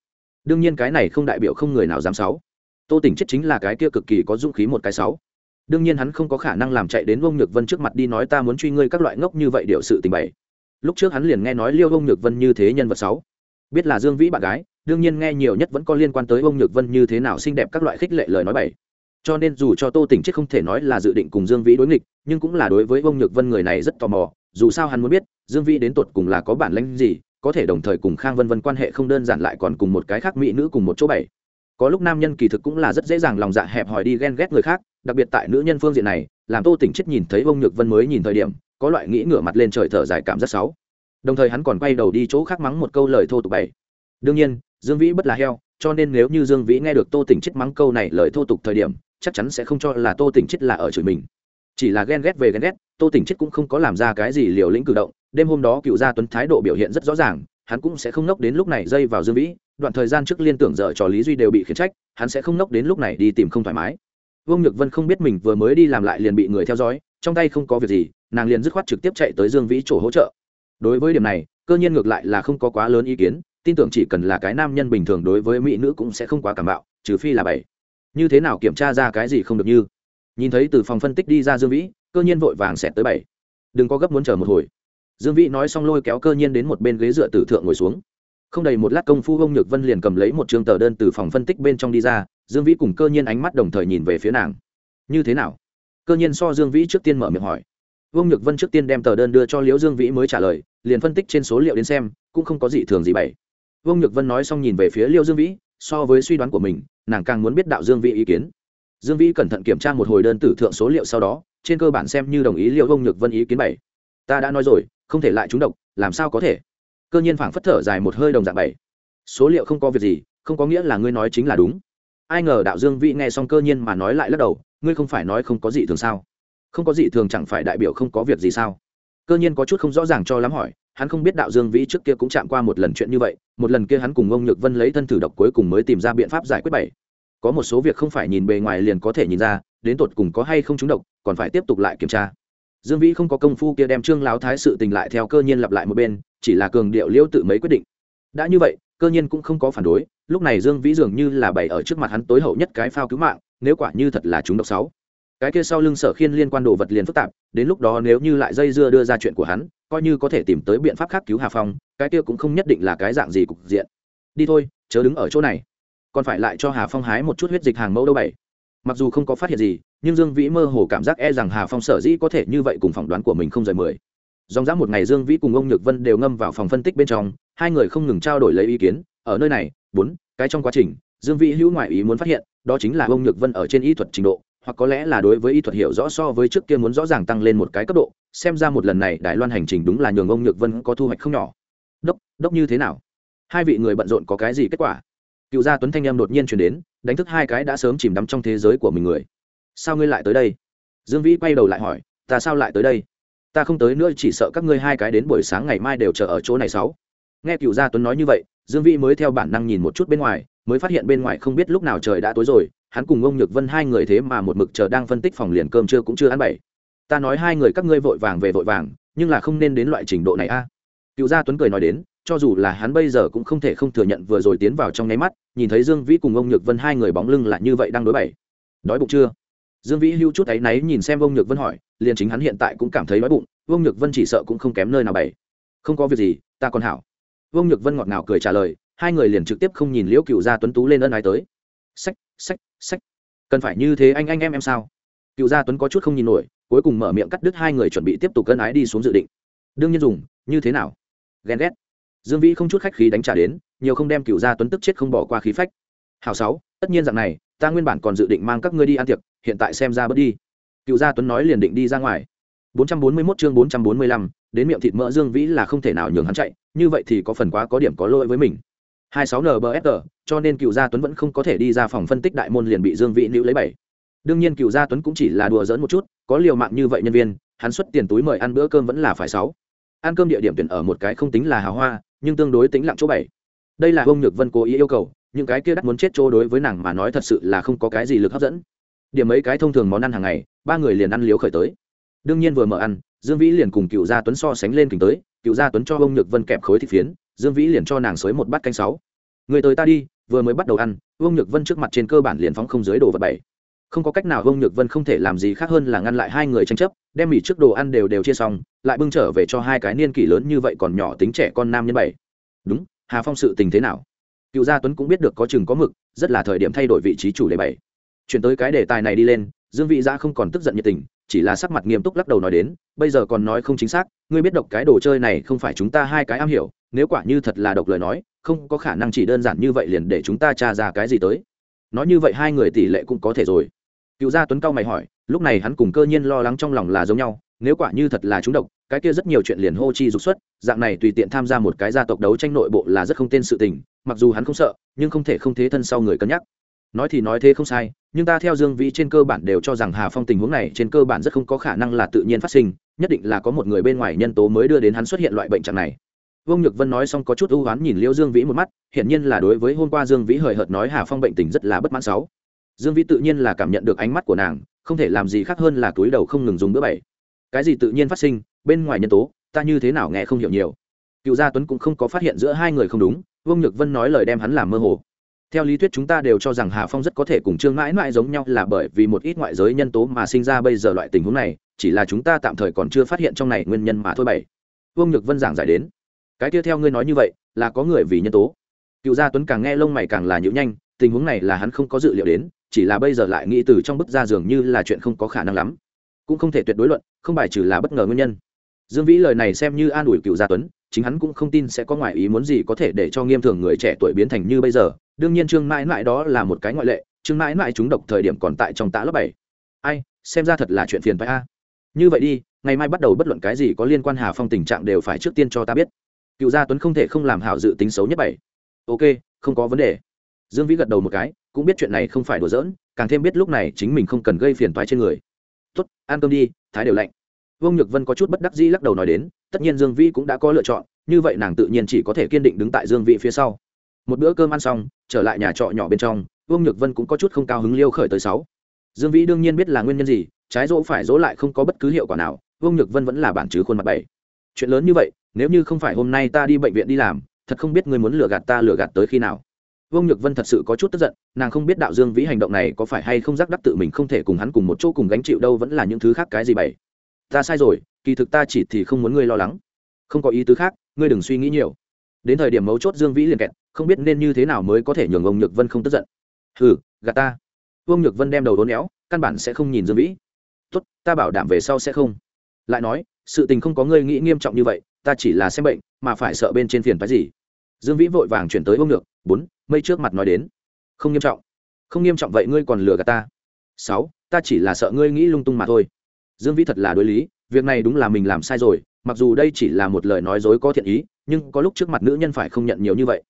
đương nhiên cái này không đại biểu không người nào dám sáu. Tô tỉnh chết chính là cái kia cực kỳ có dũng khí một cái sáu. Đương nhiên hắn không có khả năng làm chạy đến vông nhược vân trước mặt đi nói ta muốn truy ngươi các loại ngốc như vậy điệu sự tình bày lúc trước hắn liền nghe nói liêu vông nhược vân như thế nhân vật sáu. Biết là dương vĩ bạn gái, đương nhiên nghe nhiều nhất vẫn có liên quan tới vông nhược vân như thế nào xinh đẹp các loại khích lệ lời nói bày cho nên dù cho tô tỉnh chết không thể nói là dự định cùng dương vĩ đối nghịch, nhưng cũng là đối với vông nhược vân người này rất tò mò, dù sao hắn muốn biết, dương vĩ đến tột cùng là có bản lãnh gì có thể đồng thời cùng khang vân vân quan hệ không đơn giản lại còn cùng một cái khác mỹ nữ cùng một chỗ bảy. Có lúc nam nhân kỳ thực cũng là rất dễ dàng lòng dạ hẹp hòi đi ghen ghét người khác, đặc biệt tại nữ nhân phương diện này, làm tô tỉnh chết nhìn thấy bông nhược vân mới nhìn thời điểm, có loại nghĩ ngửa mặt lên trời thở dài cảm rất xấu. Đồng thời hắn còn quay đầu đi chỗ khác mắng một câu lời thô tục bảy. Đương nhiên, dương vĩ bất là heo, cho nên nếu như dương vĩ nghe được tô tỉnh chết mắng câu này lời thô tục thời điểm, chắc chắn sẽ không cho là tô tỉnh chết là ở chửi mình. Chỉ là ghen ghét về ghen ghét, tô tỉnh chết cũng không có làm ra cái gì liều lĩnh cử động đêm hôm đó cựu gia tuấn thái độ biểu hiện rất rõ ràng, hắn cũng sẽ không nốc đến lúc này dây vào dương vĩ, đoạn thời gian trước liên tưởng dở trò lý duy đều bị khiển trách, hắn sẽ không nốc đến lúc này đi tìm không thoải mái. Vương nhược vân không biết mình vừa mới đi làm lại liền bị người theo dõi, trong tay không có việc gì, nàng liền dứt khoát trực tiếp chạy tới dương vĩ chỗ hỗ trợ. Đối với điểm này, cơ nhiên ngược lại là không có quá lớn ý kiến, tin tưởng chỉ cần là cái nam nhân bình thường đối với mỹ nữ cũng sẽ không quá cảm bạo, trừ phi là bảy. Như thế nào kiểm tra ra cái gì không được như? Nhìn thấy từ phòng phân tích đi ra dương vĩ, cơ nhiên vội vàng xẹt tới bảy. Đừng có gấp muốn chờ một hồi dương vĩ nói xong lôi kéo cơ nhiên đến một bên ghế dựa tử thượng ngồi xuống. Không đầy một lát công phu, ông nhược vân liền cầm lấy một trường tờ đơn từ phòng phân tích bên trong đi ra. Dương vĩ cùng cơ nhiên ánh mắt đồng thời nhìn về phía nàng. Như thế nào? Cơ nhiên so dương vĩ trước tiên mở miệng hỏi. Ông nhược vân trước tiên đem tờ đơn đưa cho liễu dương vĩ mới trả lời, liền phân tích trên số liệu đến xem, cũng không có gì thường gì bảy ông nhược vân nói xong nhìn về phía liễu dương vĩ, so với suy đoán của mình, nàng càng muốn biết đạo dương vĩ ý kiến. Dương vĩ cẩn thận kiểm tra một hồi đơn tử thượng số liệu sau đó, trên cơ bản xem như đồng ý liệu ông nhược vân ý kiến bảy ta đã nói rồi, không thể lại trúng độc, làm sao có thể? Cơ nhiên phảng phất thở dài một hơi đồng dạng bảy. Số liệu không có việc gì, không có nghĩa là ngươi nói chính là đúng. Ai ngờ đạo dương vĩ nghe xong cơ nhiên mà nói lại lắc đầu, ngươi không phải nói không có gì thường sao? Không có gì thường chẳng phải đại biểu không có việc gì sao? Cơ nhiên có chút không rõ ràng cho lắm hỏi, hắn không biết đạo dương vĩ trước kia cũng chạm qua một lần chuyện như vậy, một lần kia hắn cùng ông nhược vân lấy thân thử độc cuối cùng mới tìm ra biện pháp giải quyết bảy. Có một số việc không phải nhìn bề ngoài liền có thể nhìn ra, đến tột cùng có hay không trúng độc, còn phải tiếp tục lại kiểm tra dương vĩ không có công phu kia đem trương láo thái sự tình lại theo cơ nhiên lặp lại một bên, chỉ là cường điệu liễu tự mấy quyết định. Đã như vậy, cơ nhiên cũng không có phản đối, lúc này dương vĩ dường như là bày ở trước mặt hắn tối hậu nhất cái phao cứu mạng, nếu quả như thật là chúng độc sáu. Cái kia sau lưng sở khiên liên quan đồ vật liền phức tạp, đến lúc đó nếu như lại dây dưa đưa ra chuyện của hắn, coi như có thể tìm tới biện pháp khác cứu hà phong, cái kia cũng không nhất định là cái dạng gì cục diện. Đi thôi, chớ đứng ở chỗ này. Còn phải lại cho hà phong hái một chút huyết dịch hàng mẫu đâu bảy mặc dù không có phát hiện gì, nhưng dương vĩ mơ hồ cảm giác e rằng hà phong sở dĩ có thể như vậy cùng phỏng đoán của mình không rời mười. Dòng dã một ngày dương vĩ cùng ông nhược vân đều ngâm vào phòng phân tích bên trong, hai người không ngừng trao đổi lấy ý kiến. Ở nơi này, bốn, cái trong quá trình, dương vĩ hữu ngoại ý muốn phát hiện, đó chính là ông nhược vân ở trên y thuật trình độ, hoặc có lẽ là đối với y thuật hiểu rõ so với trước kia muốn rõ ràng tăng lên một cái cấp độ, xem ra một lần này đài loan hành trình đúng là nhường ông nhược vân có thu hoạch không nhỏ. Đốc đốc như thế nào? Hai vị người bận rộn có cái gì kết quả? Cựu gia tuấn thanh em đột nhiên chuyển đến đánh thức hai cái đã sớm chìm đắm trong thế giới của mình người. Sao ngươi lại tới đây? Dương vĩ quay đầu lại hỏi, ta sao lại tới đây? Ta không tới nữa, chỉ sợ các ngươi hai cái đến buổi sáng ngày mai đều chờ ở chỗ này sáu. Nghe cựu gia tuấn nói như vậy, dương vĩ mới theo bản năng nhìn một chút bên ngoài, mới phát hiện bên ngoài không biết lúc nào trời đã tối rồi, hắn cùng ông nhược vân hai người thế mà một mực chờ đang phân tích phòng liền cơm trưa cũng chưa ăn bảy. Ta nói hai người các ngươi vội vàng về vội vàng, nhưng là không nên đến loại trình độ này a. Cựu gia tuấn cười nói đến cho dù là hắn bây giờ cũng không thể không thừa nhận vừa rồi tiến vào trong nháy mắt, nhìn thấy dương vĩ cùng ông nhược vân hai người bóng lưng lại như vậy đang đối bẩy. Đói bụng chưa? Dương vĩ hưu chút áy náy nhìn xem ông nhược vân hỏi, liền chính hắn hiện tại cũng cảm thấy đói bụng, ông nhược vân chỉ sợ cũng không kém nơi nào bẩy. Không có việc gì, ta còn hảo. Ông nhược vân ngọt ngào cười trả lời, hai người liền trực tiếp không nhìn liễu cựu gia tuấn tú lên ân ái tới. Sách sách sách cần phải như thế anh anh em em sao? Cựu gia tuấn có chút không nhìn nổi, cuối cùng mở miệng cắt đứt hai người chuẩn bị tiếp tục cân ái đi xuống dự định. Đương nhiên dùng, như thế nào? Ghen ghét dương vĩ không chút khách khí đánh trả đến nhiều không đem cựu gia tuấn tức chết không bỏ qua khí phách hào sáu tất nhiên dạng này ta nguyên bản còn dự định mang các ngươi đi ăn tiệc hiện tại xem ra bớt đi cựu gia tuấn nói liền định đi ra ngoài 441 chương 445, đến miệng thịt mỡ Dương Vĩ là không thể nào nhường hắn chạy, như vậy thì có phần quá có điểm có lỗi với mình. 26 NBFR, cho nên Cựu Gia Tuấn vẫn không có thể đi ra phòng phân tích đại môn liền bị Dương Vĩ níu lấy bảy. Đương nhiên Cựu Gia Tuấn cũng chỉ là đùa giỡn một chút, có liều mạng như vậy nhân viên, hắn xuất tiền túi mời ăn bữa cơm vẫn là phải sáu. Ăn cơm địa điểm tuyển ở một cái không tính là hào hoa, nhưng tương đối tính lặng chỗ bảy. Đây là ông Nhược Vân cố ý yêu cầu, những cái kia đắt muốn chết chỗ đối với nàng mà nói thật sự là không có cái gì lực hấp dẫn. Điểm mấy cái thông thường món ăn hàng ngày, ba người liền ăn liếu khởi tới đương nhiên vừa mở ăn dương vĩ liền cùng cựu gia tuấn so sánh lên kính tới cựu gia tuấn cho ông nhược vân kẹp khối thịt phiến dương vĩ liền cho nàng xới một bát canh sáu người tới ta đi vừa mới bắt đầu ăn ông nhược vân trước mặt trên cơ bản liền phóng không dưới đồ vật bảy không có cách nào ông nhược vân không thể làm gì khác hơn là ngăn lại hai người tranh chấp đem mì trước đồ ăn đều đều chia xong lại bưng trở về cho hai cái niên kỷ lớn như vậy còn nhỏ tính trẻ con nam nhân bảy. Đúng, hà phong sự tình thế nào? Cựu gia tuấn cũng biết được có chừng có mực, rất là thời điểm thay đổi vị trí chủ đề bảy. Chuyển tới cái đề tài này đi lên, dương vị gia không còn tức giận nhiệt tình, chỉ là sắc mặt nghiêm túc lắc đầu nói đến, bây giờ còn nói không chính xác, ngươi biết độc cái đồ chơi này không phải chúng ta hai cái am hiểu, nếu quả như thật là độc lời nói, không có khả năng chỉ đơn giản như vậy liền để chúng ta tra ra cái gì tới. Nói như vậy hai người tỷ lệ cũng có thể rồi. Cựu gia tuấn cao mày hỏi, lúc này hắn cùng cơ nhiên lo lắng trong lòng là giống nhau nếu quả như thật là chúng độc, cái kia rất nhiều chuyện liền hô chi dục xuất, dạng này tùy tiện tham gia một cái gia tộc đấu tranh nội bộ là rất không tên sự tình, mặc dù hắn không sợ, nhưng không thể không thế thân sau người cân nhắc. Nói thì nói thế không sai, nhưng ta theo dương vĩ trên cơ bản đều cho rằng hà phong tình huống này trên cơ bản rất không có khả năng là tự nhiên phát sinh, nhất định là có một người bên ngoài nhân tố mới đưa đến hắn xuất hiện loại bệnh trạng này. Vương nhược vân nói xong có chút ưu oán nhìn liễu dương vĩ một mắt, hiển nhiên là đối với hôm qua dương vĩ hời hợt nói hà phong bệnh tình rất là bất mãn sáu. Dương vĩ tự nhiên là cảm nhận được ánh mắt của nàng, không thể làm gì khác hơn là túi đầu không ngừng dùng bữa bảy cái gì tự nhiên phát sinh, bên ngoài nhân tố, ta như thế nào nghe không hiểu nhiều. Cựu gia tuấn cũng không có phát hiện giữa hai người không đúng, vương nhược vân nói lời đem hắn làm mơ hồ. Theo lý thuyết chúng ta đều cho rằng hà phong rất có thể cùng trương mãi mãi giống nhau là bởi vì một ít ngoại giới nhân tố mà sinh ra bây giờ loại tình huống này, chỉ là chúng ta tạm thời còn chưa phát hiện trong này nguyên nhân mà thôi bảy vương nhược vân giảng giải đến. Cái tiếp theo ngươi nói như vậy, là có người vì nhân tố. Cựu gia tuấn càng nghe lông mày càng là nhữ nhanh, tình huống này là hắn không có dự liệu đến, chỉ là bây giờ lại nghĩ từ trong bức ra dường như là chuyện không có khả năng lắm cũng không thể tuyệt đối luận, không bài trừ là bất ngờ nguyên nhân. Dương vĩ lời này xem như an ủi cựu gia tuấn, chính hắn cũng không tin sẽ có ngoại ý muốn gì có thể để cho nghiêm thường người trẻ tuổi biến thành như bây giờ. Đương nhiên trương mãi mãi đó là một cái ngoại lệ, trương mãi mãi chúng độc thời điểm còn tại trong tạ lớp bảy. Ai, xem ra thật là chuyện phiền phải a. Như vậy đi, ngày mai bắt đầu bất luận cái gì có liên quan hà phong tình trạng đều phải trước tiên cho ta biết. Cựu gia tuấn không thể không làm hảo dự tính xấu nhất bảy. Ok, không có vấn đề. Dương vĩ gật đầu một cái, cũng biết chuyện này không phải đùa giỡn, càng thêm biết lúc này chính mình không cần gây phiền toái trên người tốt, ăn cơm đi, thái đều lạnh. Vương nhược vân có chút bất đắc dĩ lắc đầu nói đến, tất nhiên dương vĩ cũng đã có lựa chọn, như vậy nàng tự nhiên chỉ có thể kiên định đứng tại dương vĩ phía sau. Một bữa cơm ăn xong, trở lại nhà trọ nhỏ bên trong, vương nhược vân cũng có chút không cao hứng liêu khởi tới sáu. Dương vĩ đương nhiên biết là nguyên nhân gì, trái dỗ phải dỗ lại không có bất cứ hiệu quả nào, vương nhược vân vẫn là bản chứ khuôn mặt bảy. Chuyện lớn như vậy, nếu như không phải hôm nay ta đi bệnh viện đi làm, thật không biết ngươi muốn lừa gạt ta lừa gạt tới khi nào vương nhược vân thật sự có chút tức giận nàng không biết đạo dương vĩ hành động này có phải hay không giác đắc tự mình không thể cùng hắn cùng một chỗ cùng gánh chịu đâu vẫn là những thứ khác cái gì vậy. ta sai rồi kỳ thực ta chỉ thì không muốn ngươi lo lắng không có ý tứ khác ngươi đừng suy nghĩ nhiều đến thời điểm mấu chốt dương vĩ liền kẹt, không biết nên như thế nào mới có thể nhường ông nhược vân không tức giận hừ gạt ta vương nhược vân đem đầu đốn éo, căn bản sẽ không nhìn dương vĩ tốt, ta bảo đảm về sau sẽ không lại nói, sự tình không có ngươi nghĩ nghiêm trọng như vậy, ta chỉ là xem bệnh, mà phải sợ bên trên phiền phái gì dương vĩ vội vàng chuyển tới vương nhược, bốn mây trước mặt nói đến. Không nghiêm trọng. Không nghiêm trọng vậy ngươi còn lừa gạt ta. Sáu, ta chỉ là sợ ngươi nghĩ lung tung mà thôi. Dương vĩ thật là đối lý, việc này đúng là mình làm sai rồi, mặc dù đây chỉ là một lời nói dối có thiện ý, nhưng có lúc trước mặt nữ nhân phải không nhận nhiều như vậy.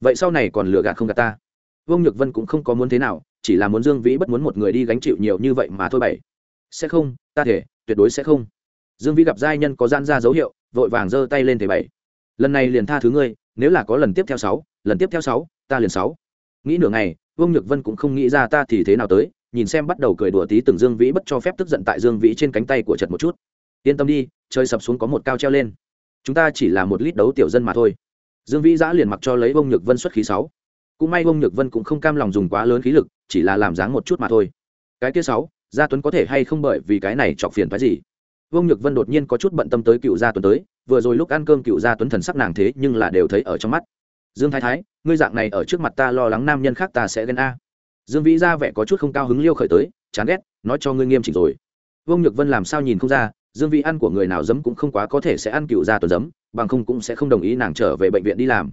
Vậy sau này còn lừa gạt không gạt ta. Vương nhược vân cũng không có muốn thế nào, chỉ là muốn dương vĩ bất muốn một người đi gánh chịu nhiều như vậy mà thôi bảy. Sẽ không, ta thể, tuyệt đối sẽ không. Dương vĩ gặp giai nhân có gian ra dấu hiệu, vội vàng giơ tay lên thể bảy. Lần này liền tha thứ ngươi, nếu là có lần tiếp theo sáu lần tiếp theo sáu, ta liền sáu. Nghĩ nửa ngày, vương nhược vân cũng không nghĩ ra ta thì thế nào tới, nhìn xem bắt đầu cười đùa tí từng dương vĩ bất cho phép tức giận tại dương vĩ trên cánh tay của chật một chút. Yên tâm đi chơi sập xuống có một cao treo lên. Chúng ta chỉ là một lít đấu tiểu dân mà thôi. Dương vĩ giã liền mặc cho lấy vương nhược vân xuất khí sáu. Cũng may vương nhược vân cũng không cam lòng dùng quá lớn khí lực, chỉ là làm dáng một chút mà thôi. Cái kia sáu, gia tuấn có thể hay không bởi vì cái này chọc phiền phái gì? Vương nhược vân đột nhiên có chút bận tâm tới cựu gia tuấn tới, vừa rồi lúc ăn cơm cựu gia tuấn thần sắc nàng thế nhưng là đều thấy ở trong mắt dương thái thái, ngươi dạng này ở trước mặt ta lo lắng nam nhân khác ta sẽ ghen a. Dương vĩ ra vẻ có chút không cao hứng liêu khởi tới, chán ghét, nói cho ngươi nghiêm chỉnh rồi. Vương nhược vân làm sao nhìn không ra, dương vĩ ăn của người nào giấm cũng không quá có thể sẽ ăn cựu gia tuấn giấm, bằng không cũng sẽ không đồng ý nàng trở về bệnh viện đi làm.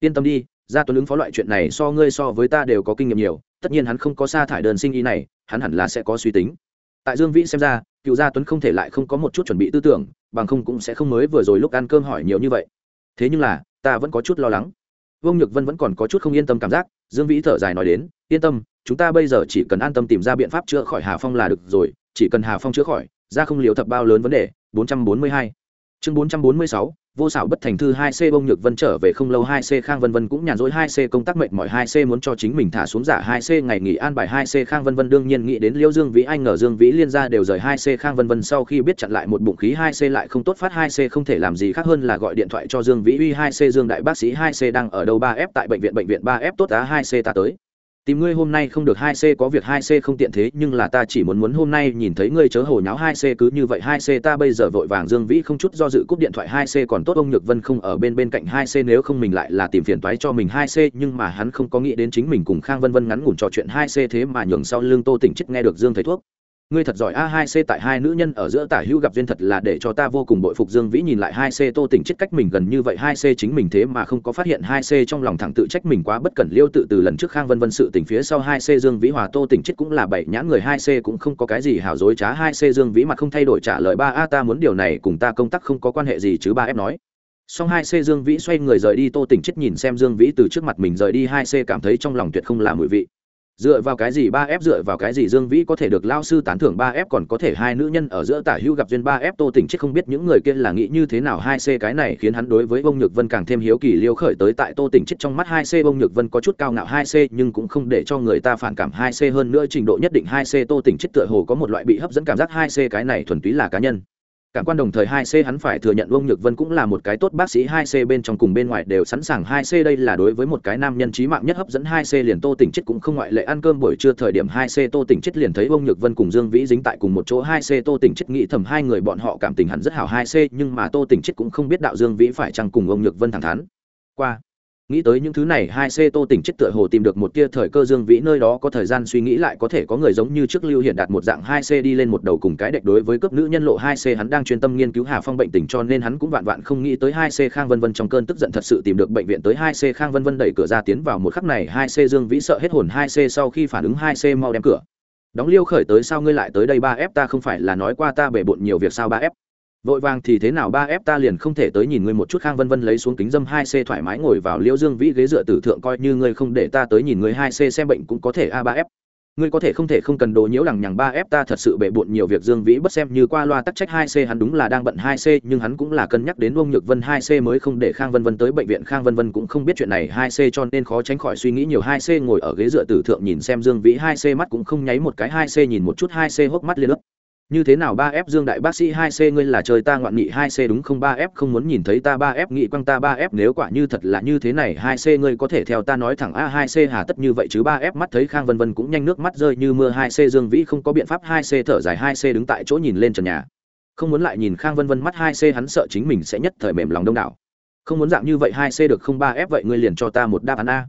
Yên tâm đi, gia tuấn ứng phó loại chuyện này so ngươi so với ta đều có kinh nghiệm nhiều, tất nhiên hắn không có sa thải đơn sinh ý này, hắn hẳn là sẽ có suy tính. Tại dương vĩ xem ra, cựu gia tuấn không thể lại không có một chút chuẩn bị tư tưởng, bằng không cũng sẽ không mới vừa rồi lúc ăn cơm hỏi nhiều như vậy. Thế nhưng là, ta vẫn có chút lo lắng vương nhược vân vẫn còn có chút không yên tâm cảm giác, dương vĩ thở dài nói đến, yên tâm, chúng ta bây giờ chỉ cần an tâm tìm ra biện pháp chữa khỏi hà phong là được rồi, chỉ cần hà phong chữa khỏi, ra không liều thập bao lớn vấn đề 442 chương 446, vô xảo bất thành thư 2C bông nhược vân trở về không lâu 2C Khang Vân Vân cũng nhàn rỗi 2C công tác mệt mỏi 2C muốn cho chính mình thả xuống giả 2C ngày nghỉ an bài 2C Khang Vân Vân đương nhiên nghĩ đến liễu Dương Vĩ Anh ngờ Dương Vĩ liên gia đều rời 2C Khang Vân Vân sau khi biết chặn lại một bụng khí 2C lại không tốt phát 2C không thể làm gì khác hơn là gọi điện thoại cho Dương Vĩ uy 2C Dương đại bác sĩ 2C đang ở đâu? 3F tại bệnh viện bệnh viện 3F tốt á? 2C ta tới tìm ngươi hôm nay không được hai c, có việc hai c không tiện thế, nhưng là ta chỉ muốn muốn hôm nay nhìn thấy ngươi chớ hồ nháo hai c, cứ như vậy hai c ta bây giờ vội vàng dương vĩ không chút do dự cúp điện thoại hai c, còn tốt ông nhược vân không ở bên bên cạnh hai c, nếu không mình lại là tìm phiền toái cho mình hai c, nhưng mà hắn không có nghĩ đến chính mình cùng khang vân vân ngắn ngủn trò chuyện hai c, thế mà nhường sau lưng tô tỉnh chết nghe được dương thầy thuốc ngươi thật giỏi a hai c tại hai nữ nhân ở giữa tả hữu gặp duyên thật là để cho ta vô cùng bội phục dương vĩ nhìn lại hai c tô tỉnh chết cách mình gần như vậy, hai c chính mình thế mà không có phát hiện hai c trong lòng thẳng tự trách mình quá bất cẩn liêu tự từ lần trước khang vân vân sự tỉnh phía sau hai c dương vĩ hòa tô tỉnh chết cũng là bảy nhãn người, hai c cũng không có cái gì hảo dối trá, hai c dương vĩ mặt không thay đổi trả lời, ba a, ta muốn điều này cùng ta công tác không có quan hệ gì chứ, ba f nói. Song hai c dương vĩ xoay người rời đi, tô tỉnh chết nhìn xem dương vĩ từ trước mặt mình rời đi, hai c cảm thấy trong lòng tuyệt không là mùi vị dựa vào cái gì ba f, dựa vào cái gì dương vĩ có thể được lao sư tán thưởng ba f, còn có thể hai nữ nhân ở giữa tả hữu gặp duyên ba f, tô tỉnh chết không biết những người kia là nghĩ như thế nào hai c cái này khiến hắn đối với bông nhược vân càng thêm hiếu kỳ liêu khởi tới tại tô tỉnh chết trong mắt hai c bông nhược vân có chút cao ngạo hai c, nhưng cũng không để cho người ta phản cảm hai c hơn nữa trình độ nhất định hai c, tô tỉnh chết tựa hồ có một loại bị hấp dẫn cảm giác hai c cái này thuần túy là cá nhân cảm quan đồng thời 2C hắn phải thừa nhận Vương Nhược Vân cũng là một cái tốt bác sĩ 2C bên trong cùng bên ngoài đều sẵn sàng 2C đây là đối với một cái nam nhân trí mạng nhất hấp dẫn 2C liền Tô Tỉnh chết cũng không ngoại lệ, ăn cơm buổi trưa thời điểm 2C Tô Tỉnh chết liền thấy Vương Nhược Vân cùng Dương Vĩ dính tại cùng một chỗ 2C Tô Tỉnh chết nghĩ thầm hai người bọn họ cảm tình hẳn rất hảo 2C nhưng mà Tô Tỉnh chết cũng không biết đạo Dương Vĩ phải chăng cùng Vương Nhược Vân thẳng thắn. Qua nghĩ tới những thứ này, hai c tô tỉnh chết tựa hồ tìm được một tia thời cơ dương vĩ nơi đó có thời gian suy nghĩ lại có thể có người giống như trước lưu hiện đạt một dạng hai c đi lên một đầu cùng cái đệch đối với cấp nữ nhân lộ hai c hắn đang chuyên tâm nghiên cứu hà phong bệnh tình cho nên hắn cũng vạn vạn không nghĩ tới hai c khang vân vân trong cơn tức giận thật sự tìm được bệnh viện tới hai c khang vân vân đẩy cửa ra tiến vào một khắc này, hai c dương vĩ sợ hết hồn, hai c sau khi phản ứng hai c mau đem cửa. Đóng liêu khởi tới sao ngươi lại tới đây ba f ta không phải là nói qua ta bể bộn nhiều việc sao ba f vội vàng thì thế nào ba ép ta liền không thể tới nhìn ngươi một chút. Khang vân vân lấy xuống kính dâm hai c thoải mái ngồi vào liễu dương vĩ ghế dựa tử thượng coi như ngươi không để ta tới nhìn ngươi hai c xem bệnh cũng có thể a ba f ngươi có thể không thể không cần đồ nhiễu lằng nhằng ba f ta thật sự bể bộn nhiều việc dương vĩ bất xem như qua loa tắc trách hai c hắn đúng là đang bận hai c, nhưng hắn cũng là cân nhắc đến ông nhược vân hai c mới không để khang vân vân tới bệnh viện. Khang vân vân cũng không biết chuyện này, hai c cho nên khó tránh khỏi suy nghĩ nhiều. Hai c ngồi ở ghế dựa tử thượng nhìn xem dương vĩ, hai c mắt cũng không nháy một cái. Hai c nhìn một chút, hai c hốc mắt liên ấp như thế nào ba f dương đại bác sĩ hai c ngươi là trời ta ngoạn nghị hai c đúng không? Ba f không muốn nhìn thấy ta, ba f nghị quăng ta, ba f nếu quả như thật là như thế này, hai c ngươi có thể theo ta nói thẳng a, hai c hà tất như vậy chứ? Ba f mắt thấy khang vân vân cũng nhanh nước mắt rơi như mưa, hai c dương vĩ không có biện pháp, hai c thở dài, hai c đứng tại chỗ nhìn lên trần nhà. Không muốn lại nhìn khang vân vân mắt, hai c hắn sợ chính mình sẽ nhất thời mềm lòng đông đảo. Không muốn dạng như vậy, hai c được không? Ba f vậy ngươi liền cho ta một đáp án a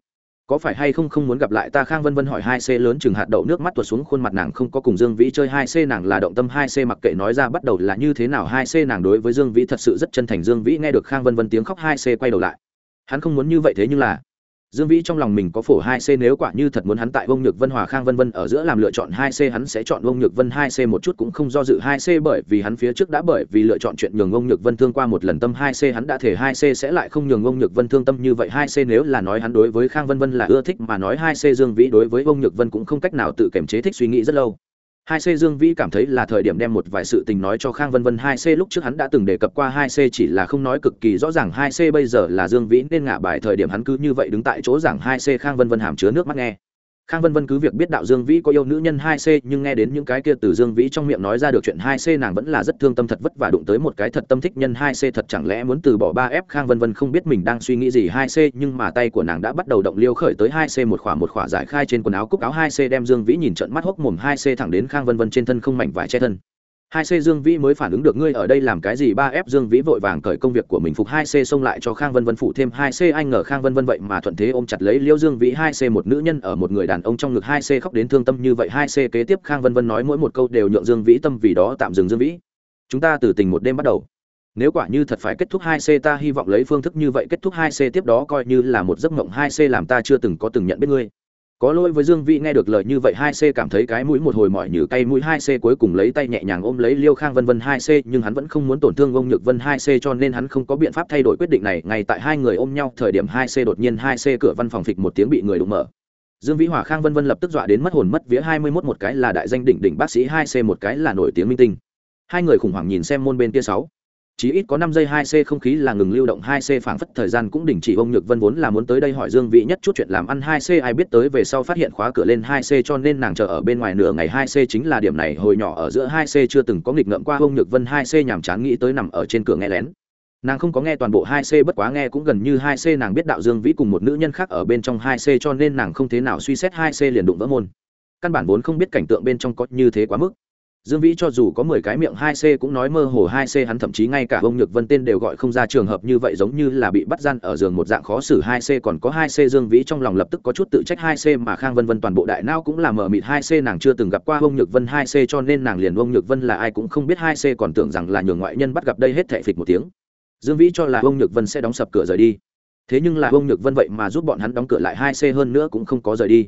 có phải hay không không muốn gặp lại ta? Khang vân vân hỏi hai c lớn chừng hạt đậu nước mắt tuột xuống khuôn mặt nàng không có cùng dương vĩ chơi. Hai c nàng là động tâm. Hai c mặc kệ nói ra bắt đầu là như thế nào. Hai c nàng đối với dương vĩ thật sự rất chân thành. Dương vĩ nghe được khang vân vân tiếng khóc, hai c quay đầu lại. Hắn không muốn như vậy thế nhưng là Dương Vĩ trong lòng mình có phổ 2C nếu quả như thật muốn hắn tại Vông Nhược Vân, Hòa Khang Vân Vân ở giữa làm lựa chọn 2C hắn sẽ chọn Vông Nhược Vân 2C một chút cũng không do dự 2C bởi vì hắn phía trước đã bởi vì lựa chọn chuyện nhường Vông Nhược Vân thương qua một lần tâm 2C hắn đã thể 2C sẽ lại không nhường Vông Nhược Vân thương tâm như vậy 2C nếu là nói hắn đối với Khang Vân Vân là ưa thích mà nói 2C Dương Vĩ đối với Vông Nhược Vân cũng không cách nào tự kiềm chế thích suy nghĩ rất lâu hai c dương vĩ cảm thấy là thời điểm đem một vài sự tình nói cho khang vân vân. Hai c lúc trước hắn đã từng đề cập qua, hai c chỉ là không nói cực kỳ rõ ràng. Hai c bây giờ là dương vĩ nên ngả bài thời điểm hắn cứ như vậy đứng tại chỗ rằng hai c khang vân vân hàm chứa nước mắt nghe khang vân vân cứ việc biết đạo dương vĩ có yêu nữ nhân hai c nhưng nghe đến những cái kia từ dương vĩ trong miệng nói ra được chuyện hai c nàng vẫn là rất thương tâm thật vất vả đụng tới một cái thật tâm thích nhân hai c thật chẳng lẽ muốn từ bỏ ba f khang vân vân không biết mình đang suy nghĩ gì hai c nhưng mà tay của nàng đã bắt đầu động liêu khởi tới hai c một khỏa một khỏa giải khai trên quần áo cúc áo hai c đem dương vĩ nhìn trận mắt hốc mồm hai c thẳng đến khang vân vân trên thân không mảnh vải che thân hai c dương vĩ mới phản ứng được ngươi ở đây làm cái gì? Ba f dương vĩ vội vàng cởi công việc của mình phục hai c xông lại cho khang vân vân phụ thêm hai c. Anh ngờ khang vân vân vậy mà thuận thế ôm chặt lấy liêu dương vĩ hai c một nữ nhân ở một người đàn ông trong ngực hai c khóc đến thương tâm như vậy. Hai c kế tiếp khang vân vân nói mỗi một câu đều nhượng dương vĩ tâm vì đó tạm dừng dương vĩ. Chúng ta từ tình một đêm bắt đầu. Nếu quả như thật phải kết thúc hai c, ta hy vọng lấy phương thức như vậy kết thúc hai c tiếp đó coi như là một giấc mộng. Hai c làm ta chưa từng có từng nhận biết ngươi có lỗi với dương vĩ, nghe được lời như vậy, hai c cảm thấy cái mũi một hồi mỏi như cay mũi, hai c cuối cùng lấy tay nhẹ nhàng ôm lấy liêu khang vân vân, hai c, nhưng hắn vẫn không muốn tổn thương ông nhược vân, hai c cho nên hắn không có biện pháp thay đổi quyết định này. Ngay tại hai người ôm nhau, thời điểm hai c đột nhiên, hai c cửa văn phòng phịch một tiếng bị người đụng mở. Dương vĩ hòa khang vân vân lập tức dọa đến mất hồn, mất vía, hai mươi mốt một cái là đại danh đỉnh đỉnh bác sĩ, hai c một cái là nổi tiếng minh tinh. Hai người khủng hoảng nhìn xem môn bên kia sáu chỉ ít có năm giây hai c không khí là ngừng lưu động hai c phảng phất thời gian cũng đình chỉ. Ông nhược vân vốn là muốn tới đây hỏi dương vĩ nhất chút chuyện làm ăn hai c, ai biết tới về sau phát hiện khóa cửa lên hai c cho nên nàng chờ ở bên ngoài nửa ngày hai c chính là điểm này. Hồi nhỏ ở giữa hai c chưa từng có nghịch ngợm qua. Ông nhược vân hai c nhàm chán nghĩ tới nằm ở trên cửa nghe lén. Nàng không có nghe toàn bộ hai c, bất quá nghe cũng gần như hai c. Nàng biết đạo dương vĩ cùng một nữ nhân khác ở bên trong hai c cho nên nàng không thế nào suy xét hai c liền đụng vỡ môn. Căn bản vốn không biết cảnh tượng bên trong có như thế quá mức. Dương Vĩ cho dù có mười cái miệng hai c cũng nói mơ hồ hai c hắn thậm chí ngay cả ông Nhược Vân tên đều gọi không ra trường hợp như vậy giống như là bị bắt gian ở giường một dạng khó xử hai c, còn có hai c Dương Vĩ trong lòng lập tức có chút tự trách hai c mà Khang Vân Vân toàn bộ đại não cũng là mờ mịt hai c, nàng chưa từng gặp qua ông Nhược Vân hai c cho nên nàng liền ông Nhược Vân là ai cũng không biết hai c, còn tưởng rằng là nhường ngoại nhân bắt gặp đây hết thảy phịch một tiếng. Dương Vĩ cho là ông Nhược Vân sẽ đóng sập cửa rời đi. Thế nhưng là ông Nhược Vân vậy mà giúp bọn hắn đóng cửa lại hai c hơn nữa cũng không có rời đi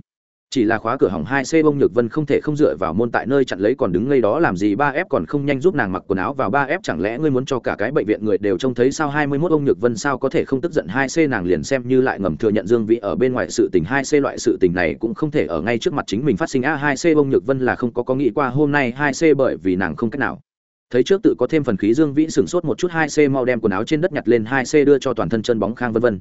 chỉ là khóa cửa hỏng hai c bông nhược vân không thể không dựa vào môn tại nơi chặn lấy còn đứng ngay đó làm gì? Ba f còn không nhanh giúp nàng mặc quần áo vào. Ba f chẳng lẽ ngươi muốn cho cả cái bệnh viện người đều trông thấy sao? Hai mươi mốt ông nhược vân sao có thể không tức giận? Hai c nàng liền xem như lại ngầm thừa nhận dương vĩ ở bên ngoài sự tình. Hai c loại sự tình này cũng không thể ở ngay trước mặt chính mình phát sinh. A, hai c bông nhược vân là không có có nghĩ qua hôm nay. Hai c bởi vì nàng không cách nào. Thấy trước tự có thêm phần khí, dương vĩ sửng sốt một chút. Hai c mau đem quần áo trên đất nhặt lên. Hai c đưa cho toàn thân chân bóng khang vân vân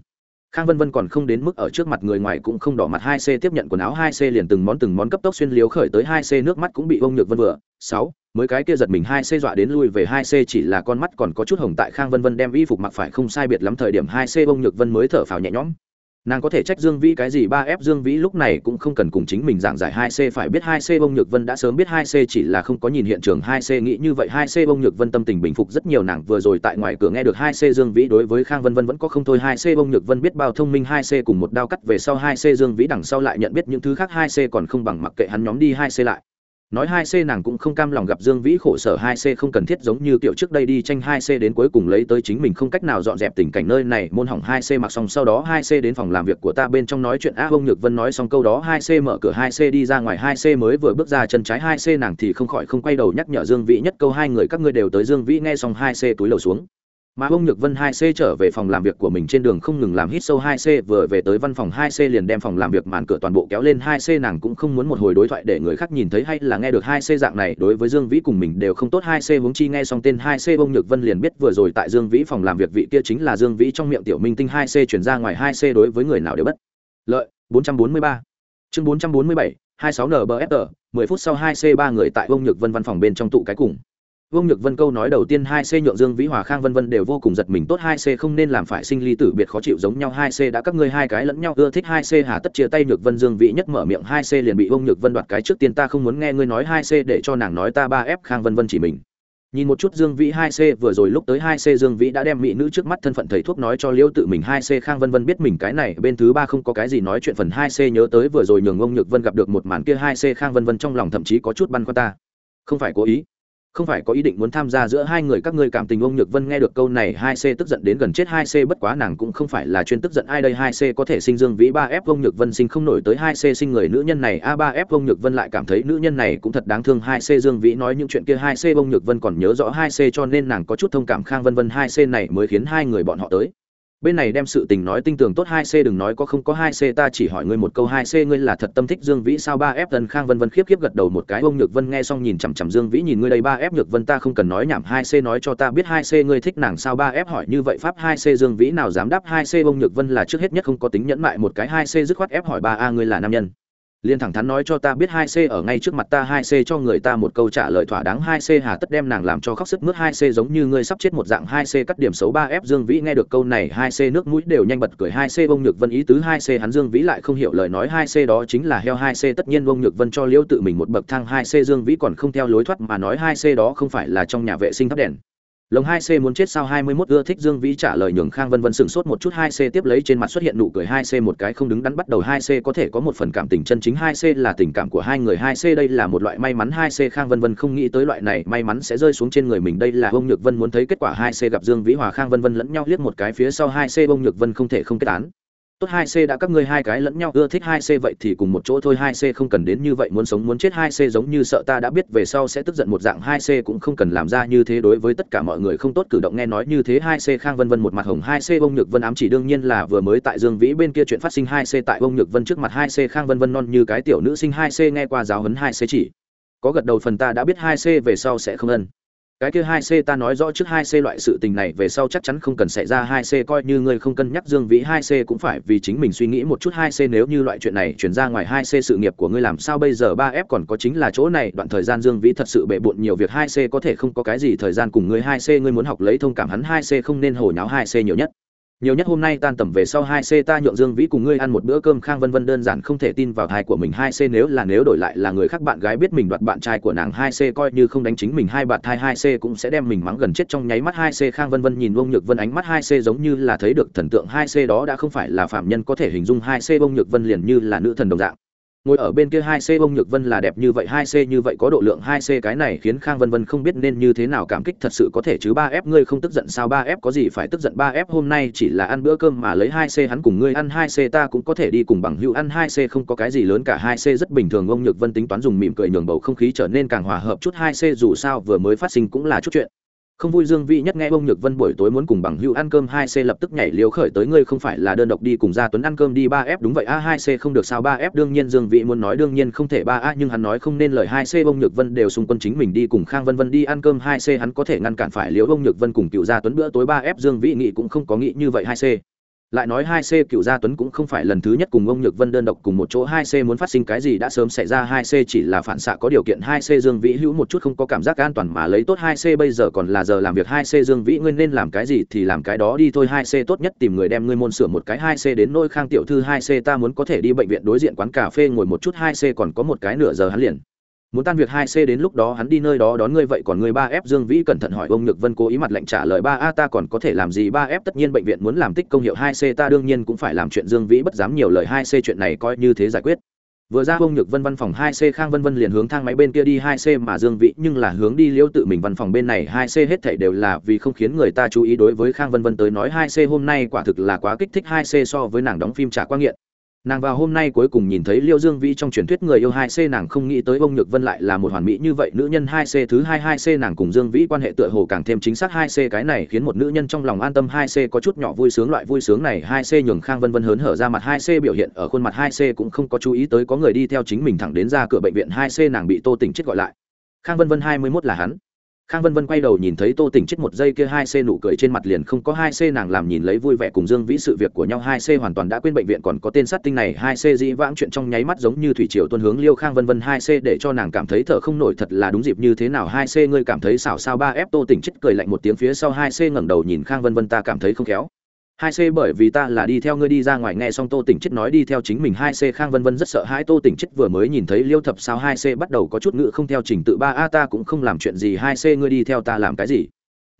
khang vân vân còn không đến mức ở trước mặt người ngoài cũng không đỏ mặt hai c tiếp nhận quần áo hai c liền từng món từng món cấp tốc xuyên liếu khởi tới hai c, nước mắt cũng bị ông nhược vân vừa, sáu, mới cái kia giật mình hai c dọa đến lui về hai c chỉ là con mắt còn có chút hồng tại khang vân vân đem y phục mặc phải không sai biệt lắm thời điểm hai c ông nhược vân mới thở phào nhẹ nhõm nàng có thể trách dương vĩ cái gì, ba f dương vĩ lúc này cũng không cần cùng chính mình giảng giải hai c, phải biết hai c bông nhược vân đã sớm biết hai c chỉ là không có nhìn hiện trường hai c, nghĩ như vậy hai c bông nhược vân tâm tình bình phục rất nhiều, nàng vừa rồi tại ngoài cửa nghe được hai c dương vĩ đối với khang vân vân vẫn có không thôi, hai c bông nhược vân biết bao thông minh, hai c cùng một đao cắt về sau, hai c dương vĩ đằng sau lại nhận biết những thứ khác, hai c còn không bằng mặc kệ hắn nhóm đi, hai c lại nói hai c nàng cũng không cam lòng gặp dương vĩ khổ sở hai c không cần thiết giống như kiểu trước đây đi tranh hai c đến cuối cùng lấy tới chính mình không cách nào dọn dẹp tình cảnh nơi này. Môn hỏng hai c mặc xong sau đó hai c đến phòng làm việc của ta bên trong nói chuyện. A, ông nhược vân nói xong câu đó hai c mở cửa hai c đi ra ngoài. Hai c mới vừa bước ra chân trái hai c nàng thì không khỏi không quay đầu nhắc nhở dương vĩ nhất câu. Hai người các ngươi đều tới dương vĩ nghe xong hai c túi lầu xuống mà ông nhược vân hai c trở về phòng làm việc của mình trên đường không ngừng làm hít sâu hai c, vừa về tới văn phòng hai c liền đem phòng làm việc màn cửa toàn bộ kéo lên hai c, nàng cũng không muốn một hồi đối thoại để người khác nhìn thấy hay là nghe được hai c dạng này. Đối với dương vĩ cùng mình đều không tốt, hai c huống chi nghe xong tên hai c, ông nhược vân liền biết vừa rồi tại dương vĩ phòng làm việc vị kia chính là dương vĩ trong miệng tiểu minh tinh hai c chuyển ra ngoài hai c đối với người nào đều bất lợi. Bốn trăm bốn mươi ba. Chương bốn trăm bốn mươi bảy, hai sáu nbfr mười phút sau hai c ba người tại ông nhược vân văn phòng bên trong tụ cái cùng. Vương Nhược Vân câu nói đầu tiên hai c nhượng Dương Vĩ Hòa Khang Vân Vân đều vô cùng giật mình, tốt hai c không nên làm phải sinh ly tử biệt khó chịu giống nhau. Hai c đã các ngươi hai cái lẫn nhau ưa thích. Hai c hà tất chia tay Nhược Vân, Dương Vĩ nhất mở miệng. Hai c liền bị Vương Nhược Vân đoạt cái trước tiên, ta không muốn nghe ngươi nói. Hai c để cho nàng nói ta ba f Khang Vân Vân chỉ mình. Nhìn một chút Dương Vĩ, hai c vừa rồi lúc tới, hai c Dương Vĩ đã đem mỹ nữ trước mắt thân phận thầy thuốc nói cho Liễu tự mình. Hai c Khang Vân Vân biết mình cái này, bên thứ ba không có cái gì nói chuyện phần. Hai c nhớ tới vừa rồi nhường ông Nhược Vân gặp được một màn kia. Hai c Khang Vân Vân trong lòng thậm chí có chút băn khoăn ta. Không phải cố ý không phải có ý định muốn tham gia giữa hai người các ngươi cảm tình, ông nhược vân nghe được câu này, hai c tức giận đến gần chết, hai c bất quá nàng cũng không phải là chuyên tức giận ai đây, hai c có thể sinh dương vĩ, ba f ông nhược vân sinh không nổi tới, hai c sinh người nữ nhân này, a, ba f ông nhược vân lại cảm thấy nữ nhân này cũng thật đáng thương, hai c dương vĩ nói những chuyện kia, hai c ông nhược vân còn nhớ rõ hai c cho nên nàng có chút thông cảm khang vân vân, hai c này mới khiến hai người bọn họ tới bên này đem sự tình nói tinh tường tốt hai c, đừng nói có không có hai c, ta chỉ hỏi ngươi một câu hai c, ngươi là thật tâm thích dương vĩ sao? Ba f tần khang vân vân khiếp khiếp gật đầu một cái, ông nhược vân nghe xong nhìn chằm chằm dương vĩ, nhìn ngươi đây, ba f nhược vân, ta không cần nói nhảm, hai c nói cho ta biết hai c, ngươi thích nàng sao? Ba f hỏi như vậy, pháp hai c, dương vĩ nào dám đáp hai c? Ông nhược vân là trước hết nhất không có tính nhẫn mại, một cái hai c dứt khoát ép hỏi ba a, ngươi là nam nhân liên thẳng thắn nói cho ta biết hai c ở ngay trước mặt ta hai c cho người ta một câu trả lời thỏa đáng hai c hà tất đem nàng làm cho khóc sức mướt hai c giống như ngươi sắp chết một dạng hai c cắt điểm xấu ba f dương vĩ nghe được câu này hai c nước mũi đều nhanh bật cười hai c bông nhược vân ý tứ hai c hắn dương vĩ lại không hiểu lời nói hai c đó chính là heo hai c tất nhiên bông nhược vân cho liễu tự mình một bậc thang hai c dương vĩ còn không theo lối thoát mà nói hai c đó không phải là trong nhà vệ sinh thắp đèn lồng hai c muốn chết sao hai mươi mốt ưa thích dương vĩ trả lời nhường khang vân vân sửng sốt một chút hai c tiếp lấy trên mặt xuất hiện nụ cười hai c một cái không đứng đắn bắt đầu hai c có thể có một phần cảm tình chân chính hai c là tình cảm của hai người hai c đây là một loại may mắn hai c khang vân vân không nghĩ tới loại này may mắn sẽ rơi xuống trên người mình đây là bông nhược vân muốn thấy kết quả hai c gặp dương vĩ hòa khang vân vân lẫn nhau liếc một cái phía sau hai c bông nhược vân không thể không kết án tốt hai c đã các ngươi hai cái lẫn nhau ưa thích hai c vậy thì cùng một chỗ thôi hai c không cần đến như vậy muốn sống muốn chết hai c giống như sợ ta đã biết về sau sẽ tức giận một dạng hai c cũng không cần làm ra như thế đối với tất cả mọi người không tốt cử động nghe nói như thế hai c khang vân vân một mặt hồng hai c bông nhược vân ám chỉ đương nhiên là vừa mới tại dương vĩ bên kia chuyện phát sinh hai c tại bông nhược vân trước mặt hai c khang vân vân non như cái tiểu nữ sinh hai c nghe qua giáo huấn hai c chỉ có gật đầu phần ta đã biết hai c về sau sẽ không ân cái kia hai c ta nói rõ trước hai c loại sự tình này, về sau chắc chắn không cần xảy ra hai c, coi như ngươi không cân nhắc dương vĩ hai c cũng phải, vì chính mình suy nghĩ một chút hai c nếu như loại chuyện này chuyển ra ngoài hai c sự nghiệp của ngươi làm sao bây giờ? Ba f còn có chính là chỗ này, đoạn thời gian dương vĩ thật sự bệ bộn nhiều việc, hai c có thể không có cái gì thời gian cùng ngươi hai c, ngươi muốn học lấy thông cảm hắn hai c không nên hồ nháo hai c nhiều nhất nhiều nhất hôm nay tan tầm về sau hai c ta nhượng dương vĩ cùng ngươi ăn một bữa cơm khang vân vân đơn giản không thể tin vào thai của mình. Hai c nếu là nếu đổi lại là người khác bạn gái biết mình đoạt bạn trai của nàng, hai c coi như không đánh chính mình, hai bạn thai, hai c cũng sẽ đem mình mắng gần chết trong nháy mắt. Hai c khang vân vân nhìn bông nhược vân ánh mắt, hai c giống như là thấy được thần tượng. Hai c đó đã không phải là phạm nhân có thể hình dung. Hai c bông nhược vân liền như là nữ thần đồng dạng ngồi ở bên kia hai c bông nhược vân là đẹp như vậy, hai c như vậy có độ lượng, hai c cái này khiến khang vân vân không biết nên như thế nào cảm kích, thật sự có thể chứ ba f ngươi không tức giận sao, ba f có gì phải tức giận, ba f hôm nay chỉ là ăn bữa cơm mà lấy hai c hắn cùng ngươi ăn, hai c ta cũng có thể đi cùng bằng hữu ăn, hai c không có cái gì lớn cả, hai c rất bình thường, ông nhược vân tính toán dùng mỉm cười nhường bầu không khí trở nên càng hòa hợp chút, hai c dù sao vừa mới phát sinh cũng là chút chuyện không vui dương vĩ nhất nghe ông nhược vân buổi tối muốn cùng bằng hữu ăn cơm hai c lập tức nhảy liều khởi tới, ngươi không phải là đơn độc đi cùng gia tuấn ăn cơm đi, ba f đúng vậy, a, hai c không được sao, ba f đương nhiên dương vĩ muốn nói đương nhiên không thể, ba a, nhưng hắn nói không nên lời, hai c ông nhược vân đều xung quân chính mình đi cùng khang vân vân đi ăn cơm, hai c hắn có thể ngăn cản phải liều ông nhược vân cùng cựu gia tuấn bữa tối, ba f dương vĩ nghĩ cũng không có nghĩ như vậy, hai c lại nói hai c cựu gia tuấn cũng không phải lần thứ nhất cùng ông nhược vân đơn độc cùng một chỗ hai c muốn phát sinh cái gì đã sớm xảy ra. Hai c chỉ là phản xạ có điều kiện. Hai c dương vĩ hữu một chút không có cảm giác an toàn mà lấy tốt. Hai c bây giờ còn là giờ làm việc. Hai c dương vĩ ngươi nên làm cái gì thì làm cái đó đi. Thôi, hai c tốt nhất tìm người đem ngươi môn sửa một cái. Hai c đến nôi khang tiểu thư, hai c ta muốn có thể đi bệnh viện đối diện quán cà phê ngồi một chút. Hai c còn có một cái nửa giờ hắn liền muốn tan việc hai c đến lúc đó hắn đi nơi đó đón ngươi vậy còn ngươi ba f dương vĩ cẩn thận hỏi ông nhược vân cố ý mặt lệnh trả lời ba a ta còn có thể làm gì? Ba f tất nhiên bệnh viện muốn làm tích công hiệu hai c, ta đương nhiên cũng phải làm chuyện dương vĩ bất dám nhiều lời hai c chuyện này coi như thế giải quyết. Vừa ra ông nhược vân văn phòng hai c, khang vân vân liền hướng thang máy bên kia đi hai c mà dương vĩ nhưng là hướng đi liễu tự mình văn phòng bên này. Hai c hết thảy đều là vì không khiến người ta chú ý đối với khang vân vân tới nói hai c hôm nay quả thực là quá kích thích hai c so với nàng đóng phim trả qua nghiện nàng vào hôm nay cuối cùng nhìn thấy liêu dương vĩ trong truyền thuyết người yêu hai c, nàng không nghĩ tới ông nhược vân lại là một hoàn mỹ như vậy. Nữ nhân hai c thứ hai hai c nàng cùng dương vĩ quan hệ tựa hồ càng thêm chính xác. Hai c cái này khiến một nữ nhân trong lòng an tâm. Hai c có chút nhỏ vui sướng, loại vui sướng này. Hai c nhường khang vân vân hớn hở ra mặt. Hai c biểu hiện ở khuôn mặt. Hai c cũng không có chú ý tới có người đi theo chính mình thẳng đến ra cửa bệnh viện. Hai c nàng bị tô tỉnh chết gọi lại. Khang vân vân hai mươi mốt là hắn khang vân vân quay đầu nhìn thấy tô tỉnh chết một giây kia, hai c nụ cười trên mặt liền không có hai c, nàng làm nhìn lấy vui vẻ cùng dương vĩ sự việc của nhau, hai c hoàn toàn đã quên bệnh viện còn có tên sát tinh này, hai c dĩ vãng chuyện trong nháy mắt giống như thủy triều tuân hướng liêu khang vân vân, hai c để cho nàng cảm thấy thở không nổi, thật là đúng dịp như thế nào, hai c ngươi cảm thấy xảo sao, ba f tô tỉnh chết cười lạnh một tiếng phía sau, hai c ngẩng đầu nhìn khang vân vân, ta cảm thấy không khéo hai c bởi vì ta là đi theo ngươi đi ra ngoài nghe xong tô tỉnh chết nói đi theo chính mình, hai c khang vân vân rất sợ hãi tô tỉnh chết vừa mới nhìn thấy liêu thập sao hai c bắt đầu có chút ngự không theo trình tự ba a, ta cũng không làm chuyện gì, hai c ngươi đi theo ta làm cái gì?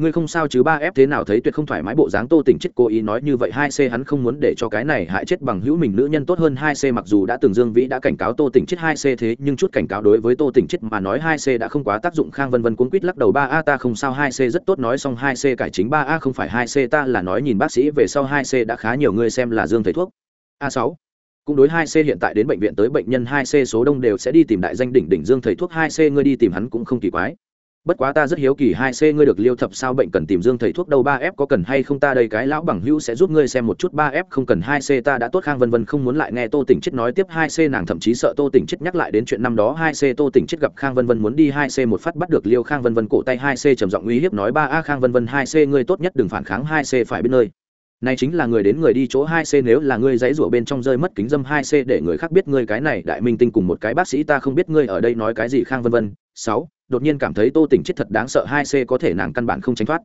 Ngươi không sao chứ ba ép thế nào thấy tuyệt không thoải mái bộ dáng tô tỉnh chết cố ý nói như vậy hai c hắn không muốn để cho cái này hại chết bằng hữu mình nữ nhân tốt hơn hai c mặc dù đã từng dương vĩ đã cảnh cáo tô tỉnh chết hai c thế nhưng chút cảnh cáo đối với tô tỉnh chết mà nói hai c đã không quá tác dụng khang vân vân cuốn quýt lắc đầu ba a ta không sao hai c rất tốt nói xong hai c cải chính ba a không phải hai c ta là nói nhìn bác sĩ về sau hai c đã khá nhiều người xem là dương thầy thuốc a sáu cũng đối hai c hiện tại đến bệnh viện tới bệnh nhân hai c số đông đều sẽ đi tìm đại danh đỉnh đỉnh dương thầy thuốc hai c ngươi đi tìm hắn cũng không kỳ quái bất quá ta rất hiếu kỳ hai c ngươi được liêu thập sao bệnh cần tìm dương thầy thuốc đâu ba f có cần hay không ta đây cái lão bằng hữu sẽ giúp ngươi xem một chút ba f không cần hai c ta đã tốt khang vân vân không muốn lại nghe tô tỉnh chết nói tiếp hai c nàng thậm chí sợ tô tỉnh chết nhắc lại đến chuyện năm đó hai c tô tỉnh chết gặp khang vân vân muốn đi hai c một phát bắt được liêu khang vân vân cổ tay hai c trầm giọng uy hiếp nói ba a khang vân vân hai c ngươi tốt nhất đừng phản kháng hai c phải biết nơi này chính là người đến người đi chỗ hai c nếu là ngươi dãy rủa bên trong rơi mất kính dâm hai c để người khác biết ngươi cái này đại minh tinh cùng một cái bác sĩ ta không biết ngươi ở đây nói cái gì khang vân vân sáu đột nhiên cảm thấy tô tỉnh chết thật đáng sợ hai c có thể nàng căn bản không tránh thoát.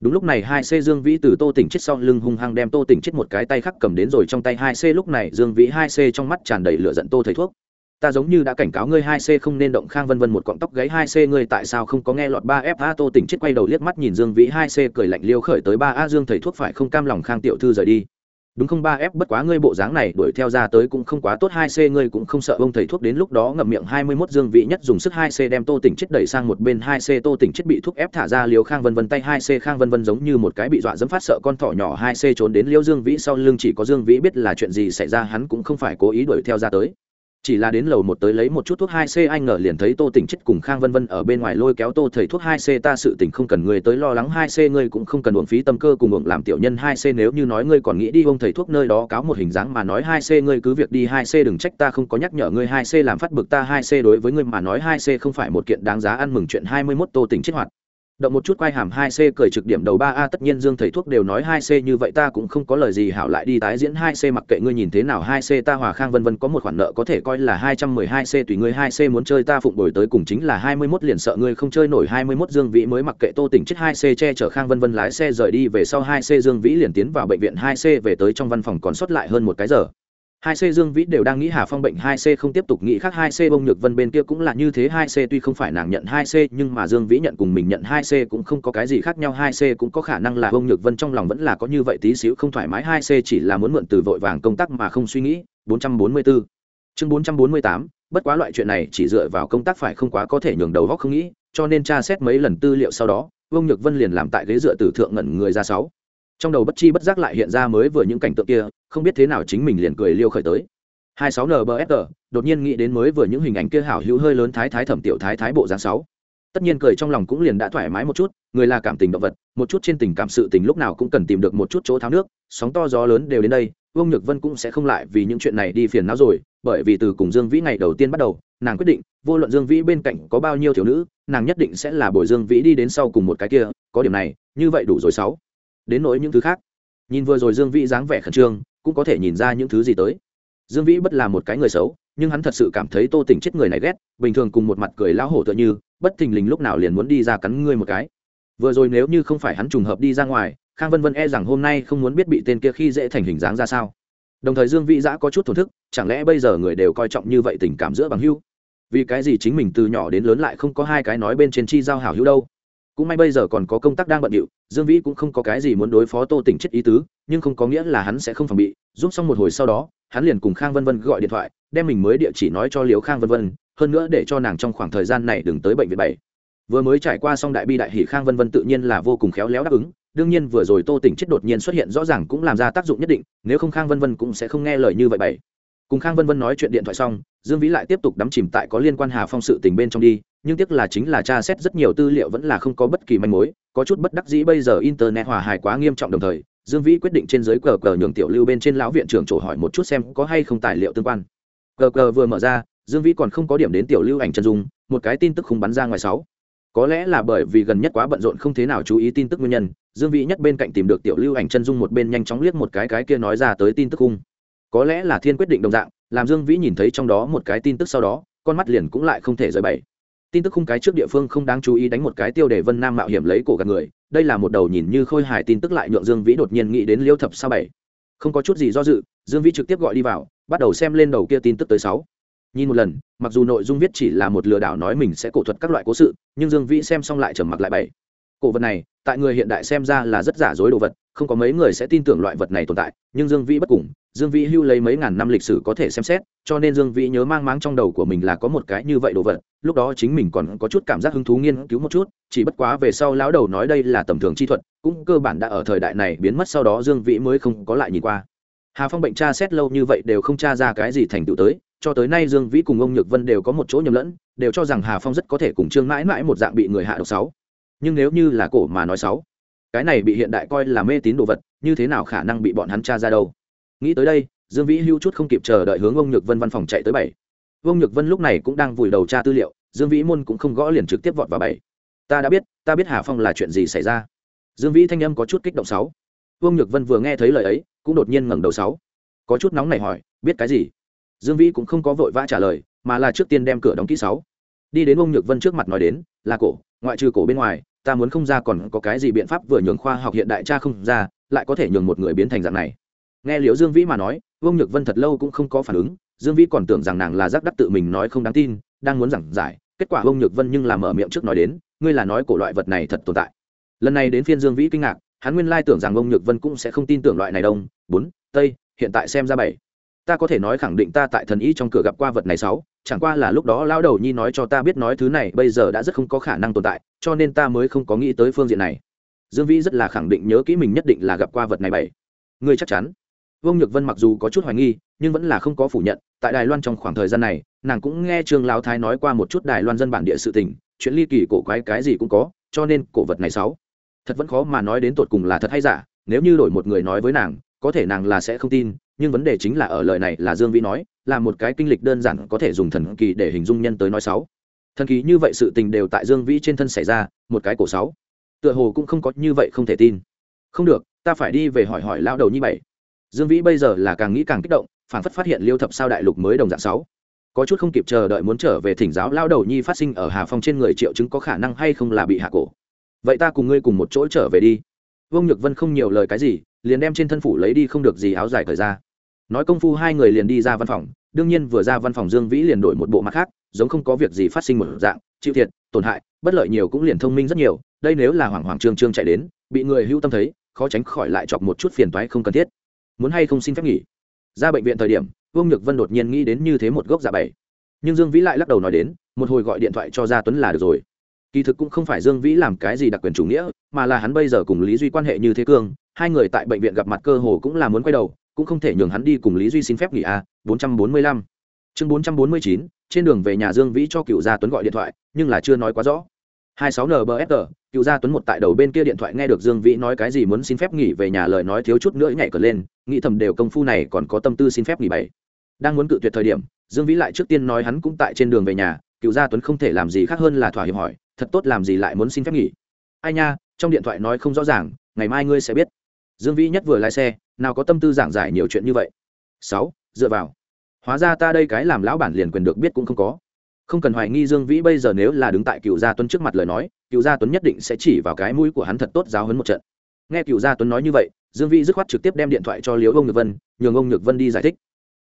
Đúng lúc này hai c dương vĩ từ tô tỉnh chết sau lưng hung hăng đem tô tỉnh chết một cái tay khắc cầm đến rồi trong tay hai c, lúc này dương vĩ hai c trong mắt tràn đầy lửa giận, tô thầy thuốc, ta giống như đã cảnh cáo ngươi hai c không nên động. Khang vân vân một cọng tóc gáy, hai c ngươi tại sao không có nghe lọt ba f a? Tô tỉnh chết quay đầu liếc mắt nhìn dương vĩ, hai c cười lạnh liêu khởi tới, ba a dương thầy thuốc phải không cam lòng khang tiểu thư rời đi đúng không ba f bất quá ngươi bộ dáng này đuổi theo ra tới cũng không quá tốt, hai c ngươi cũng không sợ ông thầy thuốc đến lúc đó ngậm miệng hai mươi 21 dương vị nhất dùng sức hai c đem tô tỉnh chết đẩy sang một bên, hai c tô tỉnh chết bị thuốc ép thả ra liều khang vân vân tay, hai c khang vân vân giống như một cái bị dọa dẫm phát sợ con thỏ nhỏ, hai c trốn đến liêu dương vĩ sau lưng chỉ có dương vĩ biết là chuyện gì xảy ra, hắn cũng không phải cố ý đuổi theo ra tới chỉ là đến lầu một tới lấy một chút thuốc hai c anh ngờ liền thấy tô tỉnh chết cùng khang vân vân ở bên ngoài lôi kéo tô thầy thuốc hai c, ta sự tình không cần người tới lo lắng hai c, ngươi cũng không cần uổng phí tâm cơ cùng uổng làm tiểu nhân hai c, nếu như nói ngươi còn nghĩ đi ông thầy thuốc nơi đó cáo một hình dáng mà nói hai c, ngươi cứ việc đi hai c, đừng trách ta không có nhắc nhở ngươi hai c làm phát bực ta hai c, đối với ngươi mà nói hai c không phải một kiện đáng giá ăn mừng chuyện hai mươi 21 tô tỉnh chết hoạt động một chút quay hàm hai c cười trực điểm đầu ba a, tất nhiên dương thầy thuốc đều nói hai c như vậy, ta cũng không có lời gì hảo lại đi tái diễn hai c, mặc kệ ngươi nhìn thế nào, hai c ta hòa khang vân vân có một khoản nợ có thể coi là hai trăm mười hai c, tùy ngươi hai c muốn chơi ta phụng đổi tới cùng chính là hai mươi 21 liền sợ ngươi không chơi nổi hai mươi 21 dương vĩ mới mặc kệ tô tỉnh chết hai c che chở khang vân vân lái xe rời đi, về sau hai c dương vĩ liền tiến vào bệnh viện hai c, về tới trong văn phòng còn sót lại hơn một cái giờ hai c dương vĩ đều đang nghĩ hà phong bệnh hai c không tiếp tục nghĩ khác hai c bông nhược vân bên kia cũng là như thế, hai c tuy không phải nàng nhận hai c nhưng mà dương vĩ nhận cùng mình nhận hai c cũng không có cái gì khác nhau, hai c cũng có khả năng là bông nhược vân trong lòng vẫn là có như vậy tí xíu không thoải mái, hai c chỉ là muốn mượn từ vội vàng công tác mà không suy nghĩ. 444 chương 448 bất quá loại chuyện này chỉ dựa vào công tác phải không quá có thể nhường đầu góc không nghĩ, cho nên tra xét mấy lần tư liệu sau đó vương nhược vân liền làm tại ghế dựa tử thượng ngẩn người ra sáu trong đầu bất chi bất giác lại hiện ra mới vừa những cảnh tượng kia, không biết thế nào chính mình liền cười liêu khởi tới. Hai sáu nbsg đột nhiên nghĩ đến mới vừa những hình ảnh kia hảo hữu hơi lớn thái thái thẩm tiểu thái thái bộ dáng sáu. Tất nhiên cười trong lòng cũng liền đã thoải mái một chút, người là cảm tình động vật, một chút trên tình cảm sự tình lúc nào cũng cần tìm được một chút chỗ tháo nước, sóng to gió lớn đều đến đây, vương nhược vân cũng sẽ không lại vì những chuyện này đi phiền não rồi, bởi vì từ cùng dương vĩ ngày đầu tiên bắt đầu, nàng quyết định, vô luận dương vĩ bên cạnh có bao nhiêu thiếu nữ, nàng nhất định sẽ là bồi dương vĩ đi đến sau cùng một cái kia, có điểm này, như vậy đủ rồi sáu đến nỗi những thứ khác. Nhìn vừa rồi dương vĩ dáng vẻ khẩn trương, cũng có thể nhìn ra những thứ gì tới. Dương vĩ bất là một cái người xấu, nhưng hắn thật sự cảm thấy tô tỉnh chết người này ghét, bình thường cùng một mặt cười lão hổ tựa như, bất thình lình lúc nào liền muốn đi ra cắn ngươi một cái. Vừa rồi nếu như không phải hắn trùng hợp đi ra ngoài, khang vân vân e rằng hôm nay không muốn biết bị tên kia khi dễ thành hình dáng ra sao. Đồng thời dương vĩ giã có chút thổn thức, chẳng lẽ bây giờ người đều coi trọng như vậy tình cảm giữa bằng hữu? Vì cái gì chính mình từ nhỏ đến lớn lại không có hai cái nói bên trên chi giao hảo hữu đâu? Cũng may bây giờ còn có công tác đang bận điệu, dương vĩ cũng không có cái gì muốn đối phó tô tỉnh chết ý tứ, nhưng không có nghĩa là hắn sẽ không phòng bị. Giúp xong một hồi sau đó, hắn liền cùng khang vân vân gọi điện thoại, đem mình mới địa chỉ nói cho liều khang vân vân, hơn nữa để cho nàng trong khoảng thời gian này đừng tới bệnh viện bảy. Vừa mới trải qua xong đại bi đại hỷ, khang vân vân tự nhiên là vô cùng khéo léo đáp ứng. Đương nhiên vừa rồi tô tỉnh chết đột nhiên xuất hiện rõ ràng cũng làm ra tác dụng nhất định, nếu không khang vân vân cũng sẽ không nghe lời như vậy bảy. Cùng khang vân vân nói chuyện điện thoại xong dương vĩ lại tiếp tục đắm chìm tại có liên quan hà phong sự tình bên trong đi, nhưng tiếc là chính là tra xét rất nhiều tư liệu vẫn là không có bất kỳ manh mối, có chút bất đắc dĩ bây giờ internet hòa hài quá nghiêm trọng đồng thời, dương vĩ quyết định trên giới cờ cờ nhường tiểu lưu bên trên lão viện trưởng chỗ hỏi một chút xem có hay không tài liệu tương quan. Cờ cờ vừa mở ra, dương vĩ còn không có điểm đến tiểu lưu ảnh chân dung, một cái tin tức không bắn ra ngoài sáu. Có lẽ là bởi vì gần nhất quá bận rộn không thế nào chú ý tin tức nguyên nhân, dương vĩ nhất bên cạnh tìm được tiểu lưu ảnh chân dung một bên nhanh chóng liếc một cái cái kia nói ra tới tin tức khung. Có lẽ là thiên quyết định đồng dạng làm dương vĩ nhìn thấy trong đó một cái tin tức sau đó, con mắt liền cũng lại không thể rời bày. Tin tức khung cái trước địa phương không đáng chú ý đánh một cái tiêu đề vân nam mạo hiểm lấy cổ gạt người, đây là một đầu nhìn như khôi hài tin tức lại nhượng dương vĩ đột nhiên nghĩ đến liêu thập sao bảy. Không có chút gì do dự, dương vĩ trực tiếp gọi đi vào, bắt đầu xem lên đầu kia tin tức tới sáu. Nhìn một lần, mặc dù nội dung viết chỉ là một lừa đảo nói mình sẽ cổ thuật các loại cố sự, nhưng dương vĩ xem xong lại trầm mặc lại bảy cổ vật này, tại người hiện đại xem ra là rất giả dối đồ vật không có mấy người sẽ tin tưởng loại vật này tồn tại, nhưng dương vĩ bất cùng, dương vĩ hưu lấy mấy ngàn năm lịch sử có thể xem xét, cho nên dương vĩ nhớ mang máng trong đầu của mình là có một cái như vậy đồ vật, lúc đó chính mình còn có chút cảm giác hứng thú nghiên cứu một chút, chỉ bất quá về sau lão đầu nói đây là tầm thường chi thuật, cũng cơ bản đã ở thời đại này biến mất sau đó dương vĩ mới không có lại nhìn qua. Hà phong bệnh tra xét lâu như vậy đều không tra ra cái gì thành tựu tới, cho tới nay dương vĩ cùng ông nhược vân đều có một chỗ nhầm lẫn, đều cho rằng hà phong rất có thể cùng trương mãi mãi một dạng bị người hạ độc sáu. Nhưng nếu như là cổ mà nói sáu cái này bị hiện đại coi là mê tín đồ vật, như thế nào khả năng bị bọn hắn tra ra đâu? Nghĩ tới đây, dương vĩ hưu chút không kịp chờ đợi hướng ông nhược vân văn phòng chạy tới bảy. Ông nhược vân lúc này cũng đang vùi đầu tra tư liệu, dương vĩ môn cũng không gõ liền trực tiếp vọt vào bảy. Ta đã biết, ta biết hà phong là chuyện gì xảy ra. Dương vĩ thanh âm có chút kích động sáu. Ông nhược vân vừa nghe thấy lời ấy, cũng đột nhiên ngẩng đầu sáu. Có chút nóng này hỏi, biết cái gì? Dương vĩ cũng không có vội vã trả lời, mà là trước tiên đem cửa đóng kỹ sáu. Đi đến ông nhược vân trước mặt nói đến, là cổ, ngoại trừ cổ bên ngoài ta muốn không ra còn có cái gì biện pháp vừa nhường khoa học hiện đại cha không ra, lại có thể nhường một người biến thành dạng này. Nghe liễu dương vĩ mà nói, vương nhược vân thật lâu cũng không có phản ứng, dương vĩ còn tưởng rằng nàng là giác đắc tự mình nói không đáng tin, đang muốn giảng giải, kết quả vương nhược vân nhưng làm mở miệng trước nói đến, ngươi là nói cổ loại vật này thật tồn tại. Lần này đến phiên dương vĩ kinh ngạc, hắn nguyên lai tưởng rằng vương nhược vân cũng sẽ không tin tưởng loại này đông bốn, tây, hiện tại xem ra bảy ta có thể nói khẳng định ta tại thần y trong cửa gặp qua vật này sáu, chẳng qua là lúc đó lao đầu nhi nói cho ta biết nói thứ này, bây giờ đã rất không có khả năng tồn tại, cho nên ta mới không có nghĩ tới phương diện này. Dương vĩ rất là khẳng định nhớ kỹ mình nhất định là gặp qua vật này bảy. Ngươi chắc chắn. Vương nhược vân mặc dù có chút hoài nghi, nhưng vẫn là không có phủ nhận, tại đài loan trong khoảng thời gian này, nàng cũng nghe trương lao thái nói qua một chút đài loan dân bản địa sự tình, chuyện ly kỳ cổ quái cái gì cũng có, cho nên cổ vật này sáu. Thật vẫn khó mà nói đến tột cùng là thật hay giả, nếu như đổi một người nói với nàng, có thể nàng là sẽ không tin nhưng vấn đề chính là ở lời này là dương vĩ nói, là một cái kinh lịch đơn giản có thể dùng thần kỳ để hình dung nhân tới nói sáu. Thần kỳ như vậy sự tình đều tại dương vĩ trên thân xảy ra, một cái cổ sáu. Tựa hồ cũng không có như vậy không thể tin. Không được, ta phải đi về hỏi hỏi lao đầu như bảy. Dương vĩ bây giờ là càng nghĩ càng kích động phản phất phát hiện liêu thập sao đại lục mới đồng dạng sáu. Có chút không kịp chờ đợi muốn trở về thỉnh giáo lao đầu nhi phát sinh ở hà phong trên người triệu chứng có khả năng hay không là bị hạ cổ. Vậy ta cùng ngươi cùng một chỗ trở về đi. Vương nhược vân không nhiều lời cái gì liền đem trên thân phủ lấy đi không được gì áo dài thời ra. Nói công phu, hai người liền đi ra văn phòng. Đương nhiên, vừa ra văn phòng, dương vĩ liền đổi một bộ mặt khác, giống không có việc gì phát sinh một dạng. Chịu thiệt, tổn hại, bất lợi nhiều cũng liền thông minh rất nhiều. Đây nếu là hoàng hoàng trương trương chạy đến, bị người hưu tâm thấy, khó tránh khỏi lại chọc một chút phiền toái không cần thiết. Muốn hay không xin phép nghỉ? Ra bệnh viện thời điểm, vương nhược vân đột nhiên nghĩ đến như thế một gốc dạ bảy nhưng dương vĩ lại lắc đầu nói đến, một hồi gọi điện thoại cho gia tuấn là được rồi. Kỳ thực cũng không phải dương vĩ làm cái gì đặc quyền chủ nghĩa, mà là hắn bây giờ cùng lý duy quan hệ như thế cương hai người tại bệnh viện gặp mặt cơ hồ cũng là muốn quay đầu, cũng không thể nhường hắn đi cùng lý duy xin phép nghỉ a bốn trăm bốn mươi lăm. Chương bốn trăm bốn mươi chín, trên đường về nhà dương vĩ cho cựu gia tuấn gọi điện thoại, nhưng là chưa nói quá rõ. hai sáu nbfr cựu gia tuấn một tại đầu bên kia điện thoại nghe được dương vĩ nói cái gì muốn xin phép nghỉ về nhà lời nói thiếu chút nữa nhảy cờ lên, nghĩ thầm đều công phu này còn có tâm tư xin phép nghỉ bảy. Đang muốn cự tuyệt thời điểm, dương vĩ lại trước tiên nói hắn cũng tại trên đường về nhà, cựu gia tuấn không thể làm gì khác hơn là thỏa hiệp hỏi, thật tốt, làm gì lại muốn xin phép nghỉ? Ai nha, trong điện thoại nói không rõ ràng, ngày mai ngươi sẽ biết dương vĩ nhất vừa lái xe, nào có tâm tư giảng giải nhiều chuyện như vậy. Sáu, dựa vào. Hóa ra ta đây cái làm lão bản liền quyền được biết cũng không có. Không cần hoài nghi dương vĩ bây giờ nếu là đứng tại cựu gia tuấn trước mặt lời nói, cựu gia tuấn nhất định sẽ chỉ vào cái mũi của hắn thật tốt giáo hấn một trận. Nghe cựu gia tuấn nói như vậy, dương vĩ dứt khoát trực tiếp đem điện thoại cho liễu ông nhược vân, nhường ông nhược vân đi giải thích.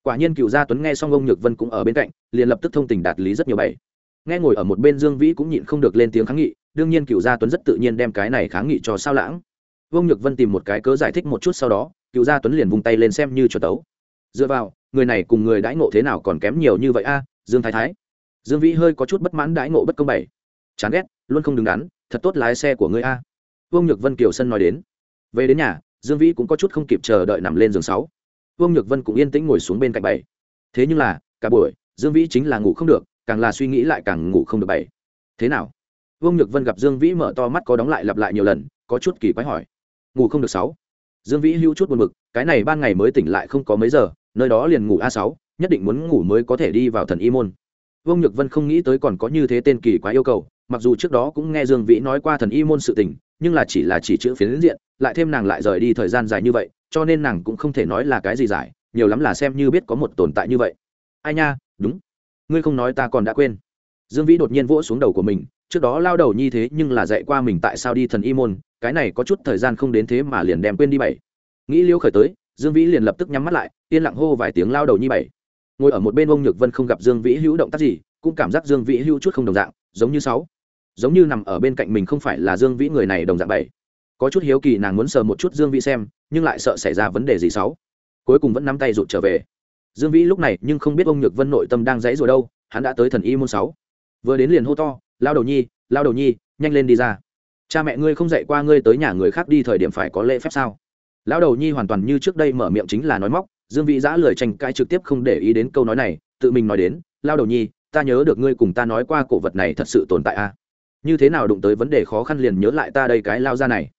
Quả nhiên cựu gia tuấn nghe xong ông nhược vân cũng ở bên cạnh, liền lập tức thông tình đạt lý rất nhiều bảy nghe ngồi ở một bên dương vĩ cũng nhịn không được lên tiếng kháng nghị, đương nhiên cựu gia tuấn rất tự nhiên đem cái này kháng nghị cho sao lãng vương nhược vân tìm một cái cớ giải thích một chút sau đó, cựu gia tuấn liền vung tay lên xem như cho tấu. Dựa vào, người này cùng người đãi ngộ thế nào còn kém nhiều như vậy a, dương thái thái. Dương vĩ hơi có chút bất mãn đãi ngộ bất công bảy. Chán ghét, luôn không đứng đắn, thật tốt lái xe của ngươi a. Vương nhược vân kiều sân nói đến. Về đến nhà, dương vĩ cũng có chút không kịp chờ đợi nằm lên giường sáu. Vương nhược vân cũng yên tĩnh ngồi xuống bên cạnh bảy. Thế nhưng là, cả buổi, dương vĩ chính là ngủ không được, càng là suy nghĩ lại càng ngủ không được bảy. Thế nào? Vương nhược vân gặp dương vĩ mở to mắt có đóng lại lặp lại nhiều lần, có chút kỳ quái hỏi ngủ không được sáu. Dương vĩ hưu chút buồn bực, cái này ban ngày mới tỉnh lại không có mấy giờ, nơi đó liền ngủ a sáu, nhất định muốn ngủ mới có thể đi vào thần y môn. Vương nhược vân không nghĩ tới còn có như thế tên kỳ quái yêu cầu, mặc dù trước đó cũng nghe dương vĩ nói qua thần y môn sự tình, nhưng là chỉ là chỉ chữ phiến diện, lại thêm nàng lại rời đi thời gian dài như vậy, cho nên nàng cũng không thể nói là cái gì giải nhiều lắm là xem như biết có một tồn tại như vậy. Ai nha, đúng. Ngươi không nói ta còn đã quên. Dương vĩ đột nhiên vỗ xuống đầu của mình, trước đó lao đầu như thế nhưng là dạy qua mình tại sao đi thần y môn cái này có chút thời gian không đến thế mà liền đem quên đi bảy. Nghĩ liêu khởi tới, dương vĩ liền lập tức nhắm mắt lại, yên lặng hô vài tiếng lao đầu như bảy. Ngồi ở một bên ông nhược vân không gặp dương vĩ hữu động tác gì, cũng cảm giác dương vĩ hữu chút không đồng dạng, giống như sáu. Giống như nằm ở bên cạnh mình không phải là dương vĩ người này đồng dạng bảy. Có chút hiếu kỳ nàng muốn sờ một chút dương vĩ xem, nhưng lại sợ xảy ra vấn đề gì sáu. Cuối cùng vẫn nắm tay rụt trở về. Dương vĩ lúc này nhưng không biết ông nhược vân nội tâm đang dãy rồi đâu, hắn đã tới thần y môn sáu. Vừa đến liền hô to, lao đầu nhi, lao đầu nhi, nhanh lên đi ra cha mẹ ngươi không dạy qua ngươi tới nhà người khác đi thời điểm phải có lễ phép sao? Lão đầu nhi hoàn toàn như trước đây mở miệng chính là nói móc, dương Vị giã lười tranh cãi trực tiếp không để ý đến câu nói này, tự mình nói đến lao đầu nhi, ta nhớ được ngươi cùng ta nói qua cổ vật này thật sự tồn tại a à? như thế nào đụng tới vấn đề khó khăn liền nhớ lại ta đây cái lao ra này?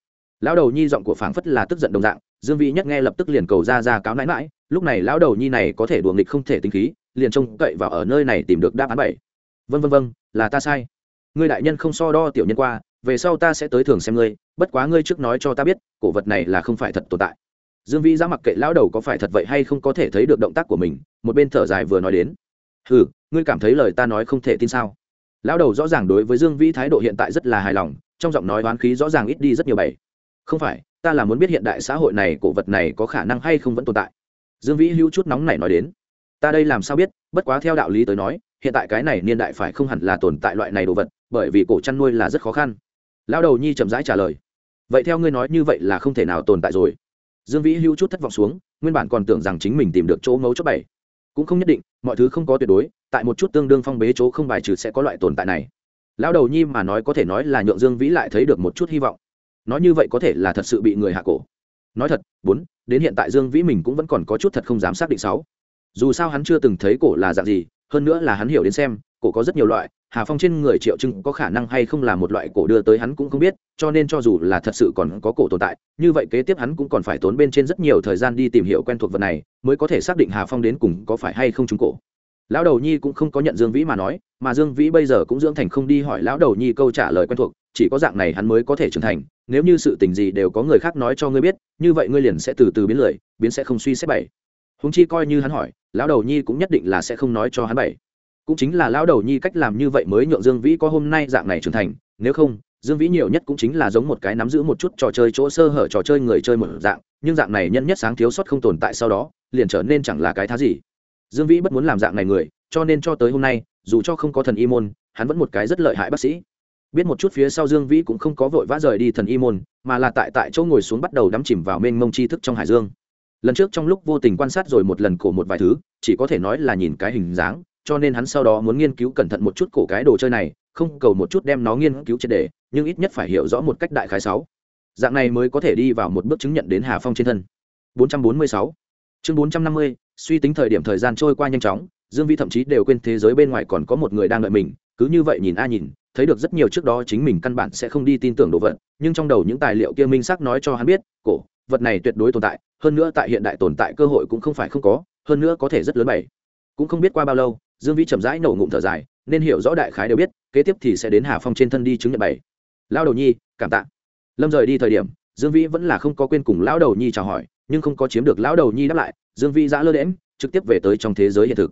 Lão đầu nhi giọng của phảng phất là tức giận đồng dạng, dương Vị nhất nghe lập tức liền cầu ra ra cáo nãi mãi lúc này lão đầu nhi này có thể đùa nghịch không thể tính khí, liền trông cậy vào ở nơi này tìm được đáp án bảy. Vân vân vân là ta sai. Ngươi đại nhân không so đo tiểu nhân qua về sau ta sẽ tới thường xem ngươi, bất quá ngươi trước nói cho ta biết, cổ vật này là không phải thật tồn tại. Dương vĩ ra mặc kệ lão đầu có phải thật vậy hay không có thể thấy được động tác của mình, một bên thở dài vừa nói đến. Ừ ngươi cảm thấy lời ta nói không thể tin sao? Lão đầu rõ ràng đối với dương vĩ thái độ hiện tại rất là hài lòng, trong giọng nói oán khí rõ ràng ít đi rất nhiều bảy không phải, ta là muốn biết hiện đại xã hội này cổ vật này có khả năng hay không vẫn tồn tại. Dương vĩ hữu chút nóng này nói đến. Ta đây làm sao biết, bất quá theo đạo lý tới nói, hiện tại cái này niên đại phải không hẳn là tồn tại loại này đồ vật, bởi vì cổ chăn nuôi là rất khó khăn lão đầu nhi chậm rãi trả lời. Vậy theo ngươi nói như vậy là không thể nào tồn tại rồi. Dương vĩ hữu chút thất vọng xuống, nguyên bản còn tưởng rằng chính mình tìm được chỗ ngấu chốt bảy cũng không nhất định, mọi thứ không có tuyệt đối, tại một chút tương đương phong bế chỗ không bài trừ sẽ có loại tồn tại này. Lão đầu nhi mà nói có thể nói là nhượng dương vĩ lại thấy được một chút hy vọng. Nói như vậy có thể là thật sự bị người hạ cổ. Nói thật, bốn, đến hiện tại dương vĩ mình cũng vẫn còn có chút thật không dám xác định sáu. Dù sao hắn chưa từng thấy cổ là dạng gì, hơn nữa là hắn hiểu đến xem, cổ có rất nhiều loại hà phong trên người triệu trưng có khả năng hay không là một loại cổ đưa tới hắn cũng không biết, cho nên cho dù là thật sự còn có cổ tồn tại, như vậy kế tiếp hắn cũng còn phải tốn bên trên rất nhiều thời gian đi tìm hiểu quen thuộc vật này, mới có thể xác định hà phong đến cùng có phải hay không trúng cổ. Lão đầu nhi cũng không có nhận dương vĩ mà nói, mà dương vĩ bây giờ cũng dưỡng thành không đi hỏi lão đầu nhi câu trả lời quen thuộc, chỉ có dạng này hắn mới có thể trưởng thành, nếu như sự tình gì đều có người khác nói cho ngươi biết, như vậy ngươi liền sẽ từ từ biến lười, biến sẽ không suy xét bảy húng chi coi như hắn hỏi, lão đầu nhi cũng nhất định là sẽ không nói cho hắn bảy cũng chính là lão đầu nhi cách làm như vậy mới nhượng dương vĩ có hôm nay dạng này trưởng thành, nếu không, dương vĩ nhiều nhất cũng chính là giống một cái nắm giữ một chút trò chơi chỗ sơ hở trò chơi người chơi một dạng, nhưng dạng này nhân nhất sáng thiếu sót không tồn tại sau đó, liền trở nên chẳng là cái thá gì. Dương vĩ bất muốn làm dạng này người, cho nên cho tới hôm nay, dù cho không có thần y môn, hắn vẫn một cái rất lợi hại bác sĩ. Biết một chút phía sau dương vĩ cũng không có vội vã rời đi thần y môn, mà là tại tại chỗ ngồi xuống bắt đầu đắm chìm vào mênh mông tri thức trong hải dương. Lần trước trong lúc vô tình quan sát rồi một lần cổ một vài thứ, chỉ có thể nói là nhìn cái hình dáng cho nên hắn sau đó muốn nghiên cứu cẩn thận một chút cổ cái đồ chơi này, không cầu một chút đem nó nghiên cứu triệt đề nhưng ít nhất phải hiểu rõ một cách đại khái sáu. Dạng này mới có thể đi vào một bước chứng nhận đến hà phong trên thân. 446 chương 450 suy tính thời điểm thời gian trôi qua nhanh chóng, dương Vi thậm chí đều quên thế giới bên ngoài còn có một người đang đợi mình, cứ như vậy nhìn a nhìn, thấy được rất nhiều trước đó chính mình căn bản sẽ không đi tin tưởng đồ vật, nhưng trong đầu những tài liệu kia minh xác nói cho hắn biết, cổ, vật này tuyệt đối tồn tại, hơn nữa tại hiện đại tồn tại cơ hội cũng không phải không có, hơn nữa có thể rất lớn bảy. Cũng không biết qua bao lâu dương vĩ chậm rãi nổ ngụm thở dài, nên hiểu rõ đại khái đều biết, kế tiếp thì sẽ đến hà phong trên thân đi chứng nhận bảy lao đầu nhi, cảm tạ. Lâm rời đi thời điểm, dương vĩ vẫn là không có quên cùng lão đầu nhi chào hỏi, nhưng không có chiếm được lão đầu nhi đáp lại, dương vĩ giã lơ đễm trực tiếp về tới trong thế giới hiện thực.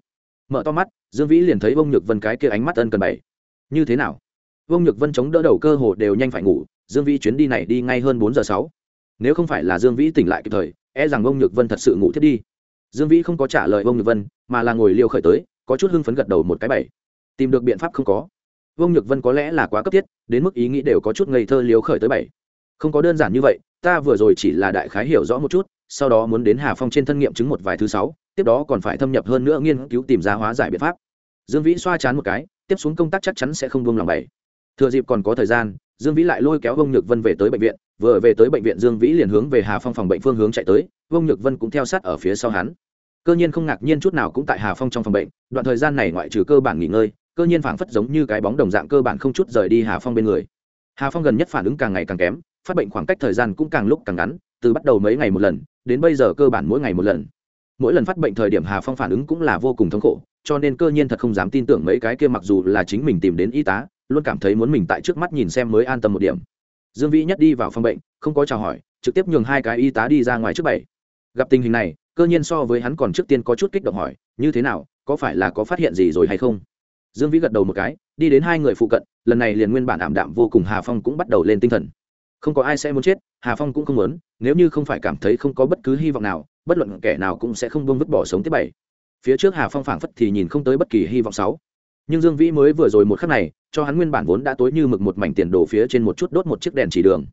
Mở to mắt, dương vĩ liền thấy bông nhược vân cái kia ánh mắt ân cần bảy như thế nào? Bông nhược vân chống đỡ đầu cơ hồ đều nhanh phải ngủ, dương vĩ chuyến đi này đi ngay hơn bốn giờ sáu. Nếu không phải là dương vĩ tỉnh lại kịp thời e rằng bông nhược vân thật sự ngủ thiết đi. Dương vĩ không có trả lời bông nhược vân, mà là ngồi liêu khởi tới có chút hưng phấn gật đầu một cái bảy. Tìm được biện pháp không có. Vương nhược vân có lẽ là quá cấp thiết, đến mức ý nghĩ đều có chút ngây thơ liếu khởi tới bảy. Không có đơn giản như vậy, ta vừa rồi chỉ là đại khái hiểu rõ một chút, sau đó muốn đến hà phong trên thân nghiệm chứng một vài thứ sáu, tiếp đó còn phải thâm nhập hơn nữa nghiên cứu tìm ra hóa giải biện pháp. Dương vĩ xoa chán một cái, tiếp xuống công tác chắc chắn sẽ không buông lòng bảy. Thừa dịp còn có thời gian, dương vĩ lại lôi kéo vông nhược vân về tới bệnh viện, vừa về tới bệnh viện dương vĩ liền hướng về hà phong phòng bệnh phương hướng chạy tới vông nhược vân cũng theo sát ở phía sau hắn cơ nhiên không ngạc nhiên chút nào cũng tại hà phong trong phòng bệnh, đoạn thời gian này ngoại trừ cơ bản nghỉ ngơi, cơ nhiên phảng phất giống như cái bóng đồng dạng cơ bản không chút rời đi hà phong bên người. Hà phong gần nhất phản ứng càng ngày càng kém, phát bệnh khoảng cách thời gian cũng càng lúc càng ngắn, từ bắt đầu mấy ngày một lần, đến bây giờ cơ bản mỗi ngày một lần. Mỗi lần phát bệnh thời điểm hà phong phản ứng cũng là vô cùng thống khổ, cho nên cơ nhiên thật không dám tin tưởng mấy cái kia mặc dù là chính mình tìm đến y tá, luôn cảm thấy muốn mình tại trước mắt nhìn xem mới an tâm một điểm. Dương vĩ nhất đi vào phòng bệnh, không có chào hỏi, trực tiếp nhường hai cái y tá đi ra ngoài trước bảy. Gặp tình hình này cơ nhiên so với hắn còn trước tiên có chút kích động hỏi, như thế nào, có phải là có phát hiện gì rồi hay không? Dương vĩ gật đầu một cái, đi đến hai người phụ cận, lần này liền nguyên bản ảm đạm vô cùng hà phong cũng bắt đầu lên tinh thần. Không có ai sẽ muốn chết, hà phong cũng không muốn, nếu như không phải cảm thấy không có bất cứ hy vọng nào, bất luận kẻ nào cũng sẽ không bông vứt bỏ sống tiếp bảy. Phía trước hà phong phảng phất thì nhìn không tới bất kỳ hy vọng sáu. Nhưng dương vĩ mới vừa rồi một khắc này, cho hắn nguyên bản vốn đã tối như mực một mảnh tiền đổ phía trên một chút đốt một chiếc đèn chỉ đường.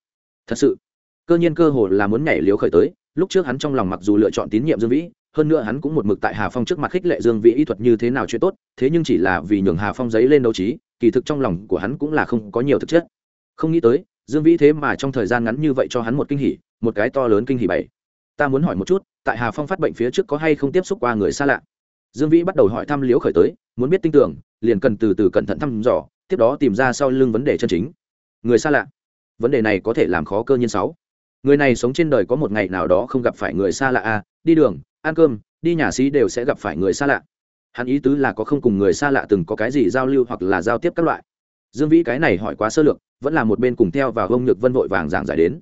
Thật sự, cơ nhiên cơ hồ là muốn nhảy liếu khởi tới lúc trước hắn trong lòng mặc dù lựa chọn tín nhiệm dương vĩ, hơn nữa hắn cũng một mực tại hà phong trước mặt khích lệ dương vĩ y thuật như thế nào chuyện tốt, thế nhưng chỉ là vì nhường hà phong giấy lên đấu trí, kỳ thực trong lòng của hắn cũng là không có nhiều thực chất. Không nghĩ tới, dương vĩ thế mà trong thời gian ngắn như vậy cho hắn một kinh hỉ, một cái to lớn kinh hỉ bảy. Ta muốn hỏi một chút, tại hà phong phát bệnh phía trước có hay không tiếp xúc qua người xa lạ? Dương vĩ bắt đầu hỏi thăm liễu khởi tới, muốn biết tin tưởng, liền cần từ từ cẩn thận thăm dò, tiếp đó tìm ra sau lưng vấn đề chân chính. Người xa lạ? Vấn đề này có thể làm khó cơ Nhân sáu người này sống trên đời có một ngày nào đó không gặp phải người xa lạ à, đi đường ăn cơm đi nhà xí đều sẽ gặp phải người xa lạ. Hắn ý tứ là có không cùng người xa lạ từng có cái gì giao lưu hoặc là giao tiếp các loại. Dương vĩ cái này hỏi quá sơ lược vẫn là một bên cùng theo và ông nhược vân vội vàng giảng giải đến.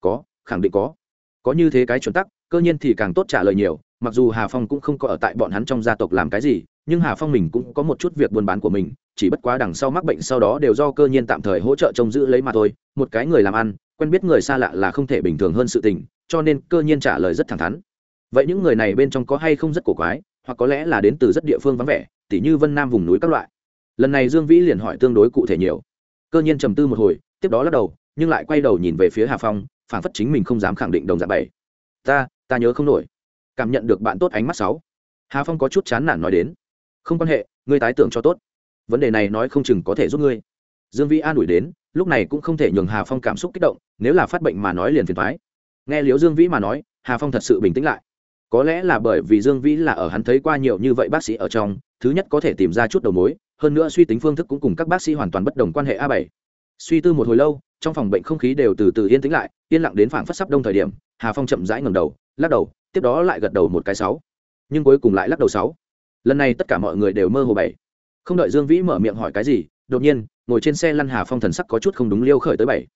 Có khẳng định có. Có như thế cái chuẩn tắc cơ nhiên thì càng tốt trả lời nhiều mặc dù hà phong cũng không có ở tại bọn hắn trong gia tộc làm cái gì nhưng hà phong mình cũng có một chút việc buôn bán của mình chỉ bất quá đằng sau mắc bệnh sau đó đều do cơ nhiên tạm thời hỗ trợ trông giữ lấy mà thôi một cái người làm ăn quen biết người xa lạ là không thể bình thường hơn sự tình, cho nên cơ nhiên trả lời rất thẳng thắn. Vậy những người này bên trong có hay không rất cổ quái, hoặc có lẽ là đến từ rất địa phương vắng vẻ, tỉ như vân nam vùng núi các loại. Lần này dương vĩ liền hỏi tương đối cụ thể nhiều. Cơ nhiên trầm tư một hồi, tiếp đó lắc đầu, nhưng lại quay đầu nhìn về phía hà phong, phản phất chính mình không dám khẳng định đồng dạng bảy ta ta nhớ không nổi. Cảm nhận được bạn tốt ánh mắt sáu. Hà phong có chút chán nản nói đến. Không quan hệ, ngươi tái tưởng cho tốt. Vấn đề này nói không chừng có thể giúp ngươi. Dương vĩ an ủi đến lúc này cũng không thể nhường hà phong cảm xúc kích động, nếu là phát bệnh mà nói liền phiền thoái nghe liếu dương vĩ mà nói, hà phong thật sự bình tĩnh lại. Có lẽ là bởi vì dương vĩ là ở hắn thấy qua nhiều như vậy bác sĩ ở trong, thứ nhất có thể tìm ra chút đầu mối, hơn nữa suy tính phương thức cũng cùng các bác sĩ hoàn toàn bất đồng quan hệ a bảy. Suy tư một hồi lâu, trong phòng bệnh không khí đều từ từ yên tĩnh lại, yên lặng đến phảng phất sắp đông thời điểm, hà phong chậm rãi ngầm đầu, lắc đầu, tiếp đó lại gật đầu một cái sáu. Nhưng cuối cùng lại lắc đầu sáu. Lần này tất cả mọi người đều mơ hồ bảy. Không đợi dương vĩ mở miệng hỏi cái gì, đột nhiên ngồi trên xe lăn hà phong thần sắc có chút không đúng liêu khởi tới bảy.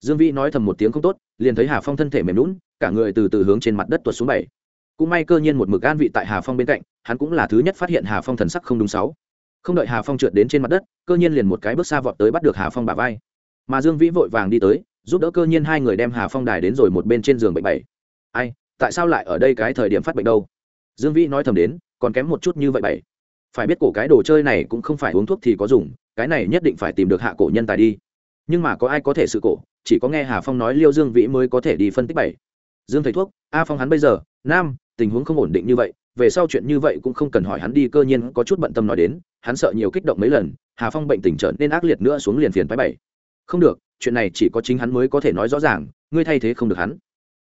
Dương vĩ nói thầm một tiếng không tốt, liền thấy hà phong thân thể mềm lún cả người từ từ hướng trên mặt đất tuột xuống bảy. Cũng may cơ nhiên một mực an vị tại hà phong bên cạnh, hắn cũng là thứ nhất phát hiện hà phong thần sắc không đúng sáu. Không đợi hà phong trượt đến trên mặt đất, cơ nhiên liền một cái bước xa vọt tới bắt được hà phong bà vai. Mà dương vĩ vội vàng đi tới, giúp đỡ cơ nhiên hai người đem hà phong đài đến rồi một bên trên giường bệnh bảy. Ai, tại sao lại ở đây cái thời điểm phát bệnh đâu? Dương vĩ nói thầm đến, còn kém một chút như vậy bảy. Phải biết cổ cái đồ chơi này cũng không phải uống thuốc thì có dùng cái này nhất định phải tìm được hạ cổ nhân tài đi. Nhưng mà có ai có thể sự cổ, chỉ có nghe hà phong nói liêu dương vĩ mới có thể đi phân tích bảy. Dương thầy thuốc, a phong hắn bây giờ, nam, tình huống không ổn định như vậy, về sau chuyện như vậy cũng không cần hỏi hắn đi, cơ nhiên có chút bận tâm nói đến, hắn sợ nhiều kích động mấy lần, hà phong bệnh tình trở nên ác liệt nữa xuống liền phiền phái bảy. Không được, chuyện này chỉ có chính hắn mới có thể nói rõ ràng, ngươi thay thế không được hắn.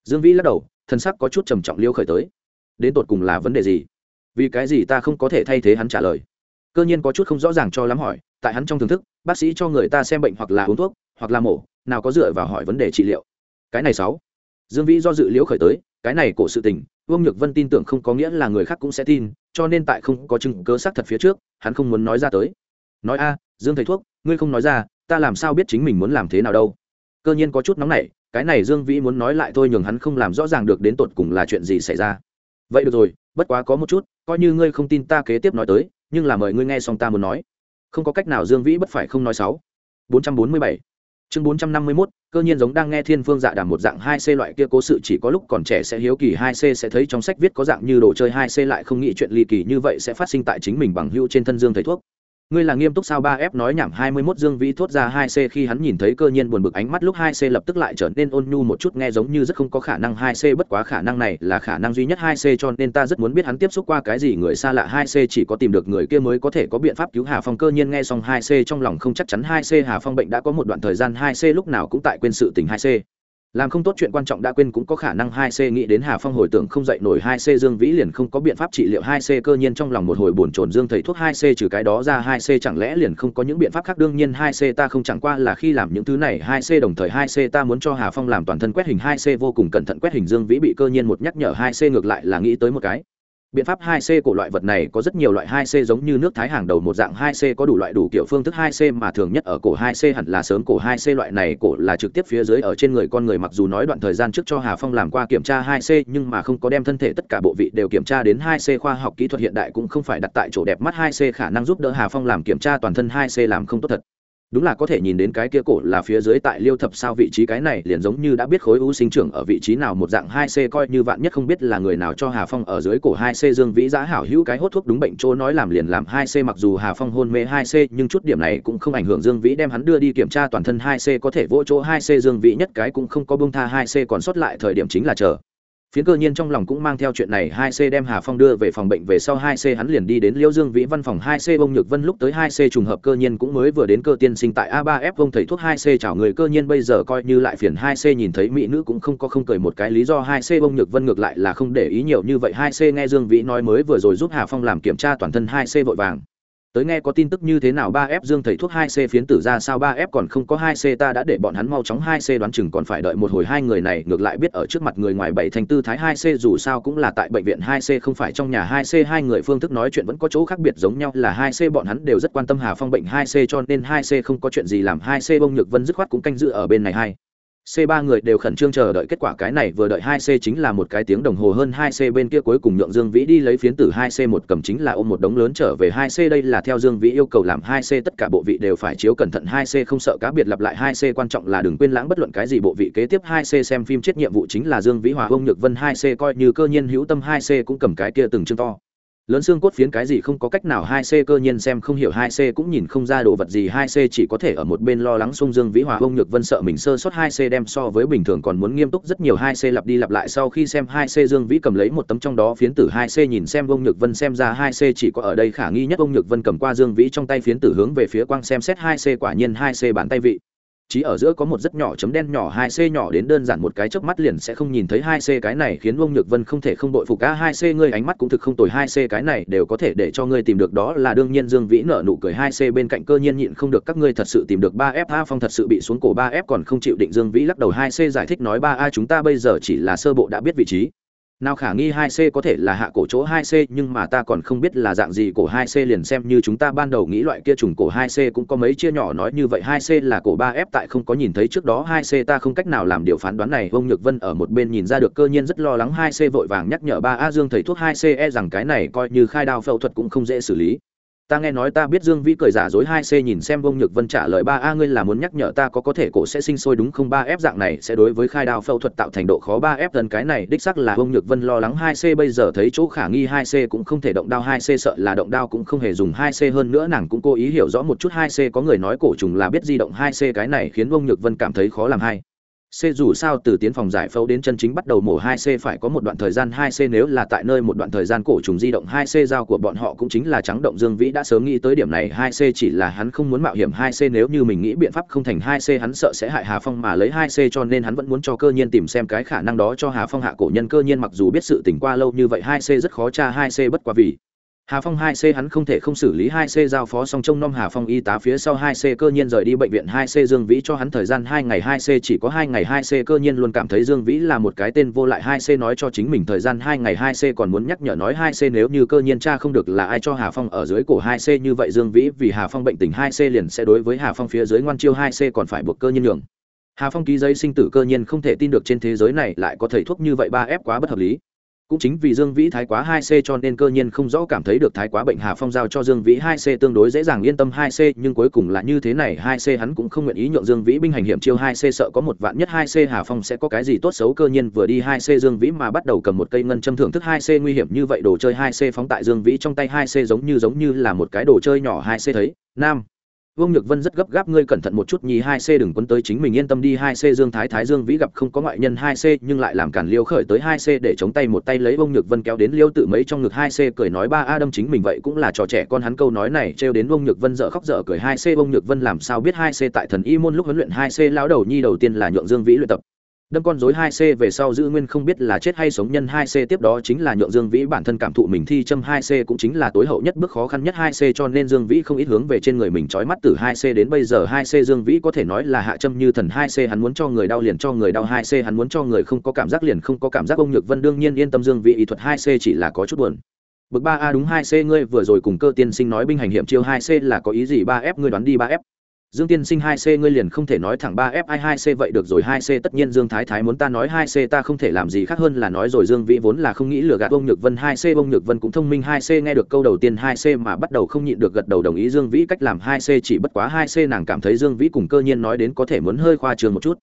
Dương vĩ lắc đầu, thân sắc có chút trầm trọng liêu khởi tới. Đến tột cùng là vấn đề gì? Vì cái gì ta không có thể thay thế hắn trả lời? Cơ nhiên có chút không rõ ràng cho lắm hỏi tại hắn trong thưởng thức, bác sĩ cho người ta xem bệnh hoặc là uống thuốc, hoặc là mổ, nào có dựa vào hỏi vấn đề trị liệu. Cái này sáu. Dương vĩ do dự liễu khởi tới, cái này cổ sự tình, vương nhược vân tin tưởng không có nghĩa là người khác cũng sẽ tin, cho nên tại không có chứng cớ xác thật phía trước, hắn không muốn nói ra tới. Nói a, dương thầy thuốc, ngươi không nói ra, ta làm sao biết chính mình muốn làm thế nào đâu? Cơ nhiên có chút nóng nảy, cái này dương vĩ muốn nói lại thôi nhường hắn không làm rõ ràng được đến tột cùng là chuyện gì xảy ra. Vậy được rồi, bất quá có một chút, coi như ngươi không tin ta kế tiếp nói tới, nhưng là mời ngươi nghe xong ta muốn nói không có cách nào dương vĩ bất phải không nói sáu. Bốn trăm bốn mươi bảy. Chương bốn trăm năm mươi mốt, cơ nhiên giống đang nghe thiên phương dạ đàm một dạng hai c loại kia cố sự chỉ có lúc còn trẻ sẽ hiếu kỳ hai c sẽ thấy trong sách viết có dạng như đồ chơi hai c lại không nghĩ chuyện ly kỳ như vậy sẽ phát sinh tại chính mình bằng hữu trên thân dương thầy thuốc ngươi là nghiêm túc sao ba f nói nhảm hai mươi 21 dương vĩ thốt ra hai c khi hắn nhìn thấy cơ nhiên buồn bực ánh mắt lúc hai c lập tức lại trở nên ôn nhu một chút, nghe giống như rất không có khả năng hai c bất quá khả năng này là khả năng duy nhất hai c cho nên ta rất muốn biết hắn tiếp xúc qua cái gì, người xa lạ hai c chỉ có tìm được người kia mới có thể có biện pháp cứu hà phong. Cơ nhiên nghe xong hai c trong lòng không chắc chắn hai c hà phong bệnh đã có một đoạn thời gian, hai c lúc nào cũng tại quên sự tình hai c làm không tốt chuyện quan trọng đã quên cũng có khả năng hai c nghĩ đến hà phong hồi tưởng không dậy nổi hai c dương vĩ liền không có biện pháp trị liệu hai c cơ nhiên trong lòng một hồi buồn chồn dương thầy thuốc hai c trừ cái đó ra hai c chẳng lẽ liền không có những biện pháp khác đương nhiên hai c ta không chẳng qua là khi làm những thứ này hai c đồng thời hai c ta muốn cho hà phong làm toàn thân quét hình hai c vô cùng cẩn thận quét hình dương vĩ bị cơ nhiên một nhắc nhở hai c ngược lại là nghĩ tới một cái biện pháp 2C của loại vật này có rất nhiều loại 2C giống như nước thái hàng đầu một dạng 2C có đủ loại đủ kiểu phương thức 2C mà thường nhất ở cổ 2C hẳn là sớm cổ 2C loại này cổ là trực tiếp phía dưới ở trên người con người mặc dù nói đoạn thời gian trước cho Hà Phong làm qua kiểm tra 2C nhưng mà không có đem thân thể tất cả bộ vị đều kiểm tra đến 2C khoa học kỹ thuật hiện đại cũng không phải đặt tại chỗ đẹp mắt 2C khả năng giúp đỡ Hà Phong làm kiểm tra toàn thân 2C làm không tốt thật đúng là có thể nhìn đến cái kia cổ là phía dưới tại liêu thập sao vị trí cái này liền giống như đã biết khối u sinh trưởng ở vị trí nào một dạng hai c coi như vạn nhất không biết là người nào cho hà phong ở dưới cổ hai c dương vĩ giã hảo hữu cái hốt thuốc đúng bệnh chỗ nói làm liền làm hai c mặc dù hà phong hôn mê hai c nhưng chút điểm này cũng không ảnh hưởng dương vĩ đem hắn đưa đi kiểm tra toàn thân hai c có thể vỗ chỗ hai c dương vĩ nhất cái cũng không có bông tha hai c còn sót lại thời điểm chính là chờ phiến cơ nhiên trong lòng cũng mang theo chuyện này, hai c đem hà phong đưa về phòng bệnh về sau hai c hắn liền đi đến liễu dương vĩ văn phòng, hai c bông nhược vân lúc tới hai c trùng hợp cơ nhiên cũng mới vừa đến cơ tiên sinh tại a ba f bông thầy thuốc, hai c chào người cơ nhiên bây giờ coi như lại phiền, hai c nhìn thấy mỹ nữ cũng không có không cười một cái, lý do hai c bông nhược vân ngược lại là không để ý nhiều như vậy, hai c nghe dương vĩ nói mới vừa rồi giúp hà phong làm kiểm tra toàn thân, hai c vội vàng tới nghe có tin tức như thế nào ba f dương thầy thuốc hai c phiến tử ra sao ba f còn không có hai c ta đã để bọn hắn mau chóng hai c đoán chừng còn phải đợi một hồi hai người này, ngược lại biết ở trước mặt người ngoài bảy thành tư thái hai c dù sao cũng là tại bệnh viện hai c không phải trong nhà hai c. Hai người phương thức nói chuyện vẫn có chỗ khác biệt giống nhau, là hai c bọn hắn đều rất quan tâm hà phong bệnh hai c cho nên hai c không có chuyện gì làm, hai c bông nhược vân dứt khoát cũng canh dự ở bên này hai c ba người đều khẩn trương chờ đợi kết quả cái này, vừa đợi hai c chính là một cái tiếng đồng hồ hơn hai c bên kia cuối cùng nhượng dương vĩ đi lấy phiến tử hai c một cầm chính là ôm một đống lớn trở về hai c. Đây là theo dương vĩ yêu cầu làm hai c, tất cả bộ vị đều phải chiếu cẩn thận hai c, không sợ cá biệt lặp lại hai c. Quan trọng là đừng quên lãng bất luận cái gì bộ vị kế tiếp hai c xem phim chết nhiệm vụ chính là dương vĩ hòa ông nhược vân hai c, coi như cơ nhiên hữu tâm hai c cũng cầm cái kia từng chương to lớn xương cốt phiến cái gì không có cách nào hai c cơ nhiên xem không hiểu hai c cũng nhìn không ra đồ vật gì hai c chỉ có thể ở một bên lo lắng xung dương vĩ hòa ông nhược vân sợ mình sơ sót hai c đem so với bình thường còn muốn nghiêm túc rất nhiều hai c lặp đi lặp lại sau khi xem hai c dương vĩ cầm lấy một tấm trong đó phiến tử hai c nhìn xem ông nhược vân xem ra hai c chỉ có ở đây khả nghi nhất ông nhược vân cầm qua dương vĩ trong tay phiến tử hướng về phía quang xem xét hai c quả nhiên hai c bàn tay vị chỉ ở giữa có một rất nhỏ chấm đen nhỏ hai c nhỏ đến đơn giản một cái chớp mắt liền sẽ không nhìn thấy hai c cái này khiến Vương Nhược Vân không thể không đội phục a hai c ngươi ánh mắt cũng thực không tồi, hai c cái này đều có thể để cho ngươi tìm được, đó là đương nhiên Dương Vĩ nở nụ cười, hai c bên cạnh cơ nhiên nhịn không được, các ngươi thật sự tìm được ba f a phong thật sự bị xuống cổ ba f còn không chịu định Dương Vĩ lắc đầu, hai c giải thích nói, ba a chúng ta bây giờ chỉ là sơ bộ đã biết vị trí nào khả nghi hai c có thể là hạ cổ chỗ hai c, nhưng mà ta còn không biết là dạng gì, cổ hai c liền xem như chúng ta ban đầu nghĩ loại kia trùng cổ hai c cũng có mấy chia nhỏ nói như vậy. Hai c là cổ ba f, tại không có nhìn thấy trước đó. Hai c ta không cách nào làm điều phán đoán này. Ông nhược vân ở một bên nhìn ra được, cơ nhiên rất lo lắng. Hai c vội vàng nhắc nhở ba a dương thầy thuốc. Hai c e rằng cái này coi như khai đao phẫu thuật cũng không dễ xử lý ta nghe nói ta biết dương vĩ cười giả dối hai c nhìn xem vông nhược vân trả lời ba a, ngươi là muốn nhắc nhở ta có có thể cổ sẽ sinh sôi đúng không? Ba f dạng này sẽ đối với khai đao phẫu thuật tạo thành độ khó. Ba f gần cái này đích sắc là vông nhược vân lo lắng hai c, bây giờ thấy chỗ khả nghi hai c cũng không thể động đao. Hai c sợ là động đao cũng không hề dùng. Hai c hơn nữa nàng cũng cố ý hiểu rõ một chút. Hai c có người nói cổ trùng là biết di động. Hai c cái này khiến vông nhược vân cảm thấy khó làm hai C dù sao từ tiến phòng giải phẫu đến chân chính bắt đầu mổ 2C phải có một đoạn thời gian 2C nếu là tại nơi một đoạn thời gian cổ trùng di động 2C giao của bọn họ cũng chính là trắng động Dương Vĩ đã sớm nghĩ tới điểm này 2C chỉ là hắn không muốn mạo hiểm 2C nếu như mình nghĩ biện pháp không thành 2C hắn sợ sẽ hại Hà Phong mà lấy 2C cho nên hắn vẫn muốn cho cơ nhiên tìm xem cái khả năng đó cho Hà Phong hạ cổ nhân. Cơ nhiên mặc dù biết sự tình qua lâu như vậy 2C rất khó tra 2C bất quá vì Hà Phong 2C hắn không thể không xử lý 2C giao phó xong trông nom Hà Phong y tá phía sau 2C cơ nhiên rời đi bệnh viện 2C Dương Vĩ cho hắn thời gian 2 ngày 2C chỉ có 2 ngày 2C cơ nhiên luôn cảm thấy Dương Vĩ là một cái tên vô lại 2C nói cho chính mình thời gian 2 ngày 2C còn muốn nhắc nhở nói 2C nếu như cơ nhiên cha không được là ai cho Hà Phong ở dưới cổ 2C như vậy Dương Vĩ vì Hà Phong bệnh tình 2C liền sẽ đối với Hà Phong phía dưới ngoan chiêu 2C còn phải buộc cơ nhiên nhường. Hà Phong ký giấy sinh tử cơ nhiên không thể tin được trên thế giới này lại có thầy thuốc như vậy ba ép quá bất hợp lý cũng chính vì dương vĩ thái quá hai c cho nên cơ nhiên không rõ cảm thấy được thái quá bệnh hà phong giao cho dương vĩ hai c tương đối dễ dàng yên tâm hai c, nhưng cuối cùng là như thế này, hai c hắn cũng không nguyện ý nhượng dương vĩ binh hành hiểm chiêu hai c, sợ có một vạn nhất hai c, hà phong sẽ có cái gì tốt xấu cơ nhiên vừa đi hai c dương vĩ mà bắt đầu cầm một cây ngân châm thưởng thức hai c nguy hiểm như vậy đồ chơi hai c phóng tại dương vĩ trong tay hai c giống như giống như là một cái đồ chơi nhỏ hai c thấy. Nam. Vương Nhược Vân rất gấp gáp, ngươi cẩn thận một chút nhì, hai c đừng quấn tới chính mình, yên tâm đi, hai c Dương Thái Thái Dương Vĩ gặp không có ngoại nhân, hai c nhưng lại làm cản Liêu khởi tới hai c để chống tay một tay lấy Vương Nhược Vân kéo đến Liêu tự mấy trong ngực, hai c cười nói, ba a đâm chính mình vậy cũng là trò trẻ con, hắn câu nói này trêu đến Vương Nhược Vân dở khóc dở cười, hai c Vương Nhược Vân làm sao biết hai c tại thần y môn lúc huấn luyện hai c lão đầu nhi đầu tiên là nhượng Dương Vĩ luyện tập đâm con dối hai c về sau giữ nguyên không biết là chết hay sống nhân hai c, tiếp đó chính là nhượng dương vĩ bản thân cảm thụ mình thi châm hai c cũng chính là tối hậu nhất bước khó khăn nhất hai c, cho nên dương vĩ không ít hướng về trên người mình trói mắt từ hai c đến bây giờ hai c dương vĩ có thể nói là hạ châm như thần hai c, hắn muốn cho người đau liền cho người đau hai c, hắn muốn cho người không có cảm giác liền không có cảm giác. Ông nhược vân đương nhiên yên tâm dương vĩ y thuật hai c chỉ là có chút buồn. Bực ba a đúng hai c, ngươi vừa rồi cùng cơ tiên sinh nói binh hành hiểm chiêu hai c là có ý gì? Ba f, ngươi đoán đi ba f. Dương Tiên Sinh hai c ngươi liền không thể nói thẳng ba f i hai c vậy được rồi, hai c tất nhiên Dương Thái Thái muốn ta nói hai c ta không thể làm gì khác hơn là nói rồi Dương Vĩ vốn là không nghĩ lừa gạt ông Nhược Vân, hai c ông Nhược Vân cũng thông minh, hai c nghe được câu đầu tiên, hai c mà bắt đầu không nhịn được gật đầu đồng ý Dương Vĩ cách làm hai c chỉ bất quá hai c nàng cảm thấy Dương Vĩ cùng cơ nhiên nói đến có thể muốn hơi khoa trương một chút.